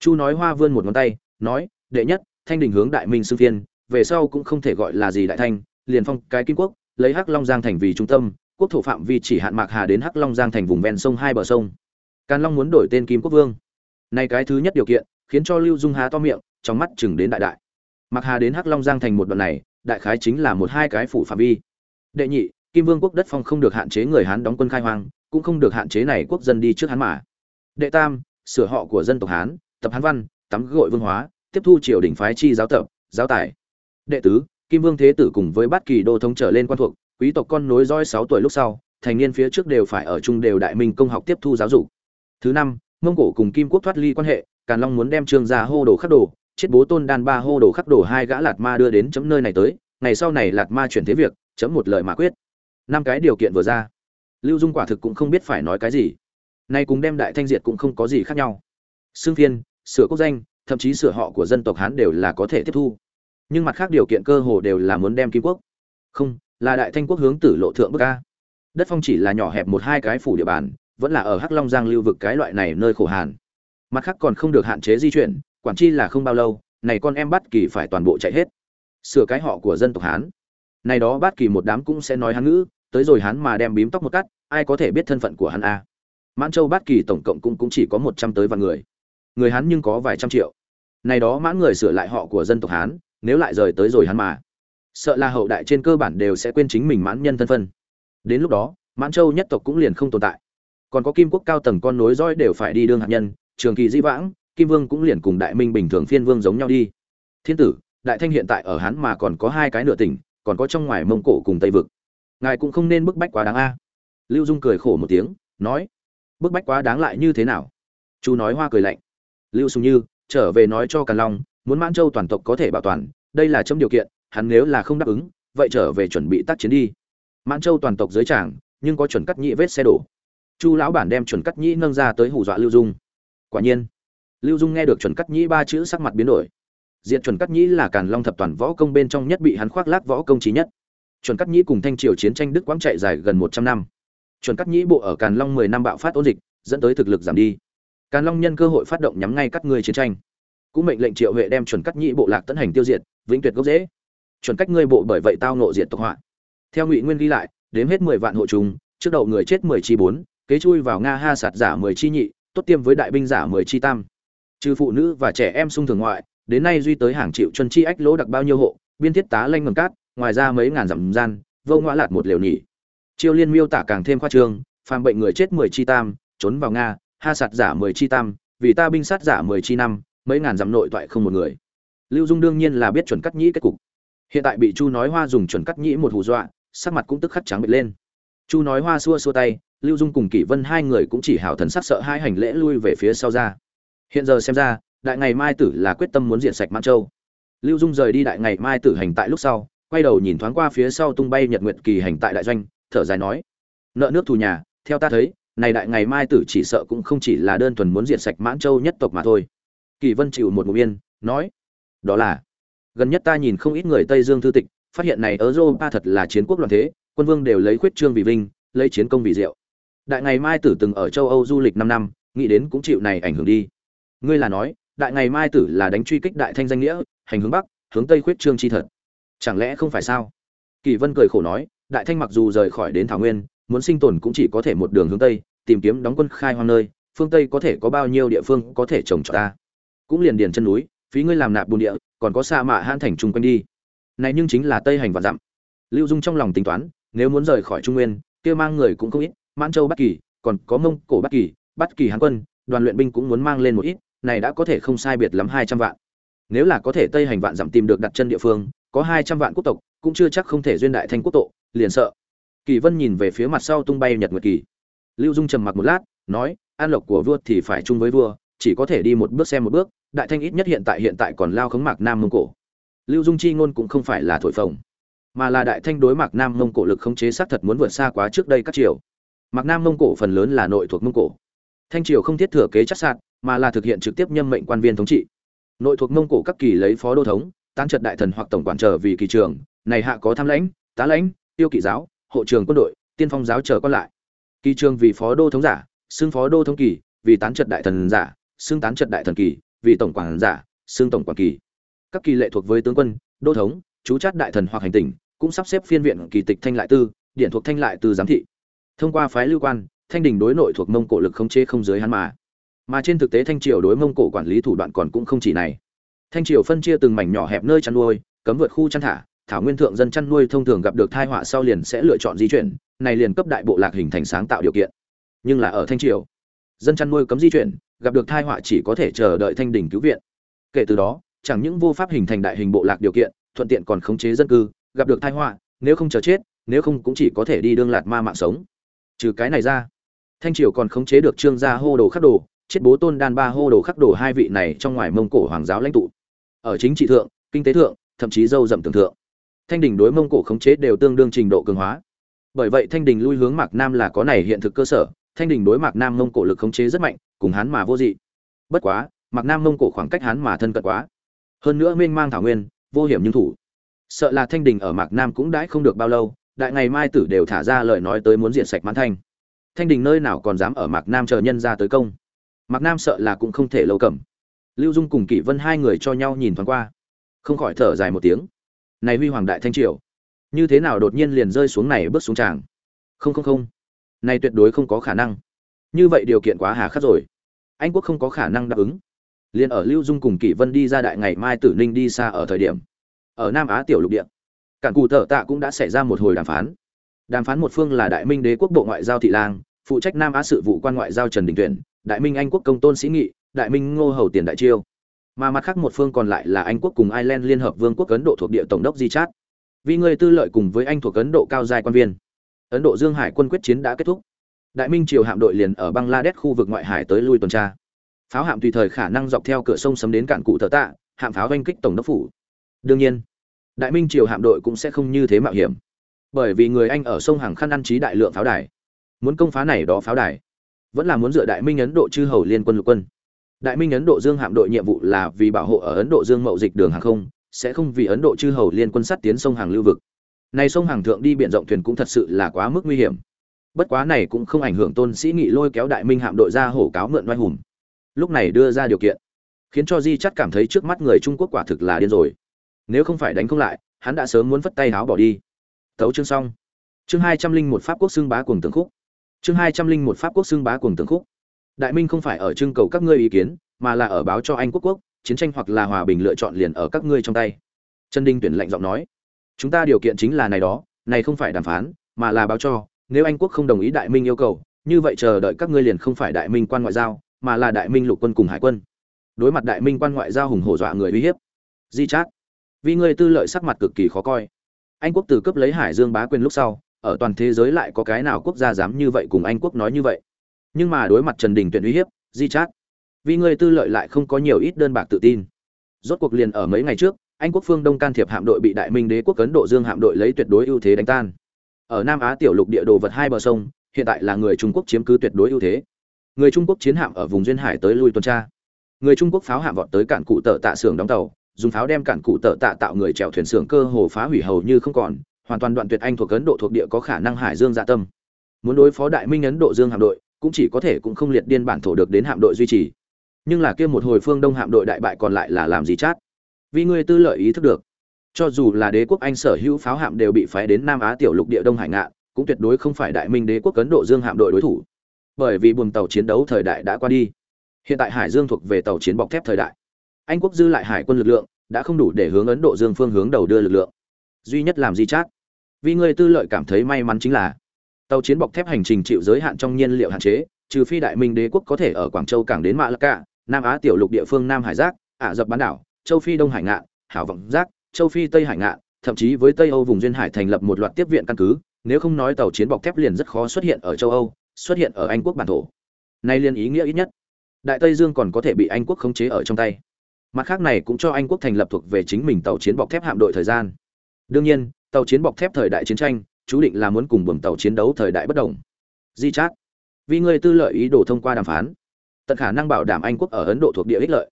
Chu nói hoa vươn một ngón tay, nói, đệ nhất, thanh đình hướng đại minh sư phiên, về sau cũng không thể gọi là gì đại thanh, liền phong cái kim quốc, lấy hắc long giang thành vì trung tâm, quốc thổ phạm vi chỉ hạn mạc hà đến hắc long giang thành vùng ven sông hai bờ sông. Càn long muốn đổi tên kim quốc vương. Nay cái thứ nhất điều kiện, khiến cho lưu dung há to miệng, trong mắt chừng đến đại đại. Mạc hà đến hắc long giang thành một đoạn này, đại khái chính là một hai cái phủ phạm vi. Đệ nhị kim vương quốc đất phong không được hạn chế người hán đóng quân khai hoang, cũng không được hạn chế này quốc dân đi trước hán mà. Đệ tam, sửa họ của dân tộc hán, tập hán văn, tắm gội vương hóa, tiếp thu triều đình phái chi giáo tập, giáo tài. Đệ tứ, kim vương thế tử cùng với bất kỳ đô thống trở lên quan thuộc, quý tộc con nối dõi sáu tuổi lúc sau, thành niên phía trước đều phải ở chung đều đại minh công học tiếp thu giáo dục. Thứ năm, mông cổ cùng kim quốc thoát ly quan hệ, càn long muốn đem trương gia hô đồ khắc đồ, chết bố tôn đan ba hô đồ khắc đồ hai gã lạt ma đưa đến chấm nơi này tới, ngày sau này lạt ma chuyển thế việc, chấm một lời mà quyết năm cái điều kiện vừa ra. Lưu dung quả thực cũng không biết phải nói cái gì. Nay cùng đem đại thanh diệt cũng không có gì khác nhau. Xương phiên, sửa quốc danh, thậm chí sửa họ của dân tộc hán đều là có thể tiếp thu. Nhưng mặt khác điều kiện cơ hồ đều là muốn đem kim quốc. Không, là đại thanh quốc hướng tử lộ thượng bức ca đất phong chỉ là nhỏ hẹp một hai cái phủ địa bàn, vẫn là ở hắc long giang lưu vực cái loại này nơi khổ hàn. Mặt khác còn không được hạn chế di chuyển, quản chi là không bao lâu, này con em bắt kỳ phải toàn bộ chạy hết. Sửa cái họ của dân tộc hán. Này đó bắt kỳ một đám cũng sẽ nói hán ngữ tới rồi hắn mà đem bím tóc một cắt, ai có thể biết thân phận của hắn a? Mãn châu bát kỳ tổng cộng cũng cũng chỉ có một trăm tới vạn người. Người hán nhưng có vài trăm triệu. Này đó mãn người sửa lại họ của dân tộc hán, nếu lại rời tới rồi hắn mà, sợ là hậu đại trên cơ bản đều sẽ quên chính mình mãn nhân thân phân đến lúc đó, mãn châu nhất tộc cũng liền không tồn tại. Còn có kim quốc cao tầng con nối dõi đều phải đi đương hạt nhân, trường kỳ di vãng, kim vương cũng liền cùng đại minh bình thường phiên vương giống nhau đi. Thiên tử, đại thanh hiện tại ở hắn mà còn có hai cái nửa tỉnh, còn có trong ngoài mông cổ cùng tây vực ngài cũng không nên bức bách quá đáng a. Lưu dung cười khổ một tiếng, nói, bức bách quá đáng lại như thế nào? Chu nói hoa cười lạnh, lưu sùng như, trở về nói cho càn long, muốn mãn châu toàn tộc có thể bảo toàn, đây là trong điều kiện, hắn nếu là không đáp ứng, vậy trở về chuẩn bị tác chiến đi. Mãn châu toàn tộc dưới tràng, nhưng có chuẩn cắt nhị vết xe đổ. Chu lão bản đem chuẩn cắt nhĩ nâng ra tới hù dọa lưu dung. Quả nhiên, lưu dung nghe được chuẩn cắt nhĩ ba chữ sắc mặt biến đổi. Diện chuẩn cắt nhĩ là càn long thập toàn võ công bên trong nhất bị hắn khoác lác võ công trí nhất chuẩn cắt nhĩ cùng thanh triều chiến tranh đức quãng chạy dài gần một trăm năm. Chuẩn cắt nhĩ bộ ở càn long mười năm bạo phát ôn dịch, dẫn tới thực lực giảm đi. Càn long nhân cơ hội phát động nhắm ngay các người chiến tranh. Cũng mệnh lệnh triệu huệ đem chuẩn cắt nhĩ bộ lạc tấn hành tiêu diệt, vĩnh tuyệt gốc dễ chuẩn cách ngươi bộ bởi vậy tao nộ diệt tộc họa. Theo ngụy nguyên ghi lại, đếm hết mười vạn hộ trùng trước đầu người chết mười chi bốn, kế chui vào nga ha sạt giả mười chi nhị, tốt tiêm với đại binh giả mười chi tam. Trừ phụ nữ và trẻ em sung thường ngoại, đến nay duy tới hàng triệu chân chi ách lỗ đặc bao nhiêu hộ, biên thiết tá lanh ngầm cát ngoài ra mấy ngàn dặm gian, vô ngoã lạt một liều nhỉ. Chiêu liên miêu tả càng thêm khoa trương, phàm bệnh người chết mười chi tam, trốn vào nga, ha sạt giả mười chi tam, vì ta binh sát giả mười chi năm, mấy ngàn dặm nội toại không một người. Lưu dung đương nhiên là biết chuẩn cắt nhĩ kết cục. Hiện tại bị chu nói hoa dùng chuẩn cắt nhĩ một hù dọa, sắc mặt cũng tức khắc trắng bệch lên. Chu nói hoa xua xua tay, lưu dung cùng kỷ vân hai người cũng chỉ hảo thần sắc sợ hai hành lễ lui về phía sau ra. Hiện giờ xem ra, đại ngày mai tử là quyết tâm muốn diện sạch mãn châu. Lưu dung rời đi đại ngày mai tử hành tại lúc sau quay đầu nhìn thoáng qua phía sau tung bay nhật nguyệt kỳ hành tại đại doanh, thở dài nói, nợ nước thù nhà, theo ta thấy, này đại ngày mai tử chỉ sợ cũng không chỉ là đơn thuần muốn diệt sạch mãn châu nhất tộc mà thôi. Kỳ vân chịu một ngụm yên, nói, đó là, gần nhất ta nhìn không ít người tây dương thư tịch, phát hiện này ở europa thật là chiến quốc loạn thế, quân vương đều lấy khuyết trương vì vinh, lấy chiến công vì diệu. Đại ngày mai tử từng ở châu âu du lịch năm năm, nghĩ đến cũng chịu này ảnh hưởng đi. Ngươi là nói, đại ngày mai tử là đánh truy kích đại thanh danh nghĩa, hành hướng bắc, hướng tây khuyết trương chi thật chẳng lẽ không phải sao? Kỳ vân cười khổ nói, đại thanh mặc dù rời khỏi đến thảo nguyên, muốn sinh tồn cũng chỉ có thể một đường hướng tây, tìm kiếm đóng quân khai hoang nơi, phương tây có thể có bao nhiêu địa phương có thể trồng trọt ta? Cũng liền điền chân núi, phí ngươi làm nạp bùn địa, còn có sa mạ hãn thành chung quanh đi. Này nhưng chính là tây hành và dặm. Lưu dung trong lòng tính toán, nếu muốn rời khỏi trung nguyên, kia mang người cũng không ít, mãn châu bắc kỳ, còn có mông cổ bắc kỳ bắc kỳ hán quân, đoàn luyện binh cũng muốn mang lên một ít, này đã có thể không sai biệt lắm hai trăm vạn. Nếu là có thể tây hành vạn dặm tìm được đặt chân địa phương có hai trăm vạn quốc tộc, cũng chưa chắc không thể duyên đại thanh quốc tộ, liền sợ. Kỳ vân nhìn về phía mặt sau tung bay nhật nguyệt kỳ. Lưu dung trầm mặc một lát, nói, an lộc của vua thì phải chung với vua, chỉ có thể đi một bước xem một bước, đại thanh ít nhất hiện tại hiện tại còn lao khống mạc nam mông cổ. Lưu dung chi ngôn cũng không phải là thổi phồng, mà là đại thanh đối mạc nam mông cổ lực khống chế xác thật muốn vượt xa quá trước đây các triều. Mạc nam mông cổ phần lớn là nội thuộc mông cổ. Thanh triều không thiết thừa kế chắc sạt, mà là thực hiện trực tiếp nhâm mệnh quan viên thống trị. Nội thuộc mông cổ các kỳ lấy phó đô thống tán trật đại thần hoặc tổng quản trở vì kỳ trường, này hạ có tham lãnh, tá lãnh, tiêu kỵ giáo, hộ trường quân đội, tiên phong giáo trở còn lại. Kỳ trường vì phó đô thống giả, xưng phó đô thống kỳ, vì tán trật đại thần giả, xưng tán trật đại thần kỳ, vì tổng quản giả, xưng tổng quản kỳ. Các kỳ lệ thuộc với tướng quân, đô thống, chú chát đại thần hoặc hành tỉnh, cũng sắp xếp phiên viện kỳ tịch thanh lại tư điện thuộc thanh lại tư giám thị. Thông qua phái lưu quan, thanh đình đối nội thuộc mông cổ lực không chế không giới hắn mà. Mà trên thực tế thanh triều đối mông cổ quản lý thủ đoạn còn cũng không chỉ này thanh triều phân chia từng mảnh nhỏ hẹp nơi chăn nuôi, cấm vượt khu chăn thả, thảo nguyên thượng dân chăn nuôi thông thường gặp được thai họa sau liền sẽ lựa chọn di chuyển, này liền cấp đại bộ lạc hình thành sáng tạo điều kiện. Nhưng là ở thanh triều, dân chăn nuôi cấm di chuyển, gặp được thai họa chỉ có thể chờ đợi thanh đình cứu viện. Kể từ đó, chẳng những vô pháp hình thành đại hình bộ lạc điều kiện, thuận tiện còn khống chế dân cư, gặp được thai họa, nếu không chờ chết, nếu không cũng chỉ có thể đi đương lạt ma mạng sống. Trừ cái này ra, thanh triều còn khống chế được trương gia hô đồ khắc đồ, chết bố tôn đan ba hô đồ khắc đồ hai vị này trong ngoài mông cổ hoàng giáo lãnh tụ ở chính trị thượng, kinh tế thượng, thậm chí dâu dậm tưởng thượng. Thanh đình đối mông cổ khống chế đều tương đương trình độ cường hóa. Bởi vậy thanh đình lui hướng mạc nam là có này hiện thực cơ sở, thanh đình đối mạc nam mông cổ lực khống chế rất mạnh, cùng hán mà vô dị. Bất quá, mạc nam mông cổ khoảng cách hán mà thân cận quá. Hơn nữa mênh mang thảo nguyên, vô hiểm nhưng thủ. Sợ là thanh đình ở mạc nam cũng đãi không được bao lâu, đại ngày mai tử đều thả ra lời nói tới muốn diện sạch mãn thanh. Thanh đình nơi nào còn dám ở mạc nam chờ nhân ra tới công? Mạc nam sợ là cũng không thể lâu cầm lưu dung cùng kỷ vân hai người cho nhau nhìn thoáng qua. Không khỏi thở dài một tiếng. Này huy hoàng đại thanh triều, như thế nào đột nhiên liền rơi xuống này bước xuống tràng? Không không không. Này tuyệt đối không có khả năng. Như vậy điều kiện quá hà khắc rồi. Anh quốc không có khả năng đáp ứng. Liền ở lưu dung cùng kỷ vân đi ra đại ngày mai tử ninh đi xa ở thời điểm, ở nam á tiểu lục địa, cản cù thợ tạ cũng đã xảy ra một hồi đàm phán. Đàm phán một phương là đại minh đế quốc bộ ngoại giao thị lang, phụ trách nam á sự vụ quan ngoại giao trần đình tuyển, đại minh anh quốc công tôn sĩ nghị đại minh ngô hầu tiền đại chiêu. Mà mặt khác một phương còn lại là anh quốc cùng ireland liên hợp vương quốc ấn độ thuộc địa tổng đốc di chát. Vì người tư lợi cùng với anh thuộc ấn độ cao giai quan viên, ấn độ dương hải quân quyết chiến đã kết thúc. Đại minh triều hạm đội liền ở bangladesh khu vực ngoại hải tới lui tuần tra. Pháo hạm tùy thời khả năng dọc theo cửa sông sấm đến cạn cụ thợ tạ, hạm pháo oanh kích tổng đốc phủ. Đương nhiên, đại minh triều hạm đội cũng sẽ không như thế mạo hiểm. Bởi vì người anh ở sông hàng khăn ăn trí đại lượng pháo đài. Muốn công phá này đó pháo đài, vẫn là muốn dựa đại minh ấn độ chư hầu liên quân lục quân đại minh ấn độ dương hạm đội nhiệm vụ là vì bảo hộ ở ấn độ dương mậu dịch đường hàng không, sẽ không vì ấn độ chư hầu liên quân sắt tiến sông hàng lưu vực. Này sông hàng thượng đi biển rộng thuyền cũng thật sự là quá mức nguy hiểm. Bất quá này cũng không ảnh hưởng tôn sĩ nghị lôi kéo đại minh hạm đội ra hổ cáo mượn oai hùng. Lúc này đưa ra điều kiện, khiến cho di chắt cảm thấy trước mắt người trung quốc quả thực là điên rồi. Nếu không phải đánh không lại, hắn đã sớm muốn vất tay háo bỏ đi. Tấu chương xong. Chương hai trăm linh một pháp quốc xưng bá cuồng tướng khúc. Chương hai trăm linh một pháp quốc xưng bá cuồng tướng khúc đại minh không phải ở trưng cầu các ngươi ý kiến, mà là ở báo cho anh quốc quốc, chiến tranh hoặc là hòa bình lựa chọn liền ở các ngươi trong tay. Trần đinh tuyển lạnh giọng nói. Chúng ta điều kiện chính là này đó, này không phải đàm phán, mà là báo cho. Nếu anh quốc không đồng ý đại minh yêu cầu, như vậy chờ đợi các ngươi liền không phải đại minh quan ngoại giao, mà là đại minh lục quân cùng hải quân. Đối mặt đại minh quan ngoại giao hùng hổ dọa người uy hiếp. Di chát. Vì ngươi tư lợi sắc mặt cực kỳ khó coi. Anh quốc từ cấp lấy hải dương bá quyền lúc sau, ở toàn thế giới lại có cái nào quốc gia dám như vậy cùng anh quốc nói như vậy? Nhưng mà đối mặt trần đình tuyển uy hiếp, di chát, vì ngươi tư lợi lại không có nhiều ít đơn bạc tự tin. Rốt cuộc liền ở mấy ngày trước, anh quốc phương đông can thiệp hạm đội bị đại minh đế quốc ấn độ dương hạm đội lấy tuyệt đối ưu thế đánh tan. Ở nam á tiểu lục địa đồ vật hai bờ sông, hiện tại là người trung quốc chiếm cứ tuyệt đối ưu thế. Người trung quốc chiến hạm ở vùng duyên hải tới lui tuần tra. Người trung quốc pháo hạm vọt tới cản cụ tợ tạ xưởng đóng tàu, dùng pháo đem cản cụ tợ tạ tạo người chèo thuyền xưởng cơ hồ phá hủy hầu như không còn, hoàn toàn đoạn tuyệt anh thuộc ấn độ thuộc địa có khả năng hải dương dạ tâm. Muốn đối phó đại minh ấn độ dương hạm đội cũng chỉ có thể cũng không liệt điên bản thổ được đến hạm đội duy trì. Nhưng là kia một hồi phương đông hạm đội đại bại còn lại là làm gì chát? Vì ngươi tư lợi ý thức được. Cho dù là đế quốc anh sở hữu pháo hạm đều bị phái đến nam á tiểu lục địa đông hải ngạn, cũng tuyệt đối không phải đại minh đế quốc ấn độ dương hạm đội đối thủ. Bởi vì buồng tàu chiến đấu thời đại đã qua đi. Hiện tại hải dương thuộc về tàu chiến bọc thép thời đại. Anh quốc dư lại hải quân lực lượng, đã không đủ để hướng ấn độ dương phương hướng đầu đưa lực lượng. Duy nhất làm gì chát? Vì người tư lợi cảm thấy may mắn chính là tàu chiến bọc thép hành trình chịu giới hạn trong nhiên liệu hạn chế, trừ phi đại minh đế quốc có thể ở quảng châu cảng đến mạ lạc cả nam á tiểu lục địa phương nam hải giác, ả rập bán đảo, châu phi đông hải ngạn, hảo vọng giác, châu phi tây hải ngạn, thậm chí với tây âu vùng duyên hải thành lập một loạt tiếp viện căn cứ, nếu không nói tàu chiến bọc thép liền rất khó xuất hiện ở châu âu, xuất hiện ở anh quốc bản thổ. Nay liên ý nghĩa ít nhất, đại tây dương còn có thể bị anh quốc khống chế ở trong tay. Mặt khác này cũng cho anh quốc thành lập thuộc về chính mình tàu chiến bọc thép hạm đội thời gian. Đương nhiên, tàu chiến bọc thép thời đại chiến tranh chú định là muốn cùng buồng tàu chiến đấu thời đại bất đồng. Di chát, vì người tư lợi ý đồ thông qua đàm phán, tận khả năng bảo đảm anh quốc ở ấn độ thuộc địa ích lợi.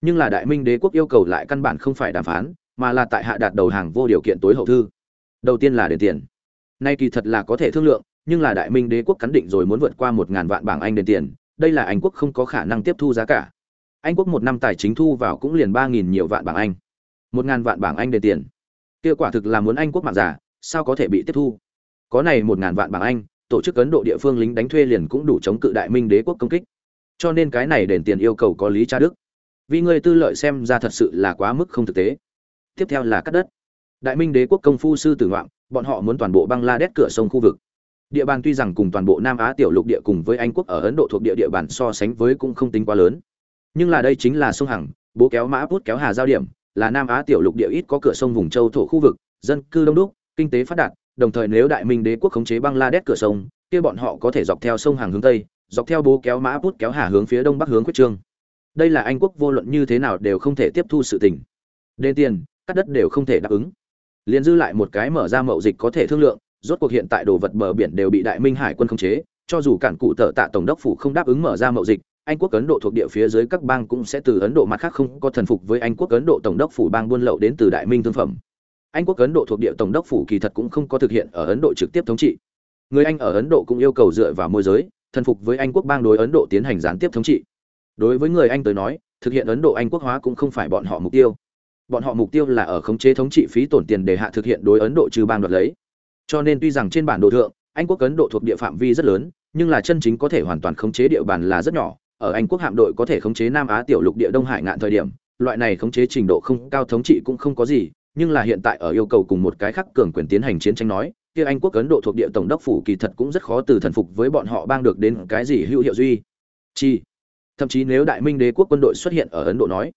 Nhưng là đại minh đế quốc yêu cầu lại căn bản không phải đàm phán, mà là tại hạ đạt đầu hàng vô điều kiện tối hậu thư. Đầu tiên là đền tiền. Nay kỳ thật là có thể thương lượng, nhưng là đại minh đế quốc cắn định rồi muốn vượt qua một ngàn vạn bảng anh đền tiền, đây là anh quốc không có khả năng tiếp thu giá cả. Anh quốc một năm tài chính thu vào cũng liền ba nghìn nhiều vạn bảng anh. Một ngàn vạn bảng anh đền tiền. Kia quả thực là muốn anh quốc mạng giả sao có thể bị tiếp thu? Có này một ngàn vạn bảng anh, tổ chức ấn độ địa phương lính đánh thuê liền cũng đủ chống cự đại minh đế quốc công kích. Cho nên cái này đền tiền yêu cầu có lý cha đức. Vì người tư lợi xem ra thật sự là quá mức không thực tế. Tiếp theo là cắt đất. Đại minh đế quốc công phu sư tử ngoạm bọn họ muốn toàn bộ bang la đét cửa sông khu vực. Địa bàn tuy rằng cùng toàn bộ nam á tiểu lục địa cùng với anh quốc ở ấn độ thuộc địa địa bàn so sánh với cũng không tính quá lớn. Nhưng là đây chính là sông hằng, bố kéo mã bút kéo hà giao điểm, là nam á tiểu lục địa ít có cửa sông vùng châu thổ khu vực, dân cư đông đúc kinh tế phát đạt, đồng thời nếu đại minh đế quốc khống chế bangladesh cửa sông, kia bọn họ có thể dọc theo sông hàng hướng tây, dọc theo bố kéo mã bút kéo hà hướng phía đông bắc hướng quyết trương. Đây là anh quốc vô luận như thế nào đều không thể tiếp thu sự tình. Đền tiền, cắt đất đều không thể đáp ứng. Liền dư lại một cái mở ra mậu dịch có thể thương lượng, rốt cuộc hiện tại đồ vật bờ biển đều bị đại minh hải quân khống chế, cho dù cản cụ tợ tạ tổng đốc phủ không đáp ứng mở ra mậu dịch, anh quốc ấn độ thuộc địa phía dưới các bang cũng sẽ từ ấn độ mặt khác không có thần phục với anh quốc ấn độ tổng đốc phủ bang buôn lậu đến từ đại minh thương phẩm anh quốc ấn độ thuộc địa tổng đốc phủ kỳ thật cũng không có thực hiện ở ấn độ trực tiếp thống trị. Người anh ở ấn độ cũng yêu cầu dựa vào môi giới, thần phục với anh quốc bang đối ấn độ tiến hành gián tiếp thống trị. Đối với người anh tới nói, thực hiện ấn độ anh quốc hóa cũng không phải bọn họ mục tiêu. Bọn họ mục tiêu là ở khống chế thống trị phí tổn tiền để hạ thực hiện đối ấn độ trừ bang đoạt lấy. Cho nên tuy rằng trên bản đồ thượng, anh quốc ấn độ thuộc địa phạm vi rất lớn, nhưng là chân chính có thể hoàn toàn khống chế địa bàn là rất nhỏ. Ở anh quốc hạm đội có thể khống chế nam á, tiểu lục, địa đông, hải ngạn thời điểm, loại này khống chế trình độ không cao thống trị cũng không có gì nhưng là hiện tại ở yêu cầu cùng một cái khác cường quyền tiến hành chiến tranh nói, kia anh quốc ấn độ thuộc địa tổng đốc phủ kỳ thật cũng rất khó từ thần phục với bọn họ bang được đến cái gì hữu hiệu duy. Chi. Thậm chí nếu đại minh đế quốc quân đội xuất hiện ở ấn độ nói,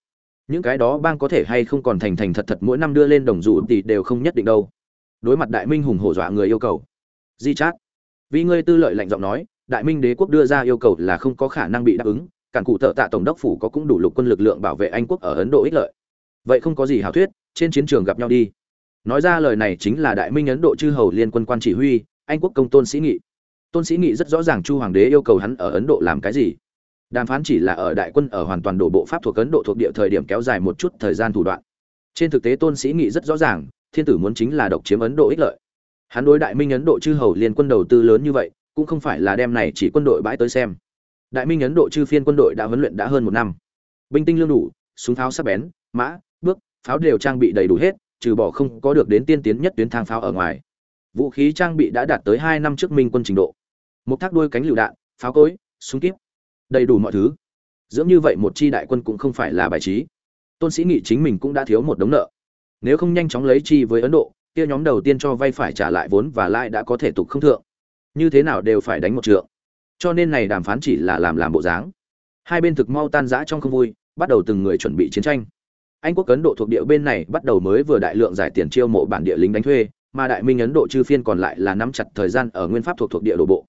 những cái đó bang có thể hay không còn thành thành thật thật mỗi năm đưa lên đồng dù thì đều không nhất định đâu. Đối mặt đại minh hùng hổ dọa người yêu cầu. Di chát. Vì ngươi tư lợi lạnh giọng nói, đại minh đế quốc đưa ra yêu cầu là không có khả năng bị đáp ứng, cản cụ thợ tạ tổng đốc phủ có cũng đủ lục quân lực lượng bảo vệ anh quốc ở ấn độ ích lợi. Vậy không có gì hảo thuyết trên chiến trường gặp nhau đi. Nói ra lời này chính là đại minh ấn độ chư hầu liên quân quan chỉ huy, anh quốc công tôn sĩ nghị. Tôn sĩ nghị rất rõ ràng chu hoàng đế yêu cầu hắn ở ấn độ làm cái gì. Đàm phán chỉ là ở đại quân ở hoàn toàn đổ bộ pháp thuộc ấn độ thuộc địa thời điểm kéo dài một chút thời gian thủ đoạn. Trên thực tế tôn sĩ nghị rất rõ ràng, thiên tử muốn chính là độc chiếm ấn độ ích lợi. Hắn đối đại minh ấn độ chư hầu liên quân đầu tư lớn như vậy, cũng không phải là đem này chỉ quân đội bãi tới xem. Đại minh ấn độ chư phiên quân đội đã huấn luyện đã hơn một năm. Binh tinh lương đủ, súng tháo sắp bén, mã pháo đều trang bị đầy đủ hết, trừ bỏ không có được đến tiên tiến nhất tuyến thang pháo ở ngoài. Vũ khí trang bị đã đạt tới hai năm trước minh quân trình độ. Một thác đuôi cánh lựu đạn, pháo cối, súng kíp, đầy đủ mọi thứ. Dưỡng như vậy một chi đại quân cũng không phải là bài trí. Tôn sĩ nghị chính mình cũng đã thiếu một đống nợ. Nếu không nhanh chóng lấy chi với ấn độ, kia nhóm đầu tiên cho vay phải trả lại vốn và lãi đã có thể tục không thượng. Như thế nào đều phải đánh một trượng. Cho nên này đàm phán chỉ là làm làm bộ dáng. Hai bên thực mau tan rã trong không vui, bắt đầu từng người chuẩn bị chiến tranh anh quốc ấn độ thuộc địa bên này bắt đầu mới vừa đại lượng giải tiền chiêu mộ bản địa lính đánh thuê, mà đại minh ấn độ chư phiên còn lại là nắm chặt thời gian ở nguyên pháp thuộc thuộc địa đổ bộ.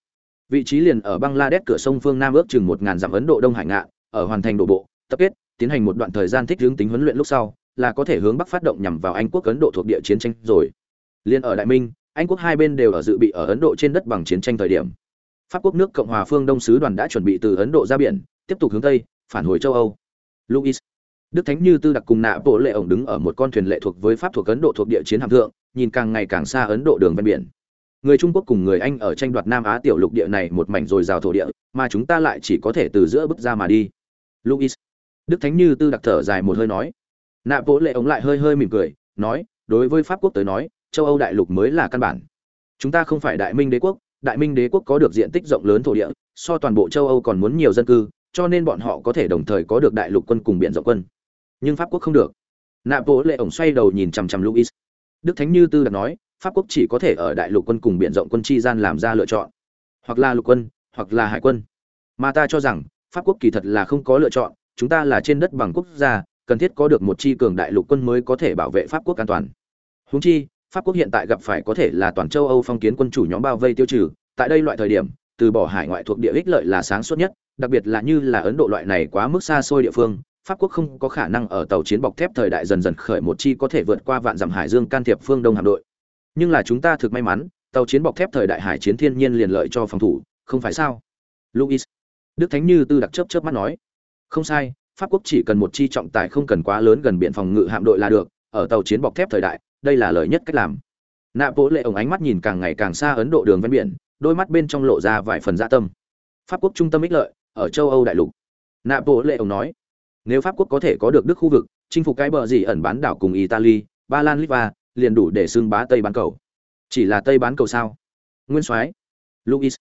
Vị trí liền ở bangladesh cửa sông phương nam ước chừng 1000 dặm ấn độ đông hải ngạn, ở hoàn thành đổ bộ, tập kết, tiến hành một đoạn thời gian thích ứng tính huấn luyện lúc sau, là có thể hướng bắc phát động nhằm vào anh quốc ấn độ thuộc địa chiến tranh rồi. Liên ở đại minh, anh quốc hai bên đều ở dự bị ở ấn độ trên đất bằng chiến tranh thời điểm. Pháp quốc nước cộng hòa phương đông sứ đoàn đã chuẩn bị từ ấn độ ra biển, tiếp tục hướng tây, phản hồi châu âu. Luis đức thánh như tư đặc cùng nạ bộ lệ ổng đứng ở một con thuyền lệ thuộc với pháp thuộc ấn độ thuộc địa chiến hạm thượng, nhìn càng ngày càng xa ấn độ đường ven biển. Người trung quốc cùng người anh ở tranh đoạt nam á tiểu lục địa này một mảnh dồi dào thổ địa, mà chúng ta lại chỉ có thể từ giữa bước ra mà đi. Luis đức thánh như tư đặc thở dài một hơi nói. Nạ bộ lệ ổng lại hơi hơi mỉm cười, nói, đối với pháp quốc tới nói, châu âu đại lục mới là căn bản. Chúng ta không phải đại minh đế quốc, đại minh đế quốc có được diện tích rộng lớn thổ địa, so toàn bộ châu âu còn muốn nhiều dân cư, cho nên bọn họ có thể đồng thời có được đại lục quân cùng biển rộng quân nhưng pháp quốc không được. Nạ vỗ lệ ổng xoay đầu nhìn chằm chằm luis đức thánh như tư đặc nói, pháp quốc chỉ có thể ở đại lục quân cùng biển rộng quân chi gian làm ra lựa chọn. Hoặc là lục quân, hoặc là hải quân. Mà ta cho rằng, pháp quốc kỳ thật là không có lựa chọn, chúng ta là trên đất bằng quốc gia, cần thiết có được một chi cường đại lục quân mới có thể bảo vệ pháp quốc an toàn. Húng chi, pháp quốc hiện tại gặp phải có thể là toàn châu âu phong kiến quân chủ nhóm bao vây tiêu trừ, tại đây loại thời điểm, từ bỏ hải ngoại thuộc địa ích lợi là sáng suốt nhất, đặc biệt là như là ấn độ loại này quá mức xa xôi địa phương pháp quốc không có khả năng ở tàu chiến bọc thép thời đại dần dần khởi một chi có thể vượt qua vạn dặm hải dương can thiệp phương đông hạm đội. Nhưng là chúng ta thực may mắn, tàu chiến bọc thép thời đại hải chiến thiên nhiên liền lợi cho phòng thủ, không phải sao? Luis, đức thánh như tư đặc chớp chớp mắt nói. Không sai, pháp quốc chỉ cần một chi trọng tài không cần quá lớn gần biển phòng ngự hạm đội là được, ở tàu chiến bọc thép thời đại, đây là lợi nhất cách làm. Nạ bố lệ ổng ánh mắt nhìn càng ngày càng xa ấn độ đường ven biển, đôi mắt bên trong lộ ra vài phần dạ tâm. Pháp quốc trung tâm ích lợi, ở châu âu đại lục. Nạ bố lệ ổng nói nếu pháp quốc có thể có được đức khu vực, chinh phục cái bờ gì ẩn bán đảo cùng italy, ba lan, litva, liền đủ để xưng bá tây bán cầu. Chỉ là tây bán cầu sao? Nguyên soái, luis.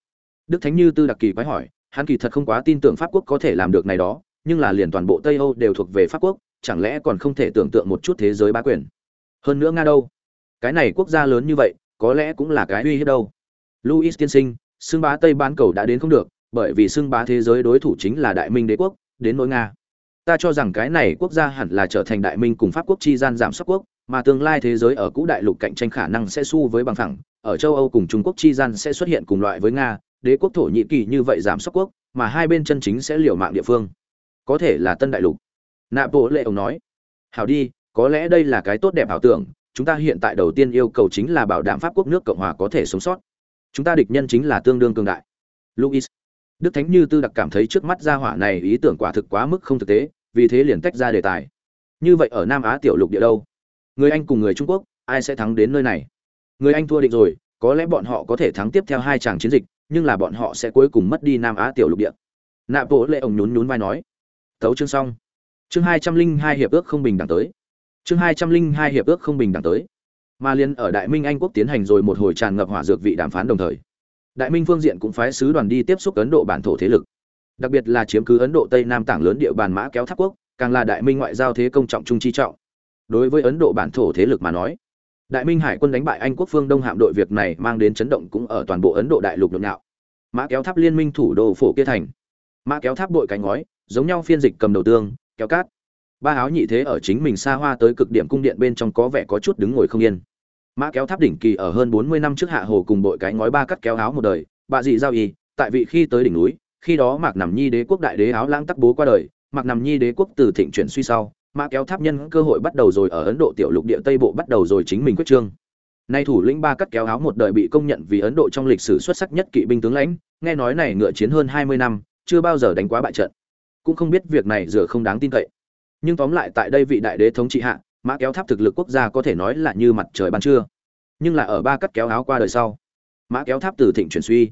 Đức thánh như tư đặc kỳ quái hỏi, hắn kỳ thật không quá tin tưởng pháp quốc có thể làm được này đó, nhưng là liền toàn bộ tây âu đều thuộc về pháp quốc, chẳng lẽ còn không thể tưởng tượng một chút thế giới bá quyền? Hơn nữa nga đâu? Cái này quốc gia lớn như vậy, có lẽ cũng là cái uy hiếp đâu. Luis tiên sinh, xưng bá tây bán cầu đã đến không được, bởi vì xưng bá thế giới đối thủ chính là đại minh đế quốc, đến nỗi nga ta cho rằng cái này quốc gia hẳn là trở thành đại minh cùng pháp quốc chi gian giảm sóc quốc, mà tương lai thế giới ở cũ đại lục cạnh tranh khả năng sẽ xu với bằng thẳng ở châu âu cùng trung quốc chi gian sẽ xuất hiện cùng loại với nga, đế quốc thổ nhĩ kỳ như vậy giảm sóc quốc, mà hai bên chân chính sẽ liều mạng địa phương. Có thể là tân đại lục. Nạ bộ lệ ông nói. Hảo đi, có lẽ đây là cái tốt đẹp ảo tưởng, chúng ta hiện tại đầu tiên yêu cầu chính là bảo đảm pháp quốc nước cộng hòa có thể sống sót. Chúng ta địch nhân chính là tương đương cường đại. Luis đức thánh như tư đặc cảm thấy trước mắt gia hỏa này ý tưởng quả thực quá mức không thực tế, vì thế liền tách ra đề tài. Như vậy ở nam á tiểu lục địa đâu? Người anh cùng người trung quốc, ai sẽ thắng đến nơi này? Người anh thua định rồi, có lẽ bọn họ có thể thắng tiếp theo hai tràng chiến dịch, nhưng là bọn họ sẽ cuối cùng mất đi nam á tiểu lục địa. Nạ bộ lệ ông nhún nhún vai nói. Thấu chương xong. Chương hai trăm linh hai hiệp ước không bình đẳng tới. Chương hai trăm linh hai hiệp ước không bình đẳng tới. Mà liên ở đại minh anh quốc tiến hành rồi một hồi tràn ngập hỏa dược vị đàm phán đồng thời đại minh phương diện cũng phái sứ đoàn đi tiếp xúc ấn độ bản thổ thế lực. Đặc biệt là chiếm cứ ấn độ tây nam tảng lớn địa bàn mã kéo tháp quốc, càng là đại minh ngoại giao thế công trọng trung chi trọng. Đối với ấn độ bản thổ thế lực mà nói, đại minh hải quân đánh bại anh quốc phương đông hạm đội việc này mang đến chấn động cũng ở toàn bộ ấn độ đại lục nhộn nhạo. Mã kéo tháp liên minh thủ đô phổ kia thành. Mã kéo tháp đội cánh ngói, giống nhau phiên dịch cầm đầu tương, kéo cát. Ba áo nhị thế ở chính mình xa hoa tới cực điểm cung điện bên trong có vẻ có chút đứng ngồi không yên mã kéo tháp đỉnh kỳ ở hơn bốn mươi năm trước hạ hồ cùng bội cái ngói ba cắt kéo áo một đời, bà dị giao y, tại vị khi tới đỉnh núi, khi đó mạc nằm nhi đế quốc đại đế áo lãng tắc bố qua đời, mạc nằm nhi đế quốc từ thịnh chuyển suy sau, mã kéo tháp nhân cơ hội bắt đầu rồi ở ấn độ tiểu lục địa tây bộ bắt đầu rồi chính mình quyết trương. Nay thủ lĩnh ba cắt kéo áo một đời bị công nhận vì ấn độ trong lịch sử xuất sắc nhất kỵ binh tướng lãnh, nghe nói này ngựa chiến hơn hai mươi năm, chưa bao giờ đánh quá bại trận. Cũng không biết việc này dựa không đáng tin cậy. Nhưng tóm lại tại đây vị đại đế thống trị hạ mã kéo tháp thực lực quốc gia có thể nói là như mặt trời ban trưa. Nhưng là ở ba cắt kéo áo qua đời sau, mã kéo tháp từ thịnh chuyển suy.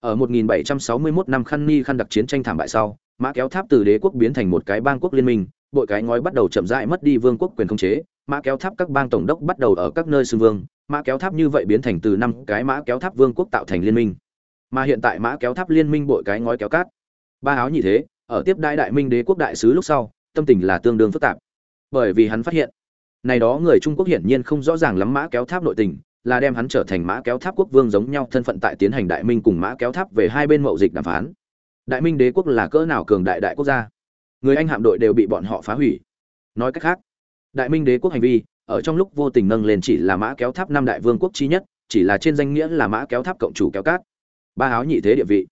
Ở 1761 năm khăn ni khăn đặc chiến tranh thảm bại sau, mã kéo tháp từ đế quốc biến thành một cái bang quốc liên minh, bội cái ngói bắt đầu chậm rãi mất đi vương quốc quyền khống chế, mã kéo tháp các bang tổng đốc bắt đầu ở các nơi xưng vương, mã kéo tháp như vậy biến thành từ năm cái mã kéo tháp vương quốc tạo thành liên minh. Mà hiện tại mã kéo tháp liên minh bội cái ngói kéo cát. Ba áo như thế, ở tiếp đại đại minh đế quốc đại sứ lúc sau, tâm tình là tương đương phức tạp. Bởi vì hắn phát hiện này đó người trung quốc hiển nhiên không rõ ràng lắm mã kéo tháp nội tình, là đem hắn trở thành mã kéo tháp quốc vương giống nhau thân phận tại tiến hành đại minh cùng mã kéo tháp về hai bên mậu dịch đàm phán. Đại minh đế quốc là cỡ nào cường đại đại quốc gia? Người anh hạm đội đều bị bọn họ phá hủy. Nói cách khác, đại minh đế quốc hành vi, ở trong lúc vô tình nâng lên chỉ là mã kéo tháp năm đại vương quốc chi nhất, chỉ là trên danh nghĩa là mã kéo tháp cộng chủ kéo cát. Ba áo nhị thế địa vị.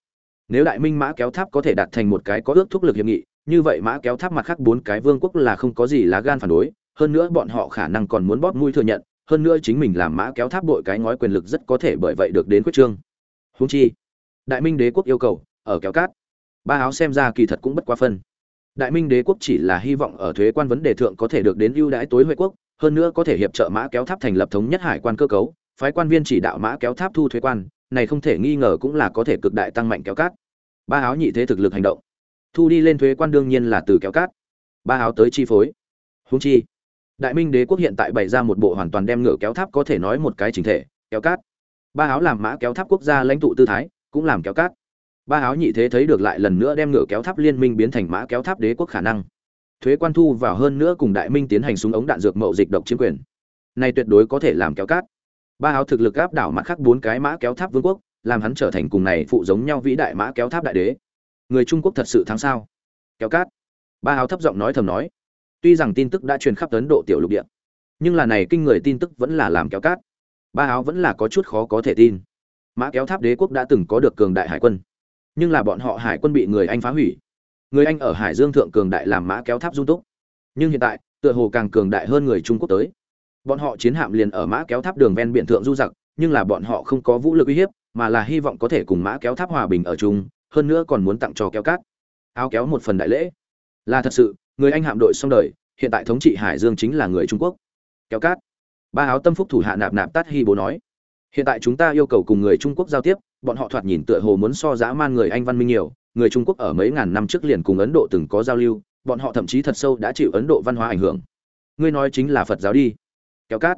Nếu đại minh mã kéo tháp có thể đạt thành một cái có ước thúc lực hiệp nghị, như vậy mã kéo tháp mặt khác bốn cái vương quốc là không có gì lá gan phản đối hơn nữa bọn họ khả năng còn muốn bóp mũi thừa nhận, hơn nữa chính mình làm mã kéo tháp bội cái ngói quyền lực rất có thể bởi vậy được đến quyết trương. Huống chi, đại minh đế quốc yêu cầu, ở kéo cát. Ba áo xem ra kỳ thật cũng bất quá phân. Đại minh đế quốc chỉ là hy vọng ở thuế quan vấn đề thượng có thể được đến ưu đãi tối huệ quốc, hơn nữa có thể hiệp trợ mã kéo tháp thành lập thống nhất hải quan cơ cấu, phái quan viên chỉ đạo mã kéo tháp thu thuế quan, này không thể nghi ngờ cũng là có thể cực đại tăng mạnh kéo cát. Ba áo nhị thế thực lực hành động. Thu đi lên thuế quan đương nhiên là từ kéo cát. Ba áo tới chi phối. Huống chi đại minh đế quốc hiện tại bày ra một bộ hoàn toàn đem ngựa kéo tháp có thể nói một cái chính thể, kéo cát. Ba áo làm mã kéo tháp quốc gia lãnh tụ tư thái, cũng làm kéo cát. Ba áo nhị thế thấy được lại lần nữa đem ngựa kéo tháp liên minh biến thành mã kéo tháp đế quốc khả năng. Thuế quan thu vào hơn nữa cùng đại minh tiến hành súng ống đạn dược mậu dịch độc chiếm quyền. Này tuyệt đối có thể làm kéo cát. Ba áo thực lực áp đảo mặt khác bốn cái mã kéo tháp vương quốc, làm hắn trở thành cùng này phụ giống nhau vĩ đại mã kéo tháp đại đế. Người trung quốc thật sự thắng sao? Kéo cát. Ba áo thấp giọng nói thầm nói tuy rằng tin tức đã truyền khắp ấn độ tiểu lục địa, nhưng là này kinh người tin tức vẫn là làm kéo cát. Ba áo vẫn là có chút khó có thể tin. Mã kéo tháp đế quốc đã từng có được cường đại hải quân, nhưng là bọn họ hải quân bị người anh phá hủy. Người anh ở hải dương thượng cường đại làm mã kéo tháp dung túc. Nhưng hiện tại, tựa hồ càng cường đại hơn người trung quốc tới. Bọn họ chiến hạm liền ở mã kéo tháp đường ven biển thượng du giặc, nhưng là bọn họ không có vũ lực uy hiếp, mà là hy vọng có thể cùng mã kéo tháp hòa bình ở chung, hơn nữa còn muốn tặng cho kéo cát. Áo kéo một phần đại lễ là thật sự, người anh hạm đội xong đời, hiện tại thống trị hải dương chính là người trung quốc. Kéo cát. Ba áo tâm phúc thủ hạ nạp nạp tát hi bố nói. Hiện tại chúng ta yêu cầu cùng người trung quốc giao tiếp, bọn họ thoạt nhìn tựa hồ muốn so dã man người anh văn minh nhiều, người trung quốc ở mấy ngàn năm trước liền cùng ấn độ từng có giao lưu, bọn họ thậm chí thật sâu đã chịu ấn độ văn hóa ảnh hưởng. Ngươi nói chính là phật giáo đi. Kéo cát.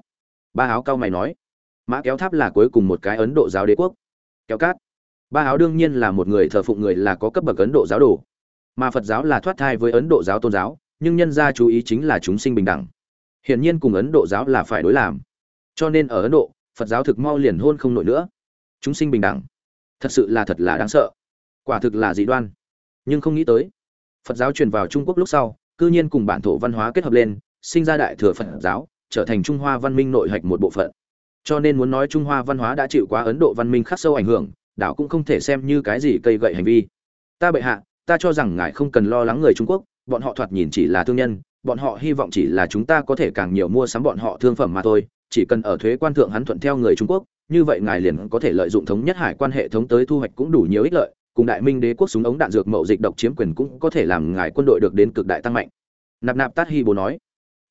Ba áo cao mày nói. Mã kéo tháp là cuối cùng một cái ấn độ giáo đế quốc. Kéo cát. Ba áo đương nhiên là một người thờ phụng người là có cấp bậc ấn độ giáo đồ mà phật giáo là thoát thai với ấn độ giáo tôn giáo, nhưng nhân gia chú ý chính là chúng sinh bình đẳng. Hiển nhiên cùng ấn độ giáo là phải đối làm. Cho nên ở ấn độ, phật giáo thực mau liền hôn không nổi nữa. Chúng sinh bình đẳng. Thật sự là thật là đáng sợ. Quả thực là dị đoan. Nhưng không nghĩ tới, phật giáo truyền vào trung quốc lúc sau, cư nhiên cùng bản thổ văn hóa kết hợp lên, sinh ra đại thừa phật giáo, trở thành trung hoa văn minh nội hạch một bộ phận. Cho nên muốn nói trung hoa văn hóa đã chịu quá ấn độ văn minh khắc sâu ảnh hưởng, đảo cũng không thể xem như cái gì cây gậy hành vi. Ta bệ hạ ta cho rằng ngài không cần lo lắng người trung quốc, bọn họ thoạt nhìn chỉ là thương nhân, bọn họ hy vọng chỉ là chúng ta có thể càng nhiều mua sắm bọn họ thương phẩm mà thôi, chỉ cần ở thuế quan thượng hắn thuận theo người trung quốc, như vậy ngài liền có thể lợi dụng thống nhất hải quan hệ thống tới thu hoạch cũng đủ nhiều ích lợi, cùng đại minh đế quốc súng ống đạn dược mậu dịch độc chiếm quyền cũng có thể làm ngài quân đội được đến cực đại tăng mạnh. Nạp nạp tát hi bố nói,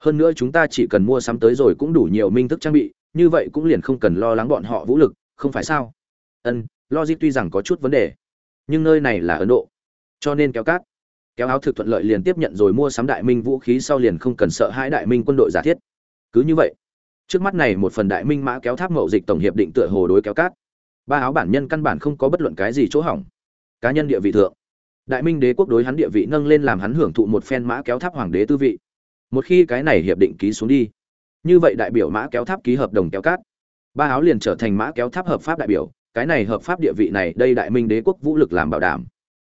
hơn nữa chúng ta chỉ cần mua sắm tới rồi cũng đủ nhiều minh thức trang bị, như vậy cũng liền không cần lo lắng bọn họ vũ lực, không phải sao? Ân, logic tuy rằng có chút vấn đề, nhưng nơi này là ấn độ cho nên kéo cát. Kéo áo thực thuận lợi liền tiếp nhận rồi mua sắm đại minh vũ khí sau liền không cần sợ hãi đại minh quân đội giả thiết. Cứ như vậy, trước mắt này một phần đại minh mã kéo tháp mậu dịch tổng hiệp định tựa hồ đối kéo cát. Ba áo bản nhân căn bản không có bất luận cái gì chỗ hỏng. Cá nhân địa vị thượng. Đại minh đế quốc đối hắn địa vị nâng lên làm hắn hưởng thụ một phen mã kéo tháp hoàng đế tư vị. Một khi cái này hiệp định ký xuống đi, như vậy đại biểu mã kéo tháp ký hợp đồng kéo cát. Ba áo liền trở thành mã kéo tháp hợp pháp đại biểu. Cái này hợp pháp địa vị này, đây đại minh đế quốc vũ lực làm bảo đảm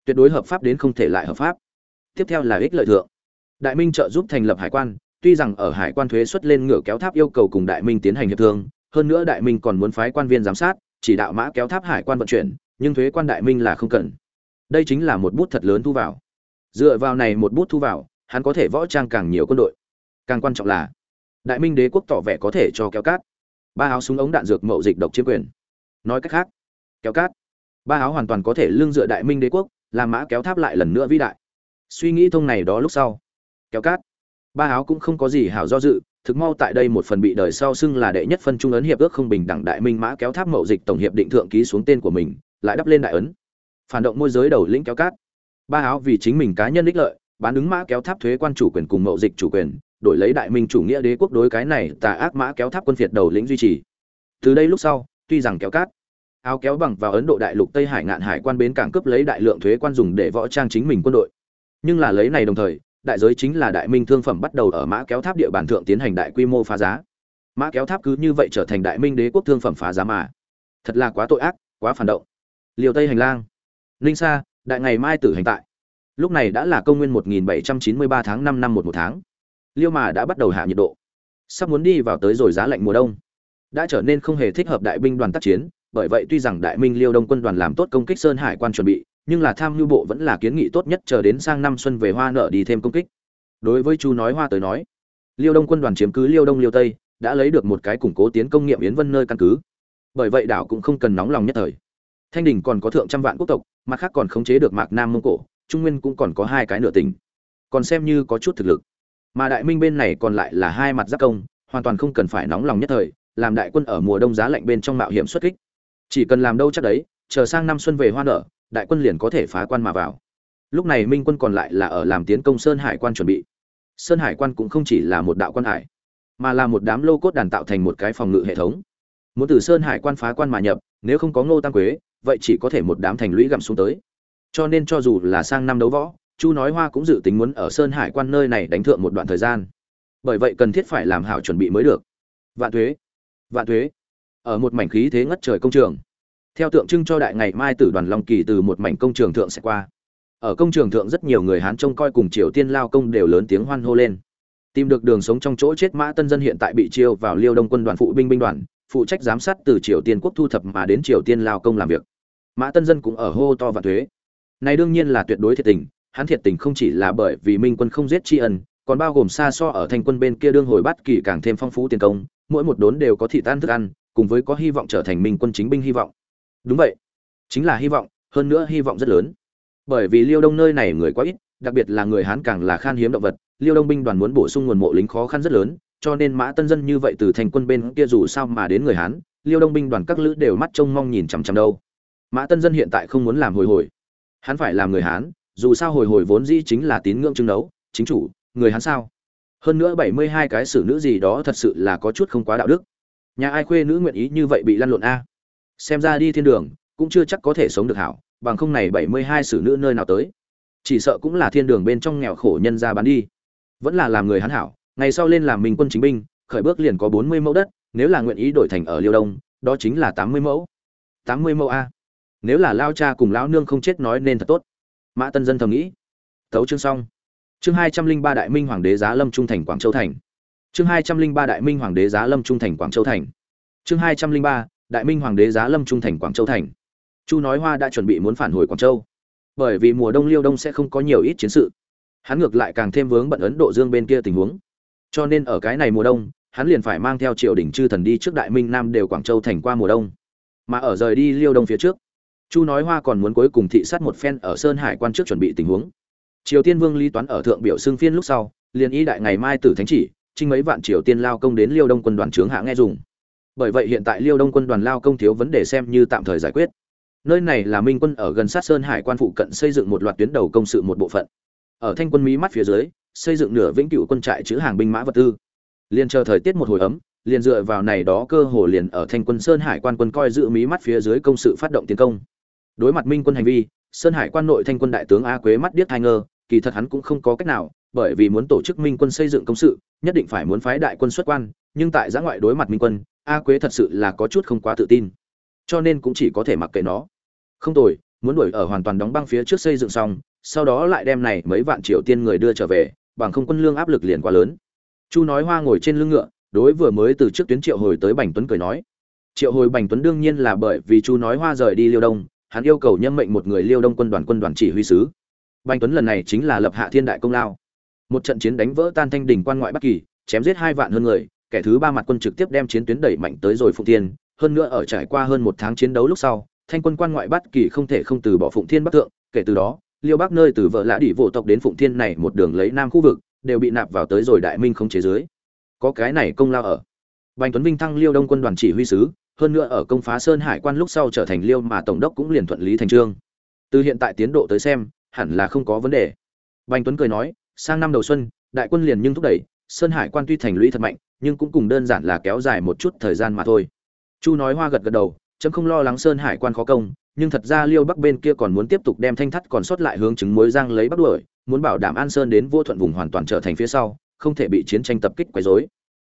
tuyệt đối hợp pháp đến không thể lại hợp pháp. Tiếp theo là ích lợi thượng. Đại minh trợ giúp thành lập hải quan, tuy rằng ở hải quan thuế xuất lên ngựa kéo tháp yêu cầu cùng đại minh tiến hành hiệp thương, hơn nữa đại minh còn muốn phái quan viên giám sát, chỉ đạo mã kéo tháp hải quan vận chuyển, nhưng thuế quan đại minh là không cần. Đây chính là một bút thật lớn thu vào. Dựa vào này một bút thu vào, hắn có thể võ trang càng nhiều quân đội. Càng quan trọng là, đại minh đế quốc tỏ vẻ có thể cho kéo cát. Ba áo súng ống đạn dược mậu dịch độc chiếm quyền. Nói cách khác, kéo cát. Ba áo hoàn toàn có thể lưng dựa đại minh đế quốc làm mã kéo tháp lại lần nữa vĩ đại. Suy nghĩ thông này đó lúc sau, kéo cát. Ba áo cũng không có gì hảo do dự, thực mau tại đây một phần bị đời sau xưng là đệ nhất phân trung ấn hiệp ước không bình đẳng đại minh mã kéo tháp mậu dịch tổng hiệp định thượng ký xuống tên của mình, lại đắp lên đại ấn. Phản động môi giới đầu lĩnh kéo cát. Ba áo vì chính mình cá nhân ích lợi, bán ứng mã kéo tháp thuế quan chủ quyền cùng mậu dịch chủ quyền, đổi lấy đại minh chủ nghĩa đế quốc đối cái này tà ác mã kéo tháp quân phiệt đầu lĩnh duy trì. Từ đây lúc sau, tuy rằng kéo cát áo kéo bằng vào ấn độ đại lục tây hải ngạn hải quan bến cảng cướp lấy đại lượng thuế quan dùng để võ trang chính mình quân đội. Nhưng là lấy này đồng thời, đại giới chính là đại minh thương phẩm bắt đầu ở mã kéo tháp địa bàn thượng tiến hành đại quy mô phá giá. Mã kéo tháp cứ như vậy trở thành đại minh đế quốc thương phẩm phá giá mà. Thật là quá tội ác, quá phản động. Liều tây hành lang. Ninh sa, đại ngày mai tử hành tại. Lúc này đã là công nguyên 1793 tháng 5 năm một một tháng. Liêu mà đã bắt đầu hạ nhiệt độ. Sắp muốn đi vào tới rồi giá lạnh mùa đông. Đã trở nên không hề thích hợp đại binh đoàn tác chiến bởi vậy tuy rằng đại minh liêu đông quân đoàn làm tốt công kích sơn hải quan chuẩn bị, nhưng là tham mưu bộ vẫn là kiến nghị tốt nhất chờ đến sang năm xuân về hoa nợ đi thêm công kích. Đối với chu nói hoa tới nói, liêu đông quân đoàn chiếm cứ liêu đông, liêu tây, đã lấy được một cái củng cố tiến công nghiệm yến vân nơi căn cứ. Bởi vậy đảo cũng không cần nóng lòng nhất thời. Thanh đình còn có thượng trăm vạn quốc tộc, mặt khác còn khống chế được mạc nam mông cổ, trung nguyên cũng còn có hai cái nửa tỉnh. Còn xem như có chút thực lực. Mà đại minh bên này còn lại là hai mặt giác công, hoàn toàn không cần phải nóng lòng nhất thời, làm đại quân ở mùa đông giá lạnh bên trong mạo hiểm xuất kích chỉ cần làm đâu chắc đấy, chờ sang năm xuân về hoa nở, đại quân liền có thể phá quan mà vào. Lúc này minh quân còn lại là ở làm tiến công sơn hải quan chuẩn bị. Sơn hải quan cũng không chỉ là một đạo quan hải, mà là một đám lô cốt đàn tạo thành một cái phòng ngự hệ thống. Muốn từ sơn hải quan phá quan mà nhập, nếu không có ngô tam quế, vậy chỉ có thể một đám thành lũy gặm xuống tới. Cho nên cho dù là sang năm đấu võ, chu nói hoa cũng dự tính muốn ở sơn hải quan nơi này đánh thượng một đoạn thời gian. Bởi vậy cần thiết phải làm hảo chuẩn bị mới được. Vạn thuế vạn thuế ở một mảnh khí thế ngất trời công trường. Theo tượng trưng cho đại ngày mai tử đoàn long kỳ từ một mảnh công trường thượng sẽ qua. Ở công trường thượng rất nhiều người hán trông coi cùng triều tiên lao công đều lớn tiếng hoan hô lên. Tìm được đường sống trong chỗ chết mã tân dân hiện tại bị chiêu vào liêu đông quân đoàn phụ binh binh đoàn, phụ trách giám sát từ triều tiên quốc thu thập mà đến triều tiên lao công làm việc. Mã tân dân cũng ở hô to và thuế. Này đương nhiên là tuyệt đối thiệt tình, hắn thiệt tình không chỉ là bởi vì minh quân không giết tri ân, còn bao gồm xa so ở thanh quân bên kia đương hồi bắt kỳ càng thêm phong phú tiền công, mỗi một đốn đều có thị tan thức ăn cùng với có hy vọng trở thành minh quân chính binh hy vọng. Đúng vậy. Chính là hy vọng, hơn nữa hy vọng rất lớn. Bởi vì liêu đông nơi này người quá ít, đặc biệt là người hán càng là khan hiếm động vật, liêu đông binh đoàn muốn bổ sung nguồn mộ lính khó khăn rất lớn, cho nên mã tân dân như vậy từ thành quân bên kia dù sao mà đến người hán, liêu đông binh đoàn các lữ đều mắt trông mong nhìn chằm chằm đâu. Mã tân dân hiện tại không muốn làm hồi hồi. Hắn phải làm người hán, dù sao hồi hồi vốn dĩ chính là tín ngưỡng chứng đấu, chính chủ, người hán sao? Hơn nữa bảy mươi hai cái xử nữ gì đó thật sự là có chút không quá đạo đức nhà ai khuê nữ nguyện ý như vậy bị lăn lộn a? Xem ra đi thiên đường, cũng chưa chắc có thể sống được hảo, bằng không này bảy mươi hai xử nữ nơi nào tới. Chỉ sợ cũng là thiên đường bên trong nghèo khổ nhân ra bán đi. Vẫn là làm người hắn hảo, ngày sau lên làm minh quân chính binh, khởi bước liền có bốn mươi mẫu đất, nếu là nguyện ý đổi thành ở liêu đông, đó chính là tám mươi mẫu. tám mươi mẫu a. Nếu là lao cha cùng lão nương không chết nói nên thật tốt. Mã tân dân thầm nghĩ. Thấu chương xong. Chương hai trăm linh ba đại minh hoàng đế giá lâm trung thành quảng châu thành chương hai trăm linh ba đại minh hoàng đế giá lâm trung thành quảng châu thành. Chương hai trăm linh ba đại minh hoàng đế giá lâm trung thành quảng châu thành. Chu nói hoa đã chuẩn bị muốn phản hồi quảng châu. Bởi vì mùa đông liêu đông sẽ không có nhiều ít chiến sự. Hắn ngược lại càng thêm vướng bận ấn độ dương bên kia tình huống. Cho nên ở cái này mùa đông, hắn liền phải mang theo triều đình chư thần đi trước đại minh nam đều quảng châu thành qua mùa đông. Mà ở rời đi liêu đông phía trước, chu nói hoa còn muốn cuối cùng thị sát một phen ở sơn hải quan trước chuẩn bị tình huống. Triều tiên vương lý toán ở thượng biểu xương phiên lúc sau, liền y đại ngày mai tử thánh chỉ trinh mấy vạn triều tiên lao công đến liêu đông quân đoàn trướng hạ nghe dùng. Bởi vậy hiện tại liêu đông quân đoàn lao công thiếu vấn đề xem như tạm thời giải quyết. Nơi này là minh quân ở gần sát sơn hải quan phụ cận xây dựng một loạt tuyến đầu công sự một bộ phận. Ở thanh quân mỹ mắt phía dưới, xây dựng nửa vĩnh cửu quân trại chữ hàng binh mã vật tư. Liền chờ thời tiết một hồi ấm, liền dựa vào này đó cơ hồ liền ở thanh quân sơn hải quan quân coi giữ mỹ mắt phía dưới công sự phát động tiến công. Đối mặt minh quân hành vi, sơn hải quan nội thanh quân đại tướng a quế mắt điếc hai ngơ, kỳ thật hắn cũng không có cách nào bởi vì muốn tổ chức minh quân xây dựng công sự, nhất định phải muốn phái đại quân xuất quan, nhưng tại giã ngoại đối mặt minh quân, a quế thật sự là có chút không quá tự tin. Cho nên cũng chỉ có thể mặc kệ nó. Không tồi, muốn đuổi ở hoàn toàn đóng băng phía trước xây dựng xong, sau đó lại đem này mấy vạn triệu tiên người đưa trở về, bằng không quân lương áp lực liền quá lớn. Chu nói hoa ngồi trên lưng ngựa, đối vừa mới từ trước tuyến triệu hồi tới bành tuấn cười nói. Triệu hồi bành tuấn đương nhiên là bởi vì chu nói hoa rời đi liêu đông, hắn yêu cầu nhân mệnh một người liêu đông quân đoàn quân đoàn chỉ huy sứ. Bành tuấn lần này chính là lập hạ thiên đại công lao một trận chiến đánh vỡ tan thanh đình quan ngoại bắc kỳ, chém giết hai vạn hơn người, kẻ thứ ba mặt quân trực tiếp đem chiến tuyến đẩy mạnh tới rồi phụng thiên. Hơn nữa ở trải qua hơn một tháng chiến đấu lúc sau, thanh quân quan ngoại bắc kỳ không thể không từ bỏ phụng thiên bắc thượng. Kể từ đó, liêu bắc nơi từ vợ lã đỉ vô tộc đến phụng thiên này một đường lấy nam khu vực, đều bị nạp vào tới rồi đại minh không chế dưới. Có cái này công lao ở. Bành tuấn vinh thăng liêu đông quân đoàn chỉ huy sứ, hơn nữa ở công phá sơn hải quan lúc sau trở thành liêu mà tổng đốc cũng liền thuận lý thành trương. Từ hiện tại tiến độ tới xem, hẳn là không có vấn đề. Bành tuấn cười nói sang năm đầu xuân, đại quân liền nhưng thúc đẩy, sơn hải quan tuy thành lũy thật mạnh, nhưng cũng cùng đơn giản là kéo dài một chút thời gian mà thôi. Chu nói hoa gật gật đầu, chấm không lo lắng sơn hải quan khó công, nhưng thật ra liêu bắc bên kia còn muốn tiếp tục đem thanh thắt còn sót lại hướng chứng mối giang lấy bắt đuổi, muốn bảo đảm an sơn đến vô thuận vùng hoàn toàn trở thành phía sau, không thể bị chiến tranh tập kích quấy rối.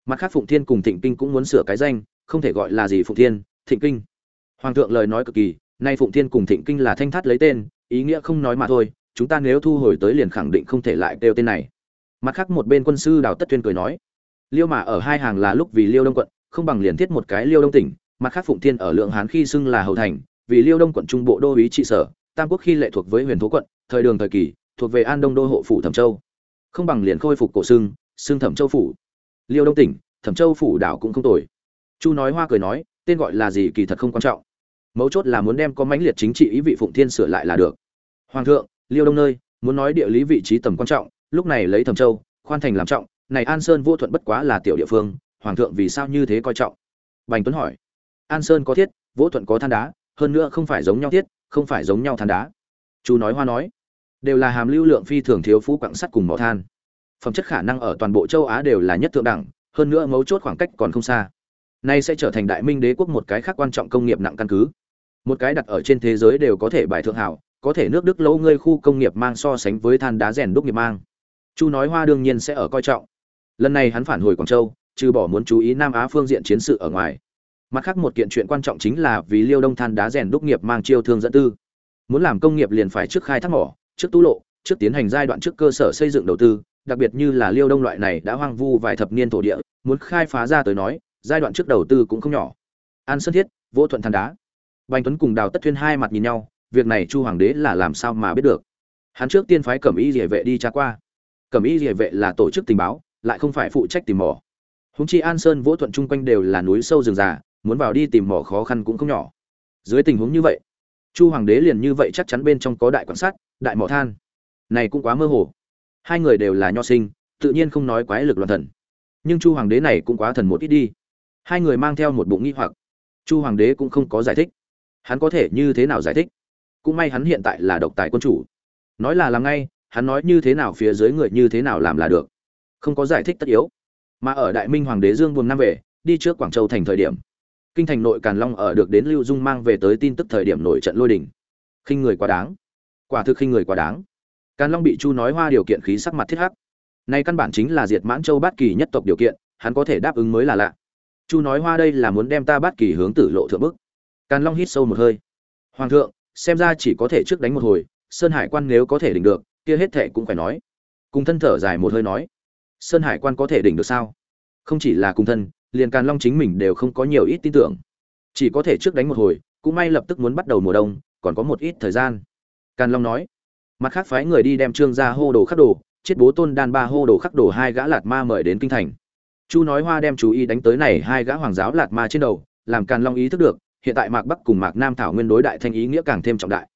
Mặt khác phụng thiên cùng thịnh kinh cũng muốn sửa cái danh, không thể gọi là gì phụng thiên, thịnh kinh. Hoàng thượng lời nói cực kỳ, nay phụng thiên cùng thịnh kinh là thanh thắt lấy tên, ý nghĩa không nói mà thôi chúng ta nếu thu hồi tới liền khẳng định không thể lại kêu tên này. Mặt khác một bên quân sư đào tất tuyên cười nói, liêu mà ở hai hàng là lúc vì liêu đông quận, không bằng liền thiết một cái liêu đông tỉnh, mặt khác phụng thiên ở lượng hán khi xưng là hậu thành, vì liêu đông quận trung bộ đô ý trị sở, tam quốc khi lệ thuộc với huyền thố quận, thời đường thời kỳ, thuộc về an đông đô hộ phủ thẩm châu. Không bằng liền khôi phục cổ xưng xưng thẩm châu phủ. Liêu đông tỉnh, thẩm châu phủ đảo cũng không tồi. Chu nói hoa cười nói, tên gọi là gì kỳ thật không quan trọng. Mấu chốt là muốn đem có mãnh liệt chính trị ý vị phụng thiên sửa lại là được. Hoàng thượng liêu đông nơi, muốn nói địa lý vị trí tầm quan trọng, lúc này lấy thẩm châu, khoan thành làm trọng, này an sơn vô thuận bất quá là tiểu địa phương, hoàng thượng vì sao như thế coi trọng? Bành tuấn hỏi. An sơn có thiết, vô thuận có than đá, hơn nữa không phải giống nhau thiết, không phải giống nhau than đá. Chú nói hoa nói. Đều là hàm lưu lượng phi thường thiếu phú quặng sắt cùng mỏ than. Phẩm chất khả năng ở toàn bộ châu á đều là nhất thượng đẳng, hơn nữa mấu chốt khoảng cách còn không xa. Nay sẽ trở thành đại minh đế quốc một cái khác quan trọng công nghiệp nặng căn cứ. Một cái đặt ở trên thế giới đều có thể bài thượng hảo có thể nước đức lâu ngươi khu công nghiệp mang so sánh với than đá rèn đúc nghiệp mang. Chu nói hoa đương nhiên sẽ ở coi trọng. Lần này hắn phản hồi quảng châu, trừ bỏ muốn chú ý nam á phương diện chiến sự ở ngoài. Mặt khác một kiện chuyện quan trọng chính là vì liêu đông than đá rèn đúc nghiệp mang chiêu thương dẫn tư. Muốn làm công nghiệp liền phải trước khai thác mỏ, trước tu lộ, trước tiến hành giai đoạn trước cơ sở xây dựng đầu tư, đặc biệt như là liêu đông loại này đã hoang vu vài thập niên thổ địa, muốn khai phá ra tới nói, giai đoạn trước đầu tư cũng không nhỏ. An sơn thiết vô thuận than đá. Bành tuấn cùng đào tất thuyên hai mặt nhìn nhau việc này chu hoàng đế là làm sao mà biết được? Hắn trước tiên phái cẩm y địa vệ đi tra qua. Cẩm y địa vệ là tổ chức tình báo, lại không phải phụ trách tìm mỏ. Húng chi an sơn, vỗ thuận chung quanh đều là núi sâu rừng già, muốn vào đi tìm mỏ khó khăn cũng không nhỏ. Dưới tình huống như vậy, chu hoàng đế liền như vậy chắc chắn bên trong có đại quan sát, đại mỏ than. Này cũng quá mơ hồ. Hai người đều là nho sinh, tự nhiên không nói quái lực loạn thần. Nhưng chu hoàng đế này cũng quá thần một ít đi. Hai người mang theo một bụng nghi hoặc. Chu hoàng đế cũng không có giải thích. Hắn có thể như thế nào giải thích? Cũng may hắn hiện tại là độc tài quân chủ. Nói là làm ngay, hắn nói như thế nào phía dưới người như thế nào làm là được. Không có giải thích tất yếu. Mà ở đại minh hoàng đế dương buồn năm về, đi trước quảng châu thành thời điểm. Kinh thành nội càn long ở được đến lưu dung mang về tới tin tức thời điểm nổi trận lôi đình. Khinh người quá đáng. Quả thực khinh người quá đáng. Càn long bị chu nói hoa điều kiện khí sắc mặt thiết hắc. Nay căn bản chính là diệt mãn châu bát kỳ nhất tộc điều kiện, hắn có thể đáp ứng mới là lạ. Chu nói hoa đây là muốn đem ta bát kỳ hướng tử lộ thượng bức. Càn long hít sâu một hơi. Hoàng thượng xem ra chỉ có thể trước đánh một hồi, sơn hải quan nếu có thể đỉnh được, kia hết thệ cũng phải nói. Cùng thân thở dài một hơi nói, sơn hải quan có thể đỉnh được sao? Không chỉ là cùng thân, liền càn long chính mình đều không có nhiều ít tin tưởng. Chỉ có thể trước đánh một hồi, cũng may lập tức muốn bắt đầu mùa đông, còn có một ít thời gian. Càn long nói, mặt khác phái người đi đem trương ra hô đồ khắc đồ chết bố tôn đan ba hô đồ khắc đồ hai gã lạt ma mời đến kinh thành. Chu nói hoa đem chú ý đánh tới này hai gã hoàng giáo lạt ma trên đầu, làm càn long ý thức được hiện tại mạc bắc cùng mạc nam thảo nguyên đối đại thanh ý nghĩa càng thêm trọng đại.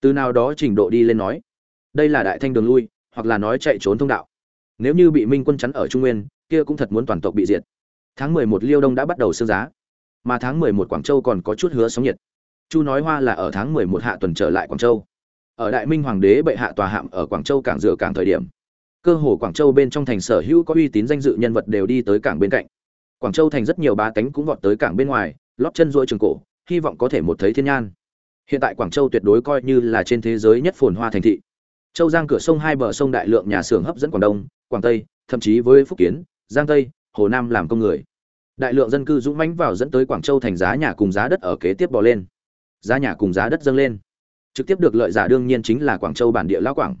Từ nào đó trình độ đi lên nói, đây là đại thanh đường lui, hoặc là nói chạy trốn thông đạo. Nếu như bị minh quân chắn ở trung nguyên, kia cũng thật muốn toàn tộc bị diệt. Tháng mười một liêu đông đã bắt đầu sương giá, mà tháng mười một quảng châu còn có chút hứa sóng nhiệt. Chu nói hoa là ở tháng mười một hạ tuần trở lại quảng châu. Ở đại minh hoàng đế bệ hạ tòa hạm ở quảng châu cảng dựa cảng thời điểm, cơ hồ quảng châu bên trong thành sở hữu có uy tín danh dự nhân vật đều đi tới cảng bên cạnh. Quảng châu thành rất nhiều ba tánh cũng vọt tới cảng bên ngoài lóp chân ruôi trường cổ hy vọng có thể một thấy thiên nhan. Hiện tại quảng châu tuyệt đối coi như là trên thế giới nhất phồn hoa thành thị. Châu giang cửa sông hai bờ sông đại lượng nhà xưởng hấp dẫn quảng đông, quảng tây, thậm chí với phúc kiến, giang tây, hồ nam làm công người. Đại lượng dân cư dũng mãnh vào dẫn tới quảng châu thành giá nhà cùng giá đất ở kế tiếp bò lên. Giá nhà cùng giá đất dâng lên. Trực tiếp được lợi giả đương nhiên chính là quảng châu bản địa lão quảng.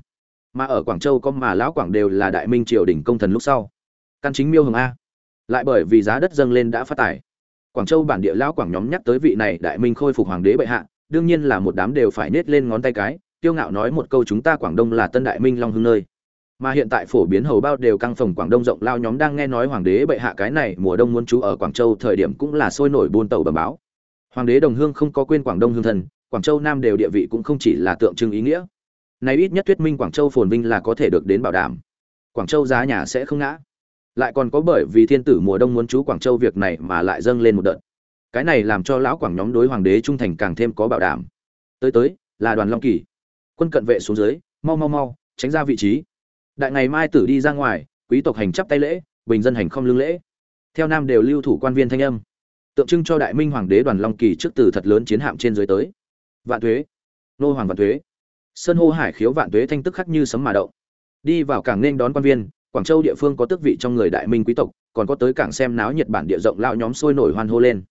Mà ở quảng châu có mà lão quảng đều là đại minh triều đình công thần lúc sau. Căn chính miêu hồng a. Lại bởi vì giá đất dâng lên đã phát tài quảng châu bản địa lão quảng nhóm nhắc tới vị này đại minh khôi phục hoàng đế bệ hạ, đương nhiên là một đám đều phải nết lên ngón tay cái, kiêu ngạo nói một câu chúng ta quảng đông là tân đại minh long hưng nơi. Mà hiện tại phổ biến hầu bao đều căng phòng quảng đông rộng lao nhóm đang nghe nói hoàng đế bệ hạ cái này mùa đông muốn trú ở quảng châu thời điểm cũng là sôi nổi buôn tàu bẩm báo. Hoàng đế đồng hương không có quên quảng đông hương thần, quảng châu nam đều địa vị cũng không chỉ là tượng trưng ý nghĩa. Này ít nhất thuyết minh quảng châu phồn vinh là có thể được đến bảo đảm. Quảng châu giá nhà sẽ không ngã lại còn có bởi vì thiên tử mùa đông muốn chú quảng châu việc này mà lại dâng lên một đợt. Cái này làm cho lão quảng nhóm đối hoàng đế trung thành càng thêm có bảo đảm. Tới tới, là đoàn long kỳ. Quân cận vệ xuống dưới, mau mau mau, tránh ra vị trí. Đại ngày mai tử đi ra ngoài, quý tộc hành chắp tay lễ, bình dân hành không lương lễ. Theo nam đều lưu thủ quan viên thanh âm. Tượng trưng cho đại minh hoàng đế đoàn long kỳ trước từ thật lớn chiến hạm trên dưới tới. Vạn thuế. Nô hoàng vạn thuế. Sơn hô hải khiếu vạn thuế thanh tức khắc như sấm mà động. Đi vào cảng nên đón quan viên quảng châu địa phương có tước vị trong người đại minh quý tộc, còn có tới cảng xem náo nhiệt bản địa rộng lao nhóm sôi nổi hoan hô lên.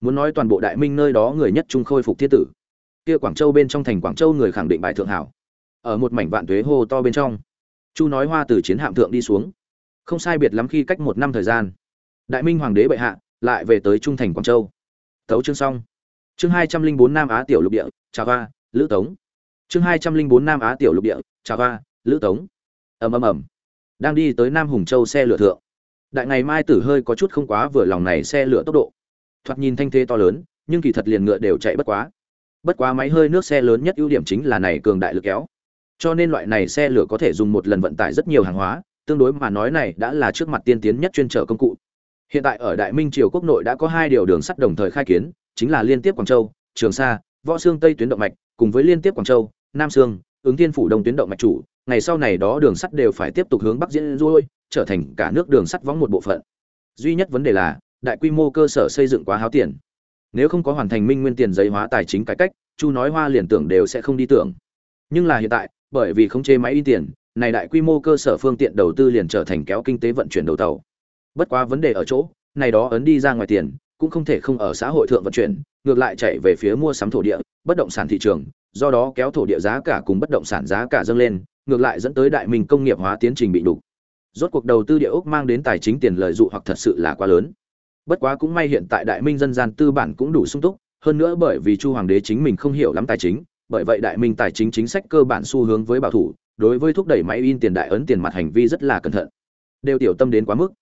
Muốn nói toàn bộ đại minh nơi đó người nhất trung khôi phục thiết tử. Kia quảng châu bên trong thành quảng châu người khẳng định bài thượng hảo. Ở một mảnh vạn tuế hô to bên trong, chu nói hoa từ chiến hạm thượng đi xuống. Không sai biệt lắm khi cách một năm thời gian, đại minh hoàng đế bệ hạ lại về tới trung thành quảng châu. Tấu chương xong. Chương hai trăm linh bốn nam á tiểu lục địa, trà hoa, lữ tống. Chương hai trăm linh bốn nam á tiểu lục địa, trà hoa, lữ tống. Ầm ầm ầm đang đi tới nam hùng châu xe lửa thượng. Đại ngày mai tử hơi có chút không quá vừa lòng này xe lửa tốc độ. Thoạt nhìn thanh thế to lớn, nhưng kỳ thật liền ngựa đều chạy bất quá. Bất quá máy hơi nước xe lớn nhất ưu điểm chính là này cường đại lực kéo. Cho nên loại này xe lửa có thể dùng một lần vận tải rất nhiều hàng hóa, tương đối mà nói này đã là trước mặt tiên tiến nhất chuyên trở công cụ. Hiện tại ở đại minh triều quốc nội đã có hai điều đường sắt đồng thời khai kiến, chính là liên tiếp quảng châu, trường sa, võ xương tây tuyến động mạch, cùng với liên tiếp quảng châu, nam sương ứng thiên phủ đông tuyến động mạch chủ ngày sau này đó đường sắt đều phải tiếp tục hướng bắc diễn ruôi, trở thành cả nước đường sắt võng một bộ phận. Duy nhất vấn đề là, đại quy mô cơ sở xây dựng quá háo tiền. Nếu không có hoàn thành minh nguyên tiền giấy hóa tài chính cải cách, chu nói hoa liền tưởng đều sẽ không đi tưởng. Nhưng là hiện tại, bởi vì không chế máy in tiền, này đại quy mô cơ sở phương tiện đầu tư liền trở thành kéo kinh tế vận chuyển đầu tàu. Bất quá vấn đề ở chỗ, này đó ấn đi ra ngoài tiền, cũng không thể không ở xã hội thượng vận chuyển, ngược lại chạy về phía mua sắm thổ địa, bất động sản thị trường do đó kéo thổ địa giá cả cùng bất động sản giá cả dâng lên, ngược lại dẫn tới đại minh công nghiệp hóa tiến trình bị đục. Rốt cuộc đầu tư địa ốc mang đến tài chính tiền lợi dụ hoặc thật sự là quá lớn. Bất quá cũng may hiện tại đại minh dân gian tư bản cũng đủ sung túc, hơn nữa bởi vì chu hoàng đế chính mình không hiểu lắm tài chính, bởi vậy đại minh tài chính chính sách cơ bản xu hướng với bảo thủ, đối với thúc đẩy máy in tiền đại ấn tiền mặt hành vi rất là cẩn thận. Đều tiểu tâm đến quá mức.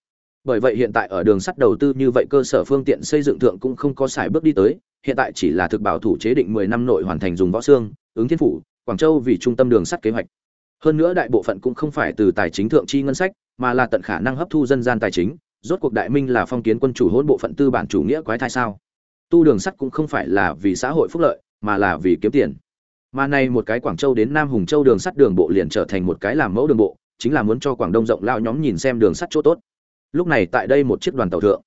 Bởi vậy hiện tại ở đường sắt đầu tư như vậy cơ sở phương tiện xây dựng thượng cũng không có xài bước đi tới hiện tại chỉ là thực bảo thủ chế định 10 năm nội hoàn thành dùng võ xương, ứng thiên phủ, Quảng Châu vì trung tâm đường sắt kế hoạch. Hơn nữa đại bộ phận cũng không phải từ tài chính thượng chi ngân sách, mà là tận khả năng hấp thu dân gian tài chính, rốt cuộc đại minh là phong kiến quân chủ hỗn bộ phận tư bản chủ nghĩa quái thai sao? Tu đường sắt cũng không phải là vì xã hội phúc lợi, mà là vì kiếm tiền. Mà nay một cái Quảng Châu đến Nam Hùng Châu đường sắt đường bộ liền trở thành một cái làm mẫu đường bộ, chính là muốn cho Quảng Đông rộng lao nhóm nhìn xem đường sắt chỗ tốt. Lúc này tại đây một chiếc đoàn tàu thượng,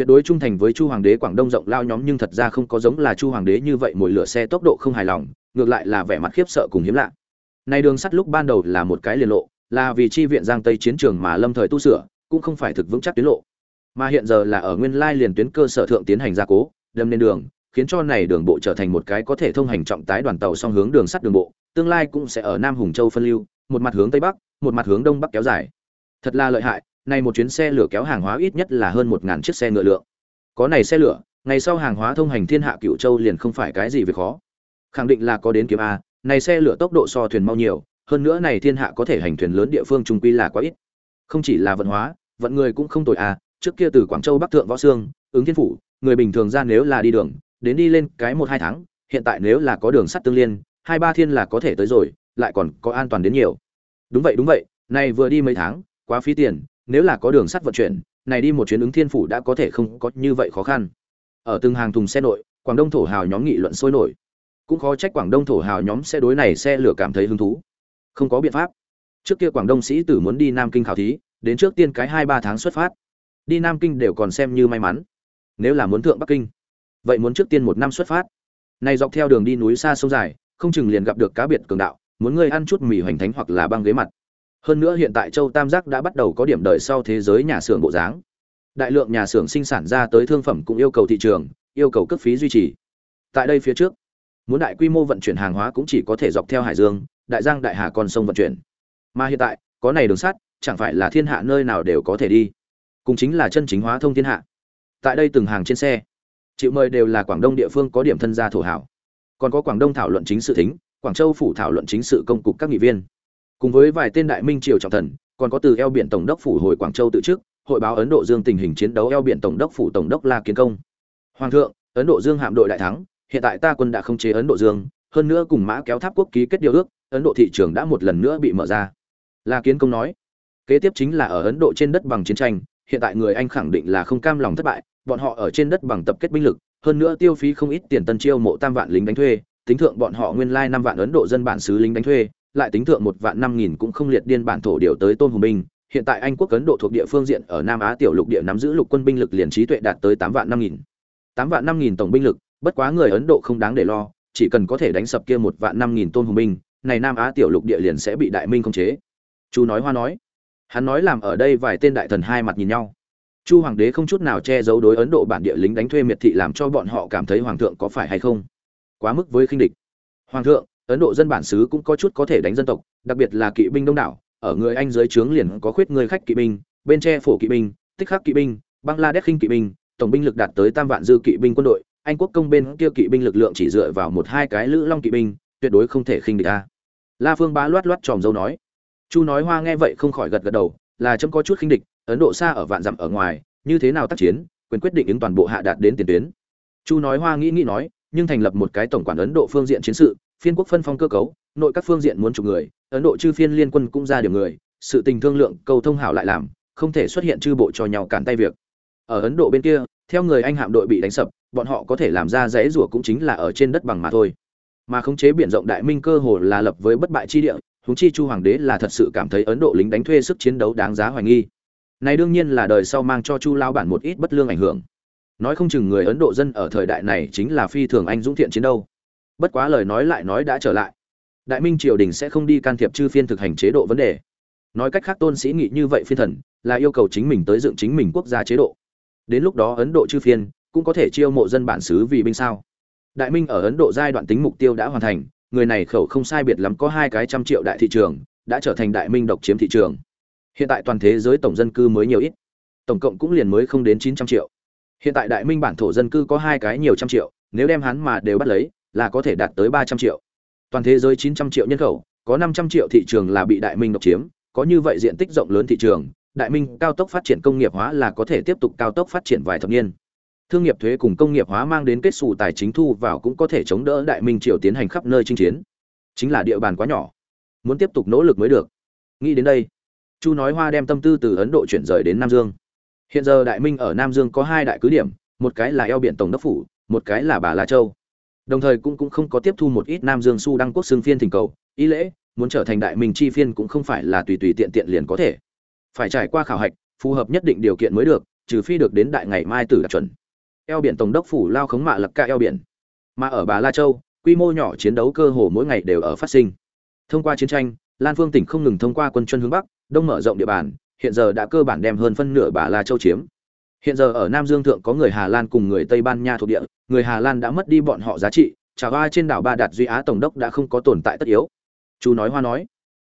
tuyệt đối trung thành với Chu Hoàng đế Quảng Đông rộng lao nhóm nhưng thật ra không có giống là Chu Hoàng đế như vậy mồi lửa xe tốc độ không hài lòng, ngược lại là vẻ mặt khiếp sợ cùng hiếm lạ. Này đường sắt lúc ban đầu là một cái liên lộ, là vì chi viện Giang Tây chiến trường mà lâm thời tu sửa, cũng không phải thực vững chắc tuyến lộ. Mà hiện giờ là ở nguyên lai liền tuyến cơ sở thượng tiến hành gia cố, đâm lên đường, khiến cho này đường bộ trở thành một cái có thể thông hành trọng tái đoàn tàu song hướng đường sắt đường bộ, tương lai cũng sẽ ở Nam Hùng Châu phân lưu, một mặt hướng tây bắc, một mặt hướng đông bắc kéo dài. Thật là lợi hại, này một chuyến xe lửa kéo hàng hóa ít nhất là hơn 1000 chiếc xe ngựa lượng. Có này xe lửa, ngày sau hàng hóa thông hành thiên hạ cửu châu liền không phải cái gì việc khó. Khẳng định là có đến kiếm a, này xe lửa tốc độ so thuyền mau nhiều, hơn nữa này thiên hạ có thể hành thuyền lớn địa phương trung quy là quá ít. Không chỉ là vận hóa, vận người cũng không tồi à, trước kia từ Quảng Châu Bắc thượng võ xương, ứng thiên phủ, người bình thường ra nếu là đi đường, đến đi lên cái một hai tháng, hiện tại nếu là có đường sắt tương liên, hai ba thiên là có thể tới rồi, lại còn có an toàn đến nhiều. Đúng vậy đúng vậy, này vừa đi mấy tháng, quá phí tiền, nếu là có đường sắt vận chuyển, này đi một chuyến ứng thiên phủ đã có thể không có như vậy khó khăn. Ở từng hàng thùng xe nội, Quảng Đông thổ hào nhóm nghị luận sôi nổi. Cũng khó trách Quảng Đông thổ hào nhóm xe đối này xe lửa cảm thấy hứng thú. Không có biện pháp. Trước kia Quảng Đông sĩ tử muốn đi Nam Kinh khảo thí, đến trước tiên cái hai ba tháng xuất phát. Đi Nam Kinh đều còn xem như may mắn. Nếu là muốn thượng Bắc Kinh, vậy muốn trước tiên một năm xuất phát. Này dọc theo đường đi núi xa sông dài, không chừng liền gặp được cá biệt cường đạo, muốn ngươi ăn chút mì hoành thánh hoặc là băng ghế mặt. Hơn nữa hiện tại Châu Tam Giác đã bắt đầu có điểm đợi sau thế giới nhà xưởng bộ dáng. Đại lượng nhà xưởng sinh sản ra tới thương phẩm cũng yêu cầu thị trường, yêu cầu cấp phí duy trì. Tại đây phía trước, muốn đại quy mô vận chuyển hàng hóa cũng chỉ có thể dọc theo hải dương, đại giang đại hà con sông vận chuyển. Mà hiện tại, có này đường sắt, chẳng phải là thiên hạ nơi nào đều có thể đi. Cũng chính là chân chính hóa thông thiên hạ. Tại đây từng hàng trên xe, chịu mời đều là Quảng Đông địa phương có điểm thân gia thổ hảo. Còn có Quảng Đông thảo luận chính sự thính, Quảng Châu phủ thảo luận chính sự công cục các nghị viên cùng với vài tên đại minh triều trọng thần còn có từ eo biển tổng đốc phủ hồi quảng châu tự chức, hội báo ấn độ dương tình hình chiến đấu eo biển tổng đốc phủ tổng đốc la kiến công. Hoàng thượng ấn độ dương hạm đội đại thắng hiện tại ta quân đã không chế ấn độ dương hơn nữa cùng mã kéo tháp quốc ký kết điều ước ấn độ thị trường đã một lần nữa bị mở ra. La kiến công nói kế tiếp chính là ở ấn độ trên đất bằng chiến tranh hiện tại người anh khẳng định là không cam lòng thất bại bọn họ ở trên đất bằng tập kết binh lực hơn nữa tiêu phí không ít tiền tân chiêu mộ tam vạn lính đánh thuê tính thượng bọn họ nguyên lai năm vạn ấn độ dân bản xứ lính đánh thuê lại tính thượng một vạn năm nghìn cũng không liệt điên bản thổ điều tới tôn hùng binh. Hiện tại anh quốc ấn độ thuộc địa phương diện ở nam á tiểu lục địa nắm giữ lục quân binh lực liền trí tuệ đạt tới tám vạn năm nghìn. Tám vạn năm nghìn tổng binh lực, bất quá người ấn độ không đáng để lo, chỉ cần có thể đánh sập kia một vạn năm nghìn tôn hùng binh, này nam á tiểu lục địa liền sẽ bị đại minh khống chế. Chu nói hoa nói, hắn nói làm ở đây vài tên đại thần hai mặt nhìn nhau. Chu hoàng đế không chút nào che giấu đối ấn độ bản địa lính đánh thuê miệt thị làm cho bọn họ cảm thấy hoàng thượng có phải hay không? Quá mức với khinh địch. Hoàng thượng ấn độ dân bản xứ cũng có chút có thể đánh dân tộc, đặc biệt là kỵ binh đông đảo. Ở người anh dưới trướng liền có khuyết người khách kỵ binh, bên tre phổ kỵ binh, tích khắc kỵ binh, bangladesh khinh kỵ binh, tổng binh lực đạt tới tam vạn dư kỵ binh quân đội. Anh quốc công bên kia kỵ binh lực lượng chỉ dựa vào một hai cái lữ long kỵ binh, tuyệt đối không thể khinh địch a. La phương bá loát loát tròm dâu nói. Chu nói hoa nghe vậy không khỏi gật gật đầu, là chấm có chút khinh địch, ấn độ xa ở vạn dặm ở ngoài, như thế nào tác chiến, quyền quyết định ứng toàn bộ hạ đạt đến tiền tuyến. Chu nói hoa nghĩ nghĩ nói, nhưng thành lập một cái tổng quản ấn độ phương diện chiến sự phiên quốc phân phong cơ cấu, nội các phương diện muốn chụp người, ấn độ chư phiên liên quân cũng ra điểm người, sự tình thương lượng, cầu thông hảo lại làm, không thể xuất hiện chư bộ cho nhau cản tay việc. Ở ấn độ bên kia, theo người anh hạm đội bị đánh sập, bọn họ có thể làm ra rẽ rủa cũng chính là ở trên đất bằng mà thôi. Mà khống chế biển rộng đại minh cơ hồ là lập với bất bại chi địa húng chi chu hoàng đế là thật sự cảm thấy ấn độ lính đánh thuê sức chiến đấu đáng giá hoài nghi. Này đương nhiên là đời sau mang cho chu lao bản một ít bất lương ảnh hưởng. Nói không chừng người ấn độ dân ở thời đại này chính là phi thường anh dũng thiện chiến đâu bất quá lời nói lại nói đã trở lại. Đại minh triều đình sẽ không đi can thiệp chư phiên thực hành chế độ vấn đề. Nói cách khác tôn sĩ nghị như vậy phiên thần, là yêu cầu chính mình tới dựng chính mình quốc gia chế độ. Đến lúc đó ấn độ chư phiên cũng có thể chiêu mộ dân bản xứ vì binh sao. Đại minh ở ấn độ giai đoạn tính mục tiêu đã hoàn thành, người này khẩu không sai biệt lắm có hai cái trăm triệu đại thị trường, đã trở thành đại minh độc chiếm thị trường. Hiện tại toàn thế giới tổng dân cư mới nhiều ít, tổng cộng cũng liền mới không đến chín trăm triệu. Hiện tại đại minh bản thổ dân cư có hai cái nhiều trăm triệu, nếu đem hắn mà đều bắt lấy là có thể đạt tới ba trăm triệu. Toàn thế giới chín trăm triệu nhân khẩu, có năm trăm triệu thị trường là bị Đại Minh độc chiếm, có như vậy diện tích rộng lớn thị trường, Đại Minh cao tốc phát triển công nghiệp hóa là có thể tiếp tục cao tốc phát triển vài thập niên. thương nghiệp thuế cùng công nghiệp hóa mang đến kết xù tài chính thu vào cũng có thể chống đỡ đại minh triều tiến hành khắp nơi chinh chiến. Chính là địa bàn quá nhỏ. Muốn tiếp tục nỗ lực mới được. Nghĩ đến đây chu nói hoa đem tâm tư từ ấn độ chuyển rời đến nam dương. Hiện giờ đại minh ở nam dương có hai đại cứ điểm một cái là eo biển tổng đốc phủ một cái là bà la châu đồng thời cũng cũng không có tiếp thu một ít nam dương su đăng quốc xương phiên thỉnh cầu. Ý lễ, muốn trở thành đại minh chi phiên cũng không phải là tùy tùy tiện tiện liền có thể. Phải trải qua khảo hạch, phù hợp nhất định điều kiện mới được, trừ phi được đến đại ngày mai tử đạt chuẩn. Eo biển tổng đốc phủ lao khống mạ lập ca eo biển. Mà ở bà la châu, quy mô nhỏ chiến đấu cơ hồ mỗi ngày đều ở phát sinh. Thông qua chiến tranh, lan phương tỉnh không ngừng thông qua quân chân hướng bắc, đông mở rộng địa bàn, hiện giờ đã cơ bản đem hơn phân nửa bà la châu chiếm hiện giờ ở nam dương thượng có người hà lan cùng người tây ban nha thuộc địa, người hà lan đã mất đi bọn họ giá trị trà ba trên đảo ba đạt duy á tổng đốc đã không có tồn tại tất yếu. Chú nói hoa nói,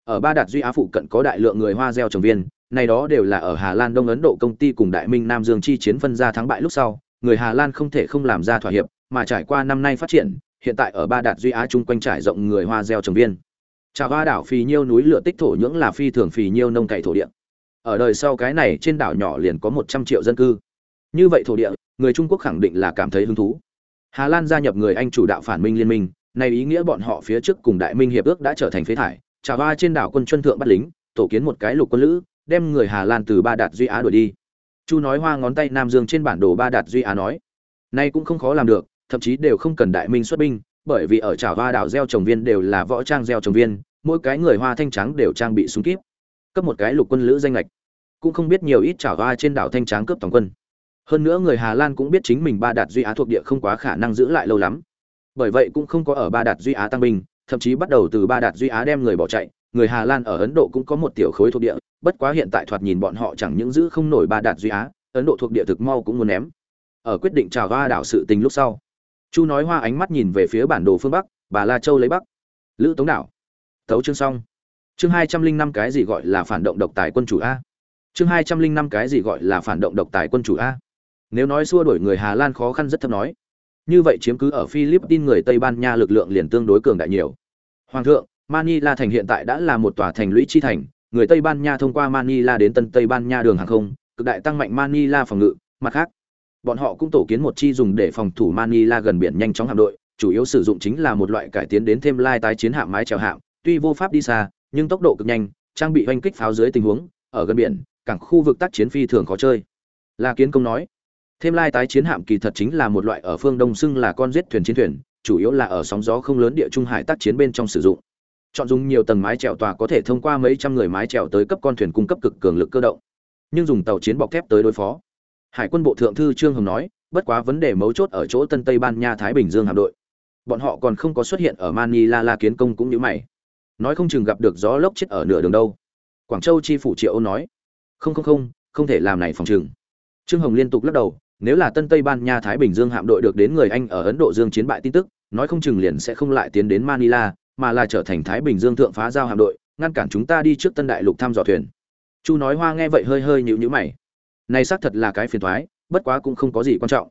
ở ba đạt duy á phụ cận có đại lượng người hoa gieo trồng viên, này đó đều là ở hà lan đông ấn độ công ty cùng đại minh nam dương chi chiến phân ra thắng bại lúc sau, người hà lan không thể không làm ra thỏa hiệp, mà trải qua năm nay phát triển, hiện tại ở ba đạt duy á chung quanh trải rộng người hoa gieo trồng viên. Trà hoa đảo phì nhiêu núi lửa tích thổ nhưỡng là phi thường phì nhiêu nông cày thổ địa ở đời sau cái này trên đảo nhỏ liền có một trăm triệu dân cư. Như vậy thổ địa, người trung quốc khẳng định là cảm thấy hứng thú. Hà lan gia nhập người anh chủ đạo phản minh liên minh, này ý nghĩa bọn họ phía trước cùng đại minh hiệp ước đã trở thành phế thải, trà Va trên đảo quân chuân thượng bắt lính, tổ kiến một cái lục quân lữ, đem người hà lan từ ba đạt duy á đuổi đi. Chu nói hoa ngón tay nam dương trên bản đồ ba đạt duy á nói nay cũng không khó làm được, thậm chí đều không cần đại minh xuất binh, bởi vì ở trà va đảo gieo trồng viên đều là võ trang gieo trồng viên, mỗi cái người hoa thanh trắng đều trang bị súng kíp. Cấp một cái lục quân lữ danh lệch cũng không biết nhiều ít trả hoa trên đảo thanh Tráng cướp tổng quân. Hơn nữa người hà lan cũng biết chính mình ba đạt duy á thuộc địa không quá khả năng giữ lại lâu lắm. Bởi vậy cũng không có ở ba đạt duy á tăng binh, thậm chí bắt đầu từ ba đạt duy á đem người bỏ chạy, người hà lan ở ấn độ cũng có một tiểu khối thuộc địa, bất quá hiện tại thoạt nhìn bọn họ chẳng những giữ không nổi ba đạt duy á, ấn độ thuộc địa thực mau cũng muốn ném. Ở quyết định trào hoa đảo sự tình lúc sau, chu nói hoa ánh mắt nhìn về phía bản đồ phương bắc, bà la châu lấy bắc. Lữ tống đảo. Thấu chương xong. Chương hai trăm linh năm cái gì gọi là phản động độc tài quân chủ a? Chương hai trăm linh năm cái gì gọi là phản động độc tài quân chủ a? Nếu nói xua đuổi người hà lan khó khăn rất thấp nói. Như vậy chiếm cứ ở philippines người tây ban nha lực lượng liền tương đối cường đại nhiều. Hoàng thượng, manila thành hiện tại đã là một tòa thành lũy chi thành. Người tây ban nha thông qua manila đến tân tây ban nha đường hàng không, cực đại tăng mạnh manila phòng ngự. Mặt khác, bọn họ cũng tổ kiến một chi dùng để phòng thủ manila gần biển nhanh chóng hạm đội, chủ yếu sử dụng chính là một loại cải tiến đến thêm lai tái chiến hạm mái trèo hạm. Tuy vô pháp đi xa, nhưng tốc độ cực nhanh, trang bị oanh kích pháo dưới tình huống, ở gần biển cảng khu vực tác chiến phi thường khó chơi. La kiến công nói, thêm lai tái chiến hạm kỳ thật chính là một loại ở phương đông xưng là con giết thuyền chiến thuyền, chủ yếu là ở sóng gió không lớn địa trung hải tác chiến bên trong sử dụng. Chọn dùng nhiều tầng mái chèo tòa có thể thông qua mấy trăm người mái chèo tới cấp con thuyền cung cấp cực cường lực cơ động, nhưng dùng tàu chiến bọc thép tới đối phó. Hải quân bộ thượng thư trương hồng nói, bất quá vấn đề mấu chốt ở chỗ tân tây ban nha thái bình dương hạm đội. Bọn họ còn không có xuất hiện ở manila la kiến công cũng như mày. Nói không chừng gặp được gió lốc chết ở nửa đường đâu. Quảng châu chi phủ triệu âu nói không không không không thể làm này phòng trường. trương hồng liên tục lắc đầu, nếu là tân tây ban nha thái bình dương hạm đội được đến người anh ở ấn độ dương chiến bại tin tức, nói không chừng liền sẽ không lại tiến đến manila, mà là trở thành thái bình dương thượng phá giao hạm đội, ngăn cản chúng ta đi trước tân đại lục thăm dò thuyền. Chu nói hoa nghe vậy hơi hơi nhịu nhữ mày. Này xác thật là cái phiền thoái bất quá cũng không có gì quan trọng.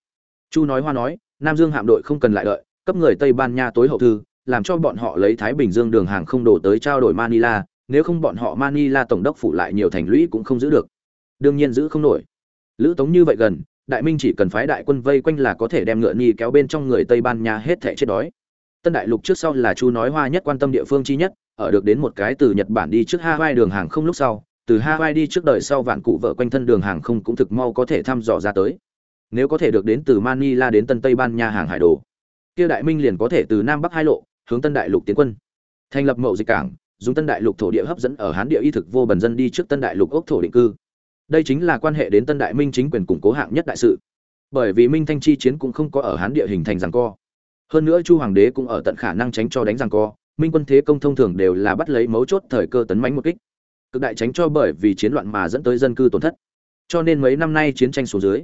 Chu nói hoa nói, nam dương hạm đội không cần lại đợi, cấp người tây ban nha tối hậu thư, làm cho bọn họ lấy thái bình dương đường hàng không đổ tới trao đổi manila nếu không bọn họ manila tổng đốc phủ lại nhiều thành lũy cũng không giữ được. Đương nhiên giữ không nổi. Lữ tống như vậy gần, đại minh chỉ cần phái đại quân vây quanh là có thể đem ngựa nhi kéo bên trong người tây ban nha hết thảy chết đói. Tân đại lục trước sau là chu nói hoa nhất quan tâm địa phương chi nhất, ở được đến một cái từ nhật bản đi trước hawaii đường hàng không lúc sau, từ hawaii đi trước đời sau vạn cụ vợ quanh thân đường hàng không cũng thực mau có thể thăm dò ra tới. Nếu có thể được đến từ manila đến tân tây ban nha hàng hải đồ, kia đại minh liền có thể từ nam bắc hai lộ, hướng tân đại lục tiến quân. Thành lập mậu dịch cảng dùng tân đại lục thổ địa hấp dẫn ở hán địa y thực vô bần dân đi trước tân đại lục ốc thổ định cư. Đây chính là quan hệ đến tân đại minh chính quyền củng cố hạng nhất đại sự. Bởi vì minh thanh chi chiến cũng không có ở hán địa hình thành rằng co. Hơn nữa chu hoàng đế cũng ở tận khả năng tránh cho đánh rằng co. Minh quân thế công thông thường đều là bắt lấy mấu chốt thời cơ tấn mánh một kích. Cực đại tránh cho bởi vì chiến loạn mà dẫn tới dân cư tổn thất. Cho nên mấy năm nay chiến tranh số dưới,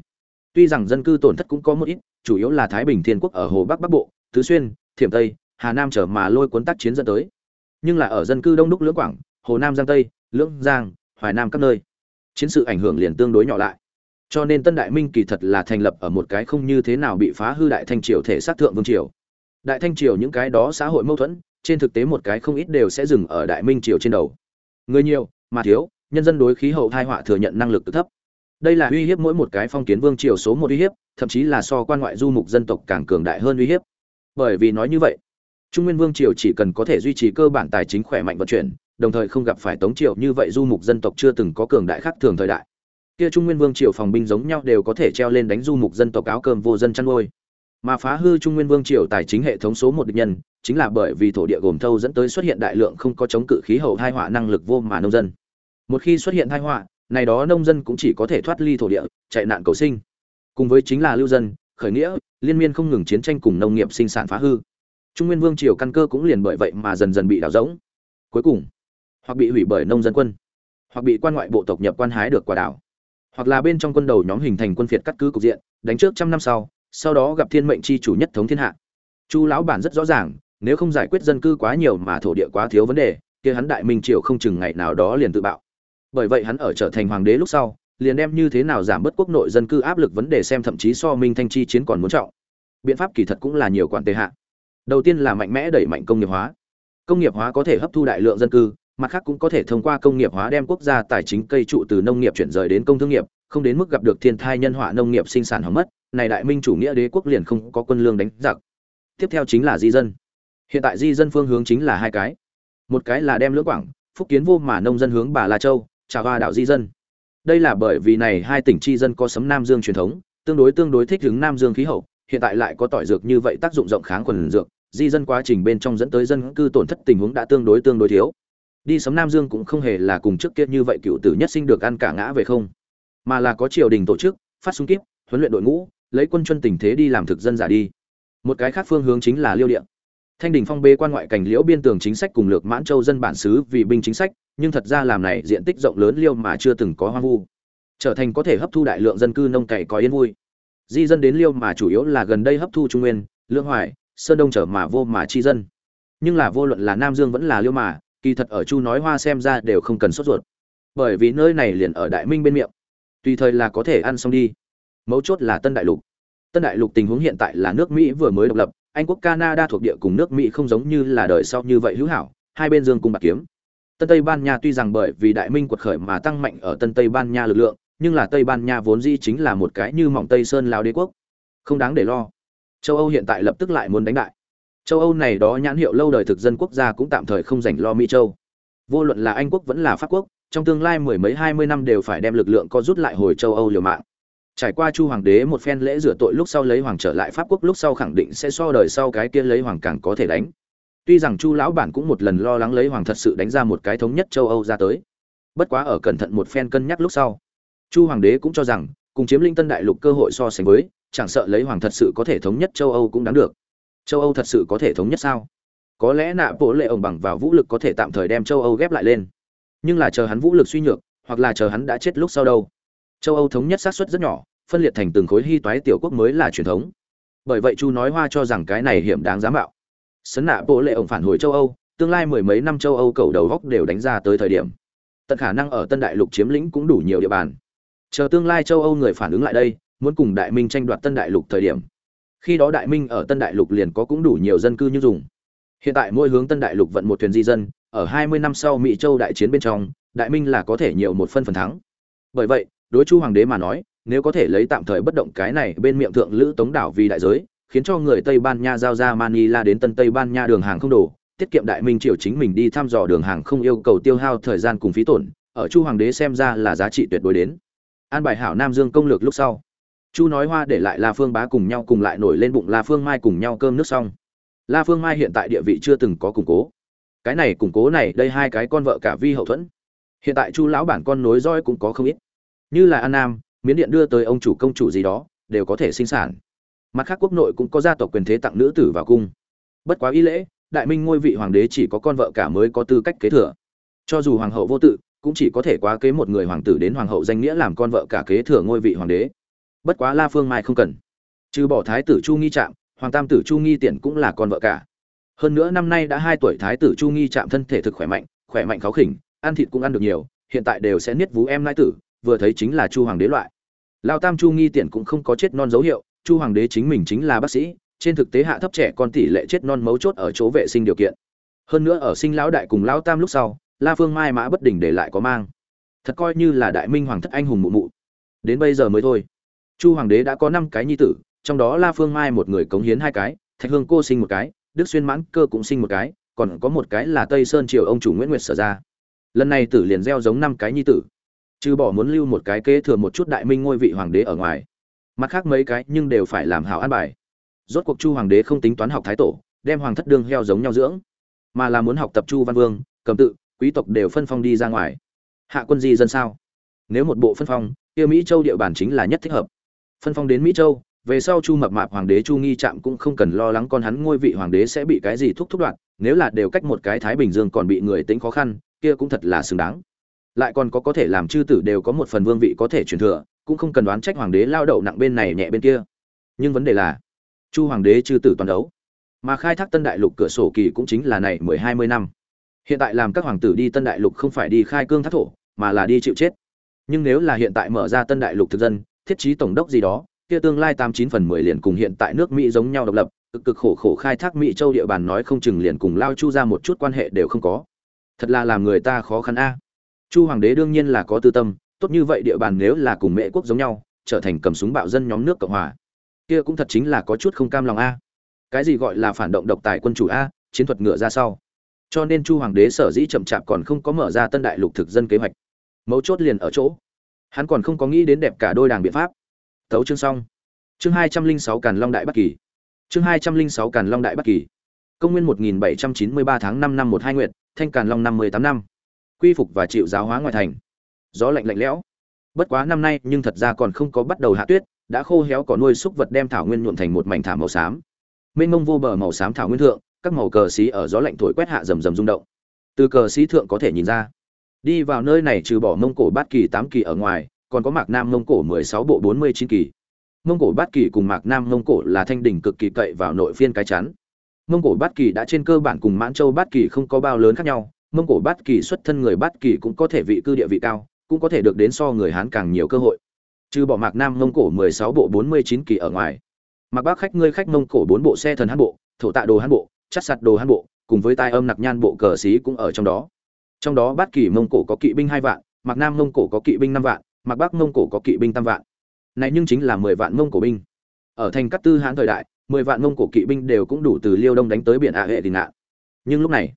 tuy rằng dân cư tổn thất cũng có một ít, chủ yếu là thái bình thiên quốc ở hồ bắc bắc bộ, tứ xuyên, thiểm tây, hà nam trở mà lôi cuốn tác chiến dẫn tới nhưng là ở dân cư đông đúc lưỡng quảng, hồ nam giang tây, lưỡng giang, hoài nam các nơi, chiến sự ảnh hưởng liền tương đối nhỏ lại. Cho nên tân đại minh kỳ thật là thành lập ở một cái không như thế nào bị phá hư đại thanh triều thể xác thượng vương triều. Đại thanh triều những cái đó xã hội mâu thuẫn, trên thực tế một cái không ít đều sẽ dừng ở đại minh triều trên đầu. Người nhiều, mà thiếu, nhân dân đối khí hậu thai họa thừa nhận năng lực thấp. Đây là uy hiếp mỗi một cái phong kiến vương triều số một uy hiếp, thậm chí là so quan ngoại du mục dân tộc càng cường đại hơn uy hiếp. Bởi vì nói như vậy trung nguyên vương triều chỉ cần có thể duy trì cơ bản tài chính khỏe mạnh vận chuyển, đồng thời không gặp phải tống triều như vậy du mục dân tộc chưa từng có cường đại khác thường thời đại. Kia trung nguyên vương triều phòng binh giống nhau đều có thể treo lên đánh du mục dân tộc áo cơm vô dân chăn nuôi. Mà phá hư trung nguyên vương triều tài chính hệ thống số một địch nhân, chính là bởi vì thổ địa gồm thâu dẫn tới xuất hiện đại lượng không có chống cự khí hậu hai họa năng lực vô mà nông dân. Một khi xuất hiện hai họa, này đó nông dân cũng chỉ có thể thoát ly thổ địa, chạy nạn cầu sinh. Cùng với chính là lưu dân, khởi nghĩa, liên miên không ngừng chiến tranh cùng nông nghiệp sinh sản phá hư trung nguyên vương triều căn cơ cũng liền bởi vậy mà dần dần bị đảo rỗng. Cuối cùng, hoặc bị hủy bởi nông dân quân, hoặc bị quan ngoại bộ tộc nhập quan hái được quả đảo, hoặc là bên trong quân đầu nhóm hình thành quân phiệt cắt cứ cục diện, đánh trước trăm năm sau sau đó gặp thiên mệnh chi chủ nhất thống thiên hạ. Chu lão bản rất rõ ràng, nếu không giải quyết dân cư quá nhiều mà thổ địa quá thiếu vấn đề, kia hắn đại minh triều không chừng ngày nào đó liền tự bạo. Bởi vậy hắn ở trở thành hoàng đế lúc sau, liền đem như thế nào giảm bớt quốc nội dân cư áp lực vấn đề xem thậm chí so minh thanh chi chiến còn muốn trọng. Biện pháp kỳ thật cũng là nhiều quản tệ hạ đầu tiên là mạnh mẽ đẩy mạnh công nghiệp hóa. Công nghiệp hóa có thể hấp thu đại lượng dân cư, mặt khác cũng có thể thông qua công nghiệp hóa đem quốc gia tài chính cây trụ từ nông nghiệp chuyển rời đến công thương nghiệp, không đến mức gặp được thiên thai nhân họa nông nghiệp sinh sản hỏng mất, này đại minh chủ nghĩa đế quốc liền không có quân lương đánh giặc. Tiếp theo chính là di dân. Hiện tại di dân phương hướng chính là hai cái. Một cái là đem lưỡng quảng, phúc kiến vô mà nông dân hướng bà la châu, trà hoa đảo di dân. Đây là bởi vì này hai tỉnh tri dân có sấm nam dương truyền thống, tương đối tương đối thích ứng nam dương khí hậu, hiện tại lại có tỏi dược như vậy tác dụng rộng kháng quần dược di dân quá trình bên trong dẫn tới dân cư tổn thất tình huống đã tương đối tương đối thiếu. Đi sấm nam dương cũng không hề là cùng trước kia như vậy cựu tử nhất sinh được ăn cả ngã về không, mà là có triều đình tổ chức, phát súng kíp, huấn luyện đội ngũ, lấy quân chuân tình thế đi làm thực dân giả đi. Một cái khác phương hướng chính là liêu điện thanh đình phong bê quan ngoại cảnh liễu biên tường chính sách cùng lược mãn châu dân bản xứ vì binh chính sách, nhưng thật ra làm này diện tích rộng lớn liêu mà chưa từng có hoang vu. Trở thành có thể hấp thu đại lượng dân cư nông cày có yên vui. Di dân đến liêu mà chủ yếu là gần đây hấp thu trung nguyên, lương hoài sơn đông trở mà vô mà chi dân. Nhưng là vô luận là nam dương vẫn là liêu mà, kỳ thật ở chu nói hoa xem ra đều không cần sốt ruột. Bởi vì nơi này liền ở đại minh bên miệng. Tùy thời là có thể ăn xong đi. Mấu chốt là tân đại lục. Tân đại lục tình huống hiện tại là nước mỹ vừa mới độc lập, anh quốc canada thuộc địa cùng nước mỹ không giống như là đời sau như vậy hữu hảo, hai bên dương cùng bạc kiếm. Tân tây ban nha tuy rằng bởi vì đại minh quật khởi mà tăng mạnh ở tân tây ban nha lực lượng, nhưng là tây ban nha vốn dĩ chính là một cái như mỏng tây sơn lao đế quốc. Không đáng để lo châu âu hiện tại lập tức lại muốn đánh đại. Châu âu này đó nhãn hiệu lâu đời thực dân quốc gia cũng tạm thời không dành lo mỹ châu. Vô luận là anh quốc vẫn là pháp quốc, trong tương lai mười mấy hai mươi năm đều phải đem lực lượng co rút lại hồi châu âu liều mạng. Trải qua chu hoàng đế một phen lễ rửa tội lúc sau lấy hoàng trở lại pháp quốc lúc sau khẳng định sẽ so đời sau cái kia lấy hoàng càng có thể đánh. Tuy rằng chu lão bản cũng một lần lo lắng lấy hoàng thật sự đánh ra một cái thống nhất châu âu ra tới. Bất quá ở cẩn thận một phen cân nhắc lúc sau, chu hoàng đế cũng cho rằng, cùng chiếm linh tân đại lục cơ hội so sánh với chẳng sợ lấy hoàng thật sự có thể thống nhất châu âu cũng đáng được. Châu âu thật sự có thể thống nhất sao? Có lẽ nạ bộ lệ ổng bằng vào vũ lực có thể tạm thời đem châu âu ghép lại lên. Nhưng là chờ hắn vũ lực suy nhược, hoặc là chờ hắn đã chết lúc sau đâu. Châu âu thống nhất xác suất rất nhỏ, phân liệt thành từng khối hy toái tiểu quốc mới là truyền thống. Bởi vậy chu nói hoa cho rằng cái này hiểm đáng giá mạo. Sấn nạ bộ lệ ổng phản hồi châu âu, tương lai mười mấy năm châu âu cầu đầu góc đều đánh ra tới thời điểm. Tận khả năng ở tân đại lục chiếm lĩnh cũng đủ nhiều địa bàn. Chờ tương lai châu âu người phản ứng lại đây muốn cùng đại minh tranh đoạt tân đại lục thời điểm. Khi đó đại minh ở tân đại lục liền có cũng đủ nhiều dân cư như dùng. Hiện tại mỗi hướng tân đại lục vận một thuyền di dân, ở hai mươi năm sau mỹ châu đại chiến bên trong, đại minh là có thể nhiều một phân phần thắng. Bởi vậy, đối chu hoàng đế mà nói, nếu có thể lấy tạm thời bất động cái này bên miệng thượng lữ tống đảo vì đại giới, khiến cho người tây ban nha giao ra manila đến tân tây ban nha đường hàng không đổ, tiết kiệm đại minh triều chính mình đi thăm dò đường hàng không yêu cầu tiêu hao thời gian cùng phí tổn, ở chu hoàng đế xem ra là giá trị tuyệt đối đến. An bài hảo nam dương công lược lúc sau chu nói hoa để lại la phương bá cùng nhau cùng lại nổi lên bụng la phương mai cùng nhau cơm nước xong. La phương mai hiện tại địa vị chưa từng có củng cố. Cái này củng cố này, đây hai cái con vợ cả vi hậu thuẫn. Hiện tại chu lão bản con nối roi cũng có không ít. Như là an nam, miến điện đưa tới ông chủ công chủ gì đó, đều có thể sinh sản. Mặt khác quốc nội cũng có gia tộc quyền thế tặng nữ tử vào cung. Bất quá y lễ, đại minh ngôi vị hoàng đế chỉ có con vợ cả mới có tư cách kế thừa. Cho dù hoàng hậu vô tự, cũng chỉ có thể quá kế một người hoàng tử đến hoàng hậu danh nghĩa làm con vợ cả kế thừa ngôi vị hoàng đế bất quá la phương mai không cần. Trừ bỏ thái tử chu nghi trạm, hoàng tam tử chu nghi tiện cũng là con vợ cả. Hơn nữa năm nay đã hai tuổi thái tử chu nghi trạm thân thể thực khỏe mạnh khỏe mạnh kháo khỉnh, ăn thịt cũng ăn được nhiều, hiện tại đều sẽ niết vú em nãi tử, vừa thấy chính là chu hoàng đế loại. Lao tam chu nghi tiện cũng không có chết non dấu hiệu, chu hoàng đế chính mình chính là bác sĩ, trên thực tế hạ thấp trẻ con tỷ lệ chết non mấu chốt ở chỗ vệ sinh điều kiện. Hơn nữa ở sinh lão đại cùng lão tam lúc sau, la phương mai mã bất đình để lại có mang. Thật coi như là đại minh hoàng thất anh hùng mụ mụ. Đến bây giờ mới thôi chu hoàng đế đã có năm cái nhi tử, trong đó la phương mai một người cống hiến hai cái, thạch hương cô sinh một cái, đức xuyên mãn cơ cũng sinh một cái, còn có một cái là tây sơn triều ông chủ nguyễn nguyệt sở ra. Lần này tử liền gieo giống năm cái nhi tử. Trừ bỏ muốn lưu một cái kế thừa một chút đại minh ngôi vị hoàng đế ở ngoài, mặt khác mấy cái nhưng đều phải làm hảo an bài. Rốt cuộc chu hoàng đế không tính toán học thái tổ, đem hoàng thất đương heo giống nhau dưỡng, mà là muốn học tập chu văn vương, cầm tự, quý tộc đều phân phong đi ra ngoài. Hạ quân di dân sao? Nếu một bộ phân phong kia mỹ châu địa bàn chính là nhất thích hợp phân phong đến mỹ châu, về sau chu mập mạp hoàng đế chu nghi trạm cũng không cần lo lắng con hắn ngôi vị hoàng đế sẽ bị cái gì thúc thúc đoạn, nếu là đều cách một cái thái bình dương còn bị người tính khó khăn, kia cũng thật là xứng đáng. Lại còn có có thể làm chư tử đều có một phần vương vị có thể truyền thừa, cũng không cần đoán trách hoàng đế lao đậu nặng bên này nhẹ bên kia. Nhưng vấn đề là, chu hoàng đế chư tử toàn đấu. Mà khai thác tân đại lục cửa sổ kỳ cũng chính là này mười hai mươi năm. Hiện tại làm các hoàng tử đi tân đại lục không phải đi khai cương thác thổ, mà là đi chịu chết. Nhưng nếu là hiện tại mở ra tân đại lục thực dân thiết trí tổng đốc gì đó, kia tương lai tám chín phần mười liền cùng hiện tại nước mỹ giống nhau độc lập, cực cực khổ khổ khai thác mỹ châu địa bàn nói không chừng liền cùng lao chu ra một chút quan hệ đều không có. Thật là làm người ta khó khăn a. Chu hoàng đế đương nhiên là có tư tâm, tốt như vậy địa bàn nếu là cùng mễ quốc giống nhau, trở thành cầm súng bạo dân nhóm nước cộng hòa, kia cũng thật chính là có chút không cam lòng a. Cái gì gọi là phản động độc tài quân chủ a, chiến thuật ngựa ra sau. Cho nên chu hoàng đế sở dĩ chậm chạp còn không có mở ra tân đại lục thực dân kế hoạch. Mấu chốt liền ở chỗ hắn còn không có nghĩ đến đẹp cả đôi đảng biện pháp. Tấu chương xong. Chương hai trăm linh sáu càn long đại bắc kỳ. Chương hai trăm linh sáu càn long đại bắc kỳ. Công nguyên một nghìn bảy trăm chín mươi ba tháng năm năm một hai nguyện thanh càn long năm mươi tám năm. Quy phục và chịu giáo hóa ngoài thành. Gió lạnh lạnh lẽo. Bất quá năm nay nhưng thật ra còn không có bắt đầu hạ tuyết, đã khô héo cỏ nuôi súc vật đem thảo nguyên nhuộm thành một mảnh thảm màu xám. Mênh mông vô bờ màu xám thảo nguyên thượng, các màu cờ xí ở gió lạnh thổi quét hạ rầm rầm rung động. Từ cờ xí thượng có thể nhìn ra đi vào nơi này trừ bỏ mông cổ bát kỳ tám kỳ ở ngoài, còn có mạc nam mông cổ mười sáu bộ bốn mươi chín kỳ. Mông cổ bát kỳ cùng mạc nam mông cổ là thanh đỉnh cực kỳ cậy vào nội phiên cái chắn. Mông cổ bát kỳ đã trên cơ bản cùng mãn châu bát kỳ không có bao lớn khác nhau, mông cổ bát kỳ xuất thân người bát kỳ cũng có thể vị cư địa vị cao, cũng có thể được đến so người hán càng nhiều cơ hội. Trừ bỏ mạc nam mông cổ mười sáu bộ bốn mươi chín kỳ ở ngoài, mạc bác khách ngươi khách mông cổ bốn bộ xe thần hán bộ, thổ tạ đồ hán bộ chắc sạt đồ hán bộ, cùng với tai âm nặc nhan bộ cờ xí cũng ở trong đó trong đó bát kỳ mông cổ có kỵ binh hai vạn, mạc nam mông cổ có kỵ binh năm vạn, mạc bắc mông cổ có kỵ binh tam vạn. Này nhưng chính là mười vạn mông cổ binh. Ở thành cát tư hãn thời đại, mười vạn mông cổ kỵ binh đều cũng đủ từ liêu đông đánh tới biển ạ hệ thì nạn nhưng lúc này,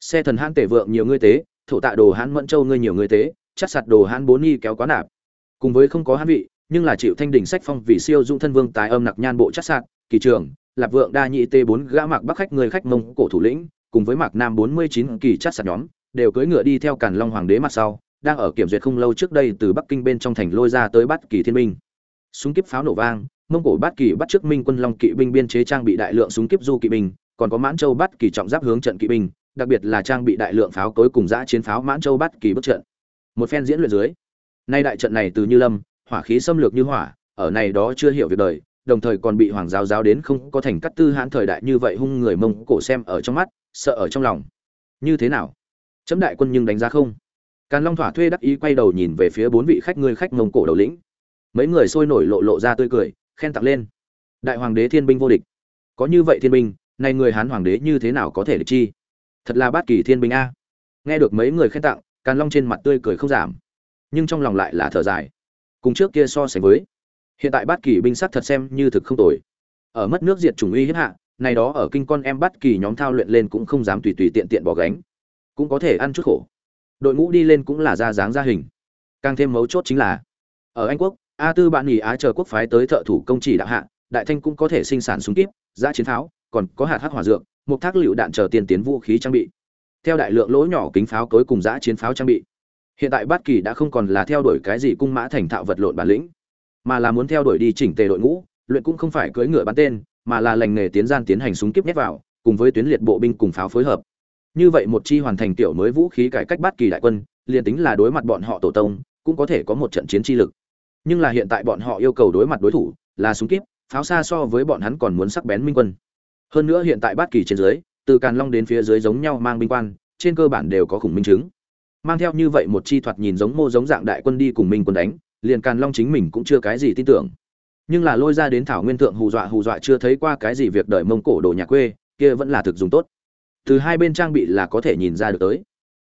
xe thần hãn tể vượng nhiều ngươi tế, thổ tạ đồ hãn mẫn châu ngươi nhiều ngươi tế chắc sạt đồ hãn bốn nhi kéo quá nạp. Cùng với không có hãn vị, nhưng là chịu thanh đỉnh sách phong vì siêu dung thân vương tài âm nặc nhan bộ chắc sạt, kỳ trường, lạp vượng đa nhị t bốn gã mạc bắc khách người khách mông cổ thủ lĩnh, cùng với mạc nam bốn mươi chín kỳ chắc sạt nhóm đều cưỡi ngựa đi theo càn long hoàng đế mặt sau, đang ở kiểm duyệt không lâu trước đây từ bắc kinh bên trong thành lôi ra tới bắt kỳ thiên binh súng kiếp pháo nổ vang, mông cổ bát kỳ bắt trước minh quân long kỵ binh biên chế trang bị đại lượng súng kiếp du kỵ binh, còn có mãn châu bắt kỳ trọng giáp hướng trận kỵ binh, đặc biệt là trang bị đại lượng pháo cối cùng giã chiến pháo mãn châu bắt kỳ bức trận. Một phen diễn luyện dưới, nay đại trận này từ như lâm, hỏa khí xâm lược như hỏa, ở này đó chưa hiểu việc đời, đồng thời còn bị hoàng giáo giáo đến không có thành cắt tư hãn thời đại như vậy hung người mông cổ xem ở trong mắt, sợ ở trong lòng. Như thế nào? Chấm đại quân nhưng đánh giá không. Càn long thỏa thuê đắc ý quay đầu nhìn về phía bốn vị khách người khách mông cổ đầu lĩnh. Mấy người sôi nổi lộ lộ ra tươi cười, khen tặng lên. Đại hoàng đế thiên binh vô địch. Có như vậy thiên binh, nay người hán hoàng đế như thế nào có thể địch chi? Thật là bát kỳ thiên binh a. Nghe được mấy người khen tặng, càn long trên mặt tươi cười không giảm, nhưng trong lòng lại là thở dài. Cùng trước kia so sánh với, hiện tại bát kỳ binh sắc thật xem như thực không tồi. Ở mất nước diệt chủng uy hiếp hạ, này đó ở kinh con em bát kỳ nhóm thao luyện lên cũng không dám tùy tùy tiện tiện bỏ gánh cũng có thể ăn chút khổ. Đội ngũ đi lên cũng là ra dáng ra hình. Càng thêm mấu chốt chính là, ở anh quốc, a tư bạn nghỉ á chờ quốc phái tới thợ thủ công chỉ đạo hạ, đại thanh cũng có thể sinh sản súng kíp, giã chiến pháo, còn có hạt hắc hỏa dược, một thác lựu đạn chờ tiền tiến vũ khí trang bị. Theo đại lượng lỗ nhỏ kính pháo cối cùng giã chiến pháo trang bị. Hiện tại bát kỳ đã không còn là theo đuổi cái gì cung mã thành thạo vật lộn bản lĩnh, mà là muốn theo đuổi đi chỉnh tề đội ngũ, luyện cũng không phải cưỡi ngựa bắn tên, mà là lành nghề tiến gian tiến hành súng kíp nhét vào, cùng với tuyến liệt bộ binh cùng pháo phối hợp như vậy một chi hoàn thành tiểu mới vũ khí cải cách bát kỳ đại quân, liền tính là đối mặt bọn họ tổ tông, cũng có thể có một trận chiến chi lực. Nhưng là hiện tại bọn họ yêu cầu đối mặt đối thủ là súng kíp, pháo xa so với bọn hắn còn muốn sắc bén minh quân. Hơn nữa hiện tại bát kỳ trên dưới từ càn long đến phía dưới giống nhau mang binh quan, trên cơ bản đều có khủng minh chứng. Mang theo như vậy một chi thoạt nhìn giống mô giống dạng đại quân đi cùng minh quân đánh, liền càn long chính mình cũng chưa cái gì tin tưởng. Nhưng là lôi ra đến thảo nguyên thượng hù dọa hù dọa chưa thấy qua cái gì việc đợi mông cổ đồ nhà quê, kia vẫn là thực dùng tốt từ hai bên trang bị là có thể nhìn ra được tới.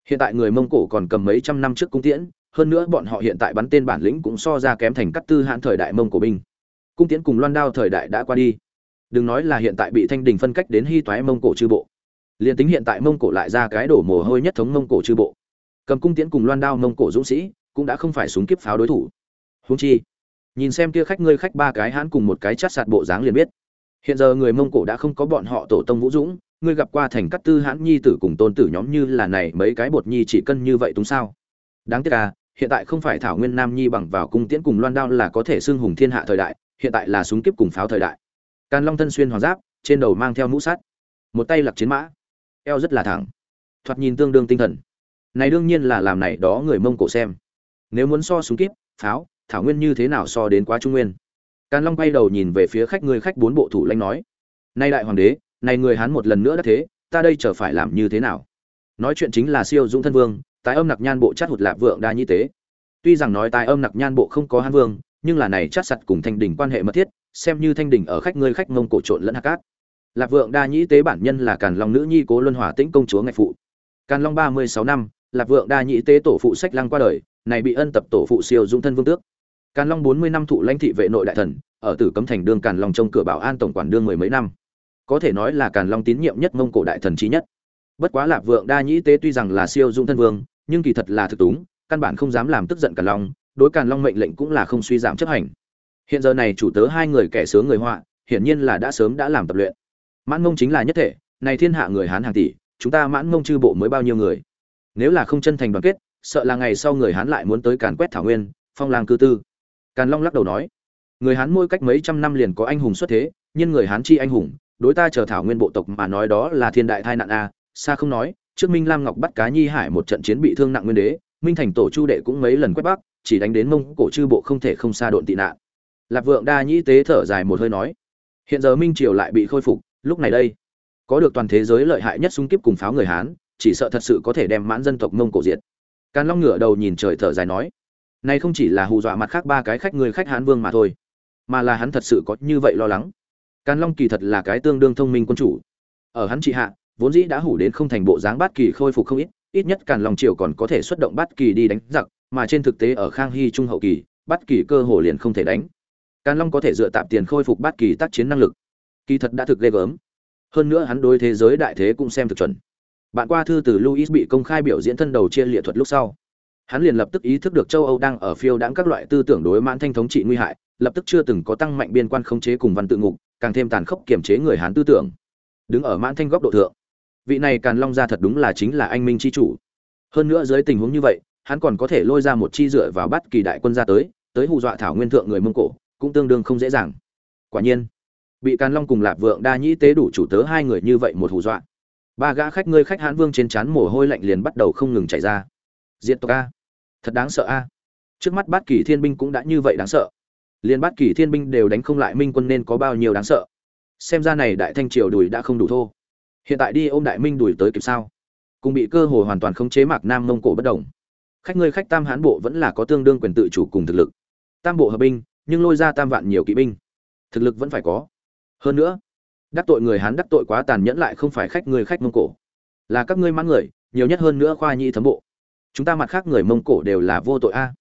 Hiện tại người mông cổ còn cầm mấy trăm năm trước cung tiễn, hơn nữa bọn họ hiện tại bắn tên bản lĩnh cũng so ra kém thành cắt tư hãn thời đại mông cổ binh. Cung tiễn cùng loan đao thời đại đã qua đi. Đừng nói là hiện tại bị thanh đình phân cách đến hy toái mông cổ chư bộ. Liền tính hiện tại mông cổ lại ra cái đổ mồ hôi nhất thống mông cổ chư bộ. Cầm cung tiễn cùng loan đao mông cổ dũng sĩ cũng đã không phải súng kiếp pháo đối thủ. Húng chi, nhìn xem kia khách ngươi khách ba cái hãn cùng một cái chát sạt bộ dáng liền biết. Hiện giờ người mông cổ đã không có bọn họ tổ tông vũ dũng ngươi gặp qua thành cắt tư hãn nhi tử cùng tôn tử nhóm như là này mấy cái bột nhi chỉ cân như vậy đúng sao? Đáng tiếc à hiện tại không phải thảo nguyên nam nhi bằng vào cung tiễn cùng loan đao là có thể xưng hùng thiên hạ thời đại, hiện tại là súng kiếp cùng pháo thời đại. Càn long thân xuyên hoàng giáp, trên đầu mang theo mũ sắt, một tay lặc chiến mã, eo rất là thẳng, thoạt nhìn tương đương tinh thần. Này đương nhiên là làm này đó người mông cổ xem. Nếu muốn so súng kiếp, pháo, thảo nguyên như thế nào so đến quá trung nguyên? Càn long quay đầu nhìn về phía khách người khách bốn bộ thủ lãnh nói, nay đại hoàng đế này người hán một lần nữa đã thế, ta đây chờ phải làm như thế nào? Nói chuyện chính là siêu dũng thân vương tái âm nặc nhan bộ chát hụt lạp vượng đa nhĩ tế. Tuy rằng nói tái âm nặc nhan bộ không có hán vương, nhưng là này chát sặt cùng thanh đình quan hệ mật thiết, xem như thanh đình ở khách ngươi khách mông cổ trộn lẫn hạt cát. Lạp vượng đa nhĩ tế bản nhân là càn long nữ nhi cố luân hòa tĩnh công chúa ngạch phụ. Càn long ba mươi sáu năm, lạp vượng đa nhĩ tế tổ phụ sách lăng qua đời, này bị ân tập tổ phụ siêu dũng thân vương tước. Càn long bốn mươi năm thụ lãnh thị vệ nội đại thần, ở tử cấm thành đương càn long trông cửa bảo an tổng quản đương mười mấy năm có thể nói là càn long tín nhiệm nhất mông cổ đại thần trí nhất. Bất quá lạp vượng đa nhĩ tế tuy rằng là siêu dung thân vương, nhưng kỳ thật là thực túng, căn bản không dám làm tức giận càn long, đối càn long mệnh lệnh cũng là không suy giảm chấp hành. Hiện giờ này chủ tớ hai người kẻ sướng người họa, hiển nhiên là đã sớm đã làm tập luyện. Mãn mông chính là nhất thể, này thiên hạ người hán hàng tỷ, chúng ta mãn mông chư bộ mới bao nhiêu người? Nếu là không chân thành đoàn kết, sợ là ngày sau người hán lại muốn tới càn quét thảo nguyên, phong làng cư tư. Càn long lắc đầu nói, người hán mỗi cách mấy trăm năm liền có anh hùng xuất thế, nhưng người hán chi anh hùng đối ta chờ thảo nguyên bộ tộc mà nói đó là thiên đại tai nạn a xa không nói, trước minh lam ngọc bắt cá nhi hải một trận chiến bị thương nặng nguyên đế, minh thành tổ chu đệ cũng mấy lần quét bắc, chỉ đánh đến mông cổ chư bộ không thể không xa độn tị nạn. Lạc vượng đa nhĩ tế thở dài một hơi nói, hiện giờ minh triều lại bị khôi phục, lúc này đây, có được toàn thế giới lợi hại nhất xung kiếp cùng pháo người hán, chỉ sợ thật sự có thể đem mãn dân tộc mông cổ diệt. Càn long ngửa đầu nhìn trời thở dài nói, này không chỉ là hù dọa mặt khác ba cái khách người khách hán vương mà thôi, mà là hắn thật sự có như vậy lo lắng càn long kỳ thật là cái tương đương thông minh quân chủ. Ở hắn trị hạ, vốn dĩ đã hủ đến không thành bộ dáng bát kỳ khôi phục không ít ít nhất càn long triều còn có thể xuất động bát kỳ đi đánh giặc, mà trên thực tế ở khang hy trung hậu kỳ, bát kỳ cơ hồ liền không thể đánh. Càn long có thể dựa tạm tiền khôi phục bát kỳ tác chiến năng lực. Kỳ thật đã thực ghê gớm. Hơn nữa hắn đối thế giới đại thế cũng xem thực chuẩn. Bạn qua thư từ Louis bị công khai biểu diễn thân đầu chia liệt thuật lúc sau. Hắn liền lập tức ý thức được châu âu đang ở phiêu đãng các loại tư tưởng đối mãn thanh thống trị nguy hại, lập tức chưa từng có tăng mạnh biên quan khống chế cùng văn tự ngục càng thêm tàn khốc kiểm chế người hán tư tưởng. Đứng ở mãn thanh góc độ thượng, vị này càn long ra thật đúng là chính là anh minh chi chủ. Hơn nữa dưới tình huống như vậy, hắn còn có thể lôi ra một chi dựa vào bắt kỳ đại quân ra tới tới hù dọa thảo nguyên thượng người mông cổ, cũng tương đương không dễ dàng. Quả nhiên, bị càn long cùng lạp vượng đa nhĩ tế đủ chủ tớ hai người như vậy một hù dọa, ba gã khách ngươi khách hán vương trên trán mồ hôi lạnh liền bắt đầu không ngừng chảy ra. Diện tộc a. Thật đáng sợ a. Trước mắt bát kỳ thiên binh cũng đã như vậy đáng sợ liên bát kỳ thiên binh đều đánh không lại minh quân nên có bao nhiêu đáng sợ? Xem ra này đại thanh triều đùi đã không đủ thô. Hiện tại đi ôm đại minh đùi tới kịp sao? Cùng bị cơ hồ hoàn toàn không chế mạc nam mông cổ bất đồng. Khách ngươi khách tam hán bộ vẫn là có tương đương quyền tự chủ cùng thực lực. Tam bộ hợp binh, nhưng lôi ra tam vạn nhiều kỵ binh. Thực lực vẫn phải có. Hơn nữa, đắc tội người hán đắc tội quá tàn nhẫn lại không phải khách người khách mông cổ, là các ngươi mãn người, nhiều nhất hơn nữa khoa nhi thấm bộ. Chúng ta mặt khác người mông cổ đều là vô tội a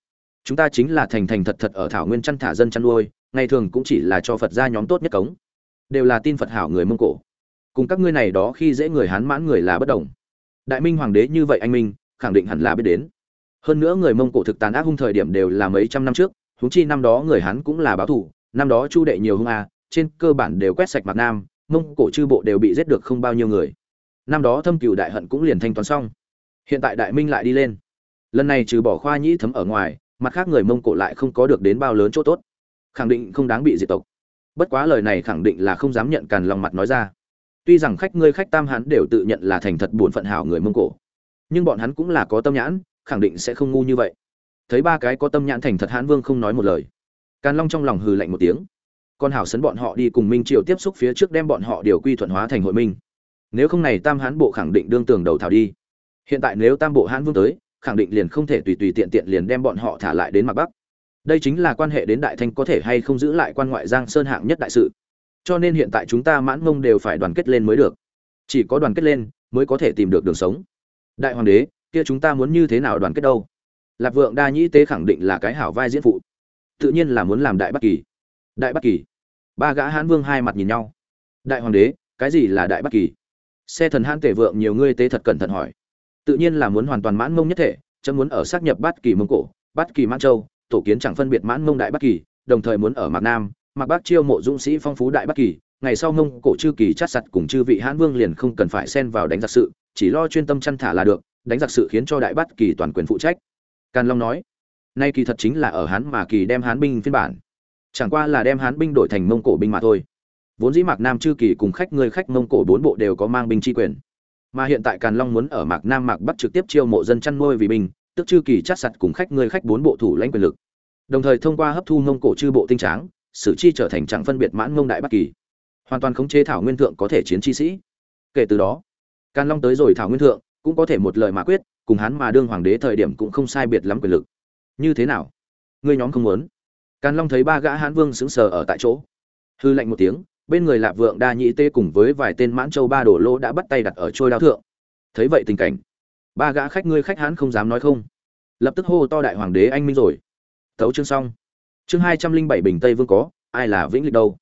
chúng ta chính là thành thành thật thật ở thảo nguyên chăn thả dân chăn nuôi, ngày thường cũng chỉ là cho phật gia nhóm tốt nhất cống, đều là tin phật hảo người mông cổ. Cùng các ngươi này đó khi dễ người hán mãn người là bất đồng. Đại minh hoàng đế như vậy anh minh, khẳng định hẳn là biết đến. Hơn nữa người mông cổ thực tàn ác hung thời điểm đều là mấy trăm năm trước, huống chi năm đó người hán cũng là báo thủ, năm đó chu đệ nhiều hung a, trên cơ bản đều quét sạch mặt nam, mông cổ chư bộ đều bị giết được không bao nhiêu người. Năm đó thâm cựu đại hận cũng liền thanh toán xong. Hiện tại đại minh lại đi lên. Lần này trừ bỏ khoa nhĩ thấm ở ngoài mặt khác người mông cổ lại không có được đến bao lớn chỗ tốt. Khẳng định không đáng bị diệt tộc. Bất quá lời này khẳng định là không dám nhận càn lòng mặt nói ra. Tuy rằng khách ngươi khách tam hắn đều tự nhận là thành thật buồn phận hảo người mông cổ, nhưng bọn hắn cũng là có tâm nhãn, khẳng định sẽ không ngu như vậy. Thấy ba cái có tâm nhãn thành thật hãn vương không nói một lời, càn long trong lòng hừ lạnh một tiếng. Con hảo sấn bọn họ đi cùng minh triều tiếp xúc phía trước đem bọn họ điều quy thuận hóa thành hội minh. Nếu không này tam hán bộ khẳng định đương tường đầu thảo đi. Hiện tại nếu tam bộ hán vương tới khẳng định liền không thể tùy tùy tiện tiện liền đem bọn họ thả lại đến mặt bắc đây chính là quan hệ đến đại thanh có thể hay không giữ lại quan ngoại giang sơn hạng nhất đại sự cho nên hiện tại chúng ta mãn mông đều phải đoàn kết lên mới được chỉ có đoàn kết lên mới có thể tìm được đường sống đại hoàng đế kia chúng ta muốn như thế nào đoàn kết đâu Lạp Vượng Đa Nhĩ Tế khẳng định là cái hảo vai diễn phụ. Tự nhiên là muốn làm đại bất kỳ. Đại bất kỳ. Ba gã hãn Vương hai mặt nhìn nhau. Đại hoàng đế, cái gì là đại bất kỳ? Xe thần hãn tể Vượng nhiều ngươi tế thật cẩn thận hỏi. Tự nhiên là muốn hoàn toàn mãn mông nhất thể, chấm muốn ở xác nhập bát kỳ mông cổ, bát kỳ mãn châu, tổ kiến chẳng phân biệt mãn mông đại Bắc kỳ, đồng thời muốn ở Mạc Nam, Mạc Bắc chiêu mộ dũng sĩ phong phú đại Bắc kỳ, ngày sau mông cổ chư kỳ chát sặt cùng chư vị hãn vương liền không cần phải xen vào đánh giặc sự chỉ lo chuyên tâm chăn thả là được đánh giặc sự khiến cho đại bát kỳ toàn quyền phụ trách. Càn long nói nay kỳ thật chính là ở hán mà kỳ đem hán binh phiên bản. Chẳng qua là đem hán binh đổi thành mông cổ binh mà thôi. Vốn dĩ mạc nam chư kỳ cùng khách người khách mông cổ bốn bộ đều có mang binh tri quyền mà hiện tại càn long muốn ở mạc nam mạc bắc trực tiếp chiêu mộ dân chăn nuôi vì mình, tức chư kỳ chát sặt cùng khách người khách bốn bộ thủ lãnh quyền lực. Đồng thời thông qua hấp thu mông cổ chư bộ tinh tráng sử chi trở thành trạng phân biệt mãn mông đại bắc kỳ. Hoàn toàn khống chế thảo nguyên thượng có thể chiến chi sĩ. Kể từ đó càn long tới rồi thảo nguyên thượng cũng có thể một lời mà quyết cùng hắn mà đương hoàng đế thời điểm cũng không sai biệt lắm quyền lực. Như thế nào? Ngươi nhóm không muốn? Càn long thấy ba gã hán vương sững sờ ở tại chỗ. Hư lạnh một tiếng bên người lạp vượng đa nhĩ tê cùng với vài tên mãn châu ba đổ lô đã bắt tay đặt ở trôi đao thượng. Thấy vậy tình cảnh, ba gã khách ngươi khách hán không dám nói không. Lập tức hô to đại hoàng đế anh minh rồi. Tấu chương xong. Chương hai trăm linh bảy bình tây vương có, ai là vĩnh lịch đâu?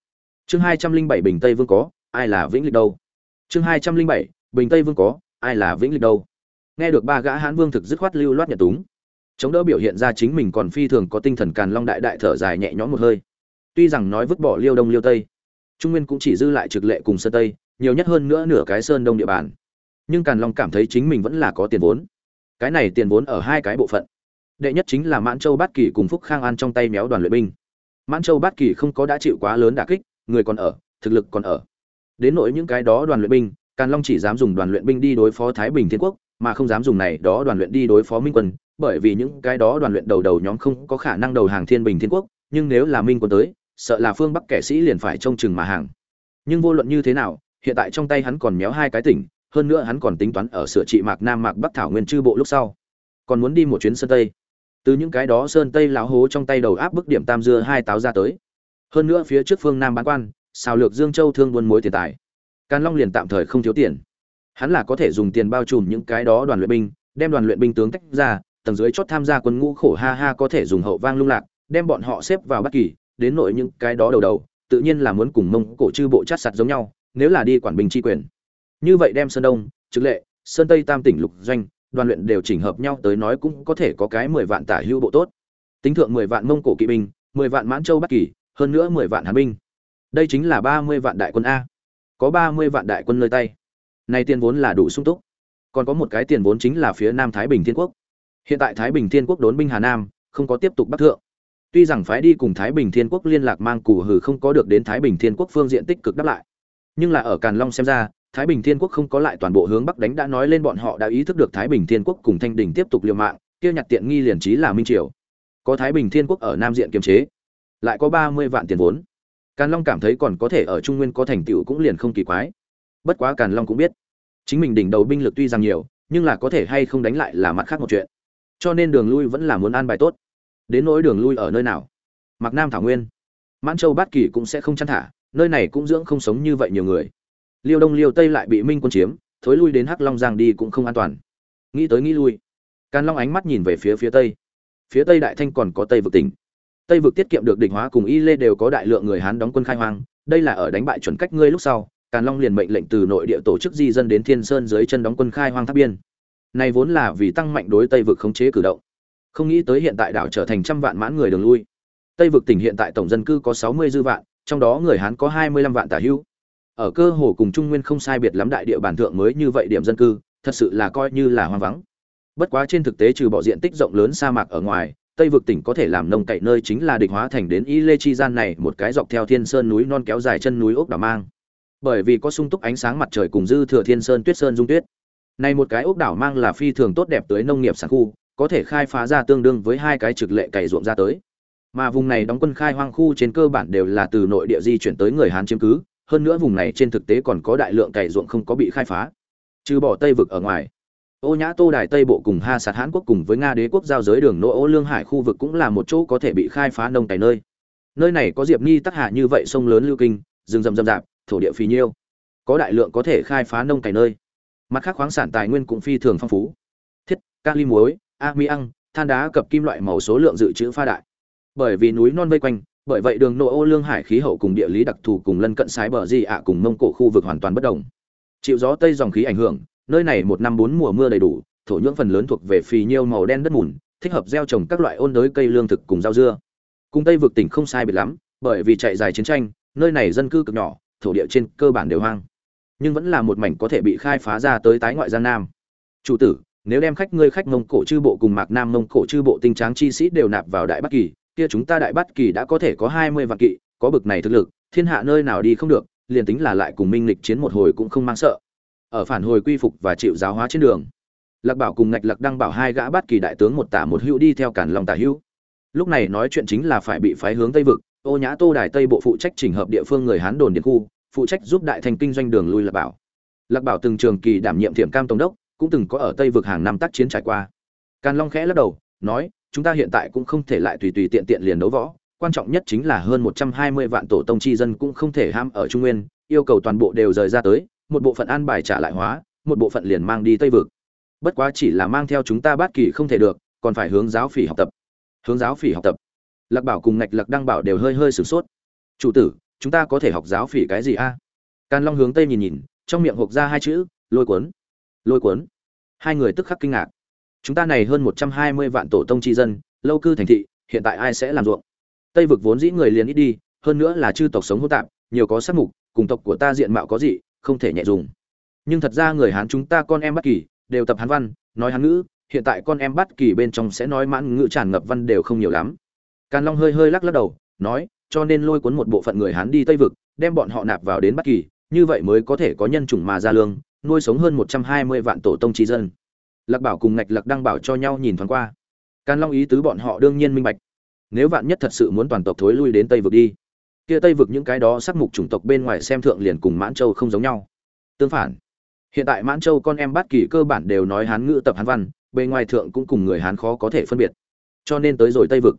Chương hai trăm linh bảy bình tây vương có, ai là vĩnh lịch đâu? Chương hai trăm linh bảy bình tây vương có, ai là vĩnh lịch đâu? Nghe được ba gã hán vương thực dứt khoát lưu loát nhật túng. Chống đỡ biểu hiện ra chính mình còn phi thường có tinh thần càn long đại đại thở dài nhẹ nhõm một hơi. Tuy rằng nói vứt bỏ liêu đông liêu tây trung nguyên cũng chỉ dư lại trực lệ cùng sơn tây, nhiều nhất hơn nữa nửa cái sơn đông địa bàn. Nhưng càn long cảm thấy chính mình vẫn là có tiền vốn. Cái này tiền vốn ở hai cái bộ phận. Đệ nhất chính là mãn châu bát kỳ cùng phúc khang an trong tay méo đoàn luyện binh. Mãn châu bát kỳ không có đã chịu quá lớn đả kích, người còn ở, thực lực còn ở. Đến nỗi những cái đó đoàn luyện binh, càn long chỉ dám dùng đoàn luyện binh đi đối phó thái bình thiên quốc, mà không dám dùng này đó đoàn luyện đi đối phó minh quân, bởi vì những cái đó đoàn luyện đầu đầu nhóm không có khả năng đầu hàng thiên bình thiên quốc, nhưng nếu là minh quân tới sợ là phương bắc kẻ sĩ liền phải trông chừng mà hàng. Nhưng vô luận như thế nào, hiện tại trong tay hắn còn méo hai cái tỉnh, hơn nữa hắn còn tính toán ở sửa trị mạc nam mạc bắc thảo nguyên chư bộ lúc sau. Còn muốn đi một chuyến sơn tây. Từ những cái đó sơn tây lão hố trong tay đầu áp bức điểm tam dưa hai táo ra tới. Hơn nữa phía trước phương nam bán quan, xào lược dương châu thương buôn mối tiền tài. Càn long liền tạm thời không thiếu tiền. Hắn là có thể dùng tiền bao trùm những cái đó đoàn luyện binh, đem đoàn luyện binh tướng tách ra, tầng dưới chót tham gia quân ngũ khổ ha ha có thể dùng hậu vang lung lạc, đem bọn họ xếp vào bất kỳ đến nội những cái đó đầu đầu, tự nhiên là muốn cùng mông cổ chư bộ chát sạt giống nhau, nếu là đi quản binh tri quyền. Như vậy đem sơn đông, trực lệ, sơn tây tam tỉnh lục doanh, đoàn luyện đều chỉnh hợp nhau tới nói cũng có thể có cái mười vạn tả hưu bộ tốt. Tính thượng mười vạn mông cổ kỵ binh, mười vạn mãn châu bắc kỳ hơn nữa mười vạn hàn binh. Đây chính là ba mươi vạn đại quân a. Có ba mươi vạn đại quân nơi tay. Này tiền vốn là đủ sung túc. Còn có một cái tiền vốn chính là phía nam thái bình thiên quốc. Hiện tại thái bình thiên quốc đốn binh hà nam, không có tiếp tục bắc thượng tuy rằng phái đi cùng thái bình thiên quốc liên lạc mang củ hừ không có được đến thái bình thiên quốc phương diện tích cực đáp lại. Nhưng là ở càn long xem ra, thái bình thiên quốc không có lại toàn bộ hướng bắc đánh đã nói lên bọn họ đã ý thức được thái bình thiên quốc cùng thanh đình tiếp tục liều mạng, kia nhặt tiện nghi liền chí là minh triều. Có thái bình thiên quốc ở nam diện kiềm chế, lại có ba mươi vạn tiền vốn. Càn long cảm thấy còn có thể ở trung nguyên có thành tựu cũng liền không kỳ quái. Bất quá càn long cũng biết, chính mình đỉnh đầu binh lực tuy rằng nhiều, nhưng là có thể hay không đánh lại là mặt khác một chuyện. Cho nên đường lui vẫn là muốn an bài tốt đến nỗi đường lui ở nơi nào? Mặc nam thảo nguyên, mãn châu bát kỳ cũng sẽ không chăn thả, nơi này cũng dưỡng không sống như vậy nhiều người. Liêu đông, liêu tây lại bị minh quân chiếm, thối lui đến hắc long giang đi cũng không an toàn. Nghĩ tới nghĩ lui, càn long ánh mắt nhìn về phía phía tây. Phía tây đại thanh còn có tây vực tỉnh. Tây vực tiết kiệm được địch hóa cùng y lê đều có đại lượng người hán đóng quân khai hoang, đây là ở đánh bại chuẩn cách ngươi lúc sau, càn long liền mệnh lệnh từ nội địa tổ chức di dân đến thiên sơn dưới chân đóng quân khai hoang tháp biên. Này vốn là vì tăng mạnh đối tây vực khống chế cử động không nghĩ tới hiện tại đảo trở thành trăm vạn mãn người đường lui. Tây vực tỉnh hiện tại tổng dân cư có sáu mươi dư vạn, trong đó người hán có hai mươi lăm vạn tả hữu. Ở cơ hồ cùng trung nguyên không sai biệt lắm đại địa bản thượng mới như vậy điểm dân cư, thật sự là coi như là hoang vắng. Bất quá trên thực tế trừ bỏ diện tích rộng lớn sa mạc ở ngoài, tây vực tỉnh có thể làm nông cậy nơi chính là địch hóa thành đến y lê chi gian này một cái dọc theo thiên sơn núi non kéo dài chân núi ốc đảo mang. Bởi vì có sung túc ánh sáng mặt trời cùng dư thừa thiên sơn tuyết sơn dung tuyết. Này một cái ốc đảo mang là phi thường tốt đẹp tới nông nghiệp sản khu có thể khai phá ra tương đương với hai cái trực lệ cày ruộng ra tới. Mà vùng này đóng quân khai hoang khu trên cơ bản đều là từ nội địa di chuyển tới người hán chiếm cứ, hơn nữa vùng này trên thực tế còn có đại lượng cày ruộng không có bị khai phá. Trừ bỏ tây vực ở ngoài, ô nhã tô đài tây bộ cùng ha sạt Hán quốc cùng với nga đế quốc giao giới đường nỗ ô lương hải khu vực cũng là một chỗ có thể bị khai phá nông cày nơi. Nơi này có diệp ni tắc hạ như vậy sông lớn lưu kinh, rừng rậm rậm rạp, thổ địa phì nhiêu. Có đại lượng có thể khai phá nông cày nơi. Mặt khác khoáng sản tài nguyên cũng phi thường phong phú. Thiết kali muối amiang than đá cập kim loại màu số lượng dự trữ pha đại. Bởi vì núi non vây quanh, bởi vậy đường nội ô lương hải khí hậu cùng địa lý đặc thù cùng lân cận sái bờ di ạ cùng mông cổ khu vực hoàn toàn bất đồng. Chịu gió tây dòng khí ảnh hưởng, nơi này một năm bốn mùa mưa đầy đủ, thổ nhưỡng phần lớn thuộc về phì nhiêu màu đen đất mùn, thích hợp gieo trồng các loại ôn đới cây lương thực cùng rau dưa. Cùng tây vực tỉnh không sai biệt lắm, bởi vì chạy dài chiến tranh, nơi này dân cư cực nhỏ, thổ địa trên cơ bản đều hoang. Nhưng vẫn là một mảnh có thể bị khai phá ra tới tái ngoại giang nam. Chủ tử nếu đem khách ngươi khách mông cổ chư bộ cùng mạc nam mông cổ chư bộ tinh tráng chi sĩ đều nạp vào đại bắc kỳ, kia chúng ta đại bắc kỳ đã có thể có hai mươi vạn kỵ, có bực này thực lực, thiên hạ nơi nào đi không được, liền tính là lại cùng minh lịch chiến một hồi cũng không mang sợ. Ở phản hồi quy phục và chịu giáo hóa trên đường, lạc bảo cùng ngạch lạc đăng bảo hai gã bát kỳ đại tướng một tả một hữu đi theo cản lòng tả hữu. Lúc này nói chuyện chính là phải bị phái hướng tây vực, ô nhã tô đài tây bộ phụ trách chỉnh hợp địa phương người hán đồn điện khu, phụ trách giúp đại thành kinh doanh đường lui lạc bảo. Lạc bảo từng trường kỳ đảm nhiệm thiểm cam tổng đốc cũng từng có ở tây vực hàng năm tác chiến trải qua. Càn long khẽ lắc đầu, nói, chúng ta hiện tại cũng không thể lại tùy tùy tiện tiện liền đấu võ, quan trọng nhất chính là hơn một trăm hai mươi vạn tổ tông chi dân cũng không thể ham ở trung nguyên, yêu cầu toàn bộ đều rời ra tới, một bộ phận an bài trả lại hóa, một bộ phận liền mang đi tây vực. Bất quá chỉ là mang theo chúng ta bát kỳ không thể được, còn phải hướng giáo phỉ học tập. Hướng giáo phỉ học tập? Lạc bảo cùng ngạch lạc đăng bảo đều hơi hơi sửng sốt. Chủ tử, chúng ta có thể học giáo phỉ cái gì a? À? càn long hướng tây nhìn nhìn, trong miệng hộp ra hai chữ, lôi cuốn lôi cuốn. Hai người tức khắc kinh ngạc. Chúng ta này hơn một trăm hai mươi vạn tổ tông tri dân, lâu cư thành thị, hiện tại ai sẽ làm ruộng? Tây vực vốn dĩ người liền ít đi, hơn nữa là chư tộc sống hỗn tạp, nhiều có sắc mục, cùng tộc của ta diện mạo có gì, không thể nhẹ dùng. Nhưng thật ra người hán chúng ta con em bất kỳ, đều tập hán văn, nói hán ngữ, hiện tại con em bất kỳ bên trong sẽ nói mãn ngữ tràn ngập văn đều không nhiều lắm. Càn long hơi hơi lắc lắc đầu, nói, cho nên lôi cuốn một bộ phận người hán đi tây vực, đem bọn họ nạp vào đến bất kỳ, như vậy mới có thể có nhân chủng mà ra lương nuôi sống hơn một trăm hai mươi vạn tổ tông trí dân. Lạc bảo cùng ngạch lạc đăng bảo cho nhau nhìn thoáng qua. Càn long ý tứ bọn họ đương nhiên minh bạch. Nếu vạn nhất thật sự muốn toàn tộc thối lui đến tây vực đi, kia tây vực những cái đó sắc mục chủng tộc bên ngoài xem thượng liền cùng mãn châu không giống nhau. Tương phản, hiện tại mãn châu con em bát kỳ cơ bản đều nói hán ngữ tập hán văn, bề ngoài thượng cũng cùng người hán khó có thể phân biệt. Cho nên tới rồi tây vực,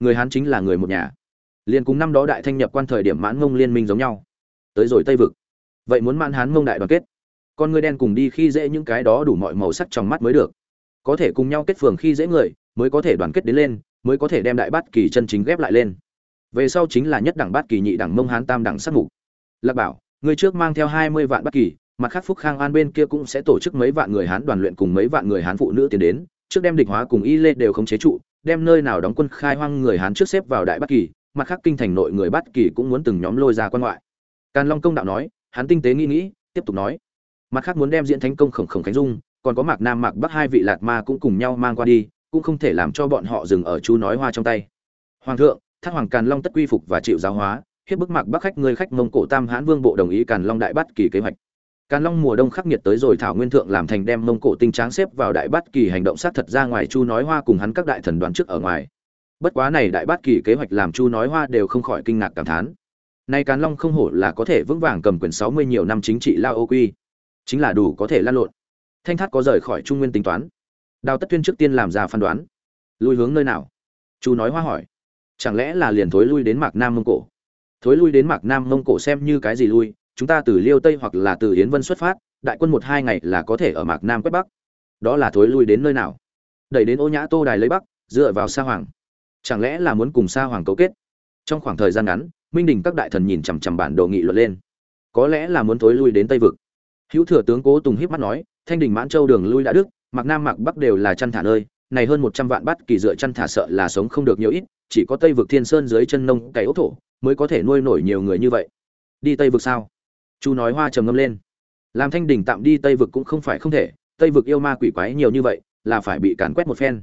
người hán chính là người một nhà. Liền cùng năm đó đại thanh nhập quan thời điểm mãn mông liên minh giống nhau. Tới rồi tây vực, vậy muốn mãn hán mông đại đoàn kết? Con người đen cùng đi khi dễ những cái đó đủ mọi màu sắc trong mắt mới được. Có thể cùng nhau kết phường khi dễ người, mới có thể đoàn kết đến lên, mới có thể đem đại bát kỳ chân chính ghép lại lên. Về sau chính là nhất đẳng bát kỳ nhị đẳng mông hán tam đẳng sắc mục. Lạc bảo, người trước mang theo hai mươi vạn bát kỳ, mặt khác phúc khang an bên kia cũng sẽ tổ chức mấy vạn người hán đoàn luyện cùng mấy vạn người hán phụ nữ tiến đến, trước đem địch hóa cùng y lê đều không chế trụ, đem nơi nào đóng quân khai hoang người hán trước xếp vào đại bát kỳ, mặt khác kinh thành nội người bát kỳ cũng muốn từng nhóm lôi ra quan ngoại. Càn long công đạo nói, hắn tinh tế nghĩ nghĩ, tiếp tục nói mặt khác muốn đem diễn thánh công khổng khổng khánh dung còn có mạc nam mạc bắc hai vị lạt ma cũng cùng nhau mang qua đi cũng không thể làm cho bọn họ dừng ở chú nói hoa trong tay hoàng thượng thác hoàng càn long tất quy phục và chịu giáo hóa hiếp bức mạc bắc khách người khách mông cổ tam hãn vương bộ đồng ý càn long đại bắt kỳ kế hoạch Càn Long mùa đông khắc nghiệt tới rồi thảo nguyên thượng làm thành đem mông cổ tinh tráng xếp vào đại bát kỳ hành động sát thật ra ngoài Chu nói hoa cùng hắn các đại thần đoán trước ở ngoài. Bất quá này đại bát kỳ kế hoạch làm Chu nói hoa đều không khỏi kinh ngạc cảm thán. Nay Càn Long không hổ là có thể vững vàng cầm quyền 60 nhiều năm chính trị lao ô quy, chính là đủ có thể lan lộn. Thanh Thát có rời khỏi Trung Nguyên tính toán. Đào Tất Tuyên trước tiên làm ra phán đoán. Lui hướng nơi nào? Chu nói hoa hỏi. Chẳng lẽ là liền thối lui đến Mạc Nam Mông Cổ? Thối lui đến Mạc Nam Mông Cổ xem như cái gì lui, chúng ta từ liêu tây hoặc là từ yến vân xuất phát đại quân một hai ngày là có thể ở mạc nam quét bắc đó là thối lui đến nơi nào đẩy đến ô nhã tô đài lấy bắc dựa vào sa hoàng chẳng lẽ là muốn cùng sa hoàng cấu kết trong khoảng thời gian ngắn minh đình các đại thần nhìn chằm chằm bản đồ nghị luận lên có lẽ là muốn thối lui đến tây vực hữu thừa tướng cố tùng hiếp mắt nói, thanh đình mãn châu đường lui đã đức, mạc nam mạc bắc đều là chăn thả nơi, này hơn một trăm vạn bắt kỳ dựa chăn thả sợ là sống không được nhiều ít, chỉ có tây vực thiên sơn dưới chân nông cày ốc thổ mới có thể nuôi nổi nhiều người như vậy. Đi tây vực sao? Chu nói hoa trầm ngâm lên. Làm thanh đình tạm đi tây vực cũng không phải không thể, tây vực yêu ma quỷ quái nhiều như vậy, là phải bị càn quét một phen.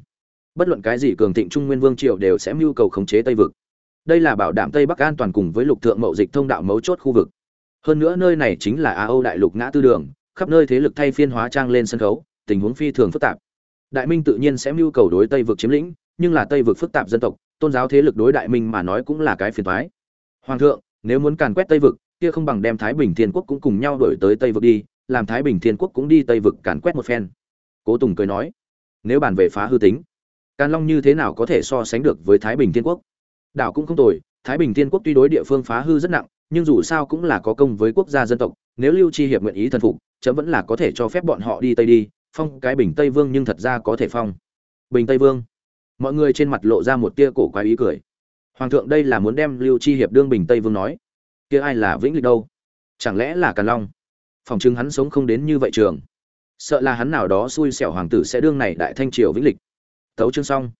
Bất luận cái gì cường thịnh trung nguyên vương triều đều sẽ mưu cầu khống chế tây vực. Đây là bảo đảm tây bắc an toàn cùng với lục thượng mậu dịch thông đạo mấu chốt khu vực hơn nữa nơi này chính là a âu đại lục ngã tư đường khắp nơi thế lực thay phiên hóa trang lên sân khấu tình huống phi thường phức tạp đại minh tự nhiên sẽ mưu cầu đối tây vực chiếm lĩnh nhưng là tây vực phức tạp dân tộc tôn giáo thế lực đối đại minh mà nói cũng là cái phiền thoái hoàng thượng nếu muốn càn quét tây vực kia không bằng đem Thái Bình Thiên Quốc cũng cùng nhau đổi tới Tây vực đi, làm Thái Bình Thiên Quốc cũng đi Tây vực càn quét một phen. Cố Tùng cười nói, nếu bàn về phá hư tính, Càn Long như thế nào có thể so sánh được với Thái Bình Thiên Quốc? Đảo cũng không tồi, Thái Bình Thiên Quốc tuy đối địa phương phá hư rất nặng, nhưng dù sao cũng là có công với quốc gia dân tộc, nếu Lưu Chi hiệp nguyện ý thần phục, chấm vẫn là có thể cho phép bọn họ đi Tây đi, phong cái Bình Tây Vương nhưng thật ra có thể phong. Bình Tây Vương. mọi người trên mặt lộ ra một tia cổ quái ý cười. Hoàng thượng đây là muốn đem lưu chi hiệp đương bình tây vương nói. Kia ai là vĩnh lịch đâu? Chẳng lẽ là càn long? Phòng chứng hắn sống không đến như vậy trường. Sợ là hắn nào đó xui xẻo hoàng tử sẽ đương này đại thanh triều vĩnh lịch. Tấu chương xong.